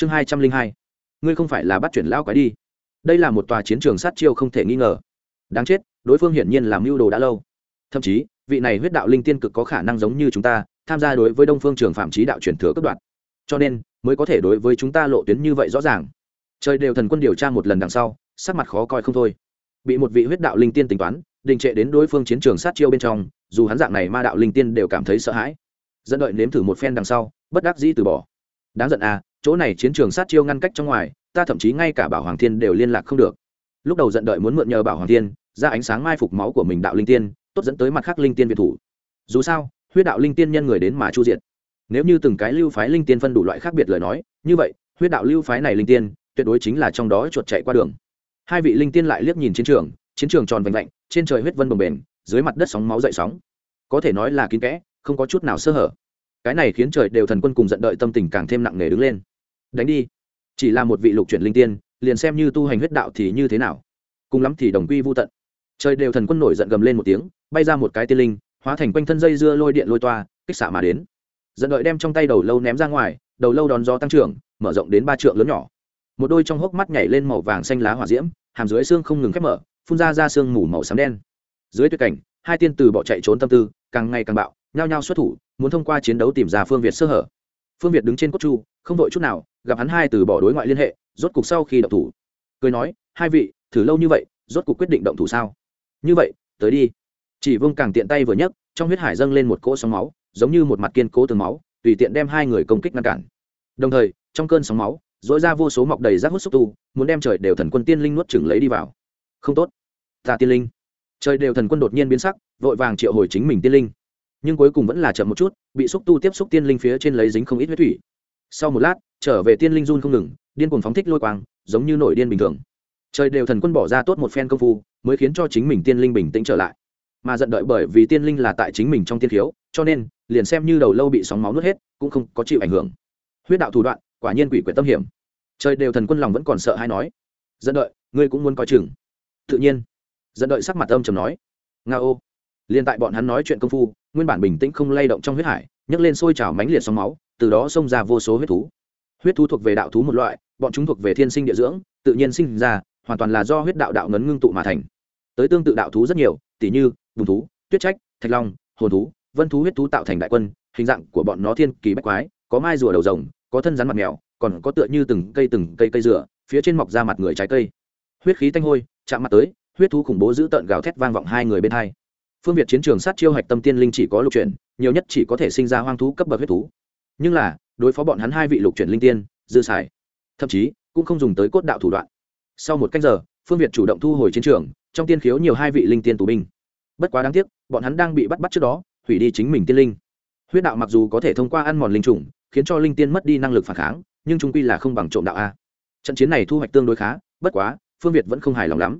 chương hai trăm linh hai. Ngươi không phải là bắt chuyển lão quái đi. Đây là một tòa chiến trường sát chiêu không thể nghi ngờ. Đáng chết, đối phương hiển nhiên làm mưu đồ đã lâu. Thậm chí, vị này huyết đạo linh tiên cực có khả năng giống như chúng ta, tham gia đối với đông phương trường phạm trí đạo truyền thừa cấp đoạn. Cho nên, mới có thể đối với chúng ta lộ tuyến như vậy rõ ràng. Trời đều thần quân điều tra một lần đằng sau, sắc mặt khó coi không thôi. Bị một vị huyết đạo linh tiên tính toán, đình trệ đến đối phương chiến trường sát chiêu bên trong, dù hắn dạng này ma đạo linh tiên đều cảm thấy sợ hãi. Dẫn đợi nếm thử một phen đằng sau, bất đắc dĩ từ bỏ đáng giận à chỗ này chiến trường sát chiêu ngăn cách trong ngoài, ta thậm chí ngay cả bảo hoàng thiên đều liên lạc không được. Lúc đầu giận đợi muốn mượn nhờ bảo hoàng thiên, ra ánh sáng mai phục máu của mình đạo linh tiên, tốt dẫn tới mặt khác linh tiên việt thủ. Dù sao, huyết đạo linh tiên nhân người đến mà chu diệt. Nếu như từng cái lưu phái linh tiên phân đủ loại khác biệt lời nói, như vậy, huyết đạo lưu phái này linh tiên, tuyệt đối chính là trong đó chuột chạy qua đường. Hai vị linh tiên lại liếc nhìn chiến trường chiến trường tròn vành lạnh trên trời huyết vân bồng bềnh, dưới mặt đất sóng máu dậy sóng. Có thể nói là kín kẽ, không có chút nào sơ hở cái này khiến trời đều thần quân cùng giận đợi tâm tình càng thêm nặng nề đứng lên. Đánh đi. Chỉ là một vị lục chuyển linh tiên, liền xem như tu hành huyết đạo thì như thế nào. Cùng lắm thì đồng quy vô tận. Trời đều thần quân nổi giận gầm lên một tiếng, bay ra một cái tiên linh, hóa thành quanh thân dây dưa lôi điện lôi toa, kích xạ mà đến. Giận đợi đem trong tay đầu lâu ném ra ngoài, đầu lâu đón gió tăng trưởng, mở rộng đến ba trượng lớn nhỏ. Một đôi trong hốc mắt nhảy lên màu vàng xanh lá hỏa diễm, hàm dưới xương không ngừng khép mở, phun ra ra xương mù màu xám đen. Dưới tuyệt cảnh, hai tiên từ bỏ chạy trốn tâm tư, càng ngày càng bạo nhao nhao xuất thủ, muốn thông qua chiến đấu tìm ra phương việt sơ hở. Phương việt đứng trên cốt chu, không vội chút nào, gặp hắn hai từ bỏ đối ngoại liên hệ, rốt cục sau khi động thủ, cười nói, hai vị, thử lâu như vậy, rốt cục quyết định động thủ sao? Như vậy, tới đi. Chỉ vương càng tiện tay vừa nhấc, trong huyết hải dâng lên một cỗ sóng máu, giống như một mặt kiên cố tường máu, tùy tiện đem hai người công kích ngăn cản. Đồng thời, trong cơn sóng máu dỗi ra vô số mọc đầy rác hút xúc tu, muốn đem trời đều thần quân tiên linh nuốt chừng lấy đi vào. Không tốt, ta tiên linh. Trời đều thần quân đột nhiên biến sắc, vội vàng triệu hồi chính mình tiên linh nhưng cuối cùng vẫn là chậm một chút, bị xúc tu tiếp xúc tiên linh phía trên lấy dính không ít huyết thủy. Sau một lát, trở về tiên linh run không ngừng, điên cuồng phóng thích lôi quang, giống như nổi điên bình thường. Trời đều thần quân bỏ ra tốt một phen công phu, mới khiến cho chính mình tiên linh bình tĩnh trở lại. Mà giận đợi bởi vì tiên linh là tại chính mình trong tiên khiếu, cho nên, liền xem như đầu lâu bị sóng máu nuốt hết, cũng không có chịu ảnh hưởng. Huyết đạo thủ đoạn, quả nhiên quỷ quyệt tâm hiểm. Trời đều thần quân lòng vẫn còn sợ hay nói, giận đợi, ngươi cũng muốn coi chừng. Tự nhiên, giận đợi sắc mặt âm trầm nói, nga ô liền tại bọn hắn nói chuyện công phu, nguyên bản bình tĩnh không lay động trong huyết hải, nhấc lên sôi trào mánh liệt sóng máu, từ đó xông ra vô số huyết thú. Huyết thú thuộc về đạo thú một loại, bọn chúng thuộc về thiên sinh địa dưỡng, tự nhiên sinh ra, hoàn toàn là do huyết đạo đạo ngấn ngưng tụ mà thành. Tới tương tự đạo thú rất nhiều, tỉ như, bùn thú, tuyết trách, thạch long, hồn thú, vân thú huyết thú tạo thành đại quân, hình dạng của bọn nó thiên kỳ bách quái, có mai rùa đầu rồng, có thân rắn mặt mèo, còn có tựa như từng cây từng cây cây dừa phía trên mọc ra mặt người trái cây. Huyết khí tanh hôi, chạm mặt tới, huyết thú khủng bố giữ tợn gào thét vang vọng hai người bên hai phương việt chiến trường sát chiêu hạch tâm tiên linh chỉ có lục chuyển, nhiều nhất chỉ có thể sinh ra hoang thú cấp bậc huyết thú. Nhưng là, đối phó bọn hắn hai vị lục chuyển linh tiên, dư xài. Thậm chí, cũng không dùng tới cốt đạo thủ đoạn. Sau một cách giờ, phương việt chủ động thu hồi chiến trường, trong tiên khiếu nhiều hai vị linh tiên tù binh. Bất quá đáng tiếc, bọn hắn đang bị bắt bắt trước đó, hủy đi chính mình tiên linh. Huyết đạo mặc dù có thể thông qua ăn mòn linh trùng, khiến cho linh tiên mất đi năng lực phản kháng, nhưng trung quy là không bằng trộm đạo a. Trận chiến này thu hoạch tương đối khá, bất quá, phương việt vẫn không hài lòng lắm.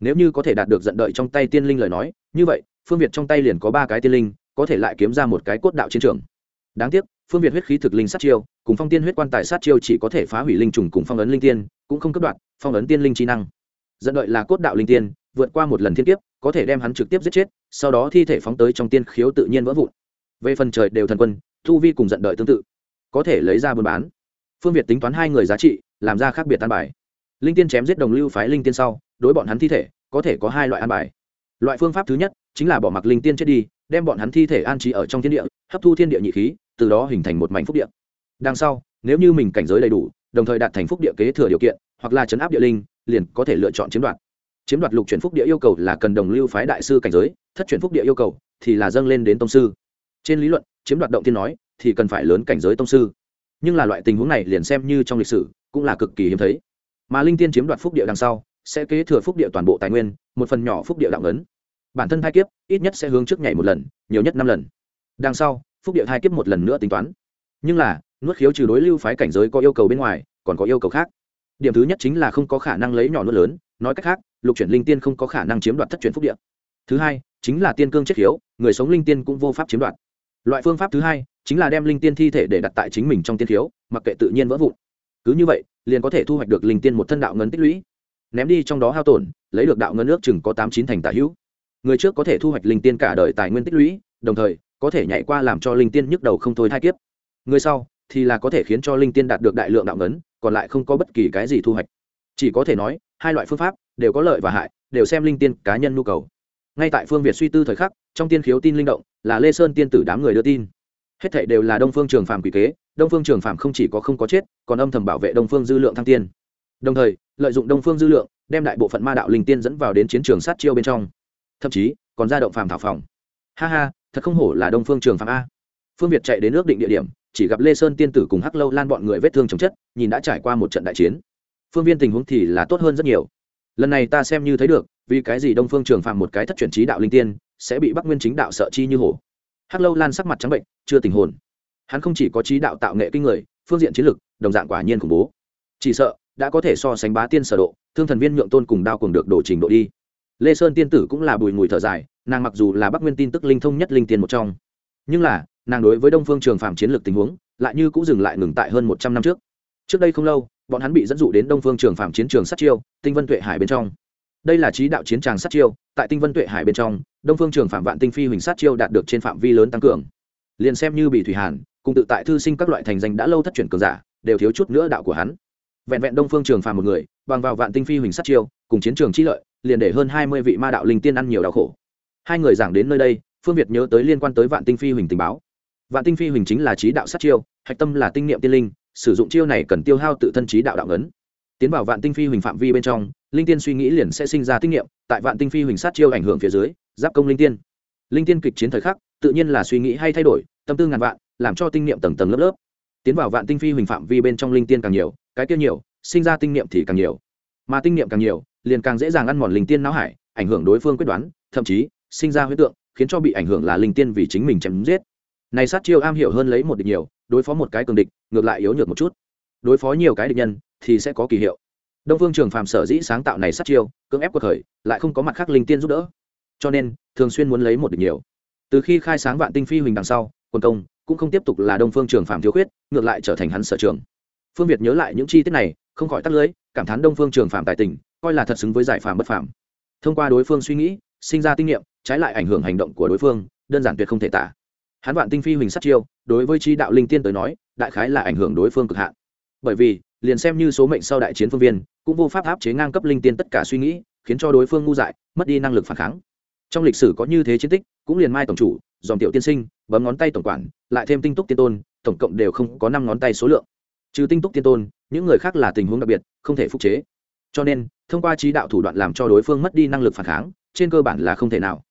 Nếu như có thể đạt được giận đợi trong tay tiên linh lời nói, như vậy phương việt trong tay liền có ba cái tiên linh, có thể lại kiếm ra một cái cốt đạo chiến trường. Đáng tiếc, phương việt huyết khí thực linh sát chiêu, cùng phong tiên huyết quan tài sát chiêu chỉ có thể phá hủy linh trùng cùng phong ấn linh tiên, cũng không cấp đoạn phong ấn tiên linh trí năng. Dẫn đợi là cốt đạo linh tiên, vượt qua một lần thiên kiếp, có thể đem hắn trực tiếp giết chết, sau đó thi thể phóng tới trong tiên khiếu tự nhiên vỡ vụn. Về phần trời đều thần quân, thu vi cùng dẫn đợi tương tự, có thể lấy ra buôn bán. Phương việt tính toán hai người giá trị, làm ra khác biệt an bài. Linh tiên chém giết đồng lưu phái linh tiên sau, đối bọn hắn thi thể, có thể có hai loại an bài. Loại phương pháp thứ nhất chính là bỏ mặc linh tiên chết đi, đem bọn hắn thi thể an trí ở trong thiên địa, hấp thu thiên địa nhị khí, từ đó hình thành một mảnh phúc địa. Đằng sau, nếu như mình cảnh giới đầy đủ, đồng thời đạt thành phúc địa kế thừa điều kiện, hoặc là chấn áp địa linh, liền có thể lựa chọn chiếm đoạt. Chiếm đoạt lục chuyển phúc địa yêu cầu là cần đồng lưu phái đại sư cảnh giới, thất chuyển phúc địa yêu cầu thì là dâng lên đến tông sư. Trên lý luận, chiếm đoạt động tiên nói, thì cần phải lớn cảnh giới tông sư. Nhưng là loại tình huống này liền xem như trong lịch sử, cũng là cực kỳ hiếm thấy. Mà linh tiên chiếm đoạt phúc địa đằng sau, sẽ kế thừa phúc địa toàn bộ tài nguyên, một phần nhỏ phúc địa đạo ấn bản thân thai kiếp ít nhất sẽ hướng trước nhảy một lần, nhiều nhất năm lần. Đằng sau, phúc địa thai kiếp một lần nữa tính toán. Nhưng là, nuốt khiếu trừ đối lưu phái cảnh giới có yêu cầu bên ngoài, còn có yêu cầu khác. Điểm thứ nhất chính là không có khả năng lấy nhỏ nuốt lớn, nói cách khác, lục chuyển linh tiên không có khả năng chiếm đoạt thất chuyển phúc địa. Thứ hai, chính là tiên cương chết khiếu, người sống linh tiên cũng vô pháp chiếm đoạt. Loại phương pháp thứ hai chính là đem linh tiên thi thể để đặt tại chính mình trong tiên khiếu, mặc kệ tự nhiên vỡ vụn. Cứ như vậy, liền có thể thu hoạch được linh tiên một thân đạo ngân tích lũy. Ném đi trong đó hao tổn, lấy được đạo ngân ước chừng có tám chín thành tả hữu người trước có thể thu hoạch linh tiên cả đời tài nguyên tích lũy, đồng thời, có thể nhảy qua làm cho linh tiên nhức đầu không thôi thai kiếp. Người sau, thì là có thể khiến cho linh tiên đạt được đại lượng đạo ngấn, còn lại không có bất kỳ cái gì thu hoạch. Chỉ có thể nói, hai loại phương pháp, đều có lợi và hại, đều xem linh tiên cá nhân nhu cầu. Ngay tại phương việt suy tư thời khắc, trong tiên khiếu tin linh động, là lê sơn tiên tử đám người đưa tin. Hết thảy đều là đông phương trường phạm quỷ kế, đông phương trường phạm không chỉ có không có chết, còn âm thầm bảo vệ đông phương dư lượng thăng tiên. Đồng thời, lợi dụng đông phương dư lượng, đem đại bộ phận ma đạo linh tiên dẫn vào đến chiến trường sát chiêu bên trong thậm chí còn ra động phàm thảo phòng. Ha ha, thật không hổ là đông phương trường phạm a. Phương việt chạy đến ước định địa điểm, chỉ gặp lê sơn tiên tử cùng hắc lâu lan bọn người vết thương chồng chất, nhìn đã trải qua một trận đại chiến. Phương viên tình huống thì là tốt hơn rất nhiều. Lần này ta xem như thấy được, vì cái gì đông phương trường phạm một cái thất truyền trí đạo linh tiên, sẽ bị bắc nguyên chính đạo sợ chi như hổ. Hắc lâu lan sắc mặt trắng bệnh, chưa tình hồn. Hắn không chỉ có trí đạo tạo nghệ kinh người, phương diện chiến lược đồng dạng quả nhiên khủng bố. Chỉ sợ, đã có thể so sánh bá tiên sở độ, thương thần viên nhượng tôn cùng đao cùng được đổ trình độ đi lê sơn tiên tử cũng là bùi ngùi thở dài, nàng mặc dù là bắc nguyên tin tức linh thông nhất linh tiên một trong, nhưng là, nàng đối với đông phương trường phạm chiến lược tình huống, lại như cũng dừng lại ngừng tại hơn một trăm năm trước. Trước đây không lâu, bọn hắn bị dẫn dụ đến đông phương trường phạm chiến trường sát chiêu, tinh vân tuệ hải bên trong. Đây là trí đạo chiến tràng sát chiêu, tại tinh vân tuệ hải bên trong, đông phương trường phạm vạn tinh phi huỳnh sát chiêu đạt được trên phạm vi lớn tăng cường. Liền xem như bị thủy hàn, cùng tự tại thư sinh các loại thành danh đã lâu thất truyền cường giả, đều thiếu chút nữa đạo của hắn. Vẹn vẹn đông phương trường phàm một người, bằng vào vạn tinh phi huỳnh sát chiêu, cùng chiến trường trí lợi liền để hơn hai mươi vị ma đạo linh tiên ăn nhiều đau khổ. Hai người giảng đến nơi đây, phương việt nhớ tới liên quan tới vạn tinh phi huỳnh tình báo. Vạn tinh phi huỳnh chính là trí đạo sát chiêu, hạch tâm là tinh niệm tiên linh, sử dụng chiêu này cần tiêu hao tự thân trí đạo đạo ấn tiến vào vạn tinh phi huỳnh phạm vi bên trong, linh tiên suy nghĩ liền sẽ sinh ra tinh niệm, tại vạn tinh phi huỳnh sát chiêu ảnh hưởng phía dưới, giáp công linh tiên. Linh tiên kịch chiến thời khắc, tự nhiên là suy nghĩ hay thay đổi, tâm tư ngàn vạn, làm cho tinh niệm tầng tầng lớp lớp. Tiến vào vạn tinh phi huỳnh phạm vi bên trong linh tiên càng nhiều, cái kia nhiều, sinh ra tinh niệm thì càng nhiều. Mà tinh niệm càng nhiều liền càng dễ dàng ăn mòn linh tiên não hải, ảnh hưởng đối phương quyết đoán, thậm chí, sinh ra huyết tượng, khiến cho bị ảnh hưởng là linh tiên vì chính mình chém giết. Này sát chiêu am hiểu hơn lấy một địch nhiều, đối phó một cái cường địch, ngược lại yếu nhược một chút. Đối phó nhiều cái địch nhân, thì sẽ có kỳ hiệu. Đông phương trường phàm sở dĩ sáng tạo này sát chiêu, cưỡng ép cuộc khởi, lại không có mặt khác linh tiên giúp đỡ. Cho nên, thường xuyên muốn lấy một địch nhiều. Từ khi khai sáng vạn tinh phi huỳnh đằng sau, quân công cũng không tiếp tục là đông phương trường phàm thiếu khuyết, ngược lại trở thành hắn sở trường. Phương việt nhớ lại những chi tiết này không khỏi tắt lưới, cảm thán đông phương trường phàm tài tình, coi là thật xứng với giải phàm bất phàm. Thông qua đối phương suy nghĩ, sinh ra tinh nghiệm, trái lại ảnh hưởng hành động của đối phương, đơn giản tuyệt không thể tả. Hắn vạn tinh phi huỳnh sát chiêu, đối với chi đạo linh tiên tới nói, đại khái là ảnh hưởng đối phương cực hạn. Bởi vì, liền xem như số mệnh sau đại chiến phương viên, cũng vô pháp áp chế ngang cấp linh tiên tất cả suy nghĩ, khiến cho đối phương ngu dại, mất đi năng lực phản kháng. Trong lịch sử có như thế chiến tích, cũng liền mai tổng chủ, dòm tiểu tiên sinh, bấm ngón tay tổng quản, lại thêm tinh túc tiên tôn, tổng cộng đều không có năm ngón tay số lượng. Trừ tinh túc tiên tôn những người khác là tình huống đặc biệt, không thể phục chế. Cho nên, thông qua trí đạo thủ đoạn làm cho đối phương mất đi năng lực phản kháng, trên cơ bản là không thể nào.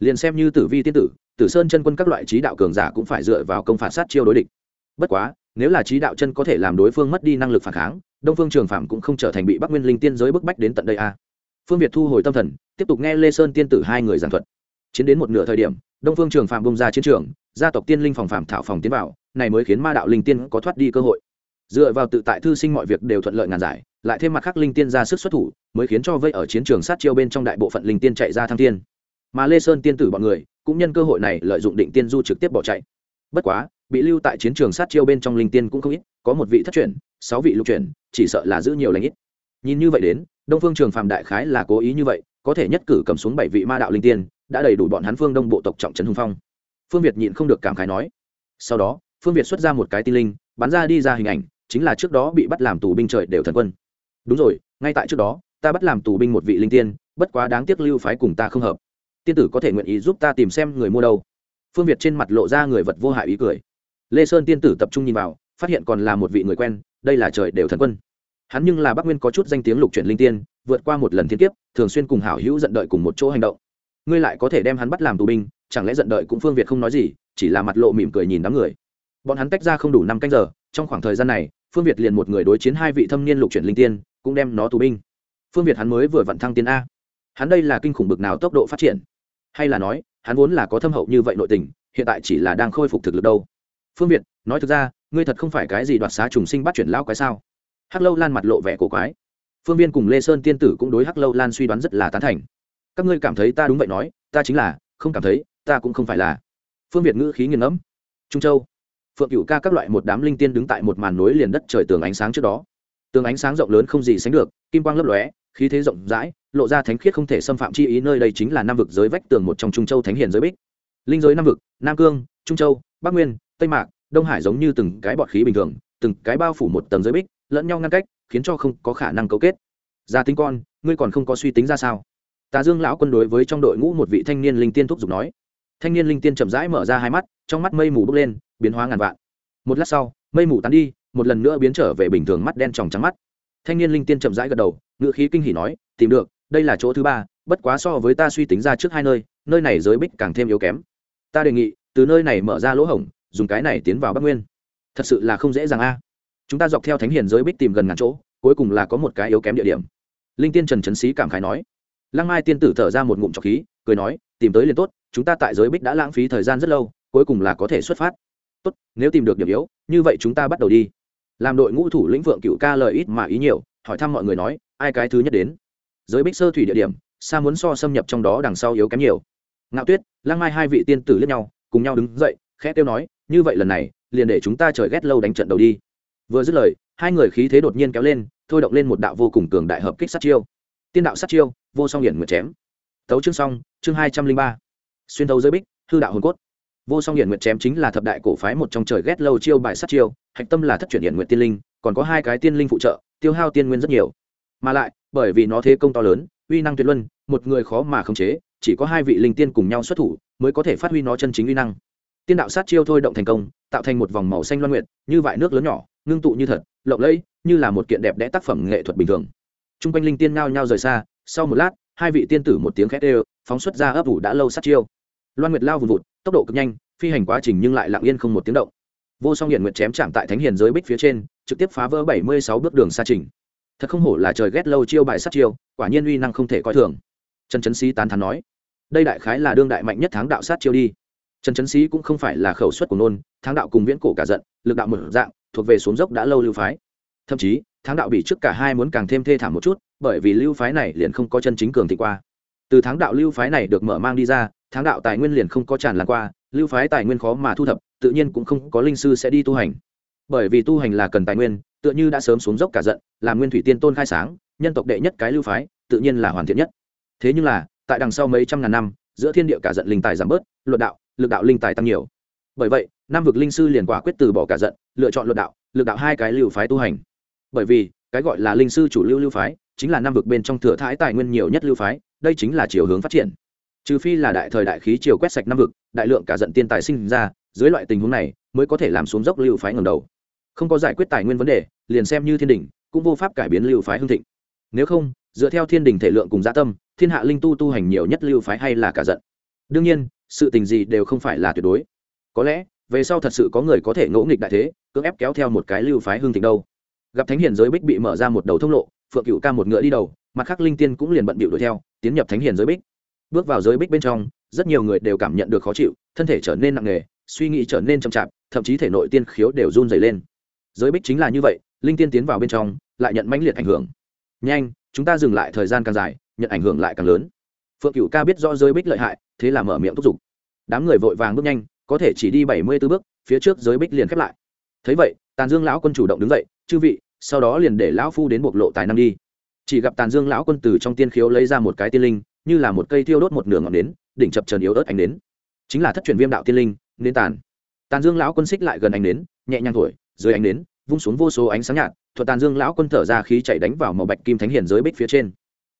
Liền xem như tử vi tiên tử tử sơn chân quân các loại trí đạo cường giả cũng phải dựa vào công phản sát chiêu đối địch. Bất quá, nếu là trí đạo chân có thể làm đối phương mất đi năng lực phản kháng, đông phương trường phạm cũng không trở thành bị bắc nguyên linh tiên giới bức bách đến tận đây a phương việt thu hồi tâm thần, tiếp tục nghe lê sơn tiên tử hai người giảng thuật. Chiến đến một nửa thời điểm, đông phương trường phạm bông ra chiến trường, gia tộc tiên linh phòng phạm thảo phòng tiến vào, này mới khiến ma đạo linh tiên có thoát đi cơ hội dựa vào tự tại thư sinh mọi việc đều thuận lợi ngàn giải, lại thêm mặt khác linh tiên ra sức xuất thủ, mới khiến cho vây ở chiến trường sát chiêu bên trong đại bộ phận linh tiên chạy ra thăng tiên. Mà lê sơn tiên tử bọn người, cũng nhân cơ hội này lợi dụng định tiên du trực tiếp bỏ chạy. Bất quá, bị lưu tại chiến trường sát chiêu bên trong linh tiên cũng không ít, có một vị thất chuyển, sáu vị lục chuyển, chỉ sợ là giữ nhiều lãnh ít. Nhìn như vậy đến, đông phương trường phạm đại khái là cố ý như vậy, có thể nhất cử cầm xuống bảy vị ma đạo linh tiên, đã đầy đủ bọn hắn phương đông bộ tộc trọng trấn hùng phong. Phương việt nhịn không được cảm khái nói. Sau đó, phương việt xuất ra một cái tinh linh, bắn ra đi ra hình ảnh chính là trước đó bị bắt làm tù binh trời đều thần quân. Đúng rồi, ngay tại trước đó, ta bắt làm tù binh một vị linh tiên, bất quá đáng tiếc lưu phái cùng ta không hợp. Tiên tử có thể nguyện ý giúp ta tìm xem người mua đâu. Phương việt trên mặt lộ ra người vật vô hại ý cười. Lê sơn tiên tử tập trung nhìn vào, phát hiện còn là một vị người quen, đây là trời đều thần quân. Hắn nhưng là bắc nguyên có chút danh tiếng lục truyện linh tiên, vượt qua một lần thiên kiếp, thường xuyên cùng hảo hữu giận đợi cùng một chỗ hành động. Ngươi lại có thể đem hắn bắt làm tù binh, chẳng lẽ giận đợi cũng phương việt không nói gì, chỉ là mặt lộ mỉm cười nhìn đám người. Bọn hắn tách ra không đủ năm canh giờ trong khoảng thời gian này, phương việt liền một người đối chiến hai vị thâm niên lục chuyển linh tiên, cũng đem nó tù binh. Phương việt hắn mới vừa vận thăng tiên a. Hắn đây là kinh khủng bực nào tốc độ phát triển? Hay là nói, hắn vốn là có thâm hậu như vậy nội tình, hiện tại chỉ là đang khôi phục thực lực đâu? Phương việt, nói thực ra, ngươi thật không phải cái gì đoạt xá trùng sinh bắt chuyển lão quái sao? Hắc lâu lan mặt lộ vẻ cổ quái. Phương viên cùng lê sơn tiên tử cũng đối hắc lâu lan suy đoán rất là tán thành. Các ngươi cảm thấy ta đúng vậy nói, ta chính là, không cảm thấy, ta cũng không phải là. Phương việt ngữ khí nghiền ngẫm. Trung châu phượng cựu ca các loại một đám linh tiên đứng tại một màn nối liền đất trời tường ánh sáng trước đó. Tường ánh sáng rộng lớn không gì sánh được, kim quang lấp lóe, khí thế rộng rãi, lộ ra thánh khiết không thể xâm phạm chi ý nơi đây chính là Nam vực giới vách tường một trong trung châu thánh hiền giới bích. Linh giới Nam vực, nam cương, trung châu, bắc nguyên, tây mạc, đông hải giống như từng cái bọt khí bình thường, từng cái bao phủ một tầng giới bích, lẫn nhau ngăn cách, khiến cho không có khả năng cấu kết. Gia tính con, ngươi còn không có suy tính ra sao? Tà dương lão quân đối với trong đội ngũ một vị thanh niên linh tiên thúc giục nói thanh niên linh tiên chậm rãi mở ra hai mắt, trong mắt mây mù bốc lên, biến hóa ngàn vạn. Một lát sau, mây mù tán đi, một lần nữa biến trở về bình thường mắt đen tròng trắng mắt. Thanh niên linh tiên chậm rãi gật đầu ngự khí kinh hỉ nói, tìm được, đây là chỗ thứ ba, bất quá so với ta suy tính ra trước hai nơi nơi này giới bích càng thêm yếu kém. Ta đề nghị, từ nơi này mở ra lỗ hổng, dùng cái này tiến vào bắc nguyên. Thật sự là không dễ dàng a. Chúng ta dọc theo thánh hiền giới bích tìm gần ngàn chỗ, cuối cùng là có một cái yếu kém địa điểm. Linh tiên trần trấn sĩ cảm khái nói. Lăng mai tiên tử thở ra một ngụm trọc khí, cười nói tìm tới liền tốt, chúng ta tại giới bích đã lãng phí thời gian rất lâu, cuối cùng là có thể xuất phát. Tốt, nếu tìm được điểm yếu, như vậy chúng ta bắt đầu đi. Làm đội ngũ thủ lĩnh vượng cựu ca lời ít mà ý nhiều, hỏi thăm mọi người nói, ai cái thứ nhất đến? Giới bích sơ thủy địa điểm xa muốn so xâm nhập trong đó đằng sau yếu kém nhiều. Ngạo tuyết, lăng mai hai vị tiên tử lẫn nhau, cùng nhau đứng dậy, khẽ kêu nói, như vậy lần này, liền để chúng ta trời ghét lâu đánh trận đầu đi. Vừa dứt lời, hai người khí thế đột nhiên kéo lên, thôi động lên một đạo vô cùng cường đại hợp kích sát chiêu. Tiên đạo sát chiêu, vô song hiển nguyệt chém tấu chương xong, chương hai trăm linh ba. Xuyên đầu giới bích, hư đạo hồn cốt. Vô song hiển nguyệt chém chính là thập đại cổ phái một trong trời ghét lâu chiêu bài sát chiêu, hạch tâm là thất chuyển hiển nguyệt tiên linh, còn có hai cái tiên linh phụ trợ, tiêu hao tiên nguyên rất nhiều. Mà lại, bởi vì nó thế công to lớn, uy năng tuyệt luân, một người khó mà khống chế, chỉ có hai vị linh tiên cùng nhau xuất thủ mới có thể phát huy nó chân chính uy năng. Tiên đạo sát chiêu thôi động thành công, tạo thành một vòng màu xanh loan nguyện như vại nước lớn nhỏ, ngưng tụ như thật, lộng lẫy, như là một kiện đẹp đẽ tác phẩm nghệ thuật bình thường. T r u n g quanh linh tiên ngao nhau rời xa, sau một lát hai vị tiên tử một tiếng khét ê phóng xuất ra ấp ủ đã lâu sát chiêu. Loan nguyệt lao vùn vụt, tốc độ cực nhanh, phi hành quá trình nhưng lại lặng yên không một tiếng động. Vô song hiện nguyệt chém chạm tại thánh hiền giới bích phía trên, trực tiếp phá vỡ bảy mươi sáu bước đường xa trình. Thật không hổ là trời ghét lâu chiêu bài sát chiêu, quả nhiên uy năng không thể coi thường. Trần trấn sĩ tán thán nói, đây đại khái là đương đại mạnh nhất tháng đạo sát chiêu đi. Trần trấn sĩ cũng không phải là khẩu suất của nôn tháng đạo cùng viễn cổ cả giận, lực đạo một dạng, thuộc về xuống dốc đã lâu lưu phái. Thậm chí tháng đạo bị trước cả hai muốn càng thêm thê thảm một chút bởi vì lưu phái này liền không có chân chính cường thị qua. Từ tháng đạo lưu phái này được mở mang đi ra, tháng đạo tài nguyên liền không có tràn lan qua, lưu phái tài nguyên khó mà thu thập, tự nhiên cũng không có linh sư sẽ đi tu hành. Bởi vì tu hành là cần tài nguyên, tựa như đã sớm xuống dốc cả giận, làm nguyên thủy tiên tôn khai sáng, nhân tộc đệ nhất cái lưu phái, tự nhiên là hoàn thiện nhất. Thế nhưng là, tại đằng sau mấy trăm ngàn năm, giữa thiên địa cả giận linh tài giảm bớt luật đạo, lực đạo linh tài tăng nhiều. Bởi vậy nam vực linh sư liền quả quyết từ bỏ cả giận, lựa chọn luật đạo, lực đạo hai cái lưu phái tu hành. Bởi vì, cái gọi là linh sư chủ lưu lưu phái chính là năm vực bên trong thừa thái tài nguyên nhiều nhất lưu phái, đây chính là chiều hướng phát triển. Trừ phi là đại thời đại khí chiều quét sạch năm vực, đại lượng cả giận tiên tài sinh ra, dưới loại tình huống này, mới có thể làm xuống dốc lưu phái ngầm đầu. Không có giải quyết tài nguyên vấn đề, liền xem như thiên đình cũng vô pháp cải biến lưu phái hưng thịnh. Nếu không, dựa theo thiên đình thể lượng cùng gia tâm, thiên hạ linh tu tu hành nhiều nhất lưu phái hay là cả giận. Đương nhiên, sự tình gì đều không phải là tuyệt đối. Có lẽ, về sau thật sự có người có thể ngỗ nghịch đại thế, cưỡng ép kéo theo một cái lưu phái hương thịnh đâu. Gặp thánh hiền giới bích bị mở ra một đầu thông lộ phượng cựu ca một ngựa đi đầu, mặt khác linh tiên cũng liền bận bịu đuổi theo, tiến nhập thánh hiền giới bích. Bước vào giới bích bên trong, rất nhiều người đều cảm nhận được khó chịu, thân thể trở nên nặng nề, suy nghĩ trở nên chậm chạp, thậm chí thể nội tiên khiếu đều run dày lên. Giới bích chính là như vậy, linh tiên tiến vào bên trong, lại nhận mãnh liệt ảnh hưởng. Nhanh, chúng ta dừng lại thời gian càng dài, nhận ảnh hưởng lại càng lớn. Phượng cựu ca biết rõ giới bích lợi hại, thế là mở miệng thúc giục. Đám người vội vàng bước nhanh, có thể chỉ đi bảy mươi b ố bước, phía trước giới bích liền khép lại. Thấy vậy, tàn dương lão quân chủ động đứng dậy, chư vị sau đó liền để lão phu đến bộc lộ tài năng đi. Chỉ gặp tàn dương lão quân từ trong tiên khiếu lấy ra một cái tiên linh, như là một cây thiêu đốt một nửa ngọn nến, đỉnh chập trần yếu ớt ánh nến. Chính là thất truyền viêm đạo tiên linh nên tàn. Tàn dương lão quân xích lại gần ánh nến, nhẹ nhàng thổi, dưới ánh nến, vung xuống vô số ánh sáng nhạt, thuật tàn dương lão quân thở ra khí chạy đánh vào màu bạch kim thánh hiển giới bích phía trên.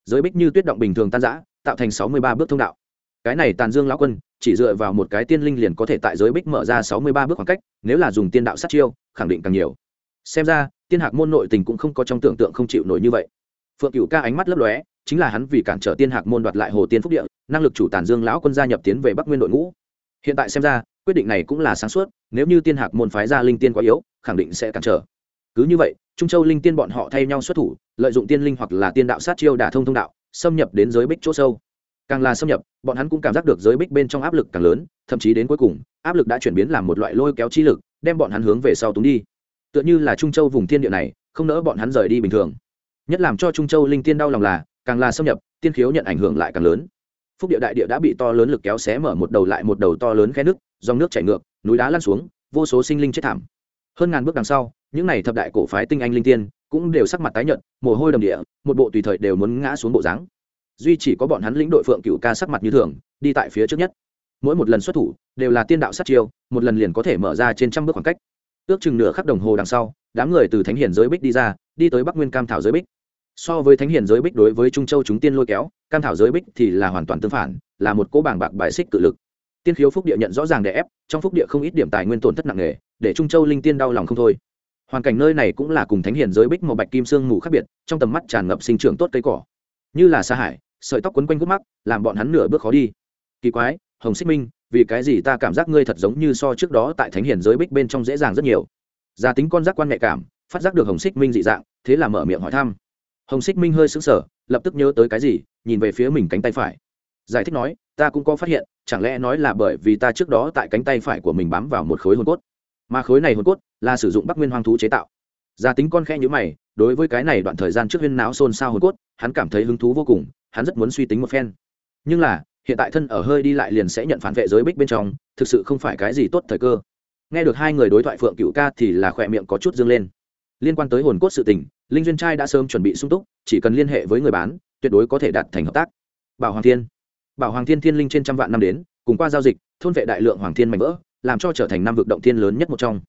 Giới bích như tuyết động bình thường tan giã tạo thành sáu mươi ba bước thông đạo. Cái này tàn dương lão quân, chỉ dựa vào một cái tiên linh liền có thể tại giới bích mở ra sáu mươi ba bước khoảng cách, nếu là dùng tiên đạo sát chiêu, khẳng định càng nhiều. Xem ra tiên hạc môn nội tình cũng không có trong tưởng tượng không chịu nổi như vậy. Phượng cựu ca ánh mắt lấp lóe, chính là hắn vì cản trở tiên hạc môn đoạt lại hồ tiên phúc địa, năng lực chủ tàn dương lão quân gia nhập tiến về bắc nguyên đội ngũ. Hiện tại xem ra, quyết định này cũng là sáng suốt, nếu như tiên hạc môn phái ra linh tiên quá yếu, khẳng định sẽ cản trở. Cứ như vậy, trung châu linh tiên bọn họ thay nhau xuất thủ, lợi dụng tiên linh hoặc là tiên đạo sát chiêu đả thông thông đạo, xâm nhập đến giới bích chỗ sâu. Càng là xâm nhập, bọn hắn cũng cảm giác được giới bích bên trong áp lực càng lớn, thậm chí đến cuối cùng, áp lực đã chuyển biến làm một loại lôi kéo chi lực, đem bọn hắn hướng về sau túng đi tựa như là trung châu vùng thiên địa này, không nỡ bọn hắn rời đi bình thường. Nhất làm cho trung châu linh tiên đau lòng là, càng là xâm nhập, tiên khiếu nhận ảnh hưởng lại càng lớn. Phúc địa đại địa đã bị to lớn lực kéo xé mở một đầu lại một đầu to lớn khe nước, dòng nước chảy ngược, núi đá lăn xuống, vô số sinh linh chết thảm. Hơn ngàn bước đằng sau, những này thập đại cổ phái tinh anh linh tiên cũng đều sắc mặt tái nhợt, mồ hôi đầm địa, một bộ tùy thời đều muốn ngã xuống bộ dáng. Duy chỉ có bọn hắn lĩnh đội phượng cựu ca sắc mặt như thường, đi tại phía trước nhất. Mỗi một lần xuất thủ, đều là tiên đạo sát chiêu, một lần liền có thể mở ra trên trăm bước khoảng cách ước chừng nửa khắc đồng hồ đằng sau, đám người từ thánh hiền giới bích đi ra, đi tới bắc nguyên cam thảo giới bích. So với thánh hiền giới bích đối với trung châu chúng tiên lôi kéo, cam thảo giới bích thì là hoàn toàn tương phản, là một cỗ bảng bạc bài xích cự lực. Tiên khiếu phúc địa nhận rõ ràng đè ép, trong phúc địa không ít điểm tài nguyên tổn thất nặng nề, để trung châu linh tiên đau lòng không thôi. Hoàn cảnh nơi này cũng là cùng thánh hiền giới bích màu bạch kim sương mù khác biệt, trong tầm mắt tràn ngập sinh trưởng tốt cây cỏ. Như là xa hải, sợi tóc quấn quanh gút mắt, làm bọn hắn nửa bước khó đi. Kỳ quái, hồng xích minh vì cái gì ta cảm giác ngươi thật giống như so trước đó tại thánh hiền giới bích bên trong dễ dàng rất nhiều. Gia tính con giác quan nhạy cảm, phát giác được hồng xích minh dị dạng, thế là mở miệng hỏi thăm. Hồng xích minh hơi sững sờ, lập tức nhớ tới cái gì, nhìn về phía mình cánh tay phải. Giải thích nói, ta cũng có phát hiện, chẳng lẽ nói là bởi vì ta trước đó tại cánh tay phải của mình bám vào một khối hồn cốt? Mà khối này hồn cốt là sử dụng bắc nguyên hoang thú chế tạo. Gia tính con khe nhữ mày, đối với cái này đoạn thời gian trước huyên náo xôn xao hồn cốt, hắn cảm thấy hứng thú vô cùng, hắn rất muốn suy tính một phen. Nhưng là hiện tại thân ở hơi đi lại liền sẽ nhận phản vệ giới bích bên trong, thực sự không phải cái gì tốt thời cơ. Nghe được hai người đối thoại phượng cựu ca thì là khỏe miệng có chút dương lên. Liên quan tới hồn cốt sự tình, linh duyên trai đã sớm chuẩn bị sung túc, chỉ cần liên hệ với người bán, tuyệt đối có thể đạt thành hợp tác. Bảo hoàng thiên. Bảo hoàng thiên thiên linh trên trăm vạn năm đến, cùng qua giao dịch, thôn vệ đại lượng hoàng thiên mạnh vỡ, làm cho trở thành năm vực động thiên lớn nhất một trong.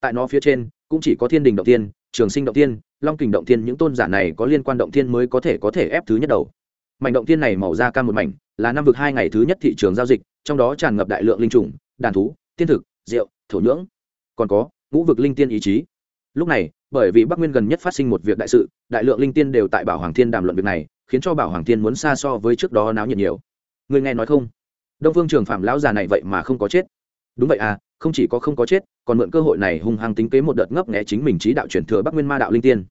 Tại nó phía trên, cũng chỉ có thiên đình động thiên, trường sinh động thiên, long kình động thiên những tôn giả này có liên quan động thiên mới có thể có thể ép thứ nhất đầu. Mảnh động thiên này màu da cam một mảnh là năm vực hai ngày thứ nhất thị trường giao dịch, trong đó tràn ngập đại lượng linh trùng, đàn thú, tiên thực, rượu, thổ nhưỡng. Còn có, ngũ vực linh tiên ý chí. Lúc này, bởi vì bắc nguyên gần nhất phát sinh một việc đại sự, đại lượng linh tiên đều tại bảo hoàng thiên đàm luận việc này, khiến cho bảo hoàng thiên muốn xa so với trước đó náo nhiệt nhiều. Người nghe nói không? Đông phương trường phạm lão già này vậy mà không có chết. Đúng vậy à không chỉ có không có chết, còn mượn cơ hội này hung hăng tính kế một đợt ngấp nghẽ chính mình trí đạo chuyển thừa bắc nguyên ma đạo linh tiên.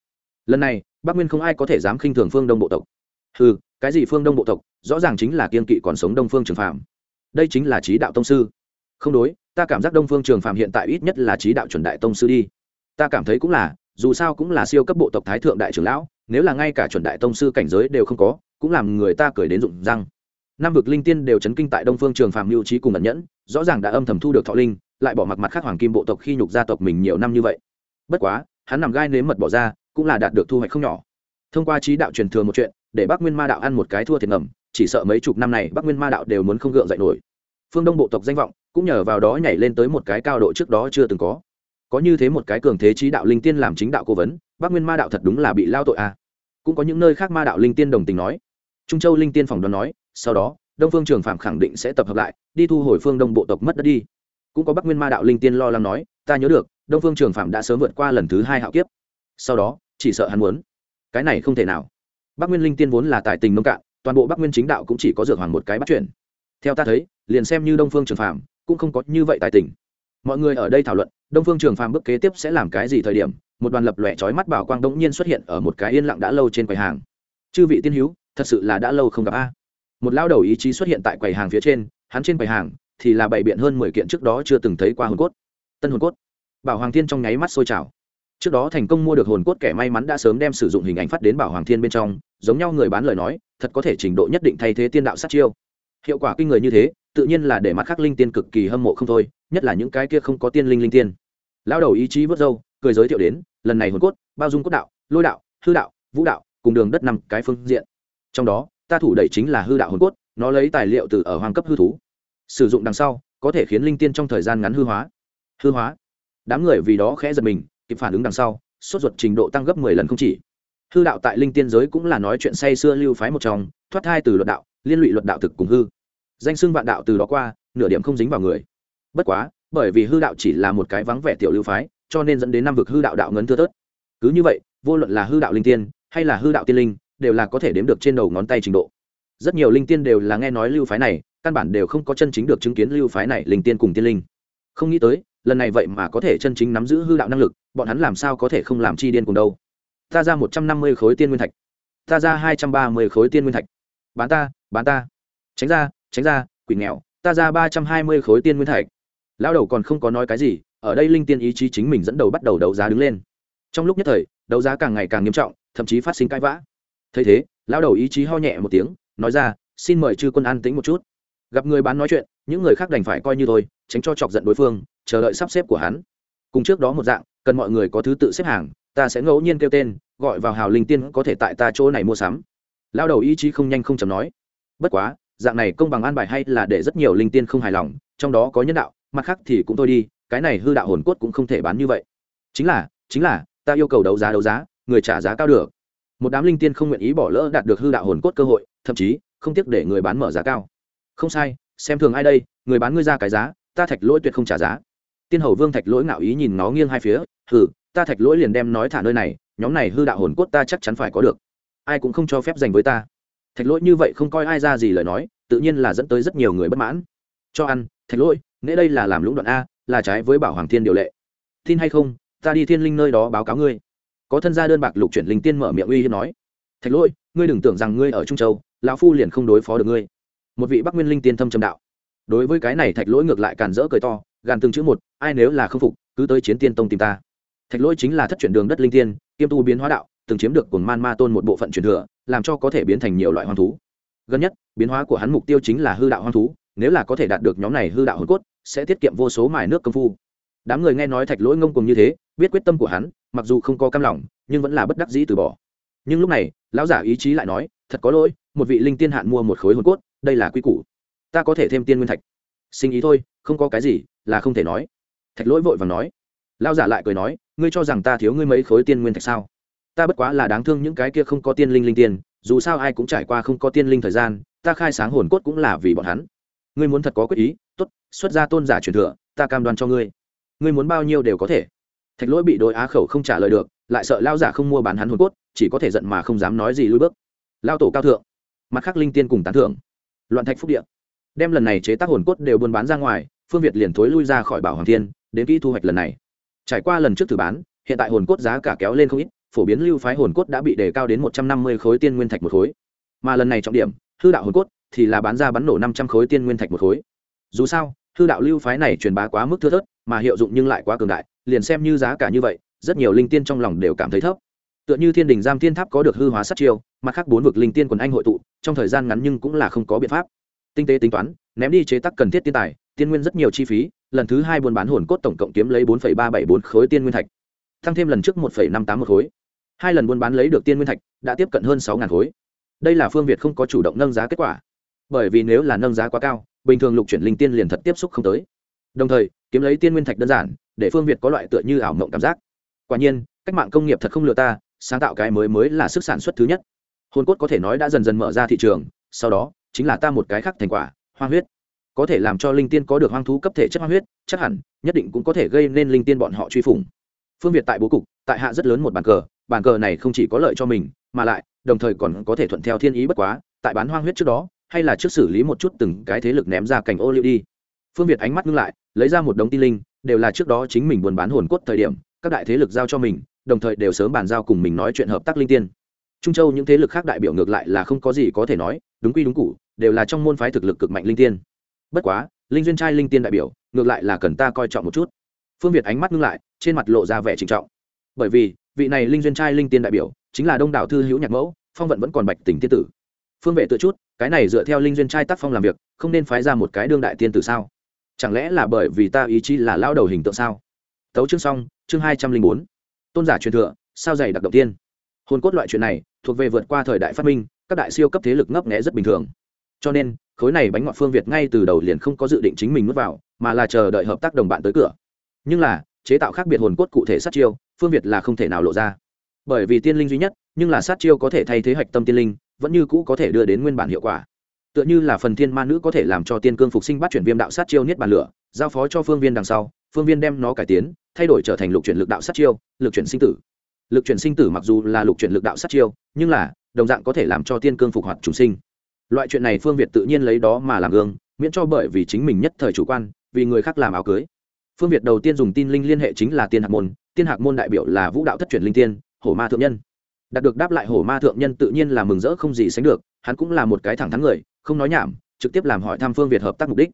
Lần này, bắc nguyên không ai có thể dám khinh thường phương đông bộ tộc ừ cái gì phương đông bộ tộc, rõ ràng chính là kiên kỵ còn sống đông phương trường phạm đây chính là trí đạo tông sư. Không đối, ta cảm giác đông phương trường phạm hiện tại ít nhất là trí đạo chuẩn đại tông sư đi. Ta cảm thấy cũng là, dù sao cũng là siêu cấp bộ tộc thái thượng đại trưởng lão, nếu là ngay cả chuẩn đại tông sư cảnh giới đều không có, cũng làm người ta cười đến rụng răng. Năm vực linh tiên đều chấn kinh tại đông phương trường phạm mưu trí cùng ẩn nhẫn, rõ ràng đã âm thầm thu được thọ linh, lại bỏ mặc mặt khác hoàng kim bộ tộc khi nhục gia tộc mình nhiều năm như vậy. Bất quá, hắn nằm gai nếm mật bỏ ra, cũng là đạt được thu hoạch không nhỏ. Thông qua trí đạo truyền thừa một chuyện để bắc nguyên ma đạo ăn một cái thua thiệt ngầm, chỉ sợ mấy chục năm này bắc nguyên ma đạo đều muốn không gượng dậy nổi. Phương đông bộ tộc danh vọng cũng nhờ vào đó nhảy lên tới một cái cao độ trước đó chưa từng có. Có như thế một cái cường thế trí đạo linh tiên làm chính đạo cố vấn, bắc nguyên ma đạo thật đúng là bị lao tội à. cũng có những nơi khác ma đạo linh tiên đồng tình nói. Trung châu linh tiên phòng đoán nói, sau đó, đông phương trường phạm khẳng định sẽ tập hợp lại, đi thu hồi phương đông bộ tộc mất đất đi. Cũng có bắc nguyên ma đạo linh tiên lo lắng nói, ta nhớ được, đông phương trường phạm đã sớm vượt qua lần thứ hai hạo kiếp. Sau đó, chỉ sợ hắn muốn. Cái này không thể nào bắc nguyên linh tiên vốn là tài tình nông cạn, toàn bộ bắc nguyên chính đạo cũng chỉ có dược hoàng một cái bắt chuyển theo ta thấy, liền xem như đông phương trường phạm cũng không có như vậy tài tình. Mọi người ở đây thảo luận, đông phương trường phàm bước kế tiếp sẽ làm cái gì thời điểm, một đoàn lập lòe trói mắt bảo quang đống nhiên xuất hiện ở một cái yên lặng đã lâu trên quầy hàng. Chư vị tiên hữu, thật sự là đã lâu không gặp a. Một lao đầu ý chí xuất hiện tại quầy hàng phía trên, hắn trên quầy hàng thì là bày biện hơn mười kiện trước đó chưa từng thấy qua hồn cốt. Tân hồn cốt. Bảo hoàng thiên trong nháy mắt sôi trào trước đó thành công mua được hồn cốt kẻ may mắn đã sớm đem sử dụng hình ảnh phát đến bảo hoàng thiên bên trong, giống nhau người bán lời nói, thật có thể trình độ nhất định thay thế tiên đạo sát chiêu. Hiệu quả kinh người như thế, tự nhiên là để mặt khắc linh tiên cực kỳ hâm mộ không thôi, nhất là những cái kia không có tiên linh linh tiên. Lao đầu ý chí vớt dâu cười giới thiệu đến, lần này hồn cốt, bao dung cốt đạo, lôi đạo, hư đạo, vũ đạo, cùng đường đất năm cái phương diện. Trong đó, ta thủ đẩy chính là hư đạo hồn cốt, nó lấy tài liệu từ ở hoàng cấp hư thú. Sử dụng đằng sau, có thể khiến linh tiên trong thời gian ngắn hư hóa. Hư hóa. Đám người vì đó khẽ giật mình kịp phản ứng đằng sau, sốt ruột trình độ tăng gấp mười lần không chỉ. Hư đạo tại linh tiên giới cũng là nói chuyện say xưa lưu phái một trong, thoát thai từ luật đạo, liên lụy luật đạo thực cùng hư. Danh xưng vạn đạo từ đó qua, nửa điểm không dính vào người. Bất quá, bởi vì hư đạo chỉ là một cái vắng vẻ tiểu lưu phái, cho nên dẫn đến năm vực hư đạo đạo ngấn thưa thớt. Cứ như vậy, vô luận là hư đạo linh tiên, hay là hư đạo tiên linh, đều là có thể đếm được trên đầu ngón tay trình độ. Rất nhiều linh tiên đều là nghe nói lưu phái này, căn bản đều không có chân chính được chứng kiến lưu phái này linh tiên cùng tiên linh. Không nghĩ tới lần này vậy mà có thể chân chính nắm giữ hư đạo năng lực, bọn hắn làm sao có thể không làm chi điên cùng đâu? Ta ra một trăm năm mươi khối tiên nguyên thạch. Ta ra hai trăm ba mươi khối tiên nguyên thạch. Bán ta bán ta. Tránh ra tránh ra, quỷ nghèo. Ta ra ba trăm hai mươi khối tiên nguyên thạch. Lao đầu còn không có nói cái gì, ở đây linh tiên ý chí chính mình dẫn đầu bắt đầu đấu giá đứng lên. Trong lúc nhất thời, đấu giá càng ngày càng nghiêm trọng, thậm chí phát sinh cãi vã. Thấy thế lao đầu ý chí ho nhẹ một tiếng, nói ra, xin mời chư quân an tĩnh một chút. Gặp người bán nói chuyện, những người khác đành phải coi như thôi, tránh cho chọc giận đối phương chờ đợi sắp xếp của hắn. Cùng trước đó một dạng, cần mọi người có thứ tự xếp hàng, ta sẽ ngẫu nhiên kêu tên, gọi vào hào linh tiên có thể tại ta chỗ này mua sắm. Lao đầu ý chí không nhanh không chầm nói. Bất quá, dạng này công bằng an bài hay là để rất nhiều linh tiên không hài lòng, trong đó có nhân đạo, mặt khác thì cũng thôi đi, cái này hư đạo hồn cốt cũng không thể bán như vậy. Chính là chính là, ta yêu cầu đấu giá đấu giá, người trả giá cao được. Một đám linh tiên không nguyện ý bỏ lỡ đạt được hư đạo hồn cốt cơ hội, thậm chí, không tiếc để người bán mở giá cao. Không sai, xem thường ai đây, người bán ngươi ra cái giá, ta thạch lỗi tuyệt không trả giá tiên hầu vương thạch lỗi ngạo ý nhìn nó nghiêng hai phía, hừ, ta thạch lỗi liền đem nói thả nơi này, nhóm này hư đạo hồn cốt ta chắc chắn phải có được. Ai cũng không cho phép dành với ta. Thạch lỗi như vậy không coi ai ra gì lời nói, tự nhiên là dẫn tới rất nhiều người bất mãn. Cho ăn, thạch lỗi nễ đây là làm lũng đoạn a, là trái với bảo hoàng thiên điều lệ. Tin hay không, ta đi thiên linh nơi đó báo cáo ngươi. Có thân gia đơn bạc lục chuyển linh tiên mở miệng uy hiếp nói, thạch lỗi, ngươi đừng tưởng rằng ngươi ở trung châu, lão phu liền không đối phó được ngươi. Một vị bắc nguyên linh tiên thâm trầm đạo. Đối với cái này thạch lỗi ngược lại càn rỡ cười to gàn từng chữ một, ai nếu là không phục, cứ tới chiến tiên tông tìm ta. Thạch lỗi chính là thất chuyển đường đất linh tiên, kiêm tu biến hóa đạo, từng chiếm được cồn man ma tôn một bộ phận truyền thừa, làm cho có thể biến thành nhiều loại hoang thú. Gần nhất, biến hóa của hắn mục tiêu chính là hư đạo hoang thú, nếu là có thể đạt được nhóm này hư đạo hồn cốt, sẽ tiết kiệm vô số mài nước công phu. Đám người nghe nói thạch lỗi ngông cùng như thế, biết quyết tâm của hắn, mặc dù không có cam lòng, nhưng vẫn là bất đắc dĩ từ bỏ. Nhưng lúc này, lão giả ý chí lại nói, thật có lỗi, một vị linh tiên hạn mua một khối hồn cốt, đây là quy củ. Ta có thể thêm tiên nguyên thạch. Sinh ý thôi không có cái gì là không thể nói. Thạch lỗi vội và nói. Lão giả lại cười nói, ngươi cho rằng ta thiếu ngươi mấy khối tiên nguyên thạch sao? Ta bất quá là đáng thương những cái kia không có tiên linh linh tiên, dù sao ai cũng trải qua không có tiên linh thời gian, ta khai sáng hồn cốt cũng là vì bọn hắn. Ngươi muốn thật có quyết ý, tốt, xuất ra tôn giả truyền thừa, ta cam đoan cho ngươi. Ngươi muốn bao nhiêu đều có thể. Thạch lỗi bị đội á khẩu không trả lời được, lại sợ lao giả không mua bán hắn hồn cốt, chỉ có thể giận mà không dám nói gì lui bước. Lao tổ cao thượng, mặt khác linh tiên cùng tán thưởng. Loạn thạch phúc điện đem lần này chế tác hồn cốt đều buôn bán ra ngoài, phương việt liền thối lui ra khỏi bảo hoàng thiên, đến kỹ thu hoạch lần này. Trải qua lần trước thử bán, hiện tại hồn cốt giá cả kéo lên không ít, phổ biến lưu phái hồn cốt đã bị đề cao đến một trăm năm mươi khối tiên nguyên thạch một khối. Mà lần này trọng điểm, hư đạo hồn cốt thì là bán ra bắn nổ năm trăm khối tiên nguyên thạch một khối. Dù sao, hư đạo lưu phái này truyền bá quá mức thưa thớt, mà hiệu dụng nhưng lại quá cường đại, liền xem như giá cả như vậy, rất nhiều linh tiên trong lòng đều cảm thấy thấp. Tựa như thiên đình giam thiên tháp có được hư hóa sát chiêu, mặt khác bốn vực linh tiên quần anh hội tụ, trong thời gian ngắn nhưng cũng là không có biện pháp tinh tế tính toán, ném đi chế tác cần thiết tiên tài, tiên nguyên rất nhiều chi phí, lần thứ hai buôn bán hồn cốt tổng cộng kiếm lấy bốn ba bảy bốn khối tiên nguyên thạch, tăng thêm lần trước một năm tám một khối. Hai lần buôn bán lấy được tiên nguyên thạch, đã tiếp cận hơn sáu khối. Đây là phương việt không có chủ động nâng giá kết quả, bởi vì nếu là nâng giá quá cao, bình thường lục chuyển linh tiên liền thật tiếp xúc không tới. Đồng thời, kiếm lấy tiên nguyên thạch đơn giản, để phương việt có loại tựa như ảo mộng cảm giác. Quả nhiên, cách mạng công nghiệp thật không lừa ta, sáng tạo cái mới mới là sức sản xuất thứ nhất. Hồn cốt có thể nói đã dần dần mở ra thị trường, sau đó chính là ta một cái khác thành quả hoang huyết. Có thể làm cho linh tiên có được hoang thú cấp thể chất hoang huyết, chắc hẳn, nhất định cũng có thể gây nên linh tiên bọn họ truy phủng. Phương việt tại bố cục, tại hạ rất lớn một bàn cờ bàn cờ này không chỉ có lợi cho mình, mà lại, đồng thời còn có thể thuận theo thiên ý bất quá, tại bán hoang huyết trước đó, hay là trước xử lý một chút từng cái thế lực ném ra cảnh ô liu đi. Phương việt ánh mắt ngưng lại, lấy ra một đống tin linh, đều là trước đó chính mình buôn bán hồn cốt thời điểm, các đại thế lực giao cho mình, đồng thời đều sớm bàn giao cùng mình nói chuyện hợp tác linh tiên. Trung châu những thế lực khác đại biểu ngược lại là không có gì có thể nói đúng quy đúng cụ, đều là trong môn phái thực lực cực mạnh linh tiên. Bất quá, linh duyên trai linh tiên đại biểu, ngược lại là cần ta coi trọng một chút. Phương việt ánh mắt ngưng lại, trên mặt lộ ra vẻ trịnh trọng. Bởi vì, vị này linh duyên trai linh tiên đại biểu, chính là đông đảo thư hữu nhạc mẫu, phong vận vẫn còn bạch tình tiên tử. Phương vệ tự chút, cái này dựa theo linh duyên trai tác phong làm việc, không nên phái ra một cái đương đại tiên tử sao? Chẳng lẽ là bởi vì ta ý chí là lao đầu hình tượng sao? Tấu chương xong, chương hai trăm linh bốn. Tôn giả truyền thừa, sao dày đặc động tiên? Hồn cốt loại chuyện này, thuộc về vượt qua thời đại phát minh các đại siêu cấp thế lực ngấp nghẽ rất bình thường. Cho nên, khối này bánh ngọt phương việt ngay từ đầu liền không có dự định chính mình nuốt vào, mà là chờ đợi hợp tác đồng bạn tới cửa. Nhưng là, chế tạo khác biệt hồn cốt cụ thể sát chiêu, phương việt là không thể nào lộ ra. Bởi vì tiên linh duy nhất, nhưng là sát chiêu có thể thay thế hạch tâm tiên linh, vẫn như cũ có thể đưa đến nguyên bản hiệu quả. Tựa như là phần thiên ma nữ có thể làm cho tiên cương phục sinh bắt chuyển viêm đạo sát chiêu niết bàn lửa, giao phó cho phương viên đằng sau, phương viên đem nó cải tiến, thay đổi trở thành lục chuyển lực đạo sát chiêu, lực chuyển sinh tử lực chuyển sinh tử mặc dù là lục chuyển lực đạo sát chiêu, nhưng là, đồng dạng có thể làm cho tiên cương phục hoạt chủ sinh. Loại chuyện này phương việt tự nhiên lấy đó mà làm gương, miễn cho bởi vì chính mình nhất thời chủ quan, vì người khác làm áo cưới. Phương việt đầu tiên dùng tin linh liên hệ chính là tiên hạc môn, tiên hạc môn đại biểu là vũ đạo thất truyền linh tiên, hổ ma thượng nhân. Đạt được đáp lại hổ ma thượng nhân tự nhiên là mừng rỡ không gì sánh được, hắn cũng là một cái thẳng thắn người, không nói nhảm, trực tiếp làm hỏi thăm phương việt hợp tác mục đích.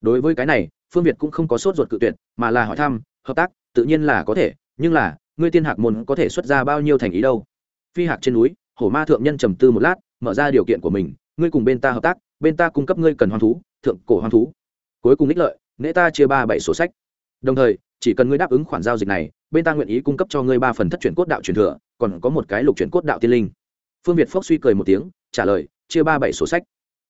Đối với cái này, phương việt cũng không có sốt ruột cự tuyệt, mà là hỏi thăm, hợp tác, tự nhiên là có thể, nhưng là ngươi tiên hạc môn có thể xuất ra bao nhiêu thành ý đâu? Phi hạc trên núi, hổ ma thượng nhân trầm tư một lát, mở ra điều kiện của mình, ngươi cùng bên ta hợp tác, bên ta cung cấp ngươi cần hoang thú, thượng cổ hoang thú. Cuối cùng ích lợi nễ ta chia ba bảy sổ sách. Đồng thời, chỉ cần ngươi đáp ứng khoản giao dịch này, bên ta nguyện ý cung cấp cho ngươi ba phần thất chuyển cốt đạo truyền thừa, còn có một cái lục chuyển cốt đạo tiên linh. Phương việt phốc suy cười một tiếng, trả lời, chia ba bảy sổ sách.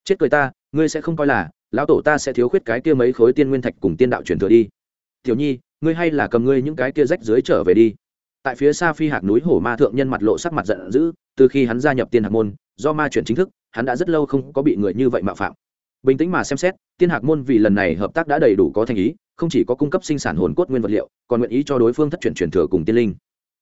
Chết cười ta, ngươi sẽ không coi là, lão tổ ta sẽ thiếu khuyết cái kia mấy khối tiên nguyên thạch cùng tiên đạo truyền thừa đi. Tiểu nhi, ngươi hay là cầm ngươi những cái kia rách dưới trở về đi tại phía xa phi hạc núi hổ ma thượng nhân mặt lộ sắc mặt giận dữ, từ khi hắn gia nhập tiên hạc môn, do ma chuyển chính thức, hắn đã rất lâu không có bị người như vậy mạo phạm. Bình tĩnh mà xem xét, tiên hạc môn vì lần này hợp tác đã đầy đủ có thành ý, không chỉ có cung cấp sinh sản hồn cốt nguyên vật liệu, còn nguyện ý cho đối phương thất truyền truyền thừa cùng tiên linh.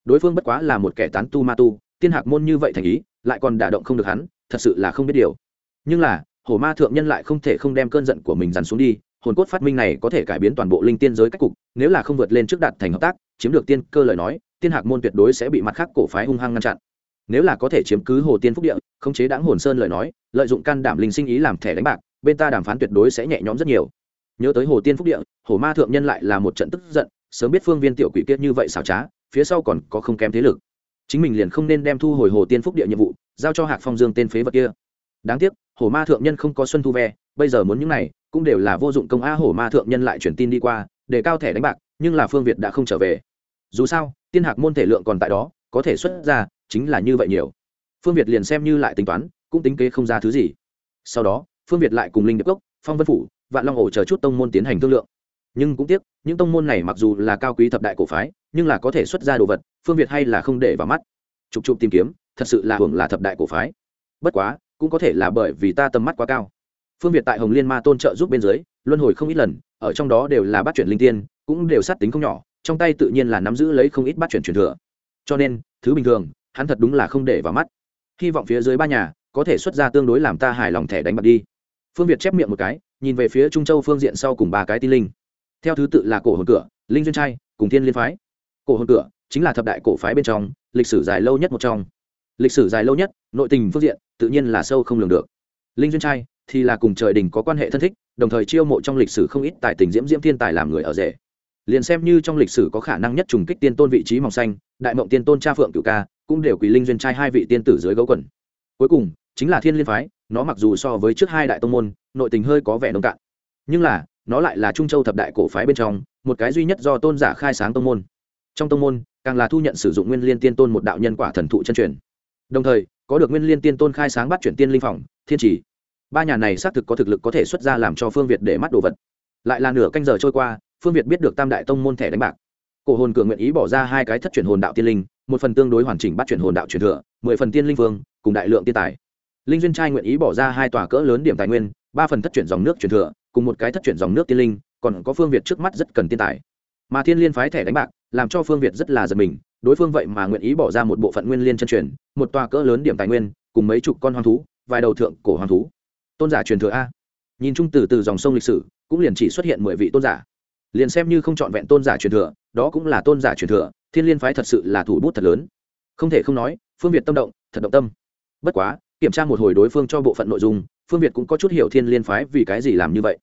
Đối phương bất quá là một kẻ tán tu ma tu, tiên hạc môn như vậy thành ý, lại còn đả động không được hắn, thật sự là không biết điều. Nhưng là, hổ ma thượng nhân lại không thể không đem cơn giận của mình dằn xuống đi, hồn cốt phát minh này có thể cải biến toàn bộ linh tiên giới cách cục, nếu là không vượt lên trước đạt thành hợp tác, chiếm được tiên cơ lời nói tiên hạc môn tuyệt đối sẽ bị mặt khác cổ phái hung hăng ngăn chặn. Nếu là có thể chiếm cứ hồ tiên phúc địa, khống chế đáng hồn sơn lời nói, lợi dụng can đảm linh sinh ý làm thẻ đánh bạc, bên ta đàm phán tuyệt đối sẽ nhẹ nhõm rất nhiều. Nhớ tới hồ tiên phúc địa hồ ma thượng nhân lại là một trận tức giận, sớm biết phương viên tiểu quỷ kiết như vậy xảo trá, phía sau còn có không kém thế lực. Chính mình liền không nên đem thu hồi hồ tiên phúc địa nhiệm vụ, giao cho hạc phong dương tên phế vật kia. Đáng tiếc hồ ma thượng nhân không có xuân thu ve, bây giờ muốn những này, cũng đều là vô dụng công a. Hồ ma thượng nhân lại truyền tin đi qua, để cao thẻ đánh bạc, nhưng là phương việt đã không trở về. Dù sao tiên hạc môn thể lượng còn tại đó, có thể xuất ra, chính là như vậy nhiều. Phương việt liền xem như lại tính toán, cũng tính kế không ra thứ gì. Sau đó, phương việt lại cùng linh điệp cốc, phong vân phủ, vạn long ổ chờ chút tông môn tiến hành thương lượng. Nhưng cũng tiếc, những tông môn này mặc dù là cao quý thập đại cổ phái, nhưng là có thể xuất ra đồ vật, phương việt hay là không để vào mắt. Chụp chụp tìm kiếm, thật sự là hưởng là thập đại cổ phái. Bất quá, cũng có thể là bởi vì ta tầm mắt quá cao. Phương việt tại hồng liên ma tôn trợ giúp bên dưới, luân hồi không ít lần, ở trong đó đều là bắt chuyển linh tiên, cũng đều sát tính không nhỏ trong tay tự nhiên là nắm giữ lấy không ít bắt chuyển truyền thừa. Cho nên, thứ bình thường, hắn thật đúng là không để vào mắt. Hy vọng phía dưới ba nhà có thể xuất ra tương đối làm ta hài lòng thẻ đánh bạc đi. Phương việt chép miệng một cái, nhìn về phía trung châu phương diện sau cùng ba cái tin linh. Theo thứ tự là cổ hồn cửa, linh duyên trai, cùng thiên liên phái. Cổ hồn cửa chính là thập đại cổ phái bên trong, lịch sử dài lâu nhất một trong. Lịch sử dài lâu nhất, nội tình phương diện, tự nhiên là sâu không lường được. Linh duyên trai thì là cùng trời đình có quan hệ thân thích, đồng thời chiêu mộ trong lịch sử không ít tài tình diễm diễm thiên tài làm người ở rể liền xem như trong lịch sử có khả năng nhất trùng kích tiên tôn vị trí mỏng xanh, đại mộng tiên tôn cha phượng cựu ca, cũng đều quỳ linh duyên trai hai vị tiên tử dưới gấu quần. Cuối cùng, chính là thiên liên phái, nó mặc dù so với trước hai đại tông môn, nội tình hơi có vẻ nông cạn. Nhưng là, nó lại là trung châu thập đại cổ phái bên trong, một cái duy nhất do tôn giả khai sáng tông môn. Trong tông môn, càng là thu nhận sử dụng nguyên liên tiên tôn một đạo nhân quả thần thụ chân truyền. Đồng thời, có được nguyên liên tiên tôn khai sáng bắt chuyển tiên linh phòng, thiên chỉ ba nhà này xác thực có thực lực có thể xuất ra làm cho phương việt để mắt đồ vật. Lại là nửa canh giờ trôi qua phương việt biết được tam đại tông môn thẻ đánh bạc. Cổ hồn cường nguyện ý bỏ ra hai cái thất chuyển hồn đạo tiên linh, một phần tương đối hoàn chỉnh bắt chuyển hồn đạo truyền thừa, mười phần tiên linh vương, cùng đại lượng tiên tài. Linh duyên trai nguyện ý bỏ ra hai tòa cỡ lớn điểm tài nguyên, ba phần thất chuyển dòng nước truyền thừa, cùng một cái thất chuyển dòng nước tiên linh, còn có phương việt trước mắt rất cần tiên tài. Mà thiên liên phái thẻ đánh bạc, làm cho phương việt rất là giật mình, đối phương vậy mà nguyện ý bỏ ra một bộ phận nguyên liên chân truyền, một tòa cỡ lớn điểm tài nguyên, cùng mấy chục con hoang thú, vài đầu thượng cổ hoang thú. Tôn giả truyền thừa a. Nhìn chung từ từ dòng sông lịch sử, cũng liền chỉ xuất hiện mười vị tôn giả liền xem như không c h ọ n vẹn tôn giả truyền thừa, đó cũng là tôn giả truyền thừa, thiên liên phái thật sự là thủ bút thật lớn. Không thể không nói, phương việt tâm động, thật động tâm. Bất quá, kiểm tra một hồi đối phương cho bộ phận nội dung, phương việt cũng có chút hiểu thiên liên phái vì cái gì làm như vậy.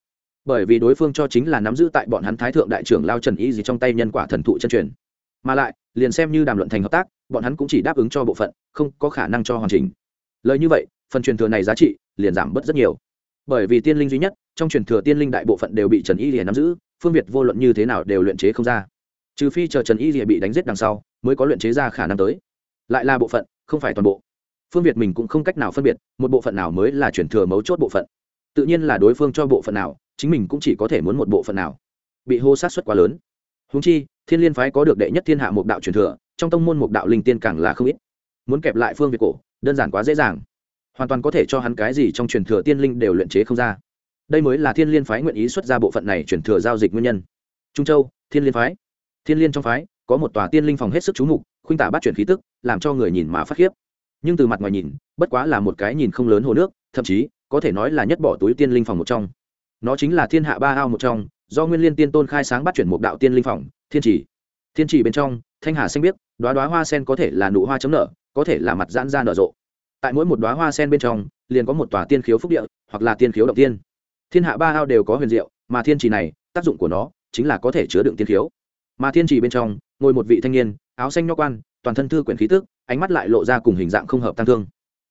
Bởi vì đối phương cho chính là nắm giữ tại bọn hắn thái thượng đại trưởng lao trần ý gì trong tay nhân quả thần thụ chân truyền. Mà lại, liền xem như đàm luận thành hợp tác, bọn hắn cũng chỉ đáp ứng cho bộ phận, không có khả năng cho hoàn chỉnh. Lời như vậy, phần truyền thừa này giá trị liền giảm bớt rất nhiều. Bởi vì tiên linh duy nhất, trong truyền thừa tiên linh đại bộ phận đều bị trần y liền nắm giữ phương việt vô luận như thế nào đều luyện chế không ra. Trừ phi chờ trần y lìa bị đánh giết đằng sau, mới có luyện chế ra khả năng tới. Lại là bộ phận, không phải toàn bộ. Phương việt mình cũng không cách nào phân biệt, một bộ phận nào mới là truyền thừa mấu chốt bộ phận. Tự nhiên là đối phương cho bộ phận nào, chính mình cũng chỉ có thể muốn một bộ phận nào. Bị hô sát xuất quá lớn. Húng chi, thiên liên phái có được đệ nhất thiên hạ một đạo truyền thừa, trong tông môn một đạo linh tiên càng là không ít. Muốn kẹp lại phương việt cổ, đơn giản quá dễ dàng. Hoàn toàn có thể cho hắn cái gì trong truyền thừa tiên linh đều luyện chế không ra đây mới là thiên liên phái nguyện ý xuất ra bộ phận này chuyển thừa giao dịch nguyên nhân. Trung châu, thiên liên phái. Thiên liên trong phái, có một tòa tiên linh phòng hết sức chú mục, khuynh tả bắt chuyển khí tức, làm cho người nhìn mà phát khiếp. Nhưng từ mặt ngoài nhìn, bất quá là một cái nhìn không lớn hồ nước, thậm chí, có thể nói là nhất bỏ túi tiên linh phòng một trong. Nó chính là thiên hạ ba ao một trong, do nguyên liên tiên tôn khai sáng bắt chuyển một đạo tiên linh phòng, thiên trì thiên trì bên trong, thanh hà xanh biếc đoá đoá hoa sen có thể là nụ hoa chấm nở, có thể là mặt giãn ra nở rộ. Tại mỗi một đoá hoa sen bên trong, liền có một tòa tiên khiếu phúc địa, hoặc là tiên khiếu động tiên thiên hạ ba ao đều có huyền diệu, mà thiên trì này, tác dụng của nó chính là có thể chứa đựng tiên khiếu. Mà thiên trì bên trong, ngồi một vị thanh niên, áo xanh nho quan, toàn thân thư quyển khí tức, ánh mắt lại lộ ra cùng hình dạng không hợp tăng thương.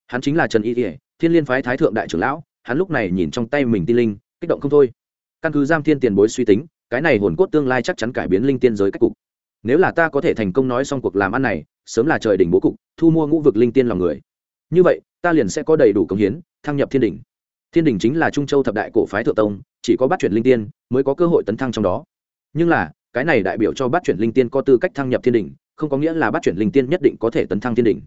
Hắn chính là trần y kỉa thiên liên phái thái thượng đại trưởng lão, hắn lúc này nhìn trong tay mình tin linh, kích động không thôi. Căn cứ giam thiên tiền bối suy tính, cái này hồn cốt tương lai chắc chắn cải biến linh tiên giới cách cục. Nếu là ta có thể thành công nói xong cuộc làm ăn này, sớm là trời đỉnh bố cục, thu mua ngũ vực linh tiên lòng người. Như vậy, ta liền sẽ có đầy đủ công hiến, thăng nhập thiên đỉnh thiên đình chính là trung châu thập đại cổ phái thượng tông, chỉ có bắt chuyển linh tiên mới có cơ hội tấn thăng trong đó. Nhưng là, cái này đại biểu cho bắt chuyển linh tiên có tư cách thăng nhập thiên đình, không có nghĩa là bắt chuyển linh tiên nhất định có thể tấn thăng thiên đình.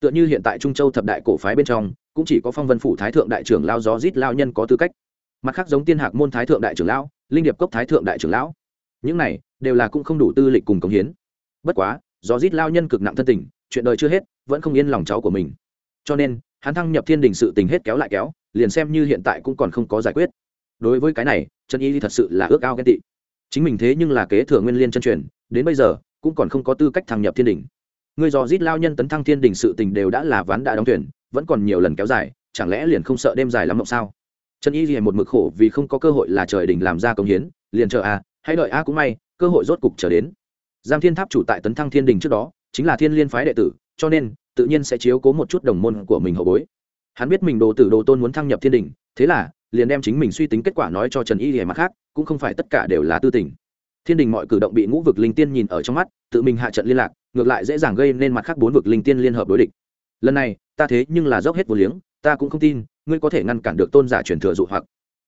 Tựa như hiện tại trung châu thập đại cổ phái bên trong, cũng chỉ có phong vân phủ thái thượng đại trưởng lao gió rít lao nhân có tư cách. Mặt khác giống tiên hạc môn thái thượng đại trưởng lão, linh điệp cốc thái thượng đại trưởng lão. Những này đều là cũng không đủ tư lịch cùng cống hiến. Bất quá, gió rít lao nhân cực nặng thân tình, chuyện đời chưa hết, vẫn không yên lòng cháu của mình. Cho nên, hắn thăng nhập thiên đình sự tình hết kéo lại kéo liền xem như hiện tại cũng còn không có giải quyết. Đối với cái này, trần y thật sự là ước ao ghen tị. Chính mình thế nhưng là kế thừa nguyên liên chân truyền, đến bây giờ, cũng còn không có tư cách thăng nhập thiên đình người dò rít lao nhân tấn thăng thiên đình sự tình đều đã là ván đã đóng thuyền, vẫn còn nhiều lần kéo dài, chẳng lẽ liền không sợ đêm dài lắm mộng sao? Trần y thì một mực khổ vì không có cơ hội là trời đình làm ra công hiến, liền chờ a hãy đợi a cũng may, cơ hội rốt cục trở đến. Giang thiên tháp chủ tại tấn thăng thiên đình trước đó, chính là thiên liên phái đệ tử, cho nên, tự nhiên sẽ chiếu cố một chút đồng môn của mình hậu bối hắn biết mình đồ tử đồ tôn muốn thăng nhập thiên đình, thế là, liền đem chính mình suy tính kết quả nói cho trần y hề mặt khác, cũng không phải tất cả đều là tư tình. Thiên đình mọi cử động bị ngũ vực linh tiên nhìn ở trong mắt, tự mình hạ trận liên lạc, ngược lại dễ dàng gây nên mặt khác bốn vực linh tiên liên hợp đối địch. Lần này, ta thế nhưng là dốc hết vô liếng, ta cũng không tin, ngươi có thể ngăn cản được tôn giả truyền thừa dụ hoặc.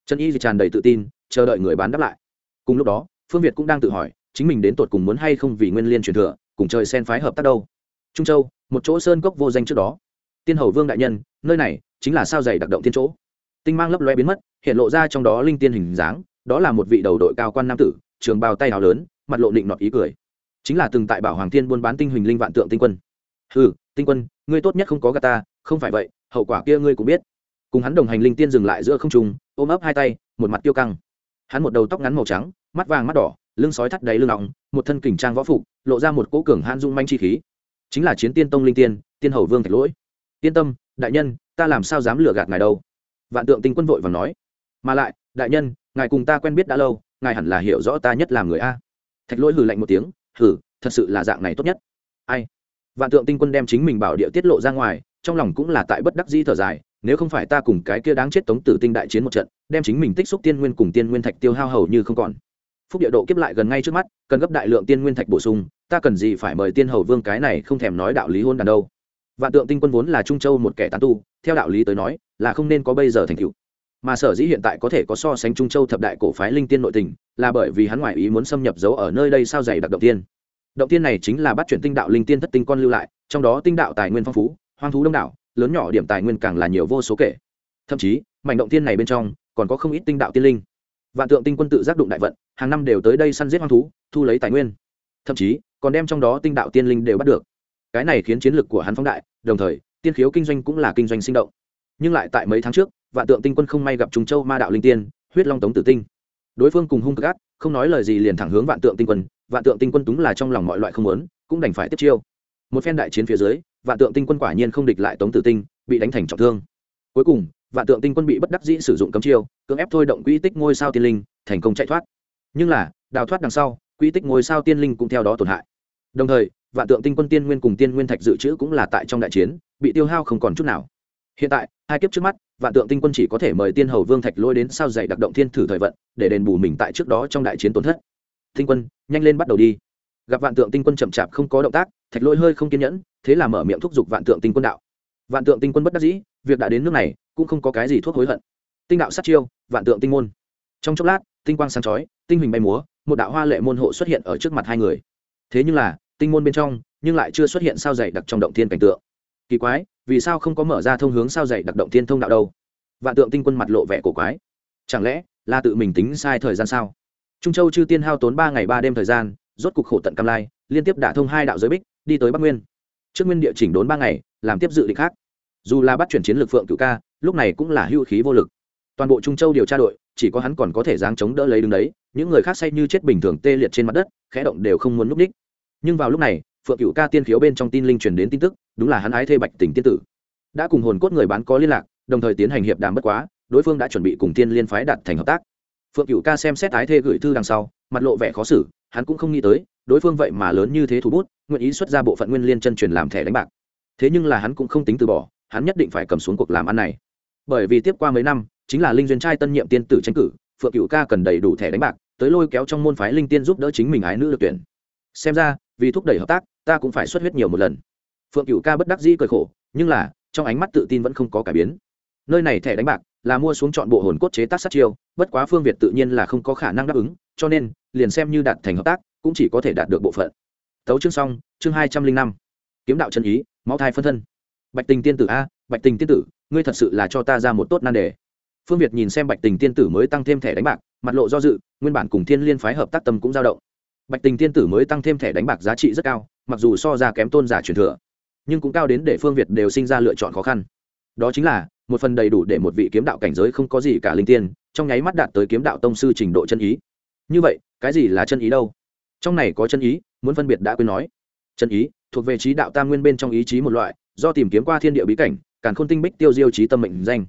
Trần y tràn đầy tự tin, chờ đợi người bán đáp lại. Cùng lúc đó, phương việt cũng đang tự hỏi, chính mình đến tột cùng muốn hay không vì nguyên liên truyền thừa, cùng trời sen phái hợp tác đâu. Trung châu, một chỗ sơn cốc vô danh trước đó tiên hầu vương đại nhân, nơi này chính là sao dày đặc động tiên chỗ. Tinh mang lấp loe biến mất, hiện lộ ra trong đó linh tiên hình dáng, đó là một vị đầu đội cao quan nam tử, trường bào tay áo lớn, mặt lộ định nọt ý cười. Chính là từng tại bảo hoàng thiên buôn bán tinh huỳnh linh vạn tượng tinh quân. Ừ tinh quân, ngươi tốt nhất không có gà ta, không phải vậy, hậu quả kia ngươi cũng biết. Cùng hắn đồng hành linh tiên dừng lại giữa không trung, ôm ấp hai tay, một mặt tiêu căng. Hắn một đầu tóc ngắn màu trắng, mắt vàng mắt đỏ, lưng sói thắt đáy lưng lỏng một thân kình trang võ phục, lộ ra một cỗ cường han dung manh chi khí. Chính là chiến tiên tông linh tiên tiên hầu vương thạch lỗi yên tâm, đại nhân, ta làm sao dám lừa gạt ngài đâu. Vạn tượng tinh quân vội và nói. Mà lại, đại nhân, ngài cùng ta quen biết đã lâu, ngài hẳn là hiểu rõ ta nhất làm người a. Thạch lỗi hừ lạnh một tiếng, hừ, thật sự là dạng này tốt nhất. Ai? Vạn tượng tinh quân đem chính mình bảo địa tiết lộ ra ngoài, trong lòng cũng là tại bất đắc di thở dài, nếu không phải ta cùng cái kia đáng chết tống tử tinh đại chiến một trận, đem chính mình tích xúc tiên nguyên cùng tiên nguyên thạch tiêu hao hầu như không còn. Phúc địa độ kiếp lại gần ngay trước mắt, cần gấp đại lượng tiên nguyên thạch bổ sung, ta cần gì phải mời tiên hầu vương cái này không thèm nói đạo lý hôn đàn đâu vạn tượng tinh quân vốn là trung châu một kẻ tán tu, theo đạo lý tới nói, là không nên có bây giờ thành cựu mà sở dĩ hiện tại có thể có so sánh trung châu thập đại cổ phái linh tiên nội tình, là bởi vì hắn ngoại ý muốn xâm nhập giấu ở nơi đây sao dày đặc động tiên. Động tiên này chính là bắt chuyển tinh đạo linh tiên thất tinh con lưu lại, trong đó tinh đạo tài nguyên phong phú, hoang thú đông đảo, lớn nhỏ điểm tài nguyên càng là nhiều vô số kể. Thậm chí, mảnh động tiên này bên trong, còn có không ít tinh đạo tiên linh. Vạn tượng tinh quân tự giác đụng đại vận, hàng năm đều tới đây săn giết hoang thú, thu lấy tài nguyên. Thậm chí, còn đem trong đó tinh đạo tiên linh đều bắt được. Cái này khiến chiến lược của hắn phóng đại đồng thời, tiên khiếu kinh doanh cũng là kinh doanh sinh động. Nhưng lại tại mấy tháng trước, vạn tượng tinh quân không may gặp trùng châu ma đạo linh tiên, huyết long tống tử tinh. Đối phương cùng hung cực ác, không nói lời gì liền thẳng hướng vạn tượng tinh quân, vạn tượng tinh quân túng là trong lòng mọi loại không lớn cũng đành phải tiếp chiêu. Một phen đại chiến phía dưới, vạn tượng tinh quân quả nhiên không địch lại tống tử tinh, bị đánh thành trọng thương. Cuối cùng, vạn tượng tinh quân bị bất đắc dĩ sử dụng cấm chiêu, cưỡng ép thôi động quỹ tích ngôi sao tiên linh, thành công chạy thoát. Nhưng là, đào thoát đằng sau, quỹ tích ngôi sao tiên linh cũng theo đó tổn hại. Đồng thời vạn tượng tinh quân tiên nguyên cùng tiên nguyên thạch dự trữ cũng là tại trong đại chiến, bị tiêu hao không còn chút nào. Hiện tại, hai kiếp trước mắt, vạn tượng tinh quân chỉ có thể mời tiên hầu vương thạch lôi đến sao dạy đặc động thiên thử thời vận, để đền bù mình tại trước đó trong đại chiến tổn thất. Tinh quân, nhanh lên bắt đầu đi. Gặp vạn tượng tinh quân chậm chạp không có động tác, thạch lôi hơi không kiên nhẫn, thế là mở miệng thúc giục vạn tượng tinh quân đạo. Vạn tượng tinh quân bất đắc dĩ, việc đã đến nước này, cũng không có cái gì thuốc hối hận. Tinh đạo sát chiêu, vạn tượng tinh môn. Trong chốc lát, tinh quang sáng chói, tinh hình bay múa, một đạo hoa lệ môn hộ xuất hiện ở trước mặt hai người. Thế nhưng là tinh môn bên trong, nhưng lại chưa xuất hiện sao dày đặc trong động thiên cảnh tượng. Kỳ quái, vì sao không có mở ra thông hướng sao dày đặc động thiên thông đạo đâu? Vạn tượng tinh quân mặt lộ vẻ cổ quái. Chẳng lẽ là tự mình tính sai thời gian sao? Trung châu chư tiên hao tốn ba ngày ba đêm thời gian, rốt cục khổ tận cam lai, liên tiếp đả thông hai đạo giới bích, đi tới bắc nguyên. Trước nguyên địa chỉnh đốn ba ngày, làm tiếp dự định khác. Dù là bắt chuyển chiến lược phượng cựu ca, lúc này cũng là hưu khí vô lực. Toàn bộ trung châu điều tra đội, chỉ có hắn còn có thể giáng chống đỡ lấy đứng đấy, những người khác say như chết bình thường tê liệt trên mặt đất, khẽ động đều không muốn núp ních nhưng vào lúc này, phượng cựu ca tiên khiếu bên trong tin linh truyền đến tin tức, đúng là hắn ái thê bạch tỉnh tiên tử. Đã cùng hồn cốt người bán có liên lạc, đồng thời tiến hành hiệp đàm bất quá, đối phương đã chuẩn bị cùng tiên liên phái đặt thành hợp tác. Phượng cựu ca xem xét ái thê gửi thư đằng sau, mặt lộ vẻ khó xử, hắn cũng không nghĩ tới, đối phương vậy mà lớn như thế thủ bút, nguyện ý xuất ra bộ phận nguyên liên chân truyền làm thẻ đánh bạc. Thế nhưng là hắn cũng không tính từ bỏ, hắn nhất định phải cầm xuống cuộc làm ăn này. Bởi vì tiếp qua mấy năm, chính là linh duyên trai tân nhiệm tiên tử tranh cử, phượng cựu ca cần đầy đủ thẻ đánh bạc, tới lôi kéo trong môn phái linh tiên giúp đỡ chính mình ái nữ được tuyển. Xem ra vì thúc đẩy hợp tác, ta cũng phải xuất huyết nhiều một lần. Phượng cựu ca bất đắc dĩ cười khổ, nhưng là, trong ánh mắt tự tin vẫn không có cải biến. Nơi này thẻ đánh bạc là mua xuống chọn bộ hồn cốt chế tác sát chiêu, bất quá phương việt tự nhiên là không có khả năng đáp ứng, cho nên, liền xem như đạt thành hợp tác, cũng chỉ có thể đạt được bộ phận. Tấu chương xong, chương hai trăm linh năm. Kiếm đạo chân ý, máu thai phân thân. Bạch tình tiên tử a, bạch tình tiên tử, ngươi thật sự là cho ta ra một tốt nan đề. Phương việt nhìn xem bạch tình tiên tử mới tăng thêm thẻ đánh bạc, mặt lộ do dự, nguyên bản cùng thiên liên phái hợp tác tâm cũng dao động bạch tình tiên tử mới tăng thêm thẻ đánh bạc giá trị rất cao, mặc dù so ra kém tôn giả truyền thừa, nhưng cũng cao đến để phương việt đều sinh ra lựa chọn khó khăn. Đó chính là, một phần đầy đủ để một vị kiếm đạo cảnh giới không có gì cả linh tiên, trong nháy mắt đạt tới kiếm đạo tông sư trình độ chân ý. Như vậy, cái gì là chân ý đâu? Trong này có chân ý, muốn phân biệt đã quên nói. Chân ý, thuộc về trí đạo tam nguyên bên trong ý chí một loại, do tìm kiếm qua thiên địa bí cảnh càng khôn tinh bích tiêu diêu trí tâm mệnh danh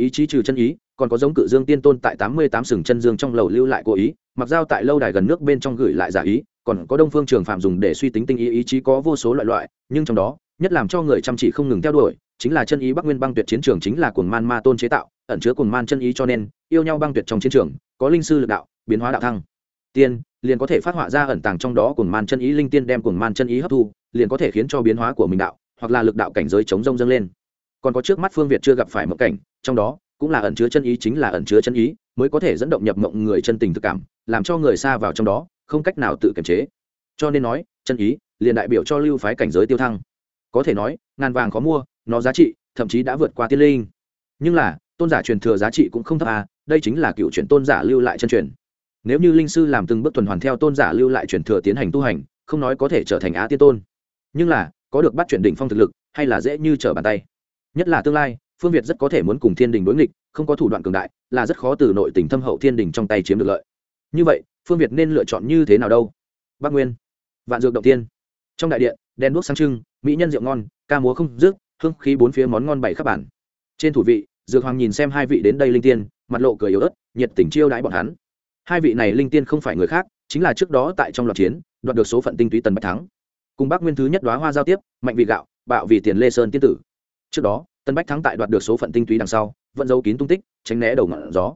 ý chí trừ chân ý, còn có giống cự dương tiên tôn tại tám mươi tám sừng chân dương trong lầu lưu lại cố ý, mặc dao tại lâu đài gần nước bên trong gửi lại giả ý, còn có đông phương trường phạm dùng để suy tính tinh ý ý chí có vô số loại loại, nhưng trong đó, nhất làm cho người chăm chỉ không ngừng theo đuổi, chính là chân ý bắc nguyên băng tuyệt chiến trường chính là cuồng man ma tôn chế tạo, ẩn chứa cuồng man chân ý cho nên, yêu nhau băng tuyệt trong chiến trường, có linh sư lực đạo, biến hóa đạo thăng. Tiên, liền có thể phát họa ra ẩn tàng trong đó cuồng man chân ý linh tiên đem cuồng man chân ý hấp thu, liền có thể khiến cho biến hóa của mình đạo, hoặc là lực đạo cảnh giới chống rông dâng lên. Còn có trước mắt phương việt chưa gặp phải mộng cảnh trong đó cũng là ẩn chứa chân ý chính là ẩn chứa chân ý, mới có thể dẫn động nhập mộng người chân tình thực cảm, làm cho người xa vào trong đó, không cách nào tự kiềm chế. Cho nên nói, chân ý liền đại biểu cho lưu phái cảnh giới tiêu thăng. Có thể nói, ngàn vàng có mua, nó giá trị thậm chí đã vượt qua tiên linh. Nhưng là, tôn giả truyền thừa giá trị cũng không thấp à đây chính là cựu truyền tôn giả lưu lại chân truyền. Nếu như linh sư làm từng bước tuần hoàn theo tôn giả lưu lại truyền thừa tiến hành tu hành, không nói có thể trở thành á tiên tôn. Nhưng là, có được bắt chuyển đỉnh phong thực lực, hay là dễ như trở bàn tay. Nhất là tương lai phương việt rất có thể muốn cùng thiên đình đối nghịch, không có thủ đoạn cường đại, là rất khó từ nội tình thâm hậu thiên đình trong tay chiếm được lợi. Như vậy, phương việt nên lựa chọn như thế nào đâu? Bắc nguyên, vạn dược động tiên trong đại điện đen đuốc sáng trưng, mỹ nhân rượu ngon, ca múa không dứt, hương khí bốn phía món ngon bày khắp bản trên thủ vị, dược hoàng nhìn xem hai vị đến đây linh tiên, mặt lộ cười yếu ớt, nhiệt tình chiêu đãi bọn hắn. Hai vị này linh tiên không phải người khác, chính là trước đó tại trong loạt chiến, đoạt được số phận tinh túy tần bạch thắng. Cùng bác nguyên thứ nhất đoá hoa giao tiếp, mạnh vị gạo, bạo vì tiền lê sơn tiên tử. Trước đó tân bách thắng tại đoạt được số phận tinh túy đằng sau, vẫn giấu kín tung tích, tránh né đầu ngọn gió.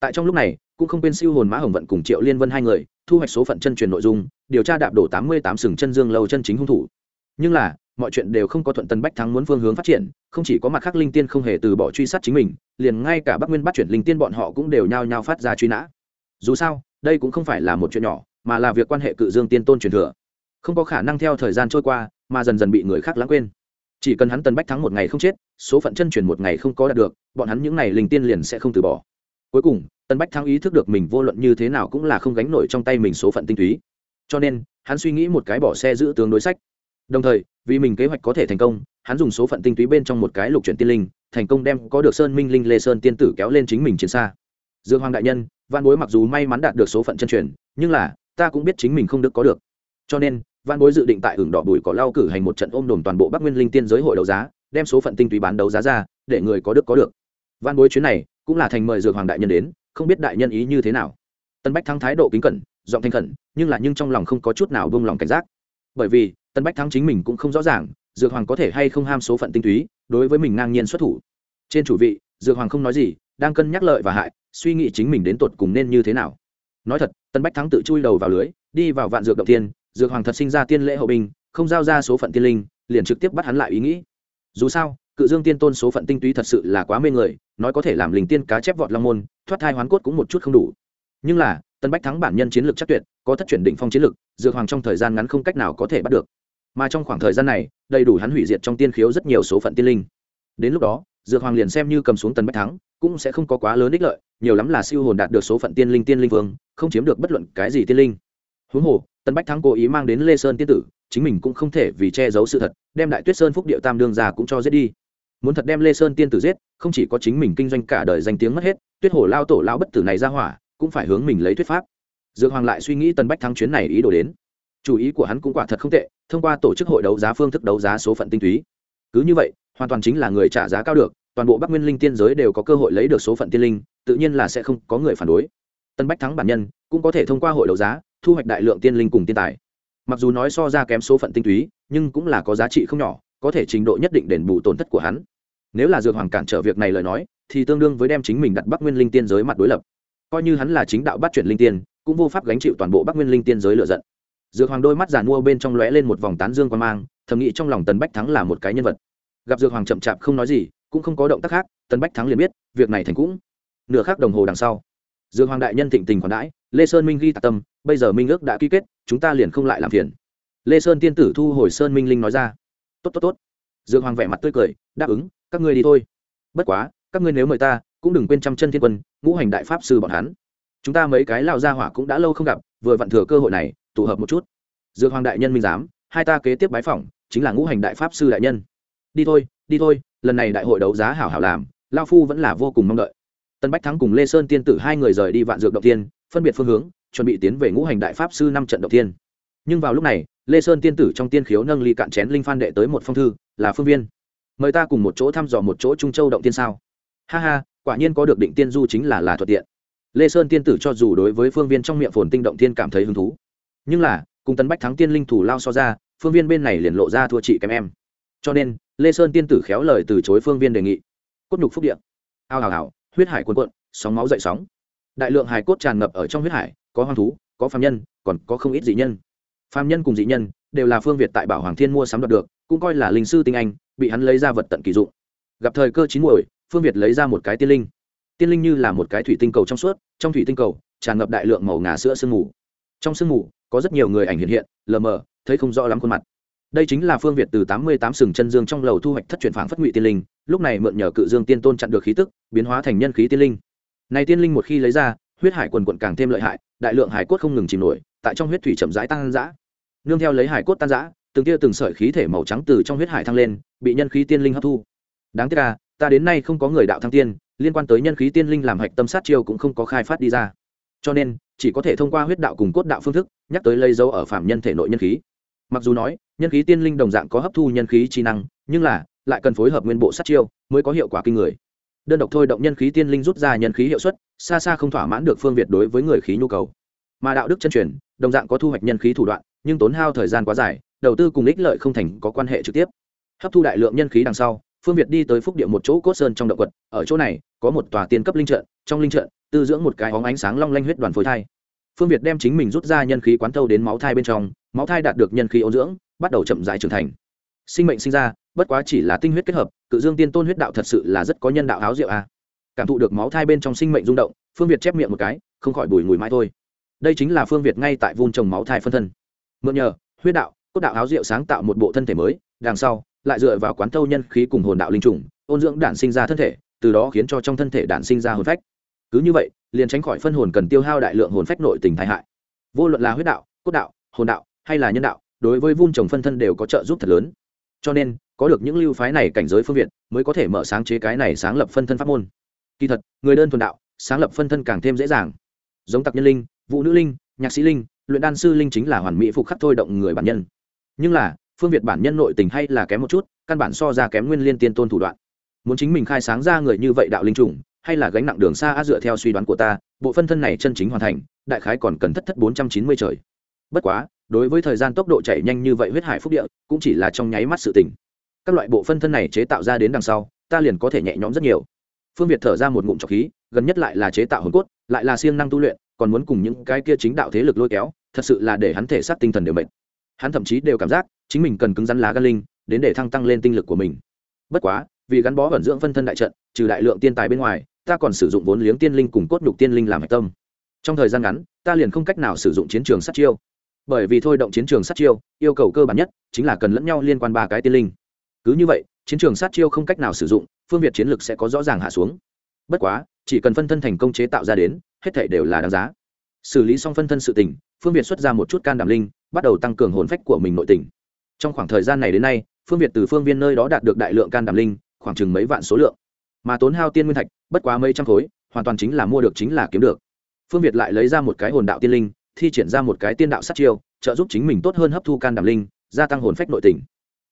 Tại trong lúc này, cũng không quên siêu hồn mã hồng vận cùng triệu liên vân hai người, thu hoạch số phận chân truyền nội dung, điều tra đạp đổ tám mươi tám sừng chân dương lâu chân chính hung thủ. Nhưng là, mọi chuyện đều không có thuận tân bách thắng muốn phương hướng phát triển, không chỉ có mặt khác linh tiên không hề từ bỏ truy sát chính mình, liền ngay cả bắc nguyên bắt chuyển linh tiên bọn họ cũng đều nhao nhao phát ra truy nã. Dù sao, đây cũng không phải là một chuyện nhỏ, mà là việc quan hệ cự dương tiên tôn truyền thừa. Không có khả năng theo thời gian trôi qua, mà dần dần bị người khác lãng quên chỉ cần hắn tân bách thắng một ngày không chết, số phận chân truyền một ngày không có đạt được, bọn hắn những n à y linh tiên liền sẽ không từ bỏ. Cuối cùng tân bách thắng ý thức được mình vô luận như thế nào cũng là không gánh nổi trong tay mình số phận tinh túy. Cho nên, hắn suy nghĩ một cái bỏ xe giữ tướng đối sách. Đồng thời, vì mình kế hoạch có thể thành công, hắn dùng số phận tinh túy bên trong một cái lục chuyển tiên linh, thành công đem có được sơn minh linh lê sơn tiên tử kéo lên chính mình chiến xa. Dương hoàng đại nhân văn bối mặc dù may mắn đạt được số phận chân truyền, nhưng là, ta cũng biết chính mình không được có được. Cho nên văn bối dự định tại hưởng đỏ bùi có lao cử hành một trận ôm đồm toàn bộ bắc nguyên linh tiên giới hội đấu giá, đem số phận tinh túy bán đấu giá ra, để người có đức có được. Văn bối chuyến này cũng là thành mời dược hoàng đại nhân đến, không biết đại nhân ý như thế nào. Tân bách thắng thái độ kính cẩn, giọng thanh khẩn, nhưng là nhưng trong lòng không có chút nào buông lòng cảnh giác. Bởi vì, tân bách thắng chính mình cũng không rõ ràng, dược hoàng có thể hay không ham số phận tinh túy, đối với mình ngang nhiên xuất thủ. Trên chủ vị, dược hoàng không nói gì, đang cân nhắc lợi và hại, suy nghĩ chính mình đến tột cùng nên như thế nào. Nói thật, tân bách thắng tự chui đầu vào lưới, đi vào vạn dược động tiên dược hoàng thật sinh ra tiên lễ hậu binh, không giao ra số phận tiên linh, liền trực tiếp bắt hắn lại ý nghĩ. Dù sao, cự dương tiên tôn số phận tinh túy thật sự là quá mê người, nói có thể làm linh tiên cá chép vọt long môn, thoát thai hoán cốt cũng một chút không đủ. Nhưng là, tân bách thắng bản nhân chiến lược chắc tuyệt, có thất chuyển định phong chiến lược, dược hoàng trong thời gian ngắn không cách nào có thể bắt được. Mà trong khoảng thời gian này, đầy đủ hắn hủy diệt trong tiên khiếu rất nhiều số phận tiên linh. Đến lúc đó, dược hoàng liền xem như cầm xuống tân bách thắng, cũng sẽ không có quá lớn ích lợi, nhiều lắm là siêu hồn đạt được số phận tiên linh tiên linh vương, không chiếm được bất luận cái gì tiên linh huống hồ tân bách thắng cố ý mang đến lê sơn tiên tử, chính mình cũng không thể vì che giấu sự thật, đem đại tuyết sơn phúc điệu tam đương ra cũng cho giết đi. Muốn thật đem lê sơn tiên tử giết, không chỉ có chính mình kinh doanh cả đời danh tiếng mất hết, tuyết Hồ lao tổ lao bất tử này ra hỏa, cũng phải hướng mình lấy thuyết pháp. Dược hoàng lại suy nghĩ tân bách thắng chuyến này ý đồ đến. Chủ ý của hắn cũng quả thật không tệ, thông qua tổ chức hội đấu giá phương thức đấu giá số phận tinh túy. Cứ như vậy, hoàn toàn chính là người trả giá cao được, toàn bộ bắc nguyên linh tiên giới đều có cơ hội lấy được số phận tiên linh, tự nhiên là sẽ không có người phản đối tân bách thắng bản nhân, cũng có thể thông qua hội đấu giá, thu hoạch đại lượng tiên linh cùng tiên tài. Mặc dù nói so ra kém số phận tinh túy, nhưng cũng là có giá trị không nhỏ, có thể trình độ nhất định đền bù tổn thất của hắn. Nếu là dược hoàng cản trở việc này lời nói, thì tương đương với đem chính mình đặt bắc nguyên linh tiên giới mặt đối lập. Coi như hắn là chính đạo bắt chuyển linh tiên, cũng vô pháp gánh chịu toàn bộ bắc nguyên linh tiên giới lựa giận. Dược hoàng đôi mắt giàn mua bên trong lóe lên một vòng tán dương quan mang, thầm nghĩ trong lòng tần bách thắng là một cái nhân vật. Gặp dược hoàng chậm chạp không nói gì, cũng không có động tác khác, Tần bách thắng liền biết, việc này thành cũng. Nửa khắc đồng hồ đằng sau dương hoàng đại nhân thịnh tình khoản đãi, lê sơn minh ghi tạc tâm, bây giờ minh ước đã ký kết, chúng ta liền không lại làm phiền. Lê sơn tiên tử thu hồi sơn minh linh nói ra. Tốt tốt tốt. Dương hoàng vẻ mặt tươi cười, đáp ứng, các ngươi đi thôi. Bất quá, các ngươi nếu mời ta, cũng đừng quên trăm chân thiên quân, ngũ hành đại pháp sư bọn hắn. Chúng ta mấy cái lao gia hỏa cũng đã lâu không gặp, vừa vặn thừa cơ hội này, tụ hợp một chút. Dương hoàng đại nhân minh giám, hai ta kế tiếp bái phỏng, chính là ngũ hành đại pháp sư đại nhân. Đi thôi đi thôi, lần này đại hội đấu giá hảo hảo làm lao phu vẫn là vô cùng mong đợi tân bách thắng cùng lê sơn tiên tử hai người rời đi vạn dược động tiên phân biệt phương hướng, chuẩn bị tiến về ngũ hành đại pháp sư năm trận động tiên nhưng vào lúc này, lê sơn tiên tử trong tiên khiếu nâng ly cạn chén linh phan đệ tới một phong thư, là phương viên. Mời ta cùng một chỗ thăm dò một chỗ trung châu động tiên sao? Ha ha, quả nhiên có được định tiên du chính là là thuận tiện. Lê sơn tiên tử cho dù đối với phương viên trong miệng phồn tinh động tiên cảm thấy hứng thú. Nhưng là, cùng tấn bách thắng tiên linh thủ lao so ra, phương viên bên này liền lộ ra thua chị kém em. Cho nên, lê sơn tiên tử khéo lời từ chối phương viên đề nghị. Cốt nhục phúc điện ao hào hào huyết hải cuồn cuộn, sóng máu dậy sóng. Đại lượng hải cốt tràn ngập ở trong huyết hải, có hoang thú, có phạm nhân, còn có không ít dị nhân. Phạm nhân cùng dị nhân đều là phương việt tại bảo hoàng thiên mua sắm đoạt được, cũng coi là linh sư tinh anh, bị hắn lấy ra vật tận kỳ dụng. Gặp thời cơ chín muồi, phương việt lấy ra một cái tiên linh. Tiên linh như là một cái thủy tinh cầu trong suốt, trong thủy tinh cầu tràn ngập đại lượng màu ngà sữa sương mù. Trong sương mù, có rất nhiều người ảnh hiện hiện, lờ mờ, thấy không rõ lắm khuôn mặt đây chính là phương việt từ tám mươi tám sừng chân dương trong lầu thu hoạch thất truyền phảng phất ngụy tiên linh, lúc này mượn nhờ cự dương tiên tôn chặn được khí tức, biến hóa thành nhân khí tiên linh. Này tiên linh một khi lấy ra, huyết hải quần quận càng thêm lợi hại, đại lượng hải cốt không ngừng chìm nổi, tại trong huyết thủy chậm rãi tăng dã. Nương theo lấy hải cốt tan dã, từng tia từng sợi khí thể màu trắng từ trong huyết hải thăng lên, bị nhân khí tiên linh hấp thu. Đáng tiếc là ta đến nay không có người đạo thăng tiên, liên quan tới nhân khí tiên linh làm hạch tâm sát chiêu cũng không có khai phát đi ra. Cho nên, chỉ có thể thông qua huyết đạo cùng cốt đạo phương thức, nhắc tới lấy dấu ở phạm nhân thể nội nhân khí mặc dù nói, nhân khí tiên linh đồng dạng có hấp thu nhân khí trí năng, nhưng là, lại cần phối hợp nguyên bộ sát chiêu mới có hiệu quả kinh người. Đơn độc thôi động nhân khí tiên linh rút ra nhân khí hiệu suất, xa xa không thỏa mãn được phương việt đối với người khí nhu cầu. Mà đạo đức chân truyền, đồng dạng có thu hoạch nhân khí thủ đoạn, nhưng tốn hao thời gian quá dài, đầu tư cùng ích lợi không thành có quan hệ trực tiếp. Hấp thu đại lượng nhân khí đằng sau, phương việt đi tới phúc địa một chỗ cốt sơn trong động quật, ở chỗ này, có một tòa tiên cấp linh trận, trong linh trận, tư dưỡng một cái hóng ánh sáng long lanh huyết đoàn phối thai. Phương việt đem chính mình rút ra nhân khí quán thâu đến máu thai bên trong máu thai đạt được nhân khí ôn dưỡng, bắt đầu chậm rãi trưởng thành. Sinh mệnh sinh ra, bất quá chỉ là tinh huyết kết hợp, cự dương tiên tôn huyết đạo thật sự là rất có nhân đạo áo rượu a. À. cảm thụ được máu thai bên trong sinh mệnh rung động, phương việt chép miệng một cái, không khỏi bùi mùi mãi thôi. Đây chính là phương việt ngay tại vun trồng máu thai phân thân. Mượn nhờ, huyết đạo, cốt đạo áo rượu sáng tạo một bộ thân thể mới, đằng sau, lại dựa vào quán thâu nhân khí cùng hồn đạo linh trùng, ôn dưỡng đản sinh ra thân thể, từ đó khiến cho trong thân thể đản sinh ra hồn phách. Cứ như vậy, liền tránh khỏi phân hồn cần tiêu hao đại lượng hồn phách nội tình tai hại. Vô luận là huyết đạo, cốt đạo, hồn đạo hay là nhân đạo, đối với vun trồng phân thân đều có trợ giúp thật lớn. Cho nên, có được những lưu phái này cảnh giới phương việt, mới có thể mở sáng chế cái này sáng lập phân thân pháp môn. Kỳ thật, người đơn thuần đạo, sáng lập phân thân càng thêm dễ dàng. Giống tặc nhân linh, vũ nữ linh, nhạc sĩ linh, luyện đan sư linh chính là hoàn mỹ phục khắc thôi động người bản nhân. Nhưng là, phương việt bản nhân nội tình hay là kém một chút, căn bản so ra kém nguyên liên tiên tôn thủ đoạn. Muốn chính mình khai sáng ra người như vậy đạo linh trùng, hay là gánh nặng đường xa á dựa theo suy đoán của ta, bộ phân thân này chân chính hoàn thành, đại khái còn cần thất thất bốn trăm chín mươi trời. Bất quá đối với thời gian tốc độ chạy nhanh như vậy huyết hải phúc địa, cũng chỉ là trong nháy mắt sự tình. Các loại bộ phân thân này chế tạo ra đến đằng sau, ta liền có thể nhẹ nhõm rất nhiều. Phương việt thở ra một ngụm trọc khí, gần nhất lại là chế tạo hồn cốt, lại là siêng năng tu luyện, còn muốn cùng những cái kia chính đạo thế lực lôi kéo, thật sự là để hắn thể xác tinh thần đều mệt. Hắn thậm chí đều cảm giác, chính mình cần cứng rắn lá gan linh, đến để thăng tăng lên tinh lực của mình. Bất quá, vì gắn bó vận dưỡng phân thân đại trận, trừ đại lượng tiên tài bên ngoài, ta còn sử dụng vốn liếng tiên linh cùng cốt nhục tiên linh làm hạch tâm. Trong thời gian ngắn, ta liền không cách nào sử dụng chiến trường sát chiêu bởi vì thôi động chiến trường sát chiêu, yêu cầu cơ bản nhất chính là cần lẫn nhau liên quan ba cái tiên linh. Cứ như vậy, chiến trường sát chiêu không cách nào sử dụng, phương việt chiến lực sẽ có rõ ràng hạ xuống. Bất quá, chỉ cần phân thân thành công chế tạo ra đến, hết thể đều là đáng giá. Xử lý xong phân thân sự tình, phương việt xuất ra một chút can đảm linh, bắt đầu tăng cường hồn phách của mình nội tình. Trong khoảng thời gian này đến nay, phương việt từ phương viên nơi đó đạt được đại lượng can đảm linh, khoảng chừng mấy vạn số lượng. Mà tốn hao tiên nguyên thạch, bất quá mấy trăm khối, hoàn toàn chính là mua được chính là kiếm được. Phương việt lại lấy ra một cái hồn đạo tiên linh thi triển ra một cái tiên đạo sát chiêu, trợ giúp chính mình tốt hơn hấp thu can đảm linh, gia tăng hồn phách nội tình.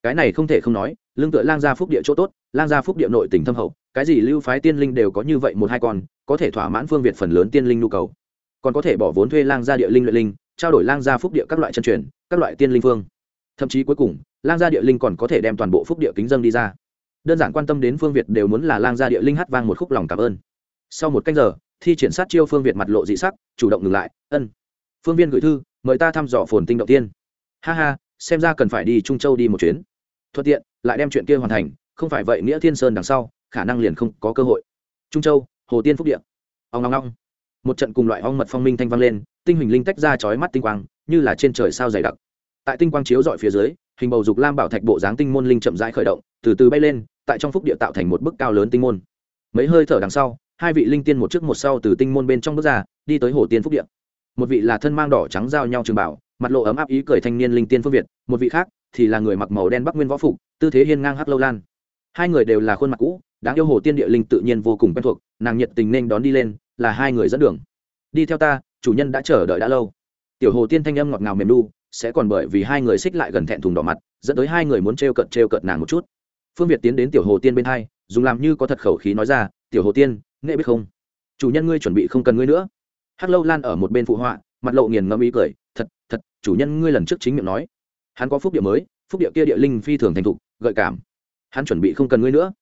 Cái này không thể không nói, lương tựa lang gia phúc địa chỗ tốt, lang gia phúc địa nội tình thâm hậu, cái gì lưu phái tiên linh đều có như vậy một hai con, có thể thỏa mãn phương việt phần lớn tiên linh nhu cầu. Còn có thể bỏ vốn thuê lang gia địa linh luyện linh, trao đổi lang gia phúc địa các loại chân truyền, các loại tiên linh phương. Thậm chí cuối cùng, lang gia địa linh còn có thể đem toàn bộ phúc địa kính dân đi ra. Đơn giản quan tâm đến phương việt đều muốn là lang gia địa linh hát vang một khúc lòng cảm ơn. Sau một cách giờ, thi triển sát chiêu phương việt mặt lộ dị sắc, chủ động ngừng lại, ân phương viên gửi thư, mời ta thăm dò phồn tinh động tiên. Ha ha, xem ra cần phải đi trung châu đi một chuyến. Thuận tiện, lại đem chuyện kia hoàn thành, không phải vậy nghĩa thiên sơn đằng sau, khả năng liền không có cơ hội. Trung châu, hồ tiên phúc điện ông ngong ngong một trận cùng loại ong mật phong minh thanh vang lên, tinh huỳnh linh tách ra chói mắt tinh quang, như là trên trời sao dày đặc. Tại tinh quang chiếu dọi phía dưới, hình bầu dục lam bảo thạch bộ dáng tinh môn linh chậm rãi khởi động, từ từ bay lên, tại trong phúc địa tạo thành một bức cao lớn tinh môn. Mấy hơi thở đằng sau, hai vị linh tiên một trước một sau từ tinh môn bên trong bước ra, đi tới hồ tiên phúc Điện một vị là thân mang đỏ trắng giao nhau trường bảo, mặt lộ ấm áp ý cười thanh niên linh tiên phương việt, một vị khác thì là người mặc màu đen bắc nguyên võ phục, tư thế hiên ngang hắc lâu lan. Hai người đều là khuôn mặt cũ, đáng yêu hồ tiên địa linh tự nhiên vô cùng quen thuộc, nàng nhiệt tình nên đón đi lên, là hai người dẫn đường. Đi theo ta, chủ nhân đã chờ đợi đã lâu. Tiểu hồ tiên thanh âm ngọt ngào mềm đu sẽ còn bởi vì hai người xích lại gần thẹn thùng đỏ mặt, dẫn tới hai người muốn t r cận t cận nàng một chút. Phương việt tiến đến tiểu hồ tiên bên hai, dùng làm như có thật khẩu khí nói ra, tiểu hồ tiên nghệ biết không? Chủ nhân ngươi chuẩn bị không cần ngươi nữa hắc lâu lan ở một bên phụ họa, mặt lộ nghiền ngẫm ý cười, thật thật, chủ nhân ngươi lần trước chính miệng nói, hắn có phúc địa mới, phúc địa kia địa linh phi thường thành thục, gợi cảm. Hắn chuẩn bị không cần ngươi nữa.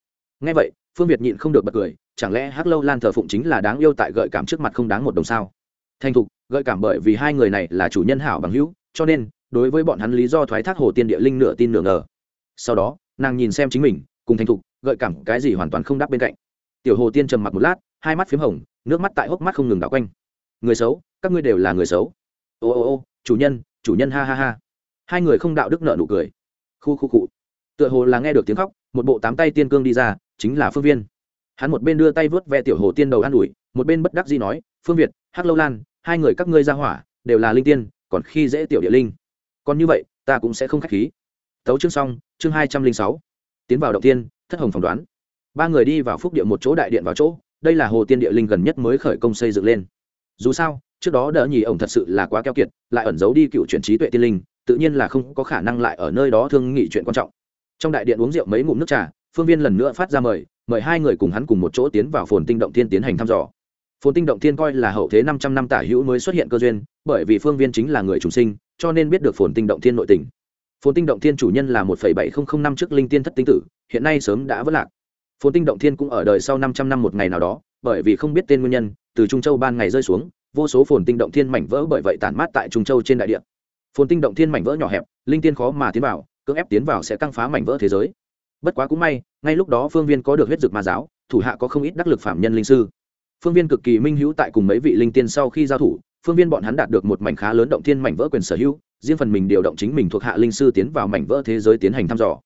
Ngay vậy, phương việt nhịn không được bật cười, chẳng lẽ hắc lâu lan thờ phụng chính là đáng yêu tại gợi cảm trước mặt không đáng một đồng sao? Thành thục, gợi cảm bởi vì hai người này là chủ nhân hảo bằng hữu, cho nên, đối với bọn hắn lý do thoái thác hồ tiên địa linh nửa tin nửa ngờ. Sau đó, nàng nhìn xem chính mình, cùng thành thục, gợi cảm cái gì hoàn toàn không đáp bên cạnh. Tiểu hồ tiên trầm mặc một lát, hai mắt p h í m hồng, nước mắt tại hốc mắt không ngừng đảo quanh người xấu, các ngươi đều là người xấu. Ô ô ô, chủ nhân chủ nhân ha ha ha. Hai người không đạo đức nợ nụ cười. Khu khu cụ tựa hồ là nghe được tiếng khóc, một bộ tám tay tiên cương đi ra, chính là phương viên. Hắn một bên đưa tay vớt ve tiểu hồ tiên đầu an ủi, một bên bất đắc dĩ nói, phương việt, hắc lâu lan, hai người các ngươi ra hỏa, đều là linh tiên, còn khi dễ tiểu địa linh. Còn như vậy, ta cũng sẽ không k h á c h khí. Tấu chương xong, chương hai trăm linh sáu. Tiến vào động tiên, thất hồng phỏng đoán. Ba người đi vào phúc địa một chỗ đại điện vào chỗ, đây là hồ tiên địa linh gần nhất mới khởi công xây dựng lên dù sao, trước đó đỡ nhì ổng thật sự là quá keo kiệt, lại ẩn giấu đi cựu chuyển trí tuệ tiên linh, tự nhiên là không có khả năng lại ở nơi đó thương nghị chuyện quan trọng. Trong đại điện uống rượu mấy ngụm nước trà, phương viên lần nữa phát ra mời mời hai người cùng hắn cùng một chỗ tiến vào phồn tinh động Thiên tiến hành thăm dò. Phồn tinh động thiên coi là hậu thế năm trăm năm tả hữu mới xuất hiện cơ duyên, bởi vì phương viên chính là người trùng sinh, cho nên biết được phồn tinh động thiên nội tình. Phồn tinh động thiên chủ nhân là một bảy nghìn năm trước linh tiên thất tinh tử, hiện nay sớm đã vất lạc. Phồn tinh động thiên cũng ở đời sau năm trăm năm một ngày nào đó, bởi vì không biết tên nguyên nhân từ trung châu ban ngày rơi xuống, vô số phồn tinh động thiên mảnh vỡ bởi vậy tản mát tại trung châu trên đại địa. Phồn tinh động thiên mảnh vỡ nhỏ hẹp, linh tiên khó mà tiến vào, cưỡng ép tiến vào sẽ căng phá mảnh vỡ thế giới. Bất quá cũng may, ngay lúc đó phương viên có được huyết dược ma giáo, thủ hạ có không ít đắc lực phạm nhân linh sư. Phương viên cực kỳ minh hữu tại cùng mấy vị linh tiên sau khi giao thủ, phương viên bọn hắn đạt được một mảnh khá lớn động thiên mảnh vỡ quyền sở hữu, riêng phần mình điều động chính mình thuộc hạ linh sư tiến vào mảnh vỡ thế giới tiến hành thăm dò.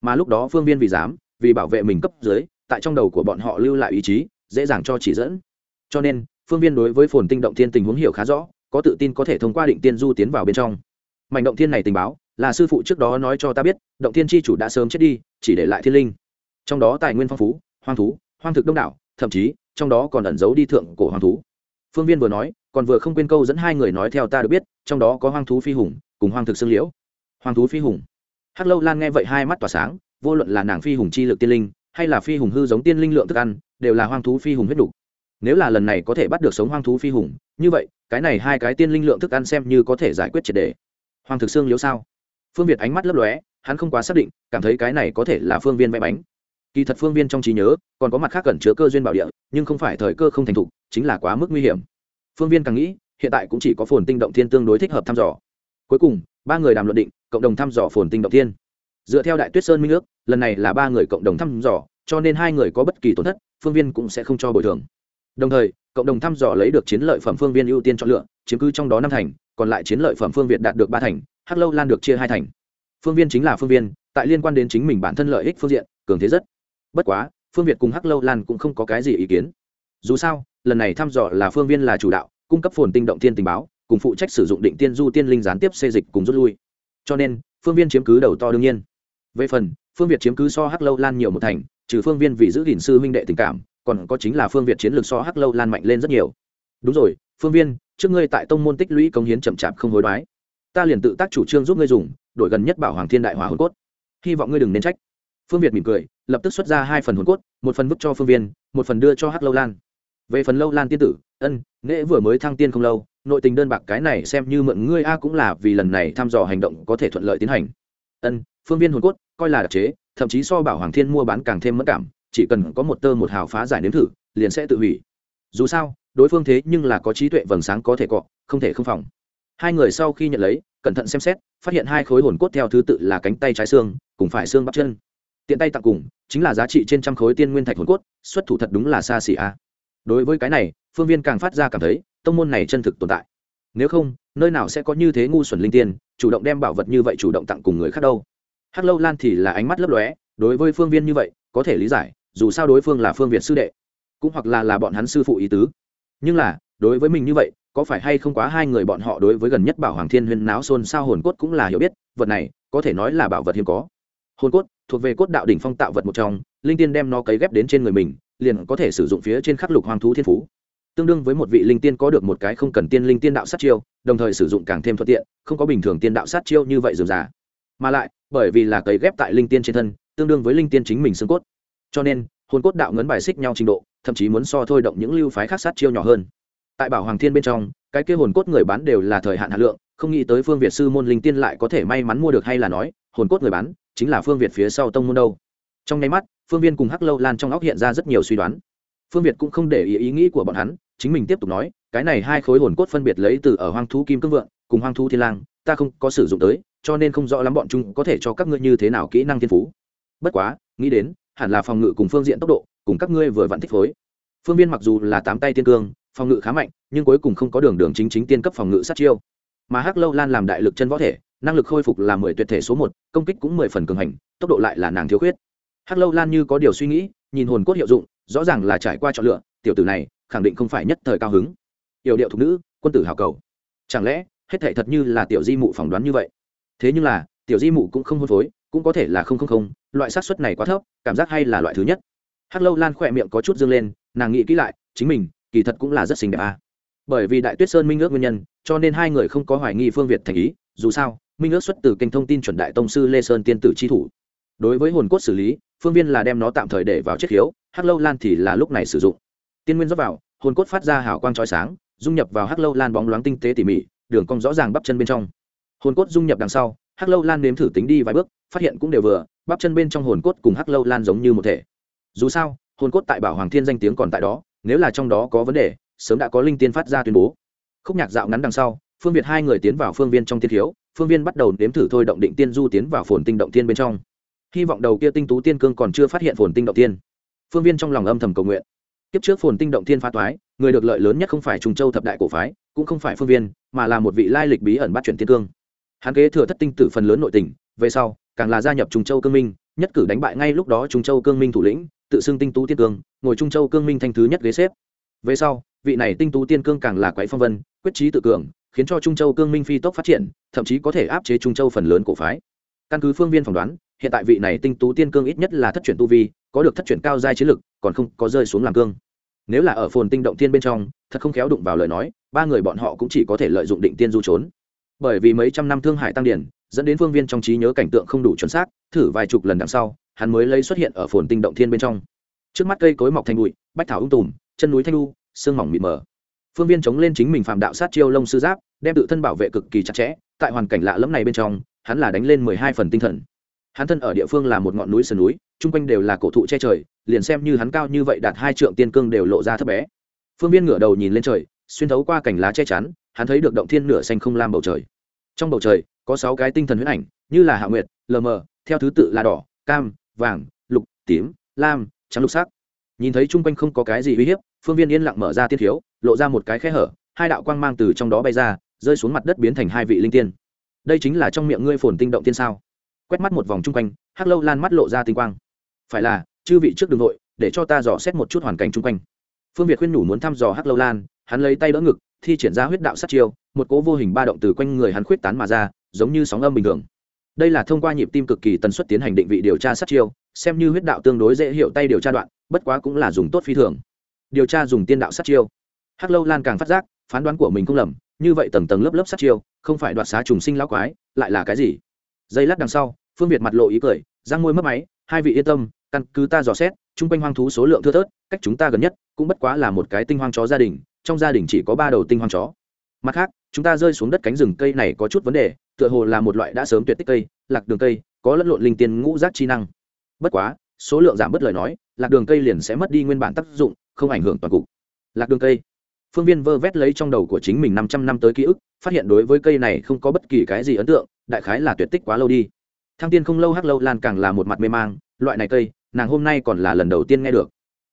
Mà lúc đó phương viên vì dám vì bảo vệ mình cấp dưới, tại trong đầu của bọn họ lưu lại ý chí, dễ dàng cho chỉ dẫn cho nên, phương viên đối với phồn tinh động thiên tình huống hiểu khá rõ, có tự tin có thể thông qua định tiên du tiến vào bên trong. Mảnh động thiên này tình báo, là sư phụ trước đó nói cho ta biết, động thiên tri chủ đã sớm chết đi, chỉ để lại thiên linh. Trong đó tài nguyên phong phú, hoang thú, hoang thực đông đảo, thậm chí, trong đó còn ẩn giấu đi thượng cổ hoang thú. Phương viên vừa nói, còn vừa không quên câu dẫn hai người nói theo ta được biết, trong đó có hoang thú phi hùng, cùng hoang thực xương liễu. Hoang thú phi hùng. Hắc lâu lan nghe vậy hai mắt tỏa sáng, vô luận là nàng phi hùng chi lực tiên linh, hay là phi hùng hư giống tiên linh lượng thức ăn, đều là hoang thú phi hùng huyết đủ nếu là lần này có thể bắt được sống hoang thú phi hùng, như vậy, cái này hai cái tiên linh lượng thức ăn xem như có thể giải quyết triệt đề. Hoàng thực xương liễu sao? Phương việt ánh mắt lấp lóe, hắn không quá xác định, cảm thấy cái này có thể là phương viên vẽ bánh. Kỳ thật phương viên trong trí nhớ, còn có mặt khác cẩn chứa cơ duyên bảo địa, nhưng không phải thời cơ không thành thục, chính là quá mức nguy hiểm. Phương viên càng nghĩ, hiện tại cũng chỉ có phồn tinh động thiên tương đối thích hợp thăm dò. Cuối cùng, ba người đàm luận định, cộng đồng thăm dò phồn tinh động thiên. Dựa theo đại tuyết sơn minh ước, lần này là ba người cộng đồng thăm dò, cho nên hai người có bất kỳ tổn thất, phương viên cũng sẽ không cho bồi thường đồng thời, cộng đồng thăm dò lấy được chiến lợi phẩm phương viên ưu tiên chọn lựa, chiếm cứ trong đó năm thành, còn lại chiến lợi phẩm phương việt đạt được ba thành, hắc lâu lan được chia hai thành. Phương viên chính là phương viên, tại liên quan đến chính mình bản thân lợi ích phương diện, cường thế rất. Bất quá, phương việt cùng hắc lâu lan cũng không có cái gì ý kiến. Dù sao, lần này thăm dò là phương viên là chủ đạo, cung cấp phồn tinh động tiên tình báo, cùng phụ trách sử dụng định tiên du tiên linh gián tiếp xê dịch cùng rút lui. Cho nên, phương viên chiếm cứ đầu to đương nhiên. Về phần, phương việt chiếm cứ so hắc lâu lan nhiều một thành, trừ phương viên vì giữ gìn sư huynh đệ tình cảm còn có chính là phương việt chiến lược so hắc lâu lan mạnh lên rất nhiều. Đúng rồi, phương viên, trước ngươi tại tông môn tích lũy công hiến chậm chạp không hối đoái. Ta liền tự tác chủ trương giúp ngươi dùng, đổi gần nhất bảo hoàng thiên đại hòa hồn cốt. Hy vọng ngươi đừng nên trách. Phương việt mỉm cười, lập tức xuất ra hai phần hồn cốt, một phần vứt cho phương viên, một phần đưa cho hắc lâu lan. Về phần lâu lan tiên tử, ân, nghệ vừa mới thăng tiên không lâu, nội tình đơn bạc cái này xem như mượn ngươi a cũng là vì lần này thăm dò hành động có thể thuận lợi tiến hành. Ân, phương viên hồn cốt, coi là đặc chế, thậm chí so bảo hoàng thiên mua bán càng thêm mất cảm chỉ cần có một tơ một hào phá giải nếm thử, liền sẽ tự hủy. Dù sao, đối phương thế nhưng là có trí tuệ vầng sáng có thể cọ, không thể không phòng. Hai người sau khi nhận lấy, cẩn thận xem xét, phát hiện hai khối hồn cốt theo thứ tự là cánh tay trái xương, cùng phải xương bắp chân. Tiện tay tặng cùng, chính là giá trị trên trăm khối tiên nguyên thạch hồn cốt, xuất thủ thật đúng là xa xỉ a. Đối với cái này, phương viên càng phát ra cảm thấy, tông môn này chân thực tồn tại. Nếu không, nơi nào sẽ có như thế ngu xuẩn linh tiên, chủ động đem bảo vật như vậy chủ động tặng cùng người khác đâu. Hắc lâu lan thì là ánh mắt lấp lóe, đối với phương viên như vậy, có thể lý giải dù sao đối phương là phương việt sư đệ, cũng hoặc là là bọn hắn sư phụ ý tứ. Nhưng là, đối với mình như vậy, có phải hay không quá hai người bọn họ đối với gần nhất bảo hoàng thiên huyên náo xôn xao hồn cốt cũng là hiểu biết, vật này, có thể nói là bảo vật hiếm có. Hồn cốt, thuộc về cốt đạo đỉnh phong tạo vật một trong, linh tiên đem nó cấy ghép đến trên người mình, liền có thể sử dụng phía trên khắc lục hoàng thú thiên phú. Tương đương với một vị linh tiên có được một cái không cần tiên linh tiên đạo sát chiêu, đồng thời sử dụng càng thêm thuận tiện, không có bình thường tiên đạo sát chiêu như vậy dườm già. Mà lại, bởi vì là cấy ghép tại linh tiên trên thân, tương đương với linh tiên chính mình xương cốt cho nên, hồn cốt đạo ngấn bài xích nhau trình độ, thậm chí muốn so thôi động những lưu phái khác sát chiêu nhỏ hơn. Tại bảo hoàng thiên bên trong, cái kia hồn cốt người bán đều là thời hạn hạ lượng, không nghĩ tới phương việt sư môn linh tiên lại có thể may mắn mua được hay là nói, hồn cốt người bán chính là phương việt phía sau tông môn đâu. Trong nháy mắt, phương viên cùng hắc lâu lan trong óc hiện ra rất nhiều suy đoán. Phương việt cũng không để ý ý nghĩ của bọn hắn, chính mình tiếp tục nói, cái này hai khối hồn cốt phân biệt lấy từ ở hoang thú kim cương vượng cùng hoang thú thiên lang, ta không có sử dụng tới, cho nên không rõ lắm bọn chúng có thể cho các ngươi như thế nào kỹ năng thiên phú. Bất quá, nghĩ đến hẳn là phòng ngự cùng phương diện tốc độ, cùng các ngươi vừa vặn thích phối. Phương viên mặc dù là tám tay tiên cương, phòng ngự khá mạnh, nhưng cuối cùng không có đường đường chính chính tiên cấp phòng ngự sát chiêu. Mà hắc lâu lan làm đại lực chân võ thể, năng lực khôi phục là mười tuyệt thể số một, công kích cũng mười phần cường hành, tốc độ lại là nàng thiếu khuyết. Hắc lâu lan như có điều suy nghĩ, nhìn hồn cốt hiệu dụng, rõ ràng là trải qua chọn lựa, tiểu tử này khẳng định không phải nhất thời cao hứng. Yểu điệu thục nữ, quân tử hào cầu. Chẳng lẽ, hết thể thật như là tiểu di mụ phỏng đoán như vậy? Thế nhưng là, tiểu di mụ cũng không hôn phối, cũng có thể là không không không loại xác suất này quá thấp, cảm giác hay là loại thứ nhất. Hắc lâu lan khỏe miệng có chút dương lên, nàng nghĩ kỹ lại, chính mình, kỳ thật cũng là rất xinh đẹp à. bởi vì đại tuyết sơn minh ước nguyên nhân, cho nên hai người không có hoài nghi phương việt thành ý, dù sao, minh ước xuất từ kênh thông tin chuẩn đại tông sư lê sơn tiên tử chi thủ. Đối với hồn cốt xử lý, phương viên là đem nó tạm thời để vào chiếc khiếu, hắc lâu lan thì là lúc này sử dụng. Tiên nguyên rót vào, hồn cốt phát ra hào quang trói sáng, dung nhập vào hắc lâu lan bóng loáng tinh tế tỉ mỉ, đường cong rõ ràng bắp chân bên trong. Hồn cốt dung nhập đằng sau, hắc lâu lan nếm thử tính đi vài bước, phát hiện cũng đều vừa bắp chân bên trong hồn cốt cùng hắc lâu lan giống như một thể. Dù sao, hồn cốt tại bảo hoàng thiên danh tiếng còn tại đó, nếu là trong đó có vấn đề, sớm đã có linh tiên phát ra tuyên bố. Khúc nhạc dạo ngắn đằng sau, phương việt hai người tiến vào phương viên trong thiên thiếu, phương viên bắt đầu nếm thử thôi động định tiên du tiến vào phồn tinh động tiên bên trong. Hy vọng đầu kia tinh tú tiên cương còn chưa phát hiện phồn tinh động tiên phương viên trong lòng âm thầm cầu nguyện. Kiếp trước phồn tinh động tiên phá toái, người được lợi lớn nhất không phải trung châu thập đại cổ phái, cũng không phải phương viên, mà là một vị lai lịch bí ẩn bắt chuyển tiên cương. Hắn kế thừa thất tinh tử phần lớn nội tình, về sau càng là gia nhập trung châu cương minh, nhất cử đánh bại ngay lúc đó trung châu cương minh thủ lĩnh, tự xưng tinh tú tiên cương, ngồi trung châu cương minh thanh thứ nhất ghế xếp. Về sau, vị này tinh tú tiên cương càng là quái phong vân, quyết trí tự cường, khiến cho trung châu cương minh phi tốc phát triển, thậm chí có thể áp chế trung châu phần lớn cổ phái. Căn cứ phương viên phỏng đoán, hiện tại vị này tinh tú tiên cương ít nhất là thất chuyển tu vi, có được thất chuyển cao giai chiến lực, còn không có rơi xuống làm cương. Nếu là ở phồn tinh động tiên bên trong, thật không khéo đụng vào lời nói, ba người bọn họ cũng chỉ có thể lợi dụng định tiên du trốn. Bởi vì mấy trăm năm thương hải tăng điển dẫn đến phương viên trong trí nhớ cảnh tượng không đủ chuẩn xác, thử vài chục lần đằng sau, hắn mới lấy xuất hiện ở phồn tinh động thiên bên trong. Trước mắt cây cối mọc thành bụi, bách thảo ung tùm, chân núi thanh lu sương mỏng mịt mờ. Phương viên chống lên chính mình phạm đạo sát chiêu lông sư giáp, đem tự thân bảo vệ cực kỳ chặt chẽ, tại hoàn cảnh lạ lẫm này bên trong, hắn là đánh lên mười hai phần tinh thần. Hắn thân ở địa phương là một ngọn núi sườn núi, chung quanh đều là cổ thụ che trời, liền xem như hắn cao như vậy đạt hai trượng tiên cương đều lộ ra thấp bé. Phương viên ngửa đầu nhìn lên trời, xuyên thấu qua cành lá che chắn, hắn thấy được động thiên nửa xanh không lam bầu trời. Trong bầu trời có sáu cái tinh thần huyễn ảnh, như là hạ nguyệt, lờ mờ, theo thứ tự là đỏ, cam, vàng, lục, tím, lam, trắng lục sắc. Nhìn thấy chung quanh không có cái gì uy hiếp, phương viên yên lặng mở ra tiên thiếu lộ ra một cái khe hở, hai đạo quang mang từ trong đó bay ra, rơi xuống mặt đất biến thành hai vị linh tiên. Đây chính là trong miệng ngươi phồn tinh động tiên sao? Quét mắt một vòng chung quanh, hắc lâu lan mắt lộ ra tinh quang. Phải là, chư vị trước đường nội, để cho ta dò xét một chút hoàn cảnh chung quanh. Phương việt khuyên nhủ muốn thăm dò hắc lâu lan, hắn lấy tay đỡ ngực, thi triển ra huyết đạo sát chiêu, một cố vô hình ba động từ quanh người hắn khuyết tán mà ra giống như sóng âm bình thường. Đây là thông qua nhịp tim cực kỳ tần suất tiến hành định vị điều tra sát chiêu, xem như huyết đạo tương đối dễ hiểu tay điều tra đoạn, bất quá cũng là dùng tốt phi thường. Điều tra dùng tiên đạo sát chiêu. Hắc lâu lan càng phát giác, phán đoán của mình không lầm, như vậy tầng tầng lớp lớp sát chiêu, không phải đoạt xá trùng sinh lão quái, lại là cái gì? Giây lát đằng sau, phương việt mặt lộ ý cười, răng môi mất máy, hai vị yên tâm, căn cứ ta dò xét, chung quanh hoang thú số lượng thưa thớt, cách chúng ta gần nhất cũng bất quá là một cái tinh hoang chó gia đình, trong gia đình chỉ có ba đầu tinh hoang chó. Mặt khác chúng ta rơi xuống đất cánh rừng cây này có chút vấn đề, tựa hồ là một loại đã sớm tuyệt tích cây, lạc đường cây, có lẫn lộn linh tiên ngũ giác chi năng. Bất quá, số lượng giảm bớt lời nói, lạc đường cây liền sẽ mất đi nguyên bản tác dụng, không ảnh hưởng toàn cục. Lạc đường cây. Phương viên vơ vét lấy trong đầu của chính mình năm trăm năm tới ký ức, phát hiện đối với cây này không có bất kỳ cái gì ấn tượng, đại khái là tuyệt tích quá lâu đi. Thăng tiên không lâu hắc lâu lan càng là một mặt mê mang, loại này cây, nàng hôm nay còn là lần đầu tiên nghe được.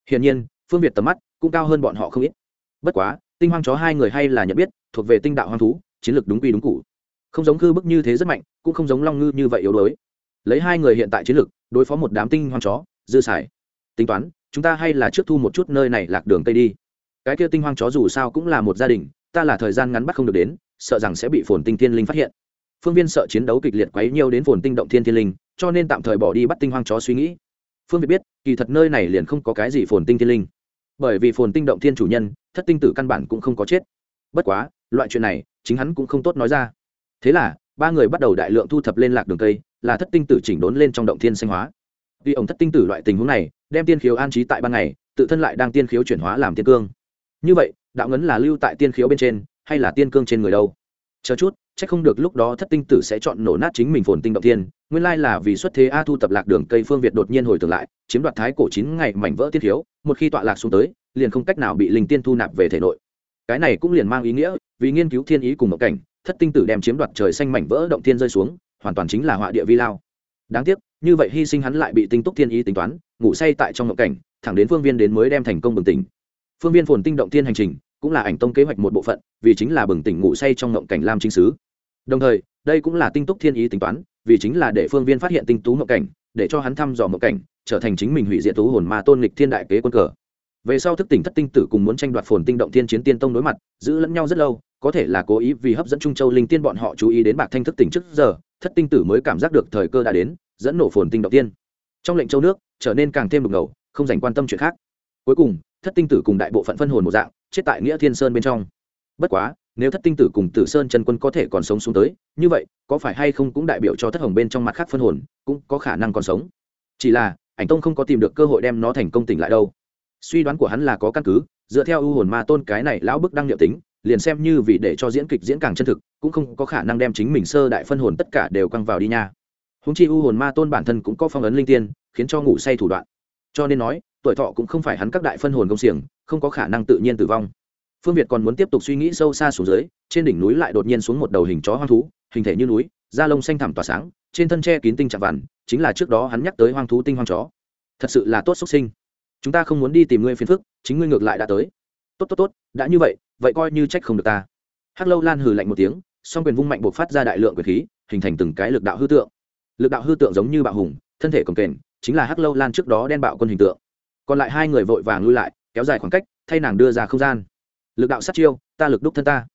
Hiển nhiên, phương việt tầm mắt cũng cao hơn bọn họ không ít. Bất quá tinh hoang chó hai người hay là nhận biết, thuộc về tinh đạo hoang thú, chiến lược đúng quy đúng cụ không giống cư bức như thế rất mạnh, cũng không giống long ngư như vậy yếu đuối. Lấy hai người hiện tại chiến lược, đối phó một đám tinh hoang chó, dư xài. Tính toán, chúng ta hay là trước thu một chút nơi này lạc đường tây đi. Cái kia tinh hoang chó dù sao cũng là một gia đình, ta là thời gian ngắn bắt không được đến, sợ rằng sẽ bị phồn tinh thiên linh phát hiện. Phương viên sợ chiến đấu kịch liệt quấy nhiều đến phồn tinh động thiên thiên linh, cho nên tạm thời bỏ đi bắt tinh hoang chó suy nghĩ. Phương việt biết, kỳ thật nơi này liền không có cái gì phồn tinh thiên linh bởi vì phồn tinh động thiên chủ nhân, thất tinh tử căn bản cũng không có chết. Bất quá, loại chuyện này, chính hắn cũng không tốt nói ra. Thế là, ba người bắt đầu đại lượng thu thập lên lạc đường cây, là thất tinh tử chỉnh đốn lên trong động thiên sinh hóa. Vì ông thất tinh tử loại tình huống này, đem tiên khiếu an trí tại ban ngày, tự thân lại đang tiên khiếu chuyển hóa làm tiên cương. Như vậy, đạo ngấn là lưu tại tiên khiếu bên trên, hay là tiên cương trên người đâu? Chờ chút, chắc không được lúc đó thất tinh tử sẽ chọn nổ nát chính mình phồn tinh động thiên. nguyên lai là vì xuất thế a thu tập lạc đường cây phương việt đột nhiên hồi tưởng lại, chiếm đoạt thái cổ chín ngày mảnh vỡ tiết hiếu một khi tọa lạc xuống tới, liền không cách nào bị linh tiên thu nạp về thể nội cái này cũng liền mang ý nghĩa, vì nghiên cứu thiên ý cùng một cảnh, thất tinh tử đem chiếm đoạt trời xanh mảnh vỡ động thiên rơi xuống, hoàn toàn chính là họa địa vi lao đáng tiếc, như vậy hy sinh hắn lại bị tinh túc thiên ý tính toán, ngủ say tại trong ngộng cảnh, thẳng đến phương viên đến mới đem thành công bừng tỉnh phương viên phồn tinh động thiên hành trình cũng là ảnh tông kế hoạch một bộ phận, vì chính là bừng tỉnh ngủ say trong ngộng cảnh lam chính sứ. Đồng thời, đây cũng là tinh túc thiên ý tính toán, vì chính là để phương viên phát hiện tinh tú ngộng cảnh, để cho hắn thăm dò ngộng cảnh, trở thành chính mình hủy diệt tú hồn ma tôn lịch thiên đại kế quân cờ. Về sau thức tỉnh thất tinh tử cùng muốn tranh đoạt phồn tinh động thiên chiến tiên tông đối mặt, giữ lẫn nhau rất lâu, có thể là cố ý vì hấp dẫn trung châu linh tiên bọn họ chú ý đến bạc thanh thức tỉnh trước giờ, thất tinh tử mới cảm giác được thời cơ đã đến, dẫn nổ phồn tinh động tiên trong lệnh châu nước, trở nên càng thêm đục ngầu không dành quan tâm chuyện khác. Cuối cùng thất tinh tử cùng đại bộ phận phân hồn một dạng, chết tại nghĩa thiên sơn bên trong. Bất quá, nếu thất tinh tử cùng tử sơn chân quân có thể còn sống xuống tới, như vậy, có phải hay không cũng đại biểu cho thất hồng bên trong mặt khác phân hồn, cũng có khả năng còn sống. Chỉ là, ảnh tông không có tìm được cơ hội đem nó thành công tỉnh lại đâu. Suy đoán của hắn là có căn cứ, dựa theo ưu hồn ma tôn cái này lão bức đăng liệu tính, liền xem như vì để cho diễn kịch diễn càng chân thực, cũng không có khả năng đem chính mình sơ đại phân hồn tất cả đều căng vào đi nha. Húng chi ưu hồn ma tôn bản thân cũng có phong ấn linh tiên, khiến cho ngủ say thủ đoạn. Cho nên nói tuổi thọ cũng không phải hắn các đại phân hồn công xiềng, không có khả năng tự nhiên tử vong. Phương việt còn muốn tiếp tục suy nghĩ sâu xa xuống dưới, trên đỉnh núi lại đột nhiên xuống một đầu hình chó hoang thú, hình thể như núi, da lông xanh thẳm tỏa sáng, trên thân tre kín tinh chạm vằn, chính là trước đó hắn nhắc tới hoang thú tinh hoang chó. Thật sự là tốt xuất sinh. Chúng ta không muốn đi tìm ngươi phiền phức, chính ngươi ngược lại đã tới. Tốt tốt tốt, đã như vậy vậy coi như trách không được ta. Hắc lâu lan hừ lạnh một tiếng, song quyền vung mạnh buộc phát ra đại lượng quyền khí, hình thành từng cái lực đạo hư tượng. Lực đạo hư tượng giống như bạo hùng, thân thể cồng kềnh, chính là hắc lâu lan trước đó đen bạo quân hình tượng còn lại hai người vội vàng lui lại, kéo dài khoảng cách, thay nàng đưa ra không gian. Lực đạo sát chiêu, ta lực đúc thân ta.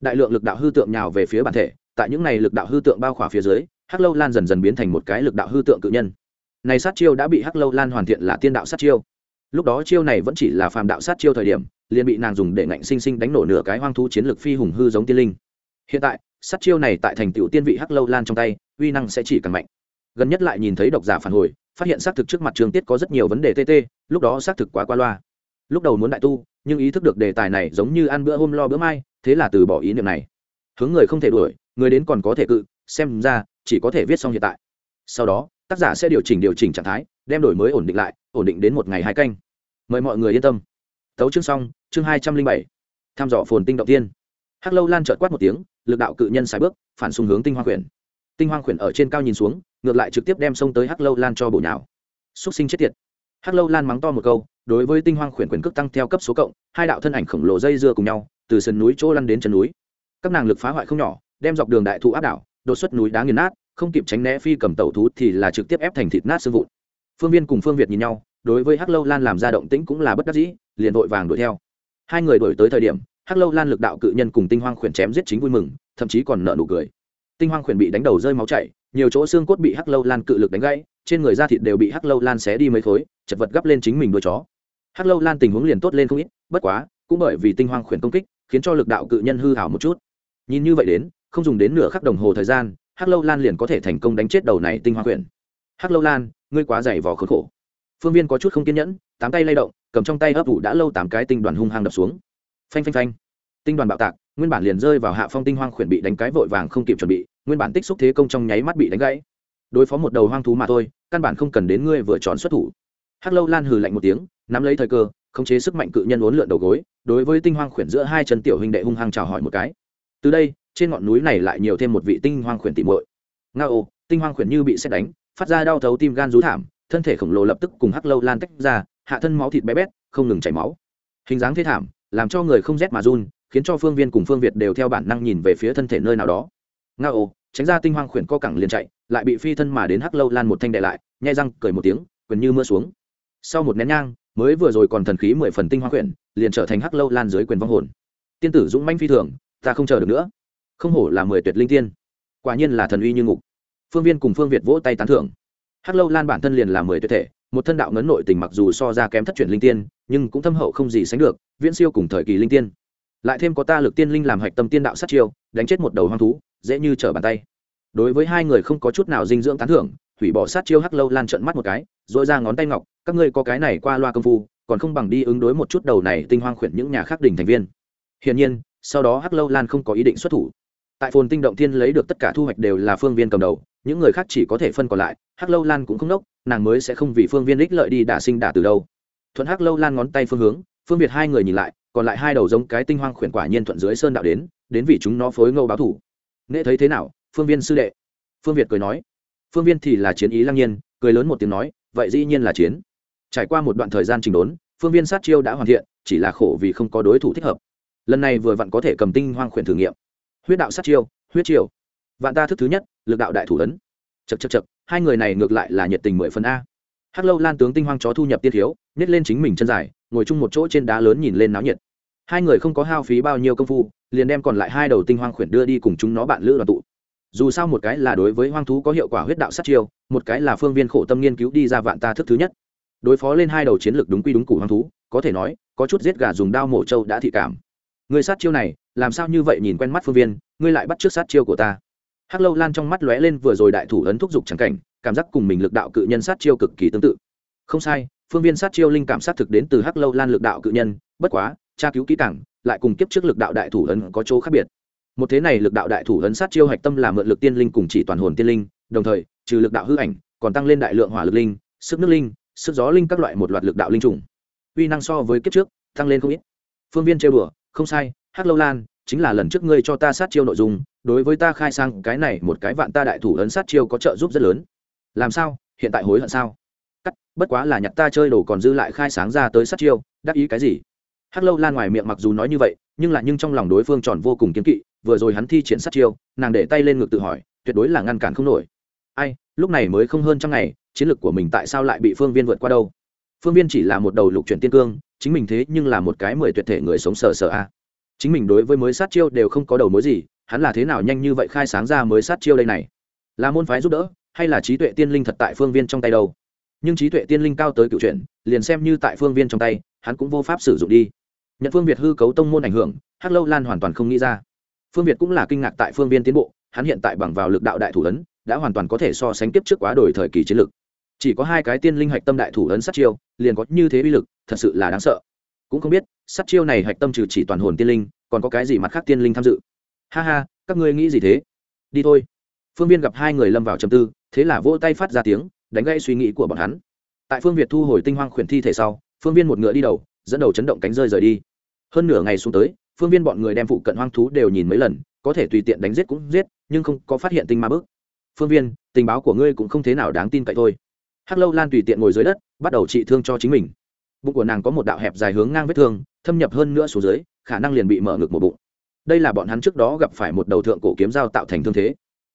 Đại lượng lực đạo hư tượng nhào về phía bản thể, tại những này lực đạo hư tượng bao khỏa phía dưới, hắc lâu lan dần dần biến thành một cái lực đạo hư tượng cự nhân. Này sát chiêu đã bị hắc lâu lan hoàn thiện là tiên đạo sát chiêu. Lúc đó chiêu này vẫn chỉ là phàm đạo sát chiêu thời điểm, liền bị nàng dùng để ngạnh sinh sinh đánh nổ nửa cái hoang thú chiến lược phi hùng hư giống tiên linh. Hiện tại, sát chiêu này tại thành tựu tiên vị hắc lâu lan trong tay, uy năng sẽ chỉ càng mạnh. Gần nhất lại nhìn thấy độc giả phản hồi phát hiện xác thực trước mặt trường tiết có rất nhiều vấn đề tt lúc đó xác thực quá qua loa. Lúc đầu muốn đại tu, nhưng ý thức được đề tài này giống như ăn bữa hôm lo bữa mai, thế là từ bỏ ý niệm này. Hướng người không thể đuổi, người đến còn có thể cự, xem ra, chỉ có thể viết xong hiện tại. Sau đó, tác giả sẽ điều chỉnh điều chỉnh trạng thái, đem đổi mới ổn định lại, ổn định đến một ngày hai canh. Mời mọi người yên tâm. Tấu chương xong, chương hai trăm linh bảy. Tham dò phồn tinh động tiên. Hắc lâu lan trợt quát một tiếng, lực đạo cự nhân xài bước, phản xung hướng tinh hoa quyển tinh hoang khuyển ở trên cao nhìn xuống, ngược lại trực tiếp đem sông tới hắc lâu lan cho bổ nhào. Xúc sinh chết tiệt. Hắc lâu lan mắng to một câu, đối với tinh hoang khuyển quyền cước tăng theo cấp số cộng, hai đạo thân ảnh khổng lồ dây dưa cùng nhau, từ sườn núi chỗ lăn đến chân núi. Các nàng lực phá hoại không nhỏ, đem dọc đường đại thụ áp đảo, đột xuất núi đá nghiền nát, không kịp tránh né phi cầm tẩu thú thì là trực tiếp ép thành thịt nát xương vụn. Phương viên cùng phương việt nhìn nhau, đối với hắc lâu lan làm ra động tĩnh cũng là bất đắc dĩ, liền vội vàng đuổi theo. Hai người đuổi tới thời điểm, hắc lâu lan lực đạo cự nhân cùng tinh hoang khuyển chém giết chính vui mừng, thậm chí còn nợ nụ cười tinh hoang khuyển bị đánh đầu rơi máu chảy, nhiều chỗ xương cốt bị hắc lâu lan cự lực đánh gãy, trên người da thịt đều bị hắc lâu lan xé đi mấy khối, chật vật gấp lên chính mình đôi chó. Hắc lâu lan tình huống liền tốt lên không ít, bất quá, cũng bởi vì tinh hoang khuyển công kích, khiến cho lực đạo cự nhân hư hảo một chút. Nhìn như vậy đến, không dùng đến nửa khắc đồng hồ thời gian, hắc lâu lan liền có thể thành công đánh chết đầu này tinh hoang khuyển. Hắc lâu lan, ngươi quá dày vò khốn khổ. Phương viên có chút không kiên nhẫn, tám tay lay động, cầm trong tay ấp ủ đã lâu tám cái tinh đoàn hung hăng đập xuống. Phanh phanh phanh. Tinh đoàn bạo tạc nguyên bản liền rơi vào hạ phong tinh hoang khuyển bị đánh cái vội vàng không kịp chuẩn bị, nguyên bản tích xúc thế công trong nháy mắt bị đánh gãy. Đối phó một đầu hoang thú mà thôi, căn bản không cần đến ngươi vừa tròn xuất thủ. Hắc lâu lan hừ lạnh một tiếng, nắm lấy thời cơ, khống chế sức mạnh cự nhân uốn lượn đầu gối, đối với tinh hoang khuyển giữa hai chân tiểu huynh đệ hung hăng chào hỏi một cái. Từ đây, trên ngọn núi này lại nhiều thêm một vị tinh hoang khuyển tỉ muội. Nga ô tinh hoang khuyển như bị xét đánh, phát ra đau thấu tim gan rú thảm, thân thể khổng lồ lập tức cùng hắc lâu lan tách ra, hạ thân máu thịt bé bét, không ngừng chảy máu. Hình dáng thế thảm, làm cho người không rét mà run khiến cho phương viên cùng phương việt đều theo bản năng nhìn về phía thân thể nơi nào đó. Nga ô, tránh ra tinh hoang khuyển co cẳng liền chạy, lại bị phi thân mà đến hắc lâu lan một thanh đệ lại, nhai răng, cười một tiếng, quyền như mưa xuống. Sau một nén nhang, mới vừa rồi còn thần khí mười phần tinh hoang khuyển, liền trở thành hắc lâu lan dưới quyền vong hồn. Tiên tử dũng manh phi thường, ta không chờ được nữa. Không hổ là mười tuyệt linh tiên. Quả nhiên là thần uy như ngục. Phương viên cùng phương việt vỗ tay tán thưởng. Hắc lâu lan bản thân liền là mười tuyệt thể, một thân đạo ngấn nội tình mặc dù so ra kém thất truyền linh tiên, nhưng cũng thâm hậu không gì sánh được, viễn siêu cùng thời kỳ linh tiên lại thêm có ta lực tiên linh làm hạch tâm tiên đạo sát chiêu đánh chết một đầu hoang thú dễ như trở bàn tay. Đối với hai người không có chút nào dinh dưỡng tán thưởng hủy bỏ sát chiêu hắc lâu lan trận mắt một cái dội ra ngón tay ngọc các ngươi có cái này qua loa công phu còn không bằng đi ứng đối một chút đầu này tinh hoang khuyển những nhà khác đỉnh thành viên. Hiển nhiên sau đó hắc lâu lan không có ý định xuất thủ. Tại phồn tinh động thiên lấy được tất cả thu hoạch đều là phương viên cầm đầu những người khác chỉ có thể phân còn lại hắc lâu lan cũng không nốc, nàng mới sẽ không vì phương viên ích lợi đi đả sinh đả từ đâu. Thuận hắc lâu lan ngón tay phương hướng phương việt hai người nhìn lại còn lại hai đầu giống cái tinh hoang khuyển quả nhiên thuận dưới sơn đạo đến đến vì chúng nó phối ngâu báo thủ. Nghệ thấy thế nào, phương viên sư đệ? Phương việt cười nói. Phương viên thì là chiến ý lăng nhiên, cười lớn một tiếng nói, vậy dĩ nhiên là chiến. Trải qua một đoạn thời gian trình đốn, phương viên sát chiêu đã hoàn thiện, chỉ là khổ vì không có đối thủ thích hợp. Lần này vừa vặn có thể cầm tinh hoang khuyển thử nghiệm. Huyết đạo sát chiêu, huyết chiêu. Vạn ta thức thứ nhất, lực đạo đại thủ ấn. Chật chật chật hai người này ngược lại là nhiệt tình mười phần a. Hắc lâu lan tướng tinh hoang chó thu nhập tiên thiếu, nhét lên chính mình chân dài, ngồi chung một chỗ trên đá lớn nhìn lên náo nhiệt hai người không có hao phí bao nhiêu công phu, liền đem còn lại hai đầu tinh hoang khuyển đưa đi cùng chúng nó bạn lữ đoàn tụ. Dù sao một cái là đối với hoang thú có hiệu quả huyết đạo sát chiêu, một cái là phương viên khổ tâm nghiên cứu đi ra vạn ta thức thứ nhất. Đối phó lên hai đầu chiến lược đúng quy đúng củ hoang thú, có thể nói, có chút giết gà dùng đao mổ trâu đã thị cảm. Người sát chiêu này, làm sao như vậy nhìn quen mắt phương viên, ngươi lại bắt trước sát chiêu của ta. Hắc lâu lan trong mắt lóe lên vừa rồi đại thủ ấn thúc giục trắng cảnh, cảm giác cùng mình lực đạo cự nhân sát chiêu cực kỳ tương tự. Không sai, phương viên sát chiêu linh cảm sát thực đến từ hắc lâu lan lực đạo cự nhân, bất quá tra cứu kỹ càng, lại cùng kiếp trước lực đạo đại thủ ấn có chỗ khác biệt. Một thế này lực đạo đại thủ ấn sát chiêu hạch tâm là mượn lực tiên linh cùng chỉ toàn hồn tiên linh, đồng thời, trừ lực đạo hư ảnh, còn tăng lên đại lượng hỏa lực linh, sức nước linh, sức gió linh các loại một loạt lực đạo linh trùng. Uy năng so với kiếp trước, tăng lên không ít. Phương viên chơi bừa không sai, hắc lâu lan, chính là lần trước ngươi cho ta sát chiêu nội dung, đối với ta khai sang cái này một cái vạn ta đại thủ ấn sát chiêu có trợ giúp rất lớn. Làm sao? Hiện tại hối hận sao? Cắt, bất quá là nhặt ta chơi đồ còn dư lại khai sáng ra tới sát chiêu, đắc ý cái gì? Hắc lâu lan ngoài miệng mặc dù nói như vậy, nhưng là nhưng trong lòng đối phương tròn vô cùng kiếm kỵ, vừa rồi hắn thi triển sát chiêu, nàng để tay lên ngực tự hỏi, tuyệt đối là ngăn cản không nổi. Ai, lúc này mới không hơn trăm ngày, chiến lược của mình tại sao lại bị phương viên vượt qua đâu? Phương viên chỉ là một đầu lục chuyển tiên cương, chính mình thế nhưng là một cái mười tuyệt thể người sống sờ sờ a. Chính mình đối với mới sát chiêu đều không có đầu mối gì, hắn là thế nào nhanh như vậy khai sáng ra mới sát chiêu đây này? Là môn phái giúp đỡ, hay là trí tuệ tiên linh thật tại phương viên trong tay đâu? Nhưng trí tuệ tiên linh cao tới cựu chuyện liền xem như tại phương viên trong tay, hắn cũng vô pháp sử dụng đi nhận phương việt hư cấu tông môn ảnh hưởng, hắc lâu lan hoàn toàn không nghĩ ra. Phương việt cũng là kinh ngạc tại phương viên tiến bộ, hắn hiện tại bằng vào lực đạo đại thủ ấn, đã hoàn toàn có thể so sánh tiếp trước quá đổi thời kỳ chiến lược chỉ có hai cái tiên linh hạch tâm đại thủ ấn sát chiêu, liền có như thế uy lực, thật sự là đáng sợ. Cũng không biết, sát chiêu này hạch tâm trừ chỉ toàn hồn tiên linh, còn có cái gì mặt khác tiên linh tham dự? Ha ha, các ngươi nghĩ gì thế? Đi thôi. Phương viên gặp hai người lâm vào trầm tư, thế là vỗ tay phát ra tiếng, đánh gây suy nghĩ của bọn hắn. Tại phương việt thu hồi tinh hoang khuyển thi thể sau, phương viên một ngựa đi đầu dẫn đầu chấn động cánh rơi rời đi. Hơn nửa ngày xuống tới, phương viên bọn người đem phụ cận hoang thú đều nhìn mấy lần, có thể tùy tiện đánh giết cũng giết, nhưng không có phát hiện tinh ma bước. Phương viên, tình báo của ngươi cũng không thế nào đáng tin cậy thôi. Hắc lâu lan tùy tiện ngồi dưới đất, bắt đầu trị thương cho chính mình. Bụng của nàng có một đạo hẹp dài hướng ngang vết thương, thâm nhập hơn nữa xuống dưới, khả năng liền bị mở ngực một bụng. Đây là bọn hắn trước đó gặp phải một đầu thượng cổ kiếm dao tạo thành thương thế.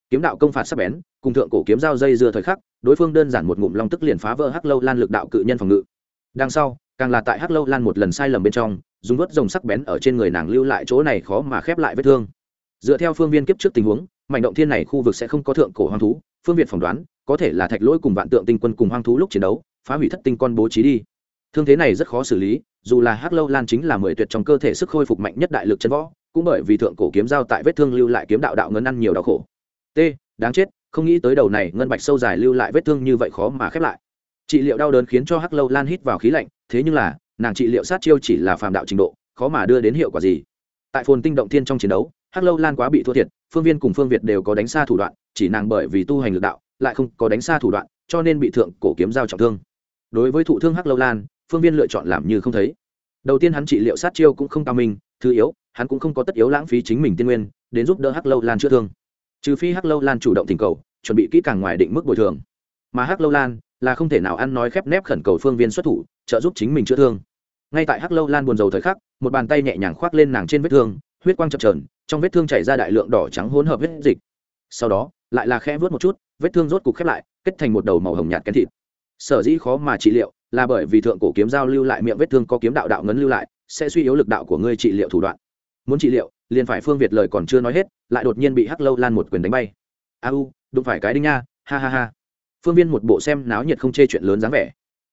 Kiếm đạo công phạt sắp bén, cùng thượng cổ kiếm dao dây dưa thời khắc, đối phương đơn giản một ngụm long tức liền phá vỡ hắc lâu lan lực đạo cự nhân phòng ngự. Đằng sau càng là tại hắc lâu lan một lần sai lầm bên trong, dùng vớt rồng sắc bén ở trên người nàng lưu lại chỗ này khó mà khép lại vết thương. Dựa theo phương viên kiếp trước tình huống mạnh động thiên này khu vực sẽ không có thượng cổ hoang thú, phương việt phỏng đoán, có thể là thạch lỗi cùng vạn tượng tinh quân cùng hoang thú lúc chiến đấu, phá hủy thất tinh con bố trí đi. Thương thế này rất khó xử lý, dù là hắc lâu lan chính là mười tuyệt trong cơ thể sức khôi phục mạnh nhất đại lực chân võ, cũng bởi vì thượng cổ kiếm giao tại vết thương lưu lại kiếm đạo đạo ngân ăn nhiều đau khổ. T, đáng chết, không nghĩ tới đầu này ngân bạch sâu dài lưu lại vết thương như vậy khó mà khép lại trị liệu đau đớn khiến cho hắc lâu lan hít vào khí lạnh, thế nhưng là, nàng trị liệu sát chiêu chỉ là phàm đạo trình độ, khó mà đưa đến hiệu quả gì. Tại phồn tinh động thiên trong chiến đấu, hắc lâu lan quá bị thua thiệt, phương viên cùng phương việt đều có đánh xa thủ đoạn, chỉ nàng bởi vì tu hành lực đạo, lại không có đánh xa thủ đoạn, cho nên bị thượng cổ kiếm giao trọng thương. Đối với thụ thương hắc lâu lan, phương viên lựa chọn làm như không thấy. Đầu tiên hắn trị liệu sát chiêu cũng không cao minh, thứ yếu, hắn cũng không có tất yếu lãng phí chính mình tiên nguyên, đến giúp đỡ hắc lâu lan chữa thương. Trừ phi hắc lâu lan chủ động thỉnh cầu, chuẩn bị kỹ càng ngoài định mức bồi thường. Mà hắc lâu lan là không thể nào ăn nói khép nép khẩn cầu phương viên xuất thủ, trợ giúp chính mình chữa thương. Ngay tại hắc lâu lan buồn rầu thời khắc, một bàn tay nhẹ nhàng khoác lên nàng trên vết thương, huyết quang chập trờn trong vết thương chảy ra đại lượng đỏ trắng hỗn hợp huyết dịch. Sau đó, lại là khẽ vớt một chút, vết thương rốt cục khép lại, kết thành một đầu màu hồng nhạt kén thịt. Sở dĩ khó mà trị liệu, là bởi vì thượng cổ kiếm giao lưu lại miệng vết thương có kiếm đạo đạo ngấn lưu lại, sẽ suy yếu lực đạo của ngươi trị liệu thủ đoạn. Muốn trị liệu, liền phải phương việt lời còn chưa nói hết, lại đột nhiên bị hắc lâu lan một quyền đánh bay. A u đụng phải cái đinh nha, ha ha ha phương viên một bộ xem náo nhiệt không chê chuyện lớn dáng vẻ.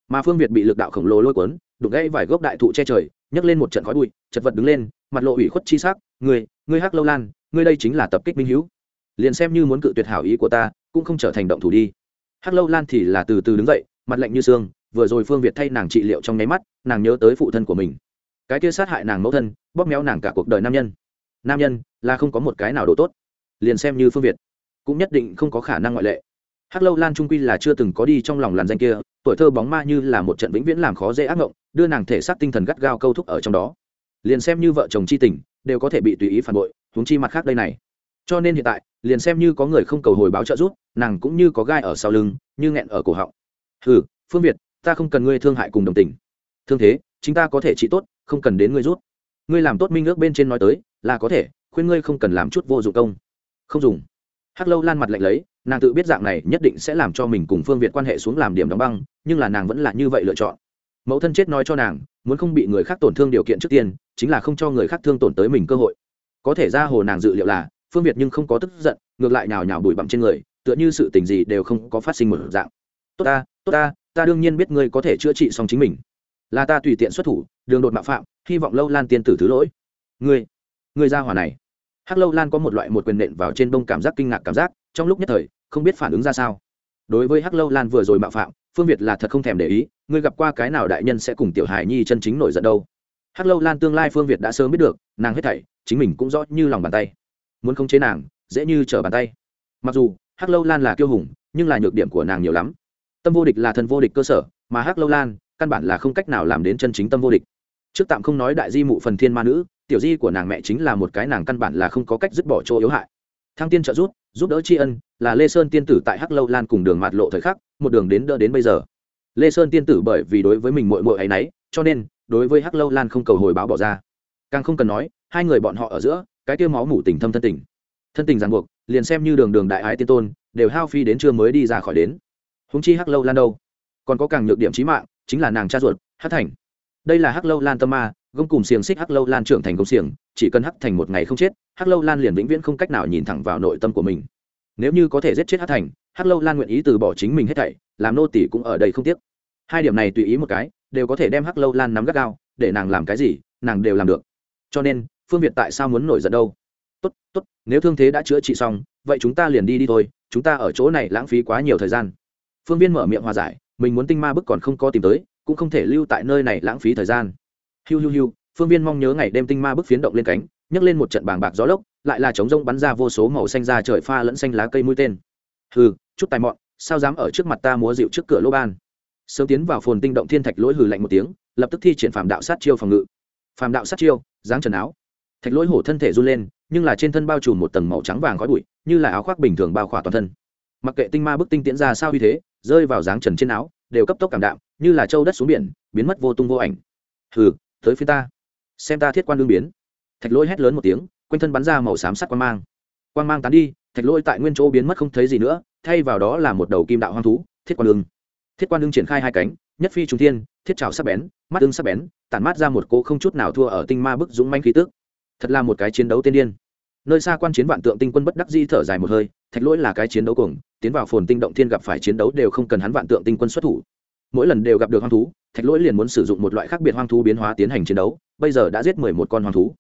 Mà phương việt bị lực đạo khổng lồ lôi cuốn, đụng gãy vài gốc đại thụ che trời, nhấc lên một trận khói bụi, chật vật đứng lên, mặt lộ ủy khuất chi sắc người ngươi hắc lâu lan, ngươi đây chính là tập kích minh hữu. Liền xem như muốn cự tuyệt hảo ý của ta, cũng không trở thành động thủ đi. Hắc lâu lan thì là từ từ đứng dậy, mặt lạnh như xương, vừa rồi phương việt thay nàng trị liệu trong nháy mắt, nàng nhớ tới phụ thân của mình. Cái kia sát hại nàng mẫu thân, bóp méo nàng cả cuộc đời nam nhân. Nam nhân là không có một cái nào độ tốt. Liền xem như phương việt, cũng nhất định không có khả năng ngoại lệ hắc lâu lan trung quy là chưa từng có đi trong lòng làn danh kia, tuổi thơ bóng ma như là một trận vĩnh viễn làm khó dễ ác ngộng, đưa nàng thể xác tinh thần gắt gao câu thúc ở trong đó. Liền xem như vợ chồng c h i tình, đều có thể bị tùy ý phản bội, huống chi mặt khác đây này. Cho nên hiện tại, liền xem như có người không cầu hồi báo trợ giúp, nàng cũng như có gai ở sau lưng, như nghẹn ở cổ họng. Ừ phương việt, ta không cần ngươi thương hại cùng đồng tình. Thương thế, chính ta có thể trị tốt, không cần đến ngươi rút. Ngươi làm tốt minh ước bên trên nói tới, là có thể, khuyên ngươi không cần làm chút vô dụng công. Không dùng. Hắc lâu lan mặt lạnh lấy nàng tự biết dạng này nhất định sẽ làm cho mình cùng phương việt quan hệ xuống làm điểm đóng băng nhưng là nàng vẫn là như vậy lựa chọn mẫu thân chết nói cho nàng muốn không bị người khác tổn thương điều kiện trước tiên chính là không cho người khác thương tổn tới mình cơ hội có thể ra hồ nàng dự liệu là phương việt nhưng không có tức giận ngược lại nào nhào bụi bặm trên người tựa như sự tình gì đều không có phát sinh một dạng tốt ta tốt ta ta đương nhiên biết ngươi có thể chữa trị xong chính mình là ta tùy tiện xuất thủ đường đột mạo phạm hy vọng lâu lan tiên tử thứ lỗi ngươi ngươi ra hỏa này hắc lâu lan có một loại một quyền nện vào trên bông cảm giác kinh ngạc cảm giác trong lúc nhất thời không biết phản ứng ra sao. Đối với hắc lâu lan vừa rồi mạo phạm, phương việt là thật không thèm để ý, ngươi gặp qua cái nào đại nhân sẽ cùng tiểu hải nhi chân chính nổi giận đâu? Hắc lâu lan tương lai phương việt đã sớm biết được, nàng hết thảy, chính mình cũng rõ như lòng bàn tay. Muốn khống chế nàng, dễ như trở bàn tay. Mặc dù, hắc lâu lan là kiêu hùng, nhưng là nhược điểm của nàng nhiều lắm. Tâm vô địch là thần vô địch cơ sở, mà hắc lâu lan, căn bản là không cách nào làm đến chân chính tâm vô địch. Trước tạm không nói đại di mụ phần thiên ma nữ, tiểu di của nàng mẹ chính là một cái nàng căn bản là không có cách dứt bỏ chỗ yếu hại. Thăng tiên trợ giúp giúp đỡ tri ân là lê sơn tiên tử tại hắc lâu lan cùng đường mạt lộ thời khắc, một đường đến đỡ đến bây giờ. lê sơn tiên tử bởi vì đối với mình mội mội ấ y n ấ y cho nên đối với hắc lâu lan không cầu hồi báo bỏ ra. càng không cần nói, hai người bọn họ ở giữa, cái tiêu máu mủ tình thâm thân tình. thân tình ràng buộc, liền xem như đường đường đại ái tiên tôn, đều hao phi đến trưa mới đi ra khỏi đến. húng chi hắc lâu lan đâu? còn có càng nhược điểm trí mạng, chính là nàng cha ruột hắc thành. đây là hắc lâu lan tâm ma gông cùng xiềng xích hắc lâu lan trưởng thành công xiềng, chỉ cần hắc thành một ngày không chết, hắc lâu lan liền vĩnh viễn không cách nào nhìn thẳng vào nội tâm của mình. Nếu như có thể giết chết hắc thành, hắc lâu lan nguyện ý từ bỏ chính mình hết thảy, làm nô tỷ cũng ở đây không tiếc. Hai điểm này tùy ý một cái, đều có thể đem hắc lâu lan nắm gắt gao, để nàng làm cái gì, nàng đều làm được. Cho nên, phương việt tại sao muốn nổi giận đâu? Tốt tốt, nếu thương thế đã chữa trị xong, vậy chúng ta liền đi đi thôi, chúng ta ở chỗ này lãng phí quá nhiều thời gian. Phương viên mở miệng hòa giải, mình muốn tinh ma bức còn không có tìm tới, cũng không thể lưu tại nơi này lãng phí thời gian hiu hiu hiu, phương viên mong nhớ ngày đêm tinh ma bức phiến động lên cánh, nhấc lên một trận bàng bạc gió lốc, lại là trống rông bắn ra vô số màu xanh ra trời pha lẫn xanh lá cây mũi tên. Hừ, chút tài mọn, sao dám ở trước mặt ta múa dịu trước cửa lô ban? Sớm tiến vào phồn tinh động thiên thạch lỗi hừ lạnh một tiếng, lập tức thi triển phàm đạo sát chiêu phòng ngự. Phàm đạo sát chiêu, dáng trần áo. Thạch lỗi hổ thân thể run lên, nhưng là trên thân bao trùm một tầng màu trắng vàng khói bụi, như là áo khoác bình thường bao khỏa toàn thân. Mặc kệ tinh ma bức tinh tiễn ra sao như thế, rơi vào dáng trần trên áo, đều cấp tốc cảm đạm, như là trâu đất xuống biển, biến mất vô tung vô ảnh. Hừ tới phía ta. Xem ta thiết quan lương biến. Thạch lỗi hét lớn một tiếng, quanh thân bắn ra màu xám sắt quan mang. Quan mang tán đi, thạch lỗi tại nguyên chỗ biến mất không thấy gì nữa, thay vào đó là một đầu kim đạo hoang thú, thiết quan lương thiết quan lương triển khai hai cánh, nhất phi trung thiên, thiết trào sắc bén, mắt tương sắc bén, tản mát ra một cỗ không chút nào thua ở tinh ma bức dũng manh khí tức. Thật là một cái chiến đấu tiên điên. Nơi xa quan chiến vạn tượng tinh quân bất đắc di thở dài một hơi, thạch lỗi là cái chiến đấu cuồng, tiến vào phồn tinh động thiên gặp phải chiến đấu đều không cần hắn vạn tượng tinh quân xuất thủ. Mỗi lần đều gặp được hoang thú thạch lỗi liền muốn sử dụng một loại khác biệt hoang thú biến hóa tiến hành chiến đấu, bây giờ đã giết mười một con hoang thú.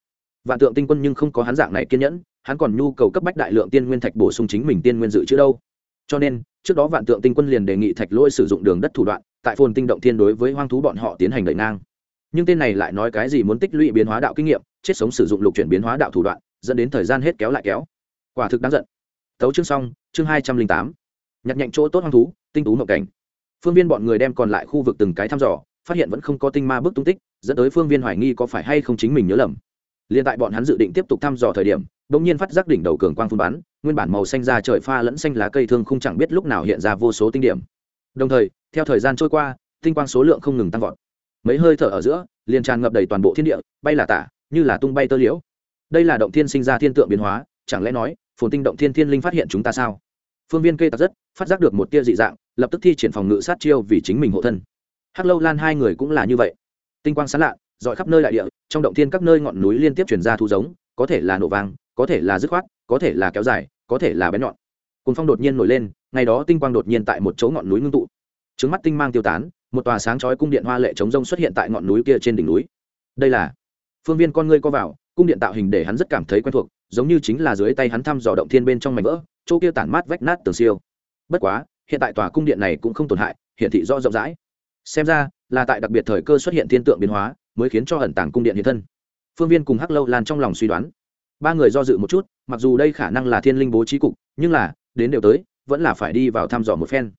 Vạn tượng tinh quân nhưng không có hắn dạng này kiên nhẫn, hắn còn nhu cầu cấp bách đại lượng tiên nguyên thạch bổ sung chính mình tiên nguyên dự trữ đâu. Cho nên, trước đó vạn tượng tinh quân liền đề nghị thạch lỗi sử dụng đường đất thủ đoạn, tại phồn tinh động thiên đối với hoang thú bọn họ tiến hành đẩy ngang. Nhưng tên này lại nói cái gì muốn tích lũy biến hóa đạo kinh nghiệm, chết sống sử dụng lục chuyển biến hóa đạo thủ đoạn, dẫn đến thời gian hết kéo lại kéo. Quả thực đáng giận. Tấu chương xong, chương hai trăm linh tám. Nhặt nhạnh chỗ tốt hoang thú, tinh tú mộng cảnh phương viên bọn người đem còn lại khu vực từng cái thăm dò, phát hiện vẫn không có tinh ma bước tung tích, dẫn tới phương viên hoài nghi có phải hay không chính mình nhớ lầm. Liền tại bọn hắn dự định tiếp tục thăm dò thời điểm đ ỗ n g nhiên phát giác đỉnh đầu cường quang phun bắn, nguyên bản màu xanh ra trời pha lẫn xanh lá cây thương không chẳng biết lúc nào hiện ra vô số tinh điểm. Đồng thời, theo thời gian trôi qua, tinh quang số lượng không ngừng tăng vọt. Mấy hơi thở ở giữa, liền tràn ngập đầy toàn bộ thiên địa, bay là tả, như là tung bay tơ liễu. Đây là động thiên sinh ra thiên tượng biến hóa, chẳng lẽ nói, phồn tinh động thiên thiên linh phát hiện chúng ta sao? Phương viên kê tặc rất, phát giác được một tia dị dạng lập tức thi triển phòng ngự sát chiêu vì chính mình hộ thân. Hắc lâu lan hai người cũng là như vậy. Tinh quang sán lạ, dọi khắp nơi đại địa, trong động thiên các nơi ngọn núi liên tiếp chuyển ra thu giống, có thể là nổ vang, có thể là dứt khoát, có thể là kéo dài, có thể là bén nhọn. Cùng phong đột nhiên nổi lên, ngày đó tinh quang đột nhiên tại một chỗ ngọn núi ngưng tụ. Trứng mắt tinh mang tiêu tán, một tòa sáng chói cung điện hoa lệ chống rông xuất hiện tại ngọn núi kia trên đỉnh núi. Đây là phương viên con ngươi co vào, cung điện tạo hình để hắn rất cảm thấy quen thuộc, giống như chính là dưới tay hắn thăm dò động thiên bên trong mảnh vỡ, chỗ kia tản mát vách nát tường siêu. Bất quá hiện tại tòa cung điện này cũng không tổn hại hiện thị rõ rộng rãi. Xem ra, là tại đặc biệt thời cơ xuất hiện thiên tượng biến hóa, mới khiến cho ẩn tàng cung điện hiện thân. Phương viên cùng hắc lâu lan trong lòng suy đoán. Ba người do dự một chút, mặc dù đây khả năng là thiên linh bố trí cục, nhưng là, đến đều tới, vẫn là phải đi vào thăm dò một phen.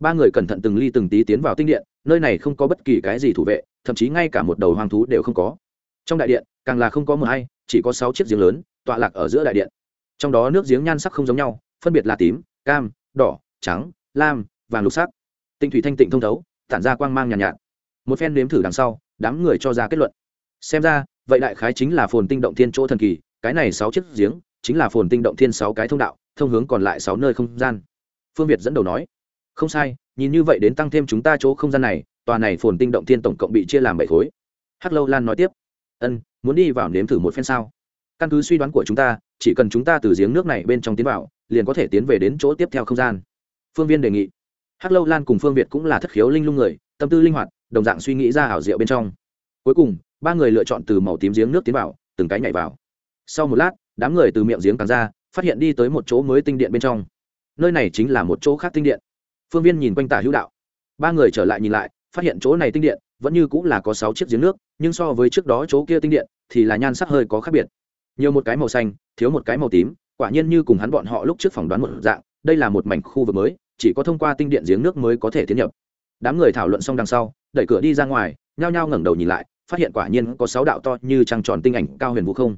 Ba người cẩn thận từng ly từng tí tiến vào tinh điện, nơi này không có bất kỳ cái gì thủ vệ, thậm chí ngay cả một đầu hoang thú đều không có. Trong đại điện, càng là không có mờ hay, chỉ có sáu chiếc giếng lớn, tọa lạc ở giữa đại điện. Trong đó nước giếng nhan sắc không giống nhau, phân biệt là tím, cam, đỏ, trắng lam vàng lục sắc. Tinh thủy thanh tịnh thông thấu tản ra quang mang nhàn nhạt, nhạt. Một phen nếm thử đằng sau đám người cho ra kết luận. Xem ra vậy đại khái chính là phồn tinh động thiên chỗ thần kỳ cái này sáu chiếc giếng chính là phồn tinh động thiên sáu cái thông đạo thông hướng còn lại sáu nơi không gian. Phương việt dẫn đầu nói không sai nhìn như vậy đến tăng thêm chúng ta chỗ không gian này tòa này phồn tinh động thiên tổng cộng bị chia làm bảy khối. Hắc lâu lan nói tiếp ân muốn đi vào nếm thử một phen sao? Căn cứ suy đoán của chúng ta chỉ cần chúng ta từ giếng nước này bên trong tiến vào liền có thể tiến về đến chỗ tiếp theo không gian phương viên đề nghị. Hắc lâu lan cùng phương việt cũng là thất khiếu linh lung người, tâm tư linh hoạt, đồng dạng suy nghĩ ra ảo diệu bên trong. Cuối cùng, ba người lựa chọn từ màu tím giếng nước tiến vào, từng cái nhảy vào. Sau một lát, đám người từ miệng giếng càng ra, phát hiện đi tới một chỗ mới tinh điện bên trong. Nơi này chính là một chỗ khác tinh điện. Phương viên nhìn quanh tả hữu đạo. Ba người trở lại nhìn lại, phát hiện chỗ này tinh điện vẫn như cũng là có sáu chiếc giếng nước, nhưng so với trước đó chỗ kia tinh điện thì là nhan sắc hơi có khác biệt. Nhiều một cái màu xanh, thiếu một cái màu tím, quả nhiên như cùng hắn bọn họ lúc trước phỏng đoán một dạng, đây là một mảnh khu vực mới chỉ có thông qua tinh điện giếng nước mới có thể tiến nhập. Đám người thảo luận xong đằng sau, đẩy cửa đi ra ngoài, nhao nhao ngẩng đầu nhìn lại, phát hiện quả nhiên có sáu đạo to như trăng tròn tinh ảnh cao huyền vũ không.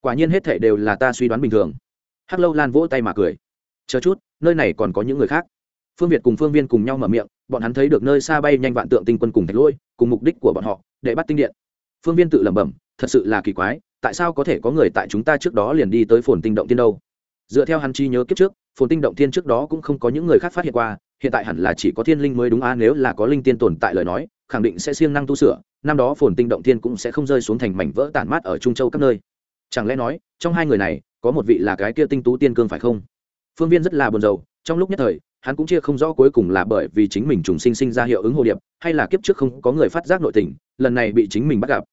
Quả nhiên hết thể đều là ta suy đoán bình thường. Hắc lâu lan vỗ tay mà cười. Chờ chút, nơi này còn có những người khác. Phương việt cùng phương viên cùng nhau mở miệng, bọn hắn thấy được nơi xa bay nhanh vạn tượng tinh quân cùng thạch lôi, cùng mục đích của bọn họ, để bắt tinh điện. Phương viên tự lẩm bẩm, thật sự là kỳ quái, tại sao có thể có người tại chúng ta trước đó liền đi tới phồn tinh động tiên đâu? Dựa theo hắn chi nhớ kiếp trước phồn tinh động thiên trước đó cũng không có những người khác phát hiện qua, hiện tại hẳn là chỉ có thiên linh mới đúng a nếu là có linh tiên tồn tại lời nói, khẳng định sẽ siêng năng tu sửa, năm đó phồn tinh động thiên cũng sẽ không rơi xuống thành mảnh vỡ tản mát ở trung châu các nơi. Chẳng lẽ nói, trong hai người này, có một vị là cái kia tinh tú tiên cương phải không? Phương viên rất là buồn rầu, trong lúc nhất thời, hắn cũng chia không rõ cuối cùng là bởi vì chính mình trùng sinh sinh ra hiệu ứng hồ điệp, hay là kiếp trước không có người phát giác nội tình, lần này bị chính mình bắt gặp.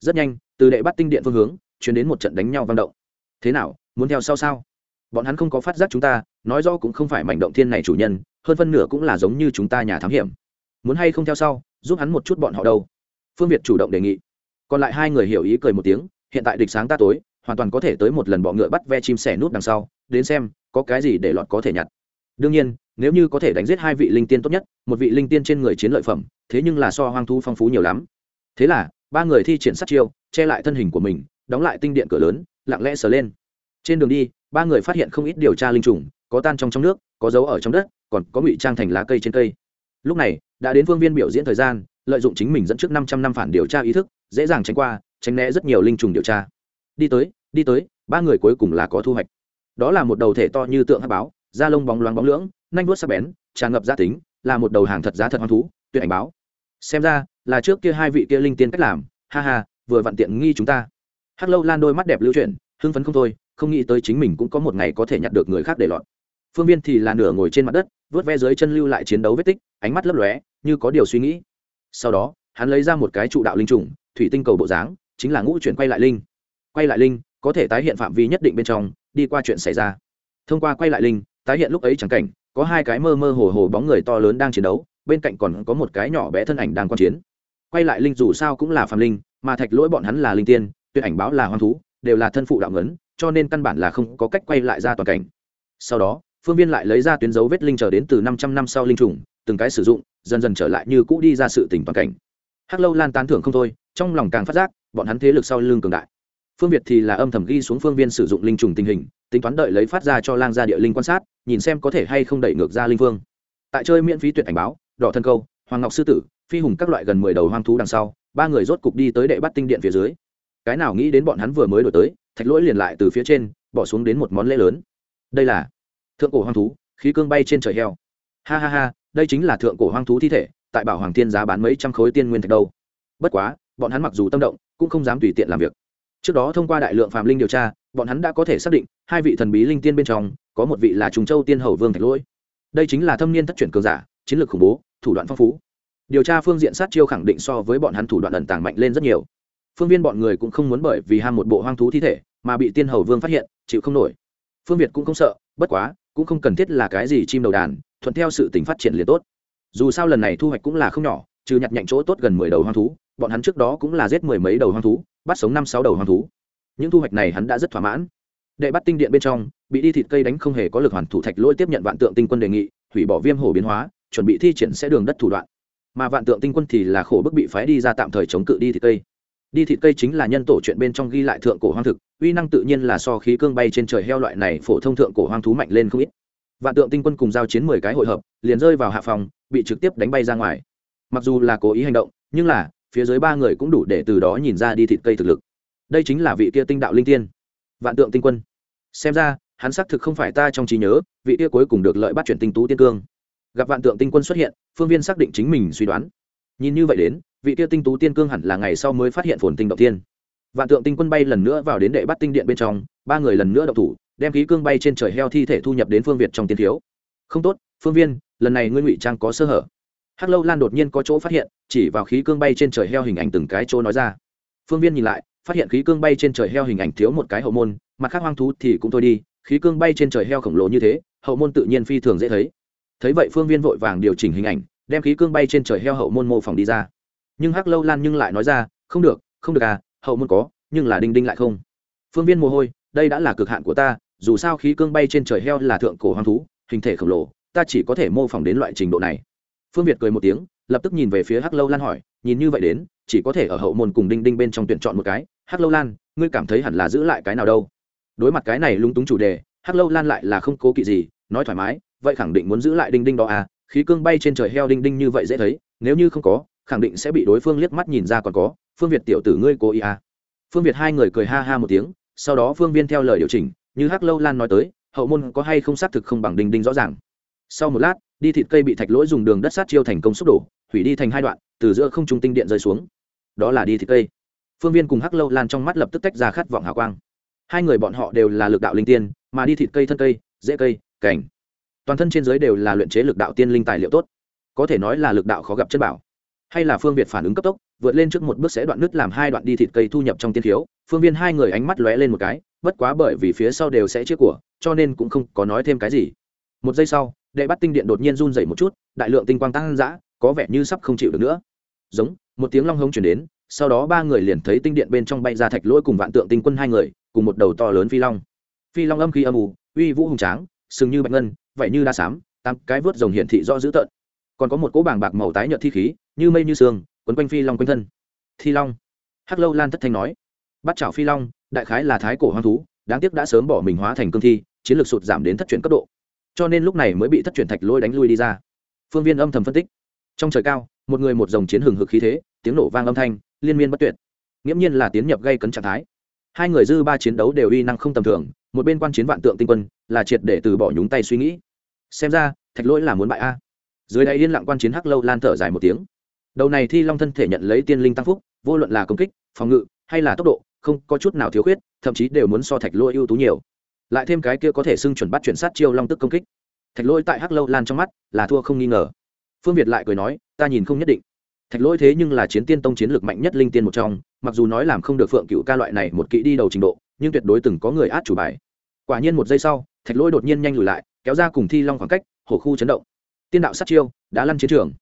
Rất nhanh, từ đệ bắt tinh điện phương hướng, chuyển đến một trận đánh nhau vang động. Thế nào, muốn theo sau sao? Bọn hắn không có phát giác chúng ta nói rõ cũng không phải mảnh động thiên này chủ nhân, hơn phân nửa cũng là giống như chúng ta nhà thám hiểm. Muốn hay không theo sau, giúp hắn một chút bọn họ đâu. Phương việt chủ động đề nghị. Còn lại hai người hiểu ý cười một tiếng, hiện tại địch sáng ta tối, hoàn toàn có thể tới một lần bọ ngựa bắt ve chim sẻ nút đằng sau, đến xem, có cái gì để lọt có thể nhặt. Đương nhiên, nếu như có thể đánh giết hai vị linh tiên tốt nhất, một vị linh tiên trên người chiến lợi phẩm, thế nhưng là so hoang thu phong phú nhiều lắm. Thế là, ba người thi triển sát chiêu, che lại thân hình của mình, đóng lại tinh điện cửa lớn, lặng lẽ sờ lên. Trên đường đi, ba người phát hiện không ít điều tra linh trùng có tan trong trong nước, có dấu ở trong đất, còn có ngụy trang thành lá cây trên cây. Lúc này, đã đến phương viên biểu diễn thời gian, lợi dụng chính mình dẫn trước năm trăm năm phản điều tra ý thức, dễ dàng tránh qua, tránh né rất nhiều linh trùng điều tra. Đi tới đi tới, ba người cuối cùng là có thu hoạch. Đó là một đầu thể to như tượng hát báo, da lông bóng loáng bóng lưỡng, nanh vuốt sắc bén, tràn ngập gia tính, là một đầu hàng thật giá thật hoang thú, tuyệt ảnh báo. Xem ra, là trước kia hai vị kia linh tiên cách làm, ha ha, vừa vặn tiện nghi chúng ta. Hắc lâu lan đôi mắt đẹp lưu chuyển, hưng phấn không thôi, không nghĩ tới chính mình cũng có một ngày có thể nhặt được người khác để lọt phương viên thì là nửa ngồi trên mặt đất vớt ve dưới chân lưu lại chiến đấu vết tích, ánh mắt lấp lóe, như có điều suy nghĩ. Sau đó, hắn lấy ra một cái trụ đạo linh trùng, thủy tinh cầu bộ dáng, chính là ngũ chuyển quay lại linh. Quay lại linh, có thể tái hiện phạm vi nhất định bên trong, đi qua chuyện xảy ra. Thông qua quay lại linh, tái hiện lúc ấy chẳng cảnh, có hai cái mơ mơ hồ hồ bóng người to lớn đang chiến đấu, bên cạnh còn có một cái nhỏ bé thân ảnh đang quan chiến. Quay lại linh dù sao cũng là phạm linh, mà thạch lỗi bọn hắn là linh tiên, tuyệt ảnh báo là hoang thú, đều là thân phụ đạo ngấn, cho nên căn bản là không có cách quay lại ra toàn cảnh. Sau đó phương viên lại lấy ra tuyến dấu vết linh chờ đến từ năm trăm năm sau linh trùng, từng cái sử dụng, dần dần trở lại như cũ đi ra sự tỉnh toàn cảnh. Hắc lâu lan tán thưởng không thôi, trong lòng càng phát giác, bọn hắn thế lực sau lưng cường đại. Phương việt thì là âm thầm ghi xuống phương viên sử dụng linh trùng tình hình, tính toán đợi lấy phát ra cho lang gia địa linh quan sát, nhìn xem có thể hay không đẩy ngược ra linh phương tại chơi miễn phí tuyệt ảnh báo, đỏ thân câu, hoàng ngọc sư tử, phi hùng các loại gần mười đầu hoang thú đằng sau, ba người rốt cục đi tới đệ bắt tinh điện phía dưới. Cái nào nghĩ đến bọn hắn vừa mới đổi tới, thạch lỗi liền lại từ phía trên, bỏ xuống đến một món lễ lớn. Đây là thượng cổ hoang thú, khí cương bay trên trời heo. Ha ha ha, đây chính là thượng cổ hoang thú thi thể, tại bảo hoàng tiên giá bán mấy trăm khối tiên nguyên thạch đâu. Bất quá, bọn hắn mặc dù tâm động, cũng không dám tùy tiện làm việc. Trước đó thông qua đại lượng phạm linh điều tra, bọn hắn đã có thể xác định, hai vị thần bí linh tiên bên trong, có một vị là trùng châu tiên hầu vương thạch lỗi. Đây chính là thâm niên thất truyền cường giả, chiến lược khủng bố, thủ đoạn phong phú. Điều tra phương diện sát chiêu khẳng định so với bọn hắn thủ đoạn ẩn tàng mạnh lên rất nhiều. Phương viên bọn người cũng không muốn bởi vì ham một bộ hoang thú thi thể, mà bị tiên hầu vương phát hiện, chịu không nổi. Phương việt cũng không sợ, bất quá cũng không cần thiết là cái gì chim đầu đàn, thuận theo sự tình phát triển liền tốt. Dù sao lần này thu hoạch cũng là không nhỏ, trừ nhặt nhạnh chỗ tốt gần mười đầu hoang thú, bọn hắn trước đó cũng là giết mười mấy đầu hoang thú, bắt sống năm sáu đầu hoang thú. Những thu hoạch này hắn đã rất thỏa mãn. Đệ bắt tinh điện bên trong, bị đi thịt cây đánh không hề có lực hoàn thủ thạch lỗi tiếp nhận vạn tượng tinh quân đề nghị, hủy bỏ viêm hổ biến hóa, chuẩn bị thi triển sẽ đường đất thủ đoạn. Mà vạn tượng tinh quân thì là khổ bức bị phái đi ra tạm thời chống cự đi thịt cây đi thịt cây chính là nhân tổ chuyện bên trong ghi lại thượng cổ hoang thực, uy năng tự nhiên là so khí cương bay trên trời heo loại này phổ thông thượng cổ hoang thú mạnh lên không ít. Vạn tượng tinh quân cùng giao chiến mười cái hội hợp, liền rơi vào hạ phòng, bị trực tiếp đánh bay ra ngoài. Mặc dù là cố ý hành động, nhưng là, phía dưới ba người cũng đủ để từ đó nhìn ra đi thịt cây thực lực. Đây chính là vị kia tinh đạo linh tiên. Vạn tượng tinh quân. Xem ra, hắn xác thực không phải ta trong trí nhớ, vị kia cuối cùng được lợi bắt chuyển tinh tú tiên cương. Gặp vạn tượng tinh quân xuất hiện, phương viên xác định chính mình suy đoán. Nhìn như vậy đến vị kia tinh tú tiên cương hẳn là ngày sau mới phát hiện phồn tinh động tiên vạn tượng tinh quân bay lần nữa vào đến đệ bắt tinh điện bên trong, ba người lần nữa đậu thủ, đem khí cương bay trên trời heo thi thể thu nhập đến phương việt trong tiên thiếu. Không tốt, phương viên, lần này ngươi ngụy trang có sơ hở. Hắc lâu lan đột nhiên có chỗ phát hiện, chỉ vào khí cương bay trên trời heo hình ảnh từng cái chỗ nói ra. Phương viên nhìn lại, phát hiện khí cương bay trên trời heo hình ảnh thiếu một cái hậu môn, mặt khác hoang thú thì cũng thôi đi, khí cương bay trên trời heo khổng lồ như thế, hậu môn tự nhiên phi thường dễ thấy. Thấy vậy phương viên vội vàng điều chỉnh hình ảnh, đem khí cương bay trên trời heo hậu môn mô phỏng đi ra nhưng hắc lâu lan nhưng lại nói ra, không được không được à hậu môn có, nhưng là đinh đinh lại không. Phương viên mồ hôi, đây đã là cực hạn của ta, dù sao khí cương bay trên trời heo là thượng cổ hoang thú, hình thể khổng lồ, ta chỉ có thể mô phỏng đến loại trình độ này. Phương việt cười một tiếng, lập tức nhìn về phía hắc lâu lan hỏi, nhìn như vậy đến, chỉ có thể ở hậu môn cùng đinh đinh bên trong tuyển chọn một cái. Hắc lâu lan, ngươi cảm thấy hẳn là giữ lại cái nào đâu? Đối mặt cái này lung túng chủ đề, hắc lâu lan lại là không cố kỵ gì, nói thoải mái, vậy khẳng định muốn giữ lại đinh đinh đó à khí cương bay trên trời heo đinh đinh như vậy dễ thấy, nếu như không có khẳng định sẽ bị đối phương liếc mắt nhìn ra còn có, phương việt tiểu tử ngươi cố ý à. Phương việt hai người cười ha ha một tiếng, sau đó phương viên theo lời điều chỉnh, như hắc lâu lan nói tới, hậu môn có hay không xác thực không bằng đinh đinh rõ ràng. Sau một lát, đi thịt cây bị thạch lỗi dùng đường đất sát chiêu thành công xúc đổ, hủy đi thành hai đoạn, từ giữa không trung tinh điện rơi xuống. Đó là đi thịt cây. Phương viên cùng hắc lâu lan trong mắt lập tức tách ra khát vọng hào quang. Hai người bọn họ đều là lực đạo linh tiên, mà đi thịt cây thân cây, dễ cây, cảnh. Toàn thân trên giới đều là luyện chế lực đạo tiên linh tài liệu tốt. Có thể nói là lực đạo khó gặp chất bảo hay là phương việt phản ứng cấp tốc, vượt lên trước một bước sẽ đoạn nứt làm hai đoạn đi thịt cây thu nhập trong tiên thiếu. Phương viên hai người ánh mắt lóe lên một cái, bất quá bởi vì phía sau đều sẽ chia của, cho nên cũng không có nói thêm cái gì. Một giây sau, đệ bắt tinh điện đột nhiên run dày một chút, đại lượng tinh quang tăng dã, có vẻ như sắp không chịu được nữa. Giống, một tiếng long hống chuyển đến, sau đó ba người liền thấy tinh điện bên trong bay ra thạch lỗi cùng vạn tượng tinh quân hai người, cùng một đầu to lớn phi long. Phi long âm khí âm ù uy vũ hùng tráng, sừng như bạch ngân vậy như đa sám, tám cái vớt rồng hiển thị rõ dữ tợn còn có một cỗ bảng bạc màu tái nhợt thi khí, như mây như sương, quấn quanh phi long quanh thân. Thi long. Hắc lâu lan thất thanh nói. Bắt chảo phi long, đại khái là thái cổ hoang thú, đáng tiếc đã sớm bỏ mình hóa thành cương thi, chiến lược sụt giảm đến thất truyền cấp độ. Cho nên lúc này mới bị thất truyền thạch lôi đánh lui đi ra. Phương viên âm thầm phân tích. Trong trời cao, một người một dòng chiến hừng hực khí thế, tiếng nổ vang âm thanh, liên miên bất tuyệt. Nghiễm nhiên là tiến nhập gây cấn trạng thái. Hai người dư ba chiến đấu đều uy năng không tầm thường, một bên quan chiến vạn tượng tinh quân, là triệt để từ bỏ nhúng tay suy nghĩ. Xem ra, thạch lỗi là muốn bại a dưới đây yên lặng quan chiến hắc lâu lan thở dài một tiếng. Đầu này thi long thân thể nhận lấy tiên linh tăng phúc, vô luận là công kích, phòng ngự, hay là tốc độ, không có chút nào thiếu khuyết, thậm chí đều muốn so thạch lôi ưu tú nhiều. Lại thêm cái kia có thể xưng chuẩn bắt chuyển sát chiêu long tức công kích. Thạch lôi tại hắc lâu lan trong mắt là thua không nghi ngờ. Phương việt lại cười nói, ta nhìn không nhất định. Thạch lôi thế nhưng là chiến tiên tông chiến lược mạnh nhất linh tiên một trong, mặc dù nói làm không được phượng cựu ca loại này một kỹ đi đầu trình độ, nhưng tuyệt đối từng có người át chủ bài. Quả nhiên một giây sau, thạch lôi đột nhiên nhanh lùi lại, kéo ra cùng thi long khoảng cách hổ khu chấn động tiên đạo sát chiêu đã lăn chiến trường.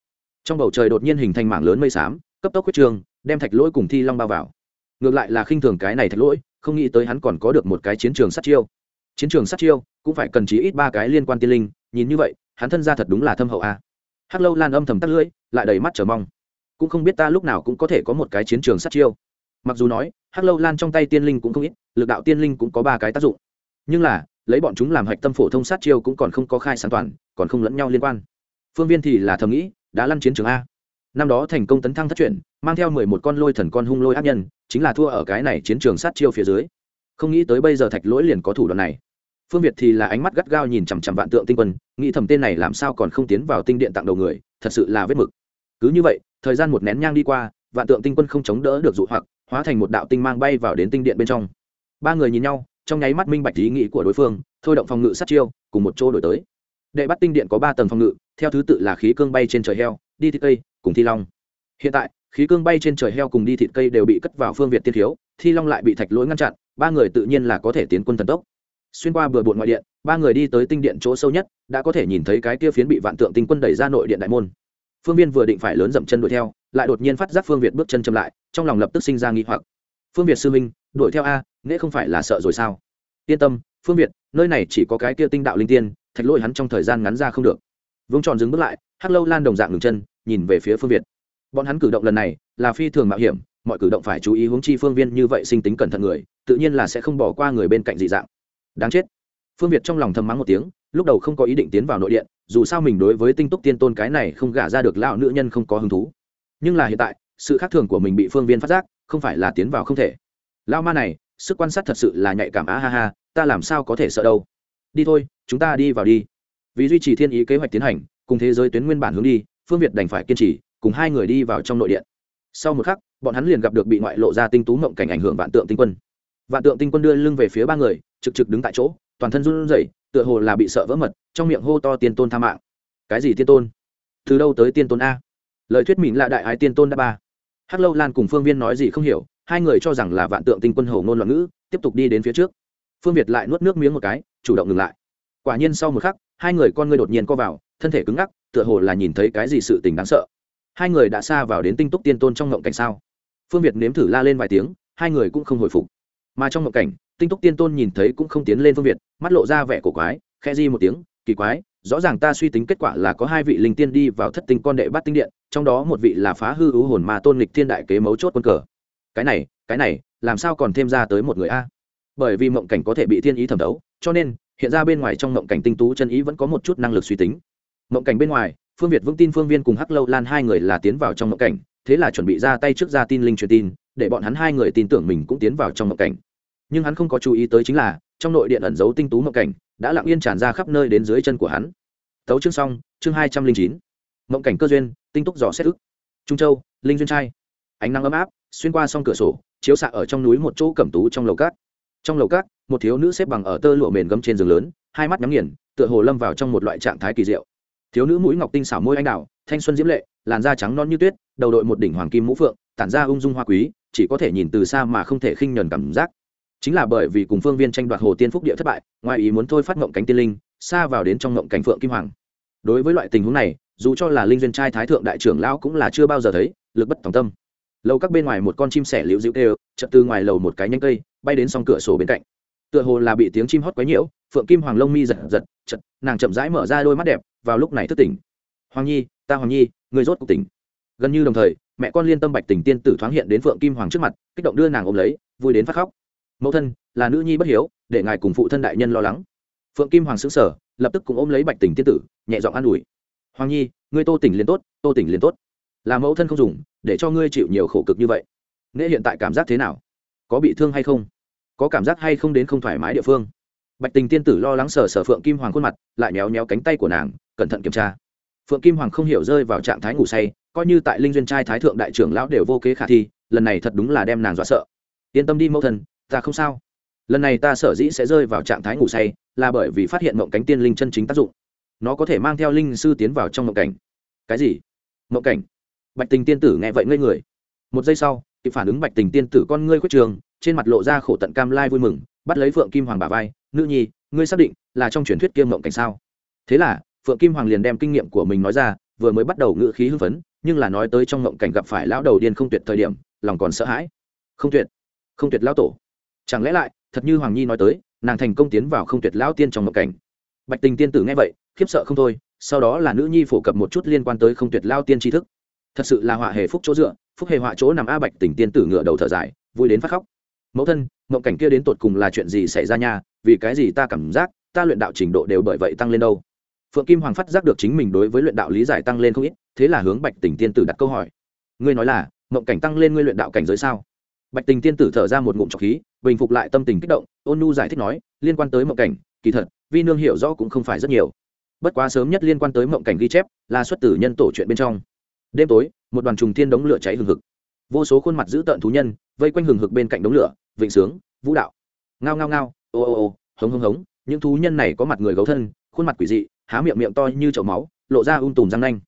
Trong bầu trời đột nhiên hình thành mảng lớn mây xám, cấp tốc quyết trường, đem thạch lỗi cùng thi long bao vào. Ngược lại là khinh thường cái này thạch lỗi, không nghĩ tới hắn còn có được một cái chiến trường sát chiêu. Chiến trường sát chiêu, cũng phải cần chí ít ba cái liên quan tiên linh, nhìn như vậy, hắn thân ra thật đúng là thâm hậu a. Hắc lâu lan âm thầm tắt lưỡi, lại đầy mắt chờ mong. Cũng không biết ta lúc nào cũng có thể có một cái chiến trường sát chiêu. Mặc dù nói, hắc lâu lan trong tay tiên linh cũng không ít, lực đạo tiên linh cũng có ba cái tác dụng. Nhưng là, lấy bọn chúng làm hạch tâm phổ thông sát chiêu cũng còn không có khai sáng toàn, còn không lẫn nhau liên quan phương viên thì là thầm nghĩ, đã lăn chiến trường a. Năm đó thành công tấn thăng thất chuyển mang theo mười một con lôi thần con hung lôi ác nhân, chính là thua ở cái này chiến trường sát chiêu phía dưới. Không nghĩ tới bây giờ thạch lỗi liền có thủ đoạn này. Phương việt thì là ánh mắt gắt gao nhìn chằm chằm vạn tượng tinh quân, nghĩ thầm tên này làm sao còn không tiến vào tinh điện tặng đầu người, thật sự là vết mực. Cứ như vậy, thời gian một nén nhang đi qua, vạn tượng tinh quân không chống đỡ được dụ hoặc, hóa thành một đạo tinh mang bay vào đến tinh điện bên trong. Ba người nhìn nhau, trong nháy mắt minh bạch ý nghĩ của đối phương, thôi động phòng ngự sát chiêu, cùng một chỗ đổi tới đệ bắt tinh điện có ba tầng phòng ngự, theo thứ tự là khí cương bay trên trời heo, đi thịt cây, cùng thi long. Hiện tại, khí cương bay trên trời heo cùng đi thịt cây đều bị cất vào phương việt tiên thiếu, thi long lại bị thạch lỗi ngăn chặn, ba người tự nhiên là có thể tiến quân thần tốc. Xuyên qua bừa bộn ngoại điện, ba người đi tới tinh điện chỗ sâu nhất, đã có thể nhìn thấy cái kia phiến bị vạn tượng tinh quân đẩy ra nội điện đại môn. Phương viên vừa định phải lớn dậm chân đuổi theo, lại đột nhiên phát giác phương việt bước chân chậm lại, trong lòng lập tức sinh ra nghi hoặc. Phương việt sư minh đuổi theo a nghĩa không phải là sợ rồi sao? Yên tâm, phương việt, nơi này chỉ có cái kia tinh đạo linh tiên thạch lỗi hắn trong thời gian ngắn ra không được. Vương tròn dừng bước lại, hắc lâu lan đồng dạng ngừng chân, nhìn về phía phương việt. Bọn hắn cử động lần này là phi thường mạo hiểm, mọi cử động phải chú ý hướng chi phương viên như vậy sinh tính cẩn thận người, tự nhiên là sẽ không bỏ qua người bên cạnh dị dạng. Đáng chết. Phương việt trong lòng thầm mắng một tiếng, lúc đầu không có ý định tiến vào nội điện, dù sao mình đối với tinh túc tiên tôn cái này không gả ra được lão nữ nhân không có hứng thú. Nhưng là hiện tại, sự khác thường của mình bị phương viên phát giác, không phải là tiến vào không thể. Lao ma này, sức quan sát thật sự là nhạy cảm á ha ha, ta làm sao có thể sợ đâu. Đi thôi chúng ta đi vào đi. Vì duy trì thiên ý kế hoạch tiến hành, cùng thế giới tuyến nguyên bản hướng đi, phương việt đành phải kiên trì, cùng hai người đi vào trong nội điện. Sau một khắc, bọn hắn liền gặp được bị ngoại lộ ra tinh tú mộng cảnh ảnh hưởng vạn tượng tinh quân. Vạn tượng tinh quân đưa lưng về phía ba người, trực trực đứng tại chỗ, toàn thân run rẩy, tựa hồ là bị sợ vỡ mật, trong miệng hô to tiên tôn tha mạng. Cái gì tiên tôn? Từ đâu tới tiên tôn a? Lời thuyết mình là đại ái tiên tôn đa ba. Hắc lâu lan cùng phương viên nói gì không hiểu, hai người cho rằng là vạn tượng tinh quân hầu ngôn loạn ngữ, tiếp tục đi đến phía trước. Phương việt lại nuốt nước miếng một cái, chủ động ngừng lại quả nhiên sau một khắc, hai người con ngươi đột nhiên co vào, thân thể cứng ngắc, tựa hồ là nhìn thấy cái gì sự tình đáng sợ. Hai người đã xa vào đến tinh túc tiên tôn trong ngộng cảnh sao? Phương việt nếm thử la lên vài tiếng, hai người cũng không hồi phục. Mà trong ngộng cảnh, tinh túc tiên tôn nhìn thấy cũng không tiến lên phương việt, mắt lộ ra vẻ cổ quái khe di một tiếng, kỳ quái, rõ ràng ta suy tính kết quả là có hai vị linh tiên đi vào thất tinh con đệ bát tinh điện, trong đó một vị là phá hư ưu hồn ma tôn lịch thiên đại kế mấu chốt quân cờ. Cái này cái này, làm sao còn thêm ra tới một người a? Bởi vì mộng cảnh có thể bị thiên ý thẩm đấu, cho nên hiện ra bên ngoài trong mộng cảnh tinh tú chân ý vẫn có một chút năng lực suy tính. Mộng cảnh bên ngoài, phương việt vững tin phương viên cùng hắc lâu lan hai người là tiến vào trong mộng cảnh, thế là chuẩn bị ra tay trước ra tin linh truyền tin, để bọn hắn hai người tin tưởng mình cũng tiến vào trong mộng cảnh. Nhưng hắn không có chú ý tới chính là, trong nội điện ẩn giấu tinh tú mộng cảnh, đã lặng yên tràn ra khắp nơi đến dưới chân của hắn. Tấu chương xong, chương hai trăm linh chín. Mộng cảnh cơ duyên, tinh túc dò xét ức. Trung châu, linh duyên trai. Ánh nắng ấm áp, xuyên qua s cửa sổ, chiếu xạ ở trong núi một chỗ cẩm tú trong lầu cát. Trong lầu cát một thiếu nữ xếp bằng ở tơ lụa mền gấm trên giường lớn, hai mắt nhắm nghiền, tựa hồ lâm vào trong một loại trạng thái kỳ diệu. Thiếu nữ mũi ngọc tinh xảo môi anh đào, thanh xuân diễm lệ, làn da trắng non như tuyết, đầu đội một đỉnh hoàng kim mũ phượng, tản ra ung dung hoa quý, chỉ có thể nhìn từ xa mà không thể khinh nhờn cảm giác. Chính là bởi vì cùng phương viên tranh đoạt hồ tiên phúc địa thất bại, ngoài ý muốn thôi phát ngộng cánh tiên linh, xa vào đến trong ngộng cảnh phượng kim hoàng. Đối với loại tình huống này, dù cho là linh duyên trai thái thượng đại trưởng lão cũng là chưa bao giờ thấy, lực bất tòng tâm. Lầu các bên ngoài một con chim sẻ liễu dịu kêu, chợt từ ngoài lầu một cái nhánh cây, bay đến song cửa sổ bên cạnh tựa hồ là bị tiếng chim hót quấy nhiễu, phượng kim hoàng lông mi giật giật chật nàng chậm rãi mở ra đôi mắt đẹp, vào lúc này thức tỉnh. Hoàng nhi, ta hoàng nhi người rốt cuộc tỉnh. Gần như đồng thời, mẹ con liên tâm bạch tỉnh tiên tử thoáng hiện đến phượng kim hoàng trước mặt, kích động đưa nàng ôm lấy, vui đến phát khóc. Mẫu thân, là nữ nhi bất hiếu, để ngài cùng phụ thân đại nhân lo lắng. Phượng kim hoàng xứng sở lập tức cũng ôm lấy bạch tỉnh tiên tử, nhẹ giọng an ủi. Hoàng nhi, ngươi tô tỉnh liền tốt, tô tỉnh liền tốt. Là mẫu thân không dùng, để cho ngươi chịu nhiều khổ cực như vậy. Nghệ hiện tại cảm giác thế nào? Có bị thương hay không? Có cảm giác hay không đến không thoải mái địa phương. Bạch tình tiên tử lo lắng sờ sờ phượng kim hoàng khuôn mặt lại méo méo cánh tay của nàng cẩn thận kiểm tra. Phượng kim hoàng không hiểu rơi vào trạng thái ngủ say coi như tại linh duyên trai thái thượng đại trưởng lão đều vô kế khả thi lần này thật đúng là đem nàng dọa sợ. Yên tâm đi mẫu thần, ta không sao. Lần này ta sở dĩ sẽ rơi vào trạng thái ngủ say là bởi vì phát hiện mộng cánh tiên linh chân chính tác dụng. Nó có thể mang theo linh sư tiến vào trong mộng cảnh. Cái gì? Mộng cảnh? Bạch tình tiên tử nghe vậy ngây người. Một giây sau kịp phản ứng bạch tình tiên tử con ngươi khuất trường trên mặt lộ ra khổ tận cam lai vui mừng, bắt lấy phượng kim hoàng bà vai, nữ nhi, ngươi xác định là trong truyền thuyết kiêm mộng cảnh sao? Thế là, phượng kim hoàng liền đem kinh nghiệm của mình nói ra, vừa mới bắt đầu ngự khí hưng phấn, nhưng là nói tới trong mộng cảnh gặp phải lão đầu điên không tuyệt thời điểm, lòng còn sợ hãi. Không tuyệt không tuyệt lão tổ. Chẳng lẽ lại, thật như hoàng nhi nói tới, nàng thành công tiến vào không tuyệt lão tiên trong mộng cảnh? Bạch tình tiên tử nghe vậy, khiếp sợ không thôi, sau đó là nữ nhi phổ cập một chút liên quan tới không tuyệt lao tiên tri thức. Thật sự là họa hề phúc chỗ dựa, phúc hề họa chỗ nằm a bạch tình tiên tử ngựa đầu thở dài, vui đến phát khóc mẫu thân, mộng cảnh kia đến tột cùng là chuyện gì xảy ra nha? Vì cái gì ta cảm giác, ta luyện đạo trình độ đều bởi vậy tăng lên đâu? Phượng kim hoàng phát giác được chính mình đối với luyện đạo lý giải tăng lên không ít, thế là hướng bạch tình tiên tử đặt câu hỏi. Ngươi nói là, mộng cảnh tăng lên ngươi luyện đạo cảnh giới sao? Bạch tình tiên tử thở ra một ngụm trọc khí, bình phục lại tâm tình kích động, ôn nu giải thích nói, liên quan tới mộng cảnh, kỳ thật, vi nương hiểu rõ cũng không phải rất nhiều. Bất quá sớm nhất liên quan tới mộng cảnh ghi chép, là xuất tử nhân tổ chuyện bên trong. Đêm tối, một đoàn trùng thiên đống lửa cháy hừng hực. Vô số khuôn mặt giữ tợn thú nhân, vây quanh hừng hực bên cạnh đống lửa vịnh sướng, vũ đạo. Ngao ngao ngao, ô ô ô, hống hống hống, những thú nhân này có mặt người gấu thân, khuôn mặt quỷ dị, há miệng miệng to như chậu máu, lộ ra um tùm răng nanh.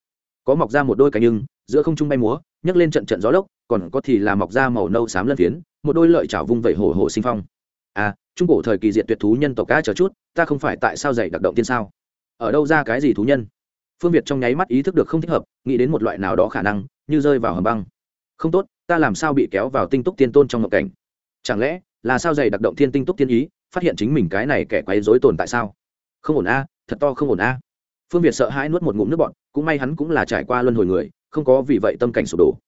Có mọc ra một đôi cánh nhưng, giữa không trung bay múa, nhấc lên trận trận gió lốc, còn có thì là mọc ra màu nâu xám lân phiến, một đôi lợi chảo vung vẩy hổ hổ sinh phong. À trung cổ thời kỳ diệt tuyệt thú nhân tộc cá chờ chút, ta không phải tại sao dạy đặc động tiên sao? Ở đâu ra cái gì thú nhân? Phương việt trong nháy mắt ý thức được không thích hợp, nghĩ đến một loại nào đó khả năng, như rơi vào hầm băng. Không tốt, ta làm sao bị kéo vào tinh túc tiên tôn trong ngộ cảnh? Chẳng lẽ là sao dày đặc động thiên tinh túc thiên ý, phát hiện chính mình cái này kẻ quấy dối tồn tại sao? Không ổn a, thật to không ổn a. Phương việt sợ hãi nuốt một ngụm nước bọn cũng may hắn cũng là trải qua luân hồi người, không có vì vậy tâm cảnh sụp đổ.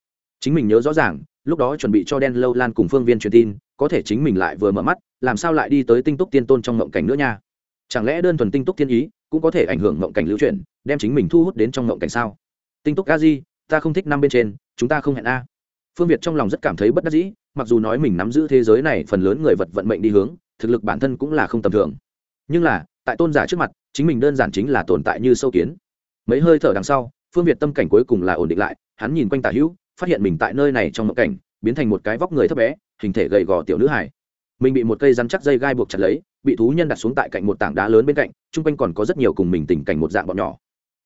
Chính mình nhớ rõ ràng, lúc đó chuẩn bị cho đen lâu lan cùng phương viên truyền tin, có thể chính mình lại vừa mở mắt, làm sao lại đi tới tinh túc tiên tôn trong ngộng cảnh nữa nha? Chẳng lẽ đơn thuần tinh túc thiên ý cũng có thể ảnh hưởng ngộng cảnh lưu chuyển đem chính mình thu hút đến trong ngộng cảnh sao? Tinh túc a di, ta không thích năm bên trên, chúng ta không hẹn a. Phương việt trong lòng rất cảm thấy bất đắc dĩ mặc dù nói mình nắm giữ thế giới này phần lớn người vật vận mệnh đi hướng, thực lực bản thân cũng là không tầm thường. Nhưng là, tại tôn giả trước mặt, chính mình đơn giản chính là tồn tại như sâu kiến. Mấy hơi thở đằng sau, phương việt tâm cảnh cuối cùng là ổn định lại, hắn nhìn quanh tả hữu, phát hiện mình tại nơi này trong mộng cảnh, biến thành một cái vóc người thấp bé, hình thể gầy gò tiểu nữ hải mình bị một cây rắn chắc dây gai buộc chặt lấy, bị thú nhân đặt xuống tại cạnh một tảng đá lớn bên cạnh, chung quanh còn có rất nhiều cùng mình tình cảnh một dạng bọn nhỏ.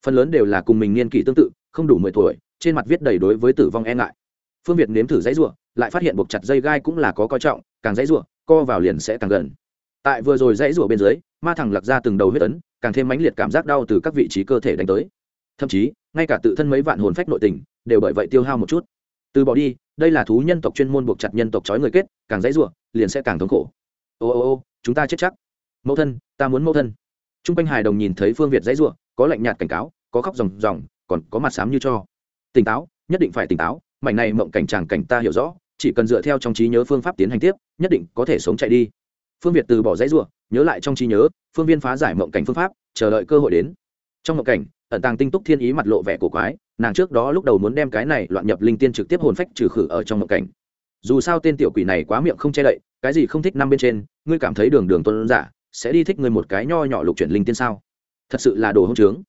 Phần lớn đều là cùng mình niên kỷ tương tự, không đủ mười tuổi, trên mặt viết đầy đối với tử vong e ngại phương việt nếm thử dãy ruộng lại phát hiện buộc chặt dây gai cũng là có coi trọng, càng dãy ruộng co vào liền sẽ càng gần. Tại vừa rồi dãy ruộng bên dưới, ma thẳng lặc ra từng đầu huyết ấn, càng thêm mãnh liệt cảm giác đau từ các vị trí cơ thể đánh tới. Thậm chí, ngay cả tự thân mấy vạn hồn phách nội tình, đều bởi vậy tiêu hao một chút. Từ bỏ đi, đây là thú nhân tộc chuyên môn buộc chặt nhân tộc trói người kết, càng dãy ruộng liền sẽ càng thống khổ. Ô ô ô, chúng ta chết chắc. Mẫu thân, ta muốn mẫu thân. T r u n g quanh hài đồng nhìn thấy phương việt dãy ruộng có lạnh nhạt cảnh cáo, có khóc ròng ròng, còn có mặt xám như cho. Tỉnh táo, nhất định phải tỉnh táo mảnh này mộng cảnh tràng cảnh ta hiểu rõ, chỉ cần dựa theo trong trí nhớ phương pháp tiến hành tiếp, nhất định có thể sống chạy đi. Phương việt từ bỏ dãy ruộng nhớ lại trong trí nhớ, phương viên phá giải mộng cảnh phương pháp, chờ đợi cơ hội đến. Trong mộng cảnh, ẩn tàng tinh túc thiên ý mặt lộ vẻ cổ quái, nàng trước đó lúc đầu muốn đem cái này loạn nhập linh tiên trực tiếp hồn phách trừ khử ở trong mộng cảnh. Dù sao tên tiểu quỷ này quá miệng không che đậy, cái gì không thích năm bên trên, ngươi cảm thấy đường đường tôn giả, sẽ đi thích ngươi một cái nho nhỏ lục chuyển linh tiên sao? Thật sự là đồ hông trướng.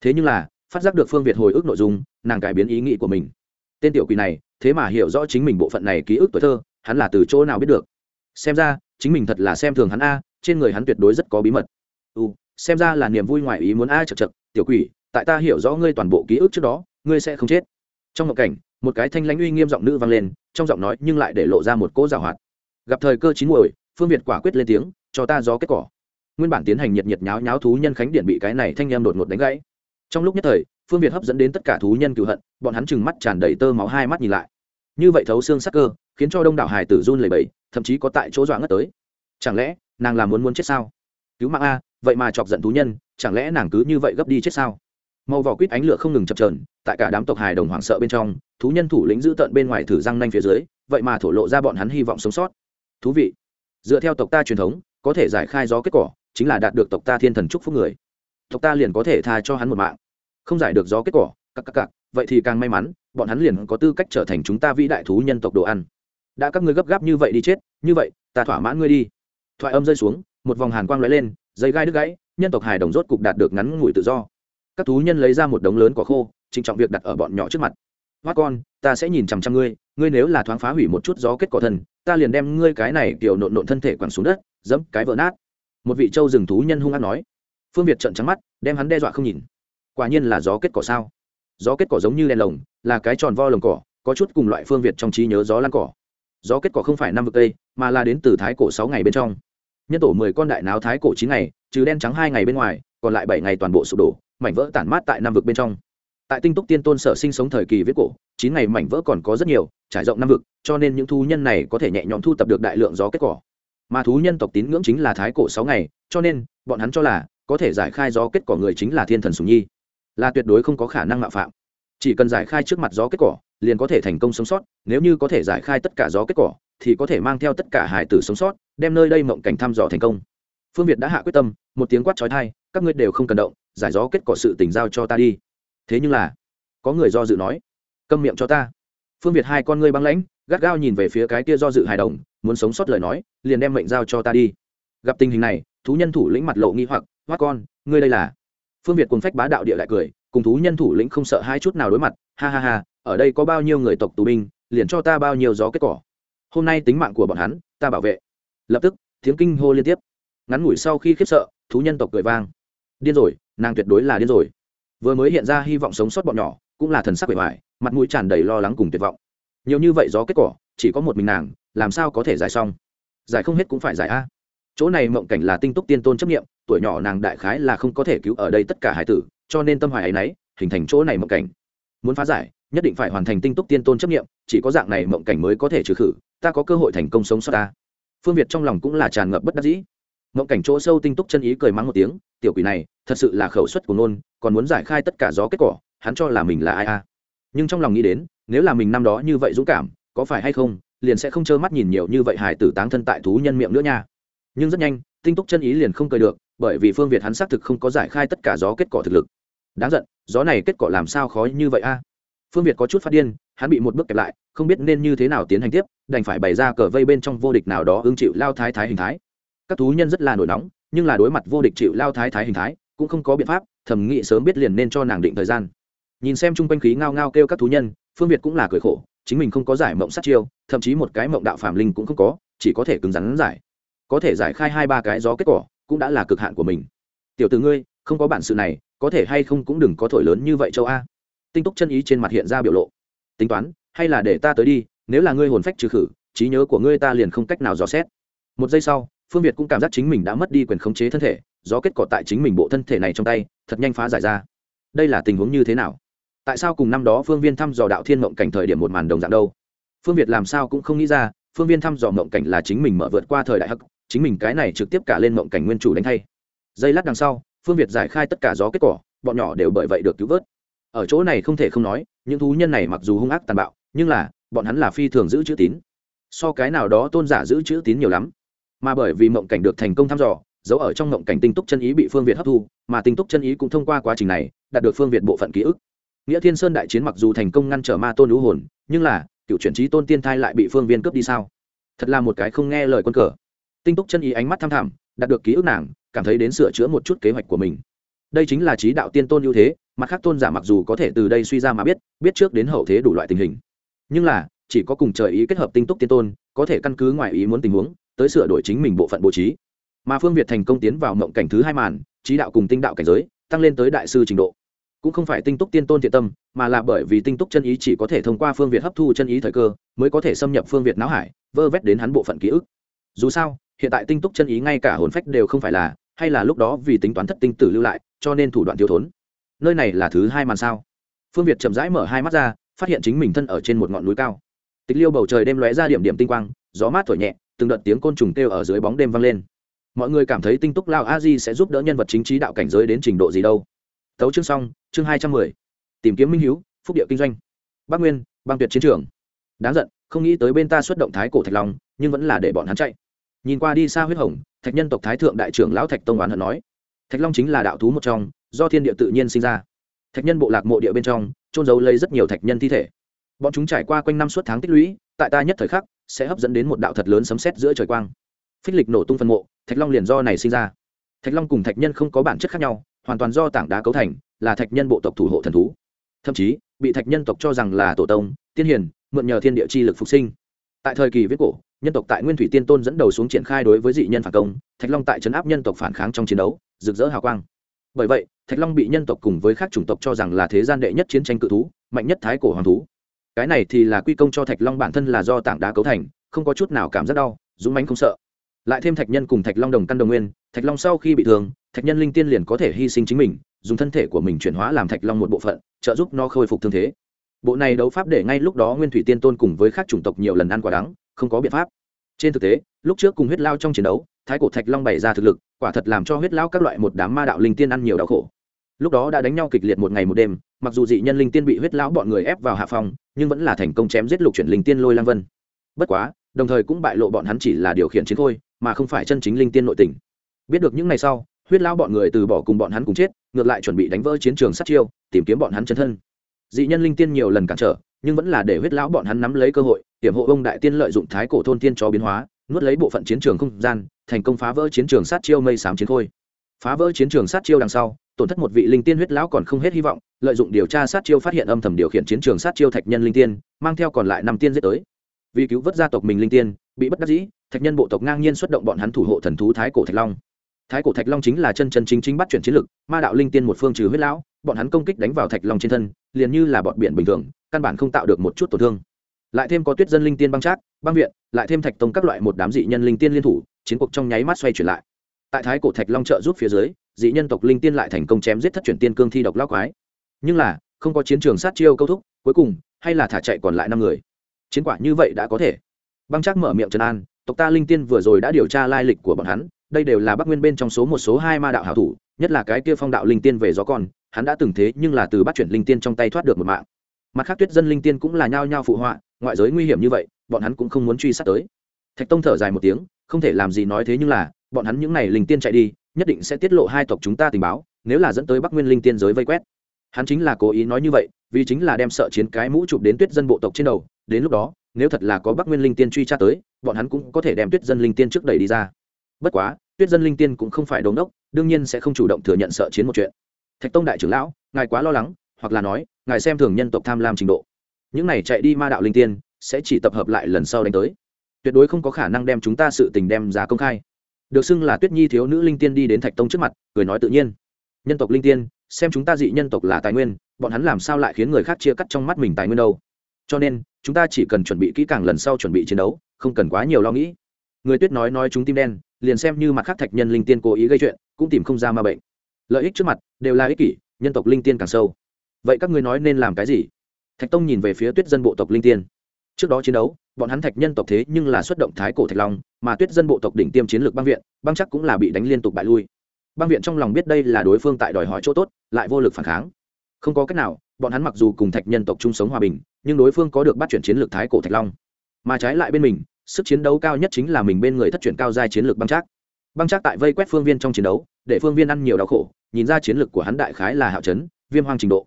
Thế nhưng là, phát giác được phương việt hồi ức nội dung, nàng cải biến ý nghĩ của mình tên tiểu quỷ này, thế mà hiểu rõ chính mình bộ phận này ký ức tuổi thơ, hắn là từ chỗ nào biết được? Xem ra, chính mình thật là xem thường hắn a, trên người hắn tuyệt đối rất có bí mật. U, xem ra là niềm vui ngoài ý muốn a chật chật tiểu quỷ, tại ta hiểu rõ ngươi toàn bộ ký ức trước đó, ngươi sẽ không chết. Trong một cảnh, một cái thanh lãnh uy nghiêm giọng nữ vang lên, trong giọng nói nhưng lại để lộ ra một cỗ giảo hoạt. Gặp thời cơ chín muồi, phương việt quả quyết lên tiếng, cho ta gió kết cỏ. Nguyên bản tiến hành nhiệt nhiệt nháo nháo thú nhân khánh điện bị cái này thanh em đột ngột đánh gãy. Trong lúc nhất thời phương việt hấp dẫn đến tất cả thú nhân cựu hận, bọn hắn chừng mắt tràn đầy tơ máu hai mắt nhìn lại. Như vậy thấu xương sắc cơ, khiến cho đông đảo hải tử run lầy bẫy thậm chí có tại chỗ dọa ngất tới. Chẳng lẽ, nàng là muốn muốn chết sao? Cứu mạng a, vậy mà chọc giận thú nhân, chẳng lẽ nàng cứ như vậy gấp đi chết sao? Màu vỏ quýt ánh lửa không ngừng chập trờn tại cả đám tộc hài đồng hoảng sợ bên trong, thú nhân thủ lĩnh giữ tận bên ngoài thử răng nanh phía dưới, vậy mà thổ lộ ra bọn hắn hy vọng sống sót. Thú vị. Dựa theo tộc ta truyền thống, có thể giải khai gió kết cỏ, chính là đạt được tộc ta thiên thần chúc phúc người. Tộc ta liền có thể tha cho hắn một mạng không giải được gió kết cỏ cắc cắc cắc vậy thì càng may mắn, bọn hắn liền có tư cách trở thành chúng ta vĩ đại thú nhân tộc đồ ăn. Đã các ngươi gấp gáp như vậy đi chết, như vậy, ta thỏa mãn ngươi đi. Thoại âm rơi xuống, một vòng hàn quang lóe lên, dây gai đứt gãy, nhân tộc hài đồng rốt cục đạt được ngắn ngủi tự do. Các thú nhân lấy ra một đống lớn quả khô, trịnh trọng việc đặt ở bọn nhỏ trước mặt. Hoa con, ta sẽ nhìn chằm chằm ngươi ngươi nếu là thoáng phá hủy một chút gió kết cỏ thần, ta liền đem ngươi cái này kiểu nộn nộn thân thể quẳng xuống đất dẫm cái vỡ nát. Một vị châu rừng thú nhân hung hát nói. Phương việt trợn trắng mắt, đem hắn đe dọa không nhìn quả nhiên là gió kết cỏ sao. Gió kết cỏ giống như đèn lồng, là cái tròn vo lồng cỏ, có chút cùng loại phương việt trong trí nhớ gió lan cỏ. Gió kết cỏ không phải năm vực tây, mà là đến từ thái cổ sáu ngày bên trong. Nhân tổ mười con đại náo thái cổ chín ngày, trừ đen trắng hai ngày bên ngoài, còn lại bảy ngày toàn bộ sụp đổ, mảnh vỡ tản mát tại năm vực bên trong. Tại tinh túc tiên tôn sở sinh sống thời kỳ viết cổ, chín ngày mảnh vỡ còn có rất nhiều, trải rộng năm vực, cho nên những thú nhân này có thể nhẹ nhõm thu tập được đại lượng gió kết cỏ. Mà thú nhân tộc tín ngưỡng chính là thái cổ sáu ngày, cho nên, bọn hắn cho là, có thể giải khai gió kết cỏ người chính là thiên thần sùng nhi là tuyệt đối không có khả năng mạo phạm. Chỉ cần giải khai trước mặt gió kết cỏ, liền có thể thành công sống sót, nếu như có thể giải khai tất cả gió kết cỏ, thì có thể mang theo tất cả hải tử sống sót, đem nơi đây mộng cảnh thăm dò thành công. Phương việt đã hạ quyết tâm, một tiếng quát trói thai, các ngươi đều không cần động, giải gió kết cỏ sự tình giao cho ta đi. Thế nhưng là, có người do dự nói, câm miệng cho ta. Phương việt hai con ngươi băng lãnh, gắt gao nhìn về phía cái kia do dự hài đồng, muốn sống sót lời nói, liền đem mệnh giao cho ta đi. Gặp tình hình này, thú nhân thủ lĩnh mặt lộ nghi hoặc hoác con, ngươi đây là phương việt cùng phách bá đạo địa lại cười, cùng thú nhân thủ lĩnh không sợ hai chút nào đối mặt, ha ha ha, ở đây có bao nhiêu người tộc tù binh, liền cho ta bao nhiêu gió kết cỏ. Hôm nay tính mạng của bọn hắn, ta bảo vệ. Lập tức, tiếng kinh hô liên tiếp. Ngắn ngủi sau khi khiếp sợ, thú nhân tộc cười vang. Điên rồi, nàng tuyệt đối là điên rồi. Vừa mới hiện ra hy vọng sống sót bọn nhỏ, cũng là thần sắc bề ngoài, mặt mũi tràn đầy lo lắng cùng tuyệt vọng. Nhiều như vậy gió kết cỏ, chỉ có một mình nàng, làm sao có thể giải xong? Giải không hết cũng phải giải a. Chỗ này mộng cảnh là tinh túc tiên tôn chấp nghiệm tuổi nhỏ nàng đại khái là không có thể cứu ở đây tất cả hải tử, cho nên tâm hoài ấy nấy, hình thành chỗ này mộng cảnh. Muốn phá giải, nhất định phải hoàn thành tinh túc tiên tôn chấp nghiệm chỉ có dạng này mộng cảnh mới có thể trừ khử, ta có cơ hội thành công sống sót ta. Phương việt trong lòng cũng là tràn ngập bất đắc dĩ. Mộng cảnh chỗ sâu tinh túc chân ý cười mắng một tiếng, tiểu quỷ này, thật sự là khẩu suất của nôn còn muốn giải khai tất cả gió kết cỏ, hắn cho là mình là ai a? Nhưng trong lòng nghĩ đến, nếu là mình năm đó như vậy dũng cảm, có phải hay không, liền sẽ không trơ mắt nhìn nhiều như vậy hải tử táng thân tại thú nhân miệng nữa nha. Nhưng rất nhanh, tinh túc chân ý liền không cười được bởi vì phương việt hắn xác thực không có giải khai tất cả gió kết cỏ thực lực. Đáng giận, gió này kết cỏ làm sao khó như vậy a? Phương việt có chút phát điên, hắn bị một bước kẹp lại, không biết nên như thế nào tiến hành tiếp, đành phải bày ra cờ vây bên trong vô địch nào đó hứng chịu lao thái thái hình thái. Các thú nhân rất là nổi nóng, nhưng là đối mặt vô địch chịu lao thái thái hình thái, cũng không có biện pháp thẩm nghị sớm biết liền nên cho nàng định thời gian. Nhìn xem chung quanh khí ngao ngao kêu các thú nhân, phương việt cũng là cười khổ, chính mình không có giải mộng sát chiêu, thậm chí một cái mộng đạo phạm linh cũng không có, chỉ có thể cứng rắn giải. Có thể giải khai hai ba cái gió kết cỏ cũng đã là cực hạn của mình. Tiểu từ ngươi, không có bản sự này, có thể hay không cũng đừng có thổi lớn như vậy châu a. Tinh túc chân ý trên mặt hiện ra biểu lộ. Tính toán, hay là để ta tới đi, nếu là ngươi hồn phách trừ khử, trí nhớ của ngươi ta liền không cách nào dò xét. Một giây sau, phương việt cũng cảm giác chính mình đã mất đi quyền khống chế thân thể, do kết cỏ tại chính mình bộ thân thể này trong tay, thật nhanh phá giải ra. Đây là tình huống như thế nào? Tại sao cùng năm đó phương viên thăm dò đạo thiên mộng cảnh thời điểm một màn đồng dạng đâu? Phương việt làm sao cũng không nghĩ ra, phương viên thăm dò mộng cảnh là chính mình mở vượt qua thời đại hắc chính mình cái này trực tiếp cả lên mộng cảnh nguyên chủ đánh thay. Giây lát đằng sau, phương việt giải khai tất cả gió kết cỏ, bọn nhỏ đều bởi vậy được cứu vớt. Ở chỗ này không thể không nói, những thú nhân này mặc dù hung ác tàn bạo, nhưng là, bọn hắn là phi thường giữ chữ tín. So cái nào đó tôn giả giữ chữ tín nhiều lắm. Mà bởi vì mộng cảnh được thành công thăm dò giấu ở trong mộng cảnh tinh túc chân ý bị phương việt hấp thu, mà tinh túc chân ý cũng thông qua quá trình này, đạt được phương việt bộ phận ký ức. Nghĩa thiên sơn đại chiến mặc dù thành công ngăn trở ma tôn lũ hồn, nhưng là, cựu chuyển trí tôn tiên thai lại bị phương viên cướp đi sao? Thật là một cái không nghe lời quân cờ tinh túc chân ý ánh mắt tham thảm đạt được ký ức nàng, cảm thấy đến sửa chữa một chút kế hoạch của mình. Đây chính là trí đạo tiên tôn ưu thế, mặt khác tôn giả mặc dù có thể từ đây suy ra mà biết biết trước đến hậu thế đủ loại tình hình. Nhưng là, chỉ có cùng trời ý kết hợp tinh túc tiên tôn, có thể căn cứ ngoài ý muốn tình huống, tới sửa đổi chính mình bộ phận bố trí. Mà phương việt thành công tiến vào mộng cảnh thứ hai màn, trí đạo cùng tinh đạo cảnh giới, tăng lên tới đại sư trình độ. Cũng không phải tinh túc tiên tôn thiện tâm, mà là bởi vì tinh túc chân ý chỉ có thể thông qua phương việt hấp thu chân ý thời cơ, mới có thể xâm nhập phương việt não hải, vơ vét đến hắn bộ phận ký ức. Dù sao hiện tại tinh túc chân ý ngay cả hồn phách đều không phải là, hay là lúc đó vì tính toán thất tinh tử lưu lại, cho nên thủ đoạn thiếu thốn. Nơi này là thứ hai màn sao? Phương việt chậm rãi mở hai mắt ra, phát hiện chính mình thân ở trên một ngọn núi cao. Tịch liêu bầu trời đêm lóe ra điểm điểm tinh quang, gió mát thổi nhẹ, từng đợt tiếng côn trùng kêu ở dưới bóng đêm vang lên. Mọi người cảm thấy tinh túc lao a di sẽ giúp đỡ nhân vật chính trí đạo cảnh giới đến trình độ gì đâu. Tấu chương xong, chương hai trăm mười. Tìm kiếm minh h phúc địa kinh doanh. Bắc nguyên, băng tuyệt chiến trường. Đáng giận, không nghĩ tới bên ta xuất động thái cổ thạch long, nhưng vẫn là để bọn hắn chạy nhìn qua đi xa huyết hồng, thạch nhân tộc thái thượng đại trưởng lão thạch tông oán hận nói, thạch long chính là đạo thú một trong, do thiên địa tự nhiên sinh ra. Thạch nhân bộ lạc mộ địa bên trong trôn giấu lấy rất nhiều thạch nhân thi thể. Bọn chúng trải qua quanh năm suốt tháng tích lũy, tại ta nhất thời khắc, sẽ hấp dẫn đến một đạo thật lớn sấm sét giữa trời quang. Phích lịch nổ tung phân mộ, thạch long liền do này sinh ra. Thạch long cùng thạch nhân không có bản chất khác nhau, hoàn toàn do tảng đá cấu thành, là thạch nhân bộ tộc thủ hộ thần thú. Thậm chí, bị thạch nhân tộc cho rằng là tổ tông, tiên hiền, mượn nhờ thiên địa chi lực phục sinh. Tại thời kỳ viết cổ nhân tộc tại nguyên thủy tiên tôn dẫn đầu xuống triển khai đối với dị nhân phản công, thạch long tại trấn áp nhân tộc phản kháng trong chiến đấu, rực rỡ hào quang. Bởi vậy, thạch long bị nhân tộc cùng với các chủng tộc cho rằng là thế gian đệ nhất chiến tranh cự thú, mạnh nhất thái cổ hoàng thú. Cái này thì là quy công cho thạch long bản thân là do tảng đá cấu thành, không có chút nào cảm giác đau, dũng mãnh không sợ. Lại thêm thạch nhân cùng thạch long đồng căn đồng nguyên, thạch long sau khi bị thương, thạch nhân linh tiên liền có thể hy sinh chính mình, dùng thân thể của mình chuyển hóa làm thạch long một bộ phận, trợ giúp nó khôi phục thương thế. Bộ này đấu pháp để ngay lúc đó nguyên thủy tiên tôn cùng với các chủng tộc nhiều lần ăn quả đắng không có biện pháp. Trên thực tế, lúc trước cùng huyết lao trong chiến đấu, thái cổ thạch long bày ra thực lực, quả thật làm cho huyết lao các loại một đám ma đạo linh tiên ăn nhiều đau khổ. Lúc đó đã đánh nhau kịch liệt một ngày một đêm, mặc dù dị nhân linh tiên bị huyết lão bọn người ép vào hạ phòng, nhưng vẫn là thành công chém giết lục chuyển linh tiên lôi lang vân. Bất quá, đồng thời cũng bại lộ bọn hắn chỉ là điều khiển chiến khôi, mà không phải chân chính linh tiên nội tình. Biết được những ngày sau, huyết lão bọn người từ bỏ cùng bọn hắn cùng chết, ngược lại chuẩn bị đánh vỡ chiến trường sát chiêu, tìm kiếm bọn hắn chân thân. Dị nhân linh tiên nhiều lần cản trở nhưng vẫn là để huyết lão bọn hắn nắm lấy cơ hội, hiểm hộ ông đại tiên lợi dụng thái cổ thôn tiên cho biến hóa, nuốt lấy bộ phận chiến trường không gian, thành công phá vỡ chiến trường sát chiêu mây sám chiến khôi. Phá vỡ chiến trường sát chiêu đằng sau, tổn thất một vị linh tiên huyết lão còn không hết hy vọng, lợi dụng điều tra sát chiêu phát hiện âm thầm điều khiển chiến trường sát chiêu thạch nhân linh tiên, mang theo còn lại năm tiên giết tới. Vì cứu vớt gia tộc mình linh tiên, bị bất đắc dĩ, thạch nhân bộ tộc ngang nhiên xuất động bọn hắn thủ hộ thần thú thái cổ thạch long. Thái cổ thạch long chính là chân chân chính chính bắt chuyển chiến lực, ma đạo linh tiên một phương trừ huyết lão, bọn hắn công kích đánh vào thạch long trên thân, liền như là bọn biển bình thường căn bản không tạo được một chút tổn thương. Lại thêm có tuyết dân linh tiên băng trác băng viện, lại thêm thạch tông các loại một đám dị nhân linh tiên liên thủ, chiến cuộc trong nháy mắt xoay chuyển lại. Tại thái cổ thạch long trợ giúp phía dưới, dị nhân tộc linh tiên lại thành công chém giết thất chuyển tiên cương thi độc lao quái. Nhưng là, không có chiến trường sát chiêu câu thúc, cuối cùng, hay là thả chạy còn lại năm người. Chiến quả như vậy đã có thể. Băng trác mở miệng trần an, tộc ta linh tiên vừa rồi đã điều tra lai lịch của bọn hắn, đây đều là bắc nguyên bên trong số một, số hai ma đạo hảo thủ, nhất là cái kia phong đạo linh tiên về gió con, hắn đã từng thế nhưng là từ bắt chuyển linh tiên trong tay thoát được một mạng mặt khác tuyết dân linh tiên cũng là nhao nhao phụ họa, ngoại giới nguy hiểm như vậy, bọn hắn cũng không muốn truy sát tới. Thạch tông thở dài một tiếng, không thể làm gì nói thế nhưng là, bọn hắn những n à y linh tiên chạy đi, nhất định sẽ tiết lộ hai tộc chúng ta tình báo, nếu là dẫn tới bắc nguyên linh tiên giới vây quét. Hắn chính là cố ý nói như vậy, vì chính là đem sợ chiến cái mũ chụp đến tuyết dân bộ tộc trên đầu, đến lúc đó, nếu thật là có bắc nguyên linh tiên truy tra tới, bọn hắn cũng có thể đem tuyết dân linh tiên trước đẩy đi ra. Bất quá, tuyết dân linh tiên cũng không phải đống đốc đương nhiên sẽ không chủ động thừa nhận sợ chiến một chuyện. Thạch tông đại trưởng lão, ngài quá lo lắng hoặc là nói, ngài xem thường nhân tộc tham lam trình độ. Những này chạy đi ma đạo linh tiên, sẽ chỉ tập hợp lại lần sau đánh tới. Tuyệt đối không có khả năng đem chúng ta sự tình đem ra công khai. Được xưng là tuyết nhi thiếu nữ linh tiên đi đến thạch tông trước mặt, cười nói tự nhiên. Nhân tộc linh tiên, xem chúng ta dị nhân tộc là tài nguyên, bọn hắn làm sao lại khiến người khác chia cắt trong mắt mình tài nguyên đâu? Cho nên, chúng ta chỉ cần chuẩn bị kỹ càng lần sau chuẩn bị chiến đấu, không cần quá nhiều lo nghĩ. Người tuyết nói nói chúng tim đen, liền xem như mặt khác thạch nhân linh tiên cố ý gây chuyện, cũng tìm không ra ma bệnh. Lợi ích trước mặt đều là ích kỷ, nhân tộc linh tiên càng sâu vậy các ngươi nói nên làm cái gì? Thạch tông nhìn về phía tuyết dân bộ tộc linh tiên. Trước đó chiến đấu, bọn hắn thạch nhân tộc thế nhưng là xuất động thái cổ thạch long, mà tuyết dân bộ tộc đỉnh tiêm chiến lược băng viện, băng chắc cũng là bị đánh liên tục bại lui. Băng viện trong lòng biết đây là đối phương tại đòi hỏi chỗ tốt, lại vô lực phản kháng. Không có cách nào, bọn hắn mặc dù cùng thạch nhân tộc chung sống hòa bình, nhưng đối phương có được bắt chuyển chiến lược thái cổ thạch long. Mà trái lại bên mình, sức chiến đấu cao nhất chính là mình bên người thất chuyển cao giai chiến lược băng trác. Băng trác tại vây quét phương viên trong chiến đấu, để phương viên ăn nhiều đau khổ, nhìn ra chiến lược của hắn đại khái là hạo chấn, viêm hoang trình độ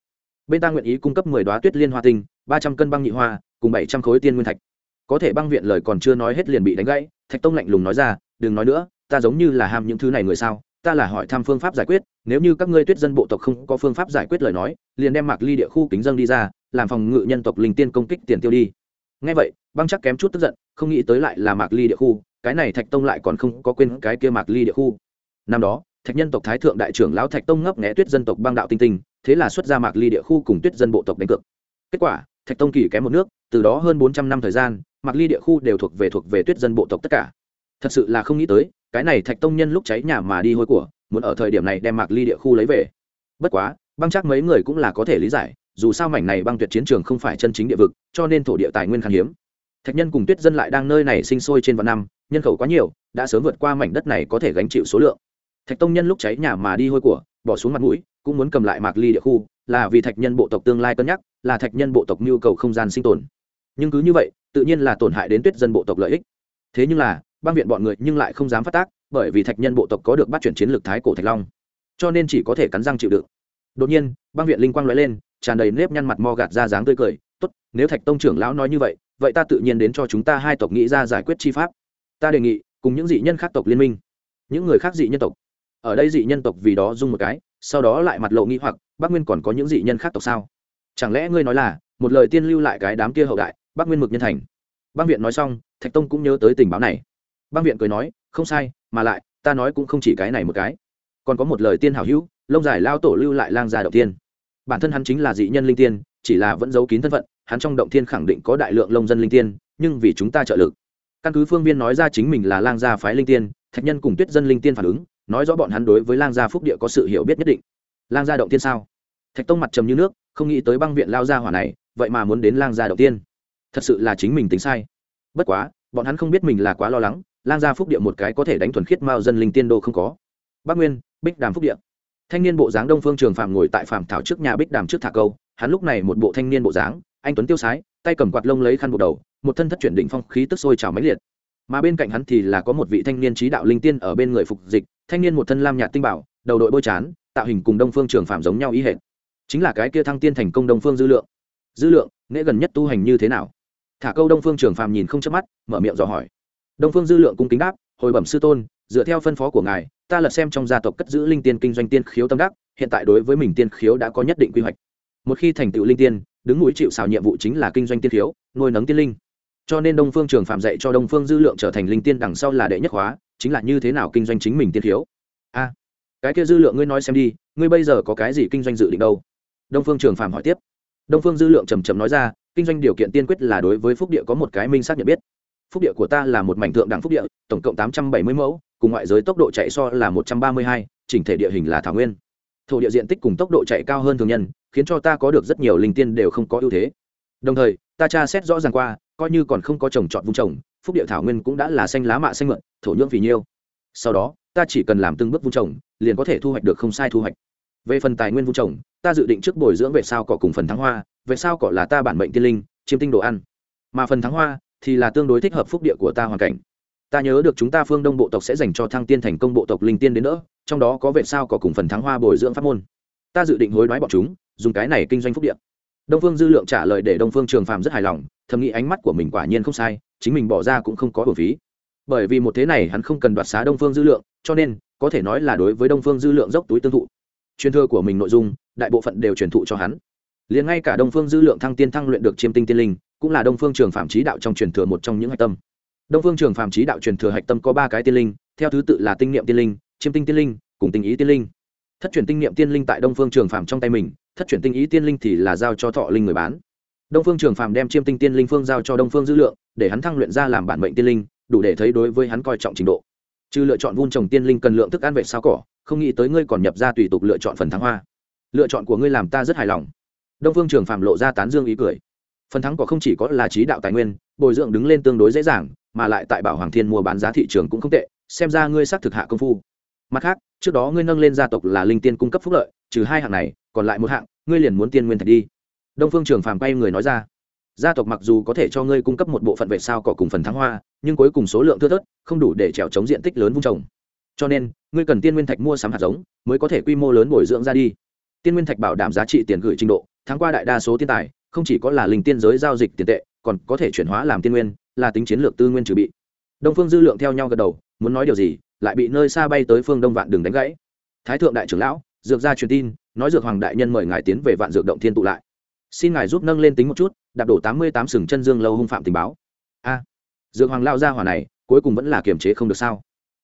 bên ta nguyện ý cung cấp mười đoá tuyết liên hoa tinh, ba trăm cân băng nhị hoa, cùng bảy trăm khối tiên nguyên thạch. Có thể băng viện lời còn chưa nói hết liền bị đánh gãy, thạch tông lạnh lùng nói ra, đừng nói nữa, ta giống như là ham những thứ này người sao? Ta là hỏi thăm phương pháp giải quyết, nếu như các ngươi tuyết dân bộ tộc không có phương pháp giải quyết lời nói, liền đem mạc ly địa khu kính dân đi ra, làm phòng ngự nhân tộc linh tiên công kích tiền tiêu đi. Ngay vậy, băng chắc kém chút tức giận, không nghĩ tới lại là mạc ly địa khu, cái này thạch tông lại còn không có quên cái kia mạc ly địa khu. Năm đó, thạch nhân tộc thái thượng đại trưởng lão thạch tông ngấp nghẽ tuyết dân tộc băng đạo tinh tinh thế là xuất ra mạc ly địa khu cùng tuyết dân bộ tộc đánh cược. Kết quả, thạch tông kỳ kém một nước, từ đó hơn bốn trăm năm thời gian, mạc ly địa khu đều thuộc về thuộc về tuyết dân bộ tộc tất cả. Thật sự là không nghĩ tới, cái này thạch tông nhân lúc cháy nhà mà đi hôi của, muốn ở thời điểm này đem mạc ly địa khu lấy về. Bất quá, băng chắc mấy người cũng là có thể lý giải, dù sao mảnh này băng tuyệt chiến trường không phải chân chính địa vực, cho nên thổ địa tài nguyên khan hiếm. Thạch nhân cùng tuyết dân lại đang nơi này sinh sôi trên vạn năm, nhân khẩu quá nhiều, đã sớm vượt qua mảnh đất này có thể gánh chịu số lượng. Thạch tông nhân lúc cháy nhà mà đi hôi của, bỏ xuống mặt mũi cũng muốn cầm lại mạc ly địa khu, là vì thạch nhân bộ tộc tương lai cân nhắc, là thạch nhân bộ tộc nhu cầu không gian sinh tồn. Nhưng cứ như vậy, tự nhiên là tổn hại đến tuyết dân bộ tộc lợi ích. Thế nhưng là băng viện bọn người nhưng lại không dám phát tác, bởi vì thạch nhân bộ tộc có được bắt chuyển chiến lược thái cổ thạch long. Cho nên chỉ có thể cắn răng chịu đựng. Đột nhiên băng viện linh quang lóe lên, tràn đầy nếp nhăn mặt mo gạt ra dáng tươi cười, tốt, nếu thạch tông trưởng lão nói như vậy vậy ta tự nhiên đến cho chúng ta hai tộc nghĩ ra giải quyết chi pháp. Ta đề nghị, cùng những dị nhân khác tộc liên minh. Những người khác dị nhân tộc. Ở đây dị nhân tộc vì đó dung một cái sau đó lại mặt lộ nghĩ hoặc bắc nguyên còn có những dị nhân khác tộc sao? Chẳng lẽ ngươi nói là, một lời tiên lưu lại cái đám kia hậu đại bắc nguyên mực nhân thành? Băng viện nói xong, thạch tông cũng nhớ tới tình báo này. Băng viện cười nói, không sai, mà lại, ta nói cũng không chỉ cái này một cái. Còn có một lời tiên hảo hữu, lông dài lao tổ lưu lại lang gia động tiên. Bản thân hắn chính là dị nhân linh tiên, chỉ là vẫn giấu kín thân phận, hắn trong động thiên khẳng định có đại lượng lông dân linh tiên, nhưng vì chúng ta trợ lực. Căn cứ phương viên nói ra chính mình là lang gia phái linh tiên, thạch nhân cùng tuyết dân linh tiên phản ứng nói rõ bọn hắn đối với lang gia phúc địa có sự hiểu biết nhất định. Lang gia động tiên sao? Thạch tông mặt trầm như nước, không nghĩ tới băng viện lao gia hỏa này, vậy mà muốn đến lang gia động tiên thật sự là chính mình tính sai. Bất quá, bọn hắn không biết mình là quá lo lắng, lang gia phúc địa một cái có thể đánh thuần khiết mao dân linh tiên đô không có. Bắc nguyên, bích đàm phúc địa. Thanh niên bộ dáng đông phương trường phạm ngồi tại phạm thảo trước nhà bích đàm trước thả câu, hắn lúc này một bộ thanh niên bộ dáng, anh tuấn tiêu sái, tay cầm quạt lông lấy khăn buộc đầu, một thân thất chuyển định phong khí tức sôi trào máy liệt. Mà bên cạnh hắn thì là có một vị thanh niên trí đạo linh tiên ở bên người phục dịch thanh niên một thân lam nhạt tinh bảo, đầu đội bôi chán, tạo hình cùng đông phương trường phạm giống nhau ý hệ chính là cái kia thăng tiên thành công đông phương dư lượng. Dư lượng, nghệ gần nhất tu hành như thế nào? Thả câu đông phương trường Phạm nhìn không chớp mắt, mở miệng dò hỏi. Đông phương dư lượng cung kính đáp, hồi bẩm sư tôn, dựa theo phân phó của ngài, ta lật xem trong gia tộc cất giữ linh tiên kinh doanh tiên khiếu tâm đắc, hiện tại đối với mình tiên khiếu đã có nhất định quy hoạch. Một khi thành tựu linh tiên, đứng núi chịu xào nhiệm vụ chính là kinh doanh tiên khiếu, nuôi nấng tiên linh. Cho nên đông phương trường phạm dạy cho đông phương dư lượng trở thành linh tiên đằng sau là đệ nhất hóa chính là như thế nào kinh doanh chính mình tiên khiếu? A, cái kia dư lượng ngươi nói xem đi, ngươi bây giờ có cái gì kinh doanh dự định đâu? Đông phương trường phạm hỏi tiếp. Đông phương dư lượng trầm trầm nói ra, kinh doanh điều kiện tiên quyết là đối với phúc địa có một cái minh xác nhận biết. Phúc địa của ta là một mảnh thượng đẳng phúc địa, tổng cộng tám trăm bảy mươi mẫu, cùng ngoại giới tốc độ chạy so là một trăm ba mươi hai, chỉnh thể địa hình là thảo nguyên. Thổ địa diện tích cùng tốc độ chạy cao hơn thường nhân, khiến cho ta có được rất nhiều linh tiên đều không có ưu thế. Đồng thời, ta tra xét rõ ràng qua coi như còn không có trồng trọt vung trồng, phúc địa thảo nguyên cũng đã là xanh lá mạ xanh mượn, thổ nhưỡng vì nhiêu. Sau đó, ta chỉ cần làm từng bước vung trồng, liền có thể thu hoạch được không sai thu hoạch. Về phần tài nguyên vung trồng, ta dự định trước bồi dưỡng về sao cỏ cùng phần thắng hoa, về sao cỏ là ta bản mệnh tiên linh, chiêm tinh đồ ăn. Mà phần thắng hoa thì là tương đối thích hợp phúc địa của ta hoàn cảnh. Ta nhớ được chúng ta phương đông bộ tộc sẽ dành cho thăng tiên thành công bộ tộc linh tiên đến nữa trong đó có vệ sao cỏ cùng phần thắng hoa bồi dưỡng pháp môn. Ta dự định hối đoái bọn chúng, dùng cái này kinh doanh phúc địa đông phương dư lượng trả lời để đông phương trường phàm rất hài lòng, thầm nghĩ ánh mắt của mình quả nhiên không sai, chính mình bỏ ra cũng không có bổ phí. Bởi vì một thế này hắn không cần đoạt xá đông phương dư lượng, cho nên, có thể nói là đối với đông phương dư lượng dốc túi tương thụ. Truyền thừa của mình nội dung, đại bộ phận đều truyền thụ cho hắn. Liền ngay cả đông phương dư lượng thăng tiên thăng luyện được chiêm tinh tiên linh, cũng là đông phương trường phạm trí đạo trong truyền thừa một trong những hạch tâm. Đông phương trường phạm trí đạo truyền thừa hạch tâm có ba cái tiên linh, theo thứ tự là tinh niệm tiên linh, chiêm tinh tiên linh, cùng tinh ý tiên linh. Thất truyền tinh niệm tiên linh tại đông phương trường phạm trong tay mình thất truyền tinh ý tiên linh thì là giao cho thọ linh người bán. Đông phương trường phàm đem chiêm tinh tiên linh phương giao cho đông phương dữ lượng, để hắn thăng luyện ra làm bản mệnh tiên linh, đủ để thấy đối với hắn coi trọng trình độ. Trừ lựa chọn vun trồng tiên linh cần lượng thức ăn vệ sao cỏ, không nghĩ tới ngươi còn nhập ra tùy tục lựa chọn phần thắng hoa. Lựa chọn của ngươi làm ta rất hài lòng. Đông phương trường phàm lộ ra tán dương ý cười. Phần thắng cỏ không chỉ có là trí đạo tài nguyên, bồi dưỡng đứng lên tương đối dễ dàng, mà lại tại bảo hoàng thiên mua bán giá thị trường cũng không tệ, xem ra ngươi xác thực hạ công phu. Mặt khác, trước đó ngươi nâng lên gia tộc là linh tiên cung cấp phúc lợi trừ hai hạng này, còn lại một hạng, ngươi liền muốn tiên nguyên thạch đi. Đông phương trường phàm quay người nói ra. Gia tộc mặc dù có thể cho ngươi cung cấp một bộ phận vệ sao cỏ cùng phần thắng hoa, nhưng cuối cùng số lượng thưa thớt, không đủ để trèo chống diện tích lớn vung trồng. Cho nên, ngươi cần tiên nguyên thạch mua sắm hạt giống, mới có thể quy mô lớn bồi dưỡng ra đi. Tiên nguyên thạch bảo đảm giá trị tiền gửi trình độ, tháng qua đại đa số tiên tài, không chỉ có là linh tiên giới giao dịch tiền tệ, còn có thể chuyển hóa làm tiên nguyên, là tính chiến lược tư nguyên trừ bị. Đông phương dư lượng theo nhau gật đầu, muốn nói điều gì, lại bị nơi xa bay tới phương đông vạn đường đánh gãy. Thái thượng đại trưởng lão dược ra truyền tin, nói dược hoàng đại nhân mời ngài tiến về vạn dược động thiên tụ lại. Xin ngài giúp nâng lên tính một chút, đạp đổ tám mươi tám sừng chân dương lâu hung phạm tình báo. A, dược hoàng lao ra hỏa này, cuối cùng vẫn là kiềm chế không được sao?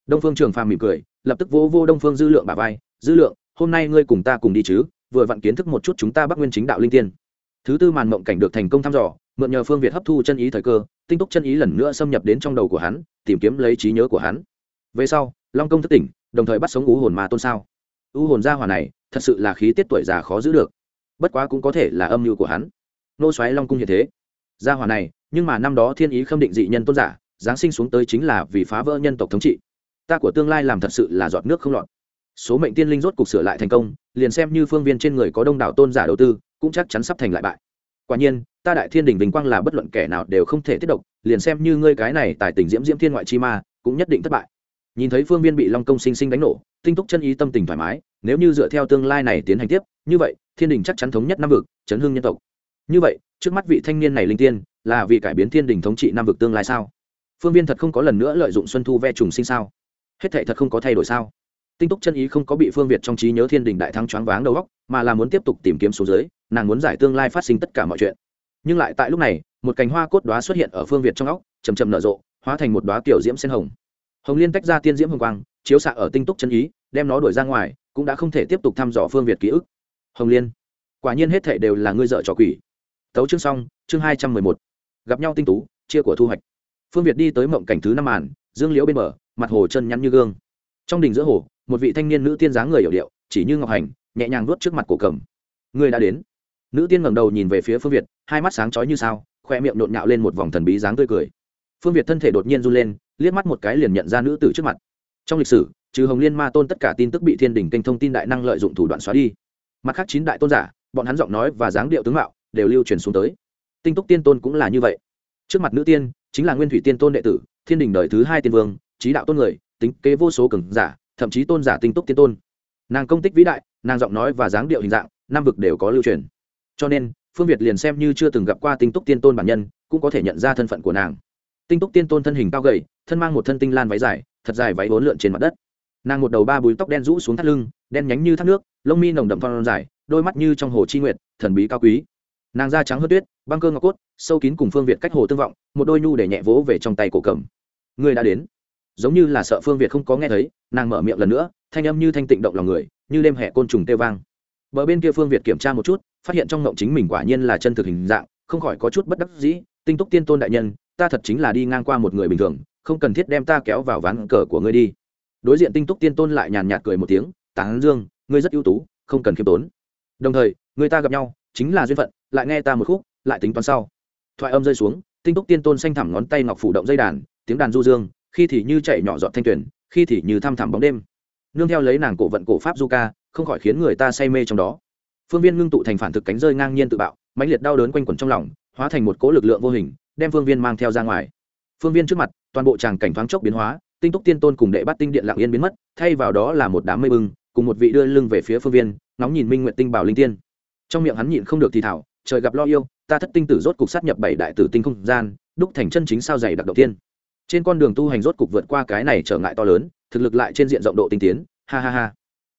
Đông phương trường phàm mỉm cười, lập tức vô vô đông phương dư lượng bà vai, dư lượng, hôm nay ngươi cùng ta cùng đi chứ, vừa vặn kiến thức một chút chúng ta bắc nguyên chính đạo linh tiên. Thứ tư màn mộng cảnh được thành công thăm dò, mượn nhờ phương việt hấp thu chân ý thời cơ, tinh túc chân ý lần nữa xâm nhập đến trong đầu của hắn, tìm kiếm lấy trí nhớ của hắn. Về sau, long công thất tỉnh, đồng thời bắt sống u hồn ma tôn sao? U hồn gia hỏa này, thật sự là khí tiết tuổi già khó giữ được. Bất quá cũng có thể là âm mưu của hắn. Nô xoáy long cung như thế. Gia hỏa này, nhưng mà năm đó thiên ý khâm định dị nhân tôn giả, giáng sinh xuống tới chính là vì phá vỡ nhân tộc thống trị. Ta của tương lai làm thật sự là giọt nước không lọt. Số mệnh tiên linh rốt cục sửa lại thành công, liền xem như phương viên trên người có đông đảo tôn giả đầu tư, cũng chắc chắn sắp thành lại bại. Quả nhiên, ta đại thiên đình vinh quang là bất luận kẻ nào đều không thể tiết độc, liền xem như ngươi cái này tài tỉnh diễm diễm thiên ngoại chi ma, cũng nhất định thất bại nhìn thấy phương viên bị long công sinh sinh đánh nổ, tinh túc chân ý tâm tình thoải mái, nếu như dựa theo tương lai này tiến hành tiếp, như vậy, thiên đình chắc chắn thống nhất năm vực, chấn hưng nhân tộc. Như vậy, trước mắt vị thanh niên này linh tiên, là vì cải biến thiên đình thống trị năm vực tương lai sao? Phương viên thật không có lần nữa lợi dụng xuân thu ve trùng sinh sao? Hết thệ thật không có thay đổi sao? Tinh túc chân ý không có bị phương việt trong trí nhớ thiên đình đại thắng choáng váng đầu óc, mà là muốn tiếp tục tìm kiếm số dưới nàng muốn giải tương lai phát sinh tất cả mọi chuyện. Nhưng lại tại lúc này, một cành hoa cốt đoá xuất hiện ở phương việt trong óc chầm chầm nở rộ, hóa thành một đoá kiểu diễm sen hồng hồng liên tách ra tiên diễm hồng quang, chiếu xạ ở tinh túc chân ý, đem nó đuổi ra ngoài, cũng đã không thể tiếp tục thăm dò phương việt ký ức. Hồng liên, quả nhiên hết thể đều là ngươi dợ trò quỷ. Tấu chương xong, chương hai trăm mười một. Gặp nhau tinh tú, chia của thu hoạch. Phương việt đi tới mộng cảnh thứ năm màn, dương liễu bên bờ, mặt hồ chân nhắn như gương. Trong đình giữa hồ, một vị thanh niên nữ tiên dáng người hiểu điệu, chỉ như ngọc hành, nhẹ nhàng nuốt trước mặt cổ cầm. Người đã đến. Nữ tiên ngẩng đầu nhìn về phía phương việt, hai mắt sáng chói như sao, khoe miệng nhộn nhạo lên một vòng thần bí dáng tươi cười phương việt thân thể đột nhiên run lên, liếc mắt một cái liền nhận ra nữ tử trước mặt. Trong lịch sử, trừ hồng liên ma tôn tất cả tin tức bị thiên đình kênh thông tin đại năng lợi dụng thủ đoạn xóa đi. Mặt khác chín đại tôn giả, bọn hắn giọng nói và dáng điệu tướng mạo đều lưu truyền xuống tới. Tinh túc tiên tôn cũng là như vậy. Trước mặt nữ tiên chính là nguyên thủy tiên tôn đệ tử, thiên đình đời thứ hai tiên vương, trí đạo tôn người, tính kế vô số cường giả, thậm chí tôn giả tinh túc tiên tôn. Nàng công tích vĩ đại, nàng giọng nói và dáng điệu hình dạng nam vực đều có lưu truyền. Cho nên, phương việt liền xem như chưa từng gặp qua tinh túc tiên tôn bản nhân, cũng có thể nhận ra thân phận của nàng tinh túc tiên tôn thân hình cao gầy, thân mang một thân tinh lan váy dài, thật dài váy vốn lượn trên mặt đất. Nàng một đầu ba búi tóc đen rũ xuống thắt lưng, đen nhánh như thác nước, lông mi nồng đậm phong dài, đôi mắt như trong hồ chi nguyệt, thần bí cao quý. Nàng da trắng hơn tuyết, băng cơ ngọc cốt, sâu kín cùng phương việt cách hồ tương vọng, một đôi nhu để nhẹ vỗ về trong tay cổ cầm. Người đã đến. Giống như là sợ phương việt không có nghe thấy, nàng mở miệng lần nữa, thanh âm như thanh tịnh động lòng người, như đêm hẹ côn trùng tê vang. Bờ bên kia phương việt kiểm tra một chút, phát hiện trong ngộng chính mình quả nhiên là chân thực hình dạng, không khỏi có chút bất đắc dĩ, tinh túc tiên tôn đại nhân ta thật chính là đi ngang qua một người bình thường, không cần thiết đem ta kéo vào ván cờ của ngươi đi. Đối diện tinh túc tiên tôn lại nhàn nhạt cười một tiếng, tán dương, ngươi rất ưu tú, không cần khiêm tốn. Đồng thời, người ta gặp nhau, chính là duyên phận, lại nghe ta một khúc, lại tính toán sau. Thoại âm rơi xuống, tinh túc tiên tôn xanh thẳm ngón tay ngọc phủ động dây đàn, tiếng đàn du dương, khi thì như chạy nhỏ giọt thanh tuyển khi thì như thăm thẳm bóng đêm. Nương theo lấy nàng cổ vận cổ pháp du ca, không khỏi khiến người ta say mê trong đó. Phương viên ngưng tụ thành phản thực cánh rơi ngang nhiên tự bạo, mãnh liệt đau đớn quanh quẩn trong lòng, hóa thành một cỗ lực lượng vô hình đem phương viên mang theo ra ngoài. Phương viên trước mặt, toàn bộ tràng cảnh thoáng chốc biến hóa, tinh túc tiên tôn cùng đệ bắt tinh điện lặng yên biến mất, thay vào đó là một đám mây bưng cùng một vị đưa lưng về phía phương viên nóng nhìn minh nguyện tinh bảo linh tiên. Trong miệng hắn nhịn không được thì thảo trời gặp lo yêu, ta thất tinh tử rốt cục sát nhập bảy đại tử tinh không gian, đúc thành chân chính sao dày đặc đầu tiên. Trên con đường tu hành rốt cục vượt qua cái này trở ngại to lớn, thực lực lại trên diện rộng độ tinh tiến, ha ha ha.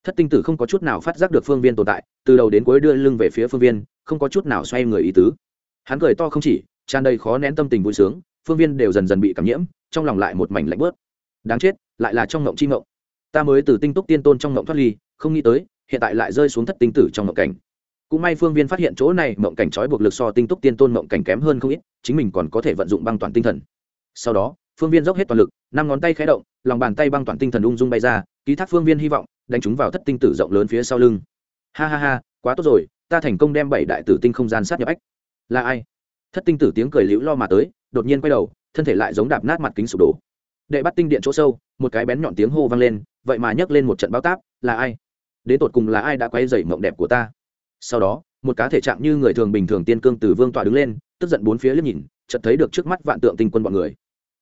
Thất tinh tử không có chút nào phát giác được phương viên tồn tại, từ đầu đến cuối đưa lưng về phía phương viên, không có chút nào xoay người ý tứ. Hắn cười to không chỉ tràn đầy khó nén tâm tình vui sướng, phương viên đều dần dần bị cảm nhiễm, trong lòng lại một mảnh lạnh bớt. Đáng chết, lại là trong ngộng chi ngộng. Ta mới từ tinh túc tiên tôn trong ngộng thoát ly, không nghĩ tới, hiện tại lại rơi xuống thất tinh tử trong ngộng cảnh. Cũng may phương viên phát hiện chỗ này mộng cảnh trói buộc lực so tinh túc tiên tôn mộng cảnh kém hơn không ít, chính mình còn có thể vận dụng băng toàn tinh thần. Sau đó, phương viên dốc hết toàn lực, năm ngón tay khé động, lòng bàn tay băng toàn tinh thần ung dung bay ra, ký thác phương viên hy vọng, đánh chúng vào thất tinh tử rộng lớn phía sau lưng. Ha ha ha, quá tốt rồi, ta thành công đem bảy đại tử tinh không gian sát nhập ách. Là ai? Thất tinh tử tiếng cười liễu lo mà tới, đột nhiên quay đầu, thân thể lại giống đạp nát mặt kính sụp đổ. Đệ bắt tinh điện chỗ sâu, một cái bén nhọn tiếng hô vang lên, vậy mà nhấc lên một trận báo táp, là ai? Đến tột cùng là ai đã quay dày mộng đẹp của ta? Sau đó, một cá thể trạng như người thường bình thường tiên cương từ vương tọa đứng lên, tức giận bốn phía liếc nhìn, chợt thấy được trước mắt vạn tượng tinh quân bọn người.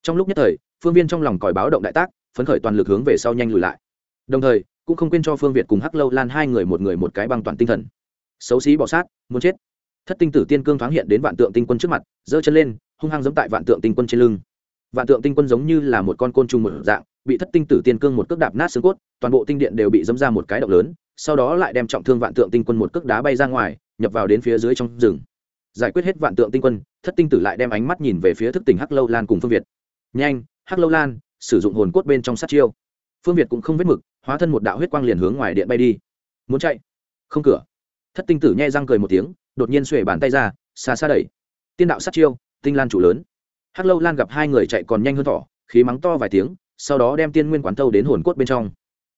Trong lúc nhất thời, phương viên trong lòng còi báo động đại tác, phấn khởi toàn lực hướng về sau nhanh lùi lại. Đồng thời, cũng không quên cho phương việt cùng hắc lâu lan hai người một người một cái băng toàn tinh thần. Xấu xí bỏ sát, muốn chết thất tinh tử tiên cương thoáng hiện đến vạn tượng tinh quân trước mặt, giơ chân lên, hung hăng giẫm tại vạn tượng tinh quân trên lưng. Vạn tượng tinh quân giống như là một con côn trùng một dạng, bị thất tinh tử tiên cương một cước đạp nát xương cốt, toàn bộ tinh điện đều bị dẫm ra một cái động lớn, sau đó lại đem trọng thương vạn tượng tinh quân một cước đá bay ra ngoài, nhập vào đến phía dưới trong rừng. Giải quyết hết vạn tượng tinh quân, thất tinh tử lại đem ánh mắt nhìn về phía thức tỉnh hắc lâu lan cùng phương việt. Nhanh, hắc lâu lan, sử dụng hồn cốt bên trong sát chiêu. Phương việt cũng không vết mực, hóa thân một đạo huyết quang liền hướng ngoài điện bay đi. Muốn chạy? Không cửa. Thất tinh tử nhai răng cười một tiếng đột nhiên xuề bàn tay ra, xa xa đẩy. Tiên đạo sát chiêu, tinh lan chủ lớn. Hắc lâu lan gặp hai người chạy còn nhanh hơn thỏ, khí mắng to vài tiếng, sau đó đem tiên nguyên quán thâu đến hồn cốt bên trong.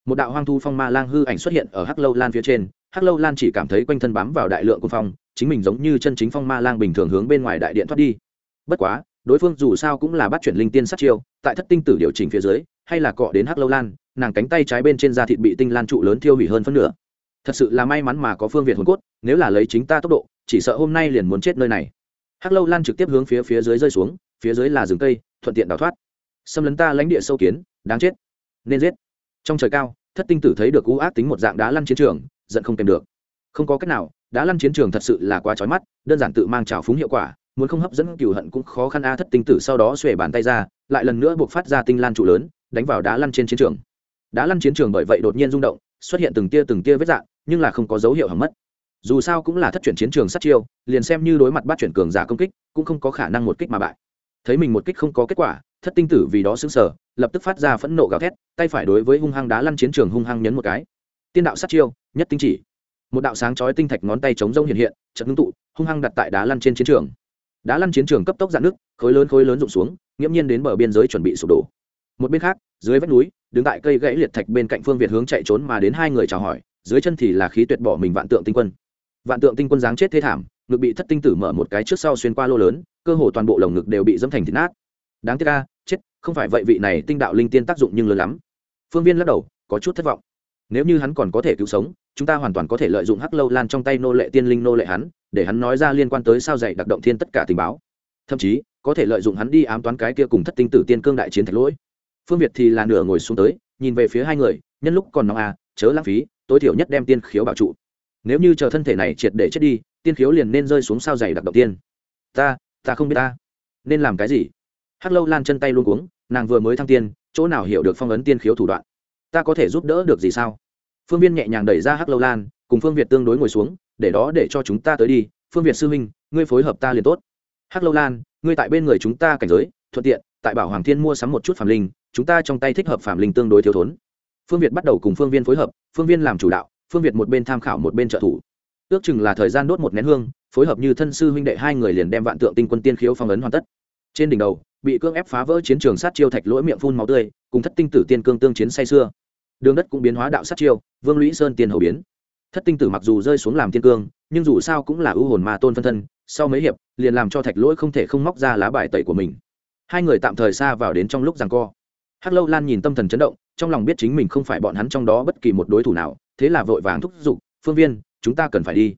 Một đạo hoang thu phong ma lang hư ảnh xuất hiện ở hắc lâu lan phía trên, hắc lâu lan chỉ cảm thấy quanh thân bám vào đại lượng quân phong, chính mình giống như chân chính phong ma lang bình thường hướng bên ngoài đại điện thoát đi. Bất quá, đối phương dù sao cũng là bắt chuyển linh tiên sát chiêu, tại thất tinh tử điều chỉnh phía dưới, hay là cọ đến hắc lâu lan, nàng cánh tay trái bên trên da thịt bị tinh lan trụ lớn thiêu hủy hơn phân nửa thật sự là may mắn mà có phương việt hồn cốt, nếu là lấy chính ta tốc độ, chỉ sợ hôm nay liền muốn chết nơi này. Hắc lâu lan trực tiếp hướng phía phía dưới rơi xuống, phía dưới là rừng cây, thuận tiện đào thoát. Xâm lấn ta lãnh địa sâu kiến, đáng chết. Nên giết. Trong trời cao, thất tinh tử thấy được u ác tính một dạng đá lăn chiến trường, giận không kèm được. Không có cách nào, đá lăn chiến trường thật sự là quá trói mắt, đơn giản tự mang trào phúng hiệu quả, muốn không hấp dẫn cửu hận cũng khó khăn a. Thất tinh tử sau đó xuề bàn tay ra, lại lần nữa buộc phát ra tinh lan trụ lớn, đánh vào đá lăn trên chiến trường. Đá lăn chiến trường bởi vậy đột nhiên rung động xuất hiện từng tia từng tia vết dạng, nhưng là không có dấu hiệu hỏng mất. Dù sao cũng là thất chuyển chiến trường sát chiêu, liền xem như đối mặt bắt chuyển cường giả công kích, cũng không có khả năng một kích mà bại. Thấy mình một kích không có kết quả, thất tinh tử vì đó xứng sở lập tức phát ra phẫn nộ gào thét, tay phải đối với hung hăng đá lăn chiến trường hung hăng nhấn một cái. Tiên đạo sát chiêu, nhất tinh chỉ. Một đạo sáng chói tinh thạch ngón tay chống rông hiện hiện trận ngưng tụ, hung hăng đặt tại đá lăn trên chiến trường. Đá lăn chiến trường cấp tốc dạn nước khối lớn khối lớn rụng xuống, nghiễm nhiên đến bờ biên giới chuẩn bị sụp đổ. Một bên khác dưới vách núi, đứng tại cây gãy liệt thạch bên cạnh phương việt hướng chạy trốn mà đến hai người chào hỏi, dưới chân thì là khí tuyệt bỏ mình vạn tượng tinh quân. Vạn tượng tinh quân giáng chết thế thảm, ngực bị thất tinh tử mở một cái trước sau xuyên qua lô lớn, cơ hồ toàn bộ lồng ngực đều bị dẫm thành thịt nát. Đáng tiếc ca chết, không phải vậy vị này tinh đạo linh tiên tác dụng nhưng lớn lắm. Phương viên lắc đầu, có chút thất vọng. Nếu như hắn còn có thể cứu sống, chúng ta hoàn toàn có thể lợi dụng hắc lâu lan trong tay nô lệ tiên linh nô lệ hắn, để hắn nói ra liên quan tới sao dạy đặc động thiên tất cả tình báo. Thậm chí, có thể lợi dụng hắn đi ám toán cái kia cùng thất tinh tử tiên cương đại chiến thạch lỗi phương việt thì là nửa ngồi xuống tới, nhìn về phía hai người, nhân lúc còn nóng à chớ lãng phí, tối thiểu nhất đem tiên khiếu bảo trụ. Nếu như chờ thân thể này triệt để chết đi, tiên khiếu liền nên rơi xuống sao dày đặc động tiên. Ta ta không biết ta nên làm cái gì. Hắc lâu lan chân tay luôn cuống, nàng vừa mới thăng tiên, chỗ nào hiểu được phong ấn tiên khiếu thủ đoạn? Ta có thể giúp đỡ được gì sao? Phương viên nhẹ nhàng đẩy ra hắc lâu lan, cùng phương việt tương đối ngồi xuống, để đó để cho chúng ta tới đi. Phương việt sư huynh, ngươi phối hợp ta liền tốt. Hắc lâu lan, ngươi tại bên người chúng ta cảnh giới, thuận tiện tại bảo hoàng thiên mua sắm một chút Phạm linh, chúng ta trong tay thích hợp Phạm linh tương đối thiếu thốn. Phương việt bắt đầu cùng phương viên phối hợp, phương viên làm chủ đạo, phương việt một bên tham khảo một bên trợ thủ. Ước chừng là thời gian đốt một nén hương, phối hợp như thân sư huynh đệ hai người liền đem vạn tượng tinh quân tiên khiếu phong ấn hoàn tất. Trên đỉnh đầu, bị cưỡng ép phá vỡ chiến trường sát chiêu thạch lỗi miệng phun máu tươi, cùng thất tinh tử tiên cương tương chiến say xưa đường đất cũng biến hóa đạo sát chiêu, vương lũy sơn tiên hầu biến. Thất tinh tử mặc dù rơi xuống làm tiên cương, nhưng dù sao cũng là ưu hồn ma tôn phân thân, sau mấy hiệp, liền làm cho thạch lỗi không thể không móc ra lá bài tẩy của mình hai người tạm thời xa vào đến trong lúc rằng co. Hắc lâu lan nhìn tâm thần chấn động, trong lòng biết chính mình không phải bọn hắn trong đó bất kỳ một đối thủ nào, thế là vội vàng thúc giục, phương viên, chúng ta cần phải đi.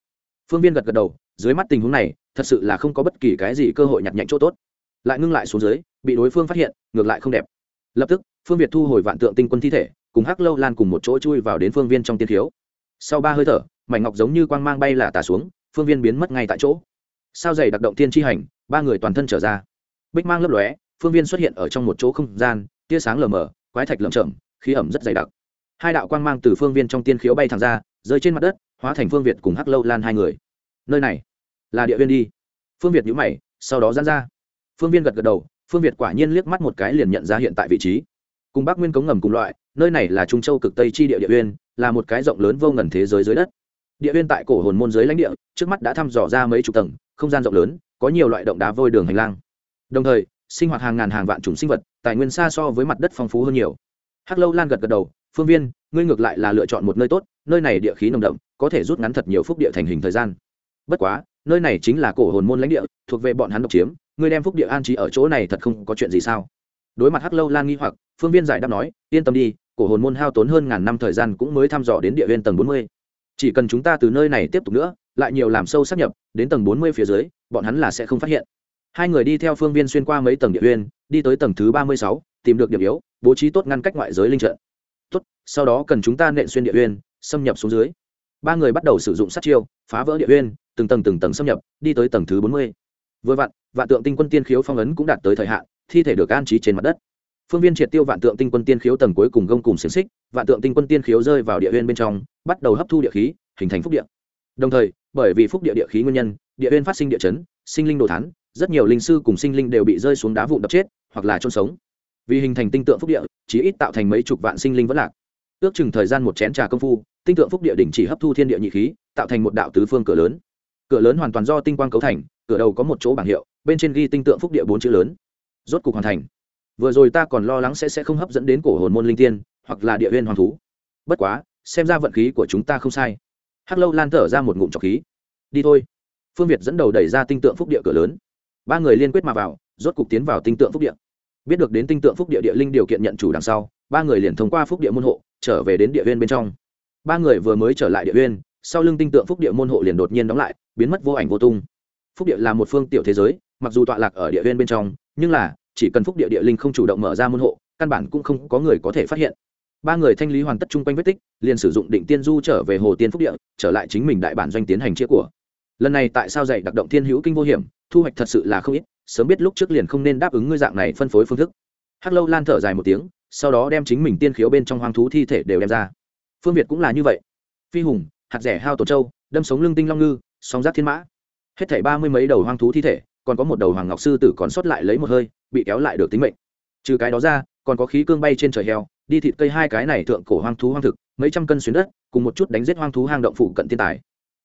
Phương viên gật gật đầu, dưới mắt tình huống này, thật sự là không có bất kỳ cái gì cơ hội nhặt nhạnh chỗ tốt. Lại ngưng lại xuống dưới, bị đối phương phát hiện, ngược lại không đẹp. Lập tức, phương việt thu hồi vạn tượng tinh quân thi thể, cùng hắc lâu lan cùng một chỗ chui vào đến phương viên trong tiên thiếu. Sau ba hơi thở, mảnh ngọc giống như quang mang bay là tà xuống, phương viên biến mất ngay tại chỗ. Sao dày đặc động tiên tri hành, ba người toàn thân trở ra bích mang lấp lóe, phương viên xuất hiện ở trong một chỗ không gian, tia sáng lờ mờ, quái thạch lởm chởm, khí ẩm rất dày đặc. Hai đạo quang mang từ phương viên trong tiên khiếu bay thẳng ra, rơi trên mặt đất, hóa thành phương việt cùng hắc lâu lan hai người. Nơi này là địa viên đi. Phương việt nhũ mày, sau đó dán ra. Phương viên gật gật đầu, phương việt quả nhiên liếc mắt một cái liền nhận ra hiện tại vị trí. Cùng bắc nguyên cống ngầm cùng loại, nơi này là trung châu cực tây chi địa địa uyên là một cái rộng lớn vô ngần thế giới dưới đất. Địa uyên tại cổ hồn môn giới lãnh địa, trước mắt đã thăm dò ra mấy chục tầng, không gian rộng lớn, có nhiều loại động đá vôi đường hành lang đồng thời, sinh hoạt hàng ngàn hàng vạn chủng sinh vật, tài nguyên xa so với mặt đất phong phú hơn nhiều. Hắc lâu lan gật gật đầu, phương viên, ngươi ngược lại là lựa chọn một nơi tốt, nơi này địa khí nồng đậm, có thể rút ngắn thật nhiều phúc địa thành hình thời gian. Bất quá, nơi này chính là cổ hồn môn lãnh địa, thuộc về bọn hắn độc chiếm, ngươi đem phúc địa an trí ở chỗ này thật không có chuyện gì sao? Đối mặt hắc lâu lan nghi hoặc, phương viên giải đáp nói, yên tâm đi, cổ hồn môn hao tốn hơn ngàn năm thời gian cũng mới thăm dò đến địa viên tầng bốn mươi. Chỉ cần chúng ta từ nơi này tiếp tục nữa, lại nhiều làm sâu sắp nhập, đến tầng bốn mươi phía dưới, bọn hắn là sẽ không phát hiện hai người đi theo phương viên xuyên qua mấy tầng địa huyên đi tới tầng thứ ba mươi sáu, tìm được điểm yếu, bố trí tốt ngăn cách ngoại giới linh trận. Tốt, sau đó cần chúng ta nện xuyên địa huyên xâm nhập xuống dưới. Ba người bắt đầu sử dụng sát chiêu, phá vỡ địa huyên từng tầng từng tầng xâm nhập, đi tới tầng thứ bốn mươi. Vừa vặn, vạn tượng tinh quân tiên khiếu phong ấn cũng đạt tới thời hạn, thi thể được an trí trên mặt đất. Phương viên triệt tiêu vạn tượng tinh quân tiên khiếu tầng cuối cùng gông cùng xiềng xích, vạn tượng tinh quân tiên khiếu rơi vào địa huyên bên trong, bắt đầu hấp thu địa khí, hình thành phúc địa. Đồng thời, bởi vì phúc địa địa khí nguyên nhân, địa huyên phát sinh địa chấn, sinh linh đồ thán rất nhiều linh sư cùng sinh linh đều bị rơi xuống đá vụn đập chết, hoặc là chôn sống. Vì hình thành tinh tượng phúc địa chỉ ít tạo thành mấy chục vạn sinh linh vẫn lạc. Ước chừng thời gian một chén trà công phu, tinh tượng phúc địa đỉnh chỉ hấp thu thiên địa nhị khí, tạo thành một đạo tứ phương cửa lớn. Cửa lớn hoàn toàn do tinh quang cấu thành, cửa đầu có một chỗ bảng hiệu, bên trên ghi tinh tượng phúc địa bốn chữ lớn. Rốt cục hoàn thành. Vừa rồi ta còn lo lắng sẽ sẽ không hấp dẫn đến cổ hồn môn linh tiên, hoặc là địa huyên hoàng thú. Bất quá, xem ra vận khí của chúng ta không sai. Hắc lâu lan thở ra một ngụm trọc khí. Đi thôi. Phương việt dẫn đầu đẩy ra tinh tượng phúc địa cửa lớn ba người liên quyết mà vào, rốt cục tiến vào tinh tượng phúc địa. Biết được đến tinh tượng phúc địa địa linh điều kiện nhận chủ đằng sau, ba người liền thông qua phúc địa môn hộ, trở về đến địa viên bên trong. Ba người vừa mới trở lại địa viên sau lưng tinh tượng phúc địa môn hộ liền đột nhiên đóng lại, biến mất vô ảnh vô tung. Phúc địa là một phương tiểu thế giới, mặc dù tọa lạc ở địa viên bên trong, nhưng là, chỉ cần phúc địa địa linh không chủ động mở ra môn hộ, căn bản cũng không có người có thể phát hiện. Ba người thanh lý hoàn tất chung quanh vết tích, liền sử dụng định tiên du trở về hồ tiên phúc địa, trở lại chính mình đại bản doanh tiến hành chia của. Lần này tại sao dạy đặc động thiên hữu kinh vô hiểm thu hoạch thật sự là không ít, sớm biết lúc trước liền không nên đáp ứng ngươi dạng này phân phối phương thức. Hắc lâu lan thở dài một tiếng, sau đó đem chính mình tiên khiếu bên trong hoang thú thi thể đều đem ra. Phương việt cũng là như vậy. Phi hùng, hạt rẻ hao tổ châu, đâm sống lưng tinh long ngư, song giác thiên mã. Hết thảy ba mươi mấy đầu hoang thú thi thể, còn có một đầu hoàng ngọc sư tử còn sót lại lấy một hơi, bị kéo lại được tính mệnh. Trừ cái đó ra, còn có khí cương bay trên trời heo, đi thịt cây hai cái này thượng cổ hoang thú hoang thực, mấy trăm cân xuyến đất, cùng một chút đánh giết hoang thú hang động phụ cận thiên tài.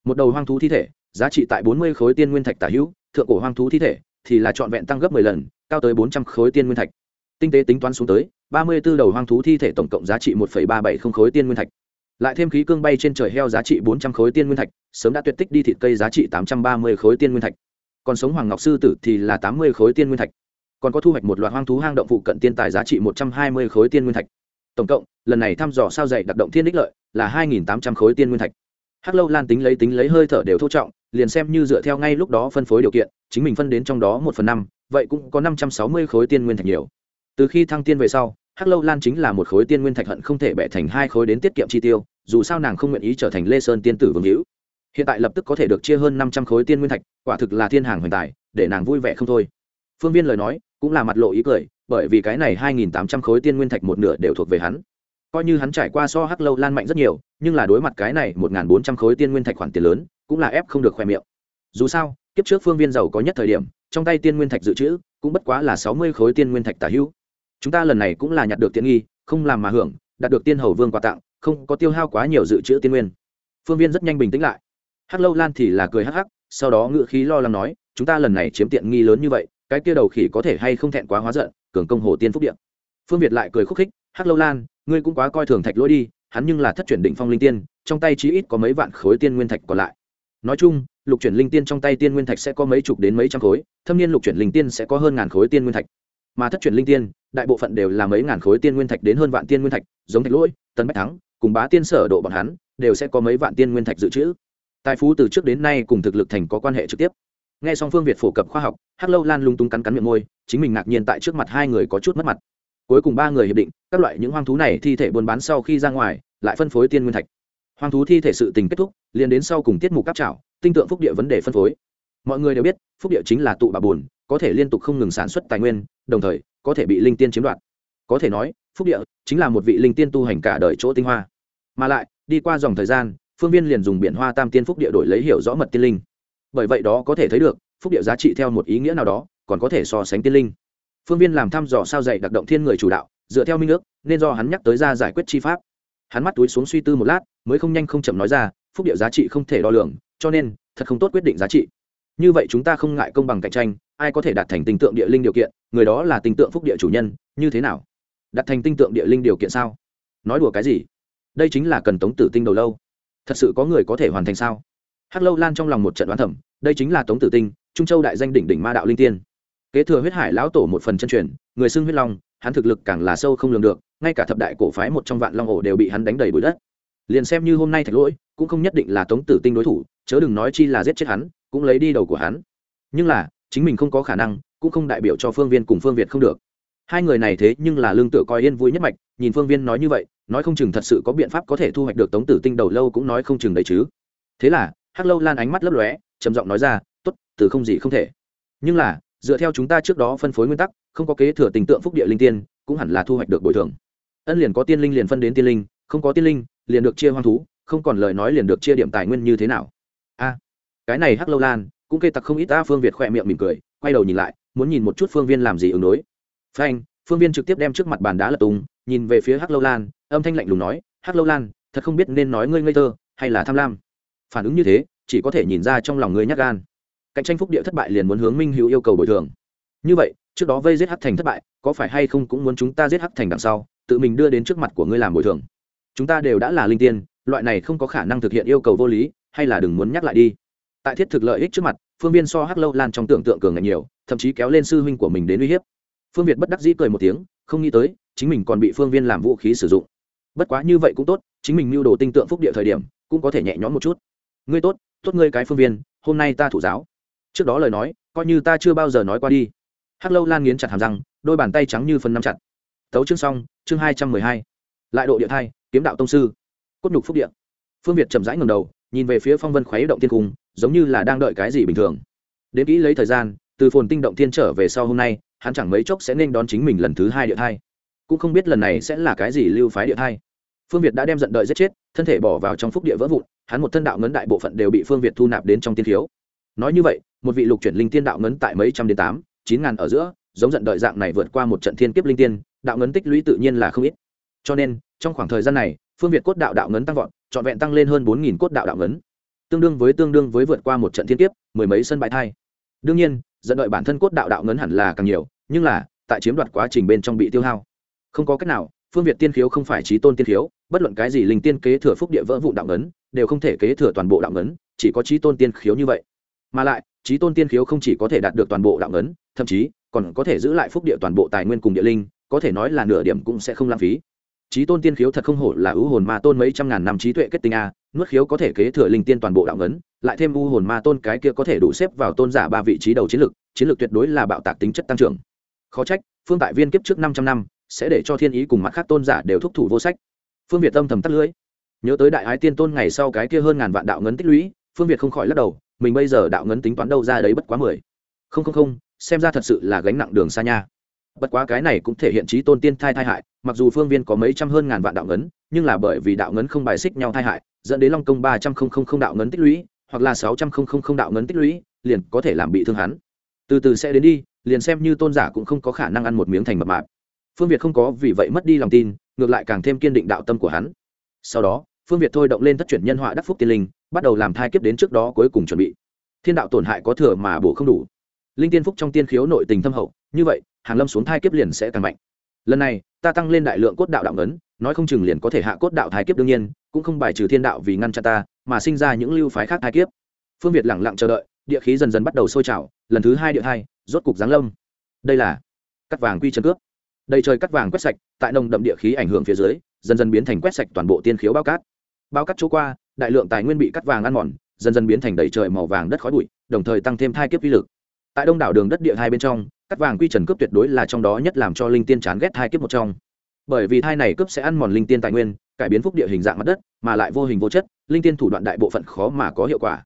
Một đầu hoang thú thi thể giá trị tại bốn mươi khối tiên nguyên thạch tả hữu, thượng cổ hoang thú thi thể thì là trọn vẹn tăng gấp mười lần, cao tới bốn trăm khối tiên nguyên thạch. Tinh tế tính toán xuống tới, ba mươi b ố đầu hoang thú thi thể tổng cộng giá trị một ba bảy không khối tiên nguyên thạch. Lại thêm khí cương bay trên trời heo giá trị bốn trăm khối tiên nguyên thạch, sớm đã tuyệt tích đi thịt cây giá trị tám trăm ba mươi khối tiên nguyên thạch. Còn sống hoàng ngọc sư tử thì là tám mươi khối tiên nguyên thạch. Còn có thu hoạch một loạt hoang thú hang động phụ cận tiên tài giá trị một trăm hai mươi khối tiên nguyên thạch. Tổng cộng, lần này thăm dò sao dày đặc động thiên đích lợi là hai nghìn tám trăm khối tiên nguyên thạch. Hắc lâu lan tính lấy tính lấy hơi thở đều thô trọng liền xem như dựa theo ngay lúc đó phân phối điều kiện, chính mình phân đến trong đó một phần năm, vậy cũng có năm trăm sáu mươi khối tiên nguyên thạch nhiều. Từ khi thăng tiên về sau, hắc lâu lan chính là một khối tiên nguyên thạch hận không thể bẻ thành hai khối đến tiết kiệm chi tiêu, dù sao nàng không nguyện ý trở thành lê sơn tiên tử vương hữu. Hiện tại lập tức có thể được chia hơn năm trăm khối tiên nguyên thạch, quả thực là thiên hàng hoành tài, để nàng vui vẻ không thôi. Phương viên lời nói, cũng là mặt lộ ý cười, bởi vì cái này hai nghìn tám trăm khối tiên nguyên thạch một nửa đều thuộc về hắn. Coi như hắn trải qua so hắc lâu lan mạnh rất nhiều, nhưng là đối mặt cái này một bốn trăm khối tiên nguyên thạch khoản tiền lớn cũng là ép không được khoe miệng. Dù sao, kiếp trước phương viên giàu có nhất thời điểm, trong tay tiên nguyên thạch dự trữ, cũng bất quá là sáu mươi khối tiên nguyên thạch tả hữu. Chúng ta lần này cũng là nhặt được tiện nghi, không làm mà hưởng, đạt được tiên hầu vương quà tặng, không có tiêu hao quá nhiều dự trữ tiên nguyên. Phương viên rất nhanh bình tĩnh lại. Hắc lâu lan thì là cười hắc hắc, sau đó ngự khí lo lắng nói, chúng ta lần này chiếm tiện nghi lớn như vậy, cái kia đầu khỉ có thể hay không thẹn quá hóa giận, cường công hồ tiên phúc điện phương việt lại cười khúc khích, hắc lâu lan, ngươi cũng quá coi thường thạch lỗi đi, hắn nhưng là thất chuyển định phong linh tiên, trong tay chí ít có mấy vạn khối tiên nguyên thạch còn lại nói chung, lục chuyển linh tiên trong tay tiên nguyên thạch sẽ có mấy chục đến mấy trăm khối, thâm niên lục chuyển linh tiên sẽ có hơn ngàn khối tiên nguyên thạch. Mà thất chuyển linh tiên, đại bộ phận đều là mấy ngàn khối tiên nguyên thạch đến hơn vạn tiên nguyên thạch, giống thạch lỗi, tấn bách thắng, cùng bá tiên sở độ bọn hắn, đều sẽ có mấy vạn tiên nguyên thạch dự trữ. Tài phú từ trước đến nay cùng thực lực thành có quan hệ trực tiếp. Nghe song phương việt phổ cập khoa học, hắc lâu lan lung tung cắn cắn miệng môi, chính mình ngạc nhiên tại trước mặt hai người có chút mất mặt. Cuối cùng ba người hiệp định, các loại những hoang thú này thi thể buôn bán sau khi ra ngoài, lại phân phối tiên nguyên thạch hoang thú thi thể sự tình kết thúc, liền đến sau cùng tiết mục cáp trảo, tinh tượng phúc địa vấn đề phân phối. Mọi người đều biết, phúc địa chính là tụ bà bùn có thể liên tục không ngừng sản xuất tài nguyên, đồng thời, có thể bị linh tiên chiếm đoạt. Có thể nói, phúc địa chính là một vị linh tiên tu hành cả đời chỗ tinh hoa. Mà lại, đi qua dòng thời gian, phương viên liền dùng biển hoa tam tiên phúc địa đổi lấy hiểu rõ mật tiên linh. Bởi vậy đó có thể thấy được, phúc địa giá trị theo một ý nghĩa nào đó, còn có thể so sánh tiên linh. Phương viên làm thăm dò sao dạy đặc động thiên người chủ đạo, dựa theo minh ước, nên do hắn nhắc tới ra giải quyết chi pháp hắn mắt túi xuống suy tư một lát, mới không nhanh không chậm nói ra, phúc địa giá trị không thể đo lường, cho nên, thật không tốt quyết định giá trị. Như vậy chúng ta không ngại công bằng cạnh tranh, ai có thể đạt thành tình tượng địa linh điều kiện, người đó là tình tượng phúc địa chủ nhân, như thế nào? Đặt thành tinh tượng địa linh điều kiện sao? Nói đùa cái gì? Đây chính là cần tống tử tinh đầu lâu. Thật sự có người có thể hoàn thành sao? Hắc lâu lan trong lòng một trận đoán thẩm đây chính là tống tử tinh, trung châu đại danh đỉnh đỉnh ma đạo linh tiên kế thừa huyết hải lão tổ một phần chân truyền, người xưng huyết long, hắn thực lực càng là sâu không lường được, ngay cả thập đại cổ phái một trong vạn long ổ đều bị hắn đánh đầy bụi đất. Liền xem như hôm nay thạch lỗi, cũng không nhất định là tống tử tinh đối thủ, chớ đừng nói chi là giết chết hắn, cũng lấy đi đầu của hắn. Nhưng là, chính mình không có khả năng, cũng không đại biểu cho phương viên cùng phương việt không được. Hai người này thế nhưng là lương tự coi yên vui nhất mạch, nhìn phương viên nói như vậy, nói không chừng thật sự có biện pháp có thể thu hoạch được tống tử tinh đầu lâu cũng nói không chừng đấy chứ. Thế là, hắc lâu lan ánh mắt lấp lóe, trầm giọng nói ra t ố t từ không gì không thể. Nhưng là dựa theo chúng ta trước đó phân phối nguyên tắc, không có kế thừa tình tượng phúc địa linh tiên, cũng hẳn là thu hoạch được bồi thường. Ân liền có tiên linh liền phân đến tiên linh, không có tiên linh, liền được chia hoang thú, không còn lời nói liền được chia điểm tài nguyên như thế nào. A, cái này hắc lâu lan, cũng kê tặc không ít ta phương việt khỏe miệng mỉm cười, quay đầu nhìn lại, muốn nhìn một chút phương viên làm gì ứng đối. Phanh, phương viên trực tiếp đem trước mặt bàn đá lật tung, nhìn về phía hắc lâu lan, âm thanh lạnh lùng nói, hắc lâu lan, thật không biết nên nói ngươi ngây thơ, hay là tham lam? Phản ứng như thế, chỉ có thể nhìn ra trong lòng ngươi nhắc gan cạnh tranh phúc địa thất bại liền muốn hướng minh hữu yêu cầu bồi thường. Như vậy, trước đó vây giết hắc thành thất bại, có phải hay không cũng muốn chúng ta giết hắc thành đằng sau, tự mình đưa đến trước mặt của ngươi làm bồi thường. Chúng ta đều đã là linh tiên, loại này không có khả năng thực hiện yêu cầu vô lý, hay là đừng muốn nhắc lại đi. Tại thiết thực lợi ích trước mặt, phương viên so hắc lâu lan trong tưởng tượng cường ngạch nhiều, thậm chí kéo lên sư huynh của mình đến uy hiếp. Phương việt bất đắc dĩ cười một tiếng, không nghĩ tới, chính mình còn bị phương viên làm vũ khí sử dụng. Bất quá như vậy cũng tốt, chính mình mưu đồ tinh tượng phúc địa thời điểm, cũng có thể nhẹ nhõm một chút. Ngươi tốt tốt ngươi cái phương viên, hôm nay ta thủ giáo trước đó lời nói, coi như ta chưa bao giờ nói qua đi. Hắc lâu lan nghiến chặt hàm răng, đôi bàn tay trắng như phân nắm chặt. Tấu chương xong, chương hai trăm mười hai. Lại độ địa thai, kiếm đạo tông sư. Cốt nhục phúc địa. Phương việt chậm rãi ngầm đầu, nhìn về phía phong vân khuấy động thiên cung, giống như là đang đợi cái gì bình thường. Đến kỹ lấy thời gian, từ phồn tinh động thiên trở về sau hôm nay, hắn chẳng mấy chốc sẽ nên đón chính mình lần thứ hai địa thai. Cũng không biết lần này sẽ là cái gì lưu phái địa thai. Phương việt đã đem giận đợi giết chết, thân thể bỏ vào trong phúc địa vỡ vụn, hắn một thân đạo ngấn đại bộ phận đều bị phương việt thu nạp đến trong tiên thiếu nói như vậy, một vị lục chuyển linh tiên đạo ngấn tại mấy trăm đến tám, chín ngàn ở giữa, giống giận đợi dạng này vượt qua một trận thiên kiếp linh tiên, đạo ngấn tích lũy tự nhiên là không ít. Cho nên, trong khoảng thời gian này, phương việt cốt đạo đạo ngấn tăng vọt, trọn vẹn tăng lên hơn bốn nghìn cốt đạo đạo ngấn. Tương đương với tương đương với vượt qua một trận thiên kiếp, mười mấy sân bãi thai. Đương nhiên dẫn đợi bản thân cốt đạo đạo ngấn hẳn là càng nhiều, nhưng là, tại chiếm đoạt quá trình bên trong bị tiêu hao. Không có cách nào, phương việt tiên khiếu không phải trí tôn tiên khiếu, bất luận cái gì linh tiên kế thừa phúc địa vỡ vụ đạo ngấn, đều không thể kế thừa toàn bộ đạo ngấn, chỉ có trí tôn tiên khiếu như vậy mà lại, trí tôn tiên khiếu không chỉ có thể đạt được toàn bộ đạo ngấn, thậm chí còn có thể giữ lại phúc địa toàn bộ tài nguyên cùng địa linh, có thể nói là nửa điểm cũng sẽ không lãng phí. Trí tôn tiên khiếu thật không hổ là ưu hồn ma tôn mấy trăm ngàn năm trí tuệ kết tinh a, nuốt khiếu có thể kế thừa linh tiên toàn bộ đạo ngấn, lại thêm ưu hồn ma tôn cái kia có thể đủ xếp vào tôn giả ba vị trí đầu chiến lược chiến lược tuyệt đối là bạo tạc tính chất tăng trưởng. Khó trách, phương tại viên kiếp trước năm trăm năm, sẽ để cho thiên ý cùng mặt khác tôn giả đều thúc thủ vô sách. Phương việt tâm thầm tắt lưỡi. Nhớ tới đại ái tiên tôn ngày sau cái kia hơn ngàn vạn đạo ngấn tích lũy, phương việt không khỏi lắc đầu mình bây giờ đạo ngấn tính toán đâu ra đấy bất quá mười. Không không không, xem ra thật sự là gánh nặng đường xa nha. Bất quá cái này cũng thể hiện trí tôn tiên thai thai hại, mặc dù phương viên có mấy trăm hơn ngàn vạn đạo ngấn, nhưng là bởi vì đạo ngấn không bài xích nhau thai hại, dẫn đến long công ba trăm không không không đạo ngấn tích lũy, hoặc là sáu trăm không không không đạo ngấn tích lũy, liền có thể làm bị thương hắn. Từ từ sẽ đến đi, liền xem như tôn giả cũng không có khả năng ăn một miếng thành mập mạp. Phương việt không có vì vậy mất đi lòng tin, ngược lại càng thêm kiên định đạo tâm của hắn. Sau đó phương việt thôi động lên thất chuyển nhân họa đắc phúc tiên linh, bắt đầu làm thai kiếp đến trước đó cuối cùng chuẩn bị. Thiên đạo tổn hại có thừa mà bổ không đủ. Linh tiên phúc trong tiên khiếu nội tình thâm hậu, như vậy, hàng lâm xuống thai kiếp liền sẽ càng mạnh. Lần này, ta tăng lên đại lượng cốt đạo đạo ngấn, nói không chừng liền có thể hạ cốt đạo thai kiếp đương nhiên, cũng không bài trừ thiên đạo vì ngăn chặn ta, mà sinh ra những lưu phái khác thai kiếp. Phương việt lẳng lặng chờ đợi, địa khí dần dần bắt đầu sôi trào, lần thứ hai địa hai, rốt cục giáng lâm. Đây là cắt vàng quy chân cướp đầy trời cắt vàng quét sạch, tại nồng đậm địa khí ảnh hưởng phía dưới, dần dần biến thành quét sạch toàn bộ tiên khiếu bao cát bao cắt chỗ qua, đại lượng tài nguyên bị cắt vàng ăn mòn, dần dần biến thành đầy trời màu vàng đất khói bụi, đồng thời tăng thêm thai kiếp vi lực. Tại đông đảo đường đất địa hai bên trong, cắt vàng quy trần cướp tuyệt đối là trong đó nhất làm cho linh tiên chán ghét hai kiếp một trong. Bởi vì thai này cướp sẽ ăn mòn linh tiên tài nguyên, cải biến phúc địa hình dạng mặt đất, mà lại vô hình vô chất, linh tiên thủ đoạn đại bộ phận khó mà có hiệu quả.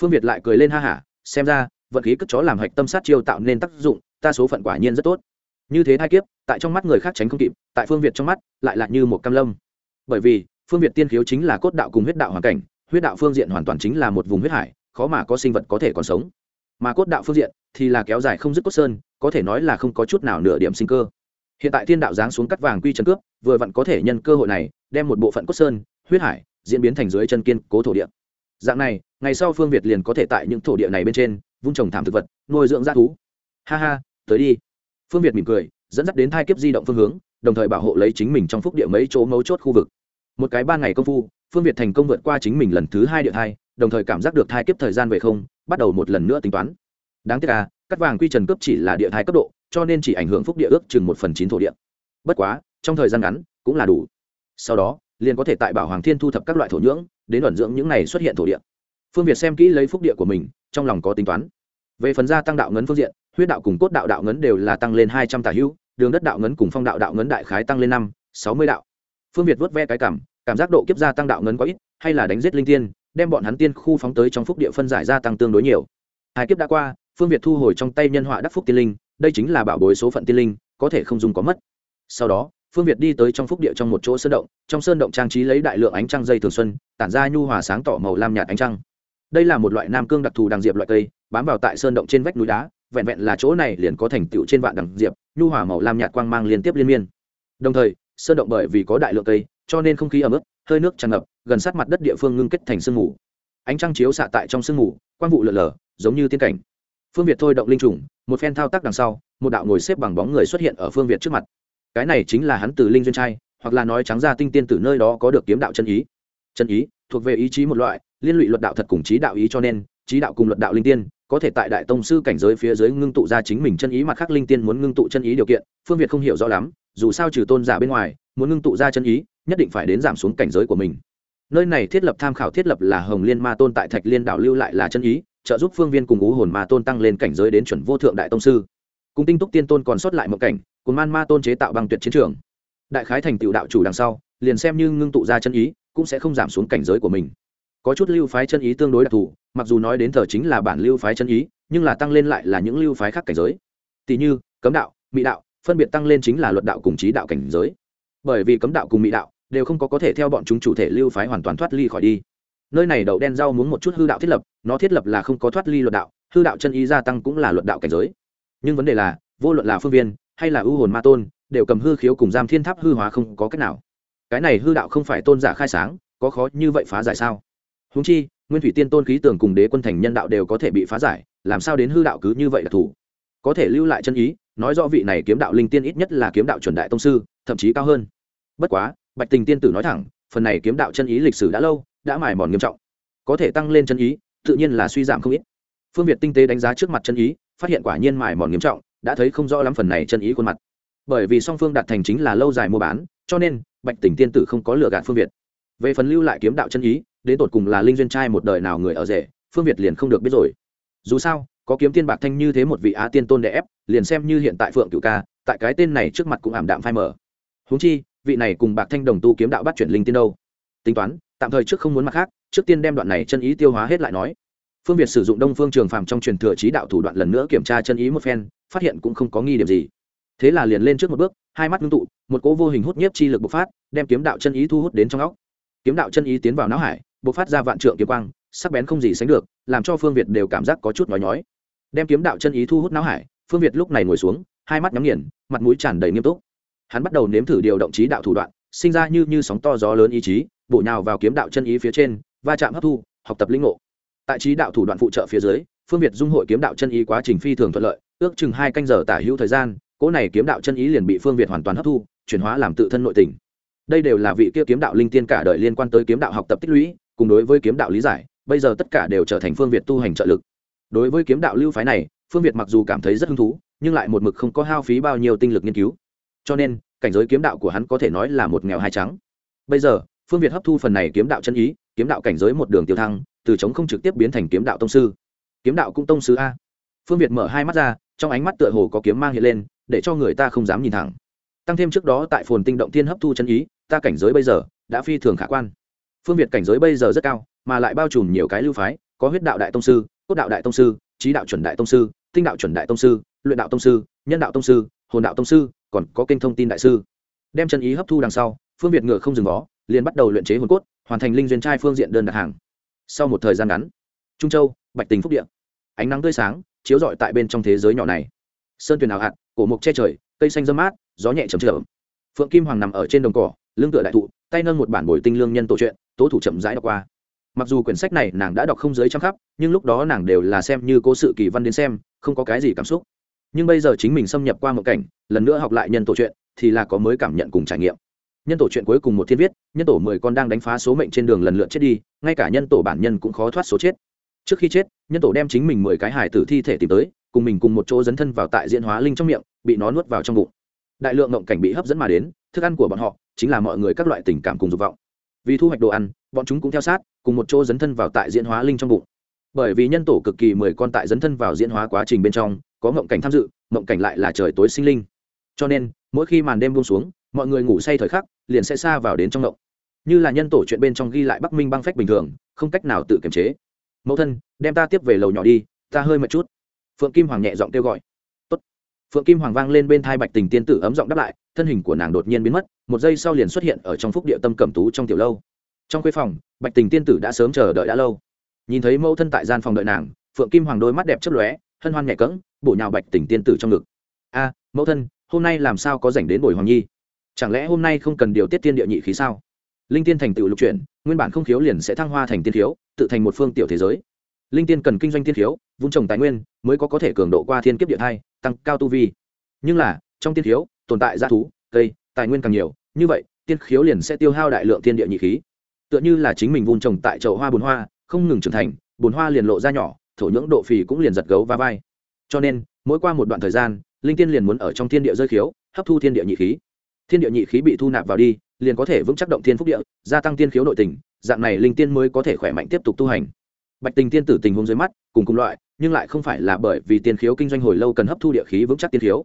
Phương việt lại cười lên ha hả, xem ra, vận khí cất chó làm hạch tâm sát chiêu tạo nên tác dụng, ta số phận quả nhiên rất tốt. Như thế thai kiếp, tại trong mắt người khác tránh không kịp, tại phương việt trong mắt, lại là như một cam lâm. Bởi vì phương việt tiên khiếu chính là cốt đạo cùng huyết đạo hoàn cảnh, huyết đạo phương diện hoàn toàn chính là một vùng huyết hải, khó mà có sinh vật có thể còn sống. Mà cốt đạo phương diện thì là kéo dài không dứt cốt sơn, có thể nói là không có chút nào nửa điểm sinh cơ. Hiện tại thiên đạo giáng xuống cắt vàng quy trần cướp, vừa vặn có thể nhân cơ hội này, đem một bộ phận cốt sơn, huyết hải, diễn biến thành dưới chân kiên cố thổ địa. Dạng này, ngày sau phương việt liền có thể tại những thổ địa này bên trên, vung trồng thảm thực vật, nuôi dưỡng g thú. Ha ha, tới đi. Phương việt mỉm cười, dẫn dắt đến thai kiếp di động phương hướng, đồng thời bảo hộ lấy chính mình trong phúc địa mấy chỗ mấu chốt khu vực một cái ba ngày công phu, phương việt thành công vượt qua chính mình lần thứ hai địa thai, đồng thời cảm giác được thai kiếp thời gian về không, bắt đầu một lần nữa tính toán. Đáng tiếc là cắt vàng quy trần cướp chỉ là địa thai cấp độ, cho nên chỉ ảnh hưởng phúc địa ước chừng một phần chín thổ địa. Bất quá, trong thời gian ngắn, cũng là đủ. Sau đó, liền có thể tại bảo hoàng thiên thu thập các loại thổ nhưỡng, đến ẩn dưỡng những này xuất hiện thổ địa. Phương việt xem kỹ lấy phúc địa của mình, trong lòng có tính toán. Về phần gia tăng đạo ngấn phương diện, huyết đạo cùng cốt đạo đạo ngấn đều là tăng lên hai trăm tả hữu, đường đất đạo ngấn cùng phong đạo đạo ngấn đại khái tăng lên năm, sáu mươi đạo. Phương việt vớt ve cái cảm cảm giác độ kiếp gia tăng đạo ngấn có ít, hay là đánh giết linh tiên, đem bọn hắn tiên khu phóng tới trong phúc địa phân giải gia tăng tương đối nhiều. Hai kiếp đã qua, phương việt thu hồi trong tay nhân họa đắc phúc tiên linh, đây chính là bảo bối số phận tiên linh, có thể không dùng có mất. Sau đó, phương việt đi tới trong phúc địa trong một chỗ sơn động, trong sơn động trang trí lấy đại lượng ánh trăng dây thường xuân, tản ra nhu hòa sáng tỏ màu lam nhạt ánh trăng. Đây là một loại nam cương đặc thù đằng diệp loại cây, bám vào tại sơn động trên vách núi đá, vẹn vẹn là chỗ này liền có thành tựu trên vạn đằng diệp, nhu hòa màu lam nhạt quang mang liên tiếp liên miên. Đồng thời, sơn động bởi vì có đại lượng cây cho nên không khí ẩm ướt, hơi nước tràn ngập, gần sát mặt đất địa phương ngưng kết thành sương mù. Ánh trăng chiếu xạ tại trong sương mù, quang vụ lở lở, giống như tiên cảnh. Phương việt thôi động linh trùng, một phen thao tác đằng sau, một đạo ngồi xếp bằng bóng người xuất hiện ở phương việt trước mặt. Cái này chính là hắn từ linh duyên trai, hoặc là nói trắng ra tinh tiên từ nơi đó có được kiếm đạo chân ý. Chân ý, thuộc về ý chí một loại, liên lụy luật đạo thật cùng trí đạo ý cho nên, trí đạo cùng luật đạo linh tiên, có thể tại đại tông sư cảnh giới phía dưới ngưng tụ ra chính mình chân ý mặt khác linh tiên muốn ngưng tụ chân ý điều kiện, phương việt không hiểu rõ lắm, dù sao trừ tôn giả bên ngoài muốn ngưng tụ ra chân ý, nhất định phải đến giảm xuống cảnh giới của mình. Nơi này thiết lập tham khảo thiết lập là hồng liên ma tôn tại thạch liên đảo lưu lại là chân ý, trợ giúp phương viên cùng ú hồn ma tôn tăng lên cảnh giới đến chuẩn vô thượng đại tông sư. Cùng tinh túc tiên tôn còn sót lại một cảnh, cùng man ma tôn chế tạo bằng tuyệt chiến trường. Đại khái thành tựu đạo chủ đằng sau, liền xem như ngưng tụ ra chân ý, cũng sẽ không giảm xuống cảnh giới của mình. Có chút lưu phái chân ý tương đối đặc thù, mặc dù nói đến thờ chính là bản lưu phái chân ý, nhưng là tăng lên lại là những lưu phái khác cảnh giới. Tỷ như, cấm đạo mỹ đạo, phân biệt tăng lên chính là luật đạo cùng trí đạo cảnh giới bởi vì cấm đạo cùng mỹ đạo đều không có có thể theo bọn chúng chủ thể lưu phái hoàn toàn thoát ly khỏi đi. Nơi này đậu đen rau muốn một chút hư đạo thiết lập, nó thiết lập là không có thoát ly luật đạo, hư đạo chân ý gia tăng cũng là luật đạo cảnh giới. Nhưng vấn đề là, vô luận là phương viên hay là ưu hồn ma tôn, đều cầm hư khiếu cùng giam thiên tháp hư hóa không có cách nào. Cái này hư đạo không phải tôn giả khai sáng, có khó như vậy phá giải sao? Húng chi, nguyên thủy tiên tôn khí tường cùng đế quân thành nhân đạo đều có thể bị phá giải, làm sao đến hư đạo cứ như vậy là thủ? Có thể lưu lại chân ý, nói rõ vị này kiếm đạo linh tiên ít nhất là kiếm đạo chuẩn đại tông sư thậm chí cao hơn. Bất quá, bạch tình tiên tử nói thẳng, phần này kiếm đạo chân ý lịch sử đã lâu, đã mài mòn nghiêm trọng. Có thể tăng lên chân ý, tự nhiên là suy giảm không ít. Phương việt tinh tế đánh giá trước mặt chân ý, phát hiện quả nhiên mài mòn nghiêm trọng, đã thấy không rõ lắm phần này chân ý khuôn mặt. Bởi vì song phương đạt thành chính là lâu dài mua bán, cho nên bạch tình tiên tử không có lừa gạt phương việt. Về phần lưu lại kiếm đạo chân ý, đến tột cùng là linh duyên trai một đời nào người ở rể, phương việt liền không được biết rồi. Dù sao, có kiếm tiên bạc thanh như thế một vị á tiên tôn đẻ ép, liền xem như hiện tại phượng cửu ca, tại cái tên này trước mặt cũng ảm đạm phai mờ. Huống chi, vị này cùng bạc thanh đồng tu kiếm đạo bắt chuyển linh tiên đâu? Tính toán, tạm thời trước không muốn mặt khác, trước tiên đem đoạn này chân ý tiêu hóa hết lại nói. Phương việt sử dụng đông phương trường phàm trong truyền thừa trí đạo thủ đoạn lần nữa kiểm tra chân ý một phen, phát hiện cũng không có nghi điểm gì. Thế là liền lên trước một bước, hai mắt ngưng tụ, một cỗ vô hình hút nhiếp chi lực bộc phát, đem kiếm đạo chân ý thu hút đến trong óc. Kiếm đạo chân ý tiến vào não hải, bộc phát ra vạn trượng kiếm quang, sắc bén không gì sánh được, làm cho phương việt đều cảm giác có chút nói nhói. Đem kiếm đạo chân ý thu hút não hải, phương việt lúc này ngồi xuống, hai mắt nhắm nghiền, mặt mũi tràn đầy nghiêm túc hắn bắt đầu nếm thử điều động trí đạo thủ đoạn, sinh ra như như sóng to gió lớn ý chí bộ nhào vào kiếm đạo chân ý phía trên, va chạm hấp thu, học tập linh ngộ. Tại trí đạo thủ đoạn phụ trợ phía dưới, phương việt dung hội kiếm đạo chân ý quá trình phi thường thuận lợi, ước chừng hai canh giờ tả hữu thời gian, cỗ này kiếm đạo chân ý liền bị phương việt hoàn toàn hấp thu, chuyển hóa làm tự thân nội tình. Đây đều là vị kia kiếm đạo linh tiên cả đời liên quan tới kiếm đạo học tập tích lũy, cùng đối với kiếm đạo lý giải, bây giờ tất cả đều trở thành phương việt tu hành trợ lực. Đối với kiếm đạo lưu phái này, phương việt mặc dù cảm thấy rất hứng thú, nhưng lại một mực không có hao phí bao nhiêu tinh lực nghiên cứu cho nên, cảnh giới kiếm đạo của hắn có thể nói là một nghèo hai trắng. Bây giờ, phương việt hấp thu phần này kiếm đạo chân ý, kiếm đạo cảnh giới một đường tiêu thăng, từ chống không trực tiếp biến thành kiếm đạo tông sư. Kiếm đạo cũng tông sư a. Phương việt mở hai mắt ra, trong ánh mắt tựa hồ có kiếm mang hiện lên, để cho người ta không dám nhìn thẳng. Tăng thêm trước đó tại phồn tinh động Thiên hấp thu chân ý, ta cảnh giới bây giờ đã phi thường khả quan. Phương việt cảnh giới bây giờ rất cao, mà lại bao trùm nhiều cái lưu phái, có huyết đạo đại tông sư, cốt đạo đại tông sư, trí đạo chuẩn đại tông sư, tinh đạo chuẩn đại tông sư, luyện đạo tông sư, nhân đạo tông sư, hồn đạo tông sư còn có kênh thông tin đại sư. Đem chân ý hấp thu đằng sau, phương việt ngựa không dừng vó, liền bắt đầu luyện chế hồn cốt, hoàn thành linh duyên trai phương diện đơn đặt hàng. Sau một thời gian ngắn, trung châu, bạch tình phúc điện ánh nắng tươi sáng, chiếu rọi tại bên trong thế giới nhỏ này. Sơn tuyền ảo hạt, cổ mục che trời, cây xanh dơ mát, gió nhẹ chầm chậm. Phượng kim hoàng nằm ở trên đồng cỏ, lưng tựa đại thụ, tay nâng một bản bồi tinh lương nhân tổ truyện, tố thủ chậm rãi đọc qua. Mặc dù quyển sách này nàng đã đọc không dưới trăm khắp, nhưng lúc đó nàng đều là xem như cố sự kỳ văn đến xem, không có cái gì cảm xúc nhưng bây giờ chính mình xâm nhập qua một cảnh, lần nữa học lại nhân tổ chuyện, thì là có mới cảm nhận cùng trải nghiệm. Nhân tổ chuyện cuối cùng một thiên viết, nhân tổ mười con đang đánh phá số mệnh trên đường lần lượt chết đi, ngay cả nhân tổ bản nhân cũng khó thoát số chết. Trước khi chết, nhân tổ đem chính mình mười cái hải tử thi thể tìm tới, cùng mình cùng một chỗ dấn thân vào tại diễn hóa linh trong miệng, bị nó nuốt vào trong bụng. Đại lượng ngộng cảnh bị hấp dẫn mà đến, thức ăn của bọn họ chính là mọi người các loại tình cảm cùng dục vọng. Vì thu hoạch đồ ăn, bọn chúng cũng theo sát, cùng một chỗ dấn thân vào tại diễn hóa linh trong bụng. Bởi vì nhân tổ cực kỳ mười con tại dấn thân vào diễn hóa quá trình bên trong có mộng cảnh tham dự mộng cảnh lại là trời tối sinh linh. Cho nên, mỗi khi màn đêm buông xuống, mọi người ngủ say thời khắc, liền sẽ xa vào đến trong mộng như là nhân tổ chuyện bên trong ghi lại bắc minh băng phách bình thường, không cách nào tự kiềm chế. Mẫu thân, đem ta tiếp về lầu nhỏ đi, ta hơi mệt chút. Phượng kim hoàng nhẹ giọng kêu gọi. Tốt. phượng kim hoàng vang lên bên thai bạch tình tiên tử ấm giọng đáp lại, thân hình của nàng đột nhiên biến mất, một giây sau liền xuất hiện ở trong phúc địa tâm cẩm tú trong tiểu lâu. Trong khuê phòng, bạch tình tiên tử đã sớm chờ đợi đã lâu. Nhìn thấy mẫu thân tại gian phòng đợi nàng, phượng kim hoàng đôi mắt đẹp chớp lóe hân hoan nhẹ cẫng, bổ nhào bạch tỉnh tiên tử trong ngực. A, mẫu thân, hôm nay làm sao có dành đến bồi hoàng nhi? Chẳng lẽ hôm nay không cần điều tiết tiên địa nhị khí sao? Linh tiên thành tựu lục chuyển, nguyên bản không khiếu liền sẽ thăng hoa thành tiên khiếu, tự thành một phương tiểu thế giới. Linh tiên cần kinh doanh tiên khiếu, vun trồng tài nguyên, mới có có thể cường độ qua thiên kiếp địa thai, tăng cao tu vi. Nhưng là, trong tiên khiếu, tồn tại g thú, cây, tài nguyên càng nhiều, như vậy, tiên khiếu liền sẽ tiêu hao đại lượng tiên địa nhị khí. Tựa như là chính mình vun trồng tại chậu hoa bồn hoa, không ngừng trưởng thành, bồn hoa liền lộ ra nhỏ thổ nhưỡng độ phì cũng liền giật gấu và vai. Cho nên, mỗi qua một đoạn thời gian, linh tiên liền muốn ở trong thiên địa rơi khiếu, hấp thu thiên địa nhị khí. Thiên địa nhị khí bị thu nạp vào đi, liền có thể vững chắc động thiên phúc địa, gia tăng tiên khiếu nội tình, dạng này linh tiên mới có thể khỏe mạnh tiếp tục tu hành. Bạch tình tiên tử tình huống dưới mắt, cùng cùng loại, nhưng lại không phải là bởi vì tiên khiếu kinh doanh hồi lâu cần hấp thu địa khí vững chắc tiên khiếu.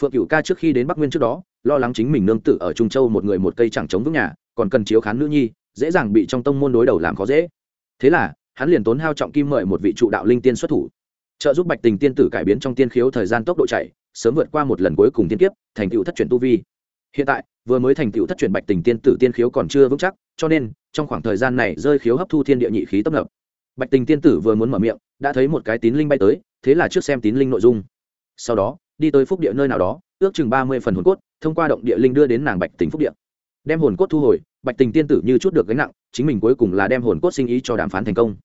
Phượng cửu ca trước khi đến bắc nguyên trước đó, lo lắng chính mình nương tử ở trung châu một người một cây chẳng chống vững nhà, còn cần chiếu khán nữ nhi, dễ dàng bị trong tông môn đối đầu làm khó dễ. Thế là hắn liền tốn hao trọng kim mời một vị trụ đạo linh tiên xuất thủ. Trợ giúp bạch tình tiên tử cải biến trong tiên khiếu thời gian tốc độ chạy, sớm vượt qua một lần cuối cùng tiên kiếp, thành tựu thất truyền tu vi. Hiện tại, vừa mới thành tựu thất truyền bạch tình tiên tử tiên khiếu còn chưa vững chắc, cho nên, trong khoảng thời gian này rơi khiếu hấp thu thiên địa nhị khí tấp nập. Bạch tình tiên tử vừa muốn mở miệng, đã thấy một cái tín linh bay tới, thế là trước xem tín linh nội dung. Sau đó, đi tới phúc địa nơi nào đó, ước chừng ba mươi phần hồn cốt, thông qua động địa linh đưa đến nàng bạch tình phúc địa. Đem hồn cốt thu hồi bạch tình tiên tử như chút được gánh nặng, chính mình cuối cùng là đem hồn cốt sinh ý cho đàm phán thành công.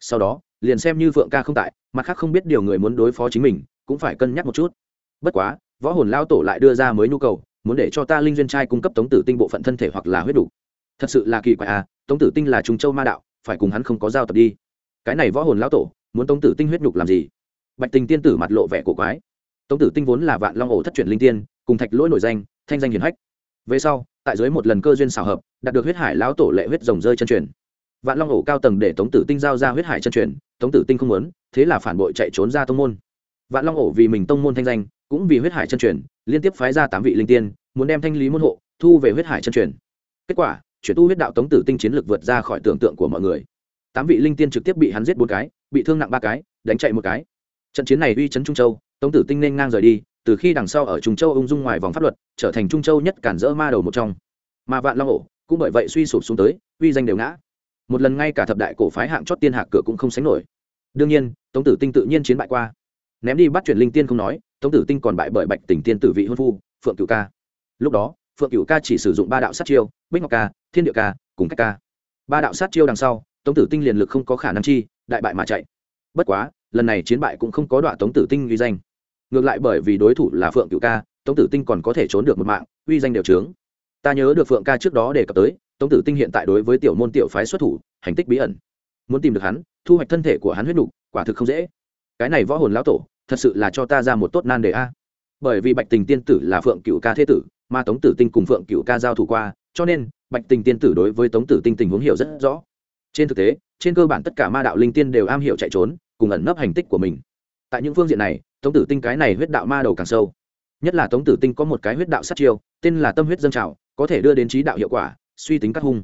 Sau đó, liền xem như phượng ca không tại, mặt khác không biết điều người muốn đối phó chính mình, cũng phải cân nhắc một chút. Bất quá, võ hồn lao tổ lại đưa ra mới nhu cầu, muốn để cho ta linh duyên trai cung cấp tống tử tinh bộ phận thân thể hoặc là huyết đủ. Thật sự là kỳ quái à tống tử tinh là trung châu ma đạo, phải cùng hắn không có giao tập đi. Cái này võ hồn lao tổ, muốn tống tử tinh huyết nhục làm gì? Bạch tình tiên tử mặt lộ vẻ cổ quái. Tống tử tinh vốn là vạn long ổ thất truyền linh tiên, cùng thạch lỗi nổi danh, thanh danh hiền hách. Về sau tại dưới một lần cơ duyên xào hợp, đạt được huyết hải lão tổ lệ huyết rồng rơi chân truyền. Vạn long ổ cao tầng để tống tử tinh giao ra huyết hải chân truyền, tống tử tinh không muốn, thế là phản bội chạy trốn ra tông môn. Vạn long ổ vì mình tông môn thanh danh, cũng vì huyết hải chân truyền, liên tiếp phái ra tám vị linh tiên, muốn đem thanh lý môn hộ, thu về huyết hải chân truyền. Kết quả, chuyển tu huyết đạo tống tử tinh chiến lược vượt ra khỏi tưởng tượng của mọi người. Tám vị linh tiên trực tiếp bị hắn giết bốn cái, bị thương nặng ba cái, đánh chạy một cái. Trận chiến này uy chấn trung châu, tống tử tinh nên ngang rời đi từ khi đằng sau ở trung châu ung dung ngoài vòng pháp luật, trở thành trung châu nhất cản rỡ ma đầu một trong. Mà vạn long Ổ cũng bởi vậy suy sụp xuống tới, uy danh đều ngã. Một lần ngay cả thập đại cổ phái hạng chót tiên hạc cửa cũng không sánh nổi. Đương nhiên, tống tử tinh tự nhiên chiến bại qua. Ném đi bắt chuyển linh tiên không nói, tống tử tinh còn bại bởi bạch tỉnh tiên tử vị hôn phu, phượng cựu ca. Lúc đó, phượng cựu ca chỉ sử dụng ba đạo sát chiêu, bích ngọc ca, thiên địa ca, cùng cách ca. Ba đạo sát chiêu đằng sau, tống tử tinh liền lực không có khả năng chi, đại bại mà chạy. Bất quá, lần này chiến bại cũng không có đoạn tống tử tinh uy danh ngược lại bởi vì đối thủ là phượng cựu ca tống tử tinh còn có thể trốn được một mạng uy danh đều trướng. Ta nhớ được phượng ca trước đó đề cập tới tống tử tinh hiện tại đối với tiểu môn tiểu phái xuất thủ hành tích bí ẩn. Muốn tìm được hắn thu hoạch thân thể của hắn huyết đủ, quả thực không dễ. Cái này võ hồn lão tổ thật sự là cho ta ra một tốt nan đề a. Bởi vì bạch tình tiên tử là phượng cựu ca thế tử mà tống tử tinh cùng phượng cựu ca giao thủ qua cho nên bạch tình tiên tử đối với tống tử tinh tình huống hiểu rất rõ. Trên thực tế trên cơ bản tất cả ma đạo linh tiên đều am hiểu chạy trốn cùng ẩn nấp hành tích của mình tại những phương diện này, tống tử tinh cái này huyết đạo ma đầu càng sâu. Nhất là tống tử tinh có một cái huyết đạo sát chiêu, tên là tâm huyết dân trào, có thể đưa đến trí đạo hiệu quả, suy tính cắt hung.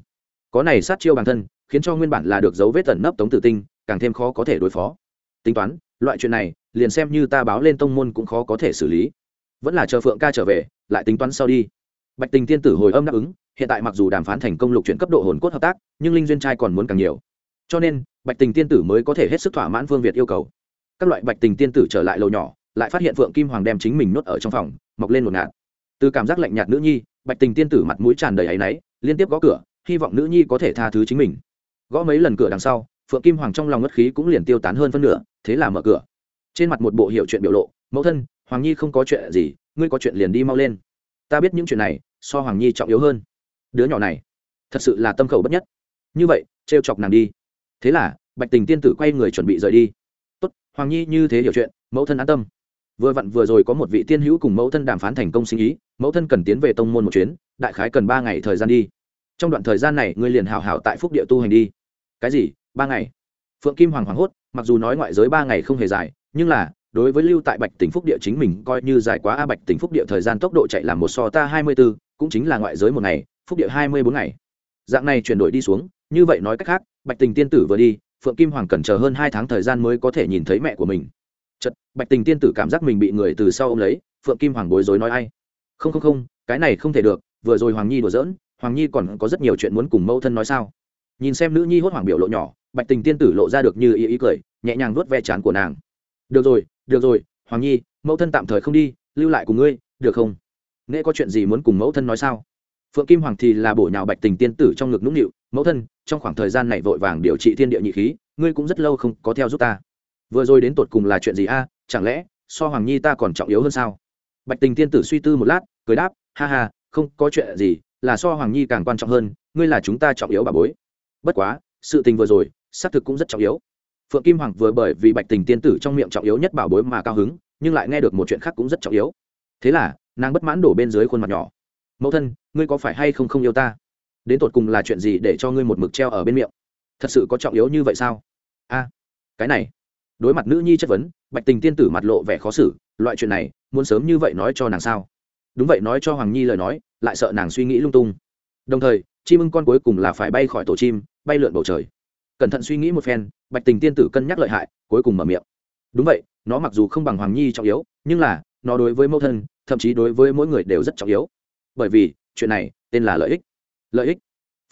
Có này sát chiêu bản thân, khiến cho nguyên bản là được dấu vết tẩn nấp tống tử tinh, càng thêm khó có thể đối phó. Tính toán, loại chuyện này, liền xem như ta báo lên tông môn cũng khó có thể xử lý. Vẫn là chờ phượng ca trở về, lại tính toán sau đi. Bạch tình tiên tử hồi âm đáp ứng, hiện tại mặc dù đàm phán thành công lục chuyển cấp độ hồn cốt hợp tác, nhưng linh duyên trai còn muốn càng nhiều. Cho nên, bạch tình tiên tử mới có thể hết sức thỏa mãn phương việt yêu cầu các loại bạch tình tiên tử trở lại lầu nhỏ, lại phát hiện phượng kim hoàng đem chính mình nuốt ở trong phòng, mọc lên một ngạt. Từ cảm giác lạnh nhạt nữ nhi, bạch tình tiên tử mặt mũi tràn đầy áy náy, liên tiếp gõ cửa, hy vọng nữ nhi có thể tha thứ chính mình. Gõ mấy lần cửa đằng sau, phượng kim hoàng trong lòng ngất khí cũng liền tiêu tán hơn phân nửa, thế là mở cửa. Trên mặt một bộ hiệu chuyện biểu lộ, mẫu thân, hoàng nhi không có chuyện gì, ngươi có chuyện liền đi mau lên. Ta biết những chuyện này, so hoàng nhi trọng yếu hơn. Đứa nhỏ này, thật sự là tâm khẩu bất nhất. Như vậy, trêu chọc nàng đi. Thế là, bạch tình tiên tử quay người chuẩn bị rời đi hoàng nhi như thế hiểu chuyện, mẫu thân an tâm. Vừa vặn vừa rồi có một vị tiên hữu cùng mẫu thân đàm phán thành công sinh ý, mẫu thân cần tiến về tông môn một chuyến, đại khái cần ba ngày thời gian đi. Trong đoạn thời gian này, ngươi liền hào hào tại phúc địa tu hành đi. Cái gì? Ba ngày? Phượng kim hoàng hoảng hốt, mặc dù nói ngoại giới ba ngày không hề dài, nhưng là, đối với lưu tại bạch tỉnh phúc địa chính mình coi như dài quá a bạch tỉnh phúc địa thời gian tốc độ chạy là một so ta hai mươi b ố cũng chính là ngoại giới một ngày, phúc địa hai mươi bốn ngày. Dạng này chuyển đổi đi xuống, như vậy nói cách khác, bạch tình tiên tử vừa đi phượng kim hoàng cần chờ hơn hai tháng thời gian mới có thể nhìn thấy mẹ của mình. Chật bạch tình tiên tử cảm giác mình bị người từ sau ô m lấy, phượng kim hoàng bối rối nói ai? Không không không, cái này không thể được, vừa rồi hoàng nhi đùa giỡn, hoàng nhi còn có rất nhiều chuyện muốn cùng mẫu thân nói sao? Nhìn xem nữ nhi hốt hoàng biểu lộ nhỏ, bạch tình tiên tử lộ ra được như ý ý cười, nhẹ nhàng vuốt ve chán của nàng. Được rồi được rồi, hoàng nhi, mẫu thân tạm thời không đi, lưu lại cùng ngươi, được không? Nễ có chuyện gì muốn cùng mẫu thân nói sao? Phượng kim hoàng thì là bổ nhào bạch tình tiên tử trong ngực nũng nịu, mẫu thân trong khoảng thời gian này vội vàng điều trị thiên địa nhị khí, ngươi cũng rất lâu không có theo giúp ta. Vừa rồi đến tột cùng là chuyện gì a? Chẳng lẽ so hoàng nhi ta còn trọng yếu hơn sao? Bạch tình tiên tử suy tư một lát, cười đáp, ha ha, không có chuyện gì, là so hoàng nhi càng quan trọng hơn, ngươi là chúng ta trọng yếu bà bối. Bất quá, sự tình vừa rồi, xác thực cũng rất trọng yếu. Phượng kim hoàng vừa bởi vì bạch tình tiên tử trong miệng trọng yếu nhất bảo bối mà cao hứng, nhưng lại nghe được một chuyện khác cũng rất trọng yếu. Thế là, nàng bất mãn đổ bên dưới khuôn mặt nhỏ. Mẫu thân, ngươi có phải hay không không yêu ta? Đến tột cùng là chuyện gì để cho ngươi một mực treo ở bên miệng? Thật sự có trọng yếu như vậy sao? A, cái này, đối mặt nữ nhi chất vấn, bạch tình tiên tử mặt lộ vẻ khó xử, loại chuyện này, muốn sớm như vậy nói cho nàng sao? Đúng vậy nói cho hoàng nhi lời nói, lại sợ nàng suy nghĩ lung tung. Đồng thời chim ưng con cuối cùng là phải bay khỏi tổ chim, bay lượn bầu trời. Cẩn thận suy nghĩ một phen, bạch tình tiên tử cân nhắc lợi hại, cuối cùng mở miệng. Đúng vậy, nó mặc dù không bằng hoàng nhi trọng yếu, nhưng là, nó đối với mẫu thân, thậm chí đối với mỗi người đều rất trọng yếu. Bởi vì, chuyện này, tên là lợi ích lợi ích.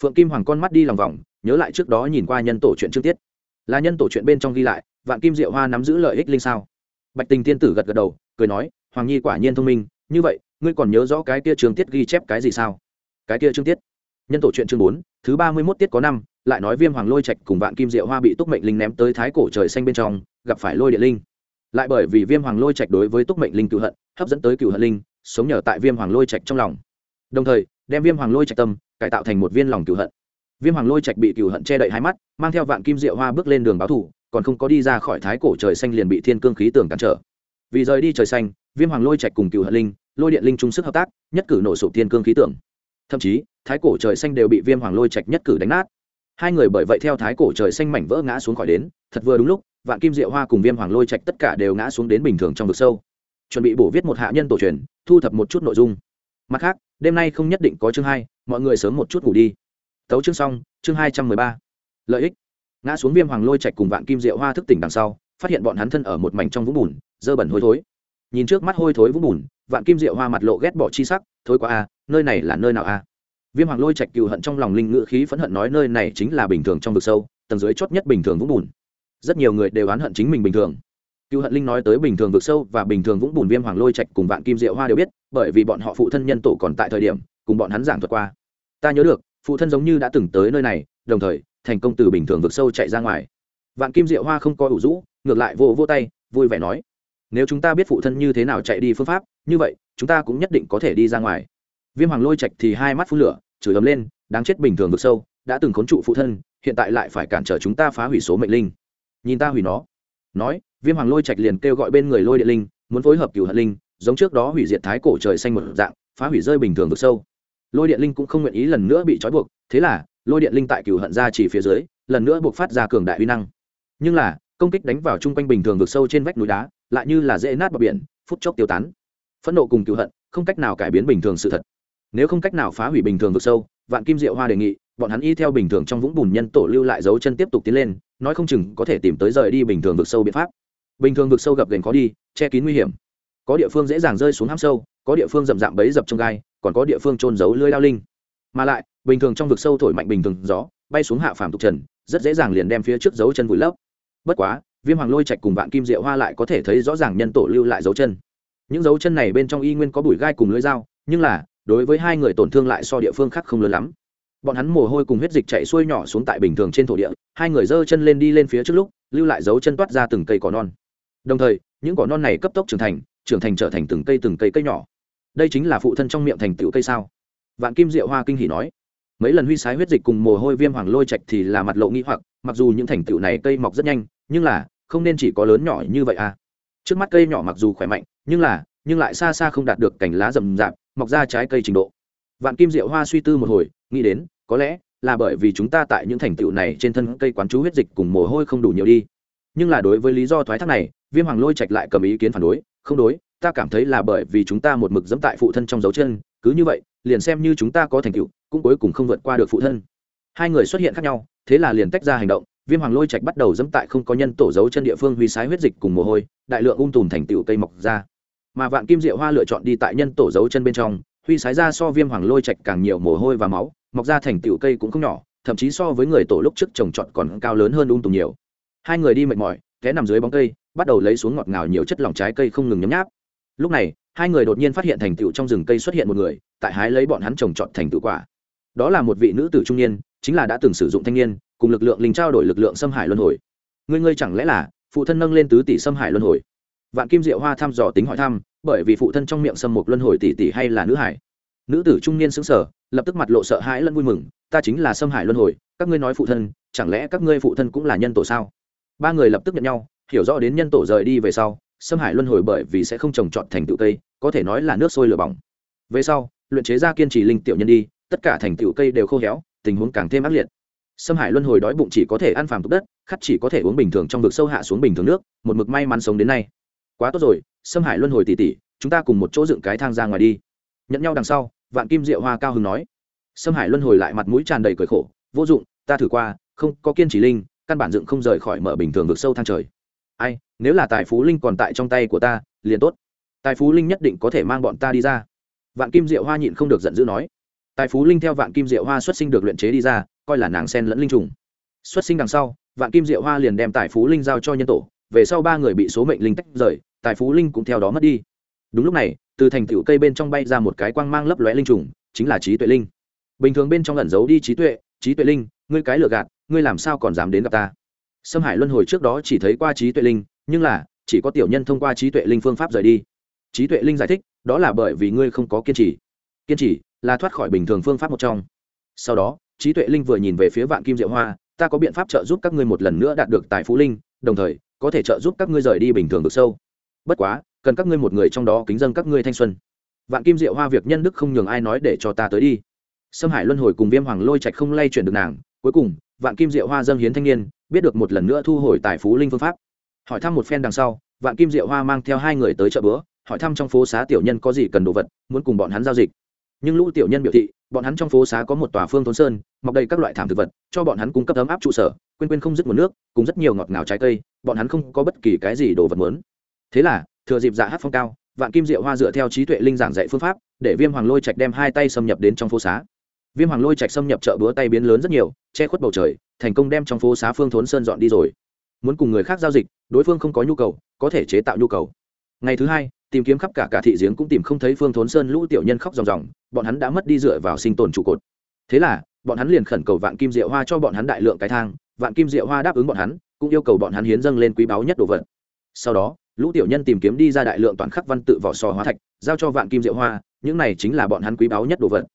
Phượng kim hoàng con mắt đi lòng vòng, nhớ lại trước đó nhìn qua nhân tổ chuyện trước tiết. Là nhân tổ chuyện bên trong ghi lại, vạn kim diệu hoa nắm giữ lợi ích linh sao? Bạch tình tiên tử gật gật đầu, cười nói, hoàng nhi quả nhiên thông minh, như vậy, ngươi còn nhớ rõ cái kia trường tiết ghi chép cái gì sao? Cái kia chương tiết. Nhân tổ chuyện chương bốn, thứ ba mươi mốt tiết có năm, lại nói viêm hoàng lôi trạch cùng vạn kim diệu hoa bị túc mệnh linh ném tới thái cổ trời xanh bên trong, gặp phải lôi địa linh. Lại bởi vì viêm hoàng lôi trạch đối với túc mệnh linh cựu hận, hấp dẫn tới cựu hận linh, sống nhờ tại viêm hoàng lôi trạch trong lòng. Đồng thời đem viêm hoàng lôi trạch tâm cải tạo thành một viên lòng cựu hận. Viêm hoàng lôi trạch bị cựu hận che đậy hai mắt, mang theo vạn kim diệu hoa bước lên đường báo thủ, còn không có đi ra khỏi thái cổ trời xanh liền bị thiên cương khí tường cản trở. Vì rời đi trời xanh, viêm hoàng lôi trạch cùng cựu hận linh, lôi điện linh chung sức hợp tác, nhất cử nổ sụp thiên cương khí tường. Thậm chí, thái cổ trời xanh đều bị viêm hoàng lôi trạch nhất cử đánh nát. Hai người bởi vậy theo thái cổ trời xanh mảnh vỡ ngã xuống khỏi đến, thật vừa đúng lúc, vạn kim diệu hoa cùng viêm hoàng lôi trạch tất cả đều ngã xuống đến bình thường trong vực sâu. Chuẩn bị bổ viết một hạ nhân tổ truyền, thu thập một chút nội dung. Mặt khác đêm nay không nhất định có chương hai, mọi người sớm một chút ngủ đi. Tấu chương xong, chương hai trăm mười ba. Lợi ích. Ngã xuống viêm hoàng lôi trạch cùng vạn kim diệu hoa thức tỉnh đằng sau, phát hiện bọn hắn thân ở một mảnh trong vũng bùn, dơ bẩn hôi thối. Nhìn trước mắt hôi thối vũng bùn, vạn kim diệu hoa mặt lộ ghét bỏ chi sắc thối quá a, nơi này là nơi nào a? Viêm hoàng lôi trạch cựu hận trong lòng linh ngự khí phẫn hận nói, nơi này chính là bình thường trong vực sâu, tầng dưới chót nhất bình thường vũng bùn. Rất nhiều người đều oán hận chính mình bình thường. Cựu hận linh nói tới bình thường vực sâu và bình thường vũng bùn, viêm hoàng lôi trạch cùng vạn kim diệu hoa đều biết bởi vì bọn họ phụ thân nhân tổ còn tại thời điểm, cùng bọn hắn giảng thuật qua. Ta nhớ được, phụ thân giống như đã từng tới nơi này, đồng thời, thành công từ bình thường vực sâu chạy ra ngoài. Vạn kim diệu hoa không có ủ rũ, ngược lại vô vô tay, vui vẻ nói, nếu chúng ta biết phụ thân như thế nào chạy đi phương pháp, như vậy, chúng ta cũng nhất định có thể đi ra ngoài. Viêm hoàng lôi trạch thì hai mắt phun lửa, chửi ấm lên, đáng chết bình thường vực sâu, đã từng khốn trụ phụ thân, hiện tại lại phải cản trở chúng ta phá hủy số mệnh linh. Nhìn ta hủy nó, nói, viêm hoàng lôi trạch liền kêu gọi bên người lôi địa linh, muốn phối hợp cửu hận linh giống trước đó hủy diệt thái cổ trời xanh một dạng, phá hủy rơi bình thường vực sâu. Lôi điện linh cũng không nguyện ý lần nữa bị trói buộc, thế là, lôi điện linh tại cửu hận ra chỉ phía dưới, lần nữa buộc phát ra cường đại uy năng. Nhưng là, công kích đánh vào chung quanh bình thường vực sâu trên vách núi đá, lại như là dễ nát bờ biển, phút chốc tiêu tán. Phẫn nộ cùng cửu hận, không cách nào cải biến bình thường sự thật. Nếu không cách nào phá hủy bình thường vực sâu, vạn kim diệu hoa đề nghị, bọn hắn y theo bình thường trong vũng bùn nhân tổ lưu lại dấu chân tiếp tục tiến lên, nói không chừng có thể tìm tới rời đi bình thường vực sâu biện pháp. Bình thường vực sâu gập gành khó đi, che kín nguy hiểm có địa phương dễ dàng rơi xuống hám sâu, có địa phương rậm rạm bấy dập trong gai, còn có địa phương trôn giấu lưới lao linh. Mà lại, bình thường trong vực sâu thổi mạnh bình thường gió, bay xuống hạ phàm tục trần, rất dễ dàng liền đem phía trước dấu chân vùi lấp. Bất quá, viêm hoàng lôi trạch cùng vạn kim diệu hoa lại có thể thấy rõ ràng nhân tổ lưu lại dấu chân. Những dấu chân này bên trong y nguyên có bụi gai cùng lưới dao, nhưng là, đối với hai người tổn thương lại so địa phương khác không lớn lắm. Bọn hắn mồ hôi cùng huyết dịch chạy xuôi nhỏ xuống tại bình thường trên thổ địa, hai người giơ chân lên đi lên phía trước lúc, lưu lại dấu chân toát ra từng cây cỏ non. Đồng thời, những cỏ non này cấp tốc trưởng thành trưởng thành trở thành từng cây từng cây cây nhỏ. Đây chính là phụ thân trong miệng thành tựu cây sao? Vạn kim diệu hoa kinh hỉ nói. Mấy lần huy sái huyết dịch cùng mồ hôi viêm hoàng lôi trạch thì là mặt lộ nghĩ hoặc, mặc dù những thành tựu này cây mọc rất nhanh, nhưng là, không nên chỉ có lớn nhỏ như vậy à. Trước mắt cây nhỏ mặc dù khỏe mạnh, nhưng là, nhưng lại xa xa không đạt được cành lá rậm rạp, mọc ra trái cây trình độ. Vạn kim diệu hoa suy tư một hồi, nghĩ đến, có lẽ là bởi vì chúng ta tại những thành tựu này trên thân cây quán chú huyết dịch cùng mồ hôi không đủ nhiều đi. Nhưng là đối với lý do thoái thác này, viêm hoàng lôi trạch lại cầm ý kiến phản đối không đối, ta cảm thấy là bởi vì chúng ta một mực dẫm tại phụ thân trong dấu chân, cứ như vậy, liền xem như chúng ta có thành tựu, cũng cuối cùng không vượt qua được phụ thân. Hai người xuất hiện khác nhau, thế là liền tách ra hành động, viêm hoàng lôi trạch bắt đầu dẫm tại không có nhân tổ dấu chân địa phương huy sái huyết dịch cùng mồ hôi, đại lượng ung tùm thành tựu cây mọc ra. Mà vạn kim diệu hoa lựa chọn đi tại nhân tổ dấu chân bên trong, huy sái ra so viêm hoàng lôi trạch càng nhiều mồ hôi và máu, mọc ra thành tựu cây cũng không nhỏ, thậm chí so với người tổ lúc trước trồng trọt còn cao lớn hơn ung tùm nhiều. Hai người đi mệt mỏi, té nằm dưới bóng cây bắt đầu lấy xuống ngọt ngào nhiều chất lỏng trái cây không ngừng nhấm nháp. Lúc này, hai người đột nhiên phát hiện thành tựu trong rừng cây xuất hiện một người, tại hái lấy bọn hắn trồng trọt thành tựu quả. Đó là một vị nữ tử trung niên, chính là đã từng sử dụng thanh niên, cùng lực lượng linh trao đổi lực lượng xâm hải luân hồi. Ngươi ngươi chẳng lẽ là phụ thân nâng lên tứ tỷ xâm hải luân hồi? Vạn kim diệu hoa thăm dò tính hỏi thăm, bởi vì phụ thân trong miệng xâm mục luân hồi tỷ tỷ hay là nữ hải? Nữ tử trung niên xứng sở lập tức mặt lộ sợ hãi lẫn vui mừng, ta chính là xâm hải luân hồi, các ngươi nói phụ thân, chẳng lẽ các ngươi phụ thân cũng là nhân tổ sao? Ba người lập tức nhận nhau hiểu rõ đến nhân tổ rời đi về sau xâm hải luân hồi bởi vì sẽ không trồng trọt thành tựu cây, có thể nói là nước sôi lửa bỏng. Về sau, luyện chế ra kiên trì linh tiểu nhân đi, tất cả thành tựu cây đều khô héo, tình huống càng thêm ác liệt. Xâm hải luân hồi đói bụng chỉ có thể ăn phàm tục đất khắt chỉ có thể uống bình thường trong vực sâu hạ xuống bình thường nước, một mực may mắn sống đến nay. Quá tốt rồi xâm hải luân hồi tỉ tỉ chúng ta cùng một chỗ dựng cái thang ra ngoài đi. Nhận nhau đằng sau, vạn kim diệu hoa cao hứng nói. Xâm hải luân hồi lại mặt mũi tràn đầy cười khổ, vô dụng, ta thử qua, không có kiên trì linh, căn bản dựng không rời khỏi mở bình thường vực sâu thang trời ai, nếu là tài phú linh còn tại trong tay của ta, liền tốt. Tài phú linh nhất định có thể mang bọn ta đi ra. Vạn kim diệu hoa nhịn không được giận dữ nói. Tài phú linh theo vạn kim diệu hoa xuất sinh được luyện chế đi ra, coi là nàng sen lẫn linh trùng. Xuất sinh đằng sau, vạn kim diệu hoa liền đem tài phú linh giao cho nhân tổ, về sau ba người bị số mệnh linh tách rời, tài phú linh cũng theo đó mất đi. Đúng lúc này, từ thành tựu cây bên trong bay ra một cái quang mang lấp lóe linh trùng, chính là trí tuệ linh. Bình thường bên trong lẩn giấu đi trí tuệ trí tuệ linh, ngươi cái lừa gạt, ngươi làm sao còn dám đến gặp ta? Sâm hải luân hồi trước đó chỉ thấy qua trí tuệ linh, nhưng là, chỉ có tiểu nhân thông qua trí tuệ linh phương pháp rời đi. Trí tuệ linh giải thích, đó là bởi vì ngươi không có kiên trì. Kiên trì là thoát khỏi bình thường phương pháp một trong. Sau đó, trí tuệ linh vừa nhìn về phía vạn kim diệu hoa, ta có biện pháp trợ giúp các ngươi một lần nữa đạt được tài phú linh, đồng thời, có thể trợ giúp các ngươi rời đi bình thường được sâu. Bất quá, cần các ngươi một người trong đó kính dân các ngươi thanh xuân. Vạn kim diệu hoa việc nhân đức không nhường ai nói để cho ta tới đi. Sâm hải luân hồi cùng viêm hoàng lôi trạch không lay chuyển được nàng, cuối cùng, vạn kim diệu hoa dâng hiến thanh niên biết được một lần nữa thu hồi tài phú linh phương pháp. Hỏi thăm một phen đằng sau, vạn kim diệu hoa mang theo hai người tới chợ bữa, hỏi thăm trong phố xá tiểu nhân có gì cần đồ vật, muốn cùng bọn hắn giao dịch. Nhưng lũ tiểu nhân biểu thị, bọn hắn trong phố xá có một tòa phương thôn sơn, mọc đầy các loại thảm thực vật, cho bọn hắn cung cấp ấm áp trụ sở, quên quên không dứt nguồn nước, cùng rất nhiều ngọt ngào trái cây, bọn hắn không có bất kỳ cái gì đồ vật muốn. Thế là, thừa dịp dạ hát phong cao, vạn kim diệu hoa dựa theo trí tuệ linh giảng dạy phương pháp, để viêm hoàng lôi trạch đem hai tay xâm nhập đến trong phố xá viêm hoàng lôi trạch xâm nhập chợ búa tay biến lớn rất nhiều, che khuất bầu trời, thành công đem trong phố xá phương thốn sơn dọn đi rồi. Muốn cùng người khác giao dịch, đối phương không có nhu cầu, có thể chế tạo nhu cầu. Ngày thứ hai, tìm kiếm khắp cả cả thị giếng cũng tìm không thấy phương thốn sơn lũ tiểu nhân khóc ròng ròng, bọn hắn đã mất đi dựa vào sinh tồn trụ cột. Thế là, bọn hắn liền khẩn cầu vạn kim diệu hoa cho bọn hắn đại lượng cái thang, vạn kim diệu hoa đáp ứng bọn hắn, cũng yêu cầu bọn hắn hiến dâng lên quý báu nhất đồ vật. Sau đó, lũ tiểu nhân tìm kiếm đi ra đại lượng toàn khắc văn tự vỏ sò hóa thạch, giao cho vạn kim diệu hoa, những này chính là bọn hắn quý báu nhất đồ vật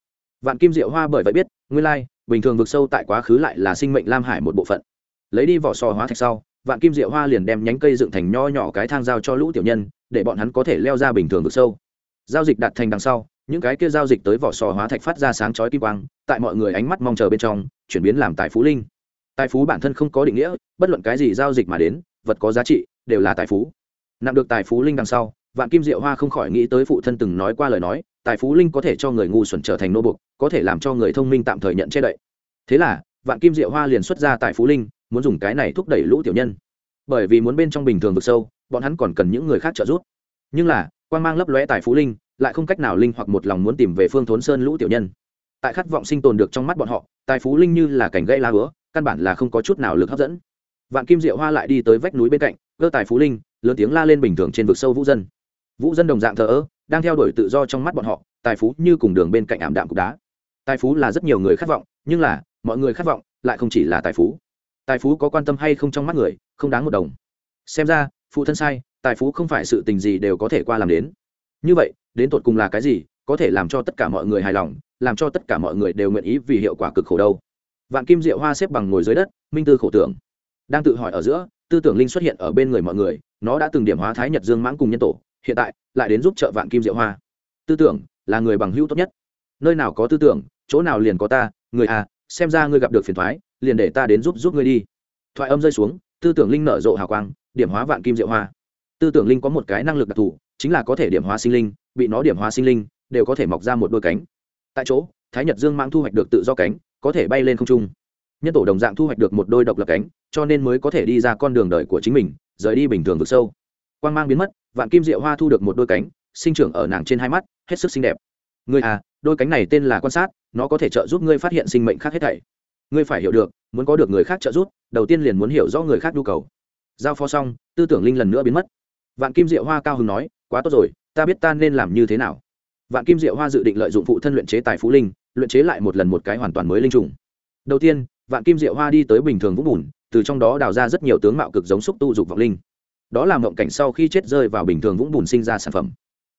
vạn kim diệu hoa bởi vậy biết, nguyên lai, bình thường vực sâu tại quá khứ lại là sinh mệnh lam hải một bộ phận. Lấy đi vỏ sò hóa thạch sau, vạn kim diệu hoa liền đem nhánh cây dựng thành nho nhỏ cái thang giao cho lũ tiểu nhân, để bọn hắn có thể leo ra bình thường vực sâu. Giao dịch đạt thành đằng sau, những cái kia giao dịch tới vỏ sò hóa thạch phát ra sáng chói kim quang, tại mọi người ánh mắt mong chờ bên trong, chuyển biến làm tài phú linh. Tài phú bản thân không có định nghĩa, bất luận cái gì giao dịch mà đến, vật có giá trị, đều là tài phú. Nặng được tài phú linh đằng sau, vạn kim diệu hoa không khỏi nghĩ tới phụ thân từng nói qua lời nói tài phú linh có thể cho người ngu xuẩn trở thành nô bục, có thể làm cho người thông minh tạm thời nhận che đậy. Thế là, vạn kim diệu hoa liền xuất ra tài phú linh, muốn dùng cái này thúc đẩy lũ tiểu nhân. Bởi vì muốn bên trong bình thường vực sâu, bọn hắn còn cần những người khác trợ giúp. Nhưng là quan mang lấp lóe tài phú linh, lại không cách nào linh hoặc một lòng muốn tìm về phương thốn sơn lũ tiểu nhân. Tại khát vọng sinh tồn được trong mắt bọn họ, tài phú linh như là cảnh gây la hứa căn bản là không có chút nào lực hấp dẫn. Vạn kim diệu hoa lại đi tới vách núi bên cạnh gơ tài phú linh, lớn tiếng la lên bình thường trên vực sâu vũ dân. Vũ dân đồng dạng thờ ơ đang theo đuổi tự do trong mắt bọn họ, tài phú như cùng đường bên cạnh ảm đạm cục đá. Tài phú là rất nhiều người khát vọng, nhưng là, mọi người khát vọng lại không chỉ là tài phú. Tài phú có quan tâm hay không trong mắt người, không đáng một đồng. Xem ra, phụ thân sai, tài phú không phải sự tình gì đều có thể qua làm đến. Như vậy, đến tột cùng là cái gì, có thể làm cho tất cả mọi người hài lòng, làm cho tất cả mọi người đều nguyện ý vì hiệu quả cực khổ đâu. Vạn kim diệu hoa xếp bằng ngồi dưới đất, minh tư khổ tưởng. Đang tự hỏi ở giữa, tư tưởng linh xuất hiện ở bên người mọi người, nó đã từng điểm hóa thái nhật dương mãng cùng nhân tổ hiện tại lại đến giúp trợ vạn kim diệu hoa. Tư tưởng là người bằng hữu tốt nhất. Nơi nào có tư tưởng, chỗ nào liền có ta, người à xem ra ngươi gặp được phiền thoái, liền để ta đến giúp giúp ngươi đi. Thoại âm rơi xuống, tư tưởng linh nở rộ hào quang, điểm hóa vạn kim diệu hoa. Tư tưởng linh có một cái năng lực đặc thù, chính là có thể điểm hóa sinh linh, bị nó điểm hóa sinh linh, đều có thể mọc ra một đôi cánh. Tại chỗ, thái nhật dương mang thu hoạch được tự do cánh, có thể bay lên không trung. Nhân tổ đồng dạng thu hoạch được một đôi độc lập cánh, cho nên mới có thể đi ra con đường đời của chính mình, rời đi bình thường vực sâu quang mang biến mất, vạn kim diệu hoa thu được một đôi cánh, sinh trưởng ở nàng trên hai mắt, hết sức xinh đẹp. Người à đôi cánh này tên là quan sát, nó có thể trợ giúp ngươi phát hiện sinh mệnh khác hết thảy. Ngươi phải hiểu được, muốn có được người khác trợ giúp, đầu tiên liền muốn hiểu rõ người khác nhu cầu. Giao phó xong, tư tưởng linh lần nữa biến mất. Vạn kim diệu hoa cao hứng nói, quá tốt rồi, ta biết ta nên làm như thế nào. Vạn kim diệu hoa dự định lợi dụng phụ thân luyện chế tài phú linh, luyện chế lại một lần một cái hoàn toàn mới linh trùng. Đầu tiên, vạn kim diệu hoa đi tới bình thường vũng bùn, từ trong đó đào ra rất nhiều tướng mạo cực giống xúc tu dục vọng linh đó là mộng cảnh sau khi chết rơi vào bình thường vũng bùn sinh ra sản phẩm.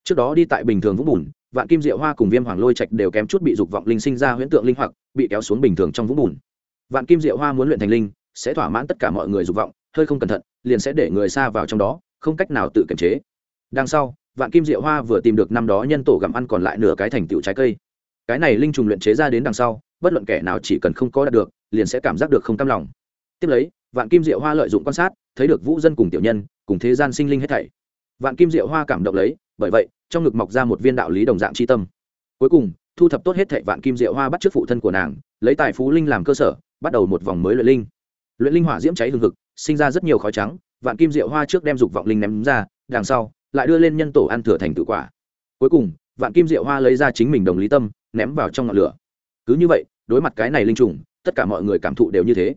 Trước đó đi tại bình thường vũng bùn, vạn kim diệu hoa cùng viêm hoàng lôi trạch đều kém chút bị dục vọng linh sinh ra huyễn tượng linh hoặc, bị kéo xuống bình thường trong vũng bùn. Vạn kim diệu hoa muốn luyện thành linh, sẽ thỏa mãn tất cả mọi người dục vọng, hơi không cẩn thận, liền sẽ để người xa vào trong đó, không cách nào tự kiềm chế. Đằng sau, vạn kim diệu hoa vừa tìm được năm đó nhân tổ gặm ăn còn lại nửa cái thành tựu trái cây. Cái này linh trùng luyện chế ra đến đằng sau, bất luận kẻ nào chỉ cần không có đạt được, liền sẽ cảm giác được không cam lòng. Tiếp lấy vạn kim diệu hoa lợi dụng quan sát, thấy được vũ dân cùng tiểu nhân, cùng thế gian sinh linh hết thảy. Vạn kim diệu hoa cảm động lấy, bởi vậy, trong ngực mọc ra một viên đạo lý đồng dạng c tâm. Cuối cùng, thu thập tốt hết thảy vạn kim diệu hoa bắt trước phụ thân của nàng, lấy tài phú linh làm cơ sở, bắt đầu một vòng mới luyện linh. Luyện linh hỏa diễm cháy hừng hực, sinh ra rất nhiều khói trắng, vạn kim diệu hoa trước đem dục vọng linh ném ra, đằng sau, lại đưa lên nhân tổ ăn thừa thành tự quả. Cuối cùng, vạn kim diệu hoa lấy ra chính mình đồng lý tâm, ném vào trong ngọn lửa. Cứ như vậy, đối mặt cái này linh trùng, tất cả mọi người cảm thụ đều như thế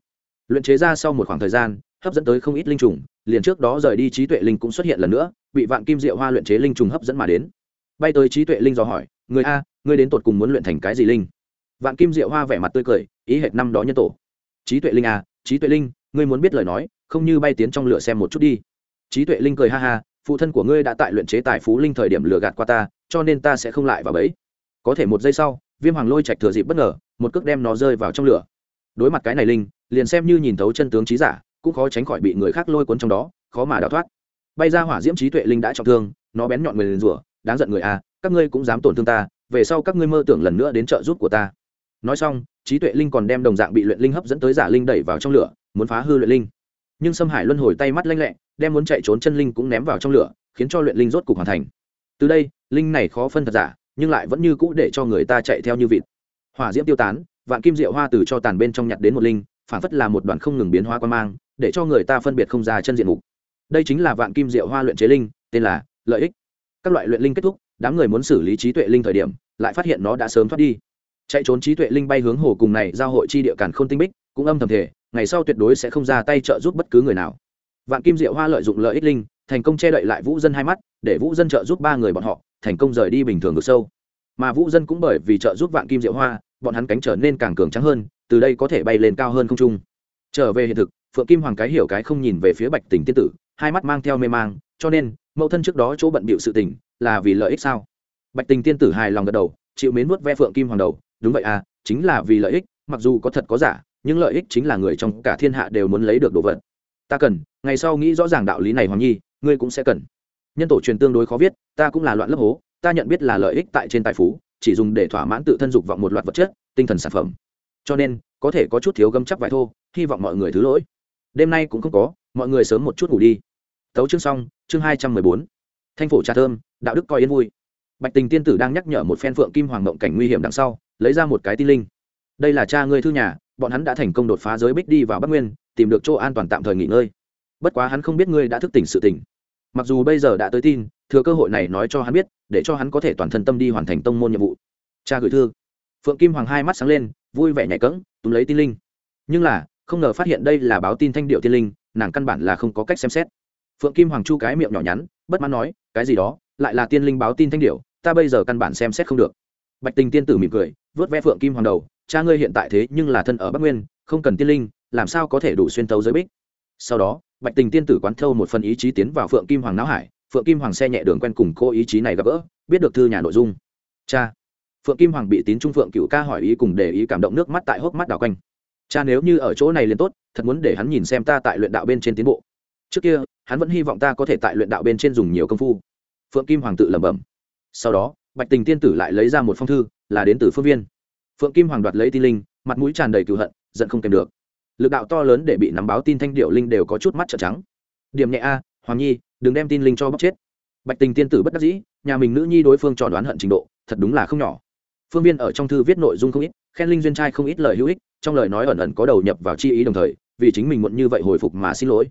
luyện chế ra sau một khoảng thời gian, hấp dẫn tới không ít linh trùng, liền trước đó rời đi trí tuệ linh cũng xuất hiện lần nữa, bị vạn kim diệu hoa luyện chế linh trùng hấp dẫn mà đến. Bay tới trí tuệ linh dò hỏi, người a, ngươi đến tột cùng muốn luyện thành cái gì linh? Vạn kim diệu hoa vẻ mặt tươi cười, ý hệt năm đó nhân tổ. Trí tuệ linh a, trí tuệ linh, ngươi muốn biết lời nói, không như bay tiến trong lửa xem một chút đi. Trí tuệ linh cười ha ha, phụ thân của ngươi đã tại luyện chế tài phú linh thời điểm lừa gạt qua ta, cho nên ta sẽ không lại vào bẫy. Có thể một giây sau, viêm hoàng lôi trạch thừa dịp bất ngờ, một cước đem nó rơi vào trong lửa đối mặt cái này linh, liền xem như nhìn thấu chân tướng trí giả, cũng khó tránh khỏi bị người khác lôi cuốn trong đó, khó mà đào thoát. Bay ra hỏa diễm trí tuệ linh đã trọng thương, nó bén nhọn người liền rủa, đáng giận người à các ngươi cũng dám tổn thương ta, về sau các ngươi mơ tưởng lần nữa đến trợ giúp của ta. Nói xong, trí tuệ linh còn đem đồng dạng bị luyện linh hấp dẫn tới giả linh đẩy vào trong lửa, muốn phá hư luyện linh. Nhưng xâm hải luân hồi tay mắt lanh lẹ, đem muốn chạy trốn chân linh cũng ném vào trong lửa, khiến cho luyện linh rốt cục hoàn thành. Từ đây, linh này khó phân thật giả, nhưng lại vẫn như cũ để cho người ta chạy theo như vịt. Hỏa diễm tiêu tán vạn kim diệu hoa từ cho tàn bên trong nhặt đến một linh, phản phất là một đoàn không ngừng biến hóa quan mang, để cho người ta phân biệt không ra chân diện mục. Đây chính là vạn kim diệu hoa luyện chế linh, tên là lợi ích. Các loại luyện linh kết thúc, đám người muốn xử lý trí tuệ linh thời điểm, lại phát hiện nó đã sớm thoát đi. Chạy trốn trí tuệ linh bay hướng hồ cùng này giao hội chi địa cản k h ô n tinh bích, cũng âm thầm thể ngày sau tuyệt đối sẽ không ra tay trợ giúp bất cứ người nào. Vạn kim diệu hoa lợi dụng lợi ích linh, thành công che đậy lại vũ dân hai mắt, để vũ dân trợ giúp ba người bọn họ, thành công rời đi bình thường vực sâu. Mà vũ dân cũng bởi vì trợ giúp vạn kim diệu hoa bọn hắn cánh trở nên càng cường trắng hơn, từ đây có thể bay lên cao hơn không trung. Trở về hiện thực, phượng kim hoàng cái hiểu cái không nhìn về phía bạch tình tiên tử, hai mắt mang theo mê mang, cho nên, mẫu thân trước đó chỗ bận bịu sự tình, là vì lợi ích sao? Bạch tình tiên tử hài lòng gật đầu, chịu mến vuốt ve phượng kim hoàng đầu, đúng vậy à chính là vì lợi ích, mặc dù có thật có giả, nhưng lợi ích chính là người trong cả thiên hạ đều muốn lấy được đồ vật. Ta cần, ngày sau nghĩ rõ ràng đạo lý này hoàng nhi, ngươi cũng sẽ cần. Nhân tổ truyền tương đối khó viết, ta cũng là loạn lớp hố, ta nhận biết là lợi ích tại trên tài phú chỉ dùng để thỏa mãn tự thân dục vọng một loạt vật chất, tinh thần sản phẩm. Cho nên, có thể có chút thiếu gâm chắc vài thô, hy vọng mọi người thứ lỗi. Đêm nay cũng không có, mọi người sớm một chút ngủ đi. Tấu chương xong, chương hai trăm mười bốn. Thanh phổ trà thơm, đạo đức coi yên vui. Bạch tình tiên tử đang nhắc nhở một phen phượng kim hoàng mộng cảnh nguy hiểm đằng sau, lấy ra một cái tin linh. Đây là cha ngươi thư nhà, bọn hắn đã thành công đột phá giới bích đi vào bắc nguyên, tìm được chỗ an toàn tạm thời nghỉ ngơi. Bất quá hắn không biết ngươi đã thức tỉnh sự tỉnh mặc dù bây giờ đã tới tin, thừa cơ hội này nói cho hắn biết, để cho hắn có thể toàn thân tâm đi hoàn thành tông môn nhiệm vụ. Cha gửi thư. Phượng kim hoàng hai mắt sáng lên, vui vẻ nhảy cẫng, túm lấy tin linh. Nhưng là, không ngờ phát hiện đây là báo tin thanh điệu tiên linh, nàng căn bản là không có cách xem xét. Phượng kim hoàng chu cái miệng nhỏ nhắn, bất mãn nói, cái gì đó? Lại là tiên linh báo tin thanh điệu, ta bây giờ căn bản xem xét không được. Bạch tình tiên tử mỉm cười, vớt ve phượng kim hoàng đầu, cha ngươi hiện tại thế nhưng là thân ở bắc nguyên, không cần tiên linh, làm sao có thể đủ xuyên tấu giới bích? Sau đó bạch tình tiên tử quán thâu một phần ý chí tiến vào phượng kim hoàng não hải, phượng kim hoàng xe nhẹ đường quen cùng cô ý chí này gặp gỡ, biết được thư nhà nội dung. Cha. Phượng kim hoàng bị tín trung phượng cựu ca hỏi ý cùng để ý cảm động nước mắt tại hốc mắt đào quanh. Cha nếu như ở chỗ này liền tốt, thật muốn để hắn nhìn xem ta tại luyện đạo bên trên tiến bộ. Trước kia, hắn vẫn hy vọng ta có thể tại luyện đạo bên trên dùng nhiều công phu. Phượng kim hoàng tự lẩm bẩm. Sau đó, bạch tình tiên tử lại lấy ra một phong thư, là đến từ phương viên. Phượng kim hoàng đoạt lấy tin linh, mặt mũi tràn đầy cựu hận, giận không kèm được lực đạo to lớn để bị nắm báo tin thanh điệu linh đều có chút mắt trợn trắng. Điểm nhẹ a, hoàng nhi, đừng đem tin linh cho bóc chết. Bạch tình tiên tử bất đắc dĩ, nhà mình nữ nhi đối phương cho đoán hận trình độ, thật đúng là không nhỏ. Phương viên ở trong thư viết nội dung không ít, khen linh duyên trai không ít lời hữu ích, trong lời nói ẩn ẩn có đầu nhập vào chi ý đồng thời, vì chính mình muộn như vậy hồi phục mà xin lỗi.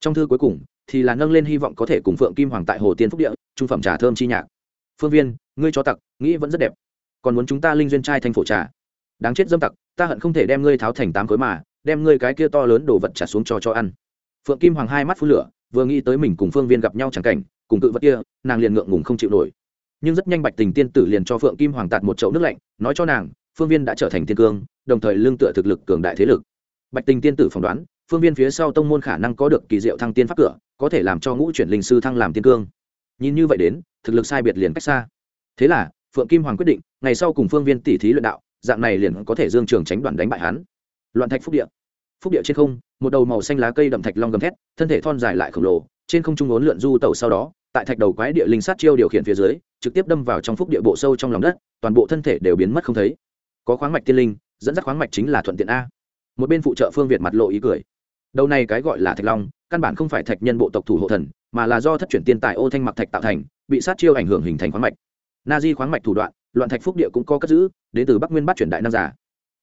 Trong thư cuối cùng, thì là nâng lên hy vọng có thể cùng phượng kim hoàng tại hồ tiên phúc địa, trung phẩm trà thơm chi nhạc. Phương viên, ngươi cho tặc, nghĩ vẫn rất đẹp. Còn muốn chúng ta linh duyên trai thành phổ trà. Đáng chết dâm tặc, ta hận không thể đem ngươi tháo thành tám khối mà đem ngươi cái kia to lớn đồ vật trả xuống cho cho ăn. Phượng kim hoàng hai mắt phun lửa, vừa nghĩ tới mình cùng phương viên gặp nhau chẳng cảnh, cùng cự vật kia, nàng liền ngượng ngùng không chịu nổi. Nhưng rất nhanh bạch tình tiên tử liền cho phượng kim hoàng tạt một chậu nước lạnh, nói cho nàng, phương viên đã trở thành thiên cương, đồng thời lương tựa thực lực cường đại thế lực. Bạch tình tiên tử phỏng đoán, phương viên phía sau tông môn khả năng có được kỳ diệu thăng tiên pháp cửa, có thể làm cho ngũ chuyển linh sư thăng làm tiên cương. Nhìn như vậy đến, thực lực sai biệt liền cách xa. Thế là, phượng kim hoàng quyết định, ngày sau cùng phương viên tỷ thí luyện đạo, dạng này liền có thể dương trường tránh đoàn đánh bại hắn loạn thạch phúc địa. Phúc địa trên không, một đầu màu xanh lá cây đậm thạch long gầm thét, thân thể thon dài lại khổng lồ, trên không trung ốn lượn du tẩu sau đó, tại thạch đầu quái địa linh sát chiêu điều khiển phía dưới, trực tiếp đâm vào trong phúc địa bộ sâu trong lòng đất, toàn bộ thân thể đều biến mất không thấy. Có khoáng mạch tiên linh, dẫn dắt khoáng mạch chính là thuận tiện a. Một bên phụ trợ phương việt mặt lộ ý cười. Đầu này cái gọi là thạch long, căn bản không phải thạch nhân bộ tộc thủ hộ thần, mà là do thất chuyển tiên tài ô thanh mặc thạch tạo thành, bị sát chiêu ảnh hưởng hình thành khoáng mạch. Na di khoáng mạch thủ đoạn, loạn thạch phúc địa cũng có cất giữ, đến từ bắc nguyên bắt chuyển đại nam giả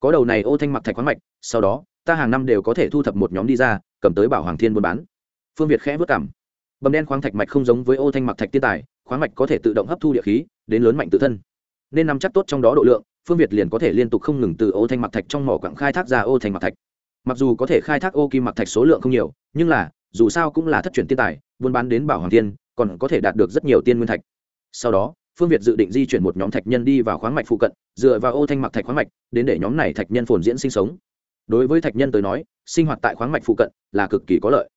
có đầu này ô thanh mặc thạch khoáng mạch, sau đó, ta hàng năm đều có thể thu thập một nhóm đi ra, cầm tới bảo hoàng thiên buôn bán. Phương việt khẽ vất cảm. Bầm đen khoáng thạch mạch không giống với ô thanh mặc thạch tiên tài, khoáng mạch có thể tự động hấp thu địa khí, đến lớn mạnh tự thân. Nên nắm chắc tốt trong đó độ lượng, phương việt liền có thể liên tục không ngừng từ ô thanh mặc thạch trong mỏ quặng khai thác ra ô thanh mặc thạch. Mặc dù có thể khai thác ô kim mặc thạch số lượng không nhiều, nhưng là, dù sao cũng là thất truyền tiên tài, buôn bán đến bảo hoàng thiên, còn có thể đạt được rất nhiều tiên nguyên thạch. Sau đó phương việt dự định di chuyển một nhóm thạch nhân đi vào khoáng mạch phụ cận, dựa vào ô thanh mặc thạch khoáng mạch, đến để nhóm này thạch nhân phồn diễn sinh sống. Đối với thạch nhân tới nói, sinh hoạt tại khoáng mạch phụ cận là cực kỳ có lợi.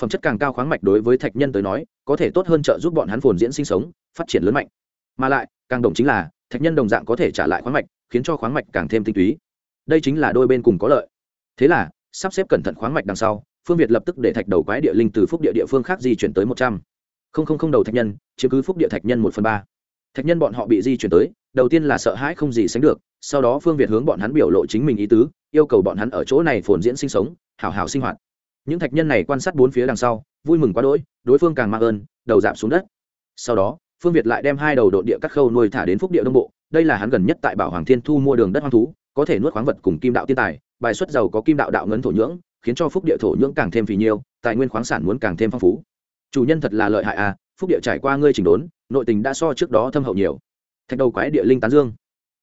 Phẩm chất càng cao khoáng mạch đối với thạch nhân tới nói, có thể tốt hơn trợ giúp bọn hắn phồn diễn sinh sống, phát triển lớn mạnh. Mà lại, càng đồng chính là, thạch nhân đồng dạng có thể trả lại khoáng mạch, khiến cho khoáng mạch càng thêm tinh túy. Đây chính là đôi bên cùng có lợi. Thế là, sắp xếp cẩn thận khoáng mạch đằng sau, phương việt lập tức để thạch đầu quái địa linh từ phúc địa địa phương khác di chuyển tới một trăm. Linh đầu thạch nhân, chiếm cứ phúc địa thạch nhân một phần ba thạch nhân bọn họ bị di chuyển tới, đầu tiên là sợ hãi không gì sánh được, sau đó phương việt hướng bọn hắn biểu lộ chính mình ý tứ, yêu cầu bọn hắn ở chỗ này phồn diễn sinh sống hào hào sinh hoạt. Những thạch nhân này quan sát bốn phía đằng sau, vui mừng quá đỗi, đối phương càng mang ơn, đầu giảm xuống đất. Sau đó, phương việt lại đem hai đầu đội địa các khâu nuôi thả đến phúc địa đông bộ, đây là hắn gần nhất tại bảo hoàng thiên thu mua đường đất hoang thú, có thể nuốt khoáng vật cùng kim đạo tiên tài, bài xuất giàu có kim đạo đạo ngấn thổ nhưỡng, khiến cho phúc địa thổ nhưỡng càng thêm phì nhiêu, tài nguyên khoáng sản muốn càng thêm phong phú. Chủ nhân thật là lợi hại à phúc địa trải qua ngươi chỉnh đốn nội tình đã so trước đó thâm hậu nhiều. Thạch đầu quái địa linh tán dương.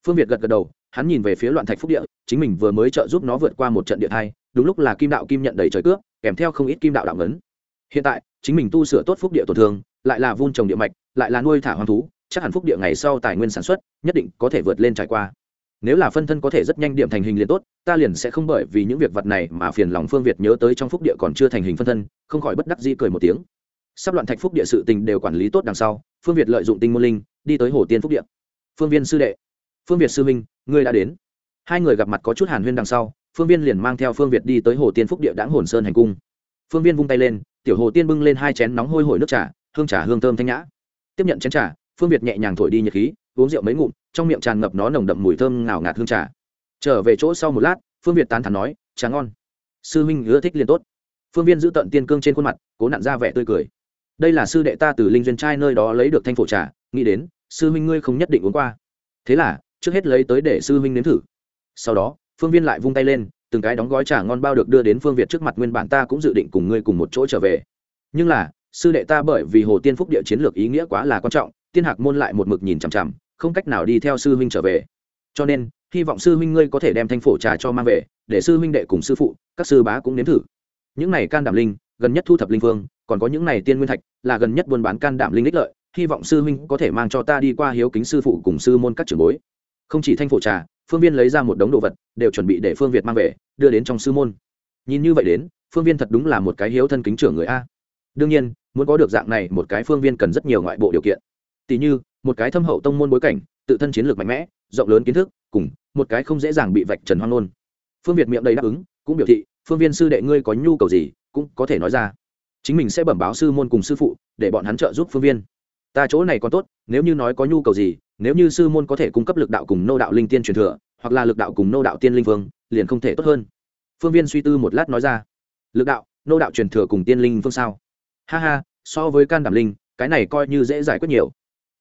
Phương việt gật gật đầu, hắn nhìn về phía loạn thạch phúc địa, chính mình vừa mới trợ giúp nó vượt qua một trận địa thai, đúng lúc là kim đạo kim nhận đầy trời cướp kèm theo không ít kim đạo đạo ngấn. Hiện tại, chính mình tu sửa tốt phúc địa tổn thương, lại là vun trồng địa mạch, lại là nuôi thả hoang thú, chắc hẳn phúc địa ngày sau tài nguyên sản xuất, nhất định có thể vượt lên trải qua. Nếu là phân thân có thể rất nhanh điểm thành hình liền tốt, ta liền sẽ không bởi vì những việc vật này mà phiền lòng phương việt nhớ tới trong phúc địa còn chưa thành hình phân thân, không khỏi bất đắc dĩ cười một tiếng sắp loạn thạch phúc địa sự tình đều quản lý tốt đằng sau, phương việt lợi dụng tinh môn linh, đi tới hồ tiên phúc địa. Phương viên sư đệ. Phương việt sư minh ngươi đã đến. Hai người gặp mặt có chút hàn huyên đằng sau, phương viên liền mang theo phương việt đi tới hồ tiên phúc địa đáng hồn sơn hành cung. Phương viên vung tay lên, tiểu hồ tiên bưng lên hai chén nóng hôi hổi nước trà, hương trà hương thơm thanh nhã. Tiếp nhận chén trà, phương việt nhẹ nhàng thổi đi nhiệt khí, uống rượu mấy ngụm, trong miệng tràn ngập nó nồng đậm mùi thơm ngào ngạt hương trà. Trở về chỗ sau một lát, phương việt tán thắn nói, trà ngon. Sư huynh ưa thích liền tốt. Phương viên giữ tận tiên cương trên khuôn mặt, cố nặn ra vẻ tươi cười đây là sư đệ ta từ linh duyên trai nơi đó lấy được thanh phổ trà, nghĩ đến, sư huynh ngươi không nhất định uống qua. Thế là, trước hết lấy tới để sư huynh nếm thử. Sau đó, phương viên lại vung tay lên, từng cái đóng gói trà ngon bao được đưa đến phương việt trước mặt nguyên bản ta cũng dự định cùng ngươi cùng một chỗ trở về. Nhưng là, sư đệ ta bởi vì hồ tiên phúc địa chiến lược ý nghĩa quá là quan trọng, tiên hạc môn lại một mực nhìn chằm chằm, không cách nào đi theo sư huynh trở về. Cho nên, hy vọng sư huynh ngươi có thể đem thanh phổ trà cho mang về, để sư huynh đệ cùng sư phụ, các sư bá cũng nếm thử. Những này can đảm linh gần nhất thu thập linh vương còn có những này tiên nguyên thạch, là gần nhất buôn bán can đảm linh lực lợi, hy vọng sư huynh có thể mang cho ta đi qua hiếu kính sư phụ cùng sư môn các trưởng bối. Không chỉ thanh phổ trà, phương viên lấy ra một đống đồ vật, đều chuẩn bị để phương việt mang về, đưa đến trong sư môn. Nhìn như vậy đến, phương viên thật đúng là một cái hiếu thân kính trưởng người a. Đương nhiên, muốn có được dạng này, một cái phương viên cần rất nhiều ngoại bộ điều kiện. Tỷ như, một cái thâm hậu tông môn bối cảnh, tự thân chiến lược mạnh mẽ, rộng lớn kiến thức, cùng một cái không dễ dàng bị vạch trần hoang nôn phương việt miệng đầy đáp ứng, cũng biểu thị phương viên sư đệ ngươi có nhu cầu gì, cũng có thể nói ra. Chính mình sẽ bẩm báo sư môn cùng sư phụ, để bọn hắn trợ giúp phương viên. Ta chỗ này còn tốt, nếu như nói có nhu cầu gì, nếu như sư môn có thể cung cấp lực đạo cùng nô đạo linh tiên truyền thừa, hoặc là lực đạo cùng nô đạo tiên linh vương, liền không thể tốt hơn. Phương viên suy tư một lát nói ra. Lực đạo, nô đạo truyền thừa cùng tiên linh vương sao? Ha ha, so với can đảm linh, cái này coi như dễ giải quyết nhiều.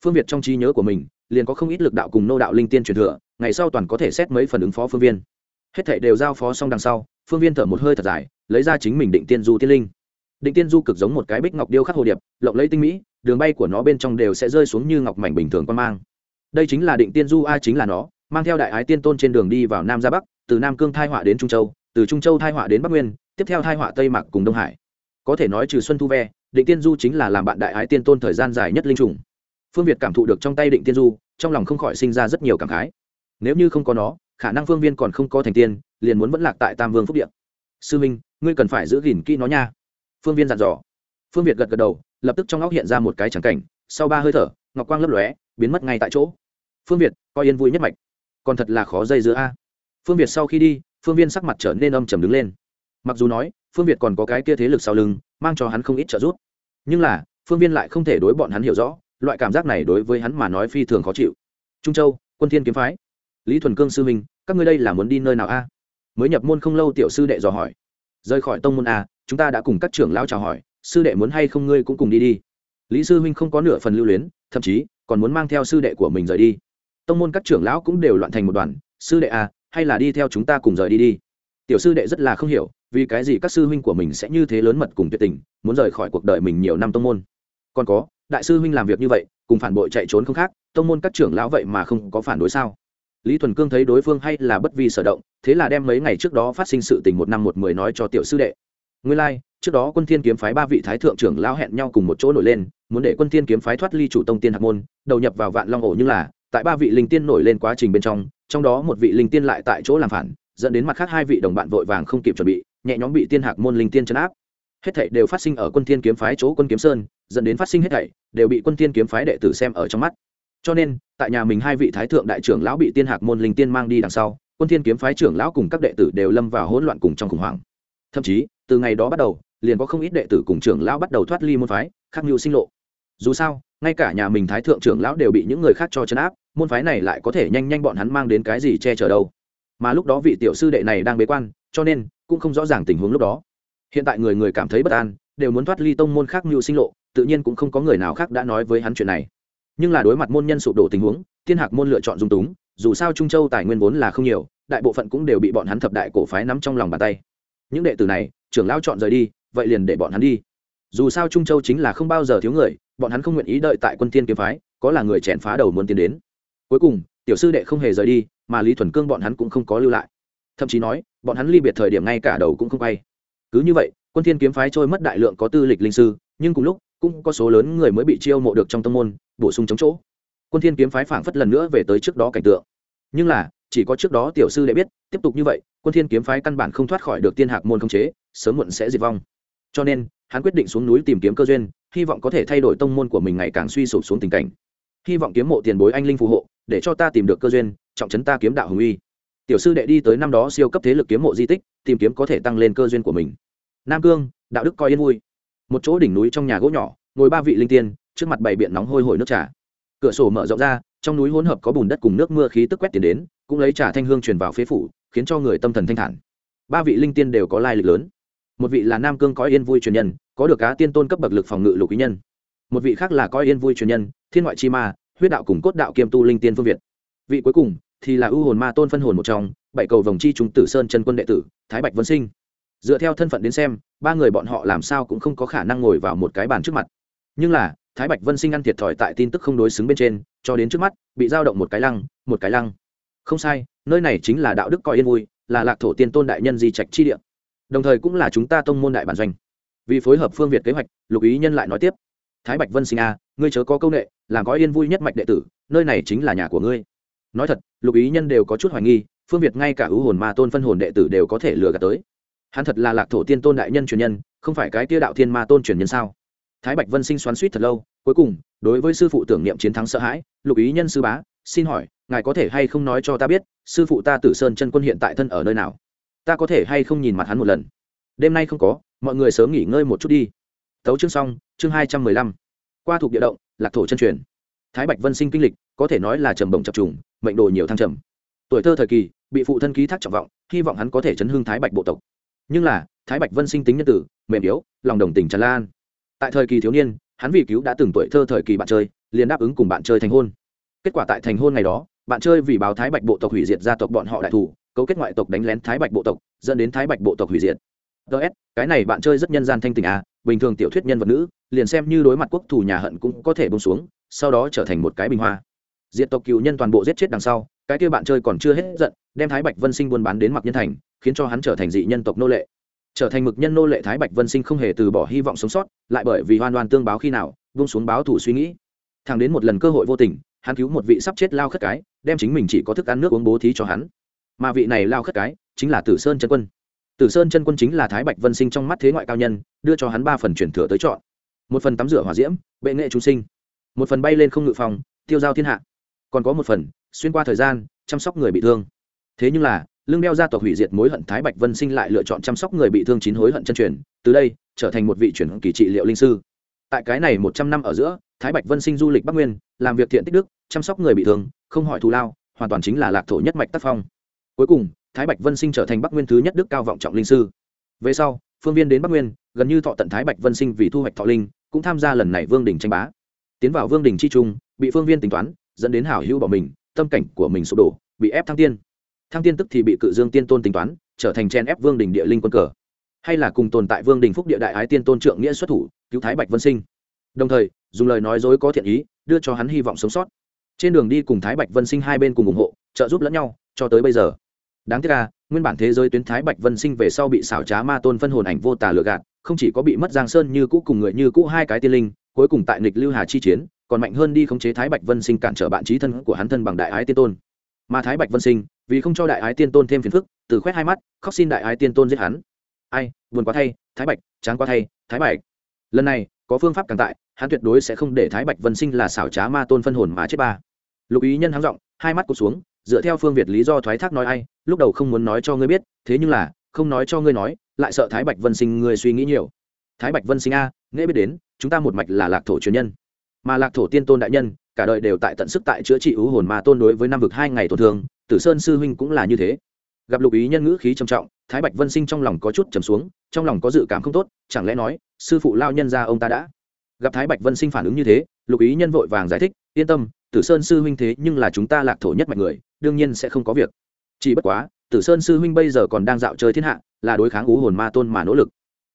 Phương việt trong trí nhớ của mình, liền có không ít lực đạo cùng nô đạo linh tiên truyền thừa, ngày sau toàn có thể xét mấy phần ứng phó phương viên. Hết thảy đều giao phó xong đằng sau phương viên thở một hơi thật dài, lấy ra chính mình định tiên du tiên linh. Định tiên du cực giống một cái bích ngọc điêu khắc hồ điệp, lộng lấy tinh mỹ, đường bay của nó bên trong đều sẽ rơi xuống như ngọc mảnh bình thường quan mang. Đây chính là định tiên du, a chính là nó, mang theo đại ái tiên tôn trên đường đi vào nam ra bắc, từ nam cương thai họa đến trung châu, từ trung châu thai họa đến bắc nguyên, tiếp theo thai họa tây mạc cùng đông hải. Có thể nói trừ xuân thu ve, định tiên du chính là làm bạn đại ái tiên tôn thời gian dài nhất linh trùng. Phương việt cảm thụ được trong tay định tiên du, trong lòng không khỏi sinh ra rất nhiều cảm khái. Nếu như không có nó khả năng phương viên còn không có thành tiên, liền muốn vẫn lạc tại tam vương phúc điện sư minh, ngươi cần phải giữ gìn kỹ nó nha. Phương viên dặn dò. Phương việt gật gật đầu, lập tức trong óc hiện ra một cái trắng cảnh, sau ba hơi thở, ngọc quang lấp lóe, biến mất ngay tại chỗ. Phương việt, coi yên vui nhất mạch. Còn thật là khó dây giữa a. Phương việt sau khi đi, phương viên sắc mặt trở nên âm trầm đứng lên. Mặc dù nói, phương việt còn có cái kia thế lực sau lưng, mang cho hắn không ít trợ giúp. Nhưng là, phương viên lại không thể đối bọn hắn hiểu rõ, loại cảm giác này đối với hắn mà nói phi thường khó chịu. Trung châu, quân thiên kiếm phái lý thuần cương sư minh các ngươi đây là muốn đi nơi nào a? Mới nhập môn không lâu tiểu sư đệ dò hỏi. Rời khỏi tông môn a chúng ta đã cùng các trưởng lão chào hỏi, sư đệ muốn hay không ngươi cũng cùng đi đi. Lý sư huynh không có nửa phần lưu luyến, thậm chí còn muốn mang theo sư đệ của mình rời đi. Tông môn các trưởng lão cũng đều loạn thành một đoàn, sư đệ a hay là đi theo chúng ta cùng rời đi đi. Tiểu sư đệ rất là không hiểu, vì cái gì các sư huynh của mình sẽ như thế lớn mật cùng tuyệt tình, muốn rời khỏi cuộc đời mình nhiều năm tông môn. Còn có, đại sư huynh làm việc như vậy, cùng phản bội chạy trốn không khác, tông môn các trưởng lão vậy mà không có phản đối sao? Lý thuần cương thấy đối phương hay là bất vi sở động thế là đem mấy ngày trước đó phát sinh sự tình một năm một mười nói cho tiểu sư đệ. Nguyên lai、like, trước đó quân thiên kiếm phái ba vị thái thượng trưởng lão hẹn nhau cùng một chỗ nổi lên muốn để quân thiên kiếm phái thoát ly chủ tông tiên hạc môn đầu nhập vào vạn long ổ nhưng là tại ba vị linh tiên nổi lên quá trình bên trong trong đó một vị linh tiên lại tại chỗ làm phản dẫn đến mặt khác hai vị đồng bạn vội vàng không kịp chuẩn bị nhẹ nhõm bị tiên hạc môn linh tiên chấn áp. Hết thảy đều phát sinh ở quân thiên kiếm phái chỗ quân kiếm sơn dẫn đến phát sinh hết thảy đều bị quân thiên kiếm phái đệ tử xem ở trong mắt cho nên, tại nhà mình hai vị thái thượng đại trưởng lão bị tiên hạc môn linh tiên mang đi đằng sau, quân thiên kiếm phái trưởng lão cùng các đệ tử đều lâm vào hỗn loạn cùng trong khủng hoảng. Thậm chí, từ ngày đó bắt đầu, liền có không ít đệ tử cùng trưởng lão bắt đầu thoát ly môn phái khắc mưu sinh lộ. Dù sao, ngay cả nhà mình thái thượng trưởng lão đều bị những người khác cho chấn áp, môn phái này lại có thể nhanh nhanh bọn hắn mang đến cái gì che chở đâu. Mà lúc đó vị tiểu sư đệ này đang bế quan, cho nên, cũng không rõ ràng tình huống lúc đó. Hiện tại người người cảm thấy bất an, đều muốn thoát ly tông môn khác mưu sinh lộ, tự nhiên cũng không có người nào khác đã nói với hắn chuyện này nhưng là đối mặt môn nhân sụp đổ tình huống, thiên hạc môn lựa chọn dung túng, dù sao trung châu tài nguyên vốn là không nhiều, đại bộ phận cũng đều bị bọn hắn thập đại cổ phái nắm trong lòng bàn tay. Những đệ tử này, trưởng lão chọn rời đi, vậy liền để bọn hắn đi. Dù sao trung châu chính là không bao giờ thiếu người, bọn hắn không nguyện ý đợi tại quân thiên kiếm phái, có là người chèn phá đầu muốn tiến đến. Cuối cùng, tiểu sư đệ không hề rời đi, mà lý thuần cương bọn hắn cũng không có lưu lại. Thậm chí nói, bọn hắn ly biệt thời điểm ngay cả đầu cũng không quay. Cứ như vậy, quân thiên kiếm phái trôi mất đại lượng có tư lịch linh sư, nhưng cùng lúc cũng có số lớn người mới bị chiêu mộ được trong tông môn, bổ sung chống chỗ. Quân thiên kiếm phái phảng phất lần nữa về tới trước đó cảnh tượng. Nhưng là, chỉ có trước đó tiểu sư đệ biết, tiếp tục như vậy, quân thiên kiếm phái căn bản không thoát khỏi được tiên hạc môn không chế, sớm muộn sẽ diệt vong. Cho nên, hắn quyết định xuống núi tìm kiếm cơ duyên, hy vọng có thể thay đổi tông môn của mình ngày càng suy sụp xuống tình cảnh. Hy vọng kiếm mộ tiền bối anh linh phù hộ, để cho ta tìm được cơ duyên, trọng trấn ta kiếm đạo hùng uy. Tiểu sư đệ đi tới năm đó siêu cấp thế lực kiếm mộ di tích, tìm kiếm có thể tăng lên cơ duyên của mình. Nam cương, đạo đức coi yên vui một chỗ đỉnh núi trong nhà gỗ nhỏ, ngồi ba vị linh tiên, trước mặt bảy biện nóng hôi hổi nước trà. Cửa sổ mở rộng ra, trong núi hỗn hợp có bùn đất cùng nước mưa khí tức quét tiền đến, cũng lấy trà thanh hương truyền vào phế phủ, khiến cho người tâm thần thanh thản. Ba vị linh tiên đều có lai lịch lớn. Một vị là nam cương có yên vui truyền nhân, có được cá tiên tôn cấp bậc lực phòng ngự lục ý nhân. Một vị khác là coi yên vui truyền nhân, thiên ngoại chi ma, huyết đạo cùng cốt đạo kiêm tu linh tiên phương việt. Vị cuối cùng thì là ưu hồn ma tôn phân hồn một trong, bảy cầu vòng chi chúng tử sơn chân quân đệ tử, thái bạch vân sinh dựa theo thân phận đến xem, ba người bọn họ làm sao cũng không có khả năng ngồi vào một cái bàn trước mặt. Nhưng là, thái bạch vân sinh ăn thiệt thòi tại tin tức không đối xứng bên trên, cho đến trước mắt, bị giao động một cái lăng, một cái lăng. Không sai, nơi này chính là đạo đức coi yên vui, là lạc thổ tiên tôn đại nhân di trạch chi địa. Đồng thời cũng là chúng ta tông môn đại bản doanh. Vì phối hợp phương việt kế hoạch, lục ý nhân lại nói tiếp. Thái bạch vân sinh a ngươi chớ có công nghệ làm có yên vui nhất mạch đệ tử, nơi này chính là nhà của ngươi. Nói thật, lục ý nhân đều có chút hoài nghi, phương việt ngay cả ưu hồn ma tôn phân hồn đệ tử đều có thể lừa gạt tới hắn thật là lạc thổ tiên tôn đại nhân truyền nhân, không phải cái tia đạo thiên ma tôn truyền nhân sao? Thái bạch vân sinh xoắn suýt thật lâu, cuối cùng, đối với sư phụ tưởng niệm chiến thắng sợ hãi, lục ý nhân sư bá, xin hỏi, ngài có thể hay không nói cho ta biết, sư phụ ta tử sơn chân quân hiện tại thân ở nơi nào? Ta có thể hay không nhìn mặt hắn một lần? Đêm nay không có, mọi người sớm nghỉ ngơi một chút đi. Tấu chương xong, chương hai trăm mười lăm. Qua thuộc địa động, lạc thổ chân truyền. Thái bạch vân sinh kinh lịch, có thể nói là trầm bồng chập trùng, mệnh đồ nhiều thăng trầm. Tuổi thơ thời kỳ, bị phụ thân ký thác trọng vọng, hy vọng hắn có thể chấn hưng thái bạch bộ tộc nhưng là, thái bạch vân sinh tính nhân tử, mềm yếu, lòng đồng tình tràn lan. Tại thời kỳ thiếu niên, hắn vì cứu đã từng tuổi thơ thời kỳ bạn chơi, liền đáp ứng cùng bạn chơi thành hôn. Kết quả tại thành hôn ngày đó, bạn chơi vì báo thái bạch bộ tộc hủy diệt gia tộc bọn họ đại thủ, cấu kết ngoại tộc đánh lén thái bạch bộ tộc, dẫn đến thái bạch bộ tộc hủy diệt. Ts cái này bạn chơi rất nhân gian thanh tình à bình thường tiểu thuyết nhân vật nữ, liền xem như đối mặt quốc thủ nhà hận cũng có thể bông xuống, sau đó trở thành một cái bình hoa. Diện tộc cựu nhân toàn bộ giết chết đằng sau, cái kia bạn chơi còn chưa hết giận, đem thái bạch vân sinh buôn bán đến mặc nhân thành khiến cho hắn trở thành dị nhân tộc nô lệ. Trở thành mực nhân nô lệ thái bạch vân sinh không hề từ bỏ hy vọng sống sót, lại bởi vì hoan đoan tương báo khi nào vung xuống báo thủ suy nghĩ. Thằng đến một lần cơ hội vô tình, hắn cứu một vị sắp chết lao khất cái, đem chính mình chỉ có thức ăn nước uống bố thí cho hắn. Mà vị này lao khất cái, chính là tử sơn chân quân. Tử sơn chân quân chính là thái bạch vân sinh trong mắt thế ngoại cao nhân, đưa cho hắn ba phần chuyển thừa tới chọn. Một phần tắm rửa hỏa diễm, bệ nghệ chúng sinh. Một phần bay lên không ngự phòng, tiêu giao thiên hạ. Còn có một phần, xuyên qua thời gian, chăm sóc người bị thương. Thế nhưng là lương đeo gia tộc hủy diệt mối hận thái bạch vân sinh lại lựa chọn chăm sóc người bị thương chín hối hận chân truyền, từ đây trở thành một vị truyền kỳ trị liệu linh sư. Tại cái này một trăm năm ở giữa, thái bạch vân sinh du lịch bắc nguyên, làm việc thiện tích đức, chăm sóc người bị thương, không hỏi thù lao, hoàn toàn chính là lạc thổ nhất mạch tác phong. Cuối cùng, thái bạch vân sinh trở thành bắc nguyên thứ nhất đức cao vọng trọng linh sư. Về sau, phương viên đến bắc nguyên, gần như thọ tận thái bạch vân sinh vì thu hoạch thọ linh, cũng tham gia lần này vương đình tranh bá. Tiến vào vương đình chi trung, bị phương viên tính toán, dẫn đến hảo hữu bỏ mình, tâm cảnh của mình sụp đổ, bị ép thăng tiên thăng tiên tức thì bị cự dương tiên tôn tính toán, trở thành chen ép vương đình địa linh quân cờ. Hay là cùng tồn tại vương đình phúc địa đại ái tiên tôn trượng nghĩa xuất thủ, cứu thái bạch vân sinh. Đồng thời, dùng lời nói dối có thiện ý, đưa cho hắn hy vọng sống sót. Trên đường đi cùng thái bạch vân sinh hai bên cùng ủng hộ, trợ giúp lẫn nhau, cho tới bây giờ. Đáng tiếc là nguyên bản thế giới tuyến thái bạch vân sinh về sau bị xảo trá ma tôn phân hồn ảnh vô tà lừa gạt, không chỉ có bị mất giang sơn như cũ cùng người như cũ hai cái tiên linh, cuối cùng tại nghịch lưu hà chi chiến, còn mạnh hơn đi khống chế thái bạch vân sinh cản trở bạn trí thân của hắn thân bằng đại ái tiên tôn. Mà thái bạch vân sinh vì không cho đại ái tiên tôn thêm phiền phức, từ khoét hai mắt, khóc xin đại ái tiên tôn giết hắn. Ai, buồn quá thay, thái bạch chán quá thay, thái bạch. Lần này, có phương pháp càng tại, hắn tuyệt đối sẽ không để thái bạch vân sinh là xảo trá ma tôn phân hồn mà chết ba. Lục ý nhân háng g hai mắt cụt xuống, dựa theo phương việt lý do thoái thác nói ai, lúc đầu không muốn nói cho ngươi biết, thế nhưng là, không nói cho ngươi nói, lại sợ thái bạch vân sinh ngươi suy nghĩ nhiều. Thái bạch vân sinh a, nghe biết đến, chúng ta một mạch là lạc thổ truyền nhân. Mà lạc thổ tiên tôn đại nhân, cả đời đều tại tận sức tại chữa trị ưu hồn ma tôn đối với năm vực hai ngày tổn thương tử sơn sư huynh cũng là như thế. Gặp lục ý nhân ngữ khí trầm trọng, thái bạch vân sinh trong lòng có chút trầm xuống, trong lòng có dự cảm không tốt, chẳng lẽ nói, sư phụ lao nhân ra ông ta đã? Gặp thái bạch vân sinh phản ứng như thế, lục ý nhân vội vàng giải thích, yên tâm, tử sơn sư huynh thế nhưng là chúng ta lạc thổ nhất mạch người, đương nhiên sẽ không có việc. Chỉ bất quá, tử sơn sư huynh bây giờ còn đang dạo chơi thiên hạ, là đối kháng ú hồn ma tôn mà nỗ lực.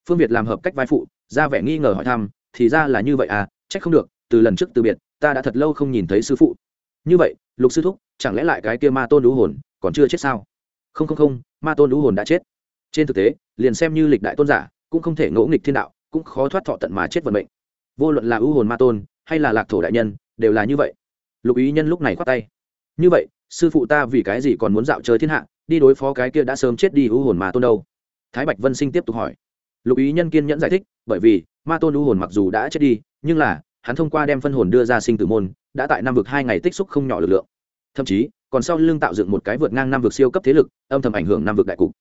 Phương việt làm hợp cách vai phụ, ra vẻ nghi ngờ hỏi thăm, thì ra là như vậy à trách không được, từ lần trước từ biệt, ta đã thật lâu không nhìn thấy sư phụ như vậy, lục sư thúc, chẳng lẽ lại cái kia ma tôn ú hồn còn chưa chết sao? Không không không, ma tôn ú hồn đã chết. Trên thực tế, liền xem như lịch đại tôn giả, cũng không thể ngỗ nghịch thiên đạo, cũng khó thoát thọ tận mà chết vận mệnh. Vô luận là ưu hồn ma tôn, hay là lạc thổ đại nhân, đều là như vậy. Lục ý nhân lúc này khoát tay. Như vậy, sư phụ ta vì cái gì còn muốn dạo chơi thiên hạ, đi đối phó cái kia đã sớm chết đi ưu hồn ma tôn đâu? Thái bạch vân sinh tiếp tục hỏi. Lục ý nhân kiên nhẫn giải thích, bởi vì ma tôn ưu hồn mặc dù đã chết đi, nhưng là, hắn thông qua đem phân hồn đưa ra sinh tử môn đã tại năm vực hai ngày tích xúc không nhỏ lực lượng. Thậm chí, còn sau lưng tạo dựng một cái vượt ngang năm vực siêu cấp thế lực, âm thầm ảnh hưởng năm vực đại cục.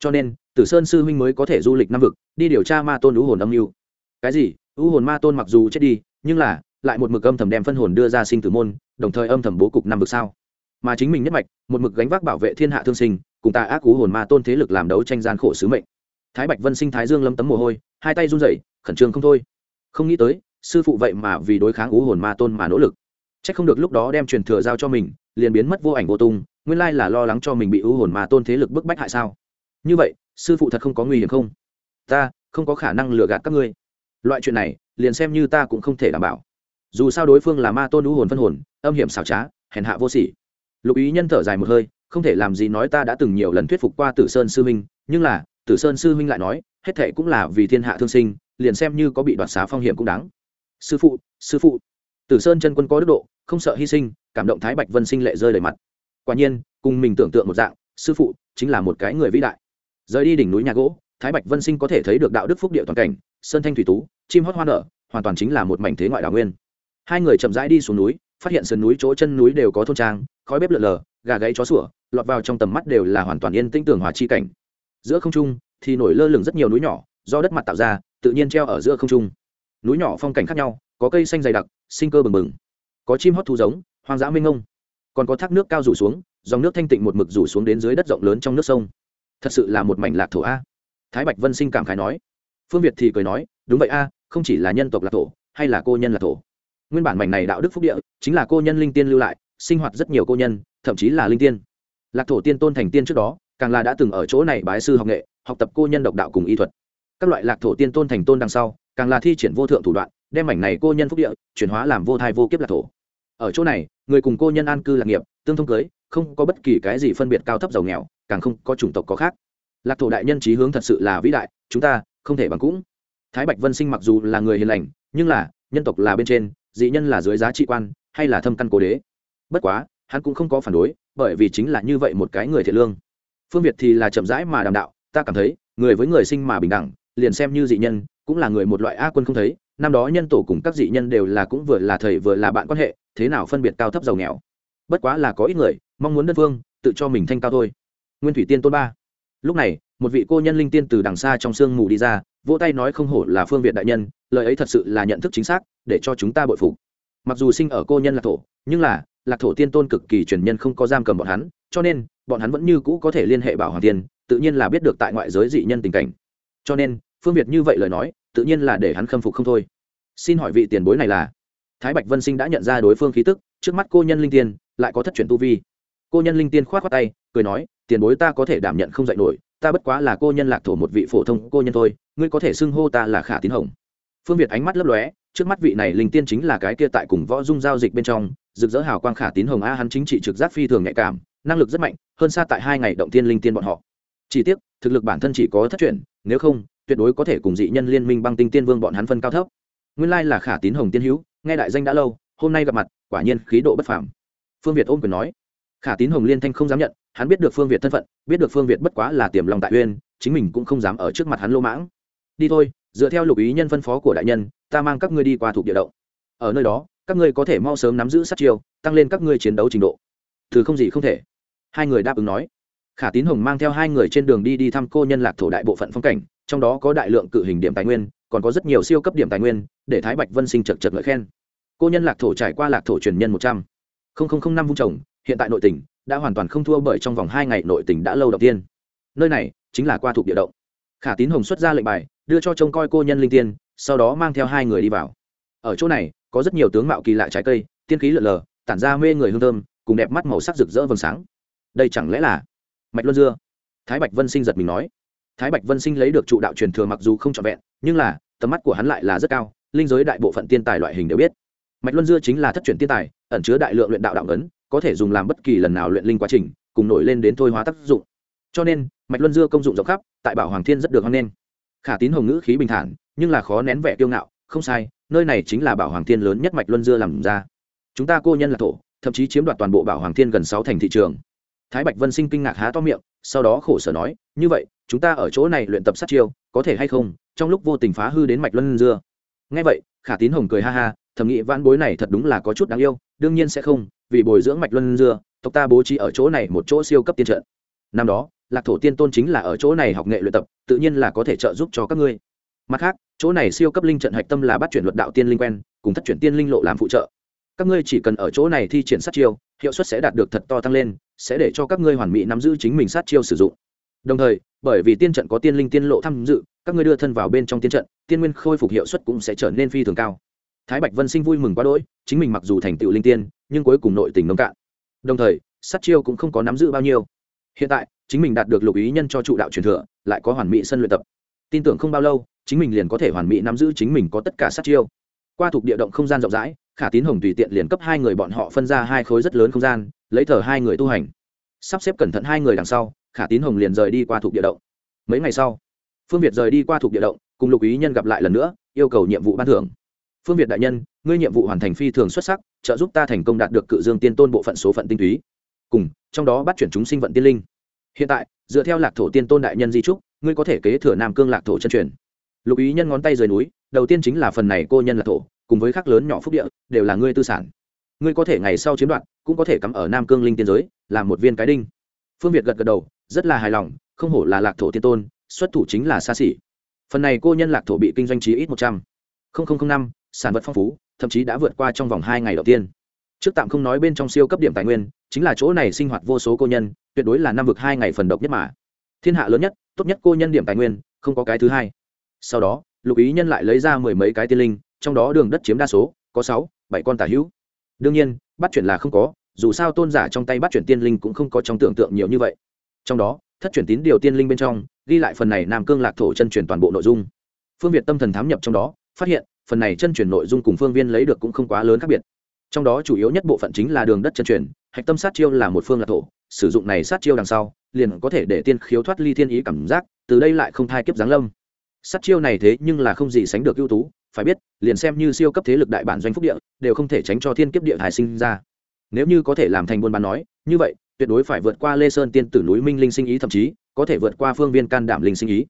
Cho nên, tử sơn sư huynh mới có thể du lịch năm vực, đi điều tra ma tôn ưu hồn âm mưu. Cái gì? Ưu hồn ma tôn mặc dù chết đi, nhưng là, lại một mực âm thầm đem phân hồn đưa ra sinh tử môn, đồng thời âm thầm bố cục năm vực sao? Mà chính mình nhất mạch, một mực gánh vác bảo vệ thiên hạ thương sinh, cùng ta ác ưu hồn ma tôn thế lực làm đấu tranh gian khổ sứ mệnh. Thái bạch vân sinh thái dương lâm tấm mồ hôi, hai tay run rẩy, khẩn trương không thôi. Không nghĩ tới, sư phụ vậy mà vì đối kháng ưu hồn ma tôn mà nỗ lực chắc không được lúc đó đem truyền thừa giao cho mình, liền biến mất vô ảnh vô tung, nguyên lai là lo lắng cho mình bị ưu hồn ma tôn thế lực bức bách hại sao? Như vậy, sư phụ thật không có nguy hiểm không? Ta, không có khả năng lừa gạt các ngươi. Loại chuyện này, liền xem như ta cũng không thể đảm bảo. Dù sao đối phương là ma tôn ưu hồn phân hồn, âm hiểm xảo trá, hèn hạ vô sỉ. Lục ý nhân thở dài một hơi, không thể làm gì nói ta đã từng nhiều lần thuyết phục qua tử sơn sư minh, nhưng là, tử sơn sư minh lại nói, hết thệ cũng là vì thiên hạ thương sinh, liền xem như có bị đoạt xá phong hiểm cũng đáng. Sư phụ sư phụ tử sơn chân quân có đức độ, không sợ hy sinh, cảm động thái bạch vân sinh lệ rơi đầy mặt. Quả nhiên, cùng mình tưởng tượng một dạng, sư phụ chính là một cái người vĩ đại. Rời đi đỉnh núi nhà gỗ, thái bạch vân sinh có thể thấy được đạo đức phúc địa toàn cảnh, sơn thanh thủy tú, chim hót hoa nở, hoàn toàn chính là một mảnh thế ngoại đảo nguyên. Hai người chậm rãi đi xuống núi, phát hiện sườn núi, chỗ chân núi đều có thôn trang, khói bếp lờ lờ gà gáy chó sủa, lọt vào trong tầm mắt đều là hoàn toàn yên tĩnh tường hòa chi cảnh. Giữa không trung thì nổi lơ lửng rất nhiều núi nhỏ, do đất mặt tạo ra, tự nhiên treo ở giữa không trung. Núi nhỏ phong cảnh khác nhau có cây xanh dày đặc, sinh cơ bừng bừng. Có chim hót thu giống, hoang dã mênh ngông. Còn có thác nước cao rủ xuống, dòng nước thanh tịnh một mực rủ xuống đến dưới đất rộng lớn trong nước sông. Thật sự là một mảnh lạc thổ a. Thái bạch vân sinh cảm khái nói. Phương việt thì cười nói, đúng vậy a, không chỉ là nhân tộc lạc thổ, hay là cô nhân lạc thổ. Nguyên bản mảnh này đạo đức phúc địa, chính là cô nhân linh tiên lưu lại, sinh hoạt rất nhiều cô nhân, thậm chí là linh tiên. Lạc thổ tiên tôn thành tiên trước đó, càng là đã từng ở chỗ này bái sư học nghệ, học tập cô nhân độc đạo cùng y thuật. Các loại lạc thổ tiên tôn thành tôn đằng sau, càng là thi triển vô thượng thủ đoạn đem mảnh này cô nhân phúc địa chuyển hóa làm vô thai vô kiếp lạc thổ. Ở chỗ này, người cùng cô nhân an cư lạc nghiệp, tương thông cưới, không có bất kỳ cái gì phân biệt cao thấp giàu nghèo, càng không có chủng tộc có khác. Lạc thổ đại nhân trí hướng thật sự là vĩ đại, chúng ta không thể bằng cũng. Thái bạch vân sinh mặc dù là người hiền lành, nhưng là nhân tộc là bên trên, dị nhân là dưới giá trị quan, hay là thâm căn cố đế. Bất quá, hắn cũng không có phản đối, bởi vì chính là như vậy một cái người thiện lương. Phương việt thì là chậm rãi mà đàm đạo, ta cảm thấy, người với người sinh mà bình đẳng, liền xem như dị nhân, cũng là người một loại a quân không thấy năm đó nhân tổ cùng các dị nhân đều là cũng vừa là thầy vừa là bạn quan hệ, thế nào phân biệt cao thấp giàu nghèo? Bất quá là có ít người, mong muốn đất vương tự cho mình thanh cao thôi. Nguyên thủy tiên tôn ba. Lúc này, một vị cô nhân linh tiên từ đằng xa trong sương mù đi ra, vỗ tay nói không hổ là phương việt đại nhân, lời ấy thật sự là nhận thức chính xác, để cho chúng ta bội phục. Mặc dù sinh ở cô nhân lạc thổ, nhưng là, lạc thổ tiên tôn cực kỳ truyền nhân không có giam cầm bọn hắn, cho nên, bọn hắn vẫn như cũ có thể liên hệ bảo hoàng tiên, tự nhiên là biết được tại ngoại giới dị nhân tình cảnh. Cho nên, phương việt như vậy lời nói tự nhiên là để hắn khâm phục không thôi. Xin hỏi vị tiền bối này là? Thái bạch vân sinh đã nhận ra đối phương khí tức, trước mắt cô nhân linh tiên, lại có thất truyền tu vi. Cô nhân linh tiên k h o á t khoác tay, cười nói, tiền bối ta có thể đảm nhận không dạy nổi, ta bất quá là cô nhân lạc thổ một vị phổ thông cô nhân thôi, ngươi có thể xưng hô ta là khả tín hồng. Phương việt ánh mắt lấp lóe, trước mắt vị này linh tiên chính là cái kia tại cùng võ dung giao dịch bên trong, rực rỡ hào quang khả tín hồng a, hắn chính trị trực giác phi thường nhạy cảm, năng lực rất mạnh, hơn xa tại hai ngày động tiên linh tiên bọn họ. Chỉ tiếc, thực lực bản thân chỉ có thất truyền, nếu không tuyệt đối có thể cùng dị nhân liên minh băng tinh tiên vương bọn hắn phân cao thấp. Nguyên lai là khả tín hồng tiên hữu nghe đại danh đã lâu, hôm nay gặp mặt, quả nhiên khí độ bất phàm. Phương việt ôm quyền nói. Khả tín hồng liên thanh không dám nhận, hắn biết được phương việt thân phận, biết được phương việt bất quá là tiềm lòng tại uyên, chính mình cũng không dám ở trước mặt hắn lô mãng. Đi thôi, dựa theo lục ý nhân phân phó của đại nhân, ta mang các ngươi đi qua thuộc địa động. Ở nơi đó, các ngươi có thể mau sớm nắm giữ sát chiêu, tăng lên các ngươi chiến đấu trình độ. Thứ không gì không thể. Hai người đáp ứng nói. Khả tín hồng mang theo hai người trên đường đi đi thăm cô nhân lạc thổ đại bộ phận phong cảnh trong đó có đại lượng cự hình điểm tài nguyên, còn có rất nhiều siêu cấp điểm tài nguyên, để thái bạch vân sinh chật chật ngợi khen. Cô nhân lạc thổ trải qua lạc thổ truyền nhân một trăm. Linh năm vung trồng hiện tại nội tỉnh đã hoàn toàn không thua bởi trong vòng hai ngày nội tỉnh đã lâu đầu tiên. Nơi này chính là qua thuộc địa động. Khả tín hồng xuất ra lệnh bài, đưa cho trông coi cô nhân linh tiên, sau đó mang theo hai người đi vào. Ở chỗ này, có rất nhiều tướng mạo kỳ lạ trái cây, tiên khí lợn lờ, tản ra mê người hương thơm, cùng đẹp mắt màu sắc rực rỡ vầng sáng. Đây chẳng lẽ là mạch luân dưa? Thái bạch vân sinh giật mình nói thái bạch vân sinh lấy được trụ đạo truyền thừa mặc dù không trọn vẹn, nhưng là, tầm mắt của hắn lại là rất cao, linh giới đại bộ phận tiên tài loại hình đều biết. Mạch luân dưa chính là thất truyền tiên tài, ẩn chứa đại lượng luyện đạo đạo ấn, có thể dùng làm bất kỳ lần nào luyện linh quá trình, cùng nổi lên đến thôi hóa tác dụng. Cho nên, mạch luân dưa công dụng rộng khắp, tại bảo hoàng thiên rất được hoan nghênh. Khả tín hồng ngữ khí bình thản, nhưng là khó nén vẻ kiêu ngạo, không sai, nơi này chính là bảo hoàng thiên lớn nhất mạch luân dưa làm ra. Chúng ta cô nhân là thổ, thậm chí chiếm đoạt toàn bộ bảo hoàng thiên gần sáu thành thị trường. Thái bạch vân sinh kinh ngạc há to miệng, sau đó khổ sở nói, như vậy chúng ta ở chỗ này luyện tập sát chiêu, có thể hay không? Trong lúc vô tình phá hư đến mạch luân dưa. Ngay vậy, khả tín hồng cười ha ha thẩm nghị vãn bối này thật đúng là có chút đáng yêu, đương nhiên sẽ không, vì bồi dưỡng mạch luân dưa, tộc ta bố trí ở chỗ này một chỗ siêu cấp tiên trận. Năm đó, lạc thổ tiên tôn chính là ở chỗ này học nghệ luyện tập, tự nhiên là có thể trợ giúp cho các ngươi. Mặt khác, chỗ này siêu cấp linh trận hạch tâm là bắt chuyển luật đạo tiên linh quen, cùng thất chuyển tiên linh lộ làm phụ trợ. Các ngươi chỉ cần ở chỗ này thi triển sát chiêu, hiệu suất sẽ đạt được thật to tăng lên, sẽ để cho các ngươi hoàn mỹ nắm giữ chính mình sát chiêu sử dụng đồng thời, bởi vì tiên trận có tiên linh tiên lộ tham dự, các ngươi đưa thân vào bên trong tiên trận, tiên nguyên khôi phục hiệu suất cũng sẽ trở nên phi thường cao. Thái bạch vân sinh vui mừng quá đỗi, chính mình mặc dù thành tựu linh tiên, nhưng cuối cùng nội tình nông cạn. Đồng thời, sát chiêu cũng không có nắm giữ bao nhiêu. Hiện tại, chính mình đạt được lục ý nhân cho trụ đạo truyền thừa, lại có hoàn mỹ sân luyện tập. Tin tưởng không bao lâu, chính mình liền có thể hoàn mỹ nắm giữ chính mình có tất cả sát chiêu. Qua thuộc địa động không gian rộng rãi, khả tín hồng tùy tiện liền cấp hai người bọn họ phân ra hai khối rất lớn không gian, lấy thờ hai người tu hành. Sắp xếp cẩn thận hai người đằng sau khả tín hồng liền rời đi qua thuộc địa động. Mấy ngày sau, phương việt rời đi qua thuộc địa động, cùng lục ý nhân gặp lại lần nữa, yêu cầu nhiệm vụ ban thưởng. Phương việt đại nhân, ngươi nhiệm vụ hoàn thành phi thường xuất sắc, trợ giúp ta thành công đạt được cự dương tiên tôn bộ phận số phận tinh túy. Cùng, trong đó bắt chuyển chúng sinh vận tiên linh. Hiện tại, dựa theo lạc thổ tiên tôn đại nhân di trúc, ngươi có thể kế thừa nam cương lạc thổ chân truyền. Lục ý nhân ngón tay rời núi, đầu tiên chính là phần này cô nhân lạc thổ, cùng với khắc lớn nhỏ phúc địa, đều là ngươi tư sản. Ngươi có thể ngày sau chiếm đoạt, cũng có thể cắm ở nam cương linh tiên giới, làm một viên cái đinh. Phương việt gật gật đầu rất là hài lòng, không hổ là lạc thổ tiên tôn, xuất thủ chính là xa xỉ. Phần này cô nhân lạc thổ bị kinh doanh trí ít một trăm. Linh năm, sản vật phong phú, thậm chí đã vượt qua trong vòng hai ngày đầu tiên. Trước tạm không nói bên trong siêu cấp điểm tài nguyên, chính là chỗ này sinh hoạt vô số cô nhân, tuyệt đối là năm vực hai ngày phần độc nhất mà. Thiên hạ lớn nhất, tốt nhất cô nhân điểm tài nguyên, không có cái thứ hai. Sau đó, lục ý nhân lại lấy ra mười mấy cái tiên linh, trong đó đường đất chiếm đa số, có sáu, bảy con tả hữu. Đương nhiên, bắt chuyển là không có, dù sao tôn giả trong tay bắt chuyển tiên linh cũng không có trong tưởng tượng nhiều như vậy trong đó, thất truyền tín điều tiên linh bên trong, ghi lại phần này nam cương lạc thổ chân truyền toàn bộ nội dung. Phương việt tâm thần thám nhập trong đó, phát hiện, phần này chân truyền nội dung cùng phương viên lấy được cũng không quá lớn khác biệt. Trong đó chủ yếu nhất bộ phận chính là đường đất chân truyền, hạch tâm sát chiêu là một phương lạc thổ, sử dụng này sát chiêu đằng sau, liền có thể để tiên khiếu thoát ly thiên ý cảm giác, từ đây lại không thai kiếp giáng lâm. Sát chiêu này thế nhưng là không gì sánh được ưu tú, phải biết, liền xem như siêu cấp thế lực đại bản doanh phúc địa, đều không thể tránh cho thiên kiếp địa thải sinh ra. Nếu như có thể làm thành buôn bán nói, như vậy tuyệt đối phải vượt qua lê sơn tiên tử núi minh linh sinh ý thậm chí có thể vượt qua phương viên can đảm linh sinh ý.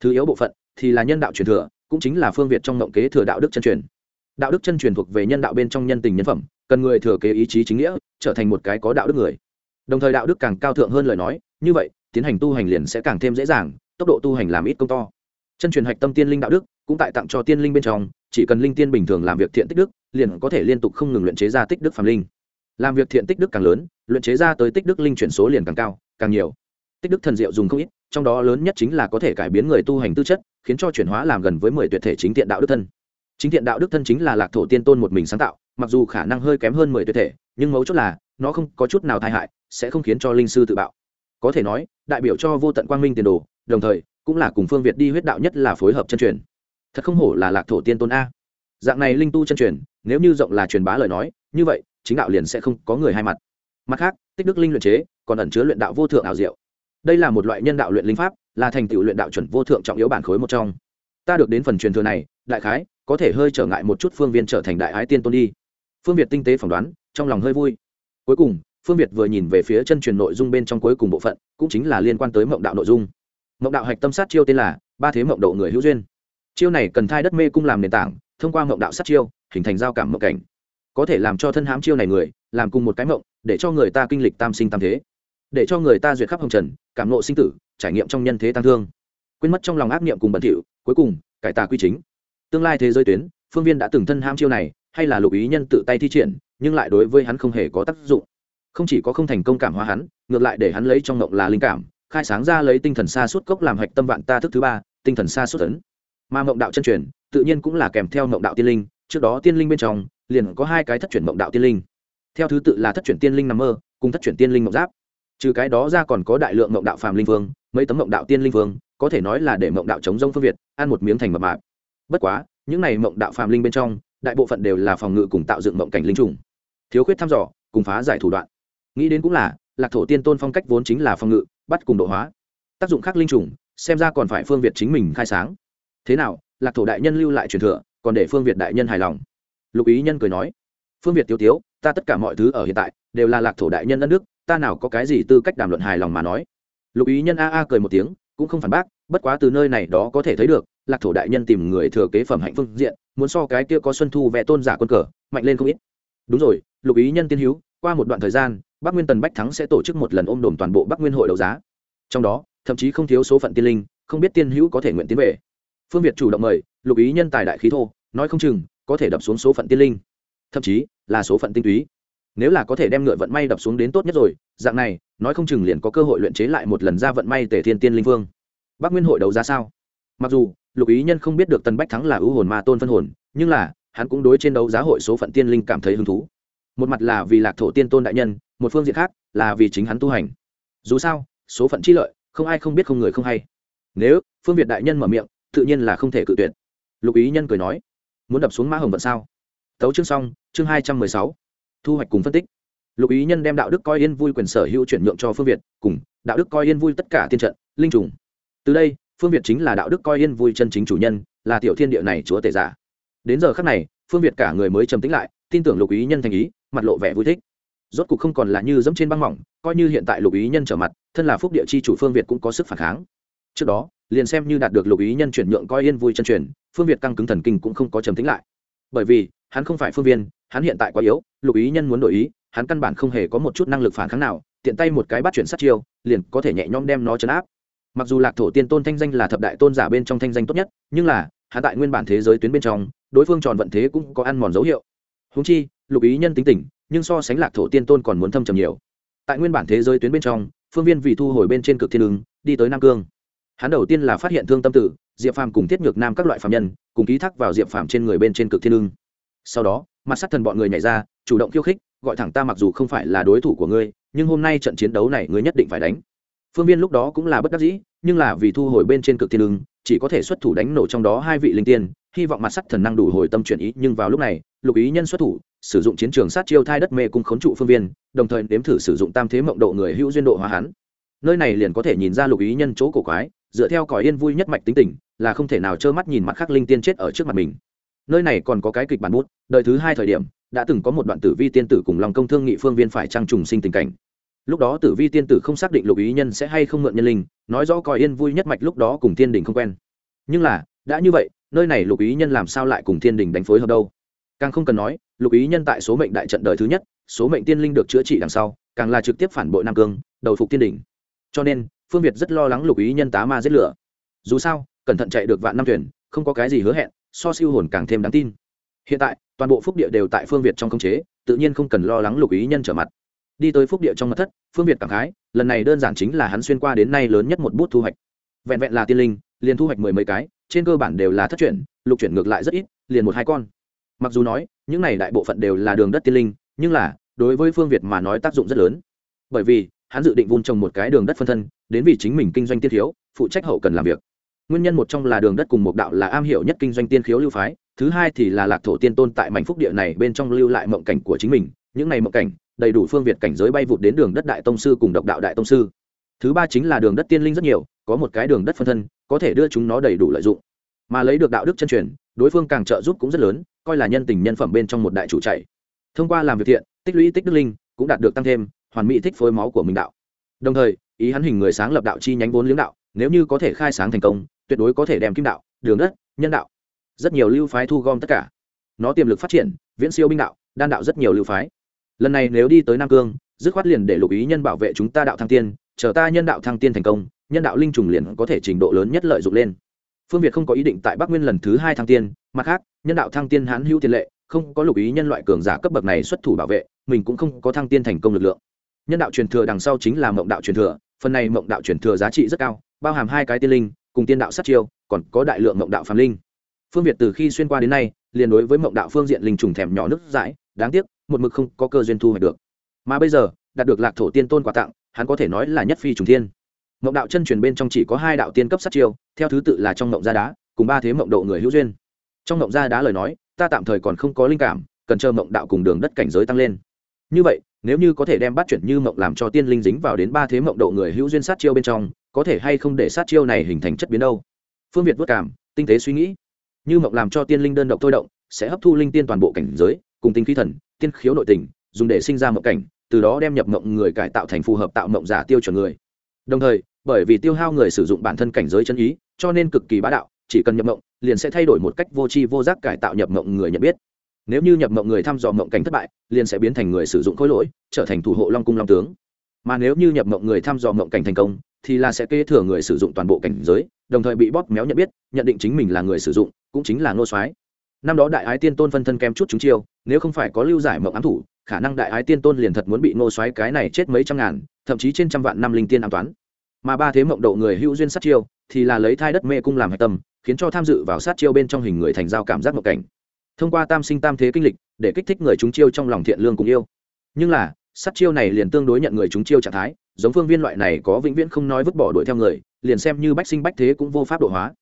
Thứ yếu bộ phận thì là nhân đạo truyền thừa, cũng chính là phương việt trong ngộng kế thừa đạo đức chân truyền. Đạo đức chân truyền thuộc về nhân đạo bên trong nhân tình nhân phẩm, cần người thừa kế ý chí chính nghĩa, trở thành một cái có đạo đức người. Đồng thời đạo đức càng cao thượng hơn lời nói, như vậy, tiến hành tu hành liền sẽ càng thêm dễ dàng, tốc độ tu hành làm ít công to. Chân truyền hạch tâm tiên linh đạo đức, cũng tại tặng cho tiên linh bên trong, chỉ cần linh tiên bình thường làm việc thiện tích đức, liền có thể liên tục không ngừng luyện chế ra tích đức phàm linh làm việc thiện tích đức càng lớn, luyện chế ra tới tích đức linh chuyển số liền càng cao, càng nhiều. Tích đức thần diệu dùng không ít, trong đó lớn nhất chính là có thể cải biến người tu hành tư chất, khiến cho chuyển hóa làm gần với mười tuyệt thể chính thiện đạo đức thân. Chính thiện đạo đức thân chính là lạc thổ tiên tôn một mình sáng tạo, mặc dù khả năng hơi kém hơn mười tuyệt thể, nhưng mấu chốt là, nó không có chút nào tai hại, sẽ không khiến cho linh sư tự bạo. Có thể nói, đại biểu cho vô tận quang minh tiền đồ, đồng thời, cũng là cùng phương việt đi huyết đạo nhất là phối hợp chân truyền. Thật không hổ là lạc thổ tiên tôn a. Dạng này linh tu chân truyền, nếu như rộng là truyền bá lời nói, như vậy chính đạo liền sẽ không có người hai mặt. Mặt khác, tích đức linh luyện chế, còn ẩn chứa luyện đạo vô thượng ảo diệu. Đây là một loại nhân đạo luyện linh pháp, là thành tựu luyện đạo chuẩn vô thượng trọng yếu bản khối một trong. Ta được đến phần truyền thừa này, đại khái, có thể hơi trở ngại một chút phương viên trở thành đại ái tiên tôn đi. Phương việt tinh tế phỏng đoán, trong lòng hơi vui. Cuối cùng, phương việt vừa nhìn về phía chân truyền nội dung bên trong cuối cùng bộ phận, cũng chính là liên quan tới mộng đạo nội dung. Mộng đạo hạch tâm sát chiêu tên là ba thế mộng độ người hữu duyên. Chiêu này cần thai đất mê cung làm nền tảng, thông qua mộng đạo sát chiêu, hình thành giao cảm mộng cảnh có thể làm cho thân hãm chiêu này người, làm cùng một cái mộng, để cho người ta kinh lịch tam sinh tam thế. Để cho người ta duyệt khắp hồng trần, cảm nộ sinh tử, trải nghiệm trong nhân thế tăng thương. Quên mất trong lòng ác niệm cùng bẩn thỉu, cuối cùng, cải tà quy chính. Tương lai thế giới tuyến, phương viên đã từng thân ham chiêu này, hay là lục ý nhân tự tay thi triển, nhưng lại đối với hắn không hề có tác dụng. Không chỉ có không thành công cảm hóa hắn, ngược lại để hắn lấy trong mộng là linh cảm, khai sáng ra lấy tinh thần xa suốt cốc làm hạch tâm vạn ta thức thứ ba, tinh thần xa suốt ấn. Mà mộng đạo chân truyền, tự nhiên cũng là kèm theo mộng đạo tiên linh trước đó tiên linh bên trong, liền có hai cái thất chuyển mộng đạo tiên linh. Theo thứ tự là thất chuyển tiên linh nằm mơ, cùng thất chuyển tiên linh mộng giáp. Trừ cái đó ra còn có đại lượng mộng đạo phàm linh vương, mấy tấm mộng đạo tiên linh vương, có thể nói là để mộng đạo chống rông phương việt, ăn một miếng thành mập mạp. Bất quá, những này mộng đạo phàm linh bên trong, đại bộ phận đều là phòng ngự cùng tạo dựng mộng cảnh linh trùng. Thiếu khuyết thăm dò, cùng phá giải thủ đoạn. Nghĩ đến cũng là, lạc thổ tiên tôn phong cách vốn chính là phòng ngự, bắt cùng độ hóa. Tác dụng khác linh trùng, xem ra còn phải phương việt chính mình khai sáng. Thế nào, lạc thổ đại nhân lưu lại truyền thừa còn để phương việt đại nhân hài lòng. Lục ý nhân cười nói, phương việt tiêu tiếu ta tất cả mọi thứ ở hiện tại đều là lạc thổ đại nhân đất nước, ta nào có cái gì tư cách đàm luận hài lòng mà nói. Lục ý nhân a a cười một tiếng, cũng không phản bác, bất quá từ nơi này đó có thể thấy được, lạc thổ đại nhân tìm người thừa kế phẩm hạnh phương diện, muốn so cái kia có xuân thu vẽ tôn giả quân cờ, mạnh lên không ít. Đúng rồi, lục ý nhân tiên hữu, qua một đoạn thời gian, bắc nguyên tần bách thắng sẽ tổ chức một lần ôm đồm toàn bộ bắc nguyên hội đấu giá. Trong đó, thậm chí không thiếu số phận tiên linh, không biết tiên hữu có thể nguyện tiến về. Phương việt chủ động mời, lục ý nhân tài đại khí thô nói không chừng có thể đập xuống số phận tiên linh, thậm chí là số phận tinh túy. Nếu là có thể đem ngựa vận may đập xuống đến tốt nhất rồi, dạng này, nói không chừng liền có cơ hội luyện chế lại một lần ra vận may tể thiên tiên linh vương. Bắc nguyên hội đấu ra sao? Mặc dù, lục ý nhân không biết được tần bách thắng là ưu hồn ma tôn phân hồn, nhưng là, hắn cũng đối trên đấu giá hội số phận tiên linh cảm thấy hứng thú. Một mặt là vì lạc thổ tiên tôn đại nhân, một phương diện khác là vì chính hắn tu hành. Dù sao, số phận chi lợi, không ai không biết không người không hay. Nếu, phương việt đại nhân mở miệng, tự nhiên là không thể cự tuyệt. Lục ý nhân cười nói muốn đập xuống mã hồng vận sao? Tấu chương xong, chương hai trăm mười sáu. Thu hoạch cùng phân tích. Lục ý nhân đem đạo đức coi yên vui quyền sở hữu chuyển nhượng cho phương việt, cùng đạo đức coi yên vui tất cả tiên trận, linh trùng. Từ đây, phương việt chính là đạo đức coi yên vui chân chính chủ nhân, là tiểu thiên địa này chúa tể giả. Đến giờ khác này, phương việt cả người mới trầm tính lại, tin tưởng lục ý nhân thành ý, mặt lộ vẻ vui thích. Rốt cuộc không còn là như dẫm trên băng mỏng, coi như hiện tại lục ý nhân trở mặt, thân là phúc địa chi chủ phương việt cũng có sức phản kháng. Trước đó, liền xem như đạt được lục ý nhân chuyển nhượng coi yên vui chân truyền phương việt căng cứng thần kinh cũng không có trầm tính lại. Bởi vì, hắn không phải phương viên, hắn hiện tại quá yếu, lục ý nhân muốn đổi ý, hắn căn bản không hề có một chút năng lực phản kháng nào, tiện tay một cái bắt chuyển sát chiêu, liền có thể nhẹ nhõm đem nó chấn áp. Mặc dù lạc thổ tiên tôn thanh danh là thập đại tôn giả bên trong thanh danh tốt nhất, nhưng là hạ tại nguyên bản thế giới tuyến bên trong, đối phương tròn vận thế cũng có ăn mòn dấu hiệu. Húng chi, lục ý nhân tính tình, nhưng so sánh lạc thổ tiên tôn còn muốn thâm trầm nhiều. Tại nguyên bản thế giới tuyến bên trong, phương viên vì thu hồi bên trên cực thiên ứng, đi tới nam cương. Hắn đầu tiên là phát hiện thương tâm tử diệp phàm cùng thiết ngược nam các loại phạm nhân, cùng ký thác vào diệp phàm trên người bên trên cực thiên ưng. Sau đó, mặt sát thần bọn người nhảy ra, chủ động khiêu khích, gọi thẳng ta mặc dù không phải là đối thủ của ngươi, nhưng hôm nay trận chiến đấu này ngươi nhất định phải đánh. Phương viên lúc đó cũng là bất đắc dĩ, nhưng là vì thu hồi bên trên cực thiên ưng, chỉ có thể xuất thủ đánh nổ trong đó hai vị linh tiên, hy vọng mặt sắc thần năng đủ hồi tâm chuyển ý, nhưng vào lúc này, lục ý nhân xuất thủ, sử dụng chiến trường sát chiêu thai đất mê cung khốn trụ phương viên, đồng thời nếm thử sử dụng tam thế mộng độ người hữu duyên độ hóa hắn. Nơi này liền có thể nhìn ra lục ý nhân chỗ cổ quái dựa theo cõi yên vui nhất mạch tính tình, là không thể nào trơ mắt nhìn mặt khắc linh tiên chết ở trước mặt mình. Nơi này còn có cái kịch bản bút đợi thứ hai thời điểm, đã từng có một đoạn tử vi tiên tử cùng lòng công thương nghị phương viên phải trang trùng sinh tình cảnh. Lúc đó tử vi tiên tử không xác định lục ý nhân sẽ hay không mượn nhân linh, nói rõ còi yên vui nhất mạch lúc đó cùng thiên đình không quen. Nhưng là, đã như vậy, nơi này lục ý nhân làm sao lại cùng thiên đình đánh phối hợp đâu? Càng không cần nói, lục ý nhân tại số mệnh đại trận đời thứ nhất, số mệnh tiên linh được chữa trị đằng sau, càng là trực tiếp phản bội nam cương, đầu phục thiên đình. Cho nên phương việt rất lo lắng lục ý nhân tá ma giết lửa. Dù sao, cẩn thận chạy được vạn năm thuyền, không có cái gì hứa hẹn, so siêu hồn càng thêm đáng tin. Hiện tại, toàn bộ phúc địa đều tại phương việt trong công chế, tự nhiên không cần lo lắng lục ý nhân trở mặt. Đi tới phúc địa trong mặt thất, phương việt cảm khái, lần này đơn giản chính là hắn xuyên qua đến nay lớn nhất một bút thu hoạch. Vẹn vẹn là tiên linh, liền thu hoạch mười mấy cái, trên cơ bản đều là thất chuyển lục chuyển ngược lại rất ít, liền một hai con. Mặc dù nói, những này đại bộ phận đều là đường đất tiên linh, nhưng là, đối với phương việt mà nói tác dụng rất lớn. Bởi vì hắn dự định vun trồng một cái đường đất phân thân, đến vì chính mình kinh doanh tiên thiếu phụ trách hậu cần làm việc. Nguyên nhân một trong là đường đất cùng một đạo là am hiểu nhất kinh doanh tiên khiếu lưu phái, thứ hai thì là lạc thổ tiên tôn tại mảnh phúc địa này bên trong lưu lại mộng cảnh của chính mình. Những này mộng cảnh, đầy đủ phương việt cảnh giới bay vụt đến đường đất đại tông sư cùng độc đạo đại tông sư. Thứ ba chính là đường đất tiên linh rất nhiều, có một cái đường đất phân thân, có thể đưa chúng nó đầy đủ lợi dụng. Mà lấy được đạo đức chân truyền, đối phương càng trợ giúp cũng rất lớn, coi là nhân tình nhân phẩm bên trong một đại chủ chạy thông qua làm việc thiện, tích lũy tích đức linh, cũng đạt được tăng thêm hoàn mỹ thích phối máu của mình đạo. Đồng thời, ý hắn hình người sáng lập đạo chi nhánh vốn liếng đạo, nếu như có thể khai sáng thành công, tuyệt đối có thể đem kim đạo, đường đất, nhân đạo, rất nhiều lưu phái thu gom tất cả. Nó tiềm lực phát triển, viễn siêu binh đạo, đan đạo rất nhiều lưu phái. Lần này nếu đi tới nam cương, dứt khoát liền để lục ý nhân bảo vệ chúng ta đạo thăng tiên, chờ ta nhân đạo thăng tiên thành công, nhân đạo linh trùng liền có thể trình độ lớn nhất lợi dụng lên. Phương việt không có ý định tại bắc nguyên lần thứ hai thăng tiên, mặt khác, nhân đạo thăng tiên hán hữu tiền lệ, không có lục ý nhân loại cường giả cấp bậc này xuất thủ bảo vệ, mình cũng không có thăng tiên thành công lực lượng nhân đạo truyền thừa đằng sau chính là mộng đạo truyền thừa, phần này mộng đạo truyền thừa giá trị rất cao, bao hàm hai cái tiên linh, cùng tiên đạo sát chiêu, còn có đại lượng mộng đạo phàm linh. Phương việt từ khi xuyên qua đến nay, liền đối với mộng đạo phương diện linh trùng thèm nhỏ nước dãi, đáng tiếc, một mực không có cơ duyên thu hoạch được. Mà bây giờ, đạt được lạc thổ tiên tôn quà tặng, hắn có thể nói là nhất phi trùng thiên. Mộng đạo chân truyền bên trong chỉ có hai đạo tiên cấp sát chiêu, theo thứ tự là trong mộng gia đá, cùng ba thế mộng độ người hữu duyên. Trong mộng gia đá lời nói, ta tạm thời còn không có linh cảm, cần chờ mộng đạo cùng đường đất cảnh giới tăng lên. Như vậy nếu như có thể đem bắt chuyển như mộng làm cho tiên linh dính vào đến ba thế mộng độ người hữu duyên sát chiêu bên trong, có thể hay không để sát chiêu này hình thành chất biến đâu? Phương việt vất cảm, tinh tế suy nghĩ. Như mộng làm cho tiên linh đơn độc thôi động, sẽ hấp thu linh tiên toàn bộ cảnh giới, cùng tinh khí thần, tiên khiếu nội tình, dùng để sinh ra mộng cảnh, từ đó đem nhập mộng người cải tạo thành phù hợp tạo mộng giả tiêu chuẩn người. Đồng thời, bởi vì tiêu hao người sử dụng bản thân cảnh giới chân ý, cho nên cực kỳ bá đạo, chỉ cần nhập mộng, liền sẽ thay đổi một cách vô tri vô giác cải tạo nhập mộng người nhận biết nếu như nhập mộng người thăm dò mộng cảnh thất bại, liền sẽ biến thành người sử dụng khối lỗi, trở thành thủ hộ long cung long tướng. Mà nếu như nhập mộng người thăm dò mộng cảnh thành công, thì là sẽ kế thừa người sử dụng toàn bộ cảnh giới, đồng thời bị bóp méo nhận biết, nhận định chính mình là người sử dụng, cũng chính là ngô soái. Năm đó đại ái tiên tôn phân thân kem chút chúng chiêu, nếu không phải có lưu giải mộng ám thủ, khả năng đại ái tiên tôn liền thật muốn bị ngô soái cái này chết mấy trăm ngàn, thậm chí trên trăm vạn năm linh tiên an toán. Mà ba thế mộng độ người hữu duyên sát chiêu, thì là lấy thai đất mê cung làm hạch tâm, khiến cho tham dự vào sát chiêu bên trong hình người thành giao cảm giác mộng cảnh thông qua tam sinh tam thế kinh lịch, để kích thích người chúng chiêu trong lòng thiện lương cùng yêu. Nhưng là, sát chiêu này liền tương đối nhận người chúng chiêu trạng thái, giống phương viên loại này có vĩnh viễn không nói vứt bỏ đuổi theo người, liền xem như bách sinh bách thế cũng vô pháp độ hóa.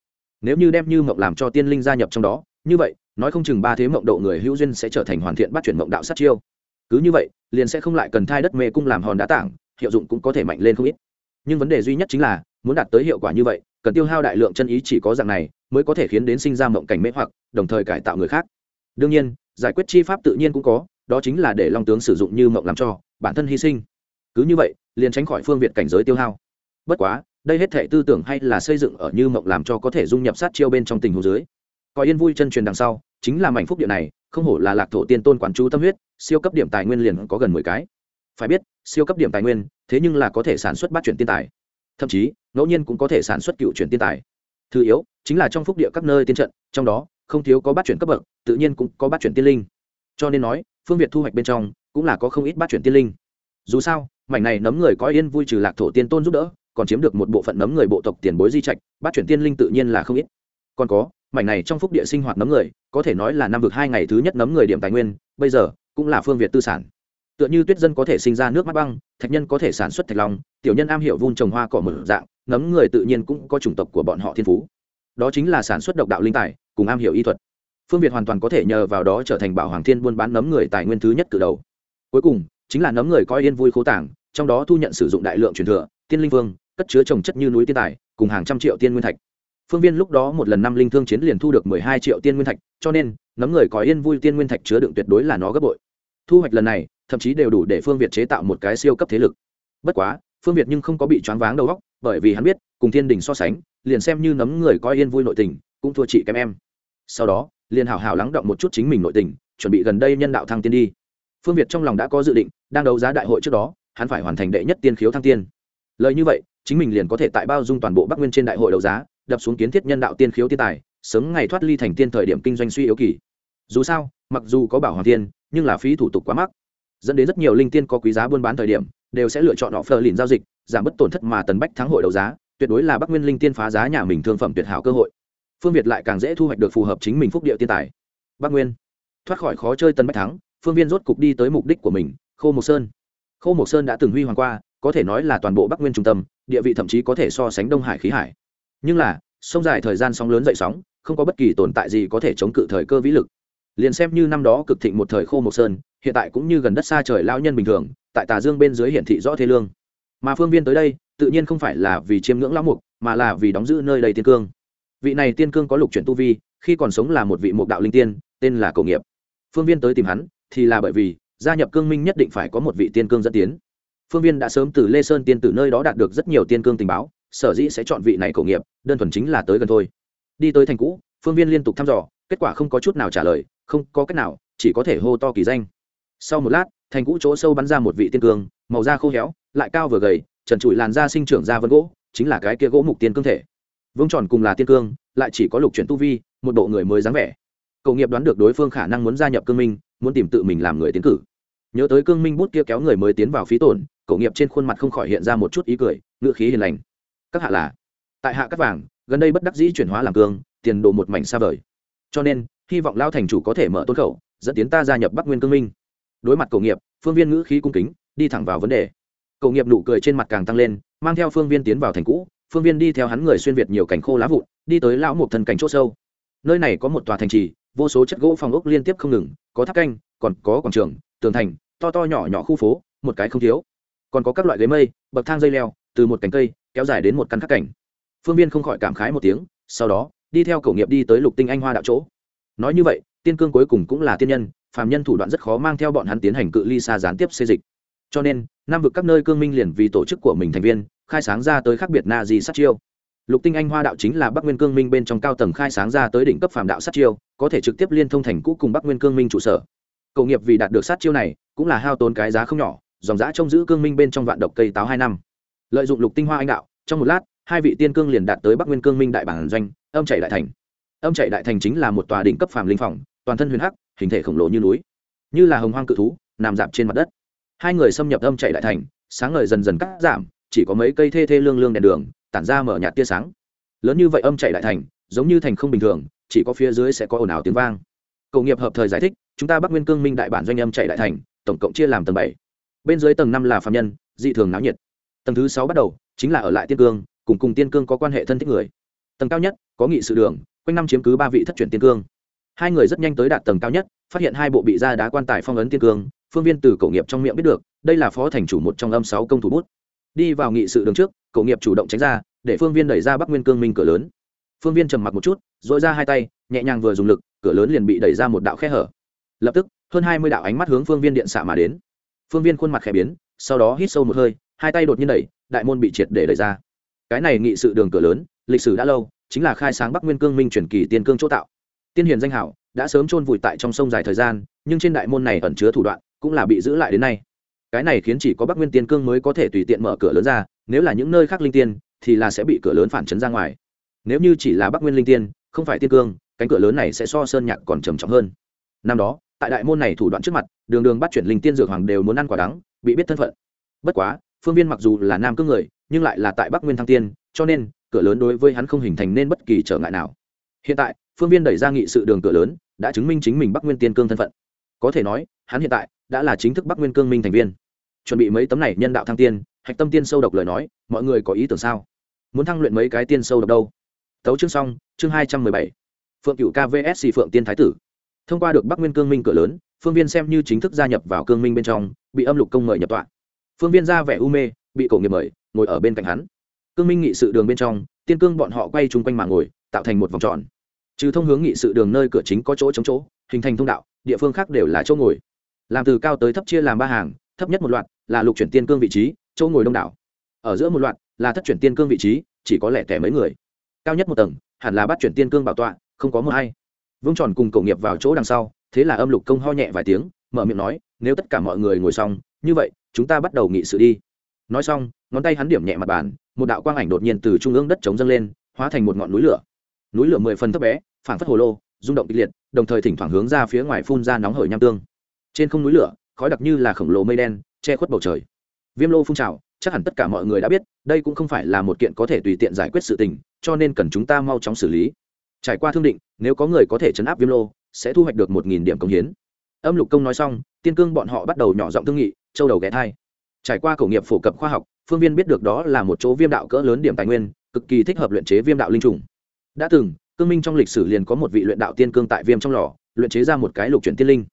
Nếu như đem như mộng làm cho tiên linh gia nhập trong đó, như vậy, nói không chừng ba thế mộng độ người hữu duyên sẽ trở thành hoàn thiện bắt chuyển mộng đạo sát chiêu. Cứ như vậy, liền sẽ không lại cần thai đất mê cung làm hòn đá tảng, hiệu dụng cũng có thể mạnh lên không ít. Nhưng vấn đề duy nhất chính là, muốn đạt tới hiệu quả như vậy, cần tiêu hao đại lượng chân ý chỉ có dạng này, mới có thể khiến đến sinh ra mộng cảnh mê hoặc, đồng thời cải tạo người khác đương nhiên, giải quyết chi pháp tự nhiên cũng có, đó chính là để long tướng sử dụng như mộng làm cho, bản thân hy sinh. Cứ như vậy, liền tránh khỏi phương việt cảnh giới tiêu hao. Bất quá, đây hết thể tư tưởng hay là xây dựng ở như mộng làm cho có thể dung nhập sát chiêu bên trong tình hồ dưới. Có yên vui chân truyền đằng sau, chính là mảnh phúc địa này, không hổ là lạc thổ tiên tôn quản chú tâm huyết, siêu cấp điểm tài nguyên liền có gần mười cái. Phải biết, siêu cấp điểm tài nguyên, thế nhưng là có thể sản xuất bát chuyển tiên tài. Thậm chí, ngẫu nhiên cũng có thể sản xuất cựu chuyển tiên tài. Thứ yếu, chính là trong phúc địa các nơi tiên trận, trong đó không thiếu có bát chuyển cấp bậc, tự nhiên cũng có bát chuyển tiên linh. Cho nên nói, phương việt thu hoạch bên trong cũng là có không ít bát chuyển tiên linh. Dù sao, mảnh này nấm người có yên vui trừ lạc thổ tiên tôn giúp đỡ, còn chiếm được một bộ phận nấm người bộ tộc tiền bối di trạch bát chuyển tiên linh tự nhiên là không ít. Còn có, mảnh này trong phúc địa sinh hoạt nấm người, có thể nói là năm vực hai ngày thứ nhất nấm người điểm tài nguyên, bây giờ cũng là phương việt tư sản. Tựa như tuyết dân có thể sinh ra nước mắt băng, thạch nhân có thể sản xuất thạch long, tiểu nhân am hiểu vun trồng hoa cỏ mở dạng, nấm người tự nhiên cũng có chủng tộc của bọn họ thiên phú. Đó chính là sản xuất độc đạo linh tài cùng am hiểu y thuật. Phương việt hoàn toàn có thể nhờ vào đó trở thành bảo hoàng thiên buôn bán nấm người tài nguyên thứ nhất từ đầu. Cuối cùng, chính là nấm người coi yên vui khố tảng trong đó thu nhận sử dụng đại lượng truyền thừa, tiên linh vương, cất chứa trồng chất như núi tiên tài, cùng hàng trăm triệu tiên nguyên thạch. Phương viên lúc đó một lần năm linh thương chiến liền thu được mười hai triệu tiên nguyên thạch, cho nên, nấm người có yên vui tiên nguyên thạch chứa đựng tuyệt đối là nó gấp bội. Thu hoạch lần này, thậm chí đều đủ để phương việt chế tạo một cái siêu cấp thế lực. Bất quá, phương việt nhưng không có bị choáng váng đầu óc, bởi vì hắn biết, cùng thiên đình so sánh, liền xem như nấm người coi yên vui nội tình, cũng thua chị kém em sau đó, liền hảo hảo lắng động một chút chính mình nội tình, chuẩn bị gần đây nhân đạo thăng tiên đi. Phương việt trong lòng đã có dự định, đang đấu giá đại hội trước đó, hắn phải hoàn thành đệ nhất tiên khiếu thăng tiên. Lời như vậy, chính mình liền có thể tại bao dung toàn bộ bắc nguyên trên đại hội đấu giá, đập xuống kiến thiết nhân đạo tiên khiếu tiên tài, sớm ngày thoát ly thành tiên thời điểm kinh doanh suy yếu kỳ. Dù sao, mặc dù có bảo hoàng tiên, nhưng là phí thủ tục quá mắc. Dẫn đến rất nhiều linh tiên có quý giá buôn bán thời điểm, đều sẽ lựa chọn họ phờ lìn giao dịch, giảm bớt tổn thất mà tần bách thắng hội đấu giá, tuyệt đối là bắc nguyên linh tiên phá giá nhà mình thương phẩm tuyệt hảo cơ hội phương việt lại càng dễ thu hoạch được phù hợp chính mình phúc địa tiên tài. Bắc nguyên. Thoát khỏi khó chơi tần bách thắng, phương viên rốt cục đi tới mục đích của mình, khô mộc sơn. Khô mộc sơn đã từng huy hoàng qua, có thể nói là toàn bộ bắc nguyên trung tâm, địa vị thậm chí có thể so sánh đông hải khí hải. Nhưng là, sông dài thời gian sóng lớn dậy sóng, không có bất kỳ tồn tại gì có thể chống cự thời cơ vĩ lực. Liền xem như năm đó cực thịnh một thời khô mộc sơn, hiện tại cũng như gần đất xa trời lao nhân bình thường, tại tà dương bên dưới hiển thị rõ thế lương. Mà phương viên tới đây, tự nhiên không phải là vì chiêm ngưỡng lão mục, mà là vì đóng giữ nơi đầy tiên cương vị này tiên cương có lục chuyển tu vi, khi còn sống là một vị mục đạo linh tiên, tên là cầu nghiệp. Phương viên tới tìm hắn, thì là bởi vì, gia nhập cương minh nhất định phải có một vị tiên cương dẫn tiến. Phương viên đã sớm từ lê sơn tiên từ nơi đó đạt được rất nhiều tiên cương tình báo, sở dĩ sẽ chọn vị này cầu nghiệp, đơn thuần chính là tới gần thôi. Đi tới thành cũ, phương viên liên tục thăm dò, kết quả không có chút nào trả lời, không có cách nào, chỉ có thể hô to kỳ danh. Sau một lát, thành cũ chỗ sâu bắn ra một vị tiên cương, màu da khô héo, lại cao vừa gầy, trần trụi làn da sinh trưởng ra vân gỗ, chính là cái kia gỗ mục tiên cương thể vương tròn cùng là tiên cương, lại chỉ có lục chuyển tu vi, một bộ người mới dáng vẻ. Cầu nghiệp đoán được đối phương khả năng muốn gia nhập cương minh, muốn tìm tự mình làm người tiến cử. Nhớ tới cương minh bút kia kéo người mới tiến vào phí tổn, cầu nghiệp trên khuôn mặt không khỏi hiện ra một chút ý cười ngựa khí hiền lành. Các hạ là, tại hạ các vàng, gần đây bất đắc dĩ chuyển hóa làm cương, tiền đồ một mảnh xa vời. Cho nên, hy vọng lao thành chủ có thể mở tôn khẩu, dẫn tiến ta gia nhập bắc nguyên cương minh. Đối mặt cầu nghiệp, phương viên ngữ khí cung kính, đi thẳng vào vấn đề. Cầu nghiệp nụ cười trên mặt càng tăng lên, mang theo phương viên tiến vào thành cũ phương viên đi theo hắn người xuyên việt nhiều cảnh khô lá vụn, đi tới lão một thần cảnh c h ỗ sâu. Nơi này có một tòa thành trì, vô số chất gỗ phòng ốc liên tiếp không ngừng, có tháp canh, còn có quảng trường, tường thành, to to nhỏ nhỏ khu phố, một cái không thiếu. Còn có các loại ghế mây, bậc thang dây leo, từ một cành cây, kéo dài đến một căn khắc cảnh. Phương viên không khỏi cảm khái một tiếng, sau đó, đi theo cầu nghiệp đi tới lục tinh anh hoa đạo chỗ. Nói như vậy, tiên cương cuối cùng cũng là tiên nhân, phàm nhân thủ đoạn rất khó mang theo bọn hắn tiến hành cự ly xa gián tiếp xê dịch. Cho nên nam vực các nơi cương minh liền vì tổ chức của mình thành viên khai sáng ra tới khác biệt na di sát chiêu. Lục tinh anh hoa đạo chính là bắc nguyên cương minh bên trong cao tầng khai sáng ra tới đỉnh cấp phàm đạo sát chiêu, có thể trực tiếp liên thông thành cũ cùng bắc nguyên cương minh trụ sở. Cầu nghiệp vì đạt được sát chiêu này, cũng là hao tốn cái giá không nhỏ, dòng giã trông giữ cương minh bên trong vạn độc cây táo hai năm. Lợi dụng lục tinh hoa anh đạo, trong một lát, hai vị tiên cương liền đạt tới bắc nguyên cương minh đại bản doanh, âm chạy đại thành. Âm chạy đại thành chính là một tòa đỉnh cấp phàm linh phòng, toàn thân huyền hắc, hình thể khổng lồ như núi. Như là hồng hoang cự thú, nằm dạp trên mặt đất. Hai người xâm nhập âm chạy đại thành, sáng ngời dần dần cắt giảm chỉ có mấy cây thê thê lương lương đèn đường, tản ra mở nhạt tia sáng. Lớn như vậy âm chạy đại thành, giống như thành không bình thường, chỉ có phía dưới sẽ có ồn ào tiếng vang. Cầu nghiệp hợp thời giải thích, chúng ta bắc nguyên cương minh đại bản doanh âm chạy đại thành, tổng cộng chia làm tầng bảy. Bên dưới tầng năm là phạm nhân, dị thường náo nhiệt. Tầng thứ sáu bắt đầu, chính là ở lại tiên cương, cùng cùng tiên cương có quan hệ thân thích người. Tầng cao nhất, có nghị sự đường, quanh năm chiếm cứ ba vị thất truyền tiên cương. Hai người rất nhanh tới đạt tầng cao nhất, phát hiện hai bộ bị ra đá quan tài phong ấn tiên cương, phương viên từ cổ nghiệp trong miệng biết được, đây là phó thành chủ một trong âm sáu công thủ bút đi vào nghị sự đường trước, cổ nghiệp chủ động tránh ra, để phương viên đẩy ra bắc nguyên cương minh cửa lớn. Phương viên trầm mặc một chút dội ra hai tay, nhẹ nhàng vừa dùng lực, cửa lớn liền bị đẩy ra một đạo khe hở. Lập tức, hơn hai mươi đạo ánh mắt hướng phương viên điện xạ mà đến. Phương viên khuôn mặt khẽ biến, sau đó hít sâu một hơi, hai tay đột nhiên đẩy, đại môn bị triệt để đẩy ra. Cái này nghị sự đường cửa lớn, lịch sử đã lâu, chính là khai sáng bắc nguyên cương minh truyền kỳ tiên cương chỗ tạo. Tiên hiền danh hảo, đã sớm chôn vùi tại trong sông dài thời gian, nhưng trên đại môn này ẩn chứa thủ đoạn, cũng là bị giữ lại đến nay cái này khiến chỉ có bắc nguyên tiên cương mới có thể tùy tiện mở cửa lớn ra, nếu là những nơi khác linh tiên, thì là sẽ bị cửa lớn phản chấn ra ngoài. Nếu như chỉ là bắc nguyên linh tiên, không phải tiên cương, cánh cửa lớn này sẽ so sơn nhạc còn trầm trọng hơn. Năm đó, tại đại môn này thủ đoạn trước mặt, đường đường bắt chuyển linh tiên dược hoàng đều muốn ăn quả đắng, bị biết thân phận. Bất quá, phương viên mặc dù là nam cương người, nhưng lại là tại bắc nguyên thăng tiên, cho nên, cửa lớn đối với hắn không hình thành nên bất kỳ trở ngại nào. Hiện tại, phương viên đẩy ra nghị sự đường cửa lớn, đã chứng minh chính mình bắc nguyên tiên cương thân phận. Có thể nói, hắn hiện tại đã là chính thức bắc nguyên cương minh thành viên chuẩn bị mấy tấm này nhân đạo thăng tiên, hạch tâm tiên sâu độc lời nói, mọi người có ý tưởng sao? Muốn thăng luyện mấy cái tiên sâu độc đâu? Tấu chương xong, chương hai trăm mười bảy. Phượng cựu kvsc phượng tiên thái tử. Thông qua được bắc nguyên cương minh cửa lớn, phương viên xem như chính thức gia nhập vào cương minh bên trong, bị âm lục công mời nhập tọa. Phương viên ra vẻ u mê, bị cổ nghiệp mời, ngồi ở bên cạnh hắn. Cương minh nghị sự đường bên trong, tiên cương bọn họ quay chung quanh mà ngồi, tạo thành một vòng tròn. Trừ thông hướng nghị sự đường nơi cửa chính có chỗ chống chỗ, hình thành thông đạo, địa phương khác đều là chỗ ngồi. Làm từ cao tới thấp chia làm ba hàng, thấp nhất một loạt là lục chuyển tiên cương vị trí, chỗ ngồi đông đảo. Ở giữa một loạt, là thất chuyển tiên cương vị trí, chỉ có lẻ tẻ mấy người. Cao nhất một tầng, hẳn là bắt chuyển tiên cương bảo tọa, không có mưa hay vương tròn cùng cậu nghiệp vào chỗ đằng sau, thế là âm lục công ho nhẹ vài tiếng, mở miệng nói, nếu tất cả mọi người ngồi xong, như vậy, chúng ta bắt đầu nghị sự đi. Nói xong, ngón tay hắn điểm nhẹ mặt bàn, một đạo quang ảnh đột nhiên từ trung ương đất trống dâng lên, hóa thành một ngọn núi lửa. Núi lửa mười phần thấp bé, phảng phất hồ lô, rung động kịch liệt, đồng thời thỉnh thoảng hướng ra phía ngoài phun ra nóng hởi nham tương. Trên không núi lửa, khói đặc như là khổng lồ mây đen che khuất bầu trời. Viêm lô phun trào, chắc hẳn tất cả mọi người đã biết, đây cũng không phải là một kiện có thể tùy tiện giải quyết sự tình, cho nên cần chúng ta mau chóng xử lý. Trải qua thương định, nếu có người có thể chấn áp viêm lô, sẽ thu hoạch được một nghìn điểm công hiến. Âm lục công nói xong, tiên cương bọn họ bắt đầu nhỏ giọng thương nghị, châu đầu ghé thai. Trải qua cổ nghiệp phổ cập khoa học, phương viên biết được đó là một chỗ viêm đạo cỡ lớn điểm tài nguyên, cực kỳ thích hợp luyện chế viêm đạo linh trùng. Đã từng, cương minh trong lịch sử liền có một vị luyện đạo tiên cương tại viêm trong lò, luyện chế ra một cái lục chuyển tiên linh.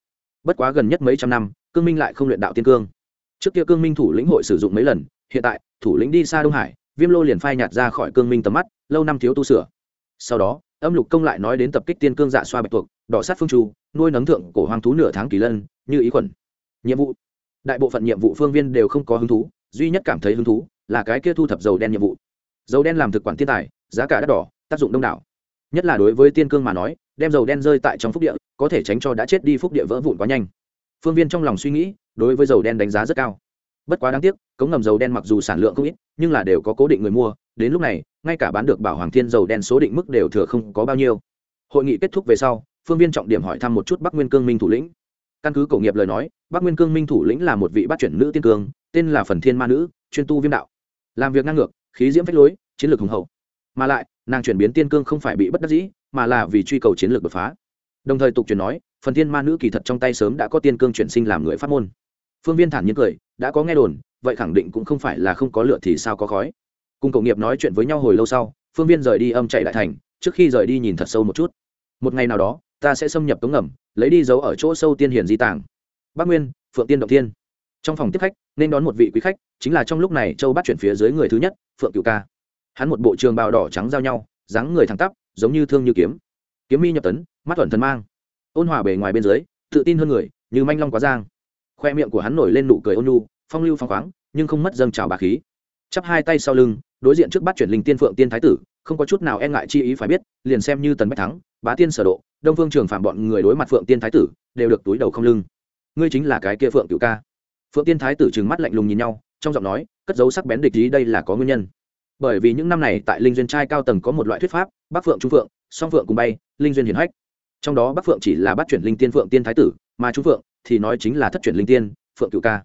Bất quá gần nhất mấy trăm năm, cương minh lại không luyện đạo tiên cương trước kia cương minh thủ lĩnh hội sử dụng mấy lần, hiện tại, thủ lĩnh đi xa đông hải, viêm lô liền phai nhạt ra khỏi cương minh tầm mắt, lâu năm thiếu tu sửa. Sau đó, âm lục công lại nói đến tập kích tiên cương dạ xoa bạch tuộc, đỏ sát phương chu, nuôi nấng thượng cổ hoang thú nửa tháng kỳ lân, như ý khuẩn. Nhiệm vụ. Đại bộ phận nhiệm vụ phương viên đều không có hứng thú, duy nhất cảm thấy hứng thú là cái kia thu thập dầu đen nhiệm vụ. Dầu đen làm thực quản thiên tài, giá cả đắt đỏ, tác dụng đông đảo. Nhất là đối với tiên cương mà nói, đem dầu đen rơi tại trong phúc địa, có thể tránh cho đã chết đi phúc địa vỡ vụn quá nhanh. Phương viên trong lòng suy nghĩ đối với dầu đen đánh giá rất cao. Bất quá đáng tiếc, cống ngầm dầu đen mặc dù sản lượng không ít, nhưng là đều có cố định người mua. Đến lúc này, ngay cả bán được bảo hoàng thiên dầu đen số định mức đều thừa không có bao nhiêu. Hội nghị kết thúc về sau, phương viên trọng điểm hỏi thăm một chút bắc nguyên cương minh thủ lĩnh. Căn cứ cổ nghiệp lời nói, bắc nguyên cương minh thủ lĩnh là một vị bát chuyển nữ tiên cương tên là phần thiên ma nữ, chuyên tu viêm đạo. Làm việc ngang ngược, khí diễm phách lối, chiến lược hùng hậu. Mà lại, nàng chuyển biến tiên cương không phải bị bất đắc dĩ, mà là vì truy cầu chiến lược đột phá. Đồng thời tục truyền nói, phần thiên ma nữ kỳ thật trong tay sớm đã có tiên cương chuyển sinh làm người phát môn phương viên thản nhiên cười, đã có nghe đồn, vậy khẳng định cũng không phải là không có lựa thì sao có khói. Cùng cầu nghiệp nói chuyện với nhau hồi lâu sau, phương viên rời đi âm chạy đại thành, trước khi rời đi nhìn thật sâu một chút. Một ngày nào đó, ta sẽ xâm nhập cống ngầm, lấy đi dấu ở chỗ sâu tiên hiển di tàng. Bắc nguyên, phượng tiên động thiên. Trong phòng tiếp khách, nên đón một vị quý khách, chính là trong lúc này châu bắt chuyển phía dưới người thứ nhất, phượng cựu ca. Hắn một bộ trường bào đỏ trắng giao nhau, dáng người thẳng tắp, giống như thương như kiếm. Kiếm mi nhập tấn, mắt thuận thần mang. Ôn hòa bề ngoài bên dưới, tự tin hơn người, như manh long quá giang khoe miệng của hắn nổi lên nụ cười ôn nhu, phong lưu phong khoáng, nhưng không mất dâng trào bà khí. Chắp hai tay sau lưng, đối diện trước bắt chuyển linh tiên phượng tiên thái tử, không có chút nào e ngại chi ý phải biết, liền xem như tần bách thắng, bá tiên sở độ, đông phương trường phạm bọn người đối mặt phượng tiên thái tử, đều được túi đầu không lưng. Ngươi chính là cái kia phượng cựu ca. Phượng tiên thái tử trừng mắt lạnh lùng nhìn nhau, trong giọng nói, cất dấu sắc bén địch ý đây là có nguyên nhân. Bởi vì những năm này tại linh duyên trai cao tầng có một loại thuyết pháp, bắc phượng trung phượng, song phượng cùng bay, linh duyên hiển hách. Trong đó bắc phượng chỉ là bắt chuyển linh tiên phượng tiên thái tử, mà trung phượng thì nói chính là thất truyền linh tiên, phượng cựu ca.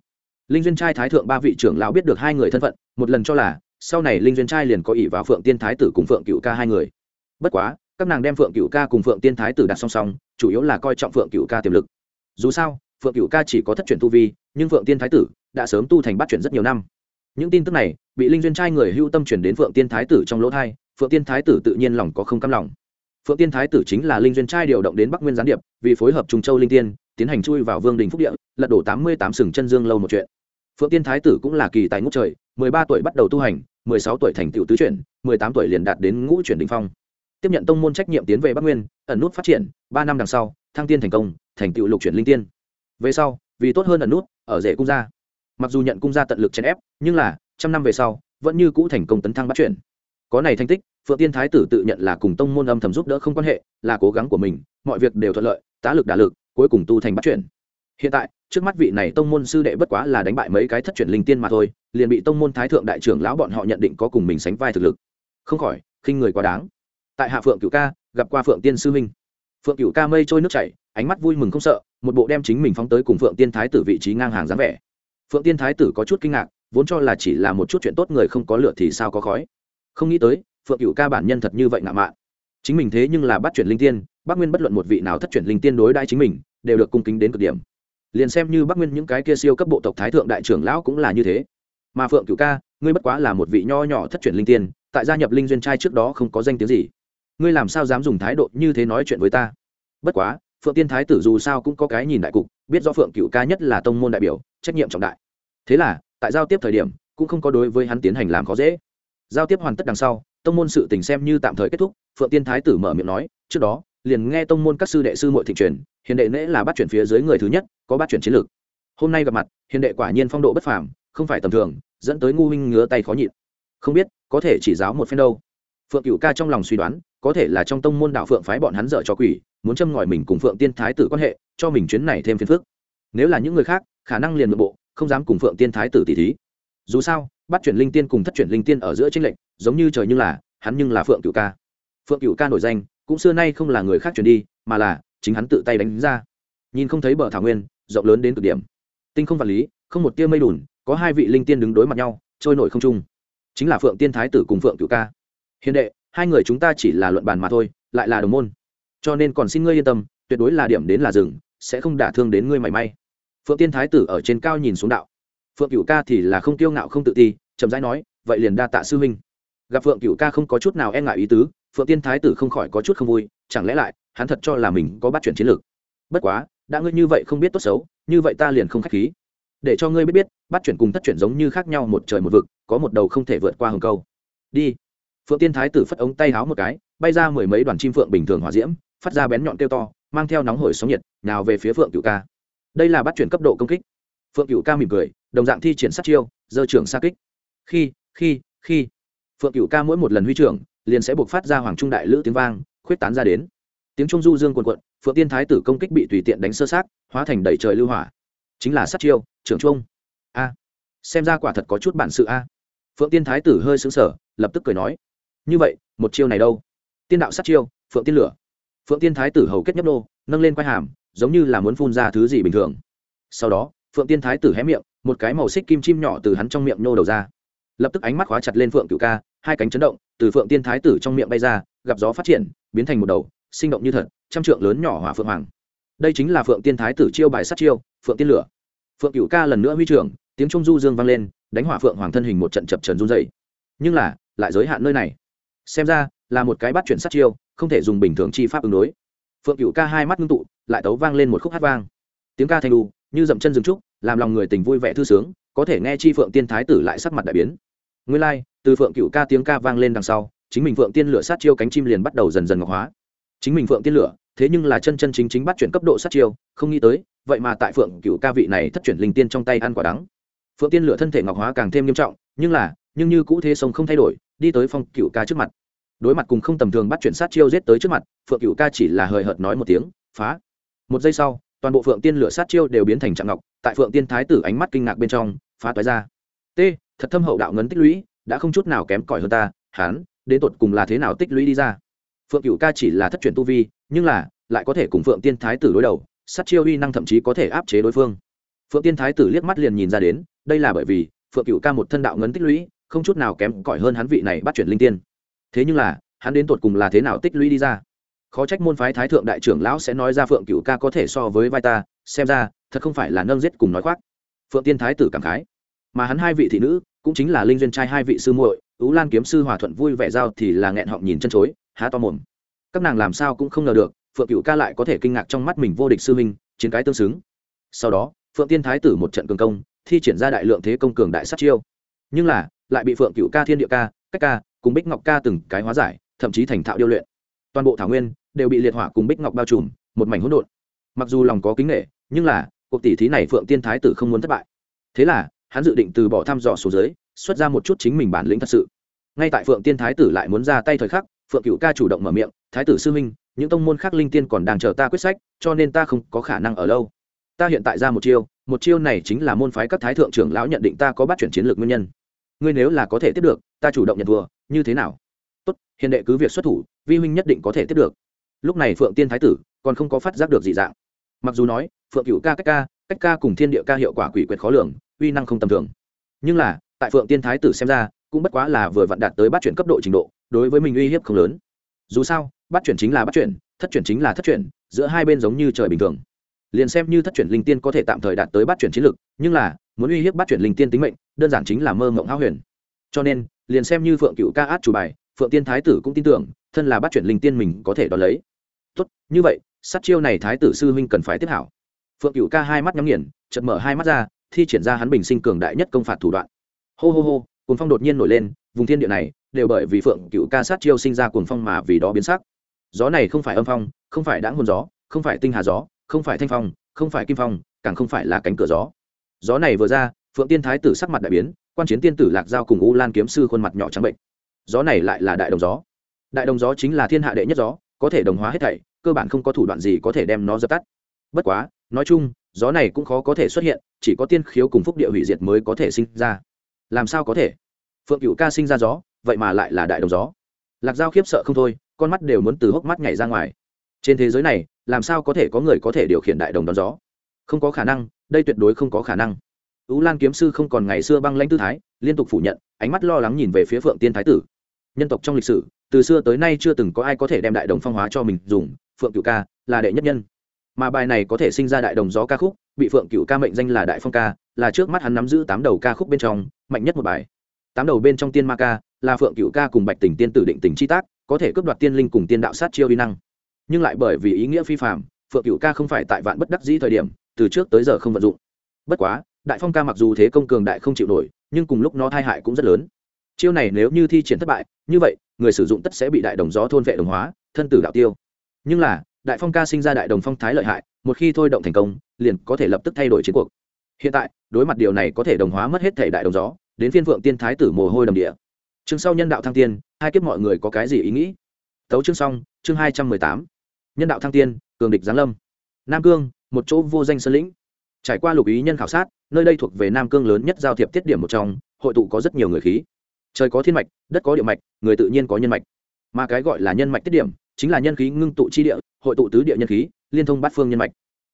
Linh duyên trai thái thượng ba vị trưởng lão biết được hai người thân phận, một lần cho là, sau này linh duyên trai liền có ỷ vào phượng tiên thái tử cùng phượng cựu ca hai người. Bất quá, các nàng đem phượng cựu ca cùng phượng tiên thái tử đặt song song, chủ yếu là coi trọng phượng cựu ca tiềm lực. Dù sao, phượng cựu ca chỉ có thất truyền tu vi, nhưng phượng tiên thái tử đã sớm tu thành bắt chuyển rất nhiều năm. Những tin tức này bị linh duyên trai người hưu tâm chuyển đến phượng tiên thái tử trong lỗ thai, phượng tiên thái tử tự nhiên lòng có không căm lòng phượng tiên thái tử chính là linh duyên trai điều động đến bắc nguyên gián điệp, vì phối hợp trung châu linh tiên, tiến hành chui vào vương đình phúc địa, lật đổ tám mươi tám sừng chân dương lâu một chuyện. Phượng tiên thái tử cũng là kỳ tài ngũ trời, mười ba tuổi bắt đầu tu hành, mười sáu tuổi thành tựu tứ chuyển, mười tám tuổi liền đạt đến ngũ chuyển đình phong. Tiếp nhận tông môn trách nhiệm tiến về bắc nguyên, ẩn nút phát triển, ba năm đằng sau, thăng tiên thành công, thành tựu lục chuyển linh tiên. Về sau, vì tốt hơn ẩn nút, ở rể cung gia. Mặc dù nhận cung gia tận lực chèn ép, nhưng là, trăm năm về sau, vẫn như cũ thành công tấn thăng bắt chuyển. Có này thành tích phượng tiên thái tử tự nhận là cùng tông môn âm thầm giúp đỡ không quan hệ, là cố gắng của mình, mọi việc đều thuận lợi, tá lực đả lực, cuối cùng tu thành bắt chuyển. Hiện tại, trước mắt vị này tông môn sư đệ bất quá là đánh bại mấy cái thất chuyển linh tiên mà thôi, liền bị tông môn thái thượng đại trưởng lão bọn họ nhận định có cùng mình sánh vai thực lực. Không khỏi, khinh người quá đáng. Tại hạ phượng cửu ca, gặp qua phượng tiên sư huynh. Phượng cửu ca mây trôi nước chảy, ánh mắt vui mừng không sợ, một bộ đem chính mình phóng tới cùng phượng tiên thái tử vị trí ngang hàng dáng vẻ. Phượng tiên thái tử có chút kinh ngạc, vốn cho là chỉ là một chút chuyện tốt người không có lựa thì sao có khói. Không nghĩ tới phượng cửu ca bản nhân thật như vậy ngạo mạn. Chính mình thế nhưng là bắt chuyển linh tiên, bắc nguyên bất luận một vị nào thất chuyển linh tiên đối đãi chính mình, đều được cung kính đến cực điểm. Liền xem như bắc nguyên những cái kia siêu cấp bộ tộc thái thượng đại trưởng lão cũng là như thế. Mà phượng cửu ca, ngươi bất quá là một vị nho nhỏ thất chuyển linh tiên, tại gia nhập linh duyên trai trước đó không có danh tiếng gì. Ngươi làm sao dám dùng thái độ như thế nói chuyện với ta? Bất quá, phượng tiên thái tử dù sao cũng có cái nhìn đại cục, biết do phượng cửu ca nhất là tông môn đại biểu, trách nhiệm trọng đại. Thế là, tại giao tiếp thời điểm, cũng không có đối với hắn tiến hành làm khó dễ. Giao tiếp hoàn tất đằng sau tông môn sự tình xem như tạm thời kết thúc, phượng tiên thái tử mở miệng nói, trước đó, liền nghe tông môn các sư đệ sư muội thịnh truyền, hiền đệ nễ là bắt chuyển phía dưới người thứ nhất, có bắt chuyển chiến lược. Hôm nay gặp mặt, hiền đệ quả nhiên phong độ bất phàm, không phải tầm thường, dẫn tới ngu huynh ngứa tay khó nhịn. Không biết, có thể chỉ giáo một phen đâu. Phượng cựu ca trong lòng suy đoán, có thể là trong tông môn đạo phượng phái bọn hắn dở cho quỷ, muốn châm ngòi mình cùng phượng tiên thái tử quan hệ, cho mình chuyến này thêm phiền phức. Nếu là những người khác, khả năng liền nội bộ, không dám cùng phượng tiên thái tử tỷ thí. Dù sao bắt chuyển linh tiên cùng thất chuyển linh tiên ở giữa tranh lệnh giống như trời như là, hắn nhưng là phượng cựu ca. Phượng cựu ca nổi danh, cũng xưa nay không là người khác chuyển đi, mà là chính hắn tự tay đánh ra. Nhìn không thấy bờ thảo nguyên, rộng lớn đến cực điểm. Tinh không vật lý, không một tia mây đùn, có hai vị linh tiên đứng đối mặt nhau, trôi nổi không trung. Chính là phượng tiên thái tử cùng phượng cựu ca. Hiền đệ, hai người chúng ta chỉ là luận bàn mà thôi, lại là đồng môn. Cho nên còn xin ngươi yên tâm, tuyệt đối là điểm đến là rừng sẽ không đả thương đến ngươi mảy may. Phượng tiên thái tử ở trên cao nhìn xuống đạo phượng cựu ca thì là không kiêu ngạo, không tự ti, chậm rãi nói, vậy liền đa tạ sư huynh. Gặp phượng cựu ca không có chút nào e ngại ý tứ, phượng tiên thái tử không khỏi có chút không vui, chẳng lẽ lại, hắn thật cho là mình có bắt chuyển chiến lược? Bất quá, đã ngươi như vậy không biết tốt xấu, như vậy ta liền không k h á c h khí. Để cho ngươi biết biết, bắt chuyển cùng thất chuyển giống như khác nhau một trời một vực, có một đầu không thể vượt qua hồng câu. Đi. Phượng tiên thái tử phất ống tay háo một cái, bay ra mười mấy đoàn chim phượng bình thường hỏa diễm, phát ra bén nhọn kêu to, mang theo nóng hổi sóng nhiệt nào về phía phượng cựu ca. Đây là bắt chuyển cấp độ công kích phượng cựu ca mỉm cười, đồng dạng thi triển sát chiêu, giơ trưởng xa kích. Khi khi khi. Phượng cựu ca mỗi một lần huy trưởng, liền sẽ buộc phát ra hoàng trung đại lữ tiếng vang, khuyết tán ra đến. Tiếng trung du dương quần quận phượng tiên thái tử công kích bị tùy tiện đánh sơ sát, hóa thành đầy trời lưu hỏa. Chính là sát chiêu, trưởng trung. A. Xem ra quả thật có chút bản sự a. Phượng tiên thái tử hơi xứng sở lập tức cười nói. Như vậy, một chiêu này đâu? Tiên đạo sát chiêu, phượng tiên lửa. Phượng tiên thái tử hầu kết nhấp nô, nâng lên quai hàm, giống như là muốn phun ra thứ gì bình thường. Sau đó phượng tiên thái tử hé miệng, một cái màu xích kim chim nhỏ từ hắn trong miệng nô đầu ra. Lập tức ánh mắt khóa chặt lên phượng cựu ca, hai cánh chấn động, từ phượng tiên thái tử trong miệng bay ra, gặp gió phát triển, biến thành một đầu, sinh động như thật, trăm trượng lớn nhỏ hỏa phượng hoàng. Đây chính là phượng tiên thái tử chiêu bài sát chiêu, phượng tiên lửa. Phượng cựu ca lần nữa huy trưởng, tiếng trung du dương vang lên, đánh hỏa phượng hoàng thân hình một trận chập trần run dày nhưng là, lại giới hạn nơi này. Xem ra, là một cái bắt chuyển sát chiêu, không thể dùng bình thường chi pháp ứng đối. Phượng cựu ca hai mắt ngưng tụ, lại tấu vang lên một khúc hát vang. Tiếng ca thanh đu như dậm chân dừng trúc làm lòng người tình vui vẻ thư sướng có thể nghe chi phượng tiên thái tử lại sắc mặt đại biến. Nguyên lai、like, từ phượng cựu ca tiếng ca vang lên đằng sau chính mình phượng tiên lửa sát chiêu cánh chim liền bắt đầu dần dần ngọc hóa. Chính mình phượng tiên lửa thế nhưng là chân chân chính chính bắt chuyển cấp độ sát chiêu không nghĩ tới vậy mà tại phượng cựu ca vị này thất chuyển linh tiên trong tay ăn quả đắng. Phượng tiên lửa thân thể ngọc hóa càng thêm nghiêm trọng nhưng là nhưng như cũ thế sông không thay đổi đi tới phong cựu ca trước mặt. Đối mặt cùng không tầm thường bắt chuyển sát chiêu giết tới trước mặt phượng cựu ca chỉ là hời hợt nói một tiếng phá. Một giây sau toàn bộ phượng tiên lửa sát chiêu đều biến thành trạng ngọc, tại phượng tiên thái tử ánh mắt kinh ngạc bên trong, phá toái ra. T, thật thâm hậu đạo ngấn tích lũy, đã không chút nào kém cỏi hơn ta, hán, đến tột cùng là thế nào tích lũy đi ra? Phượng cựu ca chỉ là thất truyền tu vi, nhưng là, lại có thể cùng phượng tiên thái tử đối đầu, sát chiêu uy năng thậm chí có thể áp chế đối phương. Phượng tiên thái tử liếc mắt liền nhìn ra đến, đây là bởi vì, phượng cựu ca một thân đạo ngấn tích lũy, không chút nào kém cỏi hơn hắn vị này bắt chuyển linh tiên. Thế nhưng là, hắn đến tột cùng là thế nào tích lũy đi ra? Khó trách môn phái thái thượng đại trưởng lão sẽ nói ra phượng cựu ca có thể so với vai ta, xem ra, thật không phải là nâng giết cùng nói khoác. Phượng tiên thái tử cảm khái. Mà hắn hai vị thị nữ, cũng chính là linh duyên trai hai vị sư muội ú lan kiếm sư hòa thuận vui vẻ giao thì là nghẹn họng nhìn chân chối, há to mồm. Các nàng làm sao cũng không ngờ được, phượng cựu ca lại có thể kinh ngạc trong mắt mình vô địch sư minh chiến cái tương xứng. Sau đó, phượng tiên thái tử một trận cường công, thi triển ra đại lượng thế công cường đại sát chiêu. Nhưng là, lại bị phượng cựu ca thiên địa ca, cách ca, cùng bích ngọc ca từng cái hóa giải, thậm chí thành thạo điêu luyện toàn bộ thảo nguyên đều bị liệt hỏa cùng bích ngọc bao trùm, một mảnh hỗn độn. Mặc dù lòng có kính nghệ nhưng là, cuộc tỷ thí này phượng tiên thái tử không muốn thất bại. Thế là, hắn dự định từ bỏ thăm dò số dưới xuất ra một chút chính mình bản lĩnh thật sự. Ngay tại phượng tiên thái tử lại muốn ra tay thời khắc, phượng cựu ca chủ động mở miệng, thái tử sư minh những tông môn khác linh tiên còn đang chờ ta quyết sách, cho nên ta không có khả năng ở lâu. Ta hiện tại ra một chiêu một chiêu này chính là môn phái các thái thượng trưởng lão nhận định ta có bắt chuyển chiến lược nguyên nhân. Ngươi nếu là có thể tiếp được, ta chủ động nhận thua, như thế nào? Tốt, hiền đệ cứ việc xuất thủ, vi huynh nhất định có thể tiếp được. Lúc này phượng tiên thái tử còn không có phát giác được dị dạng. Mặc dù nói, phượng cựu ca cách ca cách ca cùng thiên địa ca hiệu quả quỷ quyệt khó lường, uy năng không tầm thường. Nhưng là, tại phượng tiên thái tử xem ra, cũng bất quá là vừa vặn đạt tới bắt chuyển cấp độ trình độ, đối với mình uy hiếp không lớn. Dù sao, bắt chuyển chính là bắt chuyển, thất chuyển chính là thất chuyển, giữa hai bên giống như trời bình thường. Liền xem như thất chuyển linh tiên có thể tạm thời đạt tới bắt chuyển chiến lực, nhưng là, muốn uy hiếp bắt chuyển linh tiên tính mệnh, đơn giản chính là mơ mộng háo huyền. Cho nên, liền xem như phượng cựu ca át chủ bài phượng tiên thái tử cũng tin tưởng, thân là bắt chuyển linh tiên mình có thể đón lấy. Tốt, như vậy, sát chiêu này thái tử sư huynh cần phải tiếp hảo. Phượng cựu ca hai mắt nhắm nghiền chật mở hai mắt ra, thi triển ra hắn bình sinh cường đại nhất công phạt thủ đoạn. Hô hô hô, cuồng phong đột nhiên nổi lên, vùng thiên địa này, đều bởi vì phượng cựu ca sát chiêu sinh ra cuồng phong mà vì đó biến sắc. Gió này không phải âm phong, không phải đãng hồn gió, không phải tinh hà gió, không phải thanh phong, không phải kim phong, càng không phải là cánh cửa gió. Gió này vừa ra, phượng tiên thái tử sắc mặt đại biến, quan chiến tiên tử lạc giao cùng u lan kiếm sư khuôn mặt nhỏ trắng bệnh gió này lại là đại đồng gió. Đại đồng gió chính là thiên hạ đệ nhất gió, có thể đồng hóa hết thảy, cơ bản không có thủ đoạn gì có thể đem nó dập tắt. Bất quá, nói chung, gió này cũng khó có thể xuất hiện, chỉ có tiên khiếu cùng phúc địa hủy diệt mới có thể sinh ra. Làm sao có thể? Phượng cựu ca sinh ra gió, vậy mà lại là đại đồng gió. Lạc giao khiếp sợ không thôi, con mắt đều muốn từ hốc mắt nhảy ra ngoài. Trên thế giới này, làm sao có thể có người có thể điều khiển đại đồng đón gió? Không có khả năng, đây tuyệt đối không có khả năng. Ú lan kiếm sư không còn ngày xưa băng lãnh tư thái, liên tục phủ nhận, ánh mắt lo lắng nhìn về phía phượng tiên thái tử nhân tộc trong lịch sử, từ xưa tới nay chưa từng có ai có thể đem đại đồng phong hóa cho mình dùng, phượng cựu ca là đệ nhất nhân. Mà bài này có thể sinh ra đại đồng gió ca khúc, bị phượng cựu ca mệnh danh là đại phong ca, là trước mắt hắn nắm giữ tám đầu ca khúc bên trong, mạnh nhất một bài. Tám đầu bên trong tiên ma ca, là phượng cựu ca cùng bạch tình tiên tử định tình chi tác, có thể cướp đoạt tiên linh cùng tiên đạo sát chiêu uy năng. Nhưng lại bởi vì ý nghĩa phi phạm phượng cựu ca không phải tại vạn bất đắc dĩ thời điểm, từ trước tới giờ không vận dụng. Bất quá, đại phong ca mặc dù thế công cường đại không chịu nổi, nhưng cùng lúc nó thai hại cũng rất lớn chiêu này nếu như thi triển thất bại, như vậy, người sử dụng tất sẽ bị đại đồng gió thôn vệ đồng hóa, thân tử đạo tiêu. Nhưng là, đại phong ca sinh ra đại đồng phong thái lợi hại, một khi thôi động thành công, liền có thể lập tức thay đổi chiến cuộc. Hiện tại, đối mặt điều này có thể đồng hóa mất hết thể đại đồng gió, đến phiên phượng tiên thái tử mồ hôi đầm địa. Chương sau nhân đạo thăng tiên, hai kiếp mọi người có cái gì ý nghĩ? Tấu chương xong, chương hai trăm mười tám. Nhân đạo thăng tiên, cường địch giáng lâm. Nam cương, một chỗ vô danh sơn lĩnh. Trải qua lục ý nhân khảo sát, nơi đây thuộc về nam cương lớn nhất giao thiệp tiết điểm một trong, hội tụ có rất nhiều người khí trời có thiên mạch, đất có địa mạch, người tự nhiên có nhân mạch. Mà cái gọi là nhân mạch tiết điểm, chính là nhân khí ngưng tụ chi địa, hội tụ tứ địa nhân khí, liên thông bát phương nhân mạch.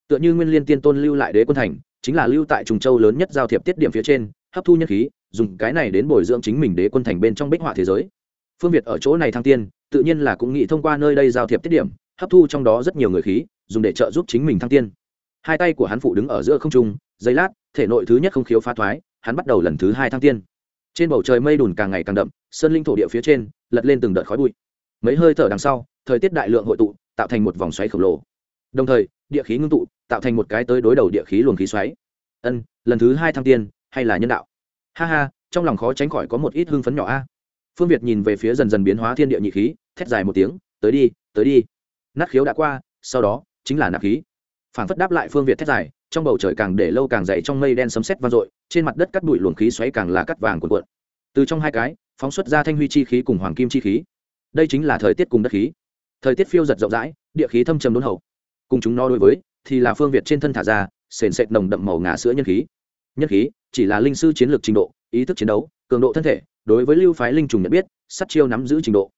Tựa như nguyên liên tiên tôn lưu lại đế quân thành, chính là lưu tại trùng châu lớn nhất giao thiệp tiết điểm phía trên, hấp thu nhân khí, dùng cái này đến bồi dưỡng chính mình đế quân thành bên trong bích họa thế giới. Phương việt ở chỗ này thăng tiên, tự nhiên là cũng nghĩ thông qua nơi đây giao thiệp tiết điểm, hấp thu trong đó rất nhiều người khí, dùng để trợ giúp chính mình thăng tiên. Hai tay của hắn phụ đứng ở giữa không trung, giây lát, thể nội thứ nhất không khiếu phá thoái, hắn bắt đầu lần thứ hai thăng tiên trên bầu trời mây đùn càng ngày càng đậm, sơn linh thổ địa phía trên, lật lên từng đợt khói bụi. Mấy hơi thở đằng sau, thời tiết đại lượng hội tụ, tạo thành một vòng xoáy khổng lồ. Đồng thời, địa khí ngưng tụ, tạo thành một cái tới đối đầu địa khí luồng khí xoáy. Ân, lần thứ hai thăng tiên, hay là nhân đạo? Ha ha, trong lòng khó tránh khỏi có một ít hưng phấn nhỏ a. Phương việt nhìn về phía dần dần biến hóa thiên địa nhị khí, thét dài một tiếng, tới đi tới đi. Nát khiếu đã qua, sau đó, chính là nạp khí. Phản phất đáp lại phương việt thét dài trong bầu trời càng để lâu càng dậy trong mây đen sấm sét vang dội, trên mặt đất cắt bụi luồng khí xoáy càng là cắt vàng cuộn cuộn. Từ trong hai cái, phóng xuất ra thanh huy chi khí cùng hoàng kim chi khí. Đây chính là thời tiết cùng đất khí. Thời tiết phiêu giật rộng rãi, địa khí thâm trầm đốn hậu. Cùng chúng nó đối với, thì là phương việt trên thân thả ra, sền sệt nồng đậm màu ngà sữa nhân khí. Nhân khí, chỉ là linh sư chiến lược trình độ, ý thức chiến đấu, cường độ thân thể, đối với lưu phái linh trùng nhận biết sắt chiêu nắm giữ trình độ.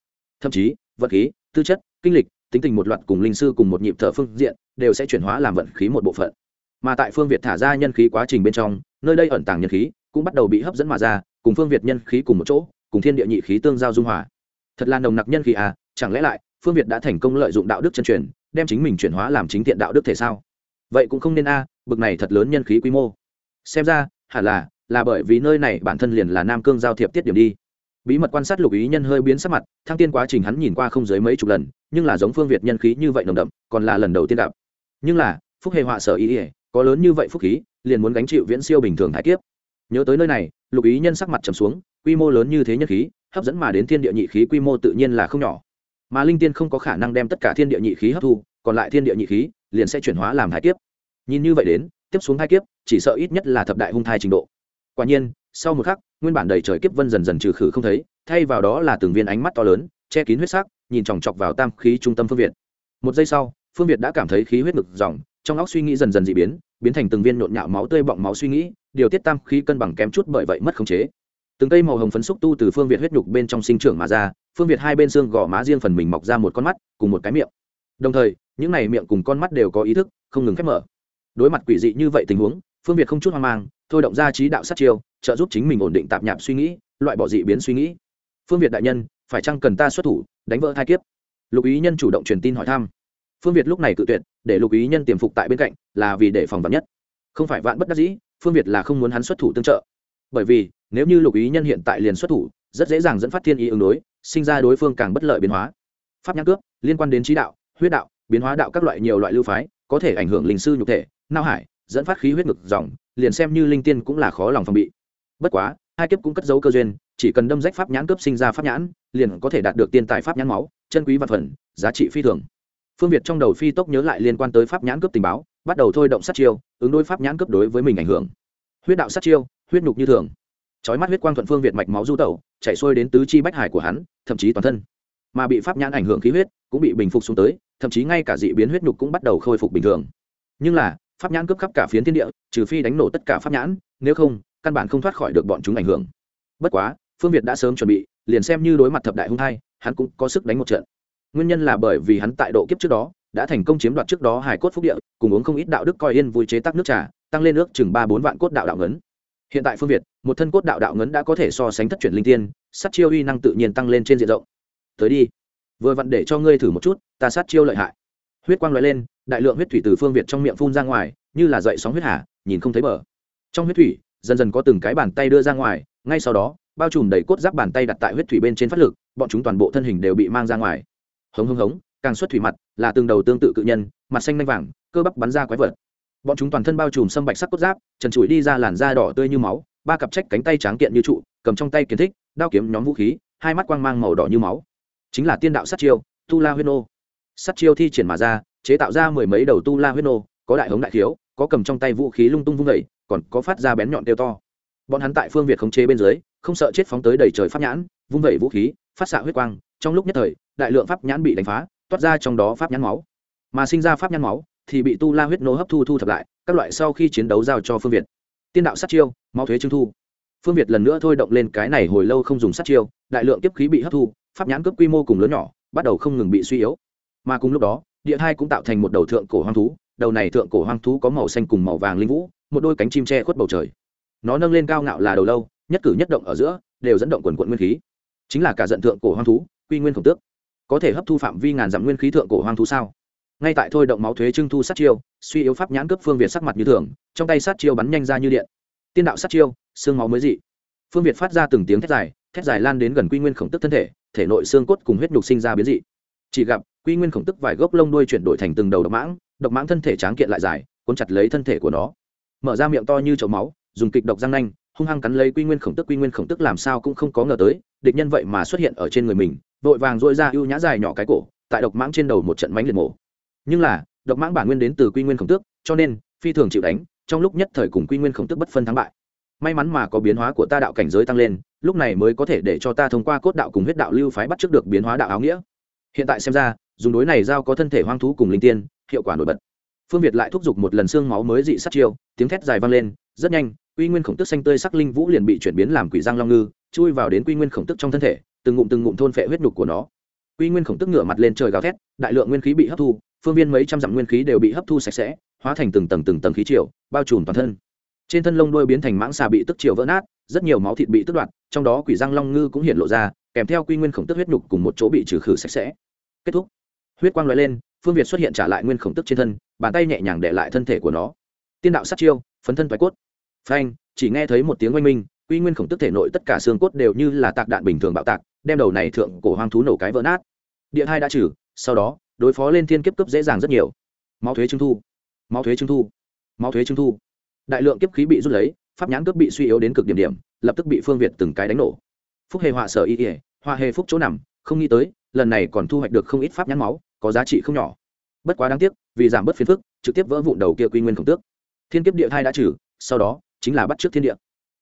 Thậm chí, vật khí, tư chất, kinh lịch, tính tình một loạt cùng linh sư cùng một nhịp thở phương diện, đều sẽ chuyển hóa làm vận khí một bộ phận mà tại phương việt thả ra nhân khí quá trình bên trong nơi đây ẩn tàng nhân khí cũng bắt đầu bị hấp dẫn mà ra cùng phương việt nhân khí cùng một chỗ cùng thiên địa nhị khí tương giao dung hòa. Thật là nồng nặc nhân khí à chẳng lẽ lại phương việt đã thành công lợi dụng đạo đức chân truyền đem chính mình chuyển hóa làm chính thiện đạo đức thể sao? Vậy cũng không nên a à, bực này thật lớn nhân khí quy mô. Xem ra hẳn là là bởi vì nơi này bản thân liền là nam cương giao thiệp tiết điểm đi. Bí mật quan sát lục ý nhân hơi biến sắc mặt thăng tiên quá trình hắn nhìn qua không dưới mấy chục lần nhưng là giống phương việt nhân khí như vậy nồng đậm còn là lần đầu tiên gặp. Nhưng là phúc hề họa sở ý ỉa có lớn như vậy phúc khí, liền muốn gánh chịu viễn siêu bình thường hải kiếp. Nhớ tới nơi này, lục ý nhân sắc mặt trầm xuống, quy mô lớn như thế nhân khí, hấp dẫn mà đến thiên địa nhị khí quy mô tự nhiên là không nhỏ. Mà linh tiên không có khả năng đem tất cả thiên địa nhị khí hấp thu, còn lại thiên địa nhị khí, liền sẽ chuyển hóa làm hai kiếp. Nhìn như vậy đến, tiếp xuống hai kiếp, chỉ sợ ít nhất là thập đại hung thai trình độ. Quả nhiên, sau một khắc, nguyên bản đầy trời kiếp vân dần dần trừ khử không thấy, thay vào đó là từng viên ánh mắt to lớn, che kín huyết sắc, nhìn chòng chọc vào tam khí trung tâm phương việt. Một giây sau, phương việt đã cảm thấy khí huyết ngực dòng trong óc suy nghĩ dần dần dị biến biến thành từng viên nhộn nhạo máu tươi bọng máu suy nghĩ, điều tiết tam khí cân bằng kém chút bởi vậy mất khống chế. Từng cây màu hồng phấn xúc tu từ phương việt huyết nhục bên trong sinh trưởng mà ra, phương việt hai bên xương gò má riêng phần mình mọc ra một con mắt, cùng một cái miệng. Đồng thời, những này miệng cùng con mắt đều có ý thức, không ngừng khép mở. Đối mặt quỷ dị như vậy tình huống, phương việt không chút hoang mang, thôi động ra trí đạo sát chiêu, trợ giúp chính mình ổn định tạp nhạp suy nghĩ, loại bỏ dị biến suy nghĩ. Phương việt đại nhân, phải chăng cần ta xuất thủ, đánh vỡ thai kiếp? Lục ý nhân chủ động truyền tin hỏi thăm phương việt lúc này cự tuyệt, để lục ý nhân tiềm phục tại bên cạnh, là vì để phòng vắn nhất. Không phải vạn bất đắc dĩ, phương việt là không muốn hắn xuất thủ tương trợ. Bởi vì, nếu như lục ý nhân hiện tại liền xuất thủ, rất dễ dàng dẫn phát thiên ý ứng đối, sinh ra đối phương càng bất lợi biến hóa. Pháp nhãn cướp liên quan đến trí đạo, huyết đạo, biến hóa đạo các loại nhiều loại lưu phái, có thể ảnh hưởng linh sư nhục thể nao hải, dẫn phát khí huyết ngực dòng, liền xem như linh tiên cũng là khó lòng phòng bị. Bất quá, hai kiếp cũng cất dấu cơ duyên, chỉ cần đâm rách pháp nhãn cướp sinh ra pháp nhãn, liền có thể đạt được tiên tài pháp nhãn máu, chân quý vật phần, giá trị phi thường phương việt trong đầu phi tốc nhớ lại liên quan tới pháp nhãn cướp tình báo, bắt đầu thôi động sát chiêu, ứng đối pháp nhãn cướp đối với mình ảnh hưởng. Huyết đạo sát chiêu, huyết nhục như thường. Chói mắt huyết quang thuận phương việt mạch máu du tẩu, chảy xuôi đến tứ chi bách hải của hắn, thậm chí toàn thân. Mà bị pháp nhãn ảnh hưởng khí huyết, cũng bị bình phục xuống tới, thậm chí ngay cả dị biến huyết nhục cũng bắt đầu khôi phục bình thường. Nhưng là, pháp nhãn cướp khắp cả phiến thiên địa, trừ phi đánh nổ tất cả pháp nhãn, nếu không, căn bản không thoát khỏi được bọn chúng ảnh hưởng. Bất quá, phương việt đã sớm chuẩn bị, liền xem như đối mặt thập đại hung hai hắn cũng có sức đánh một trận nguyên nhân là bởi vì hắn tại độ kiếp trước đó, đã thành công chiếm đoạt trước đó hải cốt phúc địa, cùng uống không ít đạo đức coi yên vui chế tác nước trà, tăng lên nước chừng ba bốn vạn cốt đạo đạo ngấn. Hiện tại phương việt, một thân cốt đạo đạo ngấn đã có thể so sánh thất truyền linh tiên, sát chiêu uy năng tự nhiên tăng lên trên diện rộng. Tới đi. Vừa vặn để cho ngươi thử một chút, ta sát chiêu lợi hại. Huyết quang loại lên, đại lượng huyết thủy từ phương việt trong miệng phun ra ngoài, như là dậy sóng huyết hà, nhìn không thấy bờ. Trong huyết thủy, dần dần có từng cái bàn tay đưa ra ngoài, ngay sau đó, bao trùm đầy cốt giáp bàn tay đặt tại huyết thủy bên trên phát lực, bọn chúng toàn bộ thân hình đều bị mang ra ngoài hống hống hống, càng xuất thủy mặt, là từng đầu tương tự cự nhân, mặt xanh lanh vàng, cơ bắp bắn ra quái vật. Bọn chúng toàn thân bao trùm sâm bạch sắc cốt giáp, trần trụi đi ra làn da đỏ tươi như máu, ba cặp trách cánh tay tráng kiện như trụ, cầm trong tay kiến thích, đao kiếm nhóm vũ khí, hai mắt quang mang màu đỏ như máu. Chính là tiên đạo sát chiêu, tu la huyên ô sát chiêu thi triển mà ra, chế tạo ra mười mấy đầu tu la huyên ô có đại hống đại thiếu có cầm trong tay vũ khí lung tung vung vẩy còn có phát ra bén nhọn tiêu to. Bọn hắn tại phương việt khống chế bên dưới, không sợ chết phóng tới đầy trời pháp nhãn, vung vẩy vũ khí, phát xạ huyết quang, trong lúc nhất thời đại lượng pháp nhãn bị đánh phá, toát ra trong đó pháp nhãn máu. Mà sinh ra pháp nhãn máu thì bị tu la huyết nô hấp thu thu thập lại, các loại sau khi chiến đấu giao cho phương việt. Tiên đạo sát chiêu, máu thuế trưng thu. Phương việt lần nữa thôi động lên cái này hồi lâu không dùng sát chiêu, đại lượng tiếp khí bị hấp thu, pháp nhãn cấp quy mô cùng lớn nhỏ, bắt đầu không ngừng bị suy yếu. Mà cùng lúc đó, địa hai cũng tạo thành một đầu thượng cổ hoang thú, đầu này thượng cổ hoang thú có màu xanh cùng màu vàng linh vũ, một đôi cánh chim che khuất bầu trời. Nó nâng lên cao ngạo là đầu lâu, nhất cử nhất động ở giữa, đều dẫn động quần quận nguyên khí. Chính là cả giận thượng cổ hoang thú, quy nguyên khổng tước có thể hấp thu phạm vi ngàn dặm nguyên khí thượng cổ hoang thú sao? Ngay tại thôi động máu thuế trưng thu sát chiêu, suy yếu pháp nhãn cướp phương việt sắc mặt như thường, trong tay sát chiêu bắn nhanh ra như điện. Tiên đạo sát chiêu, xương máu mới dị. Phương việt phát ra từng tiếng thét dài thét dài lan đến gần quy nguyên khổng tức thân thể thể nội xương cốt cùng huyết nhục sinh ra biến dị. Chỉ gặp, quy nguyên khổng tức vài gốc lông đuôi chuyển đổi thành từng đầu độc mãng độc mãng thân thể tráng kiện lại dài, cuốn chặt lấy thân thể của nó. Mở ra miệng to như chậu máu, dùng kịch độc răng nanh, hung hăng cắn lấy quy nguyên khổng tức, quy nguyên khổng tức làm sao cũng không có ngờ tới, địch nhân vậy mà xuất hiện ở trên người mình vội vàng dội ra ưu nhã dài nhỏ cái cổ, tại độc mãng trên đầu một trận mánh liệt mổ. Nhưng là, độc mãng bản nguyên đến từ quy nguyên khổng tước, cho nên, phi thường chịu đánh, trong lúc nhất thời cùng quy nguyên khổng tước bất phân thắng bại. May mắn mà có biến hóa của ta đạo cảnh giới tăng lên, lúc này mới có thể để cho ta thông qua cốt đạo cùng huyết đạo lưu phái bắt trước được biến hóa đạo áo nghĩa. Hiện tại xem ra, dùng đối này giao có thân thể hoang thú cùng linh tiên, hiệu quả nổi bật. Phương việt lại thúc giục một lần xương máu mới dị sát chiêu, tiếng thét dài vang lên, rất nhanh, quy nguyên khổng tức xanh tươi sắc linh vũ liền bị chuyển biến làm quỷ giang long ngư, chui vào đến quy nguyên khổng tức trong thân thể từng ngụm từng ngụm thôn phệ huyết nhục của nó. Quy nguyên khổng tức ngửa mặt lên trời gào thét, đại lượng nguyên khí bị hấp thu, phương viên mấy trăm dặm nguyên khí đều bị hấp thu sạch sẽ, hóa thành từng tầng từng tầng khí triều, bao trùm toàn thân. Trên thân lông đuôi biến thành mãng xà bị tức triều vỡ nát, rất nhiều máu thịt bị tức đoạt, trong đó quỷ răng long ngư cũng hiện lộ ra, kèm theo quy nguyên khổng tức huyết nhục cùng một chỗ bị trừ khử sạch sẽ. Kết thúc. Huyết quang loại lên, phương việt xuất hiện trả lại nguyên khổng tức trên thân, bàn tay nhẹ nhàng để lại thân thể của nó. Tiên đạo sát chiêu, phấn thân thoái cốt. Phanh, chỉ nghe thấy một tiếng oanh minh quy nguyên khổng tức thể nội tất cả xương cốt đều như là tạc đạn bình thường bạo tạc, đem đầu này thượng cổ hoang thú nổ cái vỡ nát. Địa hai đã trừ, sau đó, đối phó lên thiên kiếp cấp dễ dàng rất nhiều. Máu thuế trung thu, máu thuế trung thu, máu thuế trung thu. Đại lượng kiếp khí bị rút lấy, pháp nhãn cướp bị suy yếu đến cực điểm điểm, lập tức bị phương việt từng cái đánh nổ. Phúc hề họa sở y ỉa hoa hề phúc chỗ nằm, không nghĩ tới, lần này còn thu hoạch được không ít pháp nhãn máu, có giá trị không nhỏ. Bất quá đáng tiếc, vì giảm bớt phiền phức, trực tiếp vỡ vụn đầu kia quy nguyên khổng tước. Thiên kiếp địa thai đã trừ, sau đó, chính là bắt trước thiên địa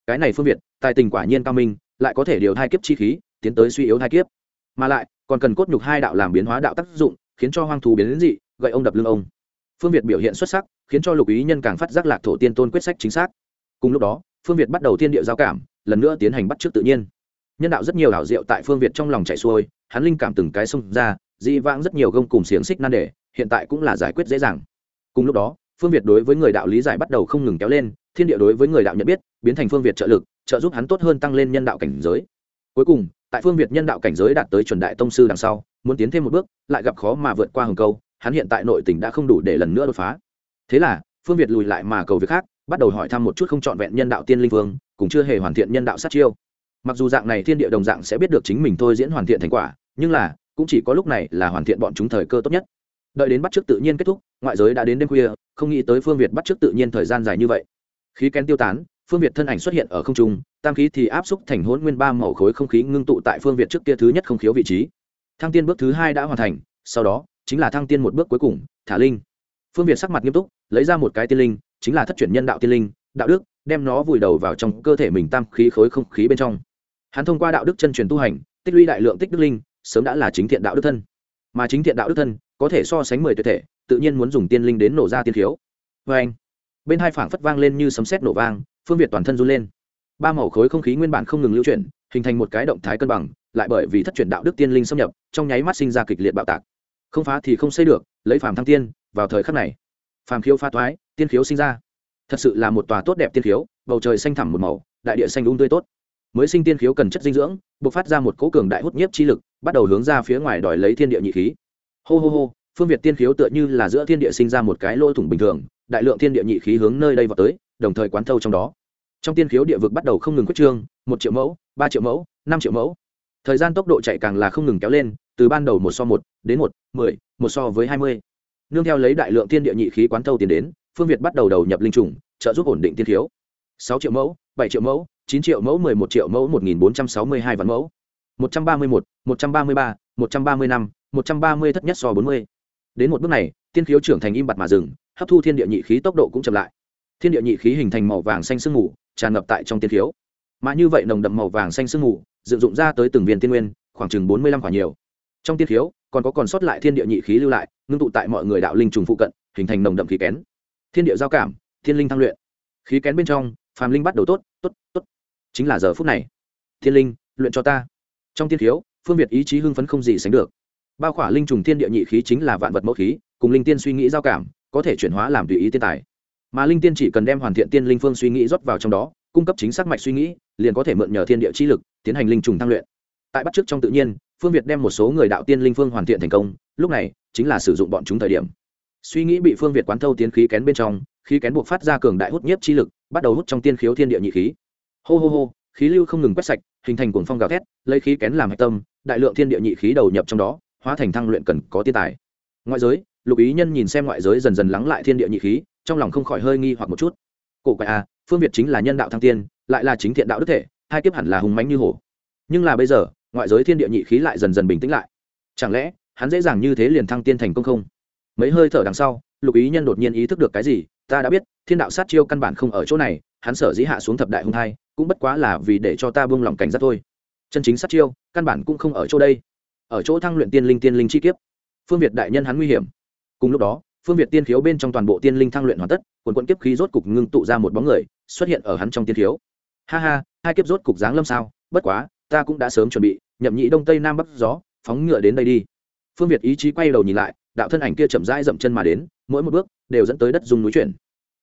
cái này phương việt, tài tình quả nhiên cao minh, lại có thể điều thai kiếp chi khí, tiến tới suy yếu thai kiếp. Mà lại, còn cần cốt nhục hai đạo làm biến hóa đạo tác dụng, khiến cho hoang thú biến đến dị, gậy ông đập lưng ông. Phương việt biểu hiện xuất sắc, khiến cho lục ý nhân càng phát giác lạc thổ tiên tôn quyết sách chính xác. Cùng lúc đó, phương việt bắt đầu thiên địa giao cảm, lần nữa tiến hành bắt trước tự nhiên. Nhân đạo rất nhiều đảo diệu tại phương việt trong lòng chạy xuôi, hắn linh cảm từng cái xông ra, dị vãng rất nhiều gông cùng xiềng xích nan đề, hiện tại cũng là giải quyết dễ dàng. Cùng lúc đó, phương việt đối với người đạo lý giải bắt đầu không ngừng kéo lên thiên địa đối với người đạo nhận biết, biến thành phương việt trợ lực, trợ giúp hắn tốt hơn tăng lên nhân đạo cảnh giới. Cuối cùng, tại phương việt nhân đạo cảnh giới đạt tới chuẩn đại tông sư đằng sau, muốn tiến thêm một bước, lại gặp khó mà vượt qua hừng câu, hắn hiện tại nội tỉnh đã không đủ để lần nữa đột phá. Thế là, phương việt lùi lại mà cầu việc khác, bắt đầu hỏi thăm một chút không trọn vẹn nhân đạo tiên linh vương, cũng chưa hề hoàn thiện nhân đạo sát chiêu. Mặc dù dạng này thiên địa đồng dạng sẽ biết được chính mình thôi diễn hoàn thiện thành quả, nhưng là, cũng chỉ có lúc này là hoàn thiện bọn chúng thời cơ tốt nhất. Đợi đến bắt trước tự nhiên kết thúc, ngoại giới đã đến đêm khuya, không nghĩ tới phương việt bắt trước tự nhiên thời gian dài như vậy khí kén tiêu tán, phương việt thân ảnh xuất hiện ở không trung, tam khí thì áp xúc thành hỗn nguyên ba màu khối không khí ngưng tụ tại phương việt trước kia thứ nhất không khiếu vị trí. Thăng tiên bước thứ hai đã hoàn thành, sau đó, chính là thăng tiên một bước cuối cùng, thả linh. Phương việt sắc mặt nghiêm túc, lấy ra một cái tiên linh, chính là thất chuyển nhân đạo tiên linh, đạo đức, đem nó vùi đầu vào trong cơ thể mình tam khí khối không khí bên trong. Hắn thông qua đạo đức chân truyền tu hành, tích lũy đại lượng tích đức linh, sớm đã là chính thiện đạo đức thân. Mà chính thiện đạo đức thân, có thể so sánh mười tuyệt thể, tự nhiên muốn dùng tiên linh đến nổ ra tiên khiếu. Vê anh bên hai phảng phất vang lên như sấm sét nổ vang, phương việt toàn thân run lên. Ba màu khối không khí nguyên bản không ngừng lưu chuyển, hình thành một cái động thái cân bằng, lại bởi vì thất truyền đạo đức tiên linh xâm nhập, trong nháy mắt sinh ra kịch liệt bạo tạc. Không phá thì không xây được, lấy phàm thăng tiên, vào thời khắc này, phàm khiếu pha thoái, tiên khiếu sinh ra. Thật sự là một tòa tốt đẹp tiên khiếu, bầu trời xanh thẳm một màu, đại địa xanh đúng tươi tốt. Mới sinh tiên khiếu cần chất dinh dưỡng buộc phát ra một cỗ cường đại hút nhiếp chi lực, bắt đầu hướng ra phía ngoài đòi lấy thiên địa nhị khí. Hô hô hô, phương việt tiên khiếu tựa như là giữa thiên địa sinh ra một cái lỗ thủng bình thường đại lượng thiên địa nhị khí hướng nơi đây vào tới, đồng thời quán thâu trong đó. Trong tiên khiếu địa vực bắt đầu không ngừng quyết trương, một triệu mẫu, ba triệu mẫu, năm triệu mẫu. Thời gian tốc độ chạy càng là không ngừng kéo lên, từ ban đầu một so một, đến một, mười, một so với hai mươi. Nương theo lấy đại lượng thiên địa nhị khí quán thâu tiến đến, phương việt bắt đầu đầu nhập linh trùng, trợ giúp ổn định tiên khiếu. Sáu triệu mẫu, bảy triệu mẫu, chín triệu mẫu, mười một triệu mẫu, một nghìn bốn trăm sáu mươi hai vạn mẫu. Một trăm ba mươi một một trăm ba mươi ba, một trăm ba mươi năm, một trăm ba mươi thất nhất so bốn mươi. Đến một bước này, tiên khiếu trưởng thành im bặt mà dừng hấp thu thiên địa nhị khí tốc độ cũng chậm lại. Thiên địa nhị khí hình thành màu vàng xanh sương mù, tràn ngập tại trong tiên khiếu. Mà như vậy nồng đậm màu vàng xanh sương mù, dựng dụng ra tới từng viên tiên nguyên, khoảng chừng bốn mươi lăm khoảng nhiều. Trong tiên khiếu, còn có còn sót lại thiên địa nhị khí lưu lại, ngưng tụ tại mọi người đạo linh trùng phụ cận, hình thành nồng đậm khí kén. Thiên địa giao cảm, thiên linh thăng luyện. Khí kén bên trong, phàm linh bắt đầu tốt tốt tốt. Chính là giờ phút này. Thiên linh, luyện cho ta. Trong tiên khiếu, phương việt ý chí hưng phấn không gì sánh được. Bao khỏa linh trùng thiên địa nhị khí chính là vạn vật mẫu khí, cùng linh tiên suy nghĩ giao cảm có thể chuyển hóa làm tùy ý tiên tài. Mà linh tiên chỉ cần đem hoàn thiện tiên linh phương suy nghĩ rót vào trong đó, cung cấp chính xác mạch suy nghĩ, liền có thể mượn nhờ thiên địa chi lực tiến hành linh trùng tăng luyện. Tại bắt trước trong tự nhiên, phương việt đem một số người đạo tiên linh phương hoàn thiện thành công, lúc này chính là sử dụng bọn chúng thời điểm. Suy nghĩ bị phương việt quán thâu tiến khí kén bên trong, khí kén buộc phát ra cường đại hút nhiếp chi lực, bắt đầu hút trong tiên khiếu thiên địa nhị khí. Hô hô hô, khí lưu không ngừng quét sạch, hình thành cuồng phong gào thét, lấy khí kén làm hạch tâm, đại lượng thiên địa nhị khí đầu nhập trong đó, hóa thành thăng luyện cần có tiên tài. Ngoại giới lục ý nhân nhìn xem ngoại giới dần dần lắng lại thiên địa nhị khí, trong lòng không khỏi hơi nghi hoặc một chút. Cổ quái à phương việt chính là nhân đạo thăng tiên, lại là chính thiện đạo đức thể, hai kiếp hẳn là hùng mánh như hổ. Nhưng là bây giờ, ngoại giới thiên địa nhị khí lại dần dần bình tĩnh lại. Chẳng lẽ, hắn dễ dàng như thế liền thăng tiên thành công không? Mấy hơi thở đằng sau, lục ý nhân đột nhiên ý thức được cái gì, ta đã biết, thiên đạo sát chiêu căn bản không ở chỗ này, hắn sở dĩ hạ xuống thập đại hung thai, cũng bất quá là vì để cho ta buông lòng cảnh giác thôi. Chân chính sát chiêu, căn bản cũng không ở chỗ đây. Ở chỗ thăng luyện tiên linh tiên linh chi kiếp. Phương việt đại nhân hắn nguy hiểm cùng lúc đó, phương việt tiên khiếu bên trong toàn bộ tiên linh thăng luyện hoàn tất, quần quận kiếp khí rốt cục ngưng tụ ra một bóng người, xuất hiện ở hắn trong tiên khiếu. Ha ha, hai kiếp rốt cục dáng lâm sao? Bất quá, ta cũng đã sớm chuẩn bị, nhậm nhị đông tây nam bắc gió, phóng ngựa đến đây đi. Phương việt ý chí quay đầu nhìn lại, đạo thân ảnh kia chậm rãi dậm chân mà đến, mỗi một bước đều dẫn tới đất dung núi chuyển.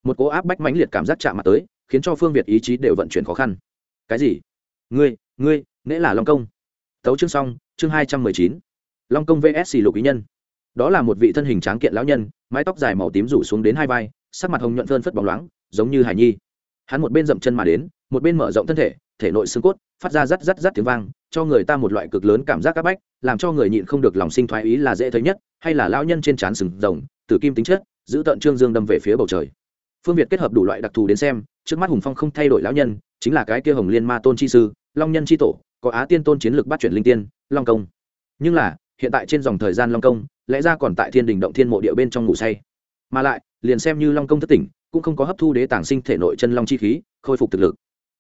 Một cố áp bách mãnh liệt cảm giác chạm mặt tới, khiến cho phương việt ý chí đều vận chuyển khó khăn. Cái gì? Ngươi ngươi, nễ là long công. Tấu chương xong, chương hai trăm mười chín. Long công vs lục ý nhân đó là một vị thân hình tráng kiện lão nhân, mái tóc dài màu tím rủ xuống đến hai vai, sắc mặt hồng nhuận phơn phất bóng loáng, giống như hải nhi. Hắn một bên dậm chân mà đến, một bên mở rộng thân thể thể nội xương cốt, phát ra rắt rắt rắt tiếng vang, cho người ta một loại cực lớn cảm giác áp bách, làm cho người nhịn không được lòng sinh thoái ý là dễ thấy nhất, hay là lão nhân trên trán sừng rồng, tử kim tính chất, giữ tận trương dương đâm về phía bầu trời. Phương việt kết hợp đủ loại đặc thù đến xem, trước mắt hùng phong không thay đổi lão nhân, chính là cái kia hồng liên ma tôn chi sư, long nhân chi tổ, có á tiên tôn chiến lược bắt chuyển linh tiên, long công. Nhưng là, hiện tại trên dòng thời gian long công lẽ ra còn tại thiên đình động thiên mộ địa bên trong ngủ say. Mà lại, liền xem như long công thất tỉnh, cũng không có hấp thu đế tàng sinh thể nội chân long chi khí, khôi phục thực lực.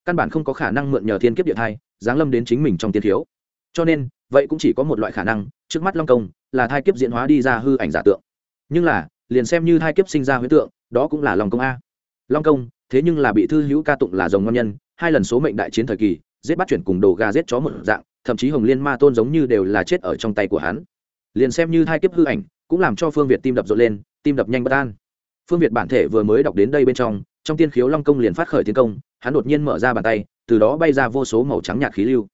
Căn bản không có khả năng mượn nhờ thiên kiếp địa thai, giáng lâm đến chính mình trong tiên thiếu. Cho nên, vậy cũng chỉ có một loại khả năng, trước mắt long công là thai kiếp diễn hóa đi ra hư ảnh giả tượng. Nhưng là, liền xem như thai kiếp sinh ra huyết tượng, đó cũng là long công a. Long công, thế nhưng là bị thư hữu ca tụng là dòng ngon nhân, hai lần số mệnh đại chiến thời kỳ, giết bắt chuyển cùng đồ gà giết chó một dạng, thậm chí hồng liên ma tôn giống như đều là chết ở trong tay của hắn liền xem như thai kiếp hư ảnh, cũng làm cho phương việt tim đập rộn lên, tim đập nhanh bất an. Phương việt bản thể vừa mới đọc đến đây bên trong trong tiên khiếu long công liền phát khởi tiến công, hắn đột nhiên mở ra bàn tay, từ đó bay ra vô số màu trắng nhạt khí lưu.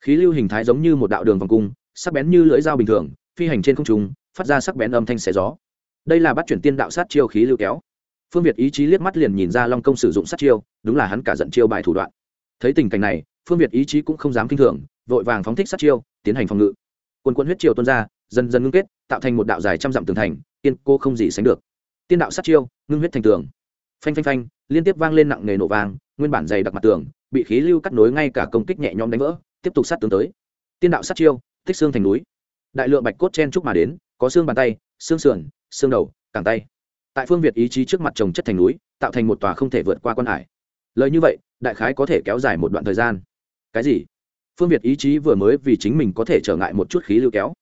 Khí lưu hình thái giống như một đạo đường vòng cung, sắc bén như lưỡi dao bình thường, phi hành trên không trung, phát ra sắc bén âm thanh xé gió. Đây là bắt chuyển tiên đạo sát chiêu khí lưu kéo. Phương việt ý chí liếc mắt liền nhìn ra long công sử dụng sát chiêu, đúng là hắn cả giận chiêu bài thủ đoạn. Thấy tình cảnh này, phương việt ý chí cũng không dám kinh thường, vội vàng phóng thích sát chiêu, tiến hành phòng ngự. Quân quân huyết chiêu tuôn ra dần dần ngưng kết, tạo thành một đạo dài trăm dặm tường thành tiên cô không gì sánh được. Tiên đạo sát chiêu, ngưng huyết thành tường. Phanh phanh phanh, liên tiếp vang lên nặng nề nổ vang, nguyên bản dày đặc mặt tường, bị khí lưu cắt nối ngay cả công kích nhẹ nhõm đánh vỡ, tiếp tục sát tướng tới. Tiên đạo sát chiêu tích xương thành núi. Đại lượng bạch cốt chen trúc mà đến, có xương bàn tay, xương sườn, xương đầu, cẳng tay. Tại phương việt ý chí trước mặt trồng chất thành núi, tạo thành một tòa không thể vượt qua quan hải. Lời như vậy, đại khái có thể kéo dài một đoạn thời gian. Cái gì? Phương việt ý chí vừa mới vì chính mình có thể trở ngại một chút khí lưu kéo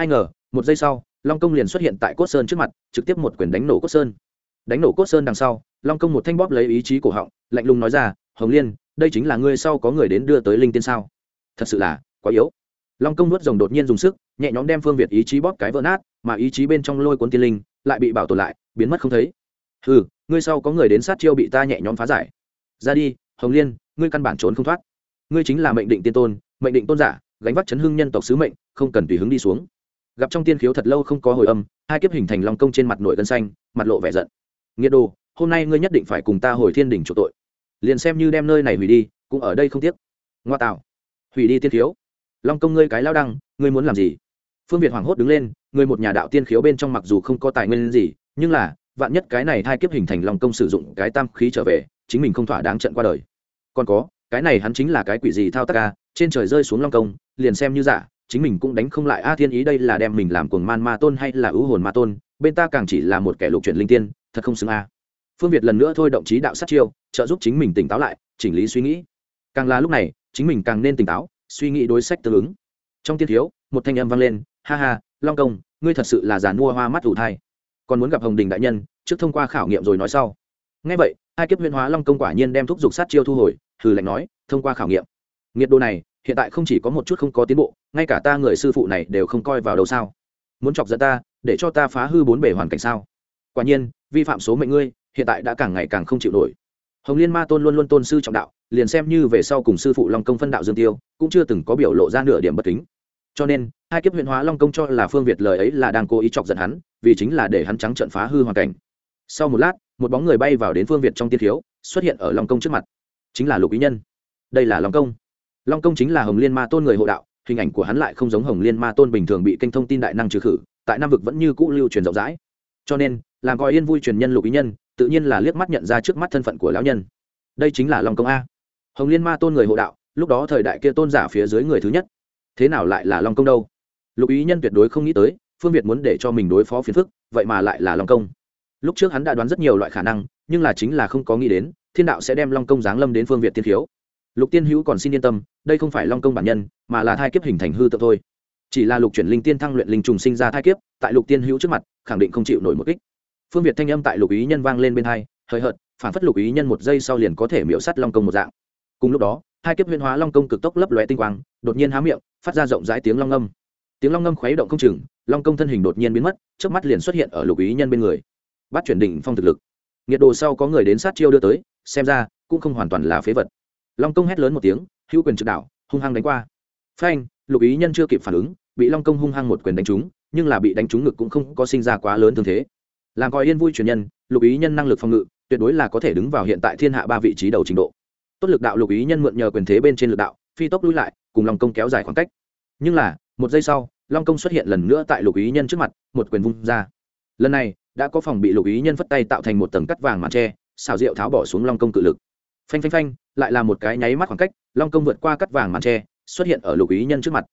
ai ngờ, một giây sau, long công liền xuất hiện tại cốt sơn trước mặt, trực tiếp một quyền đánh nổ cốt sơn. Đánh nổ cốt sơn đằng sau, long công một thanh bóp lấy ý chí cổ họng, lạnh lùng nói ra, hồng liên, đây chính là ngươi sau có người đến đưa tới linh tiên sao? Thật sự là quá yếu. Long công nuốt rồng đột nhiên dùng sức, nhẹ nhõm đem phương việt ý chí bóp cái vỡ nát, mà ý chí bên trong lôi cuốn tiên linh lại bị bảo tồn lại, biến mất không thấy. Ừ ngươi sau có người đến sát chiêu bị ta nhẹ nhõm phá giải. Ra đi, hồng liên, ngươi căn bản trốn không thoát. Ngươi chính là mệnh định tiên tôn, mệnh định tôn giả, gánh vác chấn hưng nhân tộc sứ mệnh, không cần tùy hứng đi xuống gặp trong tiên khiếu thật lâu không có hồi âm, hai kiếp hình thành long công trên mặt nội gân xanh, mặt lộ vẻ giận. Nghĩa đồ, hôm nay ngươi nhất định phải cùng ta hồi thiên đỉnh chủ tội. Liền xem như đem nơi này hủy đi, cũng ở đây không tiếc. Ngoa tạo. Hủy đi tiên khiếu. Long công ngươi cái lao đăng, ngươi muốn làm gì? Phương việt hoảng hốt đứng lên, người một nhà đạo tiên khiếu bên trong mặc dù không có tài nguyên gì, nhưng là, vạn nhất cái này hai kiếp hình thành long công sử dụng cái tam khí trở về, chính mình không thỏa đáng trận qua đời. Còn có, cái này hắn chính là cái quỷ gì thao tác ca trên trời rơi xuống long công, liền xem như giả chính mình cũng đánh không lại. A, thiên ý đây là đem mình làm cuồng man ma tôn hay là ưu hồn ma tôn? Bên ta càng chỉ là một kẻ lục chuyển linh tiên, thật không xứng a. Phương việt lần nữa thôi động chí đạo sát chiêu, trợ giúp chính mình tỉnh táo lại, chỉnh lý suy nghĩ. Càng là lúc này, chính mình càng nên tỉnh táo, suy nghĩ đối sách tương ứng. Trong tiên thiếu, một thanh âm vang lên, ha ha, long công, ngươi thật sự là giàn mua hoa mắt ủ thai. Còn muốn gặp hồng đình đại nhân, trước thông qua khảo nghiệm rồi nói sau. Ngay vậy, hai kiếp huyên hóa long công quả nhiên đem thúc giục sát chiêu thu hồi, hừ lạnh nói, thông qua khảo nghiệm. Nghiệt đồ này hiện tại không chỉ có một chút không có tiến bộ, ngay cả ta người sư phụ này đều không coi vào đâu sao. Muốn chọc dẫn ta, để cho ta phá hư bốn bể hoàn cảnh sao? Quả nhiên, vi phạm số mệnh ngươi, hiện tại đã càng ngày càng không chịu nổi. Hồng liên ma tôn luôn luôn tôn sư trọng đạo, liền xem như về sau cùng sư phụ long công phân đạo dương tiêu, cũng chưa từng có biểu lộ ra nửa điểm bất kính. Cho nên, hai kiếp huyện hóa long công cho là phương việt lời ấy là đang cố ý chọc giận hắn, vì chính là để hắn trắng trận phá hư hoàn cảnh. Sau một lát, một bóng người bay vào đến phương việt trong tiên thiếu, xuất hiện ở long công trước mặt. Chính là lục ý nhân. Đây là long công long công chính là hồng liên ma tôn người hộ đạo, hình ảnh của hắn lại không giống hồng liên ma tôn bình thường bị kênh thông tin đại năng trừ khử, tại nam vực vẫn như cũ lưu truyền rộng rãi. Cho nên, làm coi yên vui truyền nhân lục ý nhân, tự nhiên là liếc mắt nhận ra trước mắt thân phận của lão nhân. Đây chính là long công a. Hồng liên ma tôn người hộ đạo, lúc đó thời đại kia tôn giả phía dưới người thứ nhất. Thế nào lại là long công đâu? Lục ý nhân tuyệt đối không nghĩ tới, phương việt muốn để cho mình đối phó phiền phức, vậy mà lại là long công. Lúc trước hắn đã đoán rất nhiều loại khả năng, nhưng là chính là không có nghĩ đến, thiên đạo sẽ đem long công giáng lâm đến phương việt tiên khiếu lục tiên hữu còn xin yên tâm, đây không phải long công bản nhân, mà là thai kiếp hình thành hư tượng thôi. Chỉ là lục chuyển linh tiên thăng luyện linh trùng sinh ra thai kiếp, tại lục tiên hữu trước mặt, khẳng định không chịu nổi một kích. Phương việt thanh âm tại lục ý nhân vang lên bên hai hời hợt, phản phất lục ý nhân một giây sau liền có thể miễu sắt long công một dạng. Cùng lúc đó, hai kiếp huyên hóa long công cực tốc lấp lóe tinh quang, đột nhiên há miệng, phát ra rộng rãi tiếng long ngâm tiếng long ngâm khuấy động không chừng, long công thân hình đột nhiên biến mất trước mắt liền xuất hiện ở lục ý nhân bên người. Bắt chuyển đỉnh phong thực lực. Nhiệt độ sau có người đến sát chiêu đưa tới, xem ra cũng không hoàn toàn là phế vật long công hét lớn một tiếng, hữu quyền trực đảo, hung hăng đánh qua. Phanh, lục ý nhân chưa kịp phản ứng, bị long công hung hăng một quyền đánh trúng, nhưng là bị đánh trúng ngực cũng không có sinh ra quá lớn thương thế. Làm coi yên vui truyền nhân, lục ý nhân năng lực phòng ngự, tuyệt đối là có thể đứng vào hiện tại thiên hạ ba vị trí đầu trình độ. Tốt lực đạo lục ý nhân mượn nhờ quyền thế bên trên lực đạo, phi tốc lui lại, cùng long công kéo dài khoảng cách. Nhưng là, một giây sau, long công xuất hiện lần nữa tại lục ý nhân trước mặt, một quyền vung ra. Lần này, đã có phòng bị lục ý nhân phất tay tạo thành một tầng cắt vàng màn tre, xào rượu tháo bỏ xuống long công cự lực phanh phanh phanh, lại là một cái nháy mắt khoảng cách, long công vượt qua cắt vàng màn tre, xuất hiện ở lục ý nhân trước mặt.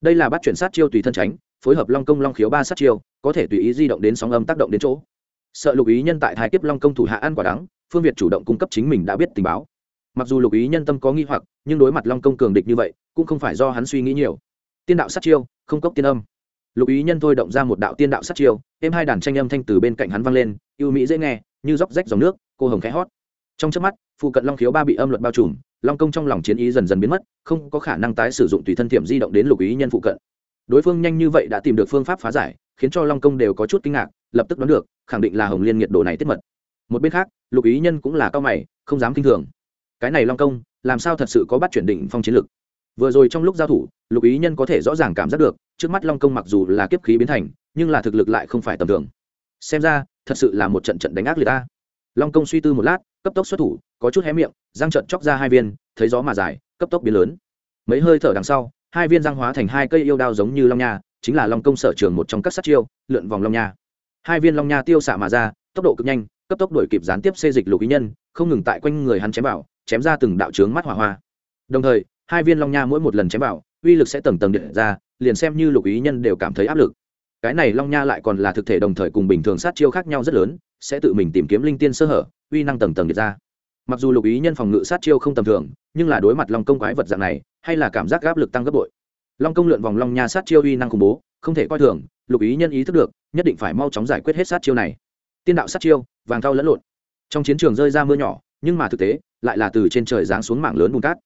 Đây là bắt chuyển sát chiêu tùy thân tránh, phối hợp long công long khiếu ba sát chiêu, có thể tùy ý di động đến sóng âm tác động đến chỗ. Sợ lục ý nhân tại thái kiếp long công thủ hạ ăn quả đắng, phương việt chủ động cung cấp chính mình đã biết tình báo. Mặc dù lục ý nhân tâm có nghi hoặc, nhưng đối mặt long công cường địch như vậy, cũng không phải do hắn suy nghĩ nhiều. Tiên đạo sát chiêu, không cốc tiên âm. Lục ý nhân thôi động ra một đạo tiên đạo sát chiêu, êm hai đàn tranh âm thanh từ bên cạnh hắn vang lên, ưu mỹ dễ nghe, như róc rách dòng nước, cô hồng khẽ hót trong trước mắt, phụ cận long khiếu ba bị âm luật bao trùm, long công trong lòng chiến ý dần dần biến mất, không có khả năng tái sử dụng tùy thân thiểm di động đến lục ý nhân phụ cận. Đối phương nhanh như vậy đã tìm được phương pháp phá giải, khiến cho long công đều có chút kinh ngạc, lập tức đoán được, khẳng định là hồng liên nhiệt độ này tiết mật. Một bên khác, lục ý nhân cũng là cao mày, không dám k i n h thường. Cái này long công, làm sao thật sự có bắt chuyển định phong chiến lực? Vừa rồi trong lúc giao thủ, lục ý nhân có thể rõ ràng cảm giác được, trước mắt long công mặc dù là kiếp khí biến thành, nhưng là thực lực lại không phải tầm thường. Xem ra, thật sự là một trận trận đánh ác liệt ta. Long công suy tư một lát cấp tốc xuất thủ, có chút hé miệng, răng trận chóc ra hai viên, thấy gió mà dài, cấp tốc biến lớn. Mấy hơi thở đằng sau, hai viên răng hóa thành hai cây yêu đao giống như long nha, chính là long công sở trường một trong các sát chiêu, lượn vòng long nha. Hai viên long nha tiêu xạ mà ra, tốc độ cực nhanh, cấp tốc đổi kịp gián tiếp xê dịch lục ý nhân, không ngừng tại quanh người hắn chém vào, chém ra từng đạo trướng mắt hỏa hoa. Đồng thời, hai viên long nha mỗi một lần chém vào, uy lực sẽ tầng tầng điện ra, liền xem như lục ý nhân đều cảm thấy áp lực. Cái này long nha lại còn là thực thể đồng thời cùng bình thường sát chiêu khác nhau rất lớn, sẽ tự mình tìm kiếm linh tiên sơ hở uy năng tầng tầng điện ra. Mặc dù lục ý nhân phòng ngự sát chiêu không tầm thường, nhưng là đối mặt long công quái vật dạng này, hay là cảm giác áp lực tăng gấp bội. Long công lượn vòng long nha sát chiêu uy năng khủng bố, không thể coi thường, lục ý nhân ý thức được, nhất định phải mau chóng giải quyết hết sát chiêu này. Tiên đạo sát chiêu, vàng thau lẫn lộn. Trong chiến trường rơi ra mưa nhỏ, nhưng mà thực tế, lại là từ trên trời giáng xuống mảng lớn bùn cát.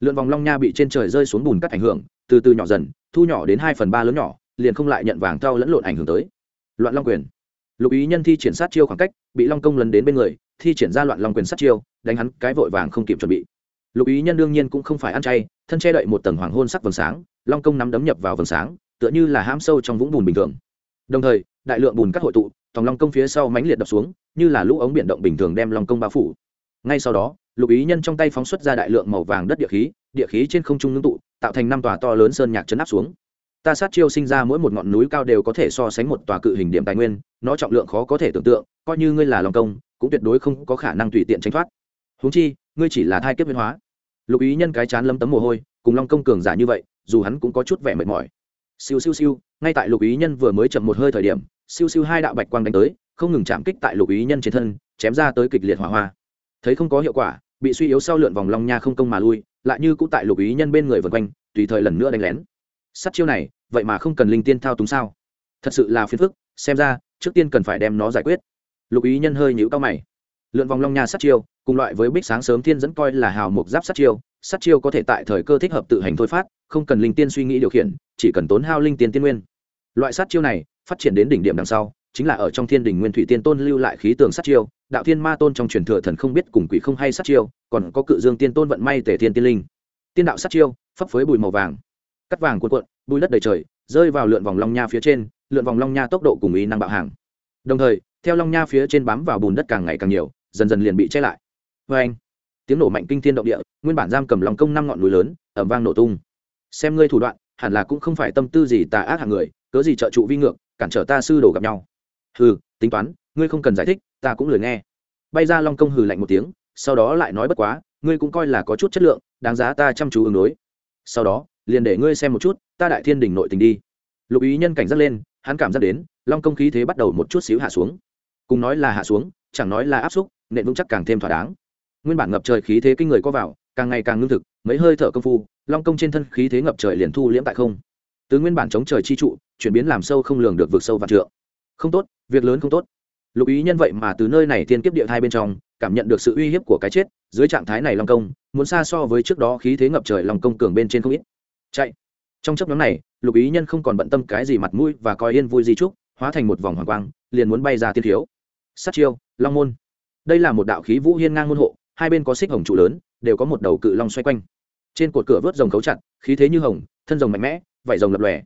Lượn vòng long nha bị trên trời rơi xuống bùn cát ảnh hưởng, từ từ nhỏ dần, thu nhỏ đến hai phần ba lớn nhỏ, liền không lại nhận vàng thau lẫn lộn ảnh hưởng tới. Loạn long quyền lục ý nhân thi triển sát chiêu khoảng cách, bị long công lấn đến bên người, thi triển ra loạn long quyền sát chiêu, đánh hắn cái vội vàng không kịp chuẩn bị. Lục ý nhân đương nhiên cũng không phải ăn chay, thân che đậy một tầng hoàng hôn sắc vầng sáng, long công nắm đấm nhập vào vầng sáng, tựa như là hãm sâu trong vũng bùn bình thường. Đồng thời, đại lượng bùn cắt hội tụ, tòng long công phía sau mánh liệt đập xuống, như là lũ ống biển động bình thường đem long công bao phủ. Ngay sau đó, lục ý nhân trong tay phóng xuất ra đại lượng màu vàng đất địa khí địa khí trên không trung ngưng tụ, tạo thành năm tòa to lớn sơn nhạc chấn áp xuống ta sát chiêu sinh ra mỗi một ngọn núi cao đều có thể so sánh một tòa cự hình điểm tài nguyên, nó trọng lượng khó có thể tưởng tượng, coi như ngươi là long công, cũng tuyệt đối không có khả năng tùy tiện tránh thoát. Húng chi, ngươi chỉ là thai kiếp biến hóa. Lục ý nhân cái chán lâm tấm mồ hôi, cùng long công cường giả như vậy, dù hắn cũng có chút vẻ mệt mỏi. Siêu siêu siêu, ngay tại lục ý nhân vừa mới chậm một hơi thời điểm, siêu siêu hai đạo bạch quang đánh tới, không ngừng chạm kích tại lục ý nhân trên thân, chém ra tới kịch liệt hỏa hoa. Thấy không có hiệu quả, bị suy yếu sau lượn vòng long nha không công mà lui, lại như cũ tại lục ý nhân bên người vần quanh, tùy thời lần nữa đánh lén sắt chiêu này, vậy mà không cần linh tiên thao túng sao? Thật sự là phiền phức, xem ra, trước tiên cần phải đem nó giải quyết. Lục ý nhân hơi nhíu cao mày. Lượn vòng long nha sắt chiêu, cùng loại với bích sáng sớm thiên dẫn coi là hào mục giáp sắt chiêu sắt chiêu có thể tại thời cơ thích hợp tự hành thôi phát, không cần linh tiên suy nghĩ điều khiển, chỉ cần tốn hao linh tiên tiên nguyên. Loại sát chiêu này, phát triển đến đỉnh điểm đằng sau, chính là ở trong thiên đình nguyên thủy tiên tôn lưu lại khí tường sát chiêu, đạo thiên ma tôn trong truyền thừa thần không biết cùng quỷ không hay sát chiêu, còn có cự dương tiên tôn vận may tể thiên tiên linh. Tiên đạo sát chiêu, phấp phới bùi màu vàng cắt vàng cuộn cuộn, bùi đất đầy trời, rơi vào lượn vòng long nha phía trên, lượn vòng long nha tốc độ cùng ý năng bạo hàng. Đồng thời, theo long nha phía trên bám vào bùn đất càng ngày càng nhiều, dần dần liền bị che lại. Vê anh, tiếng nổ mạnh kinh thiên động địa, nguyên bản giam cầm lòng công năm ngọn núi lớn ẩm vang nổ tung. Xem ngươi thủ đoạn, hẳn là cũng không phải tâm tư gì tà ác hàng người, cớ gì trợ trụ vi ngược, cản trở ta sư đồ gặp nhau. Hừ, tính toán, ngươi không cần giải thích, ta cũng lười nghe. Bay ra long công hừ lạnh một tiếng, sau đó lại nói bất quá, ngươi cũng coi là có chút chất lượng, đáng giá ta chăm chú ứng đối. Sau đó liền để ngươi xem một chút, ta đại thiên đình nội tình đi. Lục ý nhân cảnh giác lên, hắn cảm giác đến, long công khí thế bắt đầu một chút xíu hạ xuống. Cùng nói là hạ xuống, chẳng nói là áp xúc nện vững chắc càng thêm thỏa đáng. Nguyên bản ngập trời khí thế kinh người có vào, càng ngày càng ngưng thực, mấy hơi thở công phu, long công trên thân khí thế ngập trời liền thu liễm tại không. Từ nguyên bản chống trời chi trụ, chuyển biến làm sâu không lường được vượt sâu và trượng. Không tốt, việc lớn không tốt. Lục ý nhân vậy mà từ nơi này tiên kiếp địa thai bên trong, cảm nhận được sự uy hiếp của cái chết, dưới trạng thái này long công, muốn xa so với trước đó khí thế ngập trời long công cường bên trên không ít chạy. Trong chấp nhóm này, lục ý nhân không còn bận tâm cái gì mặt mũi và coi yên vui di trúc, hóa thành một vòng hoàng quang, liền muốn bay ra tiên thiếu sát chiêu, long môn. Đây là một đạo khí vũ hiên ngang môn hộ, hai bên có xích hồng trụ lớn, đều có một đầu cự long xoay quanh. Trên cột cửa vớt rồng cấu chặt, khí thế như hồng, thân rồng mạnh mẽ, vảy rồng lập lòe.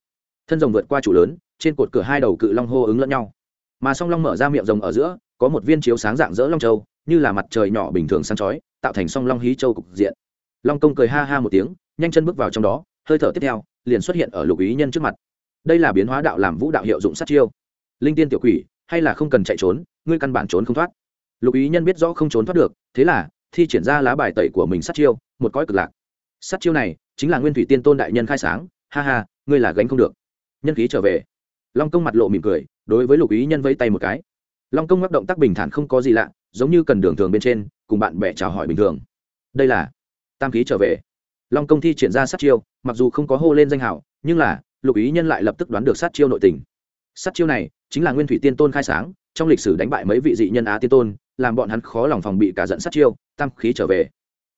Thân rồng vượt qua trụ lớn, trên cột cửa hai đầu cự long hô ứng lẫn nhau. Mà song long mở ra miệng rồng ở giữa, có một viên chiếu sáng dạng dỡ long châu, như là mặt trời nhỏ bình thường sáng chói, tạo thành song long hí châu cục diện. Long công cười ha ha một tiếng, nhanh chân bước vào trong đó hơi thở tiếp theo, liền xuất hiện ở lục ý nhân trước mặt. Đây là biến hóa đạo làm vũ đạo hiệu dụng sát chiêu. Linh tiên tiểu quỷ, hay là không cần chạy trốn, ngươi căn bản trốn không thoát. Lục ý nhân biết rõ không trốn thoát được, thế là thi triển ra lá bài tẩy của mình sát chiêu, một cõi cực lạc. Sát chiêu này chính là nguyên thủy tiên tôn đại nhân khai sáng, ha ha, ngươi là gánh không được. Nhân khí trở về. Long công mặt lộ mỉm cười, đối với lục ý nhân vây tay một cái. Long công ngắc động tác bình thản không có gì lạ, giống như cần đường thường bên trên, cùng bạn bè chào hỏi bình thường. Đây là tam khí trở về long công thi triển ra sát chiêu, mặc dù không có hô lên danh hảo nhưng là, lục ý nhân lại lập tức đoán được sát chiêu nội tình. Sát chiêu này, chính là nguyên thủy tiên tôn khai sáng, trong lịch sử đánh bại mấy vị dị nhân á tiên tôn, làm bọn hắn khó lòng phòng bị cả dẫn sát chiêu, tam khí trở về.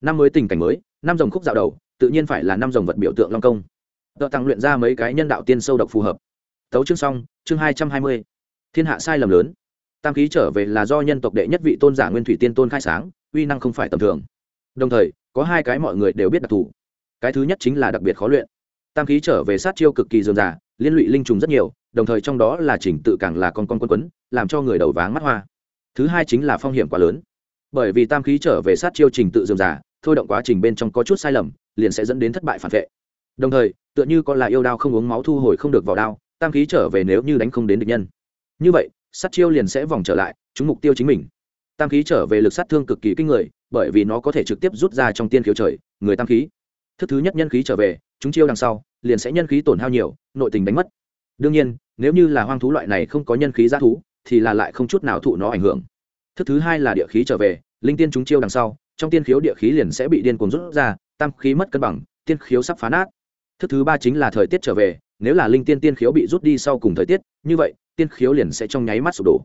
Năm mới tình cảnh mới, năm dòng khúc dạo đầu, tự nhiên phải là năm dòng vật biểu tượng long công. Tợ tăng luyện ra mấy cái nhân đạo tiên sâu độc phù hợp. Tấu chương xong, chương hai trăm hai mươi. Thiên hạ sai lầm lớn. Tam khí trở về là do nhân tộc đệ nhất vị tôn giả nguyên thủy tiên tôn khai sáng, uy năng không phải tầm thường. Đồng thời, có hai cái mọi người đều biết đặc thù cái thứ nhất chính là đặc biệt khó luyện. Tam khí trở về sát chiêu cực kỳ dườm giả liên lụy linh trùng rất nhiều, đồng thời trong đó là chỉnh tự càng là con con quân quấn, làm cho người đầu váng mắt hoa. Thứ hai chính là phong hiểm quá lớn. Bởi vì tam khí trở về sát chiêu trình tự dườm giả thôi động quá trình bên trong có chút sai lầm, liền sẽ dẫn đến thất bại phản vệ. Đồng thời, tựa như con là yêu đao không uống máu thu hồi không được vào đao, tam khí trở về nếu như đánh không đến địch nhân. Như vậy, sát chiêu liền sẽ vòng trở lại, trúng mục tiêu chính mình. Tam khí trở về lực sát thương cực kỳ kinh người, bởi vì nó có thể trực tiếp rút ra trong tiên khiếu trời, người tam khí thức thứ nhất nhân khí trở về, chúng chiêu đằng sau, liền sẽ nhân khí tổn hao nhiều, nội tình đánh mất. Đương nhiên, nếu như là hoang thú loại này không có nhân khí giá thú, thì là lại không chút nào thụ nó ảnh hưởng. Thức thứ hai là địa khí trở về, linh tiên chúng chiêu đằng sau, trong tiên khiếu địa khí liền sẽ bị điên cuồng rút ra, tam khí mất cân bằng, tiên khiếu sắp phá nát. Thức thứ ba chính là thời tiết trở về, nếu là linh tiên tiên khiếu bị rút đi sau cùng thời tiết, như vậy, tiên khiếu liền sẽ trong nháy mắt sụp đổ.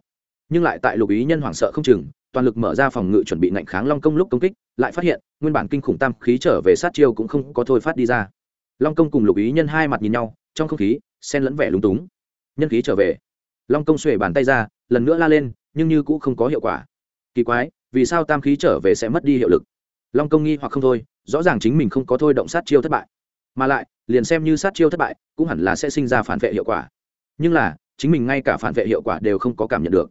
Nhưng lại tại lục ý nhân hoảng sợ không chừng toàn lực mở ra phòng ngự chuẩn bị ngạnh kháng long công lúc công kích, lại phát hiện, nguyên bản kinh khủng tam khí trở về sát chiêu cũng không có thôi phát đi ra. Long công cùng lục ý nhân hai mặt nhìn nhau, trong không khí sen lẫn vẻ lúng túng. Nhân khí trở về. Long công xuề bàn tay ra, lần nữa la lên, nhưng như cũng không có hiệu quả. Kỳ quái, vì sao tam khí trở về sẽ mất đi hiệu lực? Long công nghi hoặc không thôi, rõ ràng chính mình không có thôi động sát chiêu thất bại. Mà lại, liền xem như sát chiêu thất bại, cũng hẳn là sẽ sinh ra phản vệ hiệu quả. Nhưng là, chính mình ngay cả phản vệ hiệu quả đều không có cảm nhận được.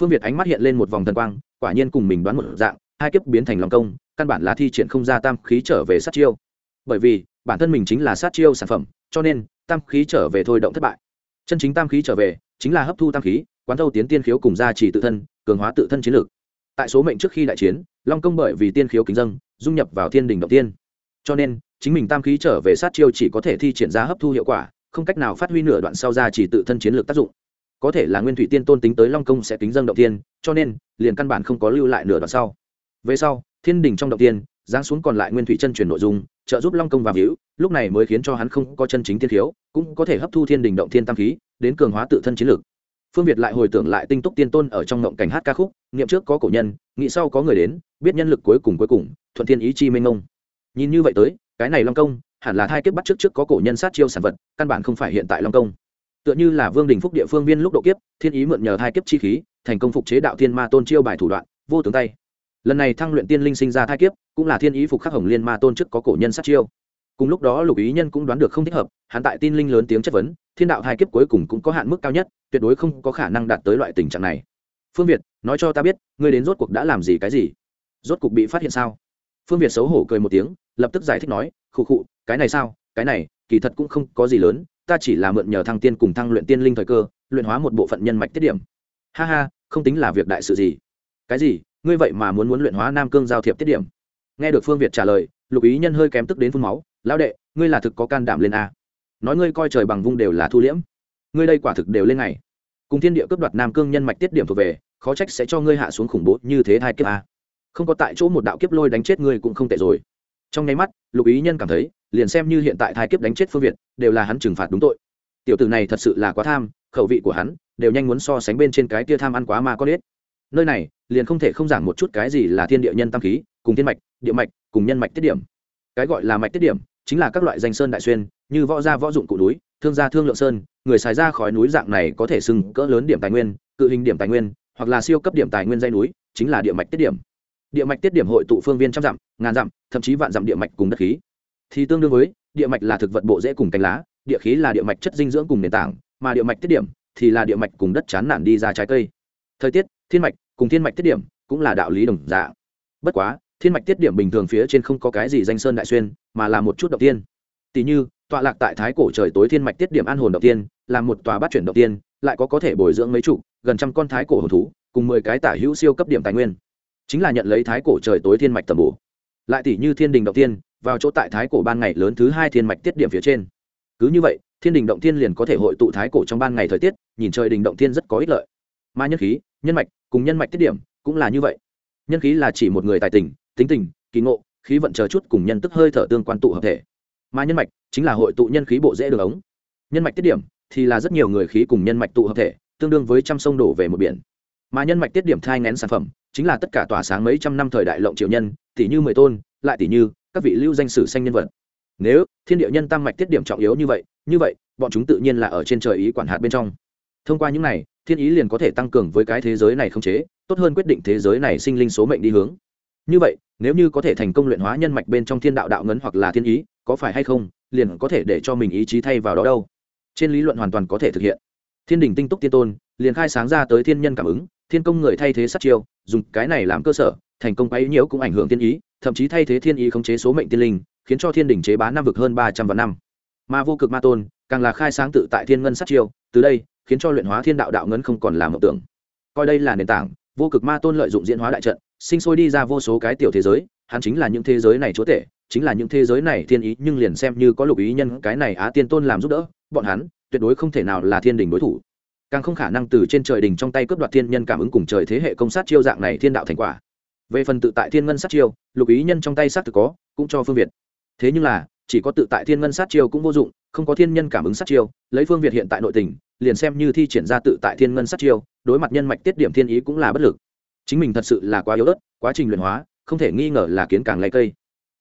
Phương việt ánh mắt hiện lên một vòng thần quang quả nhiên cùng mình đoán một dạng, hai kiếp biến thành lòng công, căn bản là thi triển không ra tam khí trở về sát chiêu. Bởi vì, bản thân mình chính là sát chiêu sản phẩm, cho nên, tam khí trở về thôi động thất bại. Chân chính tam khí trở về, chính là hấp thu tam khí, quán thâu tiến tiên khiếu cùng gia trì tự thân, cường hóa tự thân chiến lược. Tại số mệnh trước khi đại chiến, long công bởi vì tiên khiếu kính dân dung nhập vào thiên đình động tiên. Cho nên, chính mình tam khí trở về sát chiêu chỉ có thể thi triển ra hấp thu hiệu quả, không cách nào phát huy nửa đoạn sau ra chỉ tự thân chiến lược tác dụng có thể là nguyên thủy tiên tôn tính tới long công sẽ kính dân động tiên, cho nên, liền căn bản không có lưu lại nửa đoạn sau. Về sau, thiên đình trong động tiên, giáng xuống còn lại nguyên thủy chân truyền nội dung, trợ giúp long công và víu lúc này mới khiến cho hắn không có chân chính tiên khiếu, cũng có thể hấp thu thiên đình động thiên tam khí, đến cường hóa tự thân chiến lược phương việt lại hồi tưởng lại tinh túc tiên tôn ở trong ngộng cảnh hát ca khúc nghiệm trước có cổ nhân, nghĩ sau có người đến, biết nhân lực cuối cùng cuối cùng, thuận thiên ý chi minh ngông nhìn như vậy tới, cái này long công, hẳn là hai kiếp bắt trước trước có cổ nhân sát chiêu sản vật, căn bản không phải hiện tại long công tựa như là vương đình phúc địa phương viên lúc độ kiếp, thiên ý mượn nhờ hai kiếp chi khí, thành công phục chế đạo thiên ma tôn chiêu bài thủ đoạn, vô tướng tay. Lần này thăng luyện tiên linh sinh ra thai kiếp, cũng là thiên ý phục khắc hồng liên ma tôn trước có cổ nhân sát chiêu. Cùng lúc đó lục ý nhân cũng đoán được không thích hợp, hắn tại tin linh lớn tiếng chất vấn, thiên đạo thai kiếp cuối cùng cũng có hạn mức cao nhất, tuyệt đối không có khả năng đạt tới loại tình trạng này. Phương việt, nói cho ta biết, ngươi đến rốt cuộc đã làm gì cái gì? Rốt cuộc bị phát hiện sao? Phương việt xấu hổ cười một tiếng, lập tức giải thích nói, khụ khụ, cái này sao? Cái này, kỳ thật cũng không có gì lớn ta chỉ là mượn nhờ thăng tiên cùng thăng luyện tiên linh thời cơ, luyện hóa một bộ phận nhân mạch tiết điểm. Ha ha, không tính là việc đại sự gì. Cái gì? Ngươi vậy mà muốn muốn luyện hóa nam cương giao thiệp tiết điểm? Nghe được phương việt trả lời, lục ý nhân hơi kém tức đến phun máu. Lão đệ, ngươi là thực có can đảm lên a. Nói ngươi coi trời bằng vung đều là thu liễm. Ngươi đây quả thực đều lên ngày. Cùng thiên địa cướp đoạt nam cương nhân mạch tiết điểm thuộc về, khó trách sẽ cho ngươi hạ xuống khủng bố như thế hai kiếp a. Không có tại chỗ một đạo kiếp lôi đánh chết ngươi cũng không tệ rồi trong nháy mắt, lục ý nhân cảm thấy, liền xem như hiện tại thái kiếp đánh chết phương việt, đều là hắn trừng phạt đúng tội. Tiểu tử này thật sự là quá tham, khẩu vị của hắn đều nhanh muốn so sánh bên trên cái tia tham ăn quá mà có biết nơi này, liền không thể không giảng một chút cái gì là thiên địa nhân tam khí, cùng thiên mạch, địa mạch, cùng nhân mạch tiết điểm. Cái gọi là mạch tiết điểm chính là các loại danh sơn đại xuyên, như võ gia võ dụng cụ núi, thương gia thương lượng sơn, người xài ra khỏi núi dạng này có thể sừng cỡ lớn điểm tài nguyên, cự hình điểm tài nguyên, hoặc là siêu cấp điểm tài nguyên dây núi, chính là địa mạch tiết điểm địa mạch tiết điểm hội tụ phương viên trăm dặm, ngàn dặm, thậm chí vạn dặm địa mạch cùng đất khí. Thì tương đương với, địa mạch là thực vật bộ rễ cùng cánh lá, địa khí là địa mạch chất dinh dưỡng cùng nền tảng, mà địa mạch tiết điểm thì là địa mạch cùng đất chán nản đi ra trái cây. Thời tiết, thiên mạch cùng thiên mạch tiết điểm cũng là đạo lý đồng dạng. Bất quá, thiên mạch tiết điểm bình thường phía trên không có cái gì danh sơn đại xuyên, mà là một chút động tiên. Tỷ như, tọa lạc tại thái cổ trời tối thiên mạch tiết điểm an hồn động tiên, là một tòa bát chuyển động tiên, lại có có thể bồi dưỡng mấy trụ, gần trăm con thái cổ hồn thú, cùng mười cái tả hữu siêu cấp điểm tài nguyên chính là nhận lấy thái cổ trời tối thiên mạch tầm bổ. Lại tỷ như thiên đình động tiên vào chỗ tại thái cổ ban ngày lớn thứ hai thiên mạch tiết điểm phía trên. Cứ như vậy, thiên đình động thiên liền có thể hội tụ thái cổ trong ban ngày thời tiết, nhìn trời đình động thiên rất có ích lợi. Mà nhân khí, nhân mạch, cùng nhân mạch tiết điểm cũng là như vậy. Nhân khí là chỉ một người tài tình, tính tình, kỳ ngộ, khí vận chờ chút cùng nhân tức hơi thở tương quan tụ hợp thể. Mà nhân mạch chính là hội tụ nhân khí bộ dễ đường ống. Nhân mạch tiết điểm thì là rất nhiều người khí cùng nhân mạch tụ hợp thể, tương đương với trăm sông đổ về một biển. Mà nhân mạch tiết điểm thai ngén sản phẩm chính là tất cả tỏa sáng mấy trăm năm thời đại lộng triệu nhân, tỷ như mười tôn, lại tỷ như các vị lưu danh sử xanh nhân vật. Nếu thiên địa nhân tăng mạch tiết điểm trọng yếu như vậy như vậy, bọn chúng tự nhiên là ở trên trời ý quản hạt bên trong. Thông qua những này, thiên ý liền có thể tăng cường với cái thế giới này không chế, tốt hơn quyết định thế giới này sinh linh số mệnh đi hướng. Như vậy, nếu như có thể thành công luyện hóa nhân mạch bên trong thiên đạo đạo ngấn hoặc là thiên ý, có phải hay không, liền có thể để cho mình ý chí thay vào đó đâu. Trên lý luận hoàn toàn có thể thực hiện. Thiên đình tinh túc tiên tôn liền khai sáng ra tới thiên nhân cảm ứng, thiên công người thay thế sát chiêu, dùng cái này làm cơ sở, thành công ấy nhiễu cũng ảnh hưởng thiên ý, thậm chí thay thế thiên ý khống chế số mệnh tiên linh, khiến cho thiên đình chế bá năm vực hơn ba trăm vạn năm. Mà vô cực ma tôn, càng là khai sáng tự tại thiên ngân sát chiêu, từ đây, khiến cho luyện hóa thiên đạo đạo ngân không còn là mộng tưởng. Coi đây là nền tảng, vô cực ma tôn lợi dụng diễn hóa đại trận, sinh sôi đi ra vô số cái tiểu thế giới, hắn chính là những thế giới này chúa tể, chính là những thế giới này thiên ý, nhưng liền xem như có lục ý nhân cái này á tiên tôn làm giúp đỡ, bọn hắn tuyệt đối không thể nào là thiên đình đối thủ càng không khả năng từ trên trời đình trong tay cướp đoạt thiên nhân cảm ứng cùng trời thế hệ công sát chiêu dạng này thiên đạo thành quả. Về phần tự tại thiên ngân sát chiêu, lục ý nhân trong tay sát thực có, cũng cho phương việt. Thế nhưng là, chỉ có tự tại thiên ngân sát chiêu cũng vô dụng, không có thiên nhân cảm ứng sát chiêu, lấy phương việt hiện tại nội tình, liền xem như thi triển ra tự tại thiên ngân sát chiêu, đối mặt nhân mạch tiết điểm thiên ý cũng là bất lực. Chính mình thật sự là quá yếu ớt, quá trình luyện hóa, không thể nghi ngờ là kiến càng lấy cây.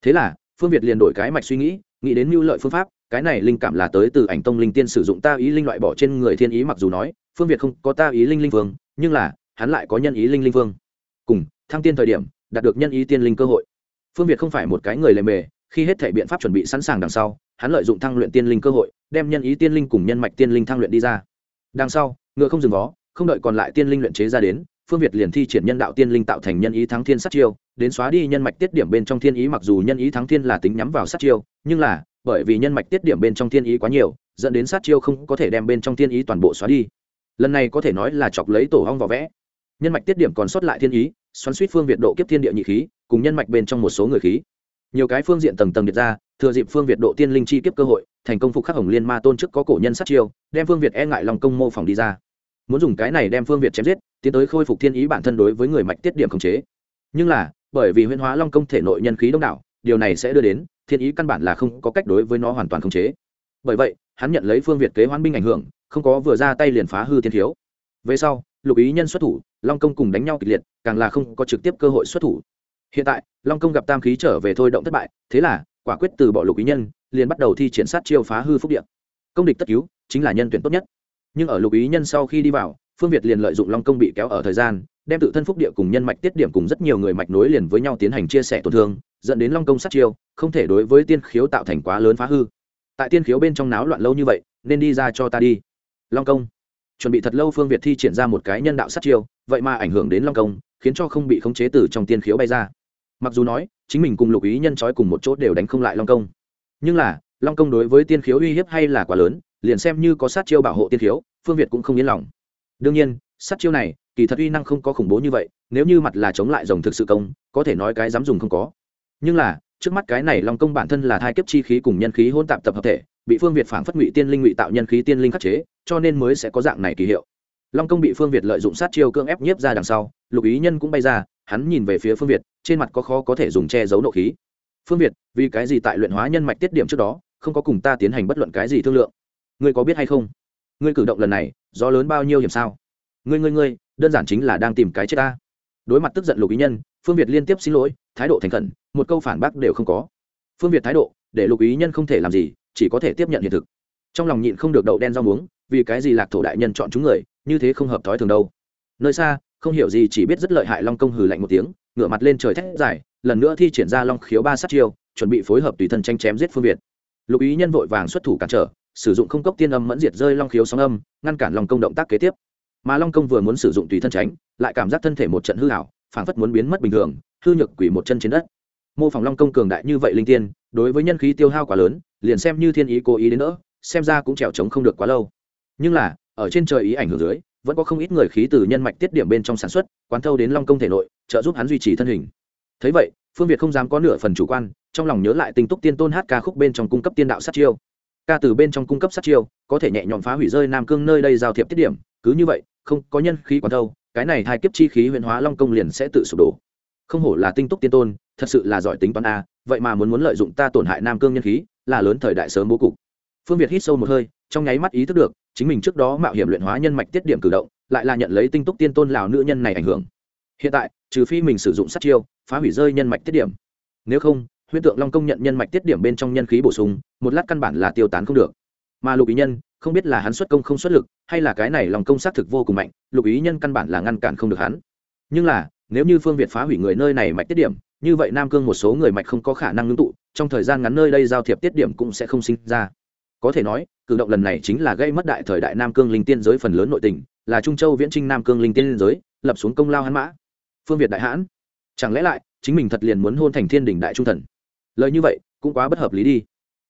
Thế là, phương việt liền đổi cái mạch suy nghĩ nghĩ đến mưu lợi phương pháp cái này linh cảm là tới từ ảnh tông linh tiên sử dụng ta ý linh loại bỏ trên người thiên ý mặc dù nói, phương việt không có ta ý linh linh vương, nhưng là, hắn lại có nhân ý linh linh vương. Cùng, thăng tiên thời điểm, đạt được nhân ý tiên linh cơ hội. Phương việt không phải một cái người lề mề, khi hết thể biện pháp chuẩn bị sẵn sàng đằng sau, hắn lợi dụng thăng luyện tiên linh cơ hội, đem nhân ý tiên linh cùng nhân mạch tiên linh thăng luyện đi ra. Đằng sau, ngựa không dừng vó, không đợi còn lại tiên linh luyện chế ra đến, phương việt liền thi triển nhân đạo tiên linh tạo thành nhân ý thắng thiên sát chiêu, đến xóa đi nhân mạch tiết điểm bên trong thiên ý mặc dù nhân ý thắng thiên là tính nhắm vào sát chiêu, nhưng là bởi vì nhân mạch tiết điểm bên trong thiên ý quá nhiều, dẫn đến sát chiêu không có thể đem bên trong thiên ý toàn bộ xóa đi. Lần này có thể nói là chọc lấy tổ hong vào vẽ. Nhân mạch tiết điểm còn sót lại thiên ý, xoắn suýt phương việt độ kiếp thiên địa nhị khí, cùng nhân mạch bên trong một số người khí. Nhiều cái phương diện tầng tầng điệt ra, thừa dịp phương việt độ tiên linh chi kiếp cơ hội, thành công phục khắc hồng liên ma tôn chức có cổ nhân sát chiêu, đem phương việt e ngại lòng công mô phỏng đi ra. Muốn dùng cái này đem phương việt chém giết, tiến tới khôi phục thiên ý bản thân đối với người mạch tiết điểm khống chế. Nhưng là, bởi vì huyễn hóa long công thể nội nhân khí đông đảo, điều này sẽ đưa đến thiên ý căn bản là không có cách đối với nó hoàn toàn khống chế. Bởi vậy, hắn nhận lấy phương việt kế hoán binh ảnh hưởng, không có vừa ra tay liền phá hư thiên thiếu. Về sau, lục ý nhân xuất thủ, long công cùng đánh nhau kịch liệt, càng là không có trực tiếp cơ hội xuất thủ. Hiện tại, long công gặp tam khí trở về thôi động thất bại, thế là, quả quyết từ bỏ lục ý nhân, liền bắt đầu thi triển sát chiêu phá hư phúc điện công địch tất cứu, chính là nhân tuyển tốt nhất. Nhưng ở lục ý nhân sau khi đi vào, phương việt liền lợi dụng long công bị kéo ở thời gian, đem tự thân phúc địa cùng nhân mạch tiết điểm cùng rất nhiều người mạch nối liền với nhau tiến hành chia sẻ tổn thương dẫn đến long công sát chiêu, không thể đối với tiên khiếu tạo thành quá lớn phá hư. Tại tiên khiếu bên trong náo loạn lâu như vậy, nên đi ra cho ta đi. Long công, chuẩn bị thật lâu phương việt thi triển ra một cái nhân đạo sát chiêu, vậy mà ảnh hưởng đến long công, khiến cho không bị khống chế từ trong tiên khiếu bay ra. Mặc dù nói, chính mình cùng lục ý nhân trói cùng một chỗ đều đánh không lại long công. Nhưng là, long công đối với tiên khiếu uy hiếp hay là quá lớn, liền xem như có sát chiêu bảo hộ tiên khiếu, phương việt cũng không yên lòng. Đương nhiên, sát chiêu này, kỳ thật uy năng không có khủng bố như vậy, nếu như mặt là chống lại dòng thực sự công, có thể nói cái dám dùng không có nhưng là, trước mắt cái này long công bản thân là thai kiếp chi khí cùng nhân khí hôn tạp tập hợp thể, bị phương việt phản phất ngụy tiên linh ngụy tạo nhân khí tiên linh khắc chế, cho nên mới sẽ có dạng này kỳ hiệu. Long công bị phương việt lợi dụng sát chiêu cưỡng ép nhiếp ra đằng sau, lục ý nhân cũng bay ra, hắn nhìn về phía phương việt, trên mặt có khó có thể dùng che giấu nộ khí. Phương việt, vì cái gì tại luyện hóa nhân mạch tiết điểm trước đó, không có cùng ta tiến hành bất luận cái gì thương lượng? Ngươi có biết hay không? Ngươi cử động lần này do lớn bao nhiêu hiểm sao? Ngươi ngươi ngươi, đơn giản chính là đang tìm cái chết ta. Đối mặt tức giận lục ý nhân phương việt liên tiếp xin lỗi, thái độ thành khẩn, một câu phản bác đều không có. Phương việt thái độ, để lục ý nhân không thể làm gì, chỉ có thể tiếp nhận hiện thực. Trong lòng nhịn không được đậu đen rau muống, vì cái gì lạc thổ đại nhân chọn chúng người, như thế không hợp thói thường đâu. Nơi xa, không hiểu gì chỉ biết rất lợi hại long công hừ lạnh một tiếng, ngửa mặt lên trời thét dài, lần nữa thi triển ra long khiếu ba sát chiêu, chuẩn bị phối hợp tùy thân tranh chém giết phương việt. Lục ý nhân vội vàng xuất thủ cản trở, sử dụng không cốc tiên âm mẫn diệt rơi long khiếu sóng âm, ngăn cản long công động tác kế tiếp. Mà long công vừa muốn sử dụng tùy thân tránh, lại cảm giác thân thể một trận hư hảo phảng phất muốn biến mất bình thường, hư nhược quỷ một chân trên đất. Mô phỏng long công cường đại như vậy linh tiên, đối với nhân khí tiêu hao quá lớn, liền xem như thiên ý cố ý đến nữa xem ra cũng trèo trống không được quá lâu. Nhưng là, ở trên trời ý ảnh hưởng dưới, vẫn có không ít người khí từ nhân mạch tiết điểm bên trong sản xuất, quán thâu đến long công thể nội, trợ giúp hắn duy trì thân hình. Thấy vậy, phương việt không dám có nửa phần chủ quan, trong lòng nhớ lại tình túc tiên tôn hát ca khúc bên trong cung cấp tiên đạo sát chiêu. Ca từ bên trong cung cấp sát chiêu, có thể nhẹ nhõm phá hủy rơi nam cương nơi đây giao thiệp tiết điểm, cứ như vậy, không có nhân khí quán thâu cái này thai kiếp chi khí huyền hóa long công liền sẽ tự sụp đổ. Không hổ là tinh túc tiên tôn, thật sự là giỏi tính toán a, vậy mà muốn muốn lợi dụng ta tổn hại nam cương nhân khí, là lớn thời đại sớm bố cục. Phương việt hít sâu một hơi, trong nháy mắt ý thức được, chính mình trước đó mạo hiểm luyện hóa nhân mạch tiết điểm cử động, lại là nhận lấy tinh túc tiên tôn lào nữ nhân này ảnh hưởng. Hiện tại, trừ phi mình sử dụng sát chiêu, phá hủy rơi nhân mạch tiết điểm. Nếu không, huyễn tượng long công nhận nhân mạch tiết điểm bên trong nhân khí bổ sung, một lát căn bản là tiêu tán không được. Mà lục ý nhân, không biết là hắn xuất công không xuất lực, hay là cái này lòng công xác thực vô cùng mạnh lục ý nhân căn bản là ngăn cản không được hắn. Nhưng là, nếu như phương việt phá hủy người nơi này mạch tiết điểm, như vậy nam cương một số người mạch không có khả năng ngưng tụ, trong thời gian ngắn nơi đây giao thiệp tiết điểm cũng sẽ không sinh ra. Có thể nói, cử động lần này chính là gây mất đại thời đại nam cương linh tiên giới phần lớn nội tình, là trung châu viễn trinh nam cương linh tiên giới, lập xuống công lao hắn mã. Phương việt đại hãn. Chẳng lẽ lại, chính mình thật liền muốn hôn thành thiên đình đại trung thần? Lời như vậy, cũng quá bất hợp lý đi.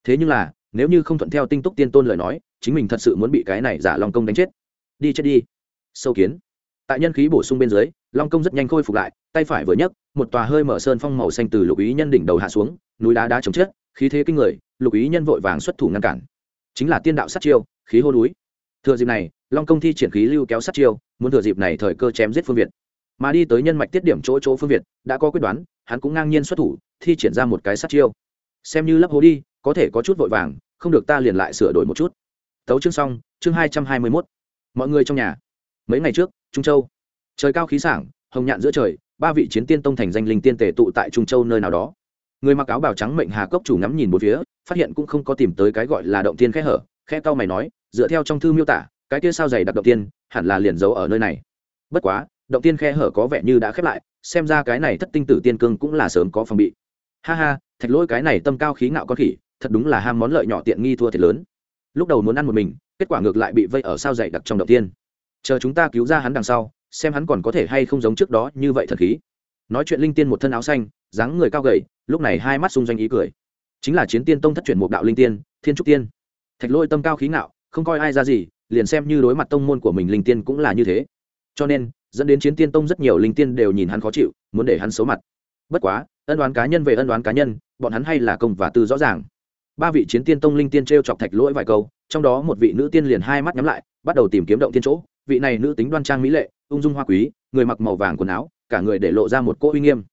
Thế nhưng là, nếu như không thuận theo tinh túc tiên tôn lời nói, chính mình thật sự muốn bị cái này giả long công đánh chết. Đi chết đi sâu kiến. Tại nhân khí bổ sung bên dưới, long công rất nhanh khôi phục lại, tay phải vừa nhấc, một tòa hơi mở sơn phong màu xanh từ lục ý nhân đỉnh đầu hạ xuống, núi đá đá chống chết, khí thế kinh người, lục ý nhân vội vàng xuất thủ ngăn cản. Chính là tiên đạo sát chiêu, khí hô núi. Thừa dịp này, long công thi triển khí lưu kéo sát chiêu, muốn thừa dịp này thời cơ chém giết phương việt. Mà đi tới nhân mạch tiết điểm chỗ chỗ phương việt, đã có quyết đoán, hắn cũng ngang nhiên xuất thủ, thi triển ra một cái sát chiêu. Xem như lấp hố đi, có thể có chút vội vàng, không được ta liền lại sửa đổi một chút. Tấu chương xong, chương hai trăm hai mươi mốt. Mọi người trong nhà mấy ngày trước, trung châu. Trời cao khí sảng, hồng nhạn giữa trời, ba vị chiến tiên tông thành danh linh tiên tề tụ tại trung châu nơi nào đó. Người mặc áo bào trắng mệnh hà cốc chủ ngắm nhìn một phía, phát hiện cũng không có tìm tới cái gọi là động tiên khẽ hở, khe cao mày nói, dựa theo trong thư miêu tả, cái kia sao dày đặc động tiên, hẳn là liền giấu ở nơi này. Bất quá, động tiên khe hở có vẻ như đã khép lại, xem ra cái này thất tinh tử tiên cương cũng là sớm có phòng bị. Ha ha, thạch lỗi cái này tâm cao khí ngạo con khỉ, thật đúng là ham món lợi nhỏ tiện nghi thua thiệt lớn. Lúc đầu muốn ăn một mình, kết quả ngược lại bị vây ở sao dày đặc trong động tiên chờ chúng ta cứu ra hắn đằng sau, xem hắn còn có thể hay không giống trước đó như vậy thật khí. Nói chuyện linh tiên một thân áo xanh, dáng người cao gầy, lúc này hai mắt xung doanh ý cười. Chính là chiến tiên tông thất truyền một đạo linh tiên, thiên trúc tiên. Thạch lôi tâm cao khí ngạo, không coi ai ra gì, liền xem như đối mặt tông môn của mình linh tiên cũng là như thế. Cho nên, dẫn đến chiến tiên tông rất nhiều linh tiên đều nhìn hắn khó chịu, muốn để hắn xấu mặt. Bất quá, ân đoán cá nhân về ân đoán cá nhân, bọn hắn hay là công và tư rõ ràng. Ba vị chiến tiên tông linh tiên t r e o chọc thạch lỗi vài câu, trong đó một vị nữ tiên liền hai mắt nhắm lại, bắt đầu tìm kiếm động tiên chỗ vị này nữ tính đoan trang mỹ lệ, ung dung hoa quý, người mặc màu vàng quần áo, cả người để lộ ra một cỗ uy nghiêm.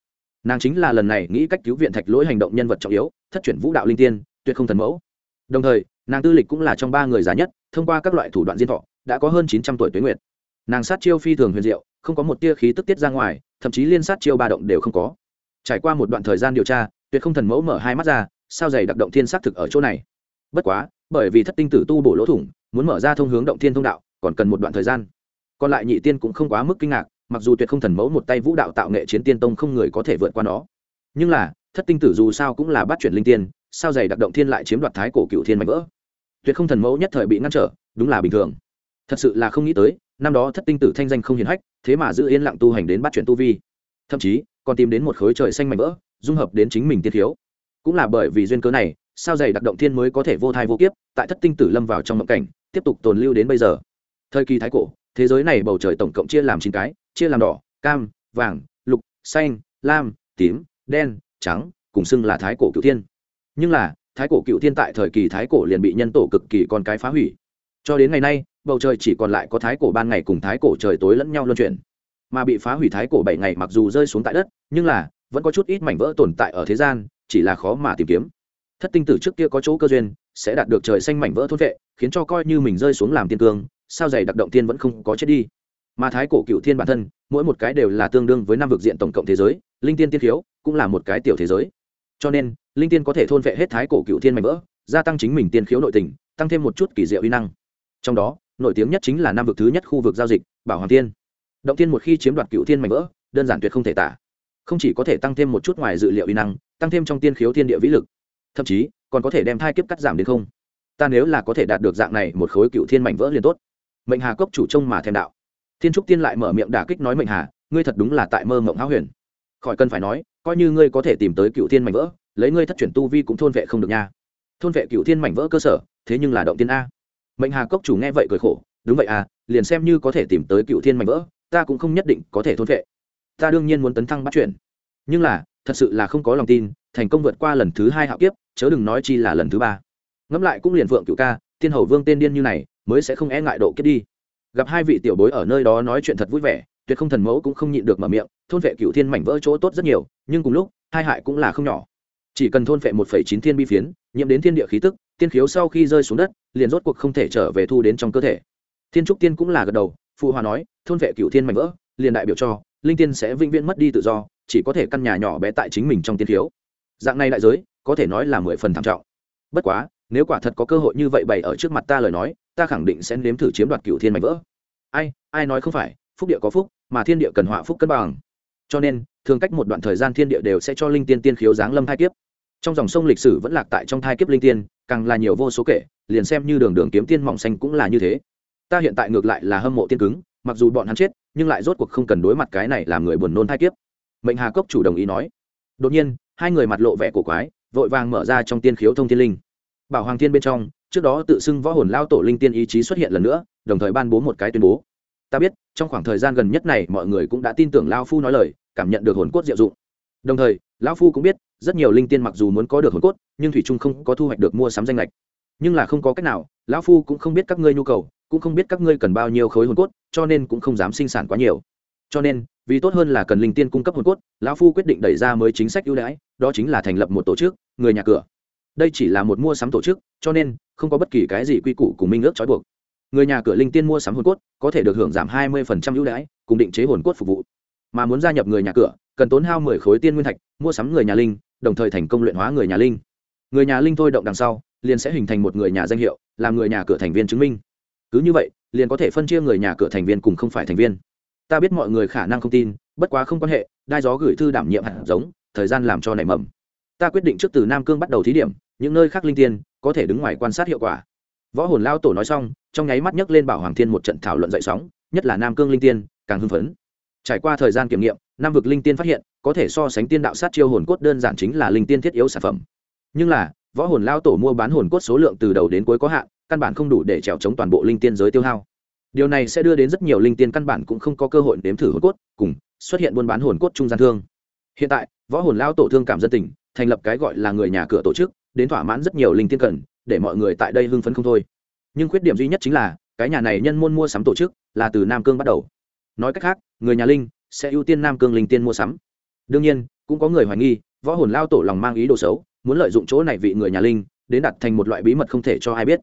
Nàng chính là lần này nghĩ cách cứu viện thạch lỗi hành động nhân vật trọng yếu, thất chuyển vũ đạo linh tiên, tuyệt không thần mẫu. Đồng thời, nàng tư lịch cũng là trong ba người già nhất, thông qua các loại thủ đoạn diên thọ, đã có hơn chín trăm tuổi tuế nguyệt. Nàng sát chiêu phi thường huyền diệu, không có một tia khí tức tiết ra ngoài, thậm chí liên sát chiêu ba động đều không có. Trải qua một đoạn thời gian điều tra, tuyệt không thần mẫu mở hai mắt ra, sao dày đặc động thiên xác thực ở chỗ này? Bất quá, bởi vì thất tinh tử tu bổ lỗ thủng, muốn mở ra thông hướng động thiên thông đạo còn cần một đoạn thời gian. Còn lại nhị tiên cũng không quá mức kinh ngạc, mặc dù tuyệt không thần mẫu một tay vũ đạo tạo nghệ chiến tiên tông không người có thể vượt qua nó. Nhưng là, thất tinh tử dù sao cũng là bắt chuyển linh tiên, sao dày đặc động thiên lại chiếm đoạt thái cổ cựu thiên mạnh vỡ? Tuyệt không thần mẫu nhất thời bị ngăn trở, đúng là bình thường. Thật sự là không nghĩ tới, năm đó thất tinh tử thanh danh không hiền hách, thế mà giữ yên lặng tu hành đến bắt chuyển tu vi. Thậm chí, còn tìm đến một khối trời xanh mạnh vỡ, dung hợp đến chính mình tiên thiếu. Cũng là bởi vì duyên cớ này, sao dày đặc động thiên mới có thể vô thai vô kiếp, tại thất tinh tử lâm vào trong mộng cảnh, tiếp tục tồn lưu đến bây giờ thời kỳ thái cổ, thế giới này bầu trời tổng cộng chia làm chín cái, chia làm đỏ, cam, vàng, lục, xanh, lam, tím, đen, trắng, cùng xưng là thái cổ cựu thiên. Nhưng là, thái cổ cựu thiên tại thời kỳ thái cổ liền bị nhân tổ cực kỳ con cái phá hủy. Cho đến ngày nay, bầu trời chỉ còn lại có thái cổ ban ngày cùng thái cổ trời tối lẫn nhau luân chuyển. Mà bị phá hủy thái cổ bảy ngày mặc dù rơi xuống tại đất, nhưng là, vẫn có chút ít mảnh vỡ tồn tại ở thế gian, chỉ là khó mà tìm kiếm. Thất tinh tử trước kia có chỗ cơ duyên, sẽ đạt được trời xanh mảnh vỡ thôn vệ, khiến cho coi như mình rơi xuống làm tiên cương sao dày đặc động tiên vẫn không có chết đi? Mà thái cổ cựu thiên bản thân, mỗi một cái đều là tương đương với năm vực diện tổng cộng thế giới, linh tiên tiên khiếu cũng là một cái tiểu thế giới. Cho nên, linh tiên có thể thôn vệ hết thái cổ cựu thiên mảnh vỡ, gia tăng chính mình tiên khiếu nội tình, tăng thêm một chút kỳ diệu uy năng. Trong đó, nổi tiếng nhất chính là năm vực thứ nhất khu vực giao dịch, bảo hoàng tiên động tiên một khi chiếm đoạt cựu thiên mảnh vỡ, đơn giản tuyệt không thể tả. Không chỉ có thể tăng thêm một chút ngoài dự liệu uy năng, tăng thêm trong tiên khiếu thiên địa vĩ lực, thậm chí còn có thể đem thai kiếp cắt giảm đến không. Ta nếu là có thể đạt được dạng này một khối cựu thiên mảnh vỡ liền tốt mệnh hà cốc chủ trông mà thèm đạo. Thiên trúc tiên lại mở miệng đả kích nói mệnh hà, ngươi thật đúng là tại mơ mộng háo huyền. Khỏi cần phải nói, coi như ngươi có thể tìm tới cựu thiên mảnh vỡ, lấy ngươi thất chuyển tu vi cũng thôn vệ không được nha. Thôn vệ cựu thiên mảnh vỡ cơ sở, thế nhưng là động tiên a. Mệnh hà cốc chủ nghe vậy cười khổ, đúng vậy à liền xem như có thể tìm tới cựu thiên mảnh vỡ, ta cũng không nhất định có thể thôn vệ. Ta đương nhiên muốn tấn thăng bắt chuyển. Nhưng là, thật sự là không có lòng tin, thành công vượt qua lần thứ hai hạo kiếp, chớ đừng nói chi là lần thứ ba. Ngẫm lại cũng liền phượng cựu ca tiên hầu vương tên điên như này mới sẽ không e ngại độ kiếp đi. Gặp hai vị tiểu bối ở nơi đó nói chuyện thật vui vẻ, tuyệt không thần mẫu cũng không nhịn được mở miệng, thôn vệ cựu thiên mảnh vỡ chỗ tốt rất nhiều, nhưng cùng lúc, hai hại cũng là không nhỏ. Chỉ cần thôn vệ một phẩy chín thiên bi phiến, nhiễm đến thiên địa khí tức, tiên khiếu sau khi rơi xuống đất, liền rốt cuộc không thể trở về thu đến trong cơ thể. Thiên trúc tiên cũng là gật đầu, phụ hòa nói, thôn vệ cựu thiên mảnh vỡ, liền đại biểu cho, linh tiên sẽ vĩnh viễn mất đi tự do, chỉ có thể căn nhà nhỏ bé tại chính mình trong tiên khiếu. Dạng này đại giới, có thể nói là mười phần thảm trọng. Bất quá, nếu quả thật có cơ hội như vậy bày ở trước mặt ta lời nói ta khẳng định sẽ nếm thử chiếm đoạt cựu thiên mảnh vỡ. Ai ai nói không phải, phúc địa có phúc, mà thiên địa cần họa phúc cân bằng. Cho nên, thường cách một đoạn thời gian thiên địa đều sẽ cho linh tiên tiên khiếu giáng lâm thai kiếp. Trong dòng sông lịch sử vẫn lạc tại trong thai kiếp linh tiên, càng là nhiều vô số kể, liền xem như đường đường kiếm tiên mỏng xanh cũng là như thế. Ta hiện tại ngược lại là hâm mộ tiên cứng, mặc dù bọn hắn chết, nhưng lại rốt cuộc không cần đối mặt cái này làm người buồn nôn thai kiếp. Mệnh hà cốc chủ đồng ý nói. Đột nhiên, hai người mặt lộ vẻ cổ quái, vội vàng mở ra trong tiên khiếu thông thiên linh. Bảo hoàng thiên bên trong trước đó tự xưng võ hồn lao tổ linh tiên ý chí xuất hiện lần nữa, đồng thời ban bố một cái tuyên bố. Ta biết, trong khoảng thời gian gần nhất này mọi người cũng đã tin tưởng lao phu nói lời, cảm nhận được hồn cốt diệu dụng. Đồng thời lão phu cũng biết, rất nhiều linh tiên mặc dù muốn có được hồn cốt, nhưng thủy trung không có thu hoạch được mua sắm danh lệch. Nhưng là không có cách nào lão phu cũng không biết các ngươi nhu cầu, cũng không biết các ngươi cần bao nhiêu khối hồn cốt, cho nên cũng không dám sinh sản quá nhiều. Cho nên, vì tốt hơn là cần linh tiên cung cấp hồn cốt lão phu quyết định đẩy ra mới chính sách ưu đãi, đó chính là thành lập một tổ chức, người nhà cửa đây chỉ là một mua sắm tổ chức, cho nên không có bất kỳ cái gì quy củ cùng minh ước trói buộc. Người nhà cửa linh tiên mua sắm hồn cốt, có thể được hưởng giảm hai mươi ưu đãi, cùng định chế hồn cốt phục vụ. Mà muốn gia nhập người nhà cửa, cần tốn hao mười khối tiên nguyên thạch, mua sắm người nhà linh, đồng thời thành công luyện hóa người nhà linh. Người nhà linh thôi động đằng sau, liền sẽ hình thành một người nhà danh hiệu, làm người nhà cửa thành viên chứng minh. Cứ như vậy, liền có thể phân chia người nhà cửa thành viên cùng không phải thành viên. Ta biết mọi người khả năng không tin, bất quá không quan hệ, đai gió gửi thư đảm nhiệm hạt giống, thời gian làm cho nảy mầm ta quyết định trước từ nam cương bắt đầu thí điểm, những nơi khác linh tiên có thể đứng ngoài quan sát hiệu quả. Võ hồn lao tổ nói xong, trong nháy mắt nhấc lên bảo hoàng thiên một trận thảo luận dậy sóng, nhất là nam cương linh tiên, càng hưng phấn. Trải qua thời gian kiểm nghiệm nam vực linh tiên phát hiện, có thể so sánh tiên đạo sát chiêu hồn cốt đơn giản chính là linh tiên thiết yếu sản phẩm. Nhưng là, võ hồn lao tổ mua bán hồn cốt số lượng từ đầu đến cuối có hạn, căn bản không đủ để trèo chống toàn bộ linh tiên giới tiêu hao. Điều này sẽ đưa đến rất nhiều linh tiên căn bản cũng không có cơ hội đếm thử hồn cốt, cùng xuất hiện buôn bán hồn cốt trung gian thương. Hiện tại, võ hồn lao tổ thương cảm dân tình thành lập cái gọi là người nhà cửa tổ chức, đến thỏa mãn rất nhiều linh tiên cần, để mọi người tại đây hưng phấn không thôi. Nhưng khuyết điểm duy nhất chính là, cái nhà này nhân môn mua sắm tổ chức là từ nam cương bắt đầu. Nói cách khác, người nhà linh sẽ ưu tiên nam cương linh tiên mua sắm. Đương nhiên, cũng có người hoài nghi, võ hồn lao tổ lòng mang ý đồ xấu, muốn lợi dụng chỗ này vị người nhà linh đến đặt thành một loại bí mật không thể cho ai biết.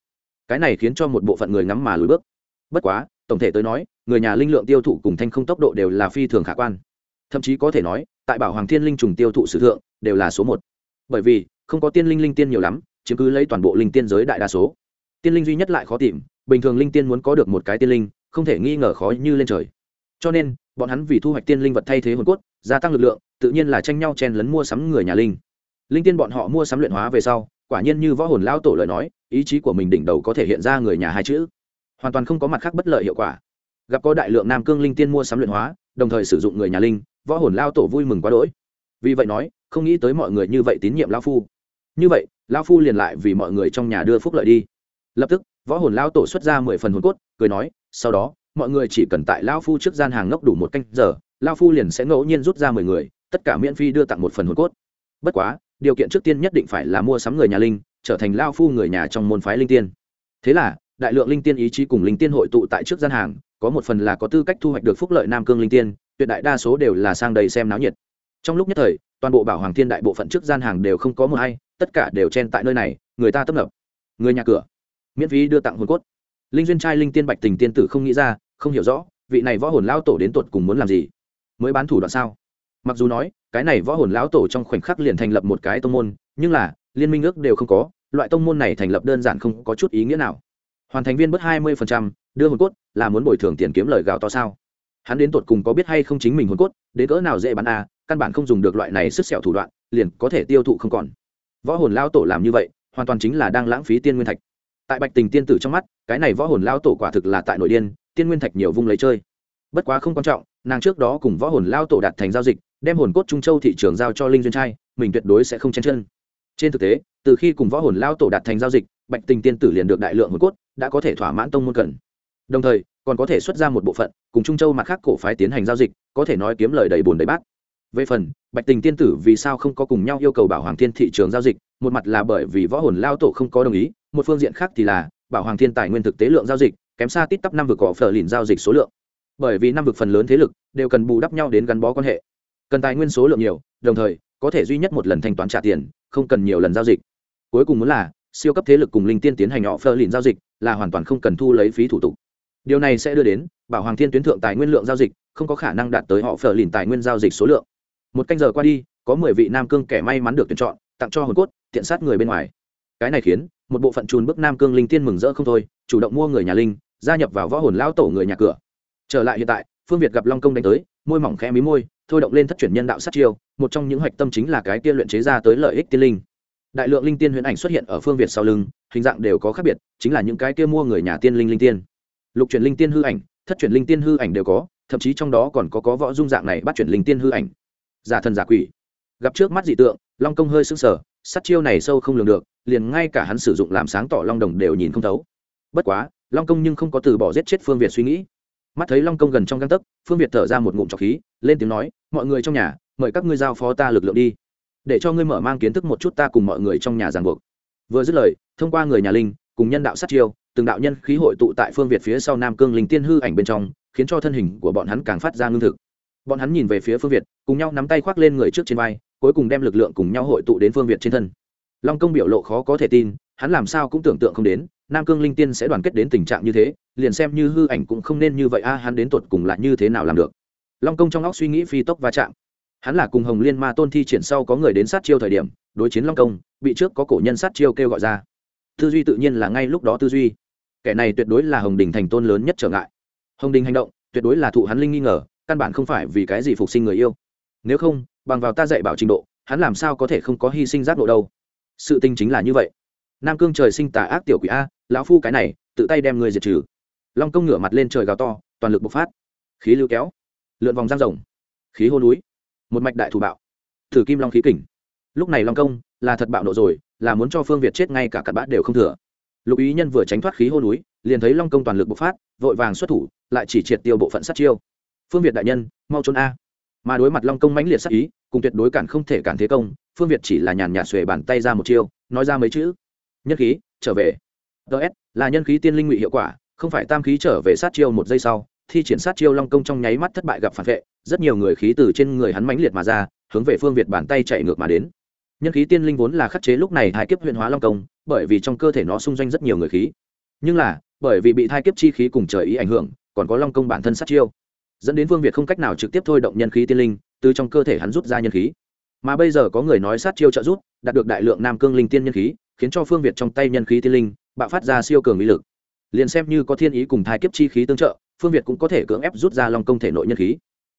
Cái này khiến cho một bộ phận người ngắm mà lùi bước. Bất quá, tổng thể tới nói, người nhà linh lượng tiêu thụ cùng thanh không tốc độ đều là phi thường khả quan. Thậm chí có thể nói, tại bảo hoàng thiên linh trùng tiêu thụ sử thượng đều là số một. Bởi vì, không có tiên linh linh tiên nhiều lắm, chiếm cứ lấy toàn bộ linh tiên giới đại đa số. Tiên linh duy nhất lại khó tìm, bình thường linh tiên muốn có được một cái tiên linh, không thể nghi ngờ khó như lên trời. Cho nên, bọn hắn vì thu hoạch tiên linh vật thay thế hồn cốt, gia tăng lực lượng, tự nhiên là tranh nhau chen lấn mua sắm người nhà linh. Linh tiên bọn họ mua sắm luyện hóa về sau, quả nhiên như võ hồn lao tổ lời nói, ý chí của mình đỉnh đầu có thể hiện ra người nhà hai chữ. Hoàn toàn không có mặt khác bất lợi hiệu quả. Gặp có đại lượng nam cương linh tiên mua sắm luyện hóa, đồng thời sử dụng người nhà linh, võ hồn lao tổ vui mừng quá đỗi. Vì vậy nói không nghĩ tới mọi người như vậy tín nhiệm lao phu. Như vậy lao phu liền lại vì mọi người trong nhà đưa phúc lợi đi. Lập tức, võ hồn lao tổ xuất ra mười phần hồn cốt, cười nói, sau đó, mọi người chỉ cần tại lao phu trước gian hàng ngốc đủ một canh giờ lao phu liền sẽ ngẫu nhiên rút ra mười người, tất cả miễn phí đưa tặng một phần hồn cốt. Bất quá, điều kiện trước tiên nhất định phải là mua sắm người nhà linh, trở thành lao phu người nhà trong môn phái linh tiên. Thế là, đại lượng linh tiên ý chí cùng linh tiên hội tụ tại trước gian hàng, có một phần là có tư cách thu hoạch được phúc lợi nam cương linh tiên, tuyệt đại đa số đều là sang đầy xem náo nhiệt. Trong lúc nhất thời toàn bộ bảo hoàng thiên đại bộ phận trước gian hàng đều không có một hay tất cả đều chen tại nơi này người ta tấp nập. Người nhà cửa miễn phí đưa tặng hồn cốt. Linh duyên trai linh tiên bạch tình tiên tử không nghĩ ra không hiểu rõ vị này võ hồn lão tổ đến tột cùng muốn làm gì? Mới bán thủ đoạn sao? Mặc dù nói cái này võ hồn lão tổ trong khoảnh khắc liền thành lập một cái tông môn nhưng là liên minh ước đều không có loại tông môn này thành lập đơn giản không có chút ý nghĩa nào. Hoàn thành viên bớt hai mươi đưa hồn cốt là muốn bồi thường tiền kiếm lời gạo to sao? Hắn đến tột cùng có biết hay không chính mình hồn cốt đến cỡ nào dễ bán à, căn bản không dùng được loại này sức sẹo thủ đoạn, liền có thể tiêu thụ không còn. Võ hồn lao tổ làm như vậy, hoàn toàn chính là đang lãng phí tiên nguyên thạch. Tại bạch tình tiên tử trong mắt, cái này võ hồn lao tổ quả thực là tại nội điên, tiên nguyên thạch nhiều vung lấy chơi. Bất quá không quan trọng, nàng trước đó cùng võ hồn lao tổ đạt thành giao dịch, đem hồn cốt trung châu thị trường giao cho linh duyên trai, mình tuyệt đối sẽ không chen chân. Trên thực tế, từ khi cùng võ hồn lao tổ đạt thành giao dịch, bạch tình tiên tử liền được đại lượng hồn cốt, đã có thể thỏa mãn tông môn cần. Đồng thời, còn có thể xuất ra một bộ phận, cùng trung châu mặt khác cổ phái tiến hành giao dịch, có thể nói kiếm lời đầy bùn đầy bát về phần, bạch tình tiên tử vì sao không có cùng nhau yêu cầu bảo hoàng thiên thị trường giao dịch, một mặt là bởi vì võ hồn lao tổ không có đồng ý, một phương diện khác thì là, bảo hoàng thiên tài nguyên thực tế lượng giao dịch, kém xa tít tắp năm vực cỏ phở lìn giao dịch số lượng. Bởi vì năm vực phần lớn thế lực đều cần bù đắp nhau đến gắn bó quan hệ. Cần tài nguyên số lượng nhiều, đồng thời, có thể duy nhất một lần thanh toán trả tiền, không cần nhiều lần giao dịch. Cuối cùng muốn là, siêu cấp thế lực cùng linh tiên tiến hành họ phơ lìn giao dịch, là hoàn toàn không cần thu lấy phí thủ tục. Điều này sẽ đưa đến, bảo hoàng thiên tuyến thượng tài nguyên lượng giao dịch không có khả năng đạt tới họ phơ lìn tài nguyên giao dịch số lượng một canh giờ qua đi, có mười vị nam cương kẻ may mắn được tuyển chọn, tặng cho hồn cốt, tiện sát người bên ngoài. Cái này khiến một bộ phận trùn bức nam cương linh tiên mừng rỡ không thôi, chủ động mua người nhà linh, gia nhập vào võ hồn lao tổ người nhà cửa. Trở lại hiện tại, phương việt gặp long công đánh tới, môi mỏng khẽ mí môi, thôi động lên thất chuyển nhân đạo sát chiêu, một trong những hoạch tâm chính là cái tiên luyện chế ra tới lợi ích tiên linh. Đại lượng linh tiên huyễn ảnh xuất hiện ở phương việt sau lưng, hình dạng đều có khác biệt, chính là những cái kia mua người nhà tiên linh linh tiên. Lục chuyển linh tiên hư ảnh, thất chuyển linh tiên hư ảnh đều có, thậm chí trong đó còn có có võ dung dạng này bắt chuyển linh tiên hư ảnh giả thần giả quỷ. Gặp trước mắt dị tượng, long công hơi sững sờ, sát chiêu này sâu không lường được, liền ngay cả hắn sử dụng làm sáng tỏ long đồng đều nhìn không thấu. Bất quá, long công nhưng không có từ bỏ giết chết phương việt suy nghĩ. Mắt thấy long công gần trong găng tấc, phương việt thở ra một ngụm trọc khí, lên tiếng nói, mọi người trong nhà, mời các ngươi giao phó ta lực lượng đi. Để cho ngươi mở mang kiến thức một chút ta cùng mọi người trong nhà ràng buộc. Vừa dứt lời, thông qua người nhà linh, cùng nhân đạo sát chiêu, từng đạo nhân khí hội tụ tại phương việt phía sau nam cương linh tiên hư ảnh bên trong, khiến cho thân hình của bọn hắn càng phát ra ngưng thực bọn hắn nhìn về phía phương việt, cùng nhau nắm tay khoác lên người trước trên vai, cuối cùng đem lực lượng cùng nhau hội tụ đến phương việt trên thân. Long công biểu lộ khó có thể tin, hắn làm sao cũng tưởng tượng không đến, nam cương linh tiên sẽ đoàn kết đến tình trạng như thế, liền xem như hư ảnh cũng không nên như vậy a, hắn đến tột cùng là như thế nào làm được. Long công trong óc suy nghĩ phi tốc va chạm. Hắn là cùng hồng liên ma tôn thi triển sau có người đến sát chiêu thời điểm, đối chiến long công, bị trước có cổ nhân sát chiêu kêu gọi ra. Tư duy tự nhiên là ngay lúc đó tư duy. Kẻ này tuyệt đối là hồng đình thành tôn lớn nhất trở ngại. Hồng đình hành động, tuyệt đối là thụ hắn linh nghi ngờ căn bản không phải vì cái gì phục sinh người yêu. Nếu không, bằng vào ta dạy bảo trình độ, hắn làm sao có thể không có hy sinh giác độ đâu? Sự tình chính là như vậy. Nam cương trời sinh tà ác tiểu quỷ a, lão phu cái này, tự tay đem người diệt trừ. Long công ngửa mặt lên trời gào to, toàn lực bộc phát. Khí lưu kéo, lượn vòng giang rồng. Khí hô núi, một mạch đại thủ bạo. Thử kim long khí kình. Lúc này long công là thật bạo nộ rồi, là muốn cho phương việt chết ngay cả cặn bát đều không thừa. Lục ý nhân vừa tránh thoát khí hô núi, liền thấy long công toàn lực bộc phát, vội vàng xuất thủ, lại chỉ triệt tiêu bộ phận sát chiêu phương việt đại nhân, mau trốn a. Mà đối mặt long công mãnh liệt sát ý, cùng tuyệt đối cản không thể cản thế công, phương việt chỉ là nhàn nhạt xuề bàn tay ra một chiêu, nói ra mấy chữ. Nhân khí, trở về. Ts là nhân khí tiên linh ngụy hiệu quả, không phải tam khí trở về sát chiêu một giây sau, thi triển sát chiêu long công trong nháy mắt thất bại gặp phản vệ, rất nhiều người khí từ trên người hắn mãnh liệt mà ra, hướng về phương việt bàn tay chạy ngược mà đến. Nhân khí tiên linh vốn là khắc chế lúc này hai kiếp huyện hóa long công, bởi vì trong cơ thể nó xung doanh rất nhiều người khí. Nhưng là, bởi vì bị thai kiếp chi khí cùng trời ý ảnh hưởng, còn có long công bản thân sát chiêu dẫn đến Vương việt không cách nào trực tiếp thôi động nhân khí tiên linh, từ trong cơ thể hắn rút ra nhân khí. Mà bây giờ có người nói sát chiêu trợ rút đạt được đại lượng nam cương linh tiên nhân khí, khiến cho phương việt trong tay nhân khí tiên linh, bạo phát ra siêu cường mỹ lực. Liền xem như có thiên ý cùng thai kiếp chi khí tương trợ, phương việt cũng có thể cưỡng ép rút ra long công thể nội nhân khí.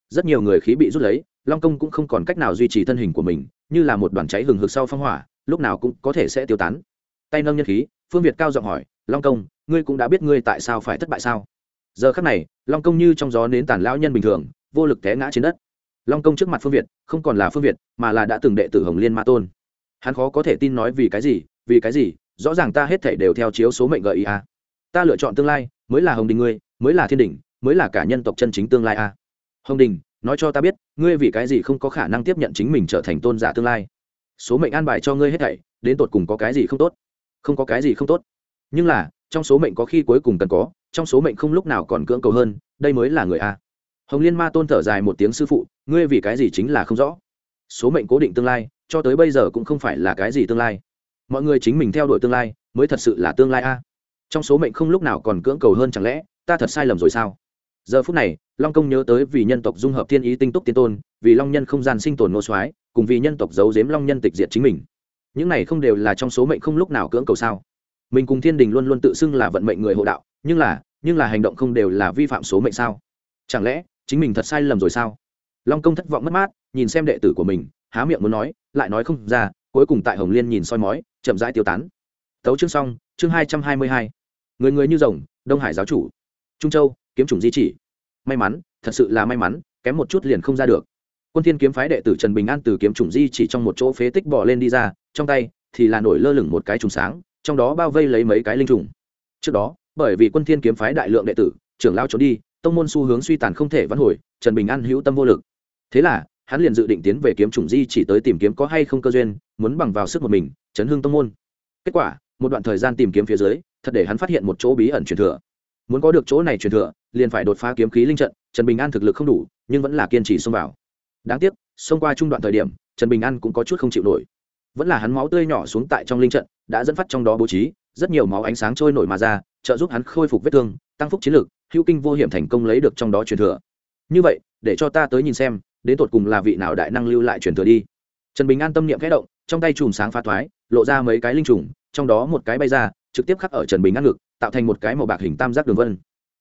Rất nhiều người khí bị rút lấy, long công cũng không còn cách nào duy trì thân hình của mình, như là một đoàn cháy hừng hực sau phong hỏa, lúc nào cũng có thể sẽ tiêu tán. Tay nâng nhân khí, phương việt cao giọng hỏi, long công, ngươi cũng đã biết ngươi tại sao phải thất bại sao? Giờ khắc này, long công như trong gió nến tàn lão nhân bình thường, vô lực té ngã trên đất. Long công trước mặt phương việt, không còn là phương việt, mà là đã từng đệ tử hồng liên ma tôn. Hắn khó có thể tin nói vì cái gì, vì cái gì, rõ ràng ta hết thể đều theo chiếu số mệnh gợi ý a. À. ta lựa chọn tương lai, mới là hồng đình ngươi, mới là thiên đình, mới là cả nhân tộc chân chính tương lai a. À. hồng đình, nói cho ta biết, ngươi vì cái gì không có khả năng tiếp nhận chính mình trở thành tôn giả tương lai? Số mệnh an bài cho ngươi hết thảy, đến tột cùng có cái gì không tốt? Không có cái gì không tốt. Nhưng là, trong số mệnh có khi cuối cùng cần có trong số mệnh không lúc nào còn cưỡng cầu hơn, đây mới là người a. Hồng liên ma tôn thở dài một tiếng sư phụ, ngươi vì cái gì chính là không rõ? Số mệnh cố định tương lai, cho tới bây giờ cũng không phải là cái gì tương lai. Mọi người chính mình theo đuổi tương lai, mới thật sự là tương lai a. Trong số mệnh không lúc nào còn cưỡng cầu hơn chẳng lẽ, ta thật sai lầm rồi sao? Giờ phút này, long công nhớ tới vì nhân tộc dung hợp thiên ý tinh túc tiên tôn, vì long nhân không gian sinh tồn nô soái, cùng vì nhân tộc giấu giếm long nhân tịch diệt chính mình. Những này không đều là trong số mệnh không lúc nào cưỡng cầu sao? Mình cùng thiên đình luôn luôn tự xưng là vận mệnh người hộ đạo nhưng là nhưng là hành động không đều là vi phạm số mệnh sao? Chẳng lẽ, chính mình thật sai lầm rồi sao? Long công thất vọng mất mát, nhìn xem đệ tử của mình, há miệng muốn nói, lại nói không ra, cuối cùng tại hồng liên nhìn soi mói, chậm rãi tiêu tán. Tấu chương xong, chương hai trăm hai mươi hai. Người người như rồng, đông hải giáo chủ. Trung châu, kiếm chủng di chỉ. May mắn, thật sự là may mắn, kém một chút liền không ra được. Quân thiên kiếm phái đệ tử trần bình an từ kiếm chủng di chỉ trong một chỗ phế tích bỏ lên đi ra, trong tay thì là nổi lơ lửng một cái trùng sáng, trong đó bao vây lấy mấy cái linh trùng. Trước đó bởi vì quân thiên kiếm phái đại lượng đệ tử, trưởng lao trốn đi, tông môn xu hướng suy tàn không thể vãn hồi, trần bình an hữu tâm vô lực. Thế là, hắn liền dự định tiến về kiếm chủng di chỉ tới tìm kiếm có hay không cơ duyên, muốn bằng vào sức một mình, chấn hương tông môn. Kết quả, một đoạn thời gian tìm kiếm phía dưới, thật để hắn phát hiện một chỗ bí ẩn truyền thừa. Muốn có được chỗ này truyền thừa, liền phải đột phá kiếm khí linh trận, trần bình an thực lực không đủ, nhưng vẫn là kiên trì xông vào. Đáng tiếc, xông qua trung đoạn thời điểm, trần bình an cũng có chút không chịu nổi. Vẫn là hắn máu tươi nhỏ xuống tại trong linh trận, đã dẫn phát trong đó bố trí, rất nhiều máu ánh sáng trôi nổi mà ra trợ giúp hắn khôi phục vết thương, tăng phúc chiến lực hữu kinh vô hiểm thành công lấy được trong đó truyền thừa. Như vậy, để cho ta tới nhìn xem, đến tột cùng là vị nào đại năng lưu lại truyền thừa đi. Trần bình an tâm niệm kẽ động, trong tay chùm sáng phá thoái, lộ ra mấy cái linh trùng, trong đó một cái bay ra, trực tiếp khắc ở trần bình an ngực, tạo thành một cái màu bạc hình tam giác đường vân.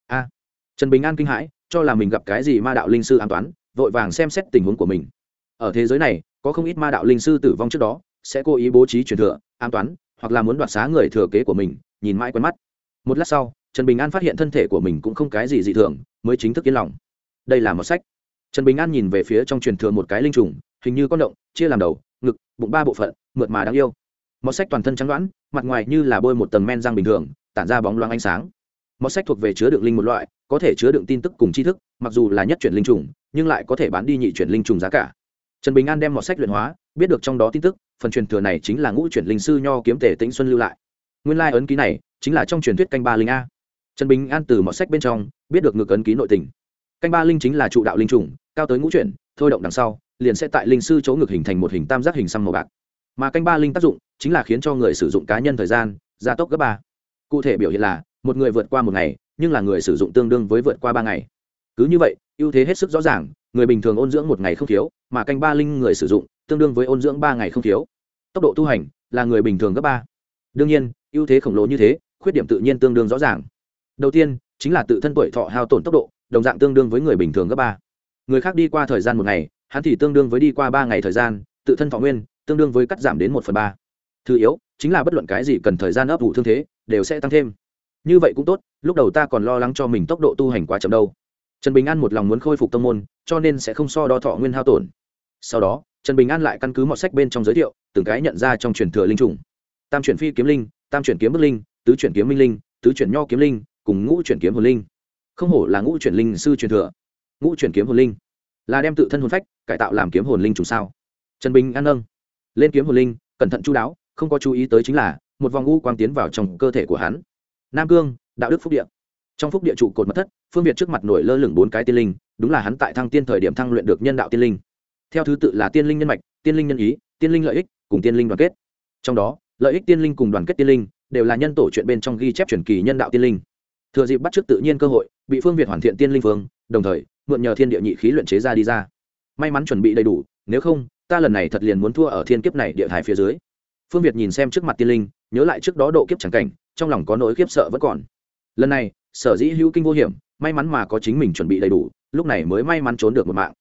A! Trần bình an kinh hãi, cho là mình gặp cái gì ma đạo linh sư an toán, vội vàng xem xét tình huống của mình. Ở thế giới này, có không ít ma đạo linh sư tử vong trước đó, sẽ cố ý bố trí truyền thừa, an toán, hoặc là muốn đoạt xá người thừa kế của mình, nhìn mãi quen mắt một lát sau, trần bình an phát hiện thân thể của mình cũng không cái gì dị thường, mới chính thức yên lòng. Đây là một sách. Trần bình an nhìn về phía trong truyền thừa một cái linh trùng, hình như con động, chia làm đầu, ngực, bụng ba bộ phận, mượt mà đáng yêu. Một sách toàn thân trắng đoán, mặt ngoài như là bôi một tầng men răng bình thường, tản ra bóng loáng ánh sáng. Một sách thuộc về chứa đựng linh một loại, có thể chứa đựng tin tức cùng tri thức, mặc dù là nhất chuyển linh trùng, nhưng lại có thể bán đi nhị chuyển linh trùng giá cả. Trần bình an đem một sách luyện hóa, biết được trong đó tin tức, phần truyền thừa này chính là ngũ chuyển linh sư nho kiếm tể tĩnh xuân lưu lại nguyên lai ấn ký này chính là trong truyền thuyết canh ba linh a. Trần bình an từ một sách bên trong biết được ngược ấn ký nội tình. Canh ba linh chính là trụ đạo linh trùng, cao tới ngũ chuyển, thôi động đằng sau, liền sẽ tại linh sư chỗ ngược hình thành một hình tam giác hình xăm màu bạc. Mà canh ba linh tác dụng chính là khiến cho người sử dụng cá nhân thời gian gia tốc gấp ba. Cụ thể biểu hiện là, một người vượt qua một ngày, nhưng là người sử dụng tương đương với vượt qua ba ngày. Cứ như vậy, ưu thế hết sức rõ ràng, người bình thường ôn dưỡng một ngày không thiếu, mà canh ba linh người sử dụng tương đương với ôn dưỡng ba ngày không thiếu. Tốc độ tu hành là người bình thường gấp ba. Đương nhiên ưu thế khổng lồ như thế, khuyết điểm tự nhiên tương đương rõ ràng. Đầu tiên, chính là tự thân tuổi thọ hao tổn tốc độ, đồng dạng tương đương với người bình thường gấp ba. Người khác đi qua thời gian một ngày, hắn thì tương đương với đi qua ba ngày thời gian, tự thân thọ nguyên tương đương với cắt giảm đến một phần ba. Thứ yếu, chính là bất luận cái gì cần thời gian ấp ủ thương thế, đều sẽ tăng thêm. Như vậy cũng tốt, lúc đầu ta còn lo lắng cho mình tốc độ tu hành quá chậm đâu. Trần bình an một lòng muốn khôi phục tâm môn, cho nên sẽ không so đo thọ nguyên hao tổn. Sau đó, trần bình an lại căn cứ mọi sách bên trong giới thiệu, từng cái nhận ra trong truyền thừa linh trùng. Tam chuyển phi kiếm linh tam chuyển kiếm bức linh, tứ chuyển kiếm minh linh, tứ chuyển nho kiếm linh, cùng ngũ chuyển kiếm hồn linh. Không hổ là ngũ chuyển linh sư truyền thừa. Ngũ chuyển kiếm hồn linh là đem tự thân hồn phách cải tạo làm kiếm hồn linh trùng sao? Trần bình an nâng. Lên kiếm hồn linh, cẩn thận chú đáo, không có chú ý tới chính là một vòng u quang tiến vào trong cơ thể của hắn. Nam cương, đạo đức phúc địa. Trong phúc địa trụ cột mật thất, phương việt trước mặt nổi lơ lửng bốn cái tiên linh, đúng là hắn tại thăng tiên thời điểm thăng luyện được nhân đạo tiên linh. Theo thứ tự là tiên linh nhân mạch, tiên linh nhân ý, tiên linh lợi ích, cùng tiên linh đoàn kết. Trong đó lợi ích tiên linh cùng đoàn kết tiên linh đều là nhân tổ chuyện bên trong ghi chép truyền kỳ nhân đạo tiên linh. Thừa dịp bắt t tự nhiên cơ hội, bị phương việt hoàn thiện tiên linh phương, đồng thời, mượn nhờ thiên địa nhị khí luyện chế ra đi ra. May mắn chuẩn bị đầy đủ, nếu không, ta lần này thật liền muốn thua ở thiên kiếp này địa thái phía dưới. Phương việt nhìn xem trước mặt tiên linh, nhớ lại trước đó độ kiếp trắng cảnh, trong lòng có nỗi khiếp sợ vẫn còn. Lần này, sở dĩ hữu kinh vô hiểm, may mắn mà có chính mình chuẩn bị đầy đủ, lúc này mới may mắn trốn được một mạng.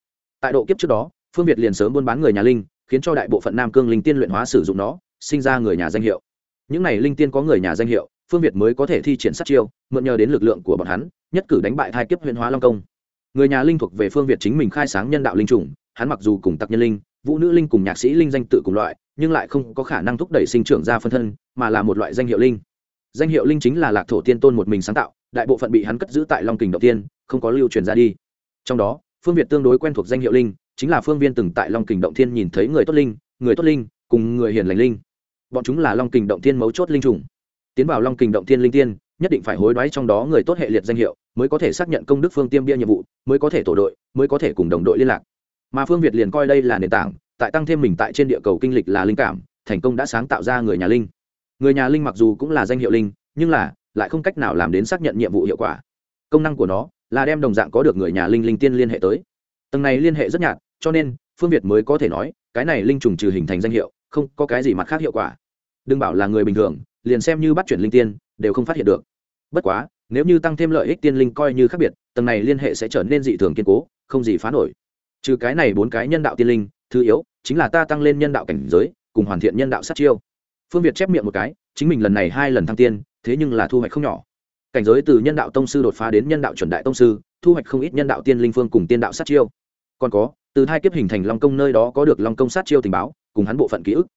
Tại độ kiếp trước đó, phương việt liền sớm buôn bán người nhà linh, khiến cho đại bộ phận nam cương linh tiên luyện hóa sử dụng nó sinh ra người nhà danh hiệu. Những này linh tiên có người nhà danh hiệu, phương việt mới có thể thi triển sát chiêu, mượn nhờ đến lực lượng của bọn hắn, nhất cử đánh bại thai kiếp huyện hóa long công. Người nhà linh thuộc về phương việt chính mình khai sáng nhân đạo linh chủng hắn mặc dù cùng tặc nhân linh, vũ nữ linh cùng nhạc sĩ linh danh tự cùng loại, nhưng lại không có khả năng thúc đẩy sinh trưởng ra phân thân, mà là một loại danh hiệu linh. Danh hiệu linh chính là lạc thổ tiên tôn một mình sáng tạo, đại bộ phận bị hắn cất giữ tại long kình đầu tiên, không có lưu truyền ra đi. Trong đó, phương việt tương đối quen thuộc danh hiệu linh, chính là phương viên từng tại long kình động thiên nhìn thấy người tốt linh, người tốt linh, cùng người hiền lành linh bọn chúng là long kình động thiên mấu chốt linh trùng. Tiến vào long kình động thiên linh tiên, nhất định phải hối đoái trong đó người tốt hệ liệt danh hiệu, mới có thể xác nhận công đức phương tiêm bia nhiệm vụ, mới có thể tổ đội, mới có thể cùng đồng đội liên lạc. Mà phương việt liền coi đây là nền tảng, tại tăng thêm mình tại trên địa cầu kinh lịch là linh cảm, thành công đã sáng tạo ra người nhà linh. Người nhà linh mặc dù cũng là danh hiệu linh, nhưng là, lại không cách nào làm đến xác nhận nhiệm vụ hiệu quả. Công năng của nó là đem đồng dạng có được người nhà linh linh tiên liên hệ tới. Tầng này liên hệ rất nhạt, cho nên, phương việt mới có thể nói, cái này linh trùng trừ hình thành danh hiệu không có cái gì mặt khác hiệu quả. Đừng bảo là người bình thường, liền xem như bắt chuyển linh tiên, đều không phát hiện được. Bất quá, nếu như tăng thêm lợi ích tiên linh coi như khác biệt, tầng này liên hệ sẽ trở nên dị thường kiên cố, không gì phá nổi. Trừ cái này bốn cái nhân đạo tiên linh, thứ yếu chính là ta tăng lên nhân đạo cảnh giới, cùng hoàn thiện nhân đạo sát chiêu. Phương việt chép miệng một cái, chính mình lần này hai lần thăng tiên, thế nhưng là thu hoạch không nhỏ. Cảnh giới từ nhân đạo tông sư đột phá đến nhân đạo chuẩn đại tông sư, thu hoạch không ít nhân đạo tiên linh phương cùng tiên đạo sát chiêu. Còn có từ hai kiếp hình thành long công nơi đó có được long công sát chiêu tình báo, cùng hắn bộ phận ký ức.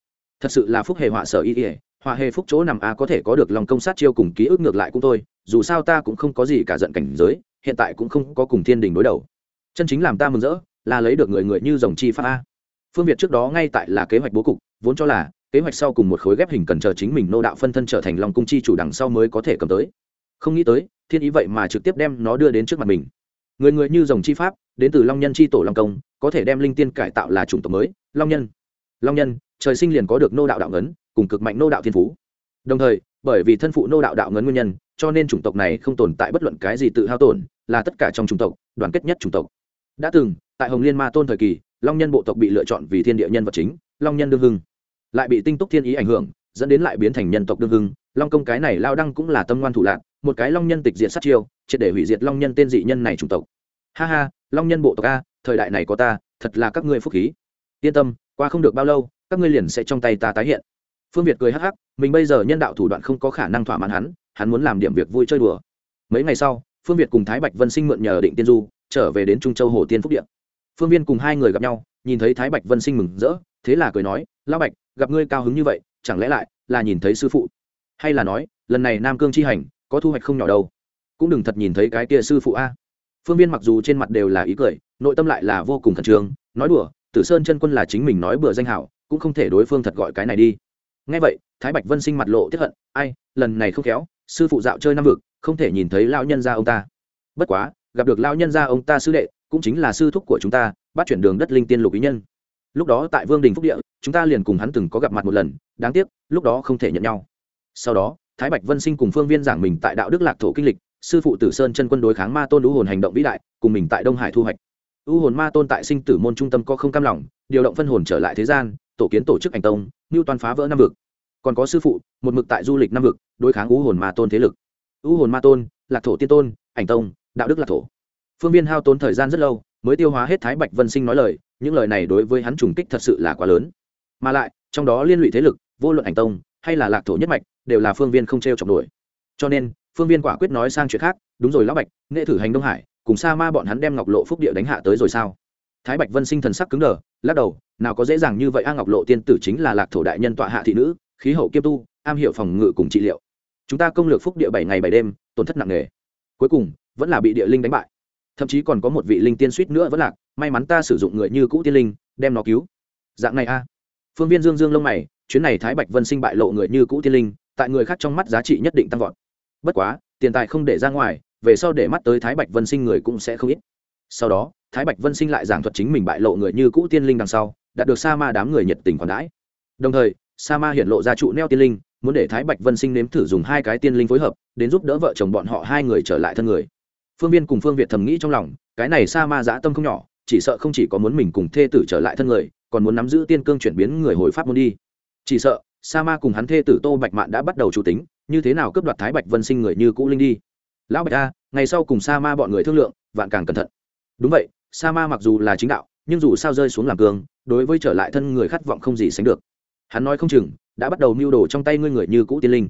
Thật sự là phúc hề họa sở y ỉa họa hề phúc chỗ nằm a có thể có được long công sát chiêu cùng ký ức ngược lại cũng thôi, dù sao ta cũng không có gì cả giận cảnh giới, hiện tại cũng không có cùng thiên đình đối đầu. Chân chính làm ta mừng rỡ là lấy được người người như dòng chi pháp a. Phương việt trước đó ngay tại là kế hoạch bố cục, vốn cho là kế hoạch sau cùng một khối ghép hình cần chờ chính mình nô đạo phân thân trở thành lòng cung chi chủ đằng sau mới có thể cầm tới. Không nghĩ tới, thiên ý vậy mà trực tiếp đem nó đưa đến trước mặt mình người người như dòng chi pháp, đến từ long nhân chi tổ long công, có thể đem linh tiên cải tạo là chủng tộc mới, long nhân. Long nhân, trời sinh liền có được nô đạo đạo ngấn, cùng cực mạnh nô đạo thiên phú. Đồng thời, bởi vì thân phụ nô đạo đạo ngấn nguyên nhân, cho nên chủng tộc này không tồn tại bất luận cái gì tự hao tổn, là tất cả trong chủng tộc, đoàn kết nhất chủng tộc. Đã từng, tại hồng liên ma tôn thời kỳ, long nhân bộ tộc bị lựa chọn vì thiên địa nhân vật chính, long nhân đương hưng. Lại bị tinh túc thiên ý ảnh hưởng, dẫn đến lại biến thành nhân tộc đương hưng. Long công cái này lao đăng cũng là tâm ngoan thủ lạc một cái long nhân tịch diệt sát chiêu, triệt để hủy diệt long nhân tên dị nhân này chủng tộc. Ha ha, long nhân bộ tộc a, thời đại này có ta, thật là các ngươi phúc khí. Yên tâm, qua không được bao lâu, các ngươi liền sẽ trong tay ta tái hiện. Phương việt cười hắc hắc, mình bây giờ nhân đạo thủ đoạn không có khả năng thỏa mãn hắn hắn muốn làm điểm việc vui chơi đùa. Mấy ngày sau, phương việt cùng thái bạch vân sinh mượn nhờ định tiên du, trở về đến trung châu hồ tiên phúc điện phương viên cùng hai người gặp nhau, nhìn thấy thái bạch vân sinh mừng rỡ, thế là cười nói, lão bạch, gặp ngươi cao hứng như vậy, chẳng lẽ lại là nhìn thấy sư phụ? Hay là nói, lần này nam cương chi hành có thu hoạch không nhỏ đâu. Cũng đừng thật nhìn thấy cái kia sư phụ a. Phương viên mặc dù trên mặt đều là ý cười, nội tâm lại là vô cùng khẩn trương, nói đùa, tử sơn chân quân là chính mình nói bừa danh hảo, cũng không thể đối phương thật gọi cái này đi. Ngay vậy, thái bạch vân sinh mặt lộ tiếp hận, ai, lần này không khéo, sư phụ dạo chơi năm vực, không thể nhìn thấy lao nhân gia ông ta. Bất quá, gặp được lao nhân gia ông ta sư đệ, cũng chính là sư thúc của chúng ta, bắt chuyển đường đất linh tiên lục ý nhân. Lúc đó tại vương đình phúc địa, chúng ta liền cùng hắn từng có gặp mặt một lần, đáng tiếc, lúc đó không thể nhận nhau. Sau đó thái bạch vân sinh cùng phương viên giảng mình tại đạo đức lạc thổ kinh lịch, sư phụ tử sơn chân quân đối kháng ma tôn lũ hồn hành động vĩ đại, cùng mình tại đông hải thu hoạch. U hồn ma tôn tại sinh tử môn trung tâm có không cam lòng, điều động phân hồn trở lại thế gian, tổ kiến tổ chức hành tông như toàn phá vỡ năm vực. Còn có sư phụ, một mực tại du lịch năm vực, đối kháng u hồn ma tôn thế lực. U hồn ma tôn, lạc thổ tiên tôn, ảnh tông, đạo đức lạc thổ. Phương viên hao tốn thời gian rất lâu, mới tiêu hóa hết thái bạch vân sinh nói lời, những lời này đối với hắn trùng kích thật sự là quá lớn. Mà lại, trong đó liên lụy thế lực, vô luận ảnh tông hay là lạc thổ nhất mạch, đều là phương viên không t r e o chọc nổi. Cho nên, phương viên quả quyết nói sang chuyện khác, đúng rồi lão bạch, nghệ thử hành đông hải, cùng sa ma bọn hắn đem ngọc lộ phúc địa đánh hạ tới rồi sao? Thái bạch vân sinh thần sắc cứng đờ, lắc đầu, nào có dễ dàng như vậy a, ngọc lộ tiên tử chính là lạc thổ đại nhân tọa hạ thị nữ, khí hậu kiêm tu, am hiểu phòng ngự cùng trị liệu. Chúng ta công lược phúc địa bảy ngày bảy đêm, tổn thất nặng nề. Cuối cùng, vẫn là bị địa linh đánh bại. Thậm chí còn có một vị linh tiên suýt nữa vẫn lạc, may mắn ta sử dụng người như cũ tiên linh, đem nó cứu. Dạng này a. Phương viên dương dương lông mày chuyến này thái bạch vân sinh bại lộ người như cũ tiên linh, tại người khác trong mắt giá trị nhất định tăng vọt. Bất quá, tiền tài không để ra ngoài, về sau để mắt tới thái bạch vân sinh người cũng sẽ không ít. Sau đó, thái bạch vân sinh lại giảng thuật chính mình bại lộ người như cũ tiên linh đằng sau, đạt được sa ma đám người nhiệt tình còn đãi. Đồng thời, sa ma hiện lộ ra trụ neo tiên linh, muốn để thái bạch vân sinh nếm thử dùng hai cái tiên linh phối hợp, đến giúp đỡ vợ chồng bọn họ hai người trở lại thân người. Phương viên cùng phương việt thầm nghĩ trong lòng, cái này sa ma dã tâm không nhỏ, chỉ sợ không chỉ có muốn mình cùng thê tử trở lại thân người, còn muốn nắm giữ tiên cương chuyển biến người hồi pháp môn đi chỉ sợ sa ma cùng hắn thê tử tô bạch mạn đã bắt đầu chủ tính, như thế nào cướp đoạt thái bạch vân sinh người như cũ linh đi? Lão bạch a, ngày sau cùng sa ma bọn người thương lượng, vạn càng cẩn thận. Đúng vậy sa ma mặc dù là chính đạo, nhưng dù sao rơi xuống làm cường, đối với trở lại thân người khát vọng không gì sánh được. Hắn nói không chừng, đã bắt đầu mưu đồ trong tay ngươi người như cũ tiên linh.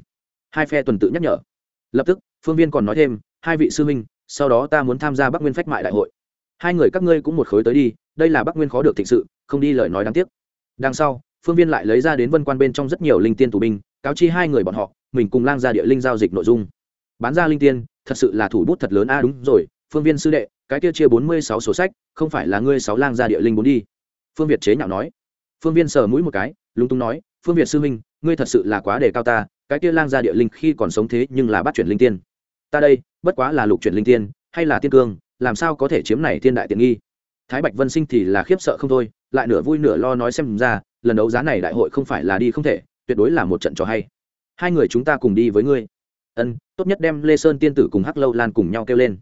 Hai phe tuần tự nhắc nhở. Lập tức, phương viên còn nói thêm, hai vị sư minh sau đó ta muốn tham gia bắc nguyên phách mại đại hội. Hai người các ngươi cũng một khối tới đi, đây là bắc nguyên khó được thịnh sự, không đi lời nói đáng tiếc. Đằng sau phương viên lại lấy ra đến vân quan bên trong rất nhiều linh tiên tù binh, cáo chi hai người bọn họ, mình cùng lang ra địa linh giao dịch nội dung. Bán ra linh tiên, thật sự là thủ bút thật lớn. A đúng rồi, phương viên sư đệ, cái kia chia bốn mươi sáu sổ sách, không phải là ngươi sáu lang ra địa linh bốn đi. Phương việt chế nhạo nói. Phương viên sờ mũi một cái, lúng túng nói, phương việt sư minh ngươi thật sự là quá đề cao ta, cái kia lang ra địa linh khi còn sống thế nhưng là bắt chuyển linh tiên. Ta đây, bất quá là lục chuyển linh tiên, hay là tiên cương, làm sao có thể chiếm này thiên đại tiện nghi? Thái bạch vân sinh thì là khiếp sợ không thôi, lại nửa vui nửa lo nói xem ra lần đấu giá này đại hội không phải là đi không thể, tuyệt đối là một trận trò hay. Hai người chúng ta cùng đi với ngươi. Ân, tốt nhất đem lê sơn tiên tử cùng hắc lâu lan cùng nhau kêu lên.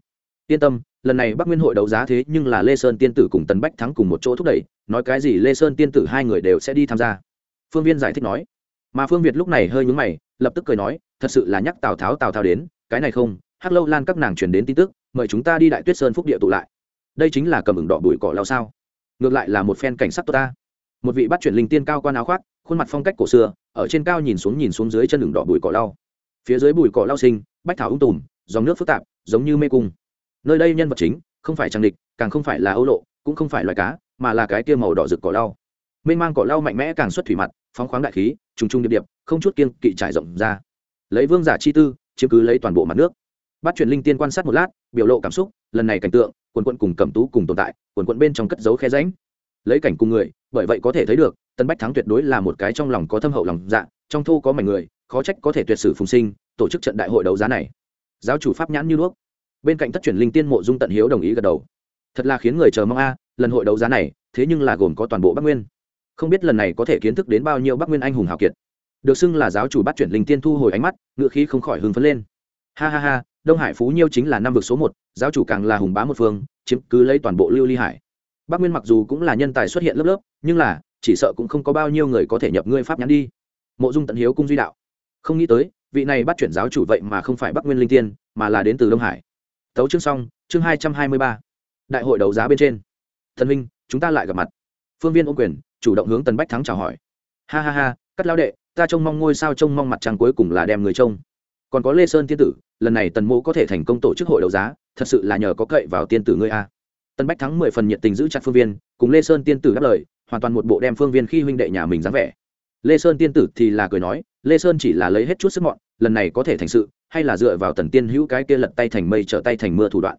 Yên tâm, lần này bắc nguyên hội đấu giá thế nhưng là lê sơn tiên tử cùng tần bách thắng cùng một chỗ thúc đẩy, nói cái gì lê sơn tiên tử hai người đều sẽ đi tham gia. Phương viên giải thích nói. Mà phương việt lúc này hơi nhúng mày, lập tức cười nói, thật sự là nhắc tào tháo tào tháo đến, cái này không, hắc lâu lan các nàng truyền đến tin tức, mời chúng ta đi đại tuyết sơn phúc địa tụ lại. Đây chính là cầm ửng đỏ bụi cỏ lao sao. Ngược lại là một phen cảnh sắc tốt ta một vị bắt chuyển linh tiên cao quan áo khoác, khuôn mặt phong cách cổ xưa, ở trên cao nhìn xuống nhìn xuống dưới chân đường đỏ bụi cỏ lau. Phía dưới bụi cỏ lau sinh, bách thảo ung tùm, dòng nước phức tạp, giống như mê cung. Nơi đây nhân vật chính, không phải trang địch, càng không phải là âu lộ, cũng không phải loài cá, mà là cái kia màu đỏ rực cỏ lau. Mênh mang cỏ lau mạnh mẽ càng xuất thủy mặt, phóng khoáng đại khí, trùng trùng điệp điệp, không chút kiên kỵ trải rộng ra. Lấy vương giả chi tư, chiếm cứ lấy toàn bộ mặt nước. Bắt chuyển linh tiên quan sát một lát, biểu lộ cảm xúc, lần này cảnh tượng, quần quận cùng cầm tú cùng tồn tại, quần quận bên trong cất dấu khe ránh lấy cảnh cùng người, bởi vậy có thể thấy được, tân bách thắng tuyệt đối là một cái trong lòng có thâm hậu lòng dạ trong thu có mảnh người, khó trách có thể tuyệt sử phùng sinh, tổ chức trận đại hội đấu giá này. Giáo chủ pháp nhãn như đuốc. Bên cạnh tất chuyển linh tiên mộ dung tận hiếu đồng ý gật đầu. Thật là khiến người chờ mong a, lần hội đấu giá này, thế nhưng là gồm có toàn bộ bắc nguyên. Không biết lần này có thể kiến thức đến bao nhiêu bắc nguyên anh hùng hào kiệt. Được xưng là giáo chủ bắt chuyển linh tiên thu hồi ánh mắt, ngựa khí không khỏi hưng phấn lên. Ha ha ha, đông hải phú nhiêu chính là năm vực số một, giáo chủ càng là hùng bá một phương, chiếm cứ lấy toàn bộ lưu ly hải bắc nguyên mặc dù cũng là nhân tài xuất hiện lớp lớp, nhưng là, chỉ sợ cũng không có bao nhiêu người có thể nhập ngươi pháp nhãn đi. Mộ dung tận hiếu cung duy đạo. Không nghĩ tới, vị này bắt chuyển giáo chủ vậy mà không phải bắc nguyên linh tiên, mà là đến từ đông hải. Tấu chương xong, chương hai trăm hai mươi ba. Đại hội đấu giá bên trên. Thần minh chúng ta lại gặp mặt. Phương viên ô quyền, chủ động hướng tần bách thắng chào hỏi. Ha ha ha, cắt lao đệ, ta trông mong ngôi sao trông mong mặt trăng cuối cùng là đem người trông. Còn có lê sơn tiên tử, lần này tần mộ có thể thành công tổ chức hội đấu giá, thật sự là nhờ có cậy vào tiên tử ngươi a tân bách thắng mười phần nhiệt tình giữ chặt phương viên, cùng lê sơn tiên tử đáp lời, hoàn toàn một bộ đem phương viên khi huynh đệ nhà mình dáng vẻ. Lê sơn tiên tử thì là cười nói, lê sơn chỉ là lấy hết chút sức mọn, lần này có thể thành sự, hay là dựa vào tần tiên hữu cái kia lật tay thành mây trở tay thành mưa thủ đoạn.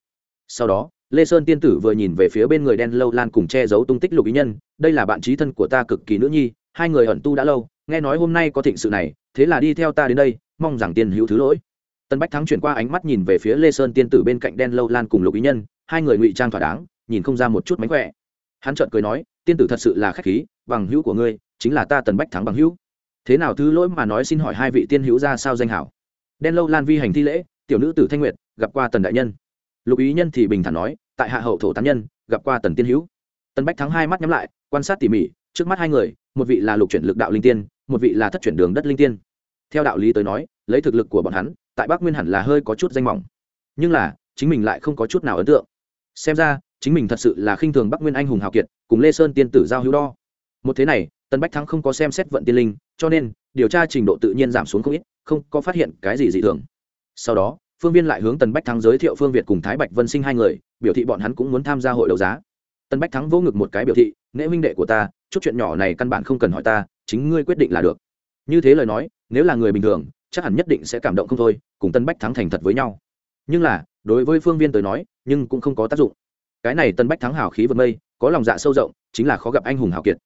Sau đó, lê sơn tiên tử vừa nhìn về phía bên người đen lâu lan cùng che giấu tung tích lục ý nhân, đây là bạn trí thân của ta cực kỳ nữ nhi, hai người ẩn tu đã lâu, nghe nói hôm nay có thịnh sự này, thế là đi theo ta đến đây, mong rằng tiên hữu thứ lỗi. Tân bách thắng chuyển qua ánh mắt nhìn về phía lê sơn tiên tử bên cạnh đen lâu lan cùng lục ý nhân hai người ngụy trang thỏa đáng, nhìn không ra một chút mánh khỏe. Hắn trợn cười nói, tiên tử thật sự là khách khí, bằng hữu của ngươi, chính là ta tần bách thắng bằng hữu. Thế nào thứ lỗi mà nói xin hỏi hai vị tiên hữu ra sao danh hảo? Đen lâu lan vi hành thi lễ, tiểu nữ tử thanh nguyệt, gặp qua tần đại nhân. Lục ý nhân thì bình thản nói, tại hạ hậu thổ tán nhân, gặp qua tần tiên hữu. Tần bách thắng hai mắt nhắm lại, quan sát tỉ mỉ, trước mắt hai người, một vị là lục chuyển lực đạo linh tiên, một vị là thất chuyển đường đất linh tiên. Theo đạo lý tới nói, lấy thực lực của bọn hắn, tại bắc nguyên hẳn là hơi có chút danh mỏng. Nhưng là, chính mình lại không có chút nào ấn tượng xem ra, chính mình thật sự là khinh thường bắc nguyên anh hùng hào kiệt, cùng lê sơn tiên tử giao hữu đo. Một thế này, tân bách thắng không có xem xét vận tiên linh, cho nên, điều tra trình độ tự nhiên giảm xuống không ít, không có phát hiện cái gì dị thường. Sau đó, phương viên lại hướng tần bách thắng giới thiệu phương việt cùng thái bạch vân sinh hai người, biểu thị bọn hắn cũng muốn tham gia hội đấu giá. Tân bách thắng vỗ ngực một cái biểu thị nễ minh đệ của ta, chút chuyện nhỏ này căn bản không cần hỏi ta, chính ngươi quyết định là được. Như thế lời nói, nếu là người bình thường, chắc hẳn nhất định sẽ cảm động không thôi, cùng tân bách thắng thành thật với nhau. Nhưng là, đối với phương viên tới nói nhưng cũng không có tác dụng. Cái này tân bách thắng hào khí vượt mây, có lòng dạ sâu rộng, chính là khó gặp anh hùng hào kiệt.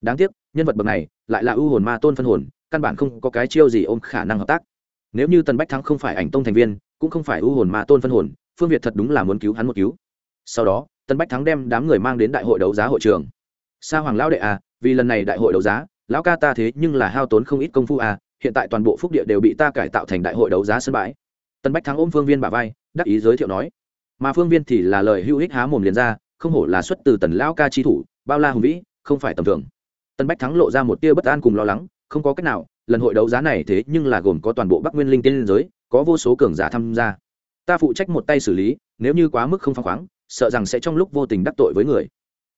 Đáng tiếc, nhân vật bậc này lại là ưu hồn ma tôn phân hồn, căn bản không có cái chiêu gì ôm khả năng hợp tác. Nếu như tân bách thắng không phải ảnh tông thành viên, cũng không phải ưu hồn ma tôn phân hồn, phương việt thật đúng là muốn cứu hắn một cứu. Sau đó, tân bách thắng đem đám người mang đến đại hội đấu giá hội trường. Sa hoàng lão đệ à vì lần này đại hội đấu giá, lão ca ta thế nhưng là hao tốn không ít công phu à hiện tại toàn bộ phúc địa đều bị ta cải tạo thành đại hội đấu giá sân bãi. Tân bách thắng ôm phương viên bà vai, đắc ý giới thiệu nói mà phương viên thì là lời hữu ích há mồm liền ra, không hổ là xuất từ tần lão ca chi thủ, bao la hùng vĩ, không phải tầm thường. Tân bách thắng lộ ra một tia bất an cùng lo lắng, không có cách nào, lần hội đấu giá này thế nhưng là gồm có toàn bộ bắc nguyên linh tiên liên giới, có vô số cường giả tham gia. Ta phụ trách một tay xử lý, nếu như quá mức không phăng khoáng, sợ rằng sẽ trong lúc vô tình đắc tội với người.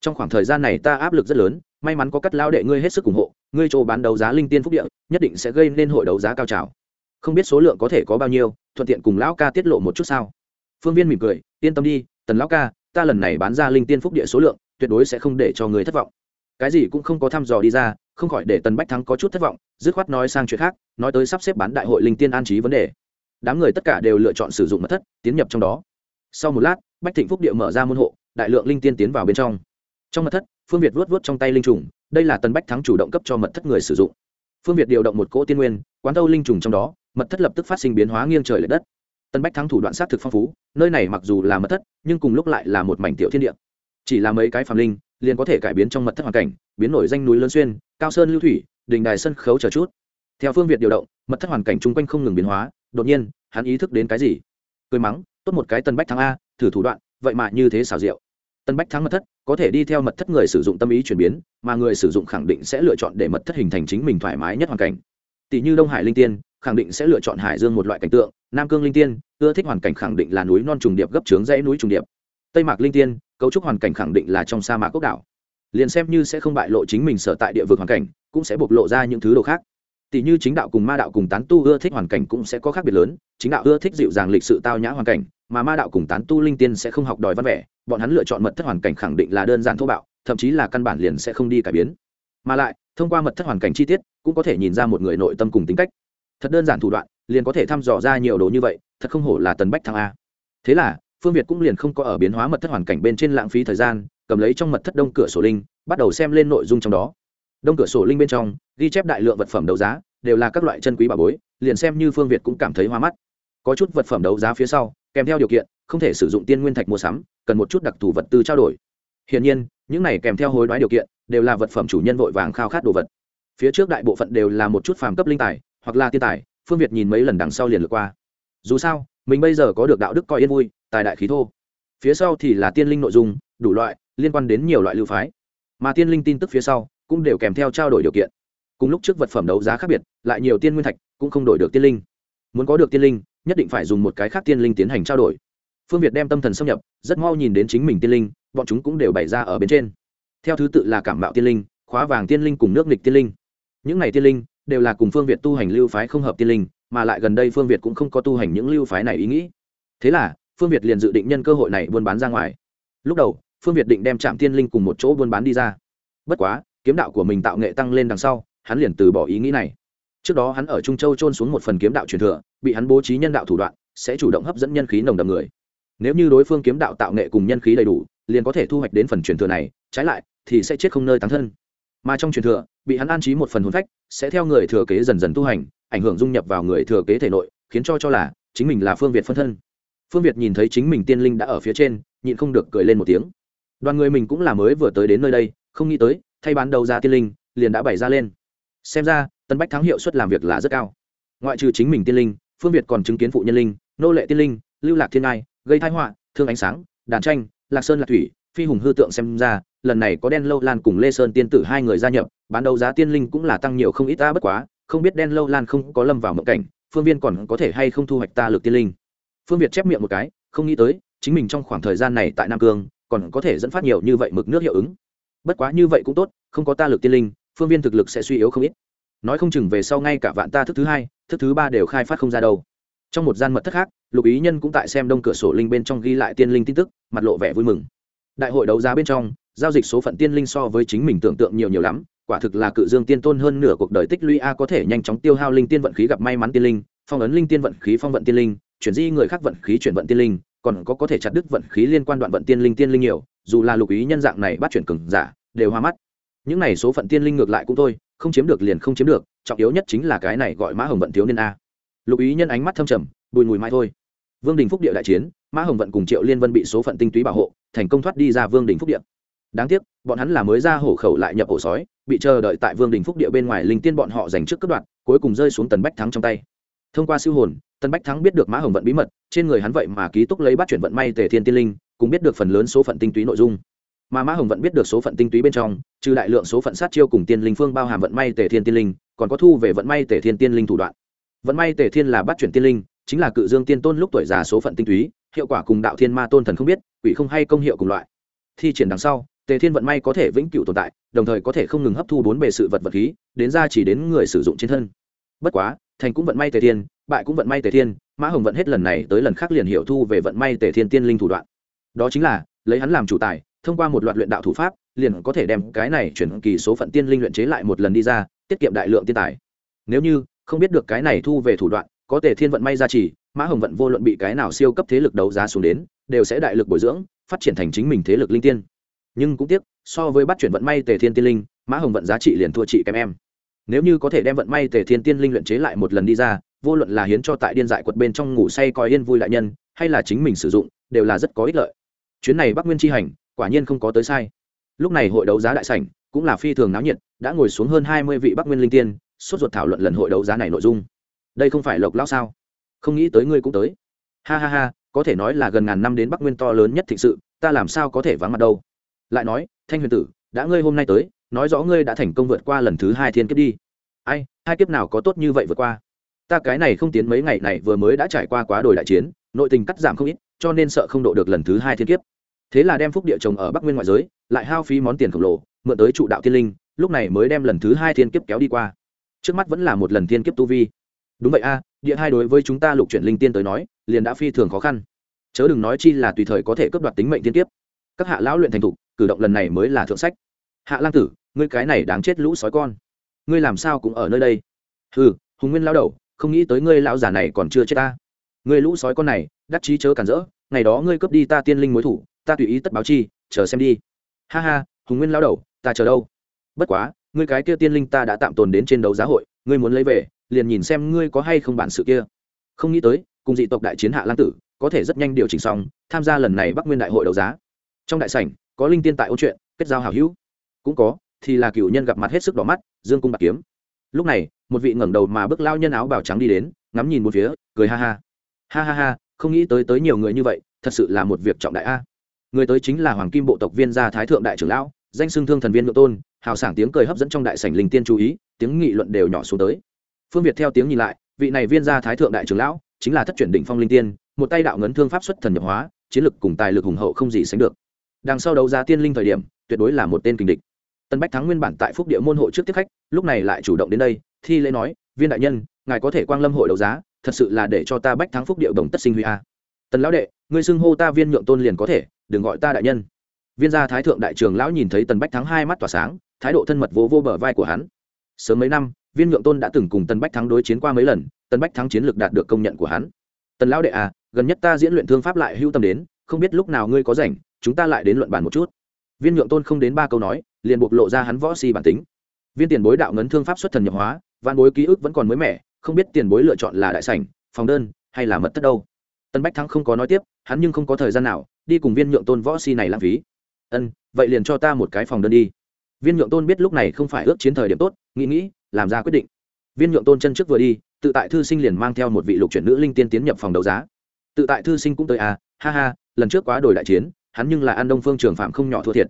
Trong khoảng thời gian này ta áp lực rất lớn, may mắn có cắt lao đệ ngươi hết sức ủng hộ, ngươi chỗ bán đấu giá linh tiên phúc địa, nhất định sẽ gây nên hội đấu giá cao trào. Không biết số lượng có thể có bao nhiêu, thuận tiện cùng lão ca tiết lộ một chút sao? Phương viên mỉm cười yên tâm đi, tần lão ca, ta lần này bán ra linh tiên phúc địa số lượng, tuyệt đối sẽ không để cho người thất vọng. Cái gì cũng không có thăm dò đi ra, không khỏi để tần bách thắng có chút thất vọng, dứt khoát nói sang chuyện khác, nói tới sắp xếp bán đại hội linh tiên an trí vấn đề. Đám người tất cả đều lựa chọn sử dụng mật thất, tiến nhập trong đó. Sau một lát, bách thịnh phúc địa mở ra môn hộ, đại lượng linh tiên tiến vào bên trong. Trong mật thất, phương việt vuốt vuốt trong tay linh trùng, đây là tần bách thắng chủ động cấp cho mật thất người sử dụng. Phương việt điều động một cỗ tiên nguyên, quán thâu linh trùng trong đó, mật thất lập tức phát sinh biến hóa nghiêng trời l ệ đất. Tân bách thắng thủ đoạn sát thực phong phú, nơi này mặc dù là mật thất, nhưng cùng lúc lại là một mảnh tiểu thiên địa. Chỉ là mấy cái phàm linh, liền có thể cải biến trong mật thất hoàn cảnh, biến nổi danh núi lớn xuyên, cao sơn lưu thủy, đình đài sân khấu chờ chút. Theo phương việt điều động, mật thất hoàn cảnh chung quanh không ngừng biến hóa, đột nhiên, hắn ý thức đến cái gì? Cười mắng, tốt một cái tân bách thắng a, thử thủ đoạn, vậy mà như thế xảo diệu. Tân bách thắng mật thất, có thể đi theo mật thất người sử dụng tâm ý chuyển biến, mà người sử dụng khẳng định sẽ lựa chọn để mật thất hình thành chính mình thoải mái nhất hoàn cảnh. Tỷ như đông hải linh tiên, khẳng định sẽ lựa chọn hải dương một loại cảnh tượng nam cương linh tiên, ưa thích hoàn cảnh khẳng định là núi non trùng điệp gấp trướng dãy núi trùng điệp. Tây mạc linh tiên, cấu trúc hoàn cảnh khẳng định là trong sa mạc quốc đảo. Liền xem như sẽ không bại lộ chính mình sở tại địa vực hoàn cảnh, cũng sẽ bộc lộ ra những thứ đồ khác. Tỷ như chính đạo cùng ma đạo cùng tán tu ưa thích hoàn cảnh cũng sẽ có khác biệt lớn, chính đạo ưa thích dịu dàng lịch sự tao nhã hoàn cảnh, mà ma đạo cùng tán tu linh tiên sẽ không học đòi văn vẻ, bọn hắn lựa chọn mật thất hoàn cảnh khẳng định là đơn giản thô bạo, thậm chí là căn bản liền sẽ không đi cải biến. Mà lại, thông qua mật thất hoàn cảnh chi tiết, cũng có thể nhìn ra một người nội tâm cùng tính cách. Thật đơn giản thủ đoạn liền có thể thăm dò ra nhiều đồ như vậy, thật không hổ là tần bách thăng a. Thế là, phương việt cũng liền không có ở biến hóa mật thất hoàn cảnh bên trên lãng phí thời gian, cầm lấy trong mật thất đông cửa sổ linh, bắt đầu xem lên nội dung trong đó. Đông cửa sổ linh bên trong, ghi chép đại lượng vật phẩm đấu giá, đều là các loại chân quý bà bối, liền xem như phương việt cũng cảm thấy hoa mắt. Có chút vật phẩm đấu giá phía sau, kèm theo điều kiện, không thể sử dụng tiên nguyên thạch mua sắm, cần một chút đặc thù vật tư trao đổi. Hiển nhiên, những này kèm theo hối đoái điều kiện, đều là vật phẩm chủ nhân vội vàng khao khát đồ vật. Phía trước đại bộ phận đều là một chút phàm cấp linh tài, hoặc là tiên tài phương việt nhìn mấy lần đằng sau liền lượt qua. Dù sao, mình bây giờ có được đạo đức coi yên vui, tài đại khí thô. Phía sau thì là tiên linh nội dung, đủ loại, liên quan đến nhiều loại lưu phái. Mà tiên linh tin tức phía sau cũng đều kèm theo trao đổi điều kiện. Cùng lúc trước vật phẩm đấu giá khác biệt, lại nhiều tiên nguyên thạch, cũng không đổi được tiên linh. Muốn có được tiên linh, nhất định phải dùng một cái khác tiên linh tiến hành trao đổi. Phương việt đem tâm thần xâm nhập, rất mau nhìn đến chính mình tiên linh, bọn chúng cũng đều bày ra ở bên trên. Theo thứ tự là cảm bạo tiên linh, khóa vàng tiên linh cùng nước nghịch tiên linh. Những này tiên linh đều là cùng phương việt tu hành lưu phái không hợp tiên linh, mà lại gần đây phương việt cũng không có tu hành những lưu phái này ý nghĩ. Thế là, phương việt liền dự định nhân cơ hội này buôn bán ra ngoài. Lúc đầu, phương việt định đem trạm tiên linh cùng một chỗ buôn bán đi ra. Bất quá, kiếm đạo của mình tạo nghệ tăng lên đằng sau, hắn liền từ bỏ ý nghĩ này. Trước đó hắn ở trung châu trôn xuống một phần kiếm đạo truyền thừa, bị hắn bố trí nhân đạo thủ đoạn, sẽ chủ động hấp dẫn nhân khí nồng đầm người. Nếu như đối phương kiếm đạo tạo nghệ cùng nhân khí đầy đủ, liền có thể thu hoạch đến phần truyền thừa này, trái lại thì sẽ chết không nơi tán thân. Mà trong truyền thừa, bị hắn an trí một phần hồn phách sẽ theo người thừa kế dần dần tu hành, ảnh hưởng dung nhập vào người thừa kế thể nội, khiến cho cho là chính mình là phương việt phân thân. Phương việt nhìn thấy chính mình tiên linh đã ở phía trên, nhịn không được cười lên một tiếng. Đoàn người mình cũng là mới vừa tới đến nơi đây, không nghĩ tới, thay bán đầu ra tiên linh, liền đã bày ra lên. Xem ra, tân bách thắng hiệu suất làm việc là rất cao. Ngoại trừ chính mình tiên linh, phương việt còn chứng kiến phụ nhân linh, nô lệ tiên linh, lưu lạc thiên ngai, gây thái họa, thương ánh sáng, đàn tranh, lạc sơn lạc thủy, phi hùng hư tượng xem ra lần này có đen lâu lan cùng lê sơn tiên tử hai người gia nhập bán đấu giá tiên linh cũng là tăng nhiều không ít ta bất quá không biết đen lâu lan không có lâm vào mộng cảnh phương viên còn có thể hay không thu hoạch ta lực tiên linh phương việt chép miệng một cái không nghĩ tới chính mình trong khoảng thời gian này tại nam cương còn có thể dẫn phát nhiều như vậy mực nước hiệu ứng bất quá như vậy cũng tốt không có ta lực tiên linh phương viên thực lực sẽ suy yếu không ít nói không chừng về sau ngay cả vạn ta thức thứ hai thức thứ ba đều khai phát không ra đâu trong một gian mật thất khác lục ý nhân cũng tại xem đông cửa sổ linh bên trong ghi lại tiên linh tin tức mặt lộ vẻ vui mừng đại hội đấu giá bên trong giao dịch số phận tiên linh so với chính mình tưởng tượng nhiều nhiều lắm, quả thực là cự dương tiên tôn hơn nửa cuộc đời tích lũy a có thể nhanh chóng tiêu hao linh tiên vận khí gặp may mắn tiên linh, phong ấn linh tiên vận khí, phong vận tiên linh, chuyển di người khác vận khí, chuyển vận tiên linh, còn có có thể chặt đứt vận khí liên quan đoạn vận tiên linh tiên linh nhiều, dù là lục ý nhân dạng này bắt chuyển cường giả, đều hoa mắt. Những này số phận tiên linh ngược lại cũng thôi, không chiếm được liền không chiếm được, trọng yếu nhất chính là cái này gọi mã hồng vận thiếu niên a. Lục ý nhân ánh mắt thâm trầm, bùi mùi mai thôi. Vương đình phúc địa đại chiến, mã hồng vận cùng triệu liên vân bị số phận tinh túy bảo hộ, thành công thoát đi ra vương đình phúc địa đáng tiếc, bọn hắn là mới ra hổ khẩu lại nhập ổ sói, bị chờ đợi tại vương đình phúc địa bên ngoài linh tiên bọn họ giành trước cất đoạn cuối cùng rơi xuống tần bách thắng trong tay. Thông qua siêu hồn, tần bách thắng biết được mã hồng vận bí mật, trên người hắn vậy mà ký túc lấy bắt chuyển vận may tề thiên tiên linh, cũng biết được phần lớn số phận tinh túy nội dung. Mà mã hồng vận biết được số phận tinh túy bên trong, trừ đại lượng số phận sát chiêu cùng tiên linh phương bao hàm vận may tề thiên tiên linh, còn có thu về vận may tề thiên tiên linh thủ đoạn. Vận may tề thiên là bắt chuyển tiên linh, chính là cự dương tiên tôn lúc tuổi già số phận tinh túy, hiệu quả cùng đạo thiên ma tôn thần không biết, quỷ không hay công hiệu cùng loại. Thi triển đằng sau tề thiên vận may có thể vĩnh cửu tồn tại, đồng thời có thể không ngừng hấp thu bốn bề sự vật vật khí, đến ra chỉ đến người sử dụng trên thân. Bất quá, thành cũng vận may tề thiên, bại cũng vận may tề thiên, mã hồng vận hết lần này tới lần khác liền hiểu thu về vận may tề thiên tiên linh thủ đoạn. Đó chính là, lấy hắn làm chủ tài, thông qua một loạt luyện đạo thủ pháp, liền có thể đem cái này chuyển kỳ số phận tiên linh luyện chế lại một lần đi ra, tiết kiệm đại lượng tiên tài. Nếu như, không biết được cái này thu về thủ đoạn, có tề thiên vận may ra chỉ, mã hồng vận vô luận bị cái nào siêu cấp thế lực đấu giá xuống đến, đều sẽ đại lực bồi dưỡng, phát triển thành chính mình thế lực linh tiên nhưng cũng tiếc, so với bắt chuyển vận may tề thiên tiên linh, mã hồng vận giá trị liền thua chị kém em. Nếu như có thể đem vận may tề thiên tiên linh luyện chế lại một lần đi ra, vô luận là hiến cho tại điên dại quật bên trong ngủ say coi yên vui đại nhân, hay là chính mình sử dụng, đều là rất có ích lợi. Chuyến này bắc nguyên chi hành, quả nhiên không có tới sai. Lúc này hội đấu giá đại sảnh, cũng là phi thường náo nhiệt, đã ngồi xuống hơn hai mươi vị bắc nguyên linh tiên, sốt ruột thảo luận lần hội đấu giá này nội dung. Đây không phải lộc lão sao? Không nghĩ tới ngươi cũng tới. Ha ha ha, có thể nói là gần ngàn năm đến bắc nguyên to lớn nhất thịnh sự, ta làm sao có thể vắng mặt đâu? Lại nói, thanh huyền tử, đã ngươi hôm nay tới, nói rõ ngươi đã thành công vượt qua lần thứ hai thiên kiếp đi. Ai, hai kiếp nào có tốt như vậy vượt qua? Ta cái này không tiến mấy ngày này vừa mới đã trải qua quá đồi đại chiến, nội tình cắt giảm không ít, cho nên sợ không độ được lần thứ hai thiên kiếp. Thế là đem phúc địa trồng ở bắc nguyên ngoại giới, lại hao phí món tiền khổng lồ, mượn tới trụ đạo thiên linh, lúc này mới đem lần thứ hai thiên kiếp kéo đi qua. Trước mắt vẫn là một lần thiên kiếp tu vi. Đúng vậy a, địa hai đối với chúng ta lục chuyển linh tiên tới nói, liền đã phi thường khó khăn. Chớ đừng nói chi là tùy thời có thể cướp đoạt tính mệnh thiên kiếp. Các hạ lão luyện thành thục cử động lần này mới là thượng sách. Hạ lang tử, ngươi cái này đáng chết lũ sói con. Ngươi làm sao cũng ở nơi đây? Ừ hùng nguyên lao đầu, không nghĩ tới ngươi lão già này còn chưa chết ta. Ngươi lũ sói con này, đắc chí chớ cản rỡ, ngày đó ngươi cướp đi ta tiên linh mối thủ, ta tùy ý tất báo chi, chờ xem đi. Ha ha, hùng nguyên lao đầu, ta chờ đâu? Bất quá, ngươi cái kia tiên linh ta đã tạm tồn đến trên đấu giá hội, ngươi muốn lấy về, liền nhìn xem ngươi có hay không bản sự kia. Không nghĩ tới, cùng dị tộc đại chiến hạ lang tử, có thể rất nhanh điều chỉnh xong, tham gia lần này bắc nguyên đại hội đấu giá. Trong đại sảnh có linh tiên tại ôn chuyện, kết giao hảo hữu. Cũng có, thì là cựu nhân gặp mặt hết sức đỏ mắt, dương cung bạc kiếm. Lúc này, một vị ngẩng đầu mà bước lao nhân áo bào trắng đi đến, ngắm nhìn một phía, cười ha ha. Ha ha ha, không nghĩ tới tới nhiều người như vậy, thật sự là một việc trọng đại a. Người tới chính là hoàng kim bộ tộc viên gia thái thượng đại trưởng lão, danh xưng thương thần viên ngự tôn, hào sảng tiếng cười hấp dẫn trong đại sảnh linh tiên chú ý, tiếng nghị luận đều nhỏ xuống tới. Phương việt theo tiếng nhìn lại, vị này viên gia thái thượng đại trưởng lão, chính là thất chuyển đỉnh phong linh tiên, một tay đạo ngấn thương pháp xuất thần nhập hóa, chiến lực cùng tài lực hùng hậu không gì sánh được đằng sau đấu giá tiên linh thời điểm, tuyệt đối là một tên kình địch. Tân bách thắng nguyên bản tại phúc địa môn hộ trước tiếp khách, lúc này lại chủ động đến đây, thi lễ nói, viên đại nhân, ngài có thể quang lâm hội đấu giá, thật sự là để cho ta bách thắng phúc địa đồng tất sinh huy a. Tần lão đệ, ngươi xưng hô ta viên nhượng tôn liền có thể, đừng gọi ta đại nhân. Viên gia thái thượng đại trường lão nhìn thấy tần bách thắng hai mắt tỏa sáng, thái độ thân mật vô vô bờ vai của hắn. Sớm mấy năm, viên nhượng tôn đã từng cùng tần bách thắng đối chiến qua mấy lần, tần bách thắng chiến lược đạt được công nhận của hắn. Tần lão đệ à gần nhất ta diễn luyện thương pháp lại hưu tâm đến, không biết lúc nào ngươi có rảnh chúng ta lại đến luận bàn một chút. Viên nhượng tôn không đến ba câu nói, liền bộc lộ ra hắn võ si bản tính. Viên tiền bối đạo ngấn thương pháp xuất thần nhập hóa văn bối ký ức vẫn còn mới mẻ, không biết tiền bối lựa chọn là đại sảnh, phòng đơn, hay là mật thất đâu. Tân bách thắng không có nói tiếp, hắn nhưng không có thời gian nào, đi cùng viên nhượng tôn võ si này lãng phí. Ân, vậy liền cho ta một cái phòng đơn đi. Viên nhượng tôn biết lúc này không phải ước chiến thời điểm tốt, nghĩ nghĩ, làm ra quyết định. Viên nhượng tôn chân trước vừa đi, tự tại thư sinh liền mang theo một vị lục chuyển nữ linh tiên tiến nhập phòng đấu giá. Tự tại thư sinh cũng tới à ha ha, lần trước quá đổi đại chiến hắn nhưng là an đông phương trường phạm không nhỏ thua thiệt.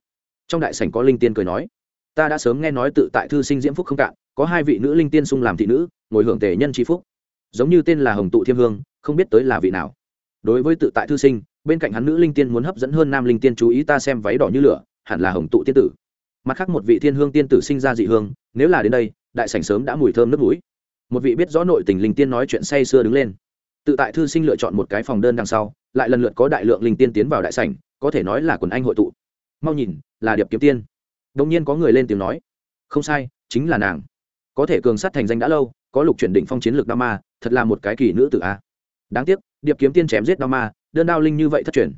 Trong đại sảnh có linh tiên cười nói, ta đã sớm nghe nói tự tại thư sinh diễm phúc không cạn, có hai vị nữ linh tiên sung làm thị nữ, ngồi hưởng tề nhân tri phúc. Giống như tên là hồng tụ thiêm hương, không biết tới là vị nào. Đối với tự tại thư sinh, bên cạnh hắn nữ linh tiên muốn hấp dẫn hơn nam linh tiên chú ý ta xem váy đỏ như lửa, hẳn là hồng tụ tiên tử. Mặt khác một vị thiên hương tiên tử sinh ra dị hương, nếu là đến đây, đại sảnh sớm đã mùi thơm nước mũi. Một vị biết rõ nội tình linh tiên nói chuyện say sưa đứng lên. Tự tại thư sinh lựa chọn một cái phòng đơn đằng sau, lại lần lượt có đại lượng linh tiên tiến vào đại sảnh có thể nói là quần anh hội tụ. Mau nhìn, là điệp kiếm tiên. Đông nhiên có người lên tiếng nói, không sai, chính là nàng. Có thể cường sát thành danh đã lâu, có lục chuyển định phong chiến lược đao ma, thật là một cái kỳ nữ tử a. Đáng tiếc, điệp kiếm tiên chém giết đao ma, đơn đao linh như vậy thất truyền.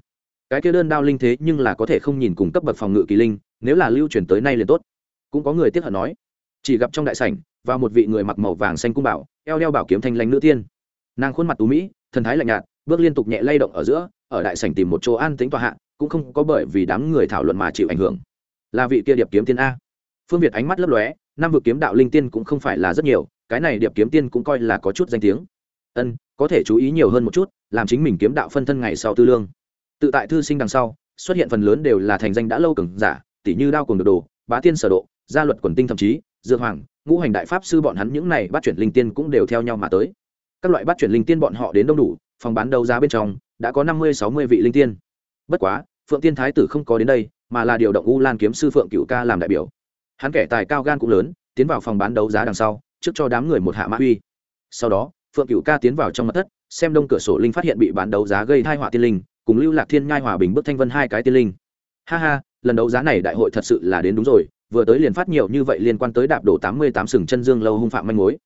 Cái kia đơn đao linh thế nhưng là có thể không nhìn cùng cấp bậc phòng ngự kỳ linh, nếu là lưu truyền tới nay liền tốt. Cũng có người tiếp hận nói, chỉ gặp trong đại sảnh và một vị người mặc màu vàng xanh cung bảo, eo đeo bảo kiếm thanh lãnh nữ tiên. Nàng khuôn mặt tú mỹ, thần thái lạnh nhạt, bước liên tục nhẹ lay động ở giữa ở đại sảnh tìm một chỗ an tính tòa hạ, cũng không có bởi vì đám người thảo luận mà chịu ảnh hưởng. Là vị kia điệp kiếm tiên a. Phương việt ánh mắt lấp lóe, năm vực kiếm đạo linh tiên cũng không phải là rất nhiều, cái này điệp kiếm tiên cũng coi là có chút danh tiếng. Ân, có thể chú ý nhiều hơn một chút, làm chính mình kiếm đạo phân thân ngày sau tư lương. Tự tại thư sinh đằng sau, xuất hiện phần lớn đều là thành danh đã lâu cường giả tỷ như đao cùng được đồ, bá tiên sở độ, gia luật quần tinh thậm chí, dược hoàng, ngũ hành đại pháp sư bọn hắn những này bắt chuyển linh tiên cũng đều theo nhau mà tới. Các loại bắt chuyển linh tiên bọn họ đến đông đủ, phòng bán đấu giá bên trong đã có năm mươi, sáu mươi vị linh tiên. Bất quá, phượng tiên thái tử không có đến đây, mà là điều động u lan kiếm sư phượng cựu ca làm đại biểu. Hắn kẻ tài cao gan cũng lớn, tiến vào phòng bán đấu giá đằng sau, trước cho đám người một hạ mã uy. Sau đó, phượng cựu ca tiến vào trong mặt thất, xem đông cửa sổ linh phát hiện bị bán đấu giá gây thai họa tiên linh, cùng lưu lạc thiên nhai hòa bình bước thanh vân hai cái tiên linh. Ha ha, lần đấu giá này đại hội thật sự là đến đúng rồi, vừa tới liền phát nhiều như vậy liên quan tới đạp đổ tám mươi tám sừng chân dương lâu hung phạm manh mối.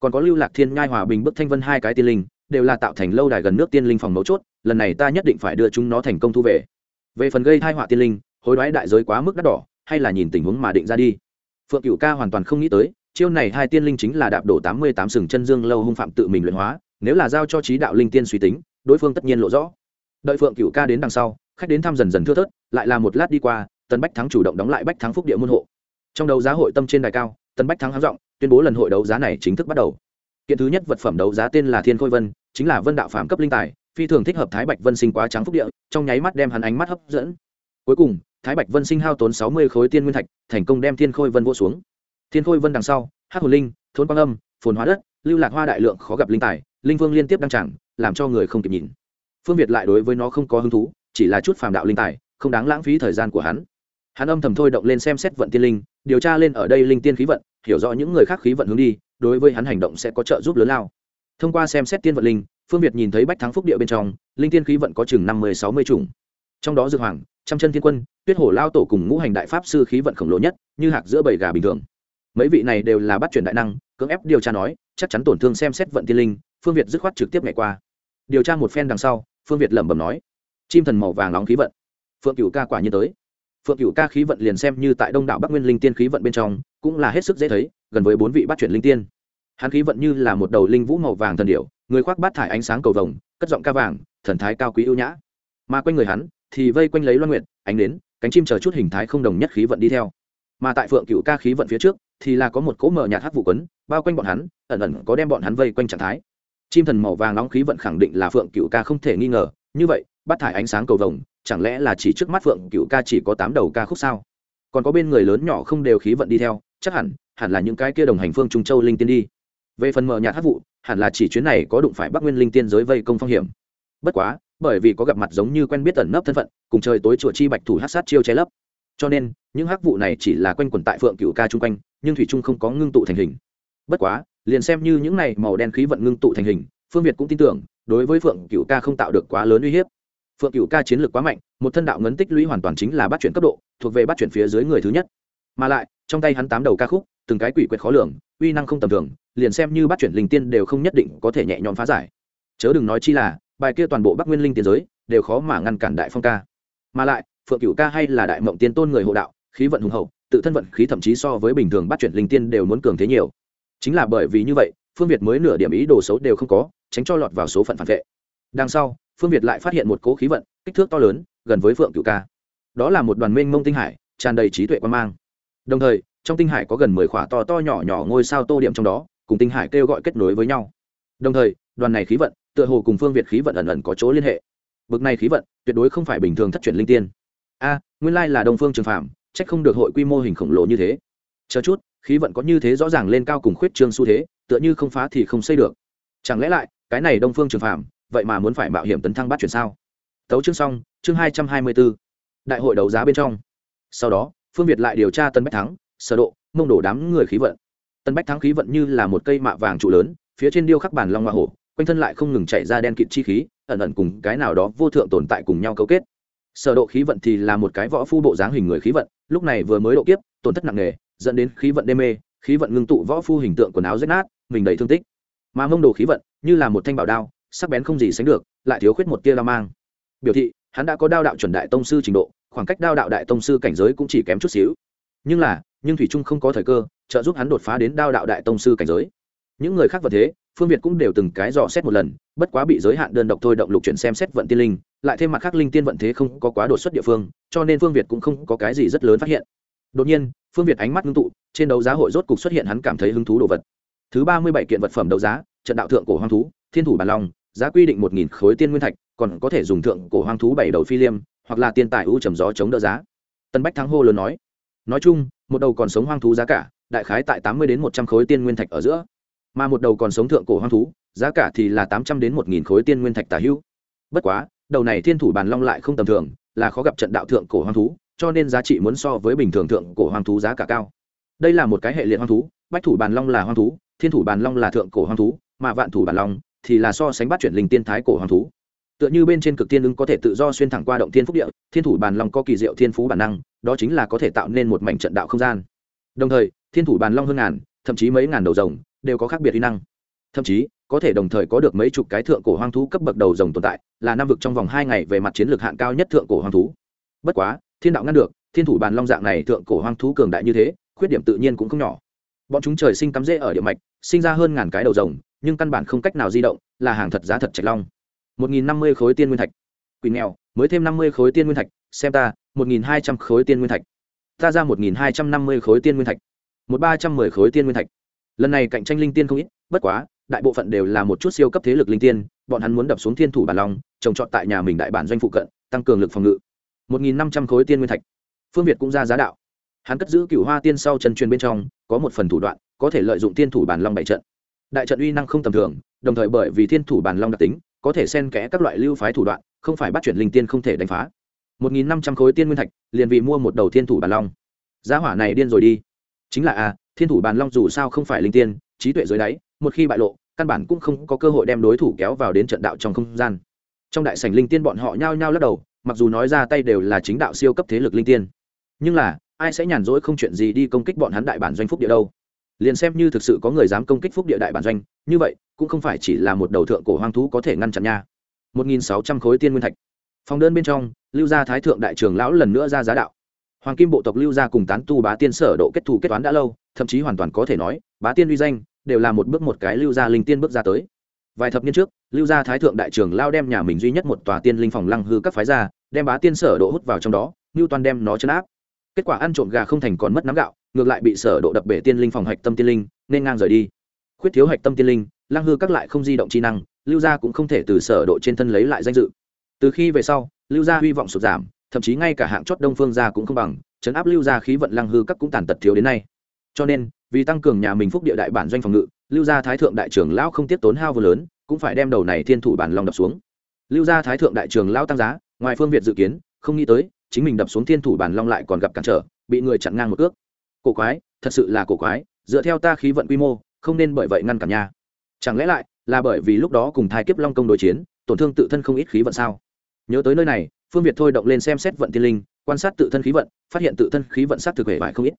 Còn có lưu lạc thiên nhai hòa bình bước thanh vân hai cái tiên linh, đều là tạo thành lâu đài gần nước tiên linh phòng mấu chốt lần này ta nhất định phải đưa chúng nó thành công thu về. Về phần gây thai họa tiên linh, hối đoái đại giới quá mức đắt đỏ, hay là nhìn tình huống mà định ra đi. Phượng cựu ca hoàn toàn không nghĩ tới, chiêu này hai tiên linh chính là đạp đổ tám mươi tám sừng chân dương lâu hung phạm tự mình luyện hóa, nếu là giao cho trí đạo linh tiên suy tính, đối phương tất nhiên lộ rõ. Đợi phượng cựu ca đến đằng sau, khách đến thăm dần dần thưa thớt, lại là một lát đi qua tân bách thắng chủ động đóng lại bách thắng phúc địa môn hộ. Trong đấu giá hội tâm trên đài cao tân bách thắng hám giọng, tuyên bố lần hội đấu giá này chính thức bắt đầu. Kiện thứ nhất vật phẩm đấu giá tên là thiên khôi vân, chính là vân đạo phạm cấp linh tài phi thường thích hợp thái bạch vân sinh quá trắng phúc địa, trong nháy mắt đem hắn ánh mắt hấp dẫn. Cuối cùng, thái bạch vân sinh hao tốn sáu mươi khối tiên nguyên thạch, thành công đem thiên khôi vân vô xuống. Thiên khôi vân đằng sau hát hồn linh thôn quang âm, phồn hóa đất, lưu lạc hoa đại lượng khó gặp linh tài, linh vương liên tiếp đăng trảng làm cho người không kịp nhìn. Phương việt lại đối với nó không có hứng thú, chỉ là chút phàm đạo linh tài, không đáng lãng phí thời gian của hắn. Hắn âm thầm thôi động lên xem xét vận tiên linh, điều tra lên ở đây linh tiên khí vận, hiểu rõ những người khác khí vận hướng đi, đối với hắn hành động sẽ có trợ giúp lớn lao. Thông qua xem xét tiên vận linh phương việt nhìn thấy bách thắng phúc địa bên trong, linh tiên khí vận có chừng năm mươi, sáu mươi chủng. Trong đó dược hoàng, trăm chân thiên quân, tuyết hổ lao tổ cùng ngũ hành đại pháp sư khí vận khổng lồ nhất, như hạc giữa bầy gà bình thường. Mấy vị này đều là bắt chuyển đại năng, cưỡng ép điều tra nói, chắc chắn tổn thương xem xét vận tiên linh, phương việt dứt khoát trực tiếp ngày qua. Điều tra một phen đằng sau, phương việt lẩm bẩm nói, chim thần màu vàng nóng khí vận, phượng cửu ca quả nhiên tới. Phượng cửu ca khí vận liền xem như tại đông đảo bắc nguyên linh tiên khí vận bên trong, cũng là hết sức dễ thấy, gần với bốn vị bắt chuyển linh tiên hắn khí vận như là một đầu linh vũ màu vàng thần điệu người khoác bát thải ánh sáng cầu vồng, cất giọng ca vàng, thần thái cao quý ưu nhã. Mà quanh người hắn thì vây quanh lấy loan nguyện ánh đến cánh chim chờ chút hình thái không đồng nhất khí vận đi theo. Mà tại phượng cựu ca khí vận phía trước thì là có một cỗ mở nhạt hát vụ quấn, bao quanh bọn hắn, ẩn ẩn có đem bọn hắn vây quanh trạng thái. Chim thần màu vàng nóng khí vận khẳng định là phượng cựu ca không thể nghi ngờ, như vậy bắt thải ánh sáng cầu vồng, chẳng lẽ là chỉ trước mắt phượng cựu ca chỉ có tám đầu ca khúc sao? Còn có bên người lớn nhỏ không đều khí vận đi theo, chắc hẳn hẳn là những cái kia đồng hành phương trung châu linh tiên đi về phần mở nhạt hắc vụ, hẳn là chỉ chuyến này có đụng phải bắc nguyên linh tiên giới vây công phong hiểm. Bất quá, bởi vì có gặp mặt giống như quen biết tẩn nấp thân phận, cùng trời tối chùa chi bạch thủ hát sát chiêu che lấp. Cho nên, những hắc vụ này chỉ là quanh quẩn tại phượng cựu ca chung quanh, nhưng thủy trung không có ngưng tụ thành hình. Bất quá, liền xem như những này màu đen khí vận ngưng tụ thành hình, phương việt cũng tin tưởng, đối với phượng cựu ca không tạo được quá lớn uy hiếp. Phượng cựu ca chiến lược quá mạnh, một thân đạo ngấn tích lũy hoàn toàn chính là bắt chuyển cấp độ, thuộc về bắt chuyển phía dưới người thứ nhất mà lại, trong tay hắn tám đầu ca khúc, từng cái quỷ quyệt khó lường, uy năng không tầm thường, liền xem như bắt chuyển linh tiên đều không nhất định có thể nhẹ nhõm phá giải. Chớ đừng nói chi là, bài kia toàn bộ bắc nguyên linh tiên giới, đều khó mà ngăn cản đại phong ca. Mà lại, phượng cửu ca hay là đại mộng tiên tôn người hộ đạo, khí vận hùng hậu, tự thân vận khí thậm chí so với bình thường bắt chuyển linh tiên đều muốn cường thế nhiều. Chính là bởi vì như vậy, phương việt mới nửa điểm ý đồ xấu đều không có, tránh cho lọt vào số phận phản vệ. Đằng sau, phương việt lại phát hiện một cố khí vận, kích thước to lớn, gần với phượng cửu ca. Đó là một đoàn minh mông tinh hải, tràn đầy trí tuệ quan mang đồng thời, trong tinh hải có gần mười khỏa to to nhỏ nhỏ ngôi sao tô điểm trong đó, cùng tinh hải kêu gọi kết nối với nhau. Đồng thời, đoàn này khí vận, tựa hồ cùng phương việt khí vận ẩn ẩn có chỗ liên hệ. Bực này khí vận, tuyệt đối không phải bình thường thất truyền linh tiên. A, nguyên lai là đông phương trường phạm trách không được hội quy mô hình khổng lồ như thế. Chờ chút, khí vận có như thế rõ ràng lên cao cùng khuyết trương xu thế, tựa như không phá thì không xây được. Chẳng lẽ lại, cái này đông phương trường phạm vậy mà muốn phải mạo hiểm tấn thăng bắt chuyển sao? Tấu chương xong, chương hai trăm hai mươi b ố đại hội đấu giá bên trong. Sau đó phương việt lại điều tra tân bách thắng, sở độ, mông đổ đám người khí vận. Tân bách thắng khí vận như là một cây mạ vàng trụ lớn, phía trên điêu khắc bản long hoa hổ, quanh thân lại không ngừng chạy ra đen kịt chi khí, ẩn ẩn cùng cái nào đó vô thượng tồn tại cùng nhau cấu kết. Sở độ khí vận thì là một cái võ phu bộ dáng hình người khí vận, lúc này vừa mới độ kiếp, tổn thất nặng nề, dẫn đến khí vận đê mê, khí vận ngưng tụ võ phu hình tượng quần áo rách nát, mình đầy thương tích. Mà mông đồ khí vận, như là một thanh bảo đao, sắc bén không gì sánh được, lại thiếu khuyết một tia đao mang. Biểu thị, hắn đã có đao đạo chuẩn đại tông sư trình độ khoảng cách đao đạo đại tông sư cảnh giới cũng chỉ kém chút xíu. Nhưng là, nhưng thủy trung không có thời cơ, trợ giúp hắn đột phá đến đao đạo đại tông sư cảnh giới. Những người khác vật thế, phương việt cũng đều từng cái dò xét một lần, bất quá bị giới hạn đơn độc thôi động lục chuyển xem xét vận tiên linh, lại thêm mặt khác linh tiên vận thế không có quá đột xuất địa phương, cho nên phương việt cũng không có cái gì rất lớn phát hiện. Đột nhiên, phương việt ánh mắt ngưng tụ, trên đấu giá hội rốt cục xuất hiện hắn cảm thấy hứng thú đồ vật. Thứ ba mươi bảy kiện vật phẩm đấu giá, trận đạo thượng cổ hoang thú, thiên thủ bàn long, giá quy định một nghìn khối tiên nguyên thạch, còn có thể dùng thượng cổ hoang thú bảy đầu phi liêm hoặc là tiền tài ưu trầm gió chống đỡ giá. Tân bách thắng hô lớn nói nói chung, một đầu còn sống hoang thú giá cả, đại khái tại tám mươi đến một trăm khối tiên nguyên thạch ở giữa. Mà một đầu còn sống thượng cổ hoang thú, giá cả thì là tám trăm đến một nghìn khối tiên nguyên thạch tả hữu. Bất quá, đầu này thiên thủ bàn long lại không tầm thường, là khó gặp trận đạo thượng cổ hoang thú, cho nên giá trị muốn so với bình thường thượng cổ hoang thú giá cả cao. Đây là một cái hệ liệt hoang thú, bách thủ bàn long là hoang thú, thiên thủ bàn long là thượng cổ hoang thú, mà vạn thủ bàn long thì là so sánh bắt chuyển linh tiên thái cổ hoang thú tựa như bên trên cực thiên ứng có thể tự do xuyên thẳng qua động thiên phúc địa, thiên thủ bàn long có kỳ diệu thiên phú bản năng, đó chính là có thể tạo nên một mảnh trận đạo không gian. Đồng thời, thiên thủ bàn long hơn ngàn, thậm chí mấy ngàn đầu rồng, đều có khác biệt kỹ năng. Thậm chí, có thể đồng thời có được mấy chục cái thượng cổ hoang thú cấp bậc đầu rồng tồn tại, là năm vực trong vòng hai ngày về mặt chiến lược hạng cao nhất thượng cổ hoang thú. Bất quá, thiên đạo ngăn được, thiên thủ bàn long dạng này thượng cổ hoang thú cường đại như thế, khuyết điểm tự nhiên cũng không nhỏ. Bọn chúng trời sinh cắm rễ ở địa mạch, sinh ra hơn ngàn cái đầu rồng, nhưng căn bản không cách nào di động, là hàng thật giá thật trạch long một nghìn năm mươi khối tiên nguyên thạch. Quỷ nghèo, mới thêm năm mươi khối tiên nguyên thạch, xem ta, một nghìn hai trăm khối tiên nguyên thạch. Ta ra một nghìn hai trăm năm mươi khối tiên nguyên thạch. Một ba trăm mười khối tiên nguyên thạch. Lần này cạnh tranh linh tiên không ít, bất quá, đại bộ phận đều là một chút siêu cấp thế lực linh tiên, bọn hắn muốn đập xuống thiên thủ bản long trồng trọt tại nhà mình đại bản doanh phụ cận, tăng cường lực phòng ngự. một nghìn năm trăm khối tiên nguyên thạch. Phương việt cũng ra giá đạo. Hắn cất giữ cựu hoa tiên sau chân truyền bên trong, có một phần thủ đoạn, có thể lợi dụng thiên thủ bản long bảy trận. Đại trận uy năng không tầm thường, đồng thời bởi vì thiên thủ bản long đặc tính có thể xen kẽ các loại lưu phái thủ đoạn, không phải bắt chuyển linh tiên không thể đánh phá. Một nghìn năm trăm khối tiên nguyên thạch, liền vì mua một đầu thiên thủ bản long. Giá hỏa này điên rồi đi. Chính là a thiên thủ bản long dù sao không phải linh tiên, trí tuệ dưới đáy, một khi bại lộ, căn bản cũng không có cơ hội đem đối thủ kéo vào đến trận đạo trong không gian. Trong đại sảnh linh tiên bọn họ nhao nhao lắc đầu, mặc dù nói ra tay đều là chính đạo siêu cấp thế lực linh tiên. Nhưng là, ai sẽ nhàn rỗi không chuyện gì đi công kích bọn hắn đại bản doanh phúc địa đâu? Liền xem như thực sự có người dám công kích phúc địa đại bản doanh, như vậy cũng không phải chỉ là một đầu thượng cổ hoang thú có thể ngăn chặn nha. Một nghìn sáu trăm khối tiên nguyên thạch. Phòng đơn bên trong, lưu gia thái thượng đại trưởng lão lần nữa ra giá đạo. Hoàng kim bộ tộc lưu gia cùng tán tu bá tiên sở độ kết thù kết toán đã lâu, thậm chí hoàn toàn có thể nói, bá tiên uy danh đều là một bước một cái lưu gia linh tiên bước ra tới. Vài thập niên trước, lưu gia thái thượng đại trưởng lao đem nhà mình duy nhất một tòa tiên linh phòng lăng hư các phái ra, đem bá tiên sở độ hút vào trong đó lưu toàn đem nó chấn áp. Kết quả ăn trộm gà không thành còn mất nắm gạo, ngược lại bị sở độ đập bể tiên linh phòng hạch tâm tiên linh, nên ngang rời đi. Khuyết thiếu hạch tâm tiên linh lăng hư các lại không di động chi năng, lưu gia cũng không thể từ sở độ trên thân lấy lại danh dự. Từ khi về sau, lưu gia hy vọng sụt giảm, thậm chí ngay cả hạng chót đông phương gia cũng không bằng, chấn áp lưu gia khí vận lăng hư các cũng tàn tật thiếu đến nay. Cho nên, vì tăng cường nhà mình phúc địa đại bản doanh phòng ngự, lưu gia thái thượng đại trưởng lão không tiếp tốn hao vừa lớn, cũng phải đem đầu này thiên thủ bản long đập xuống. Lưu gia thái thượng đại trưởng lão tăng giá, ngoài phương việt dự kiến, không nghĩ tới, chính mình đập xuống thiên thủ bản long lại còn gặp cản trở, bị người chặn ngang một cước. Cổ quái, thật sự là cổ quái, dựa theo ta khí vận quy mô, không nên bởi vậy ngăn cản nhà chẳng lẽ lại là bởi vì lúc đó cùng thái kiếp long công đối chiến, tổn thương tự thân không ít khí vận sao? Nhớ tới nơi này, phương việt thôi động lên xem xét vận tiên linh, quan sát tự thân khí vận, phát hiện tự thân khí vận sát thực hệ vải không ít.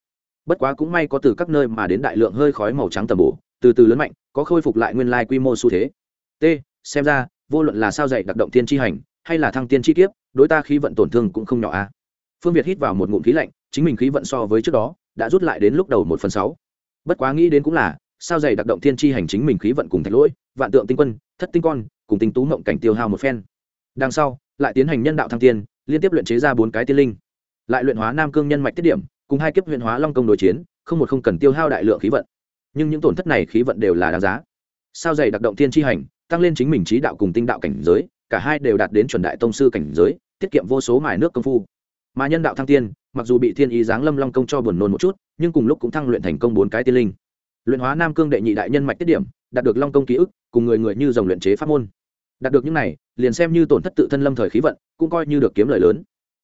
Bất quá cũng may có từ các nơi mà đến đại lượng hơi khói màu trắng tầm bổ, từ từ lớn mạnh, có khôi phục lại nguyên lai quy mô xu thế. T, xem ra, vô luận là sao dạy đặc động tiên tri hành, hay là thăng tiên chi kiếp, đối ta khí vận tổn thương cũng không nhỏ a phương việt hít vào một ngụm khí lạnh, chính mình khí vận so với trước đó, đã rút lại đến lúc đầu một phần sáu. Bất quá nghĩ đến cũng là sao dày đặc động thiên tri hành chính mình khí vận cùng thạch lỗi, vạn tượng tinh quân, thất tinh con, cùng tinh tú mộng cảnh tiêu hao một phen. Đằng sau, lại tiến hành nhân đạo thăng tiên liên tiếp luyện chế ra bốn cái tiên linh. Lại luyện hóa nam cương nhân mạch tiết điểm, cùng hai kiếp huyện hóa long công đối chiến, không một không cần tiêu hao đại lượng khí vận. Nhưng những tổn thất này khí vận đều là đáng giá. Sao dày đặc động thiên tri hành, tăng lên chính mình trí đạo cùng tinh đạo cảnh giới, cả hai đều đạt đến chuẩn đại tông sư cảnh giới, tiết kiệm vô số mài nước công phu. Mà nhân đạo thăng tiên mặc dù bị thiên ý giáng lâm long công cho buồn nôn một chút, nhưng cùng lúc cũng thăng luyện thành công bốn cái tiên linh luyện hóa nam cương đệ nhị đại nhân mạch tiết điểm, đạt được long công ký ức, cùng người người như dòng luyện chế pháp môn. Đạt được những này, liền xem như tổn thất tự thân lâm thời khí vận, cũng coi như được kiếm lời lớn.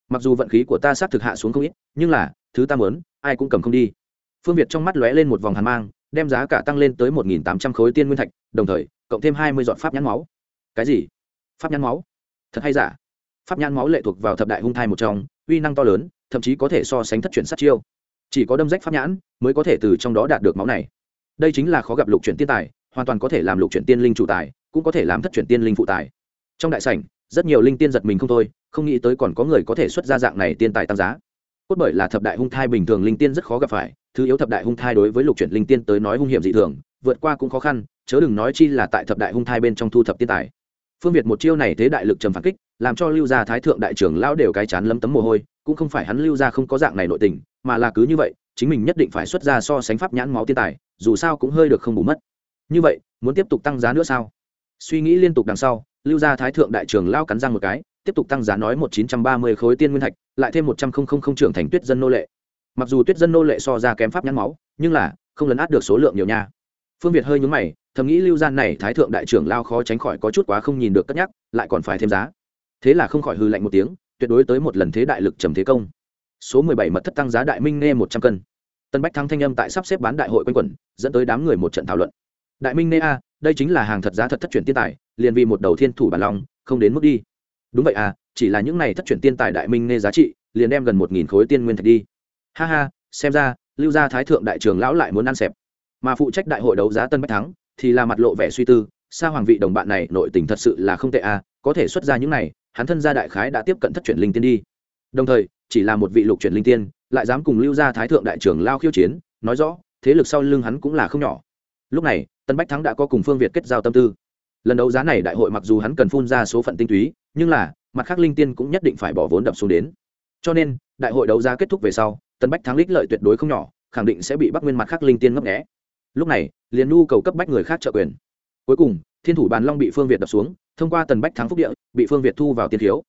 Mặc dù vận khí của ta sát thực hạ xuống không ít, nhưng là, thứ ta mớn ai cũng cầm không đi. Phương việt trong mắt lóe lên một vòng hàn mang, đem giá cả tăng lên tới một nghìn tám trăm khối tiên nguyên thạch, đồng thời, cộng thêm hai mươi dọn pháp nhãn máu. Cái gì? Pháp nhãn máu? Thật hay giả? Pháp nhãn máu lệ thuộc vào thập đại hung thai một trong, uy năng to lớn, thậm chí có thể so sánh thất chuyển sát chiêu. Chỉ có đâm rách pháp nhãn, mới có thể từ trong đó đạt được máu này đây chính là khó gặp lục chuyển tiên tài, hoàn toàn có thể làm lục chuyển tiên linh chủ tài, cũng có thể làm thất chuyển tiên linh phụ tài. Trong đại sảnh, rất nhiều linh tiên giật mình không thôi, không nghĩ tới còn có người có thể xuất ra dạng này tiên tài tăng giá. Cốt bởi là thập đại hung thai bình thường linh tiên rất khó gặp phải, thứ yếu thập đại hung thai đối với lục chuyển linh tiên tới nói hung hiểm dị thường, vượt qua cũng khó khăn, chớ đừng nói chi là tại thập đại hung thai bên trong thu thập tiên tài. Phương việt một chiêu này thế đại lực trầm phản kích, làm cho lưu gia thái thượng đại trưởng lão đều cái chán lấm tấm mồ hôi cũng không phải hắn lưu gia không có dạng này nội tình, mà là cứ như vậy, chính mình nhất định phải xuất ra so sánh pháp nhãn máu tiên tài, dù sao cũng hơi được không bù mất. Như vậy, muốn tiếp tục tăng giá nữa sao? Suy nghĩ liên tục đằng sau, lưu gia thái thượng đại trưởng lao cắn răng một cái, tiếp tục tăng giá nói một chín trăm ba mươi khối tiên nguyên thạch, lại thêm một trăm không không không trưởng thành tuyết dân nô lệ. Mặc dù tuyết dân nô lệ so ra kém pháp nhãn máu, nhưng là, không lấn át được số lượng nhiều nha. Phương việt hơi nhúng mày, thầm nghĩ lưu gian này thái thượng đại trưởng lao khó tránh khỏi có chút quá không nhìn được cất nhắc, lại còn phải thêm giá. Thế là không khỏi hư lạnh một tiếng tuyệt đối tới một lần thế đại lực trầm thế công. Số mười bảy mật thất tăng giá đại minh nghe một trăm cân. Tân bách thắng thanh âm tại sắp xếp bán đại hội quanh quẩn, dẫn tới đám người một trận thảo luận. Đại minh nê a, đây chính là hàng thật giá thật thất truyền tiên tài, liền vì một đầu thiên thủ bản long không đến mức đi. Đúng vậy à chỉ là những này thất truyền tiên tài đại minh nê giá trị, liền đem gần một nghìn khối tiên nguyên thạch đi. Ha ha, xem ra, lưu gia thái thượng đại trường lão lại muốn ăn xẹp. Mà phụ trách đại hội đấu giá tân bách thắng, thì là mặt lộ vẻ suy tư, sa hoàng vị đồng bạn này nội tình thật sự là không tệ à có thể xuất ra những này hắn thân gia đại khái đã tiếp cận thất truyền linh tiên đi. Đồng thời, chỉ là một vị lục truyền linh tiên, lại dám cùng lưu gia thái thượng đại trưởng lao khiêu chiến, nói rõ, thế lực sau lưng hắn cũng là không nhỏ. Lúc này, tân bách thắng đã có cùng phương việt kết giao tâm tư. Lần đấu giá này đại hội mặc dù hắn cần phun ra số phận tinh túy, nhưng là, mặt khác linh tiên cũng nhất định phải bỏ vốn đập xuống đến. Cho nên, đại hội đấu giá kết thúc về sau, tân bách thắng lích lợi tuyệt đối không nhỏ, khẳng định sẽ bị bắc nguyên mặt khác linh tiên ngấp nghẽ lúc này, liền nhu cầu cấp bách người khác trợ quyền cuối cùng, thiên thủ bàn long bị phương việt đập xuống, thông qua tần bách thắng phúc địa, bị phương việt thu vào tiên thiếu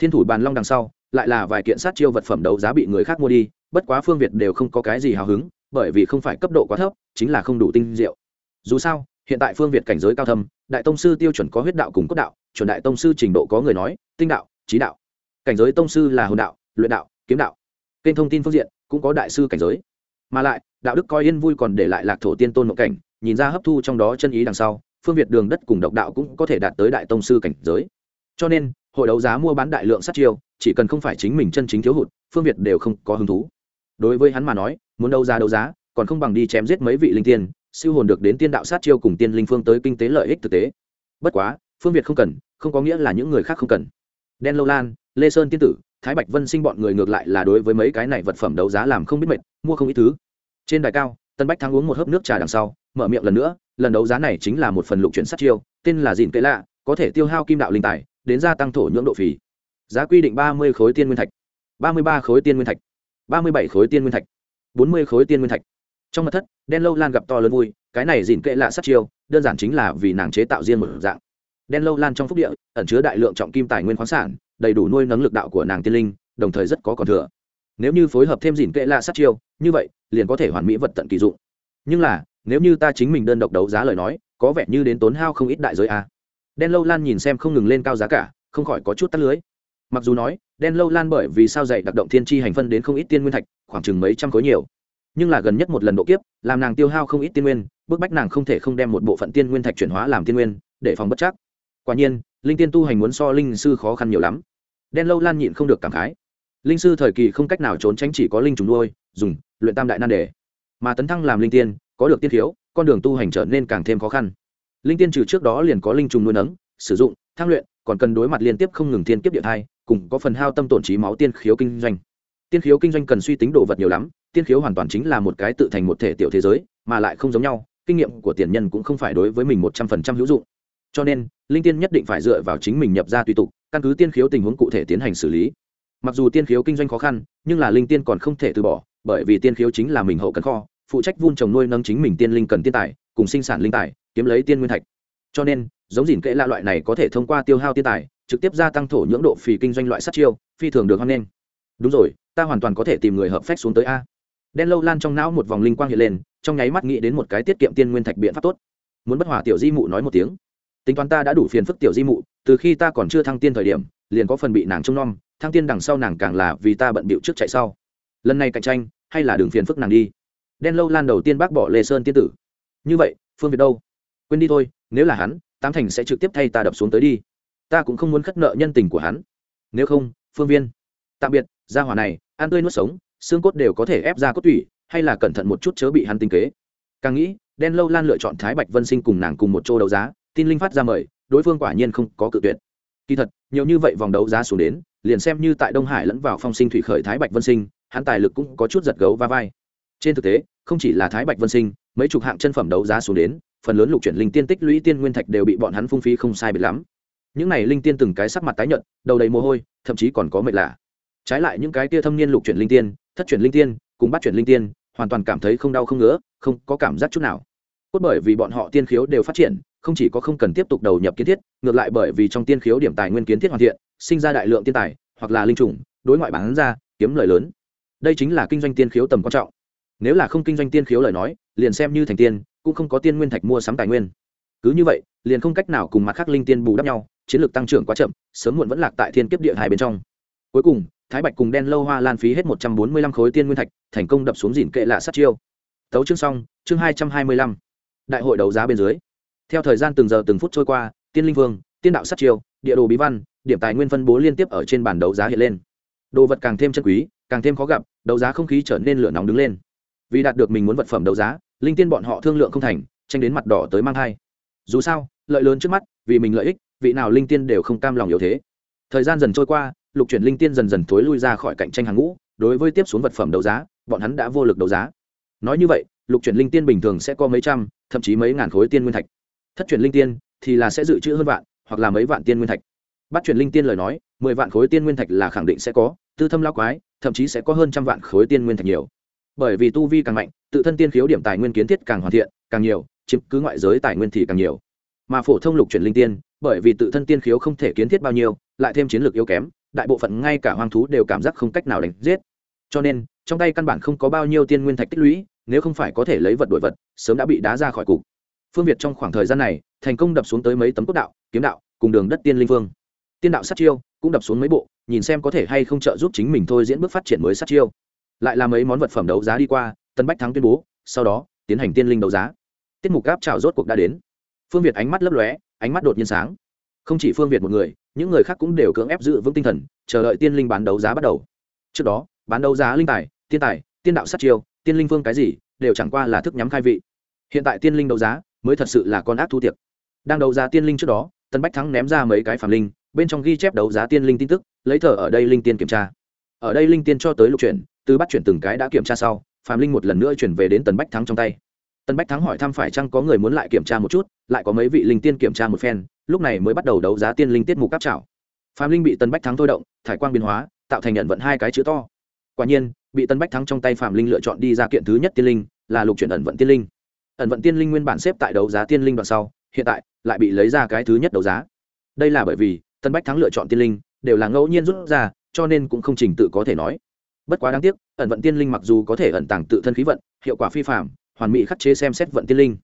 thiên thủ bàn long đằng sau, lại là vài kiện sát chiêu vật phẩm đấu giá bị người khác mua đi, bất quá phương việt đều không có cái gì hào hứng, bởi vì không phải cấp độ quá thấp, chính là không đủ tinh diệu. Dù sao, hiện tại phương việt cảnh giới cao thâm, đại tông sư tiêu chuẩn có huyết đạo cùng cốt đạo, chuẩn đại tông sư trình độ có người nói, tinh đạo trí đạo. Cảnh giới tông sư là hồn đạo, luyện đạo, kiếm đạo. Kênh thông tin phương diện, cũng có đại sư cảnh giới. Mà lại, đạo đức coi yên vui còn để lại lạc thổ tiên tôn mộng cảnh, nhìn ra hấp thu trong đó chân ý đằng sau phương việt đường đất cùng độc đạo cũng có thể đạt tới đại tông sư cảnh giới. Cho nên, hội đấu giá mua bán đại lượng sát chiêu, chỉ cần không phải chính mình chân chính thiếu hụt, phương việt đều không có hứng thú. Đối với hắn mà nói, muốn đấu giá đấu giá, còn không bằng đi chém giết mấy vị linh tiên, siêu hồn được đến tiên đạo sát chiêu cùng tiên linh phương tới kinh tế lợi ích thực tế. Bất quá, phương việt không cần, không có nghĩa là những người khác không cần. Đen lâu lan, lê sơn tiên tử, thái bạch vân sinh bọn người ngược lại là đối với mấy cái này vật phẩm đấu giá làm không biết mệt, mua không ít thứ. Trên đài cao, tân bách thắng uống một hớp nước trà đằng sau mở miệng lần nữa, lần đấu giá này chính là một phần lục chuyển sát chiêu, tên là dìn kệ lạ, có thể tiêu hao kim đạo linh tài, đến gia tăng thổ nhưỡng độ phì. Giá quy định ba mươi khối tiên nguyên thạch, ba mươi ba khối tiên nguyên thạch, ba mươi bảy khối tiên nguyên thạch, bốn mươi khối tiên nguyên thạch. Trong mặt thất, đen lâu lan gặp to lớn vui, cái này dìn kệ lạ sát chiêu, đơn giản chính là vì nàng chế tạo riêng một dạng. Đen lâu lan trong phúc địa, ẩn chứa đại lượng trọng kim tài nguyên khoáng sản, đầy đủ nuôi nấng lực đạo của nàng tiên linh, đồng thời rất có còn thừa. Nếu như phối hợp thêm dìn kệ lạ sát chiêu, như vậy, liền có thể hoàn mỹ vật tận kỳ dụng. Nhưng là nếu như ta chính mình đơn độc đấu giá lời nói, có vẻ như đến tốn hao không ít đại giới a. Đen lâu lan nhìn xem không ngừng lên cao giá cả, không khỏi có chút tắt lưới. Mặc dù nói, đen lâu lan bởi vì sao dạy đặc động thiên tri hành phân đến không ít tiên nguyên thạch, khoảng chừng mấy trăm khối nhiều. Nhưng là gần nhất một lần độ kiếp, làm nàng tiêu hao không ít tiên nguyên, bức bách nàng không thể không đem một bộ phận tiên nguyên thạch chuyển hóa làm tiên nguyên, để phòng bất chắc. Quả nhiên, linh tiên tu hành muốn so linh sư khó khăn nhiều lắm. Đen lâu lan nhịn không được cảm khái. Linh sư thời kỳ không cách nào trốn tránh chỉ có linh trùng nuôi, dùng luyện tam đại nan đề. Mà tấn thăng làm linh tiên có được tiên thiếu con đường tu hành trở nên càng thêm khó khăn. Linh tiên trừ trước đó liền có linh trùng nuôi nấng, sử dụng thang luyện, còn cần đối mặt liên tiếp không ngừng thiên kiếp địa thai, cùng có phần hao tâm tổn trí máu tiên khiếu kinh doanh. Tiên khiếu kinh doanh cần suy tính đồ vật nhiều lắm, tiên khiếu hoàn toàn chính là một cái tự thành một thể tiểu thế giới, mà lại không giống nhau, kinh nghiệm của tiền nhân cũng không phải đối với mình một trăm phần trăm hữu dụng. Cho nên, linh tiên nhất định phải dựa vào chính mình nhập ra tùy tục, căn cứ tiên khiếu tình huống cụ thể tiến hành xử lý. Mặc dù tiên khiếu kinh doanh khó khăn, nhưng là linh tiên còn không thể từ bỏ, bởi vì tiên khiếu chính là mình hậu cần kho phụ trách vun trồng nuôi nâng chính mình tiên linh cần tiên tài, cùng sinh sản linh tài, kiếm lấy tiên nguyên thạch. Cho nên, giống dìn kệ la loại này có thể thông qua tiêu hao tiên tài, trực tiếp gia tăng thổ nhưỡng độ phì kinh doanh loại sắt chiêu, phi thường được hoan nghênh. Đúng rồi, ta hoàn toàn có thể tìm người hợp phách xuống tới a. Đen lâu lan trong não một vòng linh quang hiện lên, trong nháy mắt nghĩ đến một cái tiết kiệm tiên nguyên thạch biện pháp tốt. Muốn bất hòa tiểu di mụ nói một tiếng. Tính toán ta đã đủ phiền phức tiểu di mụ, từ khi ta còn chưa thăng tiên thời điểm, liền có phần bị nàng trông nom, thăng tiên đằng sau nàng càng là vì ta bận bịu trước chạy sau. Lần này cạnh tranh, hay là đường phiền phức nàng đi đen lâu lan đầu tiên bác bỏ lê sơn tiên tử. Như vậy, phương việt đâu? Quên đi thôi, nếu là hắn, tám thành sẽ trực tiếp thay ta đập xuống tới đi. Ta cũng không muốn khất nợ nhân tình của hắn. Nếu không, phương viên, tạm biệt, gia hỏa này, ăn tươi nuốt sống, xương cốt đều có thể ép ra cốt tủy, hay là cẩn thận một chút chớ bị hắn tinh kế. Càng nghĩ, đen lâu lan lựa chọn thái bạch vân sinh cùng nàng cùng một chỗ đấu giá, tin linh phát ra mời, đối phương quả nhiên không có cự tuyệt. Kỳ thật, nhiều như vậy vòng đấu giá xuống đến, liền xem như tại đông hải lẫn vào phong sinh thủy khởi thái bạch vân sinh, hắn tài lực cũng có chút giật gấu va vai trên thực tế, không chỉ là thái bạch vân sinh, mấy chục hạng chân phẩm đấu giá xuống đến, phần lớn lục chuyển linh tiên tích lũy tiên nguyên thạch đều bị bọn hắn phung phí không sai biệt lắm. Những này linh tiên từng cái sắc mặt tái nhợt, đầu đầy mồ hôi, thậm chí còn có mệt lạ. Trái lại những cái tia thâm niên lục chuyển linh tiên, thất chuyển linh tiên, cùng bắt chuyển linh tiên, hoàn toàn cảm thấy không đau không ngứa, không có cảm giác chút nào. Cốt bởi vì bọn họ tiên khiếu đều phát triển, không chỉ có không cần tiếp tục đầu nhập kiến thiết, ngược lại bởi vì trong tiên khiếu điểm tài nguyên kiến thiết hoàn thiện, sinh ra đại lượng tiên tài, hoặc là linh trùng, đối ngoại bán ra, kiếm lời lớn. Đây chính là kinh doanh tiên khiếu tầm quan trọng nếu là không kinh doanh tiên khiếu lời nói, liền xem như thành tiên, cũng không có tiên nguyên thạch mua sắm tài nguyên. Cứ như vậy, liền không cách nào cùng mặt khác linh tiên bù đắp nhau, chiến lược tăng trưởng quá chậm, sớm muộn vẫn lạc tại thiên kiếp địa hai bên trong. Cuối cùng, thái bạch cùng đen lâu hoa lan phí hết một trăm bốn mươi lăm khối tiên nguyên thạch, thành công đập xuống dìn kệ lạ sát chiêu. Tấu chương xong, chương hai trăm hai mươi lăm. Đại hội đấu giá bên dưới. Theo thời gian từng giờ từng phút trôi qua, tiên linh vương, tiên đạo sát chiêu, địa đồ bí văn, điểm tài nguyên phân bố liên tiếp ở trên bản đấu giá hiện lên. Đồ vật càng thêm chân quý, càng thêm khó gặp, đấu giá không khí trở nên lửa nóng đứng lên vì đạt được mình muốn vật phẩm đấu giá, linh tiên bọn họ thương lượng không thành, tranh đến mặt đỏ tới mang thai. Dù sao, lợi lớn trước mắt, vì mình lợi ích, vị nào linh tiên đều không cam lòng yếu thế. Thời gian dần trôi qua, lục chuyển linh tiên dần dần thối lui ra khỏi cạnh tranh hàng ngũ, đối với tiếp xuống vật phẩm đấu giá, bọn hắn đã vô lực đấu giá. Nói như vậy, lục chuyển linh tiên bình thường sẽ có mấy trăm, thậm chí mấy ngàn khối tiên nguyên thạch. Thất chuyển linh tiên thì là sẽ dự trữ hơn vạn, hoặc là mấy vạn tiên nguyên thạch. Bắt chuyển linh tiên lời nói, mười vạn khối tiên nguyên thạch là khẳng định sẽ có, tư thâm lao quái, thậm chí sẽ có hơn trăm vạn khối tiên nguyên thạch nhiều bởi vì tu vi càng mạnh, tự thân tiên khiếu điểm tài nguyên kiến thiết càng hoàn thiện, càng nhiều, chiếm cứ ngoại giới tài nguyên thì càng nhiều. Mà phổ thông lục chuyển linh tiên, bởi vì tự thân tiên khiếu không thể kiến thiết bao nhiêu, lại thêm chiến lược yếu kém, đại bộ phận ngay cả hoang thú đều cảm giác không cách nào đánh giết. Cho nên, trong tay căn bản không có bao nhiêu tiên nguyên thạch tích lũy, nếu không phải có thể lấy vật đổi vật, sớm đã bị đá ra khỏi cục. Phương việt trong khoảng thời gian này, thành công đập xuống tới mấy tấm cốt đạo, kiếm đạo, cùng đường đất tiên linh vương. Tiên đạo sát chiêu, cũng đập xuống mấy bộ, nhìn xem có thể hay không trợ giúp chính mình thôi diễn bước phát triển mới sát chiêu lại là mấy món vật phẩm đấu giá đi qua, tân bách thắng tuyên bố, sau đó, tiến hành tiên linh đấu giá. Tiết mục gáp trào rốt cuộc đã đến. Phương việt ánh mắt lấp lóe, ánh mắt đột nhiên sáng. Không chỉ phương việt một người, những người khác cũng đều cưỡng ép giữ vững tinh thần, chờ đợi tiên linh bán đấu giá bắt đầu. Trước đó, bán đấu giá linh tài, tiên tài, tiên đạo sát chiêu, tiên linh phương cái gì, đều chẳng qua là thức nhắm khai vị. Hiện tại tiên linh đấu giá mới thật sự là con ác thu tiệc. Đang đấu giá tiên linh trước đó, tân bách thắng ném ra mấy cái phản linh, bên trong ghi chép đấu giá tiên linh tin tức, lấy thờ ở đây linh tiên kiểm tra. Ở đây linh tiên cho tới lục chuyển từ bắt chuyển từng cái đã kiểm tra sau phàm linh một lần nữa chuyển về đến tần bách thắng trong tay. Tần bách thắng hỏi thăm phải chăng có người muốn lại kiểm tra một chút, lại có mấy vị linh tiên kiểm tra một phen, lúc này mới bắt đầu đấu giá tiên linh tiết mục cáp trảo. Phàm linh bị tần bách thắng thôi động, thải quang biến hóa, tạo thành nhận vận hai cái chữ to. Quả nhiên, bị tần bách thắng trong tay phàm linh lựa chọn đi ra kiện thứ nhất tiên linh, là lục chuyển ẩn vận tiên linh. Ẩn vận tiên linh nguyên bản xếp tại đấu giá tiên linh đoạn sau, hiện tại lại bị lấy ra cái thứ nhất đấu giá. Đây là bởi vì tân bách thắng lựa chọn tiên linh đều là ngẫu nhiên rút ra, cho nên cũng không trình tự có thể nói bất quá đáng tiếc, ẩn vận tiên linh mặc dù có thể ẩn tàng tự thân khí vận, hiệu quả phi phạm hoàn mỹ khắc chế xem xét vận tiên linh.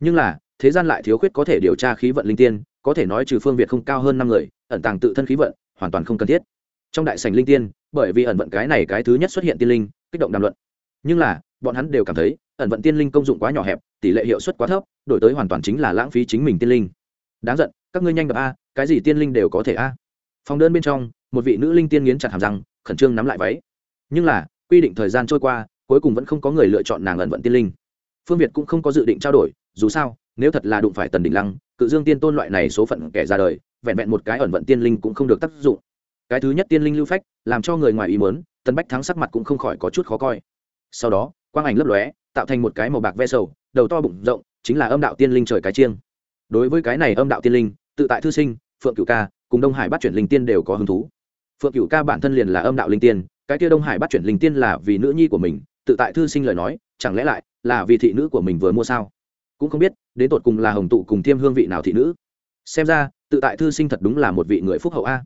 Nhưng là, thế gian lại thiếu khuyết có thể điều tra khí vận linh tiên, có thể nói trừ phương việt không cao hơn năm người, ẩn tàng tự thân khí vận, hoàn toàn không cần thiết. Trong đại sành linh tiên, bởi vì ẩn vận cái này cái thứ nhất xuất hiện tiên linh, kích động đàm luận. Nhưng là, bọn hắn đều cảm thấy, ẩn vận tiên linh công dụng quá nhỏ hẹp, tỷ lệ hiệu suất quá thấp, đổi tới hoàn toàn chính là lãng phí chính mình tiên linh. Đáng giận, các ngươi nhanh gặp a, cái gì tiên linh đều có thể a. Phòng đơn bên trong, một vị nữ linh tiên nghiến chặt hàm răng, khẩn trương nắm lại váy nhưng là, quy định thời gian trôi qua, cuối cùng vẫn không có người lựa chọn nàng ẩn vận tiên linh. Phương việt cũng không có dự định trao đổi, dù sao, nếu thật là đụng phải tần đình lăng, cự dương tiên tôn loại này số phận kẻ ra đời, vẹn vẹn một cái ẩn vận tiên linh cũng không được tác dụng. Cái thứ nhất tiên linh lưu phách, làm cho người ngoài ý mớn tần bách thắng sắc mặt cũng không khỏi có chút khó coi. Sau đó, quang ảnh lấp lóe, tạo thành một cái màu bạc ve sầu, đầu to bụng rộng, chính là âm đạo tiên linh trời cái chiêng. Đối với cái này âm đạo tiên linh, tự tại thư sinh, phượng cửu ca, cùng đông hải bắt chuyển linh tiên đều có hứng thú. Phượng cửu ca bản thân liền là âm đạo linh tiên cái kia đông hải bắt chuyển linh tiên là vì nữ nhi của mình, tự tại thư sinh lời nói, chẳng lẽ lại là vì thị nữ của mình vừa mua sao? Cũng không biết, đến tột cùng là hồng tụ cùng thiêm hương vị nào thị nữ? Xem ra, tự tại thư sinh thật đúng là một vị người phúc hậu a.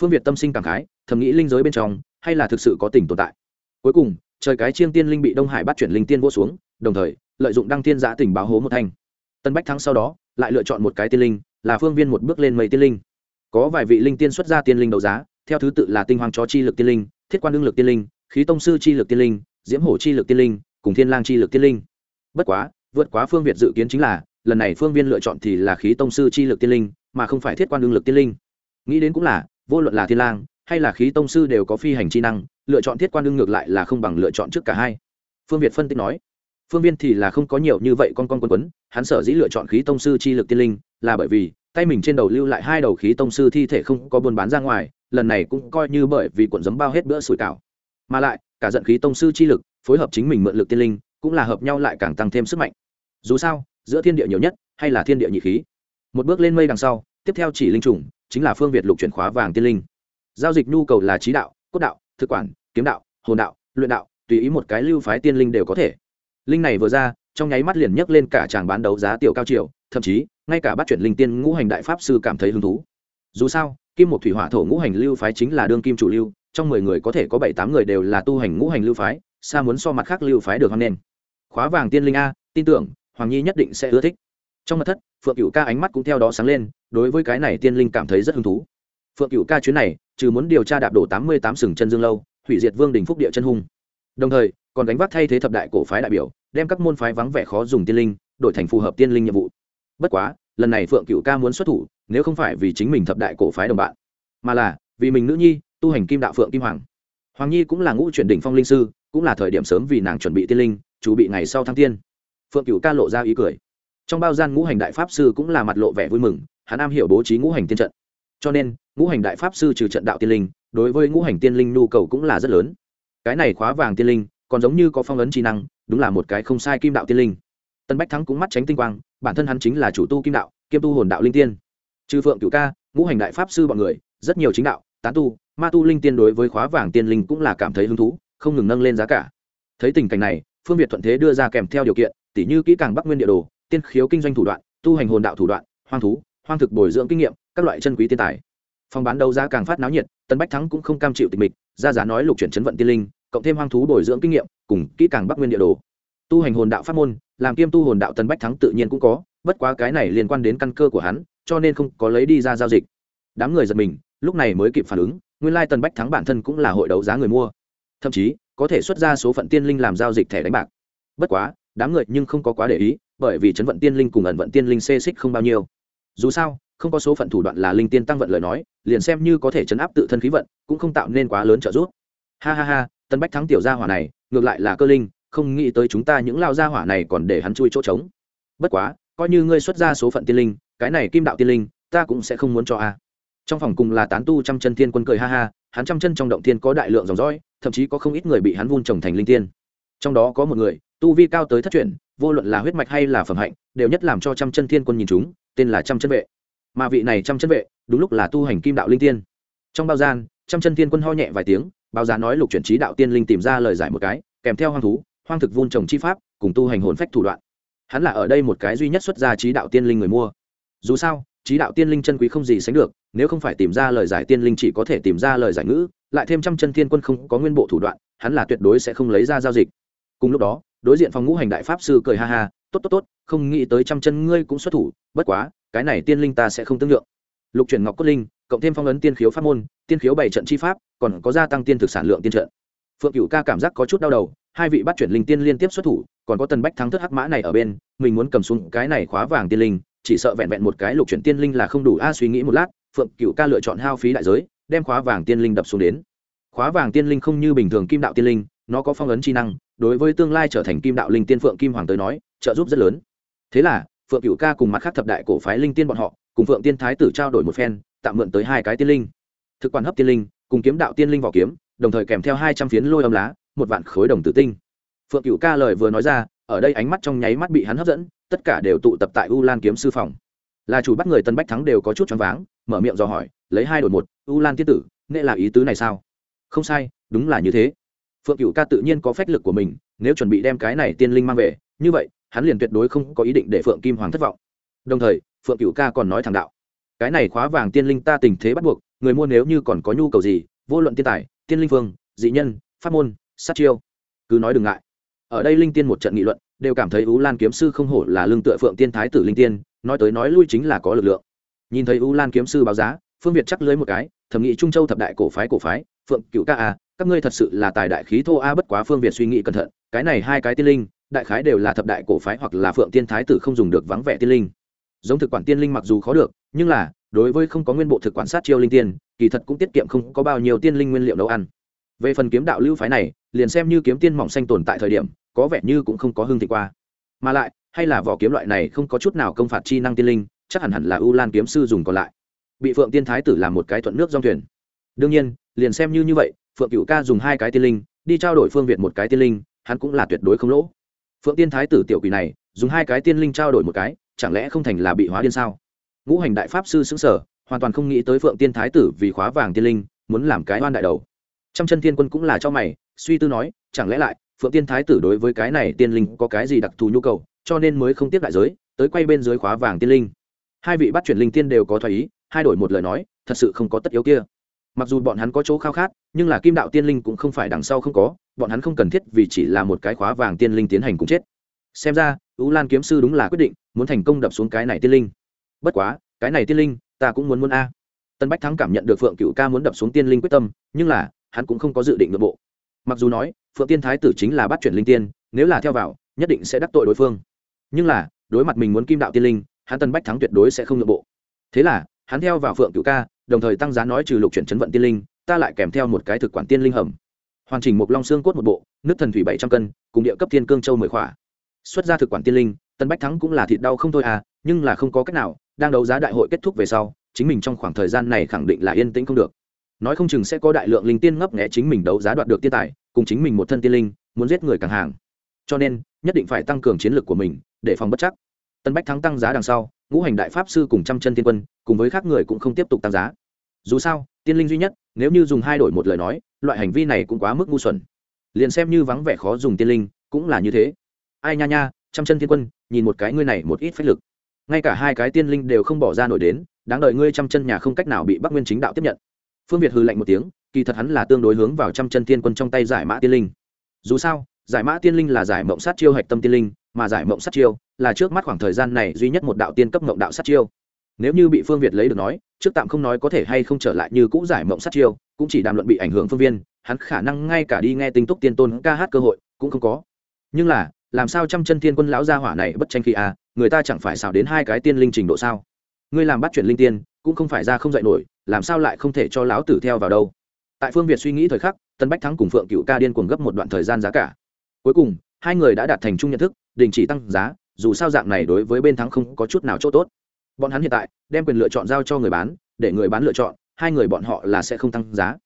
Phương việt tâm sinh cảm khái, thầm nghĩ linh giới bên trong, hay là thực sự có tình tồn tại? Cuối cùng, trời cái chiêng tiên linh bị đông hải bắt chuyển linh tiên vô xuống, đồng thời, lợi dụng đăng tiên giã tình báo hố một thanh. Tân bách thắng sau đó, lại lựa chọn một cái tiên linh, là phương viên một bước lên mấy tiên linh. Có vài vị linh tiên xuất ra tiên linh đấu giá, theo thứ tự là tinh hoàng chó chi lực tiên linh thiết quan đương lực tiên linh, khí tông sư chi lực tiên linh, diễm hổ chi lực tiên linh, cùng thiên lang chi lực tiên linh. Bất quá, vượt quá phương việt dự kiến chính là, lần này phương viên lựa chọn thì là khí tông sư chi lực tiên linh, mà không phải thiết quan đương lực tiên linh. Nghĩ đến cũng là, vô luận là thiên lang, hay là khí tông sư đều có phi hành chi năng, lựa chọn thiết quan đương ngược lại là không bằng lựa chọn trước cả hai. Phương việt phân tích nói, phương viên thì là không có nhiều như vậy con con quân quấn, hắn sở dĩ lựa chọn khí tông sư chi lực tiên linh là bởi vì tay mình trên đầu lưu lại hai đầu khí tông sư thi thể không có buôn bán ra ngoài, lần này cũng coi như bởi vì cuộn giấm bao hết bữa sủi cảo. Mà lại, cả giận khí tông sư chi lực, phối hợp chính mình mượn lực tiên linh, cũng là hợp nhau lại càng tăng thêm sức mạnh. Dù sao, giữa thiên địa nhiều nhất, hay là thiên địa nhị khí. Một bước lên mây đằng sau, tiếp theo chỉ linh trùng, chính là phương việt lục chuyển khóa vàng tiên linh. Giao dịch nhu cầu là trí đạo, cốt đạo, thực quản, kiếm đạo, hồn đạo, luyện đạo, tùy ý một cái lưu phái tiên linh đều có thể. Linh này vừa ra, trong nháy mắt liền nhấc lên cả tràng bán đấu giá tiểu cao triệu thậm chí ngay cả bắt chuyển linh tiên ngũ hành đại pháp sư cảm thấy hứng thú. Dù sao, kim một thủy hỏa thổ ngũ hành lưu phái chính là đương kim chủ lưu, trong mười người có thể có bảy tám người đều là tu hành ngũ hành lưu phái, xa muốn so mặt khác lưu phái được hoang nền khóa vàng tiên linh a, tin tưởng, hoàng nhi nhất định sẽ ưa thích. Trong mặt thất, phượng cựu ca ánh mắt cũng theo đó sáng lên, đối với cái này tiên linh cảm thấy rất hứng thú. Phượng cựu ca chuyến này, trừ muốn điều tra đạp đổ tám mươi tám sừng chân dương lâu, hủy diệt vương đình phúc địa chân hung. Đồng thời, còn đánh vác thay thế thập đại cổ phái đại biểu, đem các môn phái vắng vẻ khó dùng tiên linh, đổi thành phù hợp tiên linh nhiệm vụ bất quá, lần này phượng cựu ca muốn xuất thủ, nếu không phải vì chính mình thập đại cổ phái đồng bạn. Mà là, vì mình nữ nhi, tu hành kim đạo phượng kim hoàng. Hoàng nhi cũng là ngũ chuyển đỉnh phong linh sư, cũng là thời điểm sớm vì nàng chuẩn bị tiên linh chủ bị ngày sau thăng tiên. Phượng cựu ca lộ ra ý cười. Trong bao gian ngũ hành đại pháp sư cũng là mặt lộ vẻ vui mừng, hắn am hiểu bố trí ngũ hành tiên trận. Cho nên, ngũ hành đại pháp sư trừ trận đạo tiên linh, đối với ngũ hành tiên linh nhu cầu cũng là rất lớn. Cái này khóa vàng tiên linh, còn giống như có phong ấn trí năng, đúng là một cái không sai kim đạo tiên linh tân bách thắng cũng mắt tránh tinh quang, bản thân hắn chính là chủ tu kim đạo, kiêm tu hồn đạo linh tiên. Trừ phượng cựu ca, ngũ hành đại pháp sư bọn người, rất nhiều chính đạo, tán tu, ma tu linh tiên đối với khóa vàng tiên linh cũng là cảm thấy hứng thú, không ngừng nâng lên giá cả. Thấy tình cảnh này, phương việt thuận thế đưa ra kèm theo điều kiện, tỉ như kỹ càng bắc nguyên địa đồ, tiên khiếu kinh doanh thủ đoạn, tu hành hồn đạo thủ đoạn, hoang thú, hoang thực bồi dưỡng kinh nghiệm, các loại chân quý tiên tài. Phòng bán đấu giá càng phát náo nhiệt, tân bách thắng cũng không cam chịu tịch mịch, ra giá nói lục chuyển chấn vận tiên linh, cộng thêm hoang thú bồi dưỡng kinh nghiệm, cùng kỹ càng bắc nguyên địa đồ. Tu hành hồn đạo pháp môn làm kiêm tu hồn đạo tân bách thắng tự nhiên cũng có, bất quá cái này liên quan đến căn cơ của hắn, cho nên không có lấy đi ra giao dịch. Đám người giật mình, lúc này mới kịp phản ứng, nguyên lai tân bách thắng bản thân cũng là hội đấu giá người mua. Thậm chí, có thể xuất ra số phận tiên linh làm giao dịch thẻ đánh bạc. Bất quá, đám người nhưng không có quá để ý, bởi vì chấn vận tiên linh cùng ẩn vận tiên linh xê xích không bao nhiêu. Dù sao, không có số phận thủ đoạn là linh tiên tăng vận lời nói, liền xem như có thể chấn áp tự thân khí vận, cũng không tạo nên quá lớn trợ giúp. Ha ha ha tân bách thắng tiểu gia hỏa này, ngược lại là cơ linh không nghĩ tới chúng ta những lao gia hỏa này còn để hắn chui chỗ trống. Bất quá, coi như ngươi xuất ra số phận tiên linh, cái này kim đạo tiên linh, ta cũng sẽ không muốn cho a. Trong phòng cùng là tán tu trăm chân thiên quân cười ha ha, hắn trăm chân trong động tiên có đại lượng dòng dõi, thậm chí có không ít người bị hắn vun trồng thành linh tiên. Trong đó có một người, tu vi cao tới thất truyền vô luận là huyết mạch hay là phẩm hạnh, đều nhất làm cho trăm chân thiên quân nhìn chúng, tên là trăm chân vệ. Mà vị này trăm chân vệ, đúng lúc là tu hành kim đạo linh tiên. Trong bao gian, trăm chân thiên quân ho nhẹ vài tiếng báo giá nói lục chuyển trí đạo tiên linh tìm ra lời giải một cái, kèm theo hoang thú hoang thực vun trồng chi pháp, cùng tu hành hồn phách thủ đoạn. Hắn là ở đây một cái duy nhất xuất ra trí đạo tiên linh người mua. Dù sao, trí đạo tiên linh chân quý không gì sánh được, nếu không phải tìm ra lời giải tiên linh chỉ có thể tìm ra lời giải ngữ, lại thêm trăm chân thiên quân không có nguyên bộ thủ đoạn, hắn là tuyệt đối sẽ không lấy ra giao dịch. Cùng lúc đó, đối diện phòng ngũ hành đại pháp sư cười ha ha, tốt tốt tốt, không nghĩ tới trăm chân ngươi cũng xuất thủ, bất quá, cái này tiên linh ta sẽ không tương lượng. Lục chuyển ngọc cốt linh, cộng thêm phong ấn tiên khiếu pháp môn, tiên khiếu bảy trận chi pháp, còn có gia tăng tiên thực sản lượng tiên trận. Phượng cửu ca cảm giác có chút đau đầu hai vị bắt chuyển linh tiên liên tiếp xuất thủ, còn có tần bách thắng thất hắc mã này ở bên, mình muốn cầm xuống cái này khóa vàng tiên linh, chỉ sợ vẹn vẹn một cái lục chuyển tiên linh là không đủ. A, suy nghĩ một lát, phượng cửu ca lựa chọn hao phí đại giới, đem khóa vàng tiên linh đập xuống đến. Khóa vàng tiên linh không như bình thường kim đạo tiên linh, nó có phong ấn chi năng, đối với tương lai trở thành kim đạo linh tiên phượng kim hoàng tới nói, trợ giúp rất lớn. Thế là, phượng cửu ca cùng mặt khác thập đại cổ phái linh tiên bọn họ, cùng phượng tiên thái tử trao đổi một phen, tạm mượn tới hai cái tiên linh. Thực quản hấp tiên linh, cùng kiếm đạo tiên linh vỏ kiếm, đồng thời kèm theo hai trăm phiến lôi âm lá một vạn khối đồng tử tinh. Phượng cửu ca lời vừa nói ra, ở đây ánh mắt trong nháy mắt bị hắn hấp dẫn, tất cả đều tụ tập tại u lan kiếm sư phòng. Là chủ bắt người tân bách thắng đều có chút choáng váng, mở miệng dò hỏi, lấy hai đổi một, u lan tiên tử nghệ là ý tứ này sao? Không sai, đúng là như thế. Phượng cửu ca tự nhiên có phách lực của mình, nếu chuẩn bị đem cái này tiên linh mang về, như vậy, hắn liền tuyệt đối không có ý định để phượng kim hoàng thất vọng. Đồng thời, phượng cửu ca còn nói thẳng đạo, cái này khóa vàng tiên linh ta tình thế bắt buộc, người mua nếu như còn có nhu cầu gì, vô luận tiên tài, tiên linh phương, dị nhân, pháp môn sát chiêu. Cứ nói đừng ngại. Ở đây linh tiên một trận nghị luận, đều cảm thấy ú lan kiếm sư không hổ là lương tựa phượng tiên thái tử linh tiên, nói tới nói lui chính là có lực lượng. Nhìn thấy ú lan kiếm sư báo giá, phương việt chắc lưới một cái, thẩm nghị trung châu thập đại cổ phái cổ phái, phượng cựu ca a, các ngươi thật sự là tài đại khí thô a bất quá phương việt suy nghĩ cẩn thận, cái này hai cái tiên linh, đại khái đều là thập đại cổ phái hoặc là phượng tiên thái tử không dùng được vắng vẻ tiên linh. Giống thực quản tiên linh mặc dù khó được, nhưng là, đối với không có nguyên bộ thực quản sát chiêu linh tiên, kỳ thật cũng tiết kiệm không có bao nhiêu tiên linh nguyên liệu nấu ăn về phần kiếm đạo lưu phái này, liền xem như kiếm tiên mỏng xanh tồn tại thời điểm, có vẻ như cũng không có hương thị qua. Mà lại, hay là vỏ kiếm loại này không có chút nào công phạt chi năng tiên linh, chắc hẳn hẳn là u lan kiếm sư dùng còn lại. Bị phượng tiên thái tử làm một cái thuận nước dòng thuyền. Đương nhiên, liền xem như như vậy, phượng cựu ca dùng hai cái tiên linh, đi trao đổi phương việt một cái tiên linh, hắn cũng là tuyệt đối không lỗ. Phượng tiên thái tử tiểu quỷ này, dùng hai cái tiên linh trao đổi một cái, chẳng lẽ không thành là bị hóa điên sao? Ngũ hành đại pháp sư xứng sở hoàn toàn không nghĩ tới phượng tiên thái tử vì khóa vàng tiên linh, muốn làm cái oan đại đầu trăm chân thiên quân cũng là cho mày, suy tư nói, chẳng lẽ lại, phượng tiên thái tử đối với cái này tiên linh có cái gì đặc thù nhu cầu, cho nên mới không tiếp đại giới, tới quay bên dưới khóa vàng tiên linh. Hai vị bắt chuyển linh tiên đều có thoái ý, hai đổi một lời nói, thật sự không có tất yếu kia. Mặc dù bọn hắn có chỗ khao khát, nhưng là kim đạo tiên linh cũng không phải đằng sau không có, bọn hắn không cần thiết vì chỉ là một cái khóa vàng tiên linh tiến hành cùng chết. Xem ra ú lan kiếm sư đúng là quyết định, muốn thành công đập xuống cái này tiên linh. Bất quá, cái này tiên linh, ta cũng muốn muốn a. Tân bách thắng cảm nhận được phượng cựu ca muốn đập xuống tiên linh quyết tâm, nhưng là hắn cũng không có dự định nội bộ. Mặc dù nói, phượng tiên thái tử chính là bắt chuyển linh tiên, nếu là theo vào, nhất định sẽ đắc tội đối phương. Nhưng là, đối mặt mình muốn kim đạo tiên linh, hắn tân bách thắng tuyệt đối sẽ không nội bộ. Thế là, hắn theo vào phượng cựu ca, đồng thời tăng giá nói trừ lục chuyển chấn vận tiên linh, ta lại kèm theo một cái thực quản tiên linh hầm. Hoàn chỉnh một long xương cốt một bộ, nước thần thủy bảy trăm cân, cùng địa cấp thiên cương châu mười khỏa. Xuất ra thực quản tiên linh, tân bách thắng cũng là thịt đau không thôi à nhưng là không có cách nào, đang đấu giá đại hội kết thúc về sau, chính mình trong khoảng thời gian này khẳng định là yên tĩnh không được nói không chừng sẽ có đại lượng linh tiên ngấp nghẽ chính mình đấu giá đoạt được tiên tài, cùng chính mình một thân tiên linh, muốn giết người càng hàng. Cho nên, nhất định phải tăng cường chiến lược của mình, để phòng bất chắc. Tân bách thắng tăng giá đằng sau, ngũ hành đại pháp sư cùng trăm chân tiên quân, cùng với khác người cũng không tiếp tục tăng giá. Dù sao, tiên linh duy nhất, nếu như dùng hai đổi một lời nói, loại hành vi này cũng quá mức ngu xuẩn. Liền xem như vắng vẻ khó dùng tiên linh, cũng là như thế. Ai nha nha, trăm chân tiên quân, nhìn một cái ngươi này một ít phách lực. Ngay cả hai cái tiên linh đều không bỏ ra nổi đến, đáng đợi ngươi trăm chân nhà không cách nào bị bắc nguyên chính đạo tiếp nhận phương việt hư lạnh một tiếng, kỳ thật hắn là tương đối hướng vào trăm chân tiên quân trong tay giải mã tiên linh. Dù sao, giải mã tiên linh là giải mộng sát chiêu hạch tâm tiên linh, mà giải mộng sát chiêu là trước mắt khoảng thời gian này duy nhất một đạo tiên cấp mộng đạo sát chiêu. Nếu như bị phương việt lấy được nói, trước tạm không nói có thể hay không trở lại như cũ giải mộng sát chiêu, cũng chỉ đàm luận bị ảnh hưởng phương viên, hắn khả năng ngay cả đi nghe tinh túc tiên tôn ca hát cơ hội cũng không có. Nhưng là, làm sao trăm chân thiên quân lão gia hỏa này bất tranh khi à người ta chẳng phải xào đến hai cái tiên linh trình độ sao? Ngươi làm bắt chuyển linh tiên cũng không phải ra không dạy nổi, làm sao lại không thể cho lão tử theo vào đâu. Tại phương việt suy nghĩ thời khắc, tân bách thắng cùng phượng cựu ca điên cuồng gấp một đoạn thời gian giá cả. Cuối cùng, hai người đã đạt thành chung nhận thức, đình chỉ tăng giá, dù sao dạng này đối với bên thắng không có chút nào chỗ tốt. Bọn hắn hiện tại, đem quyền lựa chọn giao cho người bán, để người bán lựa chọn, hai người bọn họ là sẽ không tăng giá.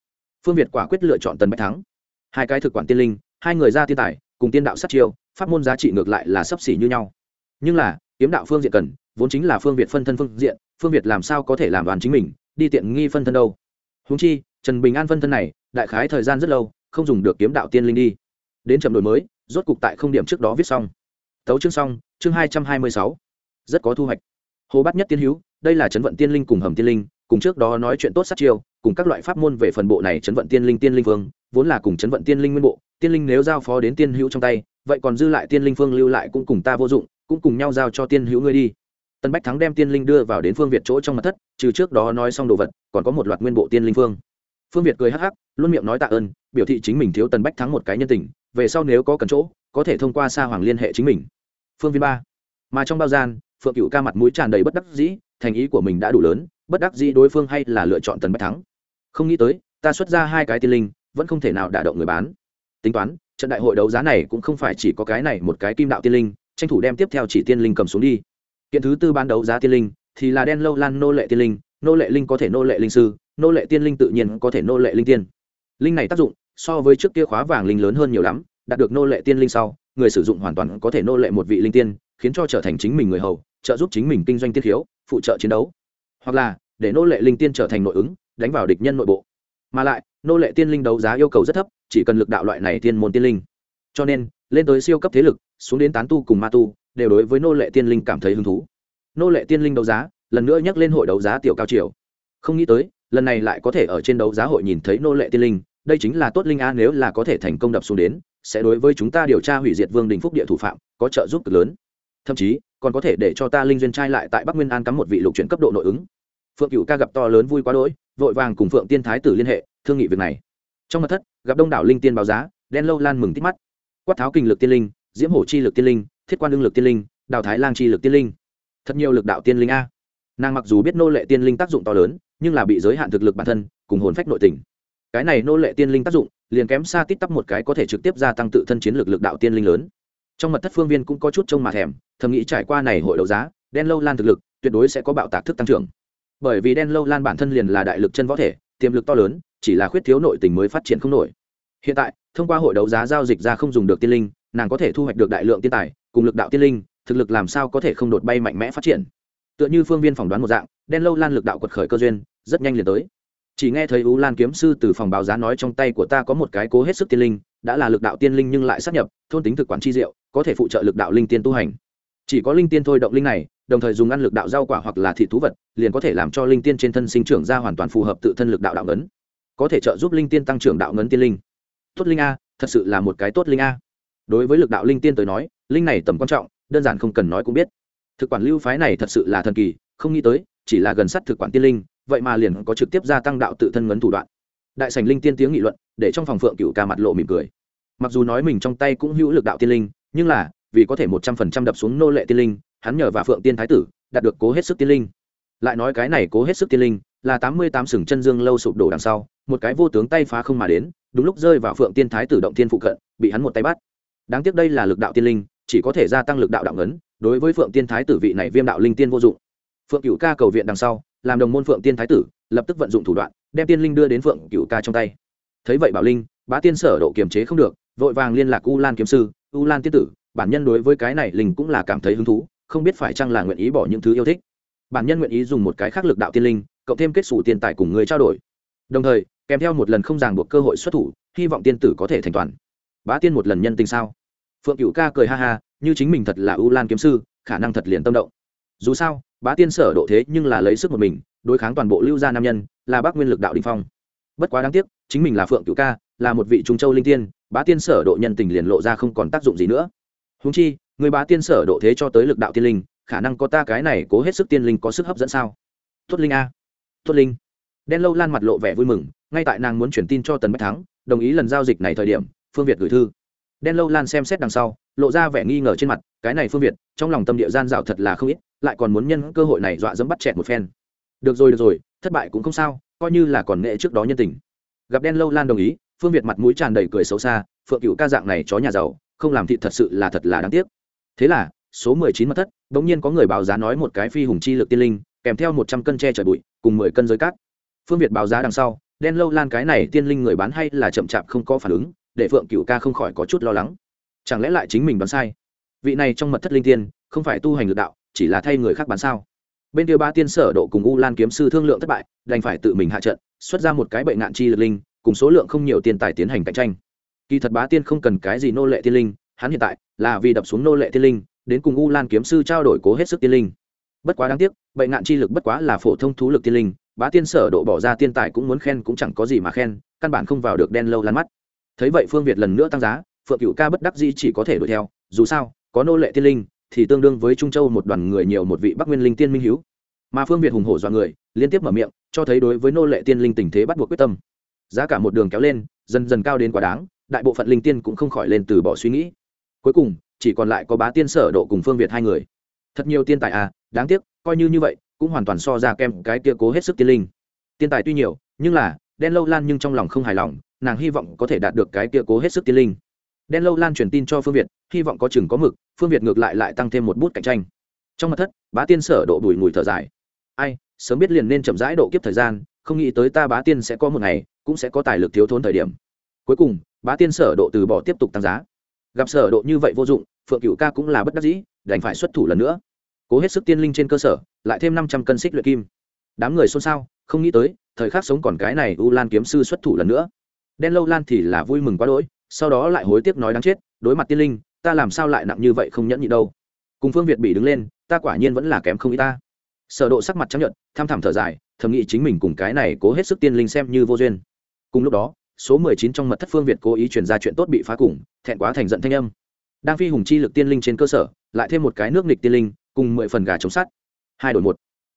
Phương việt quả quyết lựa chọn tần bách thắng. Hai cái thực quản tiên linh, hai người ra tiên tài, cùng tiên đạo sát chiêu, pháp môn giá trị ngược lại là sấp xỉ như nhau. Nhưng là, kiếm đạo phương diện cần, vốn chính là phương việt phân thân phương diện phương việt làm sao có thể làm đoàn chính mình, đi tiện nghi phân thân đâu? Húng chi, trần bình an phân thân này, đại khái thời gian rất lâu, không dùng được kiếm đạo tiên linh đi. Đến chậm đổi mới, rốt cục tại không điểm trước đó viết xong. Tấu chương xong, chương hai trăm hai mươi sáu. Rất có thu hoạch. Hồ bát nhất tiên hữu đây là chấn vận tiên linh cùng hầm tiên linh, cùng trước đó nói chuyện tốt sát chiêu, cùng các loại pháp môn về phần bộ này chấn vận tiên linh tiên linh vương, vốn là cùng chấn vận tiên linh nguyên bộ, tiên linh nếu giao phó đến tiên hữu trong tay, vậy còn dư lại tiên linh phương lưu lại cũng cùng ta vô dụng, cũng cùng nhau giao cho tiên hữu ngươi đi tân bách thắng đem tiên linh đưa vào đến phương việt chỗ trong mặt thất, trừ trước đó nói xong đồ vật, còn có một loạt nguyên bộ tiên linh phương. Phương việt cười hắc hắc, luôn miệng nói tạ ơn, biểu thị chính mình thiếu tần bách thắng một cái nhân tình, về sau nếu có cần chỗ, có thể thông qua sa hoàng liên hệ chính mình. Phương viên ba. Mà trong bao gian, phượng cựu ca mặt mũi tràn đầy bất đắc dĩ, thành ý của mình đã đủ lớn, bất đắc dĩ đối phương hay là lựa chọn tần bách thắng. Không nghĩ tới, ta xuất ra hai cái tiên linh, vẫn không thể nào đả động người bán. Tính toán, trận đại hội đấu giá này cũng không phải chỉ có cái này một cái kim đạo tiên linh, tranh thủ đem tiếp theo chỉ tiên linh cầm xuống đi kiện thứ tư ban đấu giá tiên linh thì là đen lâu lan nô lệ tiên linh, nô lệ linh có thể nô lệ linh sư, nô lệ tiên linh tự nhiên có thể nô lệ linh tiên. Linh này tác dụng, so với trước kia khóa vàng linh lớn hơn nhiều lắm, đạt được nô lệ tiên linh sau, người sử dụng hoàn toàn có thể nô lệ một vị linh tiên, khiến cho trở thành chính mình người hầu, trợ giúp chính mình kinh doanh tiết khiếu, phụ trợ chiến đấu. Hoặc là, để nô lệ linh tiên trở thành nội ứng, đánh vào địch nhân nội bộ. Mà lại, nô lệ tiên linh đấu giá yêu cầu rất thấp, chỉ cần lực đạo loại này tiên môn tiên linh. Cho nên, lên tới siêu cấp thế lực, xuống đến tán tu cùng ma tu đều đối với nô lệ tiên linh cảm thấy hứng thú. Nô lệ tiên linh đấu giá, lần nữa nhắc lên hội đấu giá tiểu cao triều. Không nghĩ tới, lần này lại có thể ở trên đấu giá hội nhìn thấy nô lệ tiên linh, đây chính là tốt linh a, nếu là có thể thành công đập xuống đến, sẽ đối với chúng ta điều tra hủy diệt vương đình phúc địa thủ phạm, có trợ giúp cực lớn. Thậm chí, còn có thể để cho ta linh duyên trai lại tại bắc nguyên an cắm một vị lục chuyển cấp độ nội ứng. Phượng cựu ca gặp to lớn vui quá đỗi, vội vàng cùng phượng tiên thái tử liên hệ, thương nghị việc này. Trong mặt thất, gặp đông đảo linh tiên báo giá, đen lâu lan mừng tít mắt. Quát tháo kinh lực tiên linh, diễm hổ chi lực tiên linh thiết quan đương lực tiên linh, đào thái lang chi lực tiên linh. Thật nhiều lực đạo tiên linh a. Nàng mặc dù biết nô lệ tiên linh tác dụng to lớn, nhưng là bị giới hạn thực lực bản thân, cùng hồn phách nội tình. Cái này nô lệ tiên linh tác dụng, liền kém xa tít tắp một cái có thể trực tiếp gia tăng tự thân chiến lực lực đạo tiên linh lớn. Trong mật thất phương viên cũng có chút trông mà thèm, thầm nghĩ trải qua này hội đấu giá, đen lâu lan thực lực, tuyệt đối sẽ có bạo tạc thức tăng trưởng. Bởi vì đen lâu lan bản thân liền là đại lực chân võ thể, tiềm lực to lớn, chỉ là khuyết thiếu nội tình mới phát triển không nổi. Hiện tại, thông qua hội đấu giá giao dịch ra không dùng được tiên linh, nàng có thể thu hoạch được đại lượng tiên tài cùng lực đạo tiên linh, thực lực làm sao có thể không đột bay mạnh mẽ phát triển? Tựa như phương viên phỏng đoán một dạng, đen lâu lan lực đạo quật khởi cơ duyên, rất nhanh liền tới. Chỉ nghe thấy ú lan kiếm sư từ phòng báo giá nói trong tay của ta có một cái cố hết sức tiên linh, đã là lực đạo tiên linh nhưng lại sắp nhập, thôn tính thực quản chi diệu, có thể phụ trợ lực đạo linh tiên tu hành. Chỉ có linh tiên thôi động linh này, đồng thời dùng ăn lực đạo rau quả hoặc là thị thú vật, liền có thể làm cho linh tiên trên thân sinh trưởng ra hoàn toàn phù hợp tự thân lực đạo đạo ngấn. Có thể trợ giúp linh tiên tăng trưởng đạo ngấn tiên linh. Tốt linh a, thật sự là một cái tốt linh a. Đối với lực đạo linh tiên tới nói linh này tầm quan trọng, đơn giản không cần nói cũng biết. Thực quản lưu phái này thật sự là thần kỳ, không nghĩ tới, chỉ là gần sát thực quản tiên linh, vậy mà liền có trực tiếp gia tăng đạo tự thân ngấn thủ đoạn. Đại sành linh tiên tiếng nghị luận, để trong phòng phượng cựu ca mặt lộ mỉm cười. Mặc dù nói mình trong tay cũng hữu lực đạo tiên linh, nhưng là, vì có thể một trăm phần trăm đập xuống nô lệ tiên linh, hắn nhờ và phượng tiên thái tử, đạt được cố hết sức tiên linh. Lại nói cái này cố hết sức tiên linh, là tám mươi tám sừng chân dương lâu sụp đổ đằng sau, một cái vô tướng tay phá không mà đến, đúng lúc rơi vào phượng tiên thái tử động tiên phụ cận, bị hắn một tay bắt. Đáng tiếc đây là lực đạo tiên linh chỉ có thể gia tăng lực đạo đạo ngấn, đối với phượng tiên thái tử vị này viêm đạo linh tiên vô dụng. Phượng cựu ca cầu viện đằng sau, làm đồng môn phượng tiên thái tử, lập tức vận dụng thủ đoạn, đem tiên linh đưa đến phượng cựu ca trong tay. Thấy vậy bảo linh, bá tiên sở độ kiềm chế không được, vội vàng liên lạc u lan kiếm sư, u lan tiên tử, bản nhân đối với cái này linh cũng là cảm thấy hứng thú, không biết phải chăng là nguyện ý bỏ những thứ yêu thích. Bản nhân nguyện ý dùng một cái khác lực đạo tiên linh, cộng thêm kết xù tiền tài cùng người trao đổi. Đồng thời, kèm theo một lần không ràng buộc cơ hội xuất thủ, hy vọng tiên tử có thể thành toàn. Bá tiên một lần nhân tình sao? Phượng cựu ca cười ha ha, như chính mình thật là u lan kiếm sư, khả năng thật liền tâm động. Dù sao, bá tiên sở độ thế nhưng là lấy sức một mình, đối kháng toàn bộ lưu gia nam nhân, là bác nguyên lực đạo đình phong. Bất quá đáng tiếc, chính mình là phượng cựu ca, là một vị trung châu linh tiên, bá tiên sở độ nhân tình liền lộ ra không còn tác dụng gì nữa. Húng chi, người bá tiên sở độ thế cho tới lực đạo tiên linh, khả năng có ta cái này cố hết sức tiên linh có sức hấp dẫn sao? Tuất linh a. Tuất linh. Đen lâu lan mặt lộ vẻ vui mừng, ngay tại nàng muốn chuyển tin cho tần bách thắng, đồng ý lần giao dịch này thời điểm, phương việt gửi thư đen lâu lan xem xét đằng sau, lộ ra vẻ nghi ngờ trên mặt, cái này phương việt, trong lòng tâm địa gian dạo thật là không ít, lại còn muốn nhân cơ hội này dọa dẫm bắt chẹt một phen. Được rồi được rồi, thất bại cũng không sao, coi như là còn nghệ trước đó nhân tình. Gặp đen lâu lan đồng ý, phương việt mặt mũi tràn đầy cười xấu xa, phượng cựu ca dạng này chó nhà giàu, không làm thị thật sự là thật là đáng tiếc. Thế là, số mười chín mật thất đ ỗ n g nhiên có người báo giá nói một cái phi hùng chi lực tiên linh, kèm theo một trăm cân tre trời bụi, cùng mười cân giới cát. Phương việt báo giá đằng sau, đen lâu lan cái này tiên linh người bán hay là chậm chạp không có phản ứng để phượng cựu ca không khỏi có chút lo lắng. Chẳng lẽ lại chính mình bán sai? Vị này trong mật thất linh tiên, không phải tu hành lực đạo, chỉ là thay người khác bán sao? Bên kia ba tiên sở độ cùng u lan kiếm sư thương lượng thất bại, đành phải tự mình hạ trận, xuất ra một cái bệnh nạn chi lực linh, cùng số lượng không nhiều tiền tài tiến hành cạnh tranh. Kỳ thật bá tiên không cần cái gì nô lệ tiên linh, hắn hiện tại là vì đập xuống nô lệ tiên linh, đến cùng u lan kiếm sư trao đổi cố hết sức tiên linh. Bất quá đáng tiếc bệnh nạn chi lực bất quá là phổ thông thú lực tiên linh, bá tiên sở độ bỏ ra tiên tài cũng muốn khen cũng chẳng có gì mà khen, căn bản không vào được đen lâu lăn mắt thấy vậy phương việt lần nữa tăng giá, phượng cựu ca bất đắc dĩ chỉ có thể đuổi theo. Dù sao, có nô lệ tiên linh, thì tương đương với trung châu một đoàn người nhiều một vị bắc nguyên linh tiên minh hiếu. Mà phương việt hùng hổ dọa người, liên tiếp mở miệng, cho thấy đối với nô lệ tiên linh tình thế bắt buộc quyết tâm. Giá cả một đường kéo lên, dần dần cao đến quá đáng, đại bộ phận linh tiên cũng không khỏi lên từ bỏ suy nghĩ. Cuối cùng, chỉ còn lại có bá tiên sở độ cùng phương việt hai người. Thật nhiều tiên tài à đáng tiếc, coi như như vậy, cũng hoàn toàn so ra kem cái kia cố hết sức tiên linh. Tiên tài tuy nhiều, nhưng là, đen lâu lan nhưng trong lòng không hài lòng nàng hy vọng có thể đạt được cái kia cố hết sức tiên linh. Đen lâu lan truyền tin cho phương việt, hy vọng có chừng có mực, phương việt ngược lại lại tăng thêm một bút cạnh tranh. Trong mặt thất, bá tiên sở độ bùi mùi thở dài. Ai, sớm biết liền nên chậm rãi độ kiếp thời gian, không nghĩ tới ta bá tiên sẽ có một ngày, cũng sẽ có tài lực thiếu thốn thời điểm. Cuối cùng, bá tiên sở độ từ bỏ tiếp tục tăng giá. Gặp sở độ như vậy vô dụng, phượng cửu ca cũng là bất đắc dĩ, đành phải xuất thủ lần nữa. Cố hết sức tiên linh trên cơ sở, lại thêm 500 cân xích luyện kim. Đám người xôn xao, không nghĩ tới, thời khắc sống còn cái này u lan kiếm sư xuất thủ lần nữa đen lâu lan thì là vui mừng quá đỗi, sau đó lại hối tiếc nói đáng chết, đối mặt tiên linh, ta làm sao lại nặng như vậy không nhẫn nhị đâu. Cùng phương việt bị đứng lên, ta quả nhiên vẫn là kém không ý ta. Sở độ sắc mặt chấp nhận tham thẳm thở dài, thầm nghĩ chính mình cùng cái này cố hết sức tiên linh xem như vô duyên. Cùng lúc đó, số 19 trong mật thất phương việt cố ý truyền ra chuyện tốt bị phá cùng, thẹn quá thành giận thanh âm. Đang phi hùng chi lực tiên linh trên cơ sở, lại thêm một cái nước nghịch tiên linh, cùng mười phần gà chống sắt. Hai đổi một.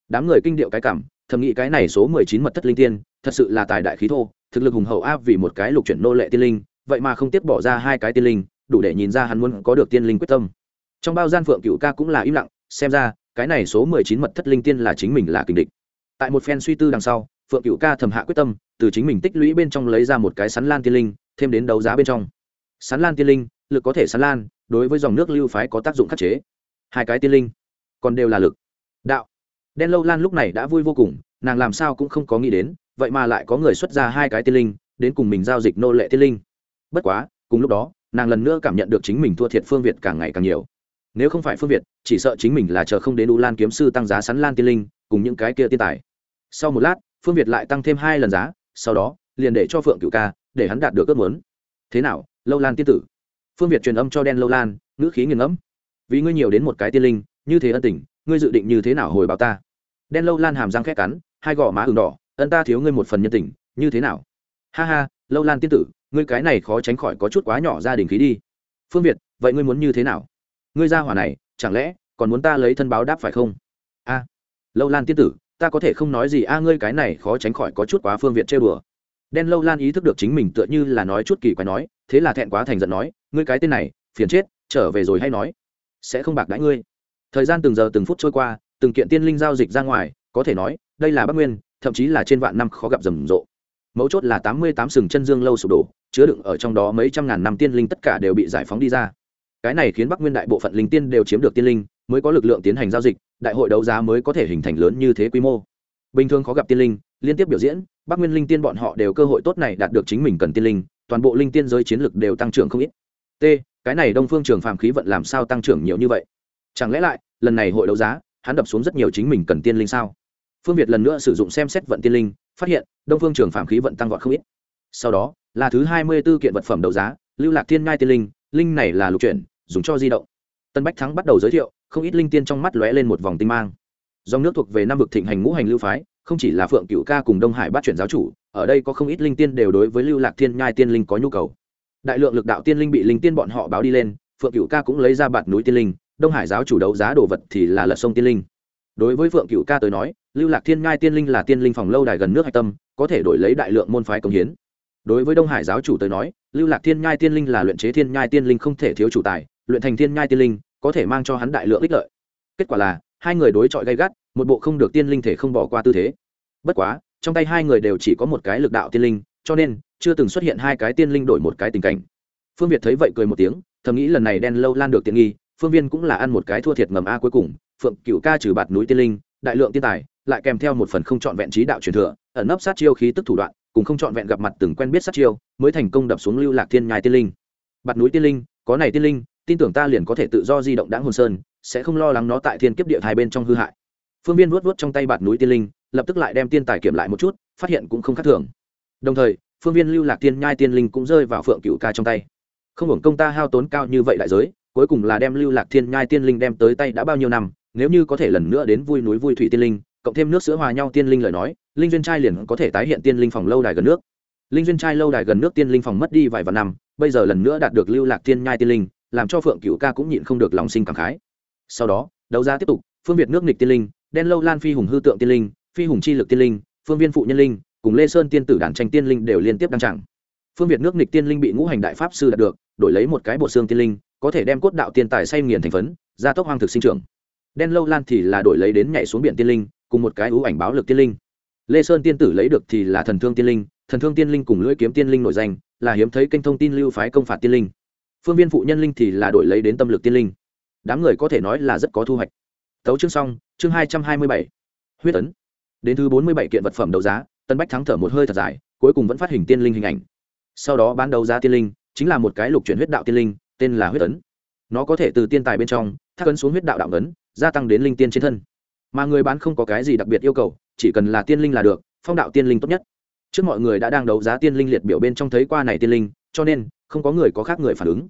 Đám người kinh điệu cái cảm thầm nghĩ cái này số 19 mật thất linh tiên, thật sự là tài đại khí thô, thực lực hùng hậu áp vì một cái lục chuyển nô lệ tiên linh, vậy mà không tiếp bỏ ra hai cái tiên linh, đủ để nhìn ra hắn muốn có được tiên linh quyết tâm. Trong bao gian phượng cựu ca cũng là im lặng, xem ra, cái này số 19 mật thất linh tiên là chính mình là kình địch. Tại một phen suy tư đằng sau, phượng cựu ca thầm hạ quyết tâm, từ chính mình tích lũy bên trong lấy ra một cái sắn lan tiên linh, thêm đến đấu giá bên trong. Sắn lan tiên linh, lực có thể sắn lan, đối với dòng nước lưu phái có tác dụng khắc chế. Hai cái tiên linh, còn đều là lực. Đạo đen lâu lan lúc này đã vui vô cùng, nàng làm sao cũng không có nghĩ đến, vậy mà lại có người xuất ra hai cái tiên linh, đến cùng mình giao dịch nô lệ tiên linh. Bất quá, cùng lúc đó, nàng lần nữa cảm nhận được chính mình thua thiệt phương việt càng ngày càng nhiều. Nếu không phải phương việt, chỉ sợ chính mình là chờ không đến u lan kiếm sư tăng giá sắn lan tiên linh, cùng những cái kia tiên tài. Sau một lát, phương việt lại tăng thêm hai lần giá, sau đó, liền để cho phượng cựu ca, để hắn đạt được ước muốn. Thế nào, lâu lan tiên tử? Phương việt truyền âm cho đen lâu lan, ngữ khí nghiền ngẫm. Vì ngươi nhiều đến một cái tiên linh, như thế ân tình ngươi dự định như thế nào hồi báo ta? Đen lâu lan hàm răng khét cắn, hai gò má ừng đỏ, ân ta thiếu ngươi một phần nhân tình, như thế nào? Ha ha, lâu lan tiên tử, ngươi cái này khó tránh khỏi có chút quá nhỏ gia đình khí đi. Phương việt, vậy ngươi muốn như thế nào? Ngươi ra hỏa này, chẳng lẽ còn muốn ta lấy thân báo đáp phải không? A, lâu lan tiên tử, ta có thể không nói gì, a, ngươi cái này khó tránh khỏi có chút quá phương Việt trêu đùa. Đen lâu lan ý thức được chính mình tựa như là nói chút kỳ quái nói, thế là thẹn quá thành giận nói, ngươi cái tên này, phiền chết, trở về rồi hay nói, sẽ không bạc đãi ngươi thời gian từng giờ từng phút trôi qua, từng kiện tiên linh giao dịch ra ngoài, có thể nói, đây là bắc nguyên, thậm chí là trên vạn năm khó gặp rầm rộ. Mấu chốt là tám mươi tám sừng chân dương lâu sụp đổ, chứa đựng ở trong đó mấy trăm ngàn năm tiên linh tất cả đều bị giải phóng đi ra. Cái này khiến bắc nguyên đại bộ phận linh tiên đều chiếm được tiên linh, mới có lực lượng tiến hành giao dịch, đại hội đấu giá mới có thể hình thành lớn như thế quy mô. Bình thường khó gặp tiên linh, liên tiếp biểu diễn, bắc nguyên linh tiên bọn họ đều cơ hội tốt này đạt được chính mình cần tiên linh, toàn bộ linh tiên giới chiến lực đều tăng trưởng không ít. T, cái này đông phương trường phàm khí vận làm sao tăng trưởng nhiều như vậy? Chẳng lẽ lại, lần này hội đấu giá, hắn đập xuống rất nhiều chính mình cần tiên linh sao? Phương việt lần nữa sử dụng xem xét vận tiên linh, phát hiện, đông phương trường Phạm khí vận tăng vọt không ít. Sau đó, là thứ hai mươi b ố kiện vật phẩm đấu giá, lưu lạc thiên ngai tiên linh linh này là lục chuyển, dùng cho di động. Tân bách thắng bắt đầu giới thiệu, không ít linh tiên trong mắt lóe lên một vòng tinh mang. Dòng nước thuộc về năm vực thịnh hành ngũ hành lưu phái, không chỉ là phượng cựu ca cùng đông hải bắt chuyển giáo chủ, ở đây có không ít linh tiên đều đối với lưu lạc thiên nhai tiên linh có nhu cầu. Đại lượng lực đạo tiên linh bị linh tiên bọn họ báo đi lên, phượng cựu ca cũng lấy ra bạt núi tiên linh đông hải giáo chủ đấu giá đồ vật thì là lật sông tiên linh. Đối với phượng cựu ca tới nói, lưu lạc thiên ngai tiên linh là tiên linh phòng lâu đài gần nước hạch tâm, có thể đổi lấy đại lượng môn phái công hiến. Đối với đông hải giáo chủ tới nói, lưu lạc thiên nhai tiên linh là luyện chế thiên nhai tiên linh không thể thiếu chủ tài, luyện thành thiên nhai tiên linh, có thể mang cho hắn đại lượng ích lợi. Kết quả là, hai người đối chọi gay gắt, một bộ không được tiên linh thể không bỏ qua tư thế. Bất quá, trong tay hai người đều chỉ có một cái lực đạo tiên linh, cho nên, chưa từng xuất hiện hai cái tiên linh đổi một cái tình cảnh. Phương việt thấy vậy cười một tiếng, thầm nghĩ lần này đen lâu lan được tiện nghi phương viên cũng là ăn một cái thua thiệt ngầm a cuối cùng, phượng cựu ca trừ bạt núi tiên linh, đại lượng tiên tài, lại kèm theo một phần không trọn vẹn trí đạo truyền thừa, ẩn nấp sát chiêu khí tức thủ đoạn, cùng không trọn vẹn gặp mặt từng quen biết sát chiêu, mới thành công đập xuống lưu lạc thiên nhai tiên linh. Bạt núi tiên linh, có này tiên linh, tin tưởng ta liền có thể tự do di động đáng hồn sơn, sẽ không lo lắng nó tại thiên kiếp địa hai bên trong hư hại. Phương viên vuốt vuốt trong tay bạt núi tiên linh, lập tức lại đem tiên tài kiểm lại một chút, phát hiện cũng không khác thường. Đồng thời, phương viên lưu lạc tiên nhai tiên linh cũng rơi vào phượng cựu ca trong tay. Không hưởng công ta hao tốn cao như vậy đại giới cuối cùng là đem lưu lạc thiên nhai tiên linh đem tới tay đã bao nhiêu năm, nếu như có thể lần nữa đến vui núi vui thủy tiên linh, cộng thêm nước sữa hòa nhau tiên linh lời nói, linh duyên trai liền có thể tái hiện tiên linh phòng lâu đài gần nước linh duyên trai lâu đài gần nước tiên linh phòng mất đi vài vạn năm, bây giờ lần nữa đạt được lưu lạc thiên nhai tiên linh, làm cho phượng cựu ca cũng nhịn không được lòng sinh cảm khái sau đó, đấu giá tiếp tục, phương việt nước nghịch tiên linh, đen lâu lan phi hùng hư tượng tiên linh, phi hùng chi lực tiên linh, phương viên phụ nhân linh, cùng lê sơn tiên tử đàn tranh tiên linh đều liên tiếp đăng trạng. phương việt nước nghịch tiên linh bị ngũ hành đại pháp sư đạt được, đổi lấy một cái bộ xương tiên linh có thể đem cốt đạo tiên tài say nghiền thành phấn, gia tốc hoang thực sinh trưởng. Đen lâu lan thì là đổi lấy đến nhảy xuống biển tiên linh, cùng một cái ưu ảnh báo lực tiên linh. Lê sơn tiên tử lấy được thì là thần thương tiên linh, thần thương tiên linh cùng lưỡi kiếm tiên linh nổi danh, là hiếm thấy kênh thông tin lưu phái công phạt tiên linh. Phương viên phụ nhân linh thì là đổi lấy đến tâm lực tiên linh. Đám người có thể nói là rất có thu hoạch. Tấu chương xong, chương hai trăm hai mươi bảy. Huyết ấn. Đến thứ bốn mươi bảy kiện vật phẩm đấu giá, tân bách thắng thở một hơi thật dài, cuối cùng vẫn phát hình tiên linh hình ảnh. Sau đó bán đấu giá tiên linh, chính là một cái lục chuyển huyết đạo tiên linh tên là huyết ấn. Nó có thể từ tiên tài bên trong, thác ấn xuống huyết đạo đạo ấn, gia tăng đến linh tiên trên thân. Mà người bán không có cái gì đặc biệt yêu cầu, chỉ cần là tiên linh là được, phong đạo tiên linh tốt nhất. Trước mọi người đã đang đấu giá tiên linh liệt biểu bên trong thấy qua này tiên linh, cho nên, không có người có khác người phản ứng.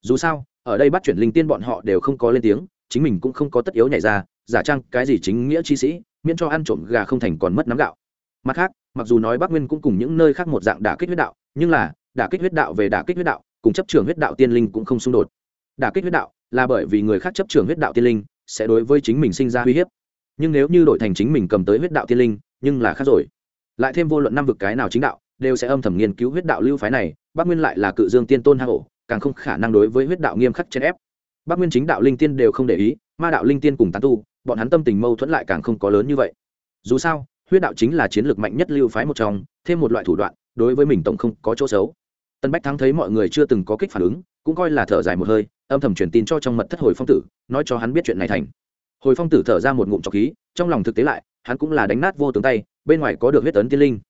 Dù sao, ở đây bắt chuyển linh tiên bọn họ đều không có lên tiếng, chính mình cũng không có tất yếu nhảy ra, giả trang cái gì chính nghĩa chi sĩ, miễn cho ăn trộm gà không thành còn mất nắm gạo. Mặt khác, mặc dù nói bắc nguyên cũng cùng những nơi khác một dạng đả kích huyết đạo, nhưng là, đả kích huyết đạo về đả kích huyết đạo cùng chấp trường huyết đạo tiên linh cũng không xung đột. Đả kích huyết đạo là bởi vì người khác chấp trường huyết đạo tiên linh sẽ đối với chính mình sinh ra uy hiếp. Nhưng nếu như đổi thành chính mình cầm tới huyết đạo tiên linh, nhưng là khác rồi. Lại thêm vô luận năm vực cái nào chính đạo đều sẽ âm thầm nghiên cứu huyết đạo lưu phái này, bắc nguyên lại là cự dương tiên tôn hạ hổ càng không khả năng đối với huyết đạo nghiêm khắc chèn ép. Bắc nguyên chính đạo linh tiên đều không để ý, ma đạo linh tiên cùng tán tu, bọn hắn tâm tình mâu thuẫn lại càng không có lớn như vậy. Dù sao, huyết đạo chính là chiến lược mạnh nhất lưu phái một trong, thêm một loại thủ đoạn, đối với mình tổng không có chỗ xấu tân bách thắng thấy mọi người chưa từng có kích phản ứng, cũng coi là thở dài một hơi, âm thầm truyền tin cho trong mật thất hồi phong tử, nói cho hắn biết chuyện này thành. Hồi phong tử thở ra một ngụm trọc khí, trong lòng thực tế lại, hắn cũng là đánh nát vô tướng tay, bên ngoài có được huyết tấn tiên linh.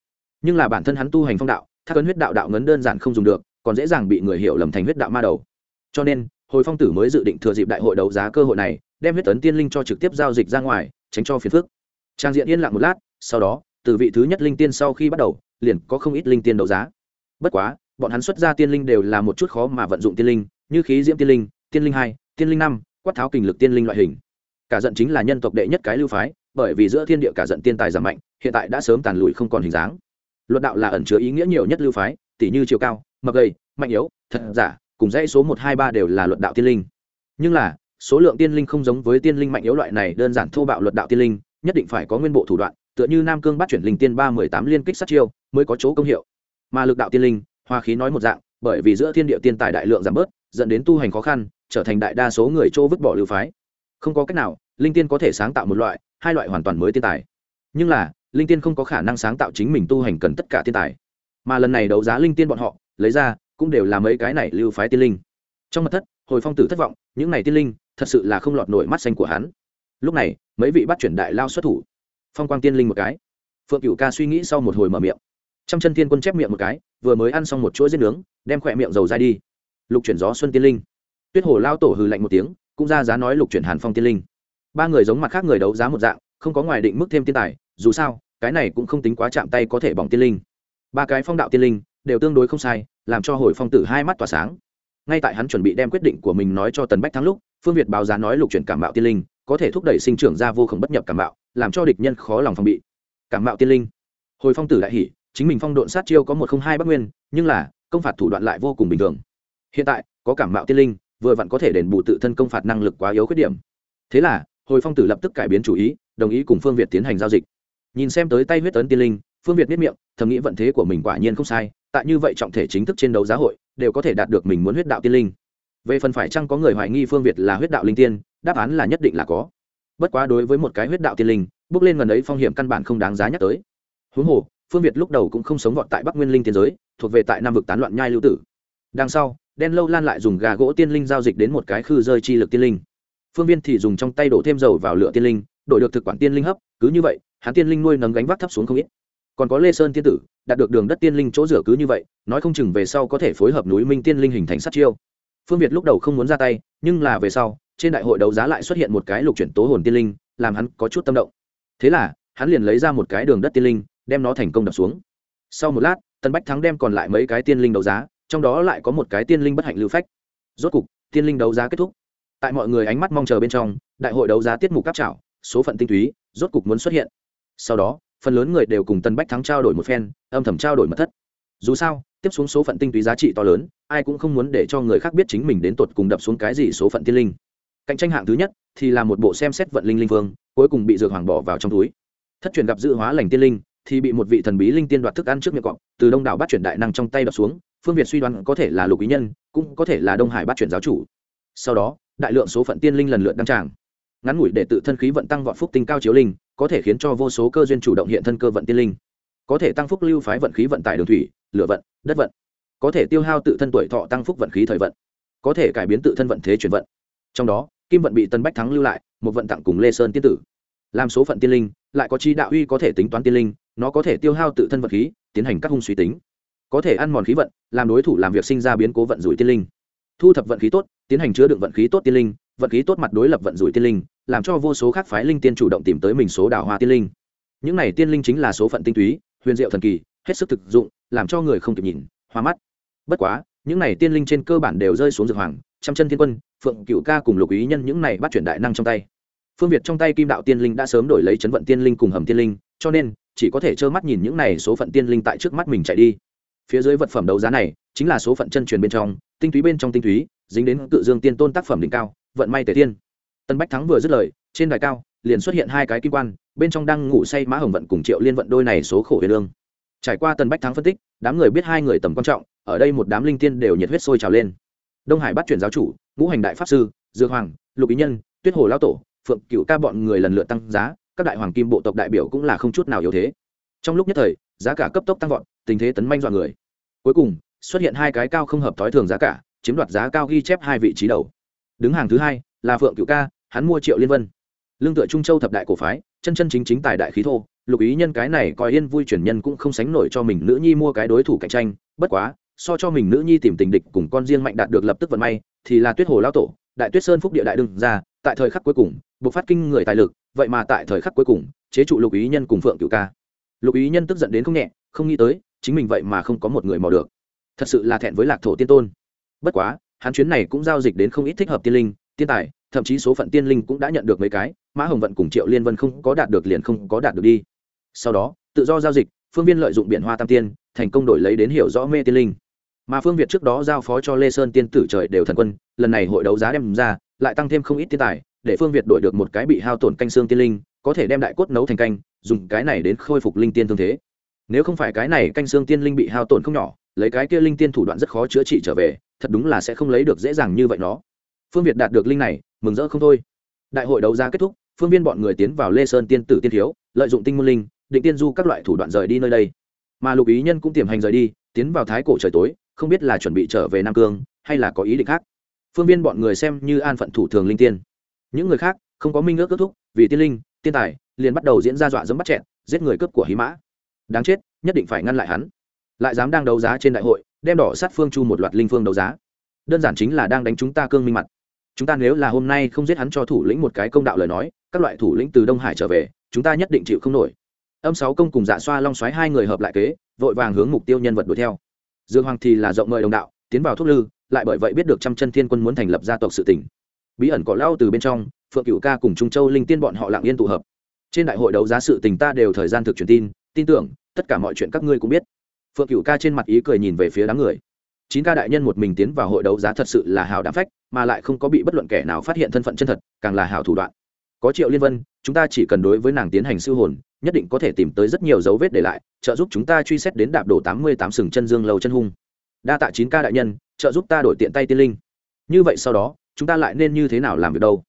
Nhưng là bản thân hắn tu hành phong đạo, thác ấn huyết đạo đạo ngấn đơn giản không dùng được, còn dễ dàng bị người hiểu lầm thành huyết đạo ma đầu. Cho nên, hồi phong tử mới dự định thừa dịp đại hội đấu giá cơ hội này, đem huyết tấn tiên linh cho trực tiếp giao dịch ra ngoài, tránh cho phiền phức. Trang diện yên lặng một lát, sau đó, từ vị thứ nhất linh tiên sau khi bắt đầu, liền có không ít linh tiên đấu giá. Bất quá bọn hắn xuất ra tiên linh đều là một chút khó mà vận dụng tiên linh, như khí diễm tiên linh tiên linh hai, tiên linh năm, quát tháo kình lực tiên linh loại hình. Cả giận chính là nhân tộc đệ nhất cái lưu phái, bởi vì giữa thiên địa cả giận tiên tài giảm mạnh, hiện tại đã sớm tàn lụi không còn hình dáng. Luận đạo là ẩn chứa ý nghĩa nhiều nhất lưu phái tỷ như chiều cao, mập gầy, mạnh yếu, thật giả, cùng dãy số một, hai, ba đều là luận đạo tiên linh. Nhưng là, số lượng tiên linh không giống với tiên linh mạnh yếu loại này, đơn giản thô bạo luận đạo tiên linh, nhất định phải có nguyên bộ thủ đoạn, tựa như nam cương bắt chuyển linh tiên ba mười tám liên kích sát chiêu, mới có chỗ công hiệu. Mà lực đạo tiên linh hoa khí nói một dạng, bởi vì giữa thiên địa tiên tài đại lượng giảm bớt, dẫn đến tu hành khó khăn, trở thành đại đa số người chỗ vứt bỏ lưu phái. Không có cách nào, linh tiên có thể sáng tạo một loại, hai loại hoàn toàn mới tiên tài. Nhưng là, linh tiên không có khả năng sáng tạo chính mình tu hành cần tất cả tiên tài. Mà lần này đấu giá linh tiên bọn họ, lấy ra, cũng đều là mấy cái này lưu phái tiên linh. Trong mật thất, hồi phong tử thất vọng, những này tiên linh, thật sự là không lọt nổi mắt xanh của hắn. Lúc này, mấy vị bắt chuyển đại lao xuất thủ. Phong quang tiên linh một cái. Phượng cựu ca suy nghĩ sau một hồi mở miệng trăm chân thiên quân chép miệng một cái, vừa mới ăn xong một chuỗi giết nướng, đem khỏe miệng dầu ra đi. Lục chuyển gió xuân tiên linh. Tuyết hồ lao tổ hừ lạnh một tiếng, cũng ra giá nói lục chuyển hàn phong tiên linh. Ba người giống mặt khác người đấu giá một dạng, không có ngoài định mức thêm tiên tài, dù sao, cái này cũng không tính quá chạm tay có thể bỏng tiên linh. Ba cái phong đạo tiên linh, đều tương đối không sai, làm cho hồi phong tử hai mắt tỏa sáng. Ngay tại hắn chuẩn bị đem quyết định của mình nói cho tần bách thắng lúc, phương việt báo giá nói lục chuyển cảm bạo tiên linh, có thể thúc đẩy sinh trưởng ra vô khổng bất nhập cảm bạo làm cho địch nhân khó lòng phòng bị. Cảm bạo tiên linh. Hồi phong tử đại hỷ chính mình phong độn sát chiêu có một không hai bắc nguyên, nhưng là, công phạt thủ đoạn lại vô cùng bình thường. Hiện tại, có cảm mạo tiên linh, vừa vặn có thể đền bù tự thân công phạt năng lực quá yếu khuyết điểm. Thế là, hồi phong tử lập tức cải biến chủ ý, đồng ý cùng phương việt tiến hành giao dịch. Nhìn xem tới tay huyết tấn tiên linh, phương việt biết miệng, thầm nghĩ vận thế của mình quả nhiên không sai, tại như vậy trọng thể chính thức trên đấu giá hội, đều có thể đạt được mình muốn huyết đạo tiên linh. Về phần phải chăng có người hoài nghi phương việt là huyết đạo linh tiên, đáp án là nhất định là có. Bất quá đối với một cái huyết đạo tiên linh, bước lên gần ấy phong hiểm căn bản không đáng giá nhắc tới. Huống hồ phương việt lúc đầu cũng không sống vọt tại bắc nguyên linh tiên giới, thuộc về tại nam vực tán loạn nhai lưu tử. Đằng sau, đen lâu lan lại dùng gà gỗ tiên linh giao dịch đến một cái khư rơi chi lực tiên linh. Phương viên thì dùng trong tay đổ thêm dầu vào lửa tiên linh, đổi được thực quản tiên linh hấp, cứ như vậy, hắn tiên linh nuôi nấng gánh vác thấp xuống không ít. Còn có lê sơn tiên tử, đạt được đường đất tiên linh chỗ rửa cứ như vậy, nói không chừng về sau có thể phối hợp núi minh tiên linh hình thành sát chiêu. Phương việt lúc đầu không muốn ra tay, nhưng là về sau, trên đại hội đấu giá lại xuất hiện một cái lục chuyển tố hồn tiên linh, làm hắn có chút tâm động. Thế là, hắn liền lấy ra một cái đường đất tiên linh đem nó thành công đập xuống. Sau một lát, Tần bách thắng đem còn lại mấy cái tiên linh đấu giá, trong đó lại có một cái tiên linh bất hạnh lưu phách. Rốt cục, tiên linh đấu giá kết thúc. Tại mọi người ánh mắt mong chờ bên trong, đại hội đấu giá tiết mục cáp trảo, số phận tinh túy, rốt cục muốn xuất hiện. Sau đó, phần lớn người đều cùng Tần bách thắng trao đổi một phen, âm thầm trao đổi mật thất. Dù sao, tiếp xuống số phận tinh túy giá trị to lớn, ai cũng không muốn để cho người khác biết chính mình đến tột cùng đập xuống cái gì số phận tiên linh. Cạnh tranh hạng thứ nhất thì là một bộ xem xét vận linh linh vương, cuối cùng bị dược hoàng bỏ vào trong túi. Thất truyền gặp dự hóa lành tiên linh thì bị một vị thần bí linh tiên đoạt thức ăn trước miệng cọp, từ đông đảo bắt chuyển đại năng trong tay đập xuống, phương việt suy đoán có thể là lục ý nhân, cũng có thể là đông hải bắt chuyển giáo chủ. Sau đó, đại lượng số phận tiên linh lần lượt đăng tràng. Ngắn ngủi để tự thân khí vận tăng vọt phúc tinh cao chiếu linh, có thể khiến cho vô số cơ duyên chủ động hiện thân cơ vận tiên linh. Có thể tăng phúc lưu phái vận khí vận tải đường thủy, lửa vận, đất vận. Có thể tiêu hao tự thân tuổi thọ tăng phúc vận khí thời vận. Có thể cải biến tự thân vận thế chuyển vận. Trong đó, kim vận bị tân bách thắng lưu lại, một vận tặng cùng lê sơn tiên tử. Làm số phận tiên linh, lại có chi đạo uy có thể tính toán tiên linh nó có thể tiêu hao tự thân vật khí, tiến hành các hung suy tính. Có thể ăn mòn khí vận, làm đối thủ làm việc sinh ra biến cố vận rủi tiên linh. Thu thập vận khí tốt, tiến hành chứa đựng vận khí tốt tiên linh, vận khí tốt mặt đối lập vận rủi tiên linh, làm cho vô số khác phái linh tiên chủ động tìm tới mình số đào hoa tiên linh. Những này tiên linh chính là số phận tinh túy, huyền diệu thần kỳ, hết sức thực dụng, làm cho người không kịp nhìn, hoa mắt. Bất quá, những này tiên linh trên cơ bản đều rơi xuống dược hoàng, trăm chân thiên quân, phượng cựu ca cùng lục ý nhân những này bắt chuyển đại năng trong tay. Phương việt trong tay kim đạo tiên linh đã sớm đổi lấy chấn vận tiên linh cùng hầm tiên linh, cho nên chỉ có thể trơ mắt nhìn những này số phận tiên linh tại trước mắt mình chạy đi. Phía dưới vật phẩm đấu giá này, chính là số phận chân truyền bên trong, tinh túy bên trong tinh túy, dính đến cự dương tiên tôn tác phẩm đỉnh cao, vận may tề tiên. Tân bách thắng vừa dứt lời, trên đài cao, liền xuất hiện hai cái kim quan, bên trong đang ngủ say mã hồng vận cùng triệu liên vận đôi này số khổ huyền lương. Trải qua tân bách thắng phân tích, đám người biết hai người tầm quan trọng, ở đây một đám linh tiên đều nhiệt huyết sôi trào lên. Đông hải bắt chuyển giáo chủ, ngũ hành đại pháp sư, dược hoàng, lục ý nhân, tuyết hồ lao tổ, phượng cựu ca bọn người lần lượt tăng giá các đại hoàng kim bộ tộc đại biểu cũng là không chút nào yếu thế. Trong lúc nhất thời, giá cả cấp tốc tăng vọt, tình thế tấn manh dọa người. Cuối cùng, xuất hiện hai cái cao không hợp thói thường giá cả, chiếm đoạt giá cao ghi chép hai vị trí đầu. Đứng hàng thứ hai, là phượng cựu ca, hắn mua triệu liên vân. Lương tựa trung châu thập đại cổ phái, chân chân chính chính tài đại khí thô, lục ý nhân cái này coi yên vui chuyển nhân cũng không sánh nổi cho mình nữ nhi mua cái đối thủ cạnh tranh, bất quá, so cho mình nữ nhi tìm tình địch cùng con riêng mạnh đạt được lập tức vận may, thì là tuyết hồ lao tổ, đại tuyết sơn phúc địa đại đương ra tại thời khắc cuối cùng buộc phát kinh người tài lực, vậy mà tại thời khắc cuối cùng, chế trụ lục ý nhân cùng phượng cựu ca. Lục ý nhân tức giận đến không nhẹ, không nghĩ tới, chính mình vậy mà không có một người mò được. Thật sự là thẹn với lạc thổ tiên tôn. Bất quá, hắn chuyến này cũng giao dịch đến không ít thích hợp tiên linh, tiên tài, thậm chí số phận tiên linh cũng đã nhận được mấy cái, mã hồng vận cùng triệu liên vân không có đạt được liền không có đạt được đi. Sau đó, tự do giao dịch, phương viên lợi dụng biển hoa tam tiên, thành công đổi lấy đến hiểu rõ mê tiên linh mà phương việt trước đó giao phó cho lê sơn tiên tử trời đều thần quân, lần này hội đấu giá đem ra, lại tăng thêm không ít tiên tài, để phương việt đổi được một cái bị hao tổn canh xương tiên linh, có thể đem đại cốt nấu thành canh, dùng cái này đến khôi phục linh tiên thương thế. Nếu không phải cái này canh xương tiên linh bị hao tổn không nhỏ, lấy cái kia linh tiên thủ đoạn rất khó chữa trị trở về, thật đúng là sẽ không lấy được dễ dàng như vậy nó. Phương việt đạt được linh này, mừng rỡ không thôi. Đại hội đấu giá kết thúc, phương viên bọn người tiến vào lê sơn tiên tử tiên thiếu, lợi dụng tinh môn linh, định tiên du các loại thủ đoạn rời đi nơi đây. Mà lục ý nhân cũng tiềm hành rời đi, tiến vào thái cổ trời tối không biết là chuẩn bị trở về nam cương, hay là có ý định khác. Phương viên bọn người xem như an phận thủ thường linh tiên. Những người khác, không có minh ước kết thúc, vì tiên linh, tiên tài, liền bắt đầu diễn ra dọa dẫm bắt chẹn, giết người cướp của hí mã. Đáng chết, nhất định phải ngăn lại hắn. Lại dám đang đấu giá trên đại hội, đem đỏ sát phương chu một loạt linh phương đấu giá. Đơn giản chính là đang đánh chúng ta cương minh mặt. Chúng ta nếu là hôm nay không giết hắn cho thủ lĩnh một cái công đạo lời nói, các loại thủ lĩnh từ đông hải trở về, chúng ta nhất định chịu không nổi. Âm sáu công cùng dạ xoa long xoáy hai người hợp lại kế, vội vàng hướng mục tiêu nhân vật đuổi theo dương hoàng thì là rộng mời đồng đạo, tiến vào thuốc lư, lại bởi vậy biết được trăm chân thiên quân muốn thành lập gia tộc sự tỉnh bí ẩn cỏ lao từ bên trong, phượng cựu ca cùng trung châu linh tiên bọn họ lặng yên tụ hợp. Trên đại hội đấu giá sự tình ta đều thời gian thực truyền tin tin tưởng, tất cả mọi chuyện các ngươi cũng biết. Phượng cựu ca trên mặt ý cười nhìn về phía đám người. Chín ca đại nhân một mình tiến vào hội đấu giá thật sự là hào đáng phách, mà lại không có bị bất luận kẻ nào phát hiện thân phận chân thật, càng là hào thủ đoạn. Có triệu liên vân, chúng ta chỉ cần đối với nàng tiến hành siêu hồn, nhất định có thể tìm tới rất nhiều dấu vết để lại trợ giúp chúng ta truy xét đến đạp đổ tám mươi tám sừng chân dương lầu chân hung. Đa tạ chín ca đại nhân, trợ giúp ta đổi tiện tay tiên linh. Như vậy sau đó, chúng ta lại nên như thế nào làm việc đâu?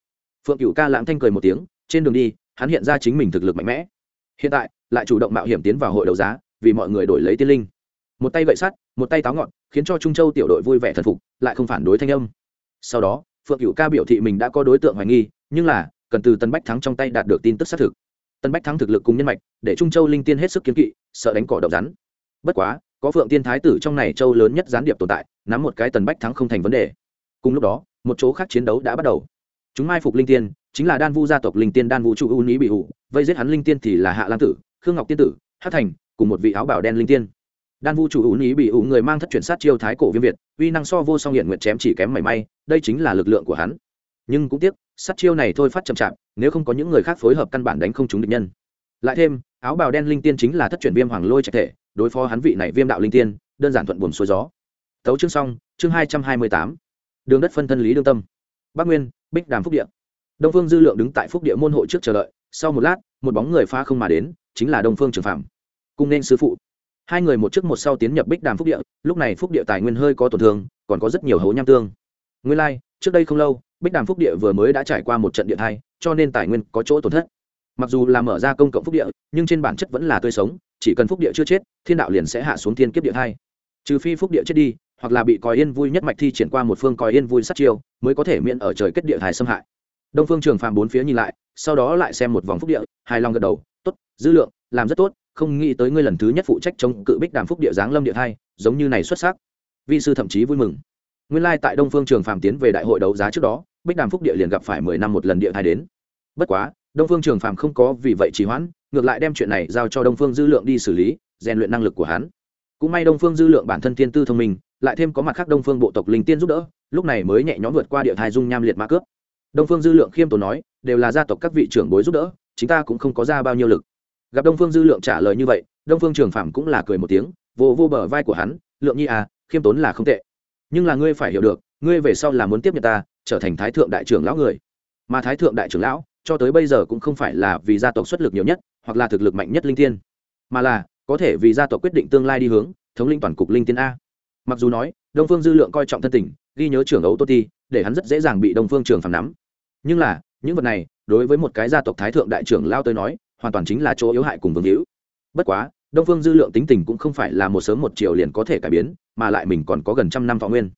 Phượng cựu ca lãng thanh cười một tiếng, trên đường đi, hắn hiện ra chính mình thực lực mạnh mẽ. Hiện tại, lại chủ động mạo hiểm tiến vào hội đấu giá, vì mọi người đổi lấy tiên linh. Một tay gậy sắt, một tay táo ngọn, khiến cho trung châu tiểu đội vui vẻ thần phục, lại không phản đối thanh âm. Sau đó, phượng cựu ca biểu thị mình đã có đối tượng hoài nghi, nhưng là, cần từ tân bách thắng trong tay đạt được tin tức xác thực tân bách thắng thực lực cùng nhân mạch, để trung châu linh tiên hết sức kiến kỵ, sợ đánh cỏ độc rắn. Bất quá, có phượng tiên thái tử trong này châu lớn nhất gián điệp tồn tại, nắm một cái tần bách thắng không thành vấn đề. Cùng lúc đó, một chỗ khác chiến đấu đã bắt đầu. Chúng mai phục linh tiên, chính là đan vu gia tộc linh tiên đan vu trụ U ní bị hụ, vây giết hắn linh tiên thì là hạ lan tử, khương ngọc tiên tử hát thành, cùng một vị áo bảo đen linh tiên. Đan vu chủ U ní bị hụ người mang thất chuyển sát chiêu thái cổ viêm việt, uy năng so vô song hiện nguyện chém chỉ kém mảy may, đây chính là lực lượng của hắn nhưng cũng tiếc sát chiêu này thôi phát chậm chạp nếu không có những người khác phối hợp căn bản đánh không trúng địch nhân. Lại thêm áo bào đen linh tiên chính là thất chuyển viêm hoàng lôi trạch thể đối phó hắn vị này viêm đạo linh tiên đơn giản thuận buồm xuôi gió. Tấu chương xong chương hai trăm hai mươi tám. Đường đất phân thân lý đương tâm. Bắc nguyên bích đàm phúc địa. Đông phương dư lượng đứng tại phúc địa môn hộ trước chờ đợi sau một lát một bóng người pha không mà đến chính là đông phương trường phạm cùng nên sư phụ. Hai người một trước một sau tiến nhập bích đàm phúc địa lúc này phúc địa tài nguyên hơi có tổn thương còn có rất nhiều hố nham tương. Nguyên lai、like, trước đây không lâu bích đàm phúc địa vừa mới đã trải qua một trận địa thai cho nên tài nguyên có chỗ tổn thất. Mặc dù là mở ra công cộng phúc địa, nhưng trên bản chất vẫn là tươi sống, chỉ cần phúc địa chưa chết, thiên đạo liền sẽ hạ xuống thiên kiếp địa thai trừ phi phúc địa chết đi, hoặc là bị còi yên vui nhất mạch thi triển qua một phương còi yên vui sát chiêu, mới có thể miễn ở trời kết địa thai xâm hại. Đông phương trường phàm bốn phía nhìn lại, sau đó lại xem một vòng phúc địa, hài lòng gật đầu, tốt, dư lượng, làm rất tốt, không nghĩ tới ngươi lần thứ nhất phụ trách chống cự bích đàm phúc địa giáng lâm địa thai giống như này xuất sắc. Vi sư thậm chí vui mừng. Nguyên lai tại đông phương trường phàm tiến về đại hội đấu giá trước đó bích đàm phúc địa liền gặp phải mười năm một lần địa thai đến. Bất quá, đông phương trường phàm không có vì vậy trì hoãn, ngược lại đem chuyện này giao cho đông phương dư lượng đi xử lý, rèn luyện năng lực của hắn. Cũng may đông phương dư lượng bản thân tiên tư thông minh, lại thêm có mặt khác đông phương bộ tộc linh tiên giúp đỡ, lúc này mới nhẹ nhõm vượt qua địa thai dung nham liệt mã cướp. Đông phương dư lượng khiêm tốn nói, đều là gia tộc các vị trưởng bối giúp đỡ chúng ta cũng không có ra bao nhiêu lực. Gặp đông phương dư lượng trả lời như vậy, đông phương trường Phàm cũng là cười một tiếng, vô vô bờ vai của hắn, lượng nhi à khiêm tốn là không tệ. Nhưng là ngươi phải hiểu được, ngươi về sau là muốn tiếp nhận ta trở thành thái thượng đại trưởng lão người. Mà thái thượng đại trưởng lão, cho tới bây giờ cũng không phải là vì gia tộc xuất lực nhiều nhất, hoặc là thực lực mạnh nhất linh tiên, mà là có thể vì gia tộc quyết định tương lai đi hướng, thống linh toàn cục linh tiên a. Mặc dù nói, đông phương dư lượng coi trọng thân tình, ghi nhớ trưởng ấu tô ti, để hắn rất dễ dàng bị đông phương trường phản nắm. Nhưng là, những vật này, đối với một cái gia tộc thái thượng đại trưởng lao tới nói, hoàn toàn chính là chỗ yếu hại cùng vương hữu. Bất quá, đông phương dư lượng tính tình cũng không phải là một sớm một chiều liền có thể cải biến, mà lại mình còn có gần trăm năm thọ nguyên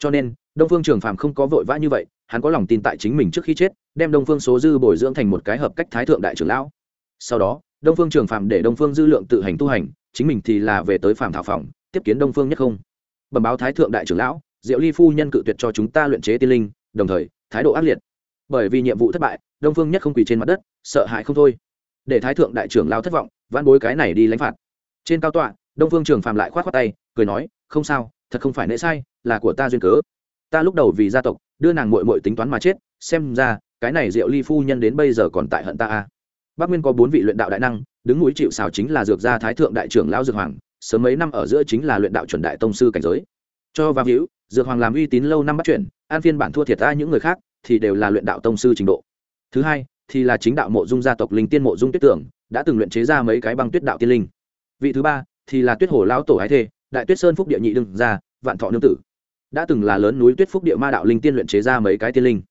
cho nên, đông phương trường phàm không có vội vã như vậy, hắn có lòng tin tại chính mình trước khi chết, đem đông phương số dư bồi dưỡng thành một cái hợp cách thái thượng đại trưởng lão. Sau đó, đông phương trường phàm để đông phương dư lượng tự hành tu hành, chính mình thì là về tới phàm thảo phòng, tiếp kiến đông phương nhất không. Bẩm báo thái thượng đại trưởng lão, diệu ly phu nhân cự tuyệt cho chúng ta luyện chế tiên linh, đồng thời, thái độ ác liệt. Bởi vì nhiệm vụ thất bại, đông phương nhất không quỳ trên mặt đất, sợ hãi không thôi. Để thái thượng đại trưởng lao thất vọng van bối cái này đi lãnh phạt. Trên cao tọa, đông phương trường phàm lại k h o á t khoác tay, cười nói, không sao, thật không phải nễ sai là của ta duyên cớ. Ta lúc đầu vì gia tộc, đưa nàng mội mội tính toán mà chết, xem ra, cái này diệu ly phu nhân đến bây giờ còn tại hận ta a Bắc nguyên có bốn vị luyện đạo đại năng, đứng núi chịu xào chính là dược gia thái thượng đại trưởng lão dược hoàng, sớm mấy năm ở giữa chính là luyện đạo chuẩn đại tông sư cảnh giới. Cho vào hữu, dược hoàng làm uy tín lâu năm bắt chuyển an phiên bản thua thiệt ta những người khác, thì đều là luyện đạo tông sư trình độ. Thứ hai, thì là chính đạo mộ dung gia tộc linh tiên mộ dung tuyết tưởng, đã từng luyện chế ra mấy cái băng tuyết đạo tiên linh. Vị thứ ba, thì là tuyết hồ lão tổ ái thê, đại tuyết sơn phúc địa nhị đương ra vạn thọ nương tử đã từng là lớn núi tuyết phúc địa ma đạo linh tiên luyện chế ra mấy cái tiên linh.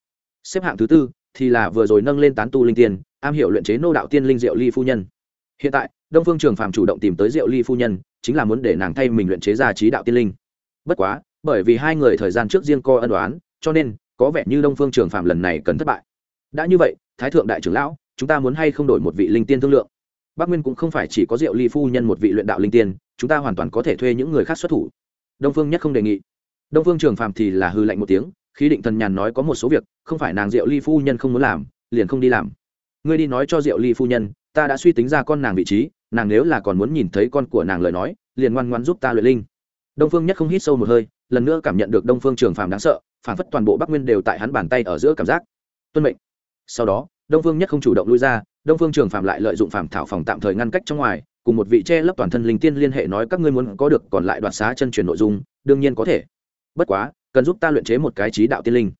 Xếp hạng thứ tư thì là vừa rồi nâng lên tán tu linh tiên, am hiểu luyện chế nô đạo tiên linh diệu ly phu nhân. Hiện tại, đông phương trường phàm chủ động tìm tới diệu ly phu nhân, chính là muốn để nàng thay mình luyện chế ra trí đạo tiên linh. Bất quá, bởi vì hai người thời gian trước riêng co ân đoán cho nên, có vẻ như đông phương trường phàm lần này cần thất bại. Đã như vậy, thái thượng đại trưởng lão, chúng ta muốn hay không đổi một vị linh tiên thương lượng? Bắc nguyên cũng không phải chỉ có diệu ly phu nhân một vị luyện đạo linh tiên, chúng ta hoàn toàn có thể thuê những người khác xuất thủ. Đông phương nhất không đề nghị đông phương trường phàm thì là hư lạnh một tiếng, khí định thần nhàn nói có một số việc, không phải nàng diệu ly phu nhân không muốn làm, liền không đi làm. Ngươi đi nói cho diệu ly phu nhân, ta đã suy tính ra con nàng vị trí, nàng nếu là còn muốn nhìn thấy con của nàng lời nói, liền ngoan ngoan giúp ta luyện linh. Đông phương nhất không hít sâu một hơi, lần nữa cảm nhận được đông phương trường phàm đáng sợ phản phất toàn bộ bắc nguyên đều tại hắn bàn tay ở giữa cảm giác. Tuân mệnh. Sau đó, đông phương nhất không chủ động lui ra, đông phương trường phàm lại lợi dụng phàm thảo phòng tạm thời ngăn cách trong ngoài, cùng một vị che lấp toàn thân linh tiên liên hệ nói các ngươi muốn có được còn lại đoạt xá chân truyền nội dung, đương nhiên có thể bất quá, cần giúp ta luyện chế một cái trí đạo tiên linh.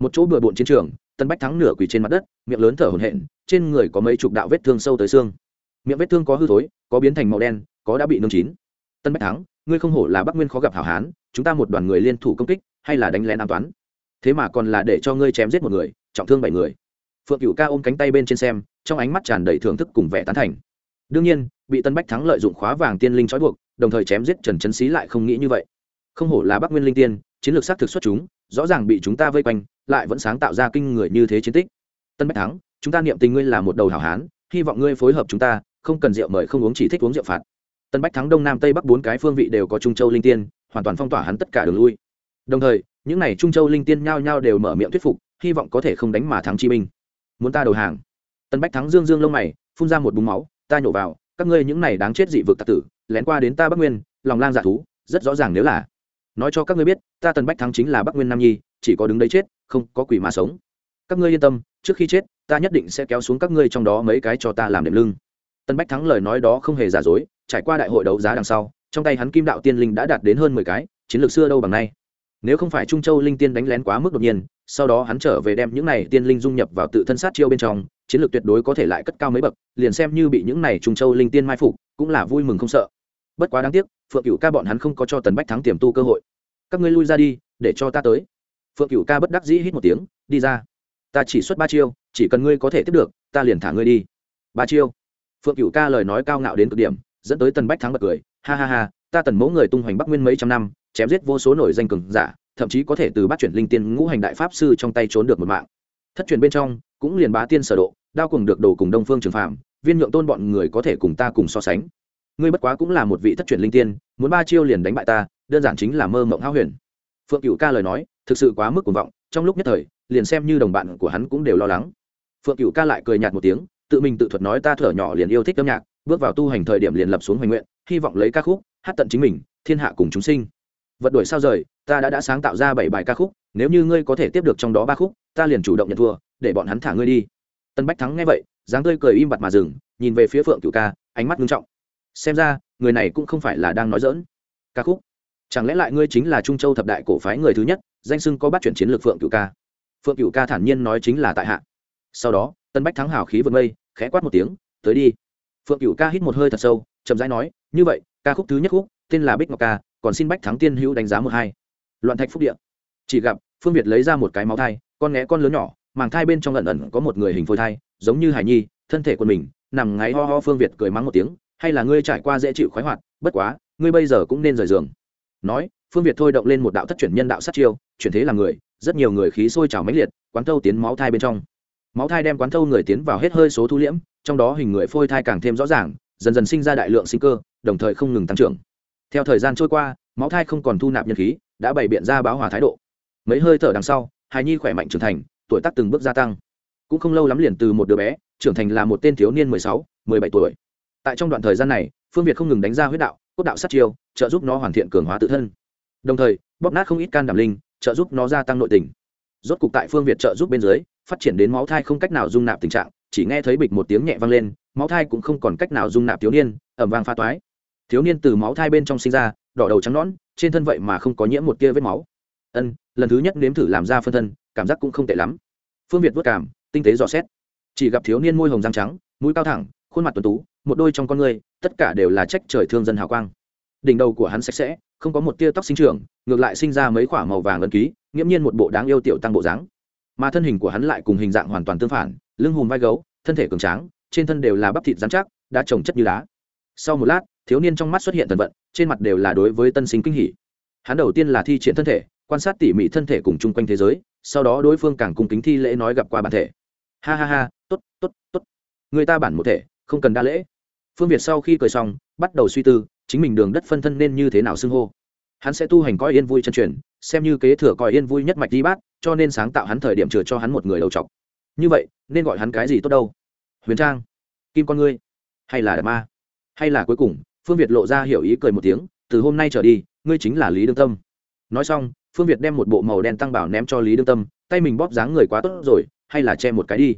Một chỗ bừa bộn chiến trường, tân bách thắng nửa quỳ trên mặt đất, miệng lớn thở hổn hển, trên người có mấy chục đạo vết thương sâu tới xương. Miệng vết thương có hư thối, có biến thành màu đen, có đã bị nương chín. Tân bách thắng, ngươi không hổ là bắc nguyên khó gặp hảo hán, chúng ta một đoàn người liên thủ công kích, hay là đánh lén an toán thế mà còn là để cho ngươi chém giết một người, trọng thương bảy người. Phượng cựu ca ôm cánh tay bên trên xem, trong ánh mắt tràn đầy thưởng thức cùng vẻ tán thành. Đương nhiên, bị tân bách thắng lợi dụng khóa vàng tiên linh trói buộc, đồng thời chém giết trần trấn xí lại không nghĩ như vậy không hổ là bắc nguyên linh tiên, chiến lược xác thực xuất chúng, rõ ràng bị chúng ta vây quanh, lại vẫn sáng tạo ra kinh người như thế chiến tích. Tân bách thắng, chúng ta niệm tình ngươi là một đầu hảo hán, hy vọng ngươi phối hợp chúng ta, không cần rượu mời không uống chỉ thích uống rượu phạt. Tân bách thắng đông nam tây bắc bốn cái phương vị đều có trung châu linh tiên, hoàn toàn phong tỏa hắn tất cả đường lui. Đồng thời, những n à y trung châu linh tiên nhao nhao đều mở miệng thuyết phục, hy vọng có thể không đánh mà thắng chi minh muốn ta đầu hàng. Tân bách thắng dương dương lông mày, phun ra một búng máu, ta nhổ vào, các ngươi những này đáng chết dị vực tạc tử, lén qua đến ta bắc nguyên, lòng lang dạ thú, rất rõ ràng nếu là nói cho các ngươi biết, ta tần bách thắng chính là bắc nguyên nam nhi, chỉ có đứng đấy chết, không có quỷ mà sống. Các ngươi yên tâm, trước khi chết, ta nhất định sẽ kéo xuống các ngươi trong đó mấy cái cho ta làm đệm lưng. Tân bách thắng lời nói đó không hề giả dối, trải qua đại hội đấu giá đằng sau, trong tay hắn kim đạo tiên linh đã đạt đến hơn mười cái, chiến lược xưa đâu bằng nay. Nếu không phải trung châu linh tiên đánh lén quá mức đột nhiên, sau đó hắn trở về đem những này tiên linh dung nhập vào tự thân sát chiêu bên trong, chiến lược tuyệt đối có thể lại cất cao mấy bậc, liền xem như bị những này trung châu linh tiên mai phục, cũng là vui mừng không sợ bất quá đáng tiếc, phượng cựu ca bọn hắn không có cho tần bách thắng tiềm tu cơ hội. Các ngươi lui ra đi, để cho ta tới. Phượng cựu ca bất đắc dĩ hít một tiếng, đi ra. Ta chỉ xuất ba chiêu, chỉ cần ngươi có thể tiếp được, ta liền thả ngươi đi. Ba chiêu. Phượng cựu ca lời nói cao ngạo đến cực điểm, dẫn tới tần bách thắng bật cười. Ha ha ha, ta tần mẫu người tung hoành bắc nguyên mấy trăm năm, chém giết vô số nổi danh cường giả, thậm chí có thể từ bắt chuyển linh tiên ngũ hành đại pháp sư trong tay trốn được một mạng. Thất truyền bên trong, cũng liền bá tiên sở độ, đao cùng được đồ cùng đông phương trường phạm viên nhượng tôn bọn người có thể cùng ta cùng so sánh ngươi bất quá cũng là một vị thất truyền linh tiên, muốn ba chiêu liền đánh bại ta, đơn giản chính là mơ mộng háo huyền. Phượng cựu ca lời nói, thực sự quá mức cuồng vọng, trong lúc nhất thời, liền xem như đồng bạn của hắn cũng đều lo lắng. Phượng cựu ca lại cười nhạt một tiếng, tự mình tự thuật nói ta thở nhỏ liền yêu thích âm nhạc, bước vào tu hành thời điểm liền lập xuống hoành nguyện, hy vọng lấy ca khúc, hát tận chính mình, thiên hạ cùng chúng sinh. Vật đuổi sao rời, ta đã đã sáng tạo ra bảy bài ca khúc, nếu như ngươi có thể tiếp được trong đó ba khúc, ta liền chủ động nhận thua, để bọn hắn thả ngươi đi. Tân bách thắng nghe vậy, dáng tươi cười im bặt mà dừng, nhìn về phía phượng cựu ca, ánh mắt nghiêm trọng xem ra, người này cũng không phải là đang nói dỡn ca khúc, chẳng lẽ lại ngươi chính là trung châu thập đại cổ phái người thứ nhất, danh sưng có bắt chuyển chiến lược phượng cựu ca? Phượng cựu ca thản nhiên nói chính là tại hạ. Sau đó, tân bách thắng hào khí vượt mây khẽ quát một tiếng, tới đi. Phượng cựu ca hít một hơi thật sâu, chậm rãi nói, như vậy, ca khúc thứ nhất khúc, tên là bích ngọc ca, còn xin bách thắng tiên hữu đánh giá một hai. Loạn thạch phúc điện chỉ gặp, phương việt lấy ra một cái máu thai, con nghé con lớn nhỏ, màng thai bên trong lần ẩn có một người hình phôi thai, giống như hải nhi, thân thể của mình, nằm ngáy ho ho phương việt cười mắng một tiếng hay là ngươi trải qua dễ chịu khoái hoạt, bất quá, ngươi bây giờ cũng nên rời giường. Nói, phương việt thôi động lên một đạo thất chuyển nhân đạo sát chiêu, chuyển thế làm người, rất nhiều người khí sôi trào mãnh liệt, quán thâu tiến máu thai bên trong. Máu thai đem quán thâu người tiến vào hết hơi số thu liễm, trong đó hình người phôi thai càng thêm rõ ràng, dần dần sinh ra đại lượng sinh cơ, đồng thời không ngừng tăng trưởng. Theo thời gian trôi qua, máu thai không còn thu nạp nhân khí, đã bày biện ra báo hòa thái độ. Mấy hơi thở đằng sau, hài nhi khỏe mạnh trưởng thành, tuổi tác từng bước gia tăng. Cũng không lâu lắm liền từ một đứa bé, trưởng thành là một tên thiếu niên mười sáu, mười bảy tuổi tại trong đoạn thời gian này, phương việt không ngừng đánh ra huyết đạo, cốt đạo sát chiêu, trợ giúp nó hoàn thiện cường hóa tự thân. Đồng thời, bóp nát không ít can đảm linh, trợ giúp nó gia tăng nội tình. Rốt cục tại phương việt trợ giúp bên dưới, phát triển đến máu thai không cách nào dung nạp tình trạng, chỉ nghe thấy bịch một tiếng nhẹ vang lên, máu thai cũng không còn cách nào dung nạp thiếu niên ẩm vang pha toái. Thiếu niên từ máu thai bên trong sinh ra, đỏ đầu trắng nõn, trên thân vậy mà không có nhiễm một tia vết máu. Ân, lần thứ nhất nếm thử làm ra phân thân, cảm giác cũng không tệ lắm. Phương việt vất cảm, tinh tế dò xét. Chỉ gặp thiếu niên môi hồng răng trắng, mũi cao thẳng khuôn mặt tuấn tú, một đôi trong con người tất cả đều là trách trời thương dân hào quang. Đỉnh đầu của hắn sạch sẽ, không có một tia tóc sinh trưởng, ngược lại sinh ra mấy khoả màu vàng ấn ký, nghiễm nhiên một bộ đáng yêu tiểu tăng bộ dáng. Mà thân hình của hắn lại cùng hình dạng hoàn toàn tương phản, lưng hùm vai gấu, thân thể cường tráng, trên thân đều là bắp thịt dán chắc đã trồng chất như đá. Sau một lát, thiếu niên trong mắt xuất hiện thần vận, trên mặt đều là đối với tân sinh kinh hỉ. Hắn đầu tiên là thi triển thân thể, quan sát tỉ mỉ thân thể cùng chung quanh thế giới, sau đó đối phương càng cùng kính thi lễ nói gặp qua bản thể. Ha ha ha t ố t t ố t t ố t người ta bản một thể không cần đa lễ. Phương việt sau khi cười xong, bắt đầu suy tư, chính mình đường đất phân thân nên như thế nào xưng hô. Hắn sẽ tu hành coi yên vui chân truyền, xem như kế thừa coi yên vui nhất mạch đi bát, cho nên sáng tạo hắn thời điểm chừa cho hắn một người đầu trọc như vậy, nên gọi hắn cái gì tốt đâu? Huyền trang, kim con ngươi, hay là đạt ma? Hay là cuối cùng, phương việt lộ ra hiểu ý cười một tiếng, từ hôm nay trở đi, ngươi chính là lý đương tâm. Nói xong, phương việt đem một bộ màu đen tăng bảo ném cho lý đương tâm, tay mình bóp dáng người quá tốt rồi, hay là che một cái đi.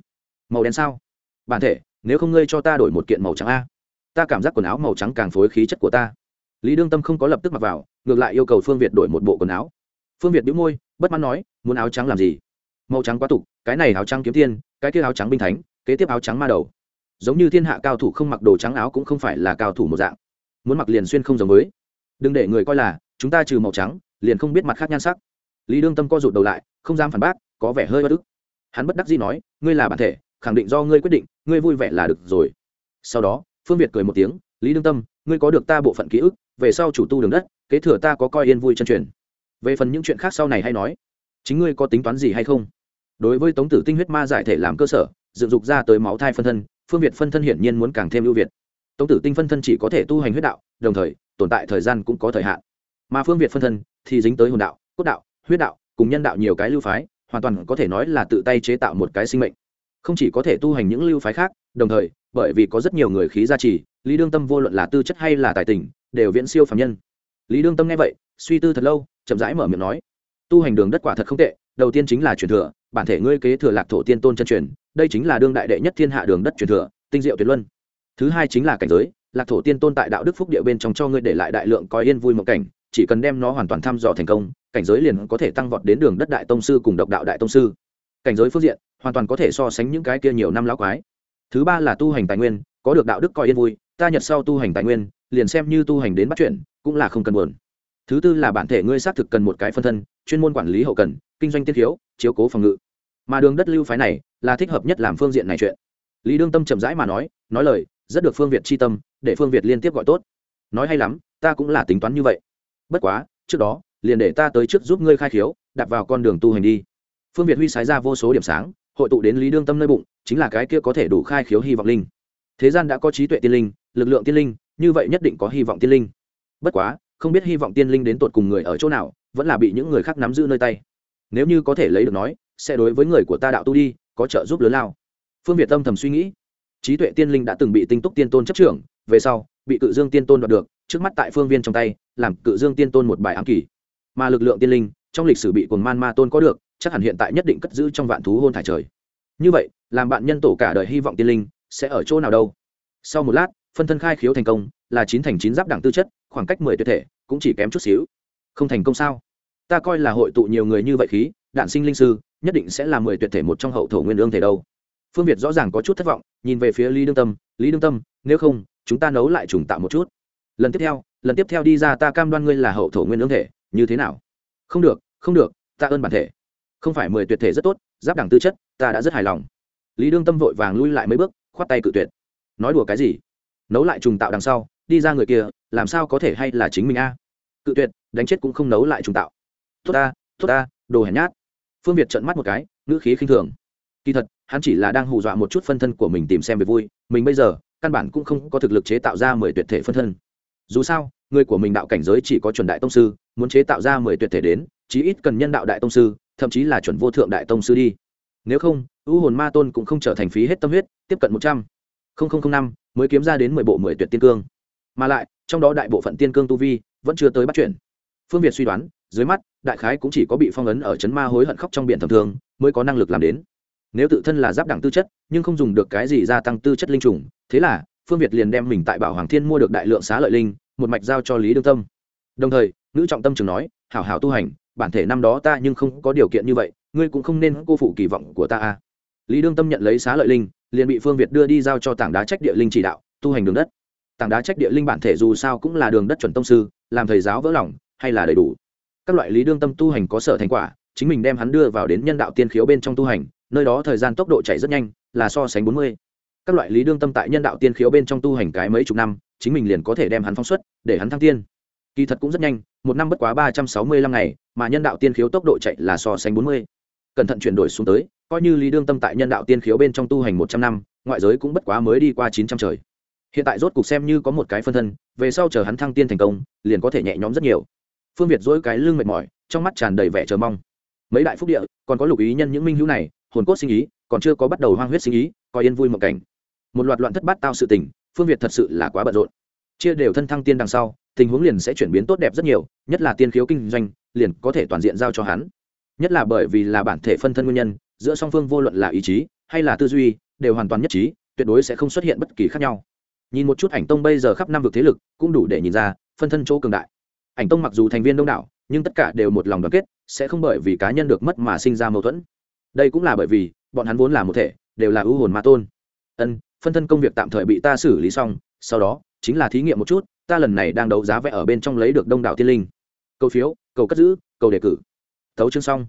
Màu đen sao? Bản thể nếu không ngươi cho ta đổi một kiện màu trắng a. Ta cảm giác quần áo màu trắng càng phối khí chất của ta. Lý đương tâm không có lập tức mặc vào, ngược lại yêu cầu phương việt đổi một bộ quần áo. Phương việt đĩu môi, bất mãn nói, muốn áo trắng làm gì? Màu trắng quá tục, cái này áo trắng kiếm tiên, cái kia áo trắng binh thánh, kế tiếp áo trắng ma đầu. Giống như thiên hạ cao thủ không mặc đồ trắng áo cũng không phải là cao thủ một dạng. Muốn mặc liền xuyên không giống với. Đừng để người coi là, chúng ta trừ màu trắng, liền không biết mặt khác nhan sắc. Lý đương tâm co rụt đầu lại, không dám phản bác, có vẻ hơi bất ức. Hắn bất đắc dĩ nói, ngươi là bản thể, khẳng định do ngươi quyết định ngươi vui vẻ là được rồi. Sau đó, phương việt cười một tiếng, lý đương tâm, ngươi có được ta bộ phận ký ức, về sau chủ tu đường đất, kế thừa ta có coi yên vui chân truyền. Về phần những chuyện khác sau này hay nói, chính ngươi có tính toán gì hay không? Đối với tống tử tinh huyết ma giải thể làm cơ sở, dựng dục ra tới máu thai phân thân, phương việt phân thân hiển nhiên muốn càng thêm ưu việt. Tống tử tinh phân thân chỉ có thể tu hành huyết đạo, đồng thời, tồn tại thời gian cũng có thời hạn. Mà phương việt phân thân thì dính tới hồn đạo, cốt đạo, huyết đạo, cùng nhân đạo nhiều cái lưu phái, hoàn toàn có thể nói là tự tay chế tạo một cái sinh mệnh không chỉ có thể tu hành những lưu phái khác, đồng thời, bởi vì có rất nhiều người khí gia trì, lý đương tâm vô luận là tư chất hay là tài tình, đều viễn siêu phạm nhân. Lý đương tâm nghe vậy, suy tư thật lâu, chậm rãi mở miệng nói, tu hành đường đất quả thật không tệ, đầu tiên chính là truyền thừa, bản thể ngươi kế thừa lạc thổ tiên tôn chân truyền, đây chính là đương đại đệ nhất thiên hạ đường đất truyền thừa, tinh diệu tuyệt luân. Thứ hai chính là cảnh giới, lạc thổ tiên tôn tại đạo đức phúc địa bên trong cho ngươi để lại đại lượng coi yên vui một cảnh, chỉ cần đem nó hoàn toàn thăm dò thành công, cảnh giới liền có thể tăng vọt đến đường đất đại tông sư cùng độc đạo đại tông sư. Cảnh giới phương diện hoàn toàn có thể so sánh những cái kia nhiều năm lão quái. Thứ ba là tu hành tài nguyên có được đạo đức coi yên vui ta nhật sau tu hành tài nguyên liền xem như tu hành đến bắt chuyện, cũng là không cần buồn. Thứ tư là bản thể ngươi xác thực cần một cái phân thân chuyên môn quản lý hậu cần kinh doanh tiết thiếu chiếu cố phòng ngự. Mà đường đất lưu phái này là thích hợp nhất làm phương diện này chuyện. Lý đương tâm chậm rãi mà nói nói lời rất được phương việt chi tâm để phương việt liên tiếp gọi tốt. Nói hay lắm ta cũng là tính toán như vậy. Bất quá trước đó liền để ta tới trước giúp ngươi khai khiếu đặt vào con đường tu hành đi. Phương việt huy sái ra vô số điểm sáng hội tụ đến lý đương tâm nơi bụng, chính là cái kia có thể đủ khai khiếu hy vọng linh. Thế gian đã có trí tuệ tiên linh, lực lượng tiên linh, như vậy nhất định có hy vọng tiên linh. Bất quá, không biết hy vọng tiên linh đến tột cùng người ở chỗ nào, vẫn là bị những người khác nắm giữ nơi tay. Nếu như có thể lấy được nói, sẽ đối với người của ta đạo tu đi, có trợ giúp lớn lao. Phương việt tâm thầm suy nghĩ. Trí tuệ tiên linh đã từng bị tinh túc tiên tôn chấp trưởng, về sau, bị cự dương tiên tôn đoạt được, trước mắt tại phương viên trong tay, làm cự dương tiên tôn một bài ám kỳ. Mà lực lượng tiên linh, trong lịch sử bị cồn man ma tôn có được chắc hẳn hiện tại nhất định cất giữ trong vạn thú hôn thải trời. Như vậy, làm bạn nhân tổ cả đời hy vọng tiên linh sẽ ở chỗ nào đâu? Sau một lát, phân thân khai khiếu thành công, là chín thành chín giáp đẳng tư chất, khoảng cách mười tuyệt thể, cũng chỉ kém chút xíu. Không thành công sao? Ta coi là hội tụ nhiều người như vậy khí, đạn sinh linh sư, nhất định sẽ là mười tuyệt thể một trong hậu thổ nguyên lương thể đâu. Phương việt rõ ràng có chút thất vọng, nhìn về phía lý đương tâm, lý đương tâm, nếu không, chúng ta nấu lại trùng tạo một chút. Lần tiếp theo, lần tiếp theo đi ra ta cam đoan ngươi là hậu thổ nguyên lương thể, như thế nào? Không được không được, ta ơn bản thể không phải mười tuyệt thể rất tốt, giáp đẳng tư chất, ta đã rất hài lòng. Lý đương tâm vội vàng lui lại mấy bước, khoát tay cự tuyệt. Nói đùa cái gì? Nấu lại trùng tạo đằng sau, đi ra người kia, làm sao có thể hay là chính mình a? Cự tuyệt, đánh chết cũng không nấu lại trùng tạo. Tốt ta tốt ta, đồ hèn nhát. Phương việt trợn mắt một cái, ngữ khí khinh thường. Kỳ thật, hắn chỉ là đang hù dọa một chút phân thân của mình tìm xem về vui, mình bây giờ, căn bản cũng không có thực lực chế tạo ra mười tuyệt thể phân thân. Dù sao, người của mình đạo cảnh giới chỉ có chuẩn đại tông sư, muốn chế tạo ra mười tuyệt thể đến, chí ít cần nhân đạo đại tông sư thậm chí là chuẩn vô thượng đại tông sư đi. Nếu không, u hồn ma tôn cũng không trở thành phí hết tâm huyết, tiếp cận một trăm. Linh năm, mới kiếm ra đến mười bộ mười tuyệt tiên cương. Mà lại, trong đó đại bộ phận tiên cương tu vi vẫn chưa tới bắt chuyển phương việt suy đoán, dưới mắt, đại khái cũng chỉ có bị phong ấn ở chấn ma hối hận khóc trong biển thầm thường mới có năng lực làm đến. Nếu tự thân là giáp đẳng tư chất, nhưng không dùng được cái gì gia tăng tư chất linh trùng, thế là, phương việt liền đem mình tại bảo hoàng thiên mua được đại lượng xá lợi linh, một mạch giao cho lý đương tâm. Đồng thời nữ trọng tâm trường nói, hảo hảo tu hành bản thể năm đó ta nhưng không có điều kiện như vậy, ngươi cũng không nên cô phụ kỳ vọng của ta a lý đương tâm nhận lấy xá lợi linh, liền bị phương việt đưa đi giao cho tảng đá trách địa linh chỉ đạo, tu hành đường đất. Tảng đá trách địa linh bản thể dù sao cũng là đường đất chuẩn tông sư, làm thầy giáo vỡ lòng, hay là đầy đủ. Các loại lý đương tâm tu hành có sở thành quả, chính mình đem hắn đưa vào đến nhân đạo tiên khiếu bên trong tu hành, nơi đó thời gian tốc độ chạy rất nhanh, là so sánh bốn mươi. Các loại lý đương tâm tại nhân đạo tiên khiếu bên trong tu hành cái mấy chục năm, chính mình liền có thể đem hắn phóng xuất, để hắn thăng tiên kỳ thật cũng rất nhanh, một năm bất quá ba trăm sáu mươi lăm ngày, mà nhân đạo tiên khiếu tốc độ chạy là so sánh bốn mươi. Cẩn thận chuyển đổi xuống tới, coi như lý đương tâm tại nhân đạo tiên khiếu bên trong tu hành một trăm năm, ngoại giới cũng bất quá mới đi qua chín trăm trời. Hiện tại rốt cục xem như có một cái phân thân, về sau chờ hắn thăng tiên thành công, liền có thể nhẹ nhõm rất nhiều. Phương việt dỗi cái lưng mệt mỏi, trong mắt tràn đầy vẻ chờ mong. Mấy đại phúc địa, còn có lục ý nhân những minh hữu này, hồn cốt sinh ý, còn chưa có bắt đầu hoang huyết sinh ý, coi yên vui một cảnh. Một loạt loạn thất bát tao sự tình, phương việt thật sự là quá bận rộn. Chia đều thân thăng tiên đằng sau tình huống liền sẽ chuyển biến tốt đẹp rất nhiều, nhất là tiên khiếu kinh doanh, liền có thể toàn diện giao cho hắn. Nhất là bởi vì là bản thể phân thân nguyên nhân, giữa song phương vô luận là ý chí, hay là tư duy, đều hoàn toàn nhất trí, tuyệt đối sẽ không xuất hiện bất kỳ khác nhau. Nhìn một chút ảnh tông bây giờ khắp năm vực thế lực, cũng đủ để nhìn ra, phân thân chỗ cường đại. Ảnh tông mặc dù thành viên đông đảo, nhưng tất cả đều một lòng đoàn kết, sẽ không bởi vì cá nhân được mất mà sinh ra mâu thuẫn. Đây cũng là bởi vì, bọn hắn vốn là một thể, đều là ưu hồn ma tôn. Ân, phân thân công việc tạm thời bị ta xử lý xong, sau đó, chính là thí nghiệm một chút ta lần này đang đấu giá vẽ ở bên trong lấy được đông đảo tiên linh. Cầu phiếu, cầu cất giữ, cầu đề cử. Thấu chương xong.